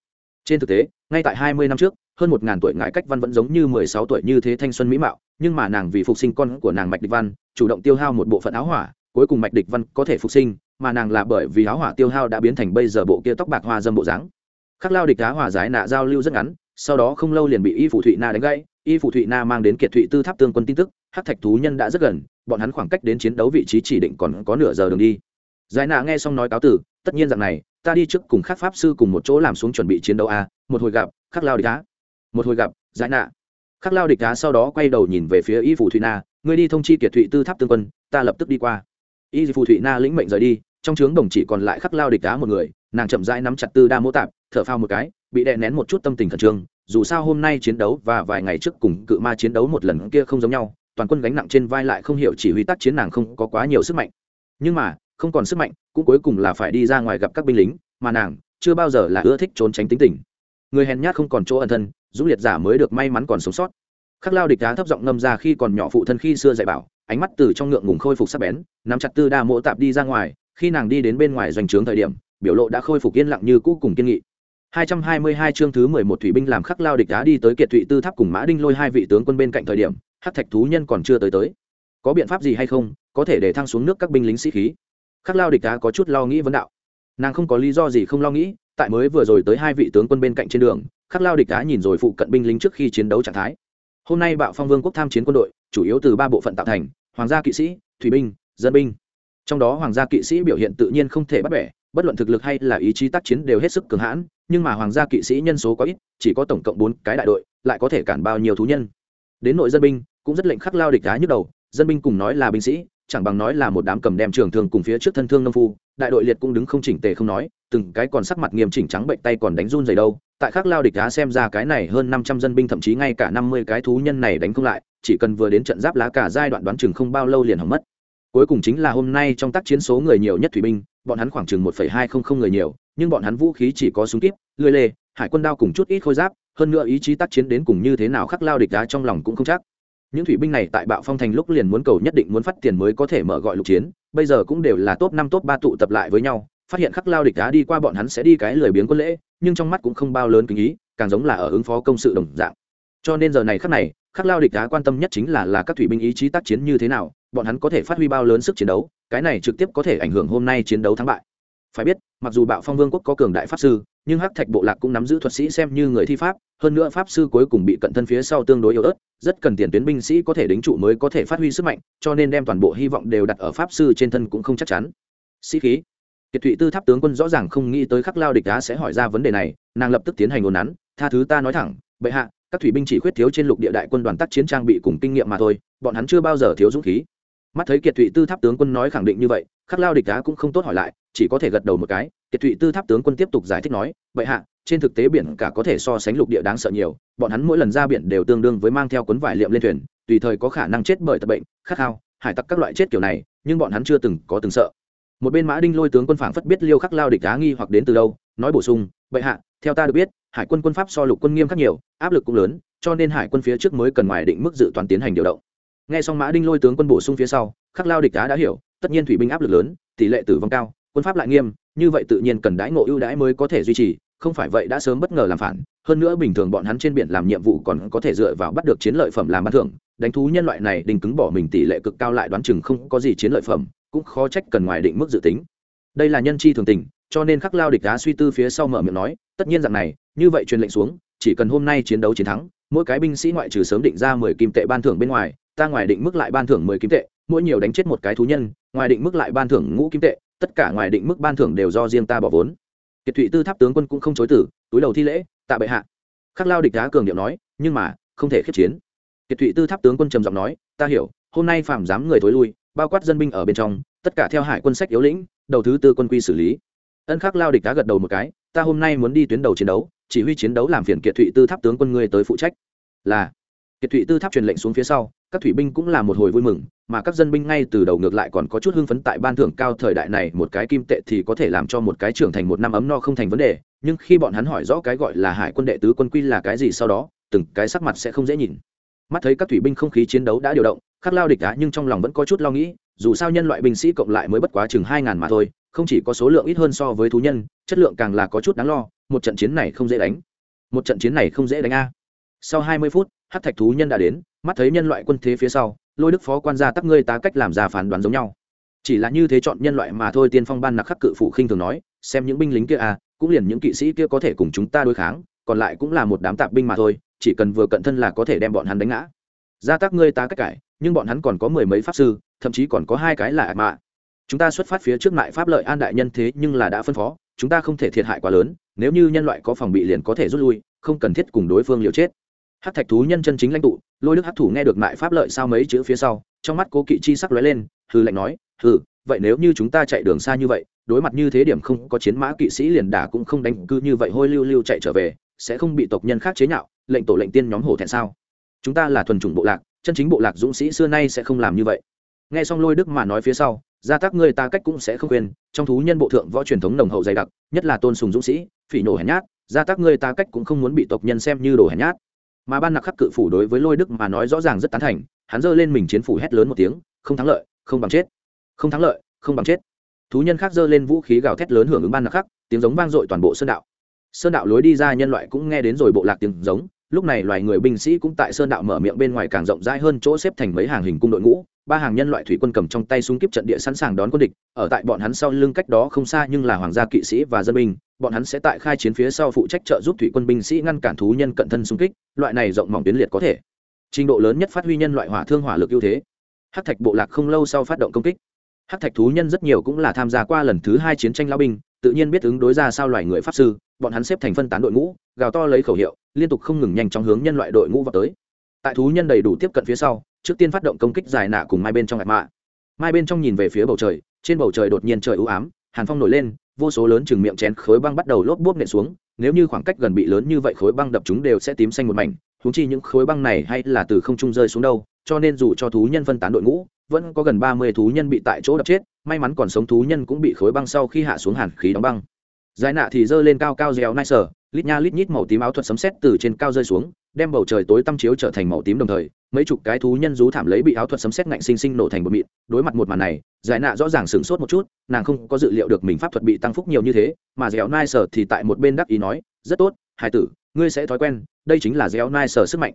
Trên thực tế, ngay tại hai mươi năm trước hơn một ngàn tuổi ngại cách văn vẫn giống như mười sáu tuổi như thế thanh xuân mỹ mạo, nhưng mà nàng vì phục sinh con của nàng mạch địch văn, chủ động tiêu hao một bộ phận áo hỏa, cuối cùng mạch địch văn có thể phục sinh, mà nàng là bởi vì áo hỏa tiêu hao đã biến thành bây giờ bộ kia tóc bạc hoa dâm bộ dáng. Khắc lao địch á hỏa giải nạ giao lưu rất ngắn, sau đó không lâu liền bị y phủ thụy na đánh gãy. Y phủ thụy na mang đến kiệt thụy tư tháp tương quân tin tức, hắc thạch thú nhân đã rất gần, bọn hắn khoảng cách đến chiến đấu vị trí chỉ định còn có nửa giờ đường đi. Giải nạ nghe xong nói cáo tử tất nhiên rằng này, ta đi trước cùng khắc pháp sư cùng một chỗ làm xuống chuẩn bị chiến đấu a, một hồi gặp, khắc lao địch á một hồi gặp, giải nạ. Khắc lao địch á sau đó quay đầu nhìn về phía y phủ thụy na, ngươi đi thông chi kiệt thụy tư tháp tương quân, ta lập tức đi qua. Y phủ thụy na lĩnh mệnh rời đi, trong trướng đồng chỉ còn lại khắc lao địch á một người, nàng chậm rãi nắm chặt tư đa mô tạp, thở phao một cái, bị đè nén một chút tâm tình khẩn trương, dù sao hôm nay chiến đấu và vài ngày trước cùng cự ma chiến đấu một lần kia không giống nhau, toàn quân gánh nặng trên vai lại không hiểu chỉ huy tác chiến nàng không có quá nhiều sức mạnh. Nhưng mà, không còn sức mạnh, cũng cuối cùng là phải đi ra ngoài gặp các binh lính, mà nàng chưa bao giờ là ưa thích trốn tránh tính tình. Người hèn nhát không còn chỗ ẩn thân dũng liệt giả mới được may mắn còn sống sót. Khắc lao địch đá thấp giọng ngâm ra khi còn nhỏ phụ thân khi xưa dạy bảo, ánh mắt từ trong ngượng ngùng khôi phục sắc bén, nắm chặt tư đa mỗ tạp đi ra ngoài, khi nàng đi đến bên ngoài doanh trướng thời điểm, biểu lộ đã khôi phục yên lặng như cũ cùng kiên nghị. 222 chương thứ 11 thủy binh làm khắc lao địch đá đi tới kiệt thụy tư tháp cùng mã đinh lôi hai vị tướng quân bên cạnh thời điểm, hắc thạch thú nhân còn chưa tới tới. Có biện pháp gì hay không, có thể để thăng xuống nước các binh lính sĩ khí? Khắc lao địch đá có chút lo nghĩ vấn đạo. Nàng không có lý do gì không lo nghĩ, tại mới vừa rồi tới hai vị tướng quân bên cạnh trên đường khắc lao địch đá nhìn rồi phụ cận binh lính trước khi chiến đấu trạng thái. Hôm nay bạo phong vương quốc tham chiến quân đội, chủ yếu từ ba bộ phận tạo thành, hoàng gia kỵ sĩ, thủy binh, dân binh. Trong đó hoàng gia kỵ sĩ biểu hiện tự nhiên không thể bắt bẻ, bất luận thực lực hay là ý chí tác chiến đều hết sức cường hãn, nhưng mà hoàng gia kỵ sĩ nhân số có ít, chỉ có tổng cộng bốn cái đại đội, lại có thể cản bao nhiêu thú nhân. Đến nội dân binh, cũng rất lệnh khắc lao địch đá nhức đầu, dân binh cùng nói là binh sĩ, chẳng bằng nói là một đám cầm đem trường thường cùng phía trước thân thương nông phu, đại đội liệt cũng đứng không chỉnh tề không nói, từng cái còn sắc mặt nghiêm chỉnh trắng bệnh tay còn đánh run dày đâu tại khắc lao địch đá xem ra cái này hơn năm trăm dân binh thậm chí ngay cả năm mươi cái thú nhân này đánh không lại, chỉ cần vừa đến trận giáp lá cả giai đoạn đoán chừng không bao lâu liền hỏng mất. Cuối cùng chính là hôm nay trong tác chiến số người nhiều nhất thủy binh, bọn hắn khoảng chừng một phẩy hai không không người nhiều, nhưng bọn hắn vũ khí chỉ có súng kíp, lưới lê, hải quân đao cùng chút ít khôi giáp, hơn nữa ý chí tác chiến đến cùng như thế nào khắc lao địch đá trong lòng cũng không chắc. Những thủy binh này tại bạo phong thành lúc liền muốn cầu nhất định muốn phát tiền mới có thể mở gọi lục chiến, bây giờ cũng đều là top năm, top ba tụ tập lại với nhau phát hiện khắc lao địch đá đi qua bọn hắn sẽ đi cái lười biếng quân lễ, nhưng trong mắt cũng không bao lớn kính ý, càng giống là ở ứng phó công sự đồng dạng. Cho nên giờ này khắc này, khắc lao địch đá quan tâm nhất chính là là các thủy binh ý chí tác chiến như thế nào, bọn hắn có thể phát huy bao lớn sức chiến đấu, cái này trực tiếp có thể ảnh hưởng hôm nay chiến đấu thắng bại. Phải biết, mặc dù bạo phong vương quốc có cường đại pháp sư, nhưng hắc thạch bộ lạc cũng nắm giữ thuật sĩ xem như người thi pháp, hơn nữa pháp sư cuối cùng bị cận thân phía sau tương đối yếu ớt, rất cần tiền tuyến binh sĩ có thể đính trụ mới có thể phát huy sức mạnh, cho nên đem toàn bộ hy vọng đều đặt ở pháp sư trên thân cũng không chắc chắn. Sĩ khí kiệt thụy tư tháp tướng quân rõ ràng không nghĩ tới khắc lao địch đá sẽ hỏi ra vấn đề này, nàng lập tức tiến hành ồn nắn, tha thứ ta nói thẳng, bệ hạ, các thủy binh chỉ khuyết thiếu trên lục địa đại quân đoàn tác chiến trang bị cùng kinh nghiệm mà thôi, bọn hắn chưa bao giờ thiếu dũng khí. Mắt thấy kiệt thụy tư tháp tướng quân nói khẳng định như vậy, khắc lao địch đá cũng không tốt hỏi lại, chỉ có thể gật đầu một cái. Kiệt thụy tư tháp tướng quân tiếp tục giải thích nói, bệ hạ, trên thực tế biển cả có thể so sánh lục địa đáng sợ nhiều, bọn hắn mỗi lần ra biển đều tương đương với mang theo cuốn vải liệm lên thuyền, tùy thời có khả năng chết bởi tật bệnh, khát khao, hải tặc các loại chết kiểu này, nhưng bọn hắn chưa từng có từng sợ một bên mã đinh lôi tướng quân phảng phất biết liêu khắc lao địch á nghi hoặc đến từ đâu, nói bổ sung, bệ hạ, theo ta được biết, hải quân quân pháp so lục quân nghiêm khắc nhiều, áp lực cũng lớn, cho nên hải quân phía trước mới cần ngoài định mức dự toán tiến hành điều động. Nghe xong mã đinh lôi tướng quân bổ sung phía sau, khắc lao địch á đã hiểu, tất nhiên thủy binh áp lực lớn, tỷ lệ tử vong cao, quân pháp lại nghiêm, như vậy tự nhiên cần đãi ngộ ưu đãi mới có thể duy trì, không phải vậy đã sớm bất ngờ làm phản, hơn nữa bình thường bọn hắn trên biển làm nhiệm vụ còn có thể dựa vào bắt được chiến lợi phẩm làm ban thưởng, đánh thú nhân loại này đình cứng bỏ mình tỷ lệ cực cao lại đoán chừng không có gì chiến lợi phẩm cũng khó trách cần ngoài định mức dự tính. Đây là nhân chi thường tình, cho nên khắc lao địch đá suy tư phía sau mở miệng nói, tất nhiên rằng này, như vậy truyền lệnh xuống, chỉ cần hôm nay chiến đấu chiến thắng, mỗi cái binh sĩ ngoại trừ sớm định ra mười kim tệ ban thưởng bên ngoài, ta ngoài định mức lại ban thưởng mười kim tệ, mỗi nhiều đánh chết một cái thú nhân, ngoài định mức lại ban thưởng ngũ kim tệ, tất cả ngoài định mức ban thưởng đều do riêng ta bỏ vốn. Kiệt thụy tư tháp tướng quân cũng không chối tử túi đầu thi lễ, tạ bệ hạ. Khắc lao địch đá cường điệu nói, nhưng mà, không thể khiết chiến. Kiệt thụy tư tháp tướng quân trầm giọng nói, ta hiểu, hôm nay phạm dám người thối lui bao quát dân binh ở bên trong, tất cả theo hải quân sách yếu lĩnh, đầu thứ tư quân quy xử lý. Ân khắc lao địch đá gật đầu một cái, ta hôm nay muốn đi tuyến đầu chiến đấu, chỉ huy chiến đấu làm phiền kiệt thụy tư tháp tướng quân ngươi tới phụ trách. Là, kiệt thụy tư tháp truyền lệnh xuống phía sau, các thủy binh cũng là một hồi vui mừng, mà các dân binh ngay từ đầu ngược lại còn có chút hưng phấn tại ban thưởng cao thời đại này, một cái kim tệ thì có thể làm cho một cái trưởng thành một năm ấm no không thành vấn đề, nhưng khi bọn hắn hỏi rõ cái gọi là hải quân đệ tứ quân quy là cái gì sau đó, từng cái sắc mặt sẽ không dễ nhìn mắt thấy các thủy binh không khí chiến đấu đã điều động, khắc lao địch đá nhưng trong lòng vẫn có chút lo nghĩ, dù sao nhân loại binh sĩ cộng lại mới bất quá chừng hai ngàn mà thôi, không chỉ có số lượng ít hơn so với thú nhân, chất lượng càng là có chút đáng lo, một trận chiến này không dễ đánh. Một trận chiến này không dễ đánh a. Sau hai mươi phút hát thạch thú nhân đã đến, mắt thấy nhân loại quân thế phía sau, lôi đức phó quan gia tắc ngươi tá cách làm ra phán đoán giống nhau. Chỉ là như thế chọn nhân loại mà thôi, tiên phong ban nặc khắc cự phụ khinh thường nói, xem những binh lính kia à cũng liền những kỵ sĩ kia có thể cùng chúng ta đối kháng, còn lại cũng là một đám tạp binh mà thôi chỉ cần vừa cận thân là có thể đem bọn hắn đánh ngã. Gia tác ngươi ta cách cải, nhưng bọn hắn còn có mười mấy pháp sư, thậm chí còn có hai cái là ạc mạ chúng ta xuất phát phía trước mại pháp lợi an đại nhân thế nhưng là đã phân phó, chúng ta không thể thiệt hại quá lớn, nếu như nhân loại có phòng bị liền có thể rút lui, không cần thiết cùng đối phương liều chết. Hát thạch thú nhân chân chính lãnh tụ, lôi đức hát thủ nghe được mại pháp lợi sao mấy chữ phía sau, trong mắt cố kỵ chi sắc lóe lên hư lệnh nói hư vậy nếu như chúng ta chạy đường xa như vậy, đối mặt như thế điểm không có chiến mã kỵ sĩ liền đả cũng không đánh cứ như vậy hôi lưu lưu chạy trở về, sẽ không bị tộc nhân khác chế nhạo lệnh tổ lệnh tiên nhóm hổ thẹn sao? Chúng ta là thuần chủng bộ lạc, chân chính bộ lạc dũng sĩ xưa nay sẽ không làm như vậy. Nghe xong lôi đức mà nói phía sau, gia tác người ta cách cũng sẽ không quên, trong thú nhân bộ thượng võ truyền thống nồng hậu dày đặc, nhất là tôn sùng dũng sĩ, phỉ nổ hèn nhát, gia tác người ta cách cũng không muốn bị tộc nhân xem như đồ hèn nhát. Mà ban nặc khắc cự phủ đối với lôi đức mà nói rõ ràng rất tán thành, hắn giơ lên mình chiến phủ hét lớn một tiếng, không thắng lợi, không bằng chết. Không thắng lợi, không bằng chết. Thú nhân khác giơ lên vũ khí gào thét lớn hưởng ứng ban nặc khắc, tiếng giống vang dội toàn bộ sơn đạo. Sơn đạo lối đi ra nhân loại cũng nghe đến rồi bộ lạc tiếng giống lúc này loài người binh sĩ cũng tại sơn đạo mở miệng bên ngoài càng rộng rãi hơn chỗ xếp thành mấy hàng hình cung đội ngũ. Ba hàng nhân loại thủy quân cầm trong tay súng kíp trận địa sẵn sàng đón quân địch. Ở tại bọn hắn sau lưng cách đó không xa nhưng là hoàng gia kỵ sĩ và dân binh. Bọn hắn sẽ tại khai chiến phía sau phụ trách trợ giúp thủy quân binh sĩ ngăn cản thú nhân cận thân xung kích. Loại này rộng mỏng tuyến liệt có thể. Trình độ lớn nhất phát huy nhân loại hỏa thương hỏa lực ưu thế. Hắc thạch bộ lạc không lâu sau phát động công kích. Hắc thạch thú nhân rất nhiều cũng là tham gia qua lần thứ hai chiến tranh lao binh, tự nhiên biết ứng đối ra sao loài người pháp sư, bọn hắn xếp thành phân tán đội ngũ, gào to lấy khẩu hiệu liên tục không ngừng nhanh chóng hướng nhân loại đội ngũ vào tới. Tại thú nhân đầy đủ tiếp cận phía sau, trước tiên phát động công kích dài nạ cùng mai bên trong gạt mạ. Mai bên trong nhìn về phía bầu trời, trên bầu trời đột nhiên trời ưu ám, hàn phong nổi lên, vô số lớn chừng miệng chén khối băng bắt đầu lốp bốp nện xuống, nếu như khoảng cách gần bị lớn như vậy khối băng đập chúng đều sẽ tím xanh một mảnh húng chi những khối băng này hay là từ không trung rơi xuống đâu, cho nên dù cho thú nhân phân tán đội ngũ, vẫn có gần ba mươi thú nhân bị tại chỗ đập chết, may mắn còn sống thú nhân cũng bị khối băng sau khi hạ xuống hàn khí đóng băng. Giải nạ thì giơ lên cao cao dẻo nai sở lít nha lít nhít màu tím áo thuật sấm sét từ trên cao rơi xuống, đem bầu trời tối tăm chiếu trở thành màu tím đồng thời, mấy chục cái thú nhân rú thảm lấy bị áo thuật sấm sét ngạnh sinh sinh nổ thành bột mịn, đối mặt một màn này, giải nạ rõ ràng sửng sốt một chút, nàng không có dự liệu được mình pháp thuật bị tăng phúc nhiều như thế, mà dẻo nai sở thì tại một bên đắc ý nói, rất tốt, hải tử, ngươi sẽ thói quen, đây chính là dẻo nai sở sức mạnh.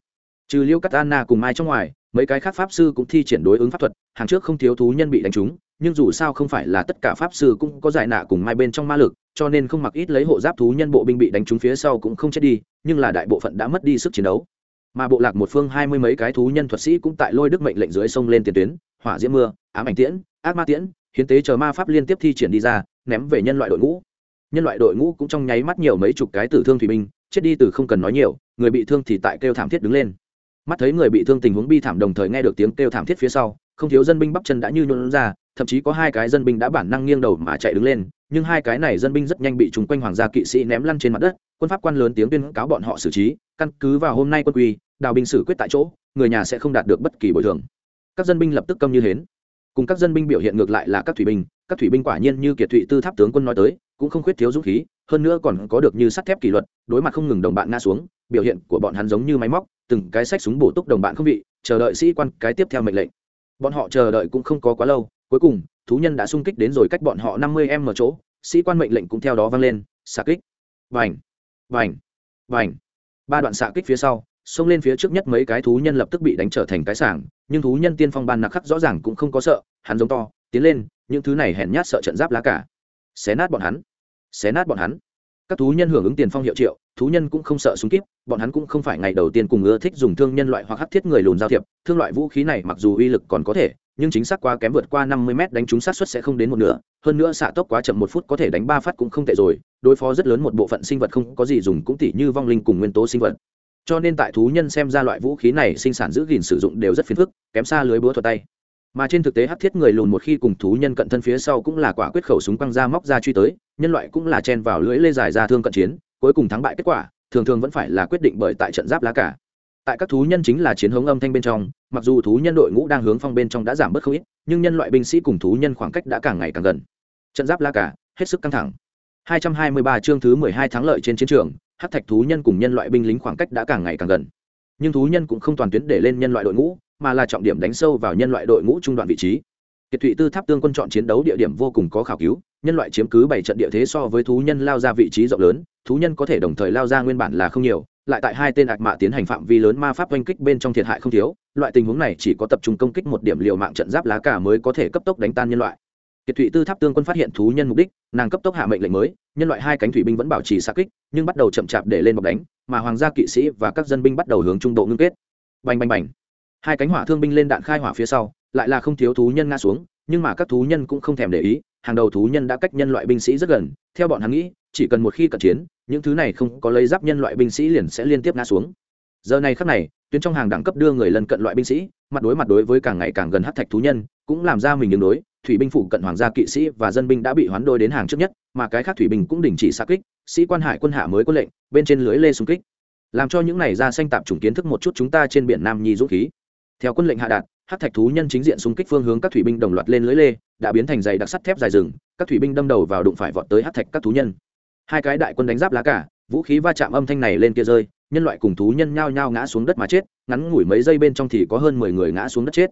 Trừ liêu cắt anna cùng mai trong ngoài, mấy cái khác pháp sư cũng thi triển đối ứng pháp thuật, hàng trước không thiếu thú nhân bị đánh trúng nhưng dù sao không phải là tất cả pháp sư cũng có giải nạ cùng mai bên trong ma lực, cho nên không mặc ít lấy hộ giáp thú nhân bộ binh bị đánh trúng phía sau cũng không chết đi, nhưng là đại bộ phận đã mất đi sức chiến đấu. Mà bộ lạc một phương hai mươi mấy cái thú nhân thuật sĩ cũng tại lôi đức mệnh lệnh dưới sông lên tiền tuyến, hỏa diễm mưa, ám ảnh tiễn, ác ma tiễn, hiến tế chờ ma pháp liên tiếp thi triển đi ra, ném về nhân loại đội ngũ. Nhân loại đội ngũ cũng trong nháy mắt nhiều mấy chục cái tử thương thủy binh, chết đi từ không cần nói nhiều, người bị thương thì tại kêu thảm thiết đứng lên. Mắt thấy người bị thương tình huống bi thảm đồng thời nghe được tiếng kêu thảm thiết phía sau không thiếu dân binh bắp chân đã như nhuộn ra, thậm chí có hai cái dân binh đã bản năng nghiêng đầu mà chạy đứng lên, nhưng hai cái này dân binh rất nhanh bị chúng quanh hoàng gia kỵ sĩ ném lăn trên mặt đất, quân pháp quan lớn tiếng tuyên cáo bọn họ xử trí, căn cứ vào hôm nay quân quy, đào binh xử quyết tại chỗ, người nhà sẽ không đạt được bất kỳ bồi thường. Các dân binh lập tức câm như hến. Cùng các dân binh biểu hiện ngược lại là các thủy binh, các thủy binh quả nhiên như kiệt thụy tư tháp tướng quân nói tới, cũng không khuyết thiếu dũng khí, hơn nữa còn có được như sắt thép kỷ luật, đối mặt không ngừng đồng bạn ngã xuống, biểu hiện của bọn hắn giống như máy móc, từng cái sách súng bổ túc đồng bạn không vị chờ đợi sĩ quan cái tiếp theo mệnh lệnh bọn họ chờ đợi cũng không có quá lâu, cuối cùng, thú nhân đã xung kích đến rồi cách bọn họ năm mươi em ở chỗ, sĩ quan mệnh lệnh cũng theo đó vang lên, xạ kích. Vành vành vành ba đoạn xạ kích phía sau, xông lên phía trước nhất mấy cái thú nhân lập tức bị đánh trở thành cái sảng, nhưng thú nhân tiên phong ban nặc khắc rõ ràng cũng không có sợ, hắn giống to, tiến lên, những thứ này hèn nhát sợ trận giáp lá cả. Xé nát bọn hắn! Xé nát bọn hắn! Các thú nhân hưởng ứng tiền phong hiệu triệu thú nhân cũng không sợ súng kíp, bọn hắn cũng không phải ngày đầu tiên cùng ưa thích dùng thương nhân loại hoặc hắc thiết người lùn giao thiệp. Thương loại vũ khí này mặc dù uy lực còn có thể, nhưng chính xác quá kém vượt qua năm mươi m đánh trúng sát suất sẽ không đến một nửa. Hơn nữa xạ tốc quá chậm một phút có thể đánh ba phát cũng không tệ rồi, đối phó rất lớn một bộ phận sinh vật không có gì dùng cũng tỉ như vong linh cùng nguyên tố sinh vật. Cho nên tại thú nhân xem ra loại vũ khí này sinh sản giữ gìn sử dụng đều rất phiền phức, kém xa lưới búa thuật tay. Mà trên thực tế hắc thiết người lùn một khi cùng thú nhân cận thân phía sau cũng là quả quyết khẩu súng quăng ra móc ra truy tới, nhân loại cũng là chen vào lưỡi lê dài ra thương cận chiến cuối cùng thắng bại kết quả, thường thường vẫn phải là quyết định bởi tại trận giáp lá cả. Tại các thú nhân chính là chiến hống âm thanh bên trong, mặc dù thú nhân đội ngũ đang hướng phong bên trong đã giảm bớt không ít, nhưng nhân loại binh sĩ cùng thú nhân khoảng cách đã càng ngày càng gần. Trận giáp lá cả, hết sức căng thẳng. 223 chương thứ 12 thắng lợi trên chiến trường, hắc thạch thú nhân cùng nhân loại binh lính khoảng cách đã càng ngày càng gần. Nhưng thú nhân cũng không toàn tuyến để lên nhân loại đội ngũ, mà là trọng điểm đánh sâu vào nhân loại đội ngũ trung đoạn vị trí kiệt thụy tư tháp tương quân chọn chiến đấu địa điểm vô cùng có khảo cứu, nhân loại chiếm cứ bảy trận địa thế so với thú nhân lao ra vị trí rộng lớn, thú nhân có thể đồng thời lao ra nguyên bản là không nhiều, lại tại hai tên ạc mạ tiến hành phạm vi lớn ma pháp oanh kích bên trong thiệt hại không thiếu, loại tình huống này chỉ có tập trung công kích một điểm liều mạng trận giáp lá cả mới có thể cấp tốc đánh tan nhân loại. Kiệt thụy tư tháp tương quân phát hiện thú nhân mục đích, nàng cấp tốc hạ mệnh lệnh mới, nhân loại hai cánh thủy binh vẫn bảo trì xa kích, nhưng bắt đầu chậm chạp để lên bọc đánh, mà hoàng gia kỵ sĩ và các dân binh bắt đầu hướng trung độ ngưng kết. Bành bành bành. Hai cánh hỏa thương binh lên đạn khai hỏa phía sau lại là không thiếu thú nhân ngã xuống, nhưng mà các thú nhân cũng không thèm để ý, hàng đầu thú nhân đã cách nhân loại binh sĩ rất gần, theo bọn hắn nghĩ, chỉ cần một khi cận chiến, những thứ này không có lấy giáp nhân loại binh sĩ liền sẽ liên tiếp ngã xuống. Giờ này khắc này, tuyến trong hàng đẳng cấp đưa người lần cận loại binh sĩ, mặt đối mặt đối với càng ngày càng gần hát thạch thú nhân, cũng làm ra mình đường đối, thủy binh phụ cận hoàng gia kỵ sĩ và dân binh đã bị hoán đôi đến hàng trước nhất, mà cái khác thủy binh cũng đình chỉ xa kích, sĩ quan hải quân hạ mới có lệnh, bên trên lưới lê xung kích. Làm cho những này ra xanh tạp chủng kiến thức một chút chúng ta trên biển nam nhi dũng khí. Theo quân lệnh hạ đạt hát thạch thú nhân chính diện xung kích phương hướng các thủy binh đồng loạt lên lưới lê, đã biến thành dày đặc sắt thép dài rừng, các thủy binh đâm đầu vào đụng phải vọt tới hát thạch các thú nhân. Hai cái đại quân đánh giáp lá cả, vũ khí va chạm âm thanh này lên kia rơi, nhân loại cùng thú nhân nhao nhao ngã xuống đất mà chết, ngắn ngủi mấy giây bên trong thì có hơn mười người ngã xuống đất chết.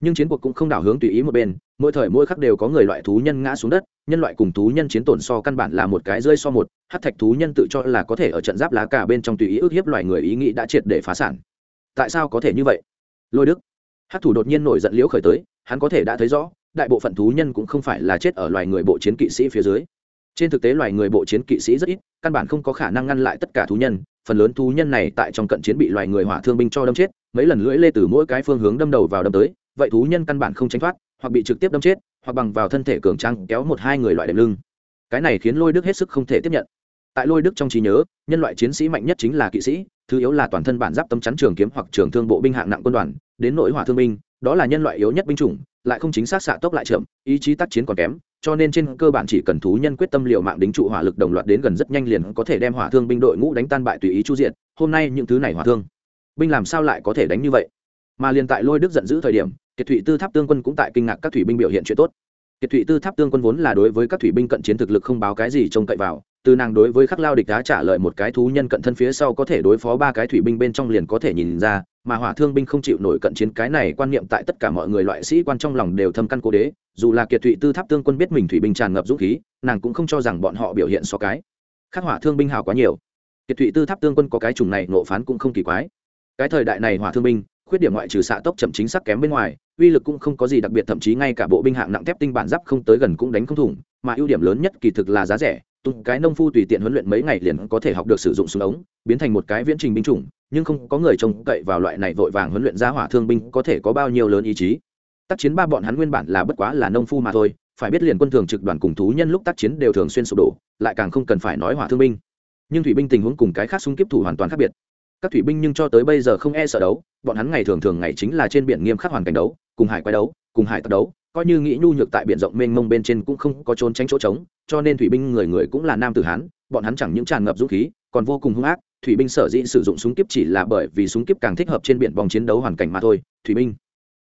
Nhưng chiến cuộc cũng không đảo hướng tùy ý một bên, mỗi thời mỗi khắc đều có người loại thú nhân ngã xuống đất, nhân loại cùng thú nhân chiến tổn so căn bản là một cái rơi so một, hát thạch thú nhân tự cho là có thể ở trận giáp lá cả bên trong tùy ý ức hiếp loài người ý nghĩ đã triệt để phá sản. Tại sao có thể như vậy? Lôi đức hát thủ đột nhiên nổi giận liễu khởi tới, hắn có thể đã thấy rõ, đại bộ phận thú nhân cũng không phải là chết ở loài người bộ chiến kỵ sĩ phía dưới. Trên thực tế loài người bộ chiến kỵ sĩ rất ít, căn bản không có khả năng ngăn lại tất cả thú nhân. Phần lớn thú nhân này tại trong cận chiến bị loài người hỏa thương binh cho đâm chết, mấy lần lưỡi lê từ mỗi cái phương hướng đâm đầu vào đâm tới, vậy thú nhân căn bản không tránh thoát, hoặc bị trực tiếp đâm chết, hoặc bằng vào thân thể cường trăng kéo một hai người loại đệm lưng. Cái này khiến lôi đức hết sức không thể tiếp nhận. Tại lôi đức trong trí nhớ, nhân loại chiến sĩ mạnh nhất chính là kỵ sĩ, thứ yếu là toàn thân bản giáp tấm chắn trường kiếm hoặc trường thương bộ binh hạng nặng quân đoàn đến nội hỏa thương binh, đó là nhân loại yếu nhất binh chủng, lại không chính xác xạ tốc lại chậm, ý chí tác chiến còn kém, cho nên trên cơ bản chỉ cần thú nhân quyết tâm liệu mạng đính trụ hỏa lực đồng loạt đến gần rất nhanh liền có thể đem hỏa thương binh đội ngũ đánh tan bại tùy ý chu diện hôm nay những thứ này hỏa thương, binh làm sao lại có thể đánh như vậy? Mà liền tại lôi đức giận dữ thời điểm, kiệt thụy tư tháp tương quân cũng tại kinh ngạc các thủy binh biểu hiện chuyện tốt. Kiệt thụy tư tháp tương quân vốn là đối với các thủy binh cận chiến thực lực không báo cái gì trông cậy vào từ nàng đối với khắc lao địch đá trả lời một cái thú nhân cận thân phía sau có thể đối phó ba cái thủy binh bên trong liền có thể nhìn ra, mà hỏa thương binh không chịu nổi cận chiến cái này quan niệm tại tất cả mọi người loại sĩ quan trong lòng đều thâm căn cố đế, dù là kiệt thụy tư tháp tương quân biết mình thủy binh tràn ngập dũng khí, nàng cũng không cho rằng bọn họ biểu hiện so cái. Khắc hỏa thương binh hào quá nhiều. Kiệt thụy tư tháp tương quân có cái chủng này nộ phán cũng không kỳ quái. Cái thời đại này hỏa thương binh, khuyết điểm ngoại trừ xạ tốc chậm chính xác kém bên ngoài, uy lực cũng không có gì đặc biệt, thậm chí ngay cả bộ binh hạng nặng thép tinh bản giáp không tới gần cũng đánh không thủng, mà ưu điểm lớn nhất kỳ thực là giá rẻ tung cái nông phu tùy tiện huấn luyện mấy ngày liền có thể học được sử dụng súng ống, biến thành một cái viễn trình binh chủng, nhưng không có người trông cậy vào loại này vội vàng huấn luyện ra hỏa thương binh có thể có bao nhiêu lớn ý chí. Tác chiến ba bọn hắn nguyên bản là bất quá là nông phu mà thôi, phải biết liền quân thường trực đoàn cùng thú nhân lúc tác chiến đều thường xuyên sụp đổ, lại càng không cần phải nói hỏa thương binh. Nhưng thủy binh tình huống cùng cái khác xung kiếp thủ hoàn toàn khác biệt. Các thủy binh nhưng cho tới bây giờ không e sợ đấu, bọn hắn ngày thường thường ngày chính là trên biển nghiêm khắc hoàn cảnh đấu, cùng hải quái đấu cùng hải tặc đấu, coi như nghĩ nhu nhược tại biển rộng mênh mông bên trên cũng không có trốn tránh chỗ trống, cho nên thủy binh người người cũng là nam tử hán, bọn hắn chẳng những tràn ngập dũng khí, còn vô cùng hung ác, thủy binh sở dĩ sử dụng súng kiếp chỉ là bởi vì súng kiếp càng thích hợp trên biển vòng chiến đấu hoàn cảnh mà thôi, thủy binh.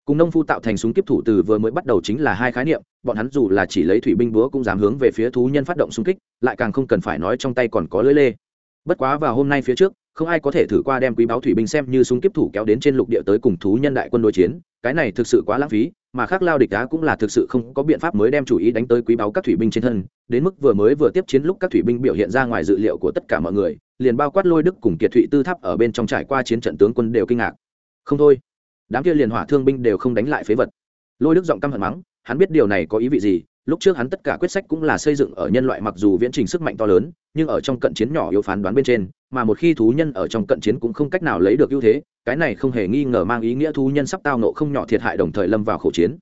Cùng nông phu tạo thành súng kiếp thủ từ vừa mới bắt đầu chính là hai khái niệm, bọn hắn dù là chỉ lấy thủy binh búa cũng dám hướng về phía thú nhân phát động xung kích, lại càng không cần phải nói trong tay còn có lưỡi lê. Bất quá vào hôm nay phía trước, không ai có thể thử qua đem quý báo thủy binh xem như súng kiếp thủ kéo đến trên lục địa tới cùng thú nhân đại quân đối chiến, cái này thực sự quá lãng phí mà khác lao địch đá cũng là thực sự không có biện pháp mới đem chủ ý đánh tới quý báo các thủy binh trên thân, đến mức vừa mới vừa tiếp chiến lúc các thủy binh biểu hiện ra ngoài dự liệu của tất cả mọi người, liền bao quát lôi đức cùng kiệt thụy tư tháp ở bên trong trải qua chiến trận tướng quân đều kinh ngạc. Không thôi, đám kia liền hỏa thương binh đều không đánh lại phế vật. Lôi đức giọng căm hận mắng, hắn biết điều này có ý vị gì, lúc trước hắn tất cả quyết sách cũng là xây dựng ở nhân loại mặc dù viễn trình sức mạnh to lớn nhưng ở trong cận chiến nhỏ yếu phán đoán bên trên, mà một khi thú nhân ở trong cận chiến cũng không cách nào lấy được ưu thế, cái này không hề nghi ngờ mang ý nghĩa thú nhân sắp tao nộ không nhỏ thiệt hại đồng thời lâm vào khẩu chiến.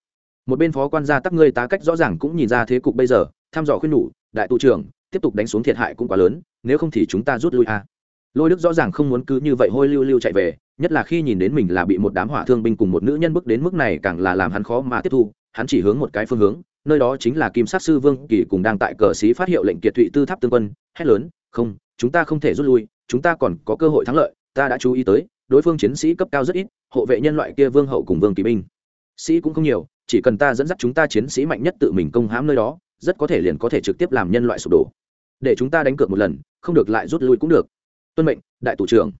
Một bên phó quan gia tắc ngươi tá cách rõ ràng cũng nhìn ra thế cục bây giờ, thăm dò khuyên nhủ, đại tụ trưởng, tiếp tục đánh xuống thiệt hại cũng quá lớn, nếu không thì chúng ta rút lui a. Lôi đức rõ ràng không muốn cứ như vậy hôi lưu lưu chạy về, nhất là khi nhìn đến mình là bị một đám hỏa thương binh cùng một nữ nhân bước đến mức này càng là làm hắn khó mà tiếp thu, hắn chỉ hướng một cái phương hướng, nơi đó chính là kim sát sư vương kỳ cùng đang tại cờ sĩ phát hiệu lệnh kiệt thụy tư tháp tương quân hét lớn, không, chúng ta không thể rút lui, chúng ta còn có cơ hội thắng lợi, ta đã chú ý tới, đối phương chiến sĩ cấp cao rất ít, hộ vệ nhân loại kia vương hậu cùng vương kỳ binh. Sĩ cũng không nhiều, chỉ cần ta dẫn dắt chúng ta chiến sĩ mạnh nhất tự mình công hãm nơi đó, rất có thể liền có thể trực tiếp làm nhân loại sụp đổ. Để chúng ta đánh cược một lần, không được lại rút lui cũng được. Tuân mệnh, đại thủ trưởng.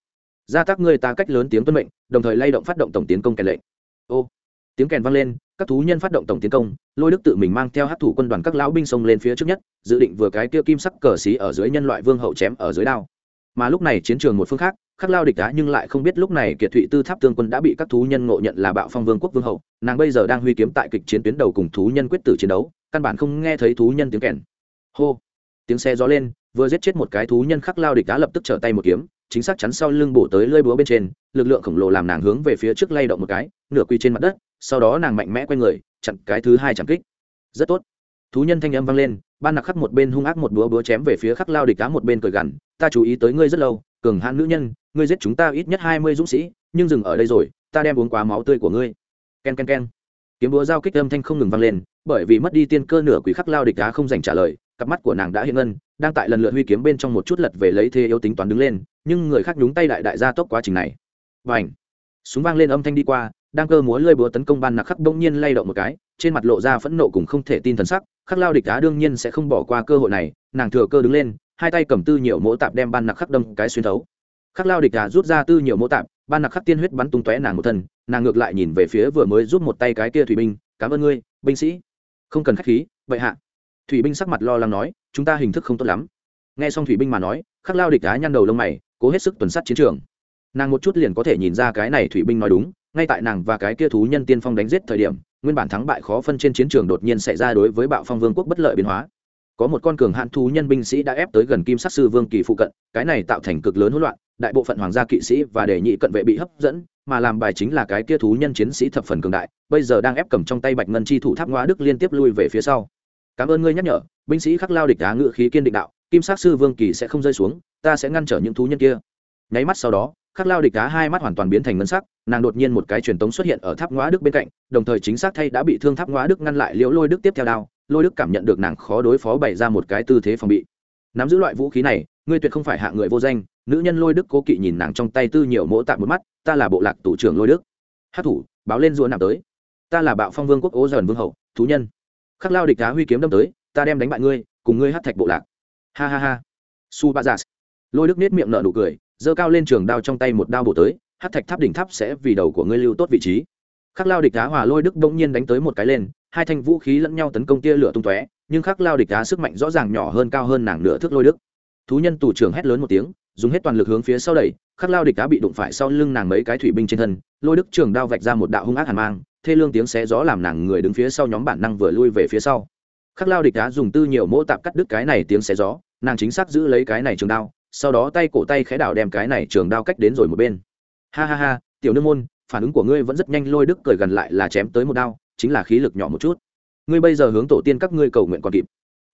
Gia tác ngươi ta cách lớn tiếng tuân mệnh, đồng thời lay động phát động tổng tiến công kèn lệnh. Ô, tiếng kèn vang lên các thú nhân phát động tổng tiến công, lôi đức tự mình mang theo hát thủ quân đoàn các lão binh xông lên phía trước nhất, dự định vừa cái kia kim sắc cờ xí ở dưới nhân loại vương hậu chém ở dưới đao. Mà lúc này chiến trường một phương khác, khắc lao địch đá nhưng lại không biết lúc này kiệt thụy tư tháp tương quân đã bị các thú nhân ngộ nhận là bạo phong vương quốc vương hậu, nàng bây giờ đang huy kiếm tại kịch chiến tuyến đầu cùng thú nhân quyết tử chiến đấu, căn bản không nghe thấy thú nhân tiếng kèn. Hô! Tiếng xe gió lên, vừa giết chết một cái thú nhân khắc lao địch đá lập tức trở tay một kiếm, chính xác chắn sau lưng bổ tới lơi búa bên trên, lực lượng khổng lồ làm nàng hướng về phía trước lay động một cái, nửa quy trên mặt đất sau đó nàng mạnh mẽ quay người, chặn cái thứ hai chạm kích. Rất tốt. Thú nhân thanh âm vang lên, ban nặc khắc một bên hung ác một búa búa chém về phía khắc lao địch cá một bên cười gằn, ta chú ý tới ngươi rất lâu, cường hãn nữ nhân, ngươi giết chúng ta ít nhất hai mươi dũng sĩ, nhưng dừng ở đây rồi, ta đem uống quá máu tươi của ngươi. K e n k e n k e n kiếm búa giao kích âm thanh không ngừng vang lên, bởi vì mất đi tiên cơ nửa quỷ khắc lao địch cá không dành trả lời, cặp mắt của nàng đã hiện ngân, đang tại lần lượt huy kiếm bên trong một chút lật về lấy thế yếu tính toán đứng lên, nhưng người khác nhúng tay đại đại gia tốc quá trình này. Và ảnh súng vang lên âm thanh đi qua đang cơ múa lơi búa tấn công ban nặc khắc bỗng nhiên lay động một cái, trên mặt lộ ra phẫn nộ cùng không thể tin thần sắc, khắc lao địch đá đương nhiên sẽ không bỏ qua cơ hội này, nàng thừa cơ đứng lên, hai tay cầm tư nhiều mỗ tạp đem ban nặc khắc đâm cái xuyên thấu. Khắc lao địch đá rút ra tư nhiều mỗ tạp, ban nặc khắc tiên huyết bắn tung tóe nàng một thân, nàng ngược lại nhìn về phía vừa mới rút một tay cái kia thủy binh, cảm ơn ngươi, binh sĩ. Không cần khách khí vậy hạ. Thủy binh sắc mặt lo lắng nói, chúng ta hình thức không tốt lắm. Nghe xong thủy binh mà nói, khắc lao địch đá nhăn đầu lông mày, cố hết sức tuần sát chiến trường nàng một chút liền có thể nhìn ra cái này thủy binh nói đúng, ngay tại nàng và cái kia thú nhân tiên phong đánh giết thời điểm, nguyên bản thắng bại khó phân trên chiến trường đột nhiên xảy ra đối với bạo phong vương quốc bất lợi biến hóa. Có một con cường hạn thú nhân binh sĩ đã ép tới gần kim sát sư vương kỳ phụ cận, cái này tạo thành cực lớn hỗn loạn, đại bộ phận hoàng gia kỵ sĩ và đề nhị cận vệ bị hấp dẫn, mà làm bài chính là cái kia thú nhân chiến sĩ thập phần cường đại, bây giờ đang ép cầm trong tay bạch ngân chi thủ tháp ngoa đức liên tiếp lui về phía sau. Cảm ơn ngươi nhắc nhở, binh sĩ khắc lao địch đá ngự khí kiên định đạo, kim sát sư vương kỳ sẽ không rơi xuống, ta sẽ ngăn trở những thú nhân kia. Nháy mắt sau đó khắc lao địch đá hai mắt hoàn toàn biến thành ngân sắc, nàng đột nhiên một cái truyền tống xuất hiện ở tháp ngõ đức bên cạnh, đồng thời chính xác thay đã bị thương tháp ngõ đức ngăn lại liễu lôi đức tiếp theo đao, lôi đức cảm nhận được nàng khó đối phó bày ra một cái tư thế phòng bị. Nắm giữ loại vũ khí này, ngươi tuyệt không phải hạ người vô danh, nữ nhân lôi đức cố kỵ nhìn nàng trong tay tư nhiều mỗ tạm một mắt, ta là bộ lạc tủ trưởng lôi đức. Hát thủ, báo lên rùa nằm tới. Ta là bạo phong vương quốc ố dần vương hậu, thú nhân. Khắc lao địch đá huy kiếm đâm tới, ta đem đánh bại ngươi, cùng ngươi hát thạch bộ lạc. Ha ha ha. Su ba giả. Lôi đức nết miệng nở nụ cười giơ cao lên trường đao trong tay một đao bổ tới, hát thạch tháp đỉnh tháp sẽ vì đầu của ngươi lưu tốt vị trí. Khắc lao địch đá hòa lôi đức bỗng nhiên đánh tới một cái lên, hai thanh vũ khí lẫn nhau tấn công tia lửa tung tóe, nhưng khắc lao địch đá sức mạnh rõ ràng nhỏ hơn cao hơn nàng nửa thước lôi đức. Thú nhân tù trưởng hét lớn một tiếng, dùng hết toàn lực hướng phía sau đẩy, khắc lao địch đá bị đụng phải sau lưng nàng mấy cái thủy binh trên thân, lôi đức trường đao vạch ra một đạo hung ác hàn mang, thê lương tiếng xé gió làm nàng người đứng phía sau nhóm bản năng vừa lui về phía sau. Khắc lao địch đá dùng tư nhiều mỗ tạp cắt đứt cái này tiếng xé gió, nàng chính xác giữ lấy cái này trường đao sau đó tay cổ tay khẽ đảo đem cái này trường đao cách đến rồi một bên. Ha ha ha, tiểu nương môn, phản ứng của ngươi vẫn rất nhanh, lôi đức cười gần lại là chém tới một đao, chính là khí lực nhỏ một chút. Ngươi bây giờ hướng tổ tiên các ngươi cầu nguyện còn kịp.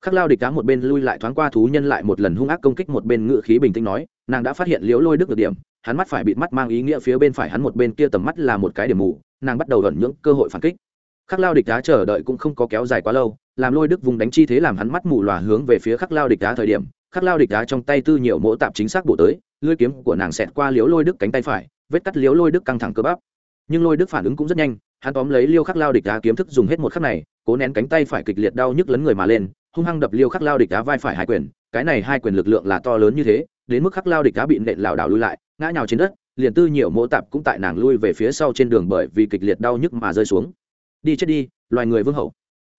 Khắc lao địch cá một bên lui lại thoáng qua thú nhân lại một lần hung ác công kích một bên ngự khí bình tĩnh nói, nàng đã phát hiện liễu lôi đức được điểm, hắn mắt phải bịt mắt mang ý nghĩa phía bên phải hắn một bên kia tầm mắt là một cái điểm mù, nàng bắt đầu ẩn những cơ hội phản kích. Khắc lao địch đá chờ đợi cũng không có kéo dài quá lâu, làm lôi đức vùng đánh chi thế làm hắn mắt mù lòa hướng về phía khắc lao địch đá thời điểm khắc lao địch đá trong tay tư nhiều mỗ tạp chính xác bổ tới, lưỡi kiếm của nàng xẹt qua liếu lôi đức cánh tay phải, vết cắt liếu lôi đức căng thẳng cơ bắp. Nhưng lôi đức phản ứng cũng rất nhanh, hắn tóm lấy liêu khắc lao địch đá kiếm thức dùng hết một khắc này, cố nén cánh tay phải kịch liệt đau nhức lấn người mà lên, hung hăng đập liêu khắc lao địch đá vai phải hai quyền, cái này hai quyền lực lượng là to lớn như thế, đến mức khắc lao địch đá bị nện lảo đảo lui lại, ngã nhào trên đất, liền tư nhiều mỗ tạp cũng tại nàng lui về phía sau trên đường bởi vì kịch liệt đau nhức mà rơi xuống. Đi chết đi, loài người vương hậu.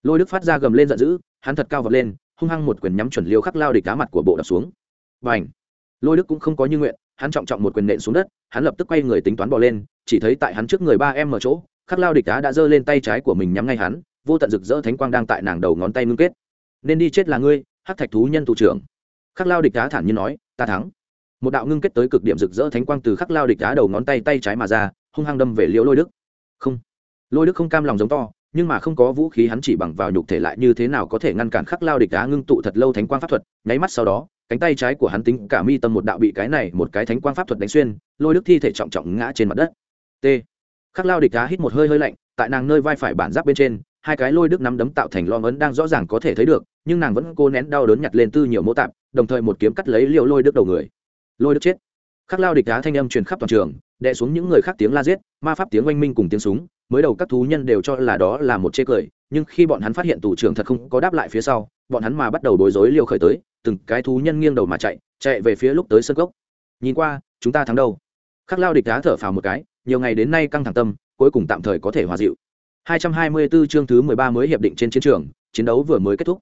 Lôi đức phát ra gầm lên giận dữ, hắn thật cao vật lên hung hăng một quyền nhắm chuẩn liêu khắc lao địch đá mặt của bộ đập xuống. Và lôi đức cũng không có như nguyện, hắn trọng trọng một quyền nện xuống đất, hắn lập tức quay người tính toán bỏ lên, chỉ thấy tại hắn trước người ba em ở chỗ, khắc lao địch đá đã giơ lên tay trái của mình nhắm ngay hắn, vô tận rực rỡ thánh quang đang tại nàng đầu ngón tay ngưng kết. Nên đi chết là ngươi, hắc thạch thú nhân thủ trưởng. Khắc lao địch đá thản nhiên nói, ta thắng. Một đạo ngưng kết tới cực điểm rực rỡ thánh quang từ khắc lao địch đá đầu ngón tay tay trái mà ra, hung hăng đâm về liễu lôi đức. Không. Lôi đức không cam lòng giống to nhưng mà không có vũ khí hắn chỉ bằng vào nhục thể lại như thế nào có thể ngăn cản khắc lao địch đá ngưng tụ thật lâu thánh quang pháp thuật, nháy mắt sau đó, cánh tay trái của hắn tính cả mi tâm một đạo bị cái này một cái thánh quang pháp thuật đánh xuyên, lôi đức thi thể trọng trọng ngã trên mặt đất. T. Khắc lao địch đá hít một hơi hơi lạnh, tại nàng nơi vai phải bản giáp bên trên, hai cái lôi đức nắm đấm tạo thành lo ấn đang rõ ràng có thể thấy được, nhưng nàng vẫn cố nén đau đớn nhặt lên tư nhiều mô tạp, đồng thời một kiếm cắt lấy liệu lôi đức đầu người. Lôi đức chết. Khắc lao địch đá thanh âm truyền khắp toàn trường, đè xuống những người khác tiếng la giết, ma pháp tiếng oanh minh cùng tiếng súng mới đầu các thú nhân đều cho là đó là một chê cười, nhưng khi bọn hắn phát hiện tù trưởng thật không có đáp lại phía sau, bọn hắn mà bắt đầu bối rối liều khởi tới, từng cái thú nhân nghiêng đầu mà chạy chạy về phía lúc tới sân gốc. Nhìn qua, chúng ta thắng đâu? Khắc lao địch đá thở phào một cái, nhiều ngày đến nay căng thẳng tâm, cuối cùng tạm thời có thể hòa dịu. 224 chương thứ 13 mới hiệp định trên chiến trường, chiến đấu vừa mới kết thúc.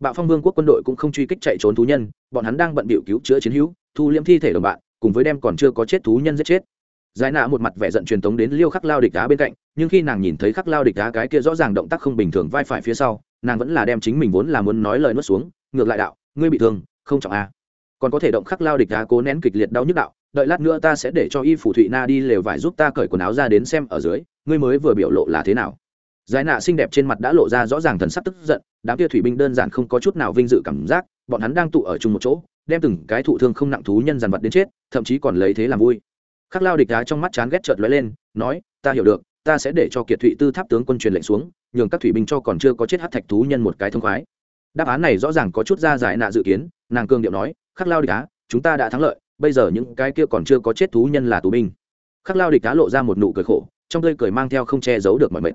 Bạo phong vương quốc quân đội cũng không truy kích chạy trốn thú nhân, bọn hắn đang bận bịu cứu chữa chiến hữu, thu liễm thi thể đồng bạn, cùng với đem còn chưa có chết thú nhân giết chết giải nạ một mặt vẻ giận truyền tống đến liêu khắc lao địch đá bên cạnh, nhưng khi nàng nhìn thấy khắc lao địch đá cái kia rõ ràng động tác không bình thường vai phải phía sau, nàng vẫn là đem chính mình vốn là muốn nói lời nuốt xuống, ngược lại đạo, ngươi bị thương, không trọng a à. còn có thể động khắc lao địch đá cố nén kịch liệt đau nhức đạo, đợi lát nữa ta sẽ để cho y phủ thụy na đi lều vải giúp ta cởi quần áo ra đến xem ở dưới, ngươi mới vừa biểu lộ là thế nào giải nạ xinh đẹp trên mặt đã lộ ra rõ ràng thần sắc tức giận, đám kia thủy binh đơn giản không có chút nào vinh dự cảm giác, bọn hắn đang tụ ở chung một chỗ, đem từng cái thụ thương không nặng thú nhân dàn vật đến chết, thậm chí còn lấy thế làm vui khắc lao địch đá trong mắt chán ghét chợt lóe lên, nói, ta hiểu được, ta sẽ để cho kiệt thụy tư tháp tướng quân truyền lệnh xuống, nhường các thủy binh cho còn chưa có chết hát thạch thú nhân một cái thông khoái. Đáp án này rõ ràng có chút ra giải nạ dự kiến, nàng cương điệu nói, khắc lao địch đá chúng ta đã thắng lợi, bây giờ những cái kia còn chưa có chết thú nhân là tù binh. Khắc lao địch đá lộ ra một nụ cười khổ, trong tươi cười mang theo không che giấu được mọi mệt.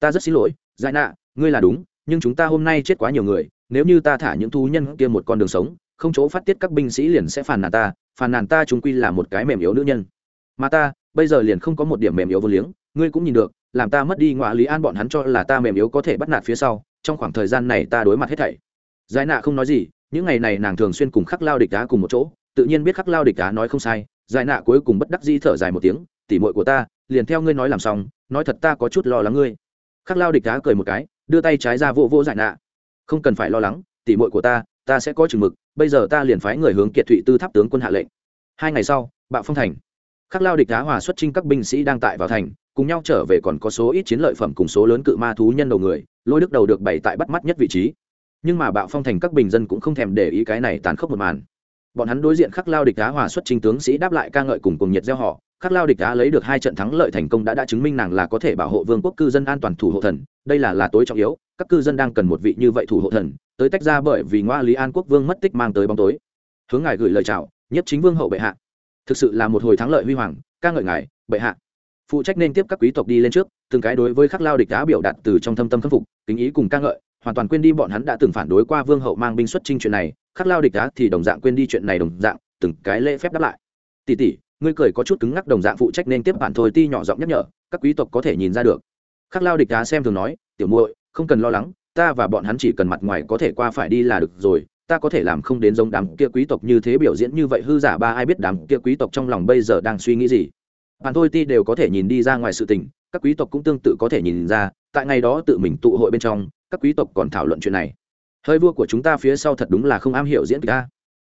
Ta rất xin lỗi, giải nạ, ngươi là đúng, nhưng chúng ta hôm nay chết quá nhiều người, nếu như ta thả những thú nhân kia một con đường sống, không chỗ phát tiết các binh sĩ liền sẽ phàn nàn ta, phàn nàn ta chúng quy là một cái mềm yếu nữ nhân mà ta, bây giờ liền không có một điểm mềm yếu vô liếng, ngươi cũng nhìn được, làm ta mất đi ngoại lý an bọn hắn cho là ta mềm yếu có thể bắt nạt phía sau, trong khoảng thời gian này ta đối mặt hết thảy. Giải nạ không nói gì, những ngày này nàng thường xuyên cùng khắc lao địch đá cùng một chỗ, tự nhiên biết khắc lao địch đá nói không sai, giải nạ cuối cùng bất đắc di thở dài một tiếng tỉ mội của ta, liền theo ngươi nói làm xong, nói thật ta có chút lo lắng ngươi. Khắc lao địch đá cười một cái, đưa tay trái ra vô vô giải nạ. Không cần phải lo lắng tỉ mội của ta ta sẽ có chừng mực, bây giờ ta liền phái người hướng kiệt thụy tư tháp tướng quân hạ lệnh. Hai ngày sau, bạo phong thành khắc lao địch đá hòa xuất trinh các binh sĩ đang tại vào thành, cùng nhau trở về còn có số ít chiến lợi phẩm cùng số lớn cự ma thú nhân đầu người, lôi đức đầu được bày tại bắt mắt nhất vị trí. Nhưng mà bạo phong thành các bình dân cũng không thèm để ý cái này tàn khốc một màn. Bọn hắn đối diện khắc lao địch đá hòa xuất trinh tướng sĩ đáp lại ca ngợi cùng cùng nhiệt gieo họ. Khắc lao địch đá lấy được hai trận thắng lợi thành công đã đã chứng minh nàng là có thể bảo hộ vương quốc cư dân an toàn thủ hộ thần. Đây là là tối trọng yếu, các cư dân đang cần một vị như vậy thủ hộ thần, tới tách ra bởi vì ngoa lý an quốc vương mất tích mang tới bóng tối. Hướng ngài gửi lời chào nhất chính vương hậu bệ hạ thực sự là một hồi thắng lợi huy hoàng, ca ngợi ngài, bệ hạ. Phụ trách nên tiếp các quý tộc đi lên trước, từng cái đối với khắc lao địch đá biểu đạt từ trong thâm tâm khâm phục, kính ý cùng ca ngợi, hoàn toàn quên đi bọn hắn đã từng phản đối qua vương hậu mang binh xuất trinh chuyện này, khắc lao địch đá thì đồng dạng quên đi chuyện này đồng dạng, từng cái lễ phép đáp lại. Tỷ tỷ, ngươi cười có chút cứng ngắc đồng dạng phụ trách nên tiếp bạn thôi, ti nhỏ giọng nhắc nhở, các quý tộc có thể nhìn ra được. Khắc lao địch đá xem thường nói, tiểu muội, không cần lo lắng, ta và bọn hắn chỉ cần mặt ngoài có thể qua phải đi là được rồi ta có thể làm không đến giống đám kia quý tộc như thế biểu diễn như vậy hư giả ba ai biết đám kia quý tộc trong lòng bây giờ đang suy nghĩ gì. Bạn thôi ti đều có thể nhìn đi ra ngoài sự tình, các quý tộc cũng tương tự có thể nhìn ra, tại ngày đó tự mình tụ hội bên trong, các quý tộc còn thảo luận chuyện này. Hơi vua của chúng ta phía sau thật đúng là không am hiểu diễn kịch ta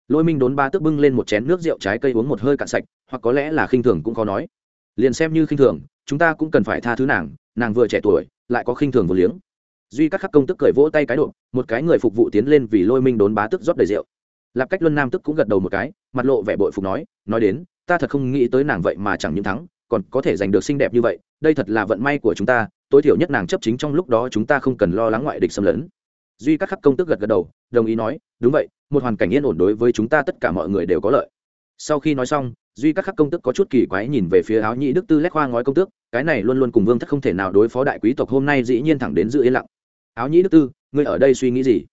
lôi minh đốn ba tức bưng lên một chén nước rượu trái cây uống một hơi cạn sạch, hoặc có lẽ là khinh thường cũng khó nói. Liền xem như khinh thường, chúng ta cũng cần phải tha thứ nàng nàng vừa trẻ tuổi, lại có khinh thường vừa liếng duy các khắc công tức cười vỗ tay cái độ một cái người phục vụ tiến lên vì lôi minh đốn bá tức rót đầy rượu. Lạp cách luân nam tức cũng gật đầu một cái, mặt lộ vẻ bội phục nói nói đến, ta thật không nghĩ tới nàng vậy mà chẳng những thắng, còn có thể giành được xinh đẹp như vậy, đây thật là vận may của chúng ta, tối thiểu nhất nàng chấp chính trong lúc đó chúng ta không cần lo lắng ngoại địch xâm lấn. Duy các khắc công tức gật gật đầu, đồng ý nói, đúng vậy, một hoàn cảnh yên ổn đối với chúng ta tất cả mọi người đều có lợi. Sau khi nói xong, duy các khắc công tức có chút kỳ quái nhìn về phía áo nhĩ đức tư lét khoa ngói công tước, cái này luôn luôn cùng vương thất không thể nào đối phó đại quý tộc hôm nay dĩ nhiên thẳng đến giữ yên lặng áo nhĩ đức tư, ngươi ở đây suy nghĩ gì?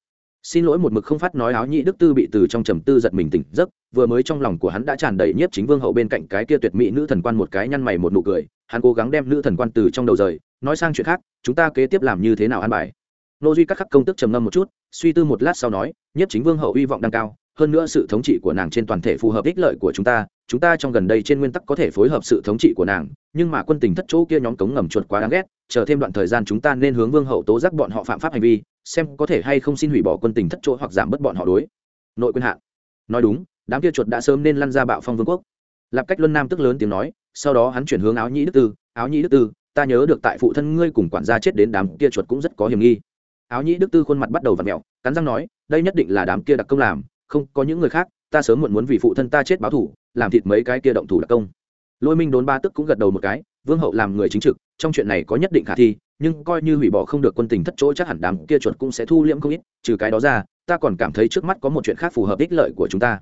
Xin lỗi một mực không phát nói áo nhĩ đức tư bị từ trong trầm tư giật mình tỉnh giấc, vừa mới trong lòng của hắn đã tràn đầy nhiếp chính vương hậu bên cạnh cái kia tuyệt mỹ nữ thần quan một cái nhăn mày một nụ cười, hắn cố gắng đem nữ thần quan từ trong đầu rời, nói sang chuyện khác, chúng ta kế tiếp làm như thế nào an bài? Nô duy các khắc công tức trầm ngâm một chút, suy tư một lát sau nói, nhiếp chính vương hậu hy vọng đang cao hơn nữa sự thống trị của nàng trên toàn thể phù hợp ích lợi của chúng ta chúng ta trong gần đây trên nguyên tắc có thể phối hợp sự thống trị của nàng, nhưng mà quân tình thất chỗ kia nhóm cống ngầm chuột quá đáng ghét, chờ thêm đoạn thời gian chúng ta nên hướng vương hậu tố giác bọn họ phạm pháp hành vi, xem có thể hay không xin hủy bỏ quân tình thất chỗ hoặc giảm bớt bọn họ đối. Nội quyền hạn. Nói đúng, đám kia chuột đã sớm nên lăn ra bạo phong vương quốc. Lạp cách luân nam tức lớn tiếng nói, sau đó hắn chuyển hướng áo nhĩ đức tư, áo nhĩ đức tư, ta nhớ được tại phụ thân ngươi cùng quản gia chết đến đám kia chuột cũng rất có hiểm nghi. Áo nhĩ đức tư khuôn mặt bắt đầu v ặ mẹo, cắn răng nói, đây nhất định là đám kia đặc công làm không, có những người khác, ta sớm muộn muốn vì phụ thân ta chết báo thủ làm thịt mấy cái kia động thủ đặc công. Lôi minh đốn ba tức cũng gật đầu một cái, vương hậu làm người chính trực, trong chuyện này có nhất định khả thi, nhưng coi như hủy bỏ không được quân tình thất chỗ chắc hẳn đám kia chuột cũng sẽ thu liễm không ít, trừ cái đó ra, ta còn cảm thấy trước mắt có một chuyện khác phù hợp ích lợi của chúng ta.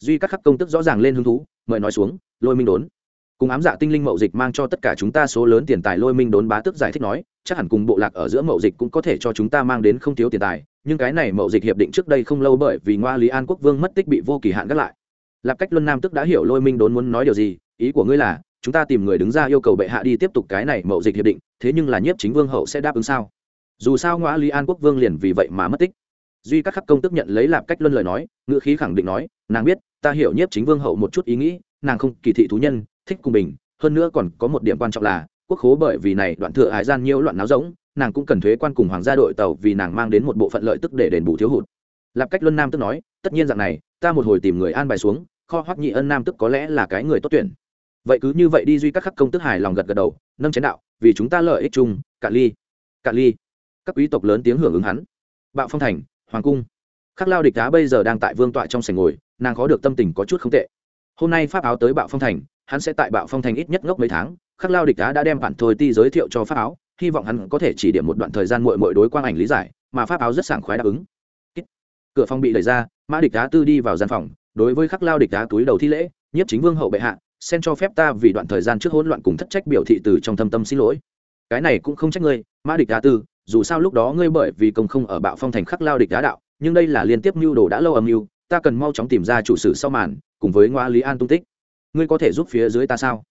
Duy các khắc công tức rõ ràng lên hứng thú, mời nói xuống, lôi minh đốn. Cùng ám dạ tinh linh mậu dịch mang cho tất cả chúng ta số lớn tiền tài, lôi minh đốn bá tức giải thích nói, chắc hẳn cùng bộ lạc ở giữa mậu dịch cũng có thể cho chúng ta mang đến không thiếu tiền tài nhưng cái này mậu dịch hiệp định trước đây không lâu bởi vì ngoa lý an quốc vương mất tích bị vô kỳ hạn gác lại. Lạp cách luân nam tức đã hiểu lôi minh đốn muốn nói điều gì, ý của ngươi là, chúng ta tìm người đứng ra yêu cầu bệ hạ đi tiếp tục cái này mậu dịch hiệp định, thế nhưng là nhiếp chính vương hậu sẽ đáp ứng sao? Dù sao ngoa lý an quốc vương liền vì vậy mà mất tích. Duy các khắc công tức nhận lấy lạp cách luân lời nói, ngữ khí khẳng định nói, nàng biết, ta hiểu nhiếp chính vương hậu một chút ý nghĩ, nàng không kỳ thị thú nhân, thích cùng bình, hơn nữa còn có một điểm quan trọng là, quốc khố bởi vì này đoạn thừa hải gian nhiễu loạn náo rỗng nàng cũng cần thuế quan cùng hoàng gia đội tàu vì nàng mang đến một bộ phận lợi tức để đền bù thiếu hụt. Lạp cách luân nam tức nói, tất nhiên rằng này, ta một hồi tìm người an bài xuống, kho hoắc nhị ân nam tức có lẽ là cái người tốt tuyển. Vậy cứ như vậy đi duy các khắc công tức hài lòng gật gật đầu, nâng chén đạo, vì chúng ta lợi ích chung cạn ly cạn ly. Các quý tộc lớn tiếng hưởng ứng hắn. Bạo phong thành, hoàng cung. Khắc lao địch đá bây giờ đang tại vương tọa trong sảnh ngồi, nàng có được tâm tình có chút không tệ. Hôm nay pháp áo tới bạo phong thành, hắn sẽ tại bạo phong thành ít nhất ngốc mấy tháng, khắc lao địch đá đã đem bản thôi ti giới thiệu cho pháp áo hy vọng hắn có thể chỉ điểm một đoạn thời gian mội mội đối quang ảnh lý giải, mà pháp áo rất sảng khoái đáp ứng. Cửa phòng bị đẩy ra, mã địch đá tư đi vào gian phòng, đối với khắc lao địch đá túi đầu thi lễ, nhiếp chính vương hậu bệ hạ, xen cho phép ta vì đoạn thời gian trước hỗn loạn cùng thất trách biểu thị từ trong thâm tâm xin lỗi. Cái này cũng không trách ngươi, mã địch đá tư, dù sao lúc đó ngươi bởi vì công không ở bạo phong thành khắc lao địch đá đạo, nhưng đây là liên tiếp mưu đồ đã lâu âm mưu, ta cần mau chóng tìm ra chủ sử sau màn, cùng với ngoa lý an tung tích. Ngươi có thể giúp phía dưới ta sao?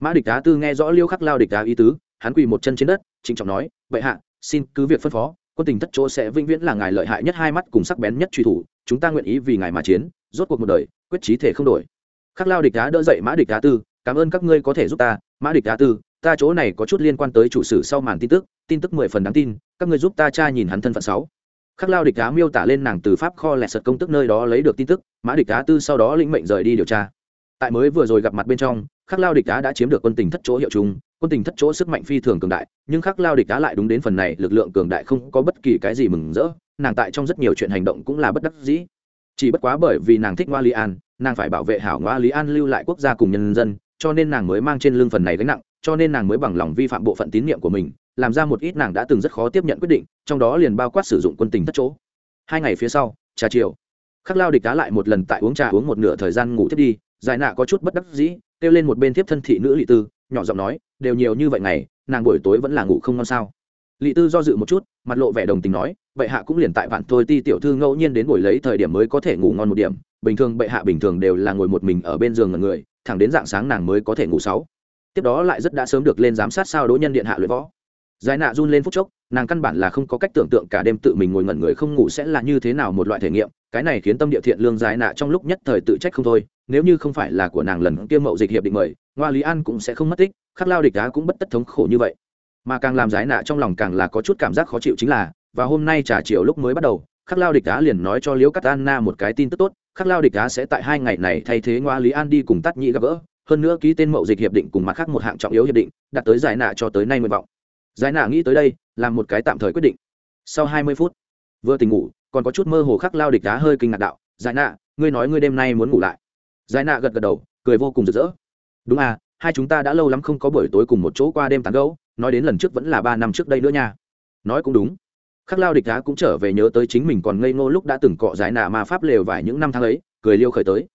Mã địch đá tư nghe rõ liêu khắc lao địch đá ý tứ hắn quỳ một chân trên đất, trịnh trọng nói, bệ hạ, xin cứ việc phân phó, quân tình thất chỗ sẽ vĩnh viễn là ngài lợi hại nhất hai mắt cùng sắc bén nhất truy thủ, chúng ta nguyện ý vì ngài mà chiến, rốt cuộc một đời, quyết trí thể không đổi. Khắc lao địch đá đỡ dậy mã địch đá tư, cảm ơn các ngươi có thể giúp ta, mã địch đá tư, ta chỗ này có chút liên quan tới chủ sử sau màn tin tức tin tức mười phần đáng tin, các ngươi giúp ta tra nhìn hắn thân phận sáu. Khắc lao địch đá miêu tả lên nàng từ pháp kho lẹt sật công tức nơi đó lấy được tin tức, mã địch đá tư sau đó lĩnh mệnh rời đi điều tra. Tại mới vừa rồi gặp mặt bên trong, khắc lao địch đá đã chiếm được quân tình thất chỗ hiệu chúng quân tình thất chỗ sức mạnh phi thường cường đại, nhưng khắc lao địch đá lại đúng đến phần này, lực lượng cường đại không có bất kỳ cái gì mừng rỡ, nàng tại trong rất nhiều chuyện hành động cũng là bất đắc dĩ. Chỉ bất quá bởi vì nàng thích ngoa lý an, nàng phải bảo vệ hảo ngoa lý an lưu lại quốc gia cùng nhân dân, cho nên nàng mới mang trên lưng phần này gánh nặng, cho nên nàng mới bằng lòng vi phạm bộ phận tín nhiệm của mình, làm ra một ít nàng đã từng rất khó tiếp nhận quyết định, trong đó liền bao quát sử dụng quân tình thất chỗ. Hai ngày phía sau, trà chiều, khắc lao địch đá lại một lần tại uống trà uống một nửa thời gian ngủ thiết đi, giải nạ có chút bất đắc dĩ, kêu lên một bên tiếp thân thị nữ lị tư, nhỏ giọng nói đều nhiều như vậy ngày, nàng buổi tối vẫn là ngủ không ngon sao? Lị tư do dự một chút, mặt lộ vẻ đồng tình nói, bệ hạ cũng liền tại vạn thôi ti tiểu thư ngẫu nhiên đến buổi lấy thời điểm mới có thể ngủ ngon một điểm, bình thường bệ hạ bình thường đều là ngồi một mình ở bên giường ngần người, thẳng đến dạng sáng nàng mới có thể ngủ sáu. Tiếp đó lại rất đã sớm được lên giám sát sao đỗ nhân điện hạ luyện võ. Giải nạ run lên phút chốc, nàng căn bản là không có cách tưởng tượng cả đêm tự mình ngồi ngẩn người không ngủ sẽ là như thế nào một loại thể nghiệm, cái này khiến tâm địa thiện lương giải nạ trong lúc nhất thời tự trách không thôi, nếu như không phải là của nàng lần kia mậu dịch hiệp định mời ngoa lý an cũng sẽ không mất tích khắc lao địch đá cũng bất tất thống khổ như vậy. Mà càng làm giải nạ trong lòng càng là có chút cảm giác khó chịu chính là, và hôm nay trả chiều lúc mới bắt đầu, khắc lao địch đá liền nói cho liễu cắt anna một cái tin tức tốt, khắc lao địch đá sẽ tại hai ngày này thay thế ngoa lý an đi cùng tắt nhĩ gặp gỡ, hơn nữa ký tên mậu dịch hiệp định cùng mặt khác một hạng trọng yếu hiệp định đặt tới giải nạ cho tới nay nguyện vọng. Giải nạ nghĩ tới đây, làm một cái tạm thời quyết định. Sau hai mươi phút, vừa tỉnh ngủ, còn có chút mơ hồ khắc lao địch đá hơi kinh ngạc đạo, giải nạ, ngươi nói ngươi đêm nay muốn ngủ lại. Giải nạ gật gật đầu, cười vô cùng rực rỡ. Đúng à hai chúng ta đã lâu lắm không có buổi tối cùng một chỗ qua đêm tán gẫu. nói đến lần trước vẫn là ba năm trước đây nữa nha nói cũng đúng khắc lao địch đá cũng trở về nhớ tới chính mình còn ngây ngô lúc đã từng cọ giải nạ ma pháp lều vài những năm tháng ấy, cười liêu khởi tới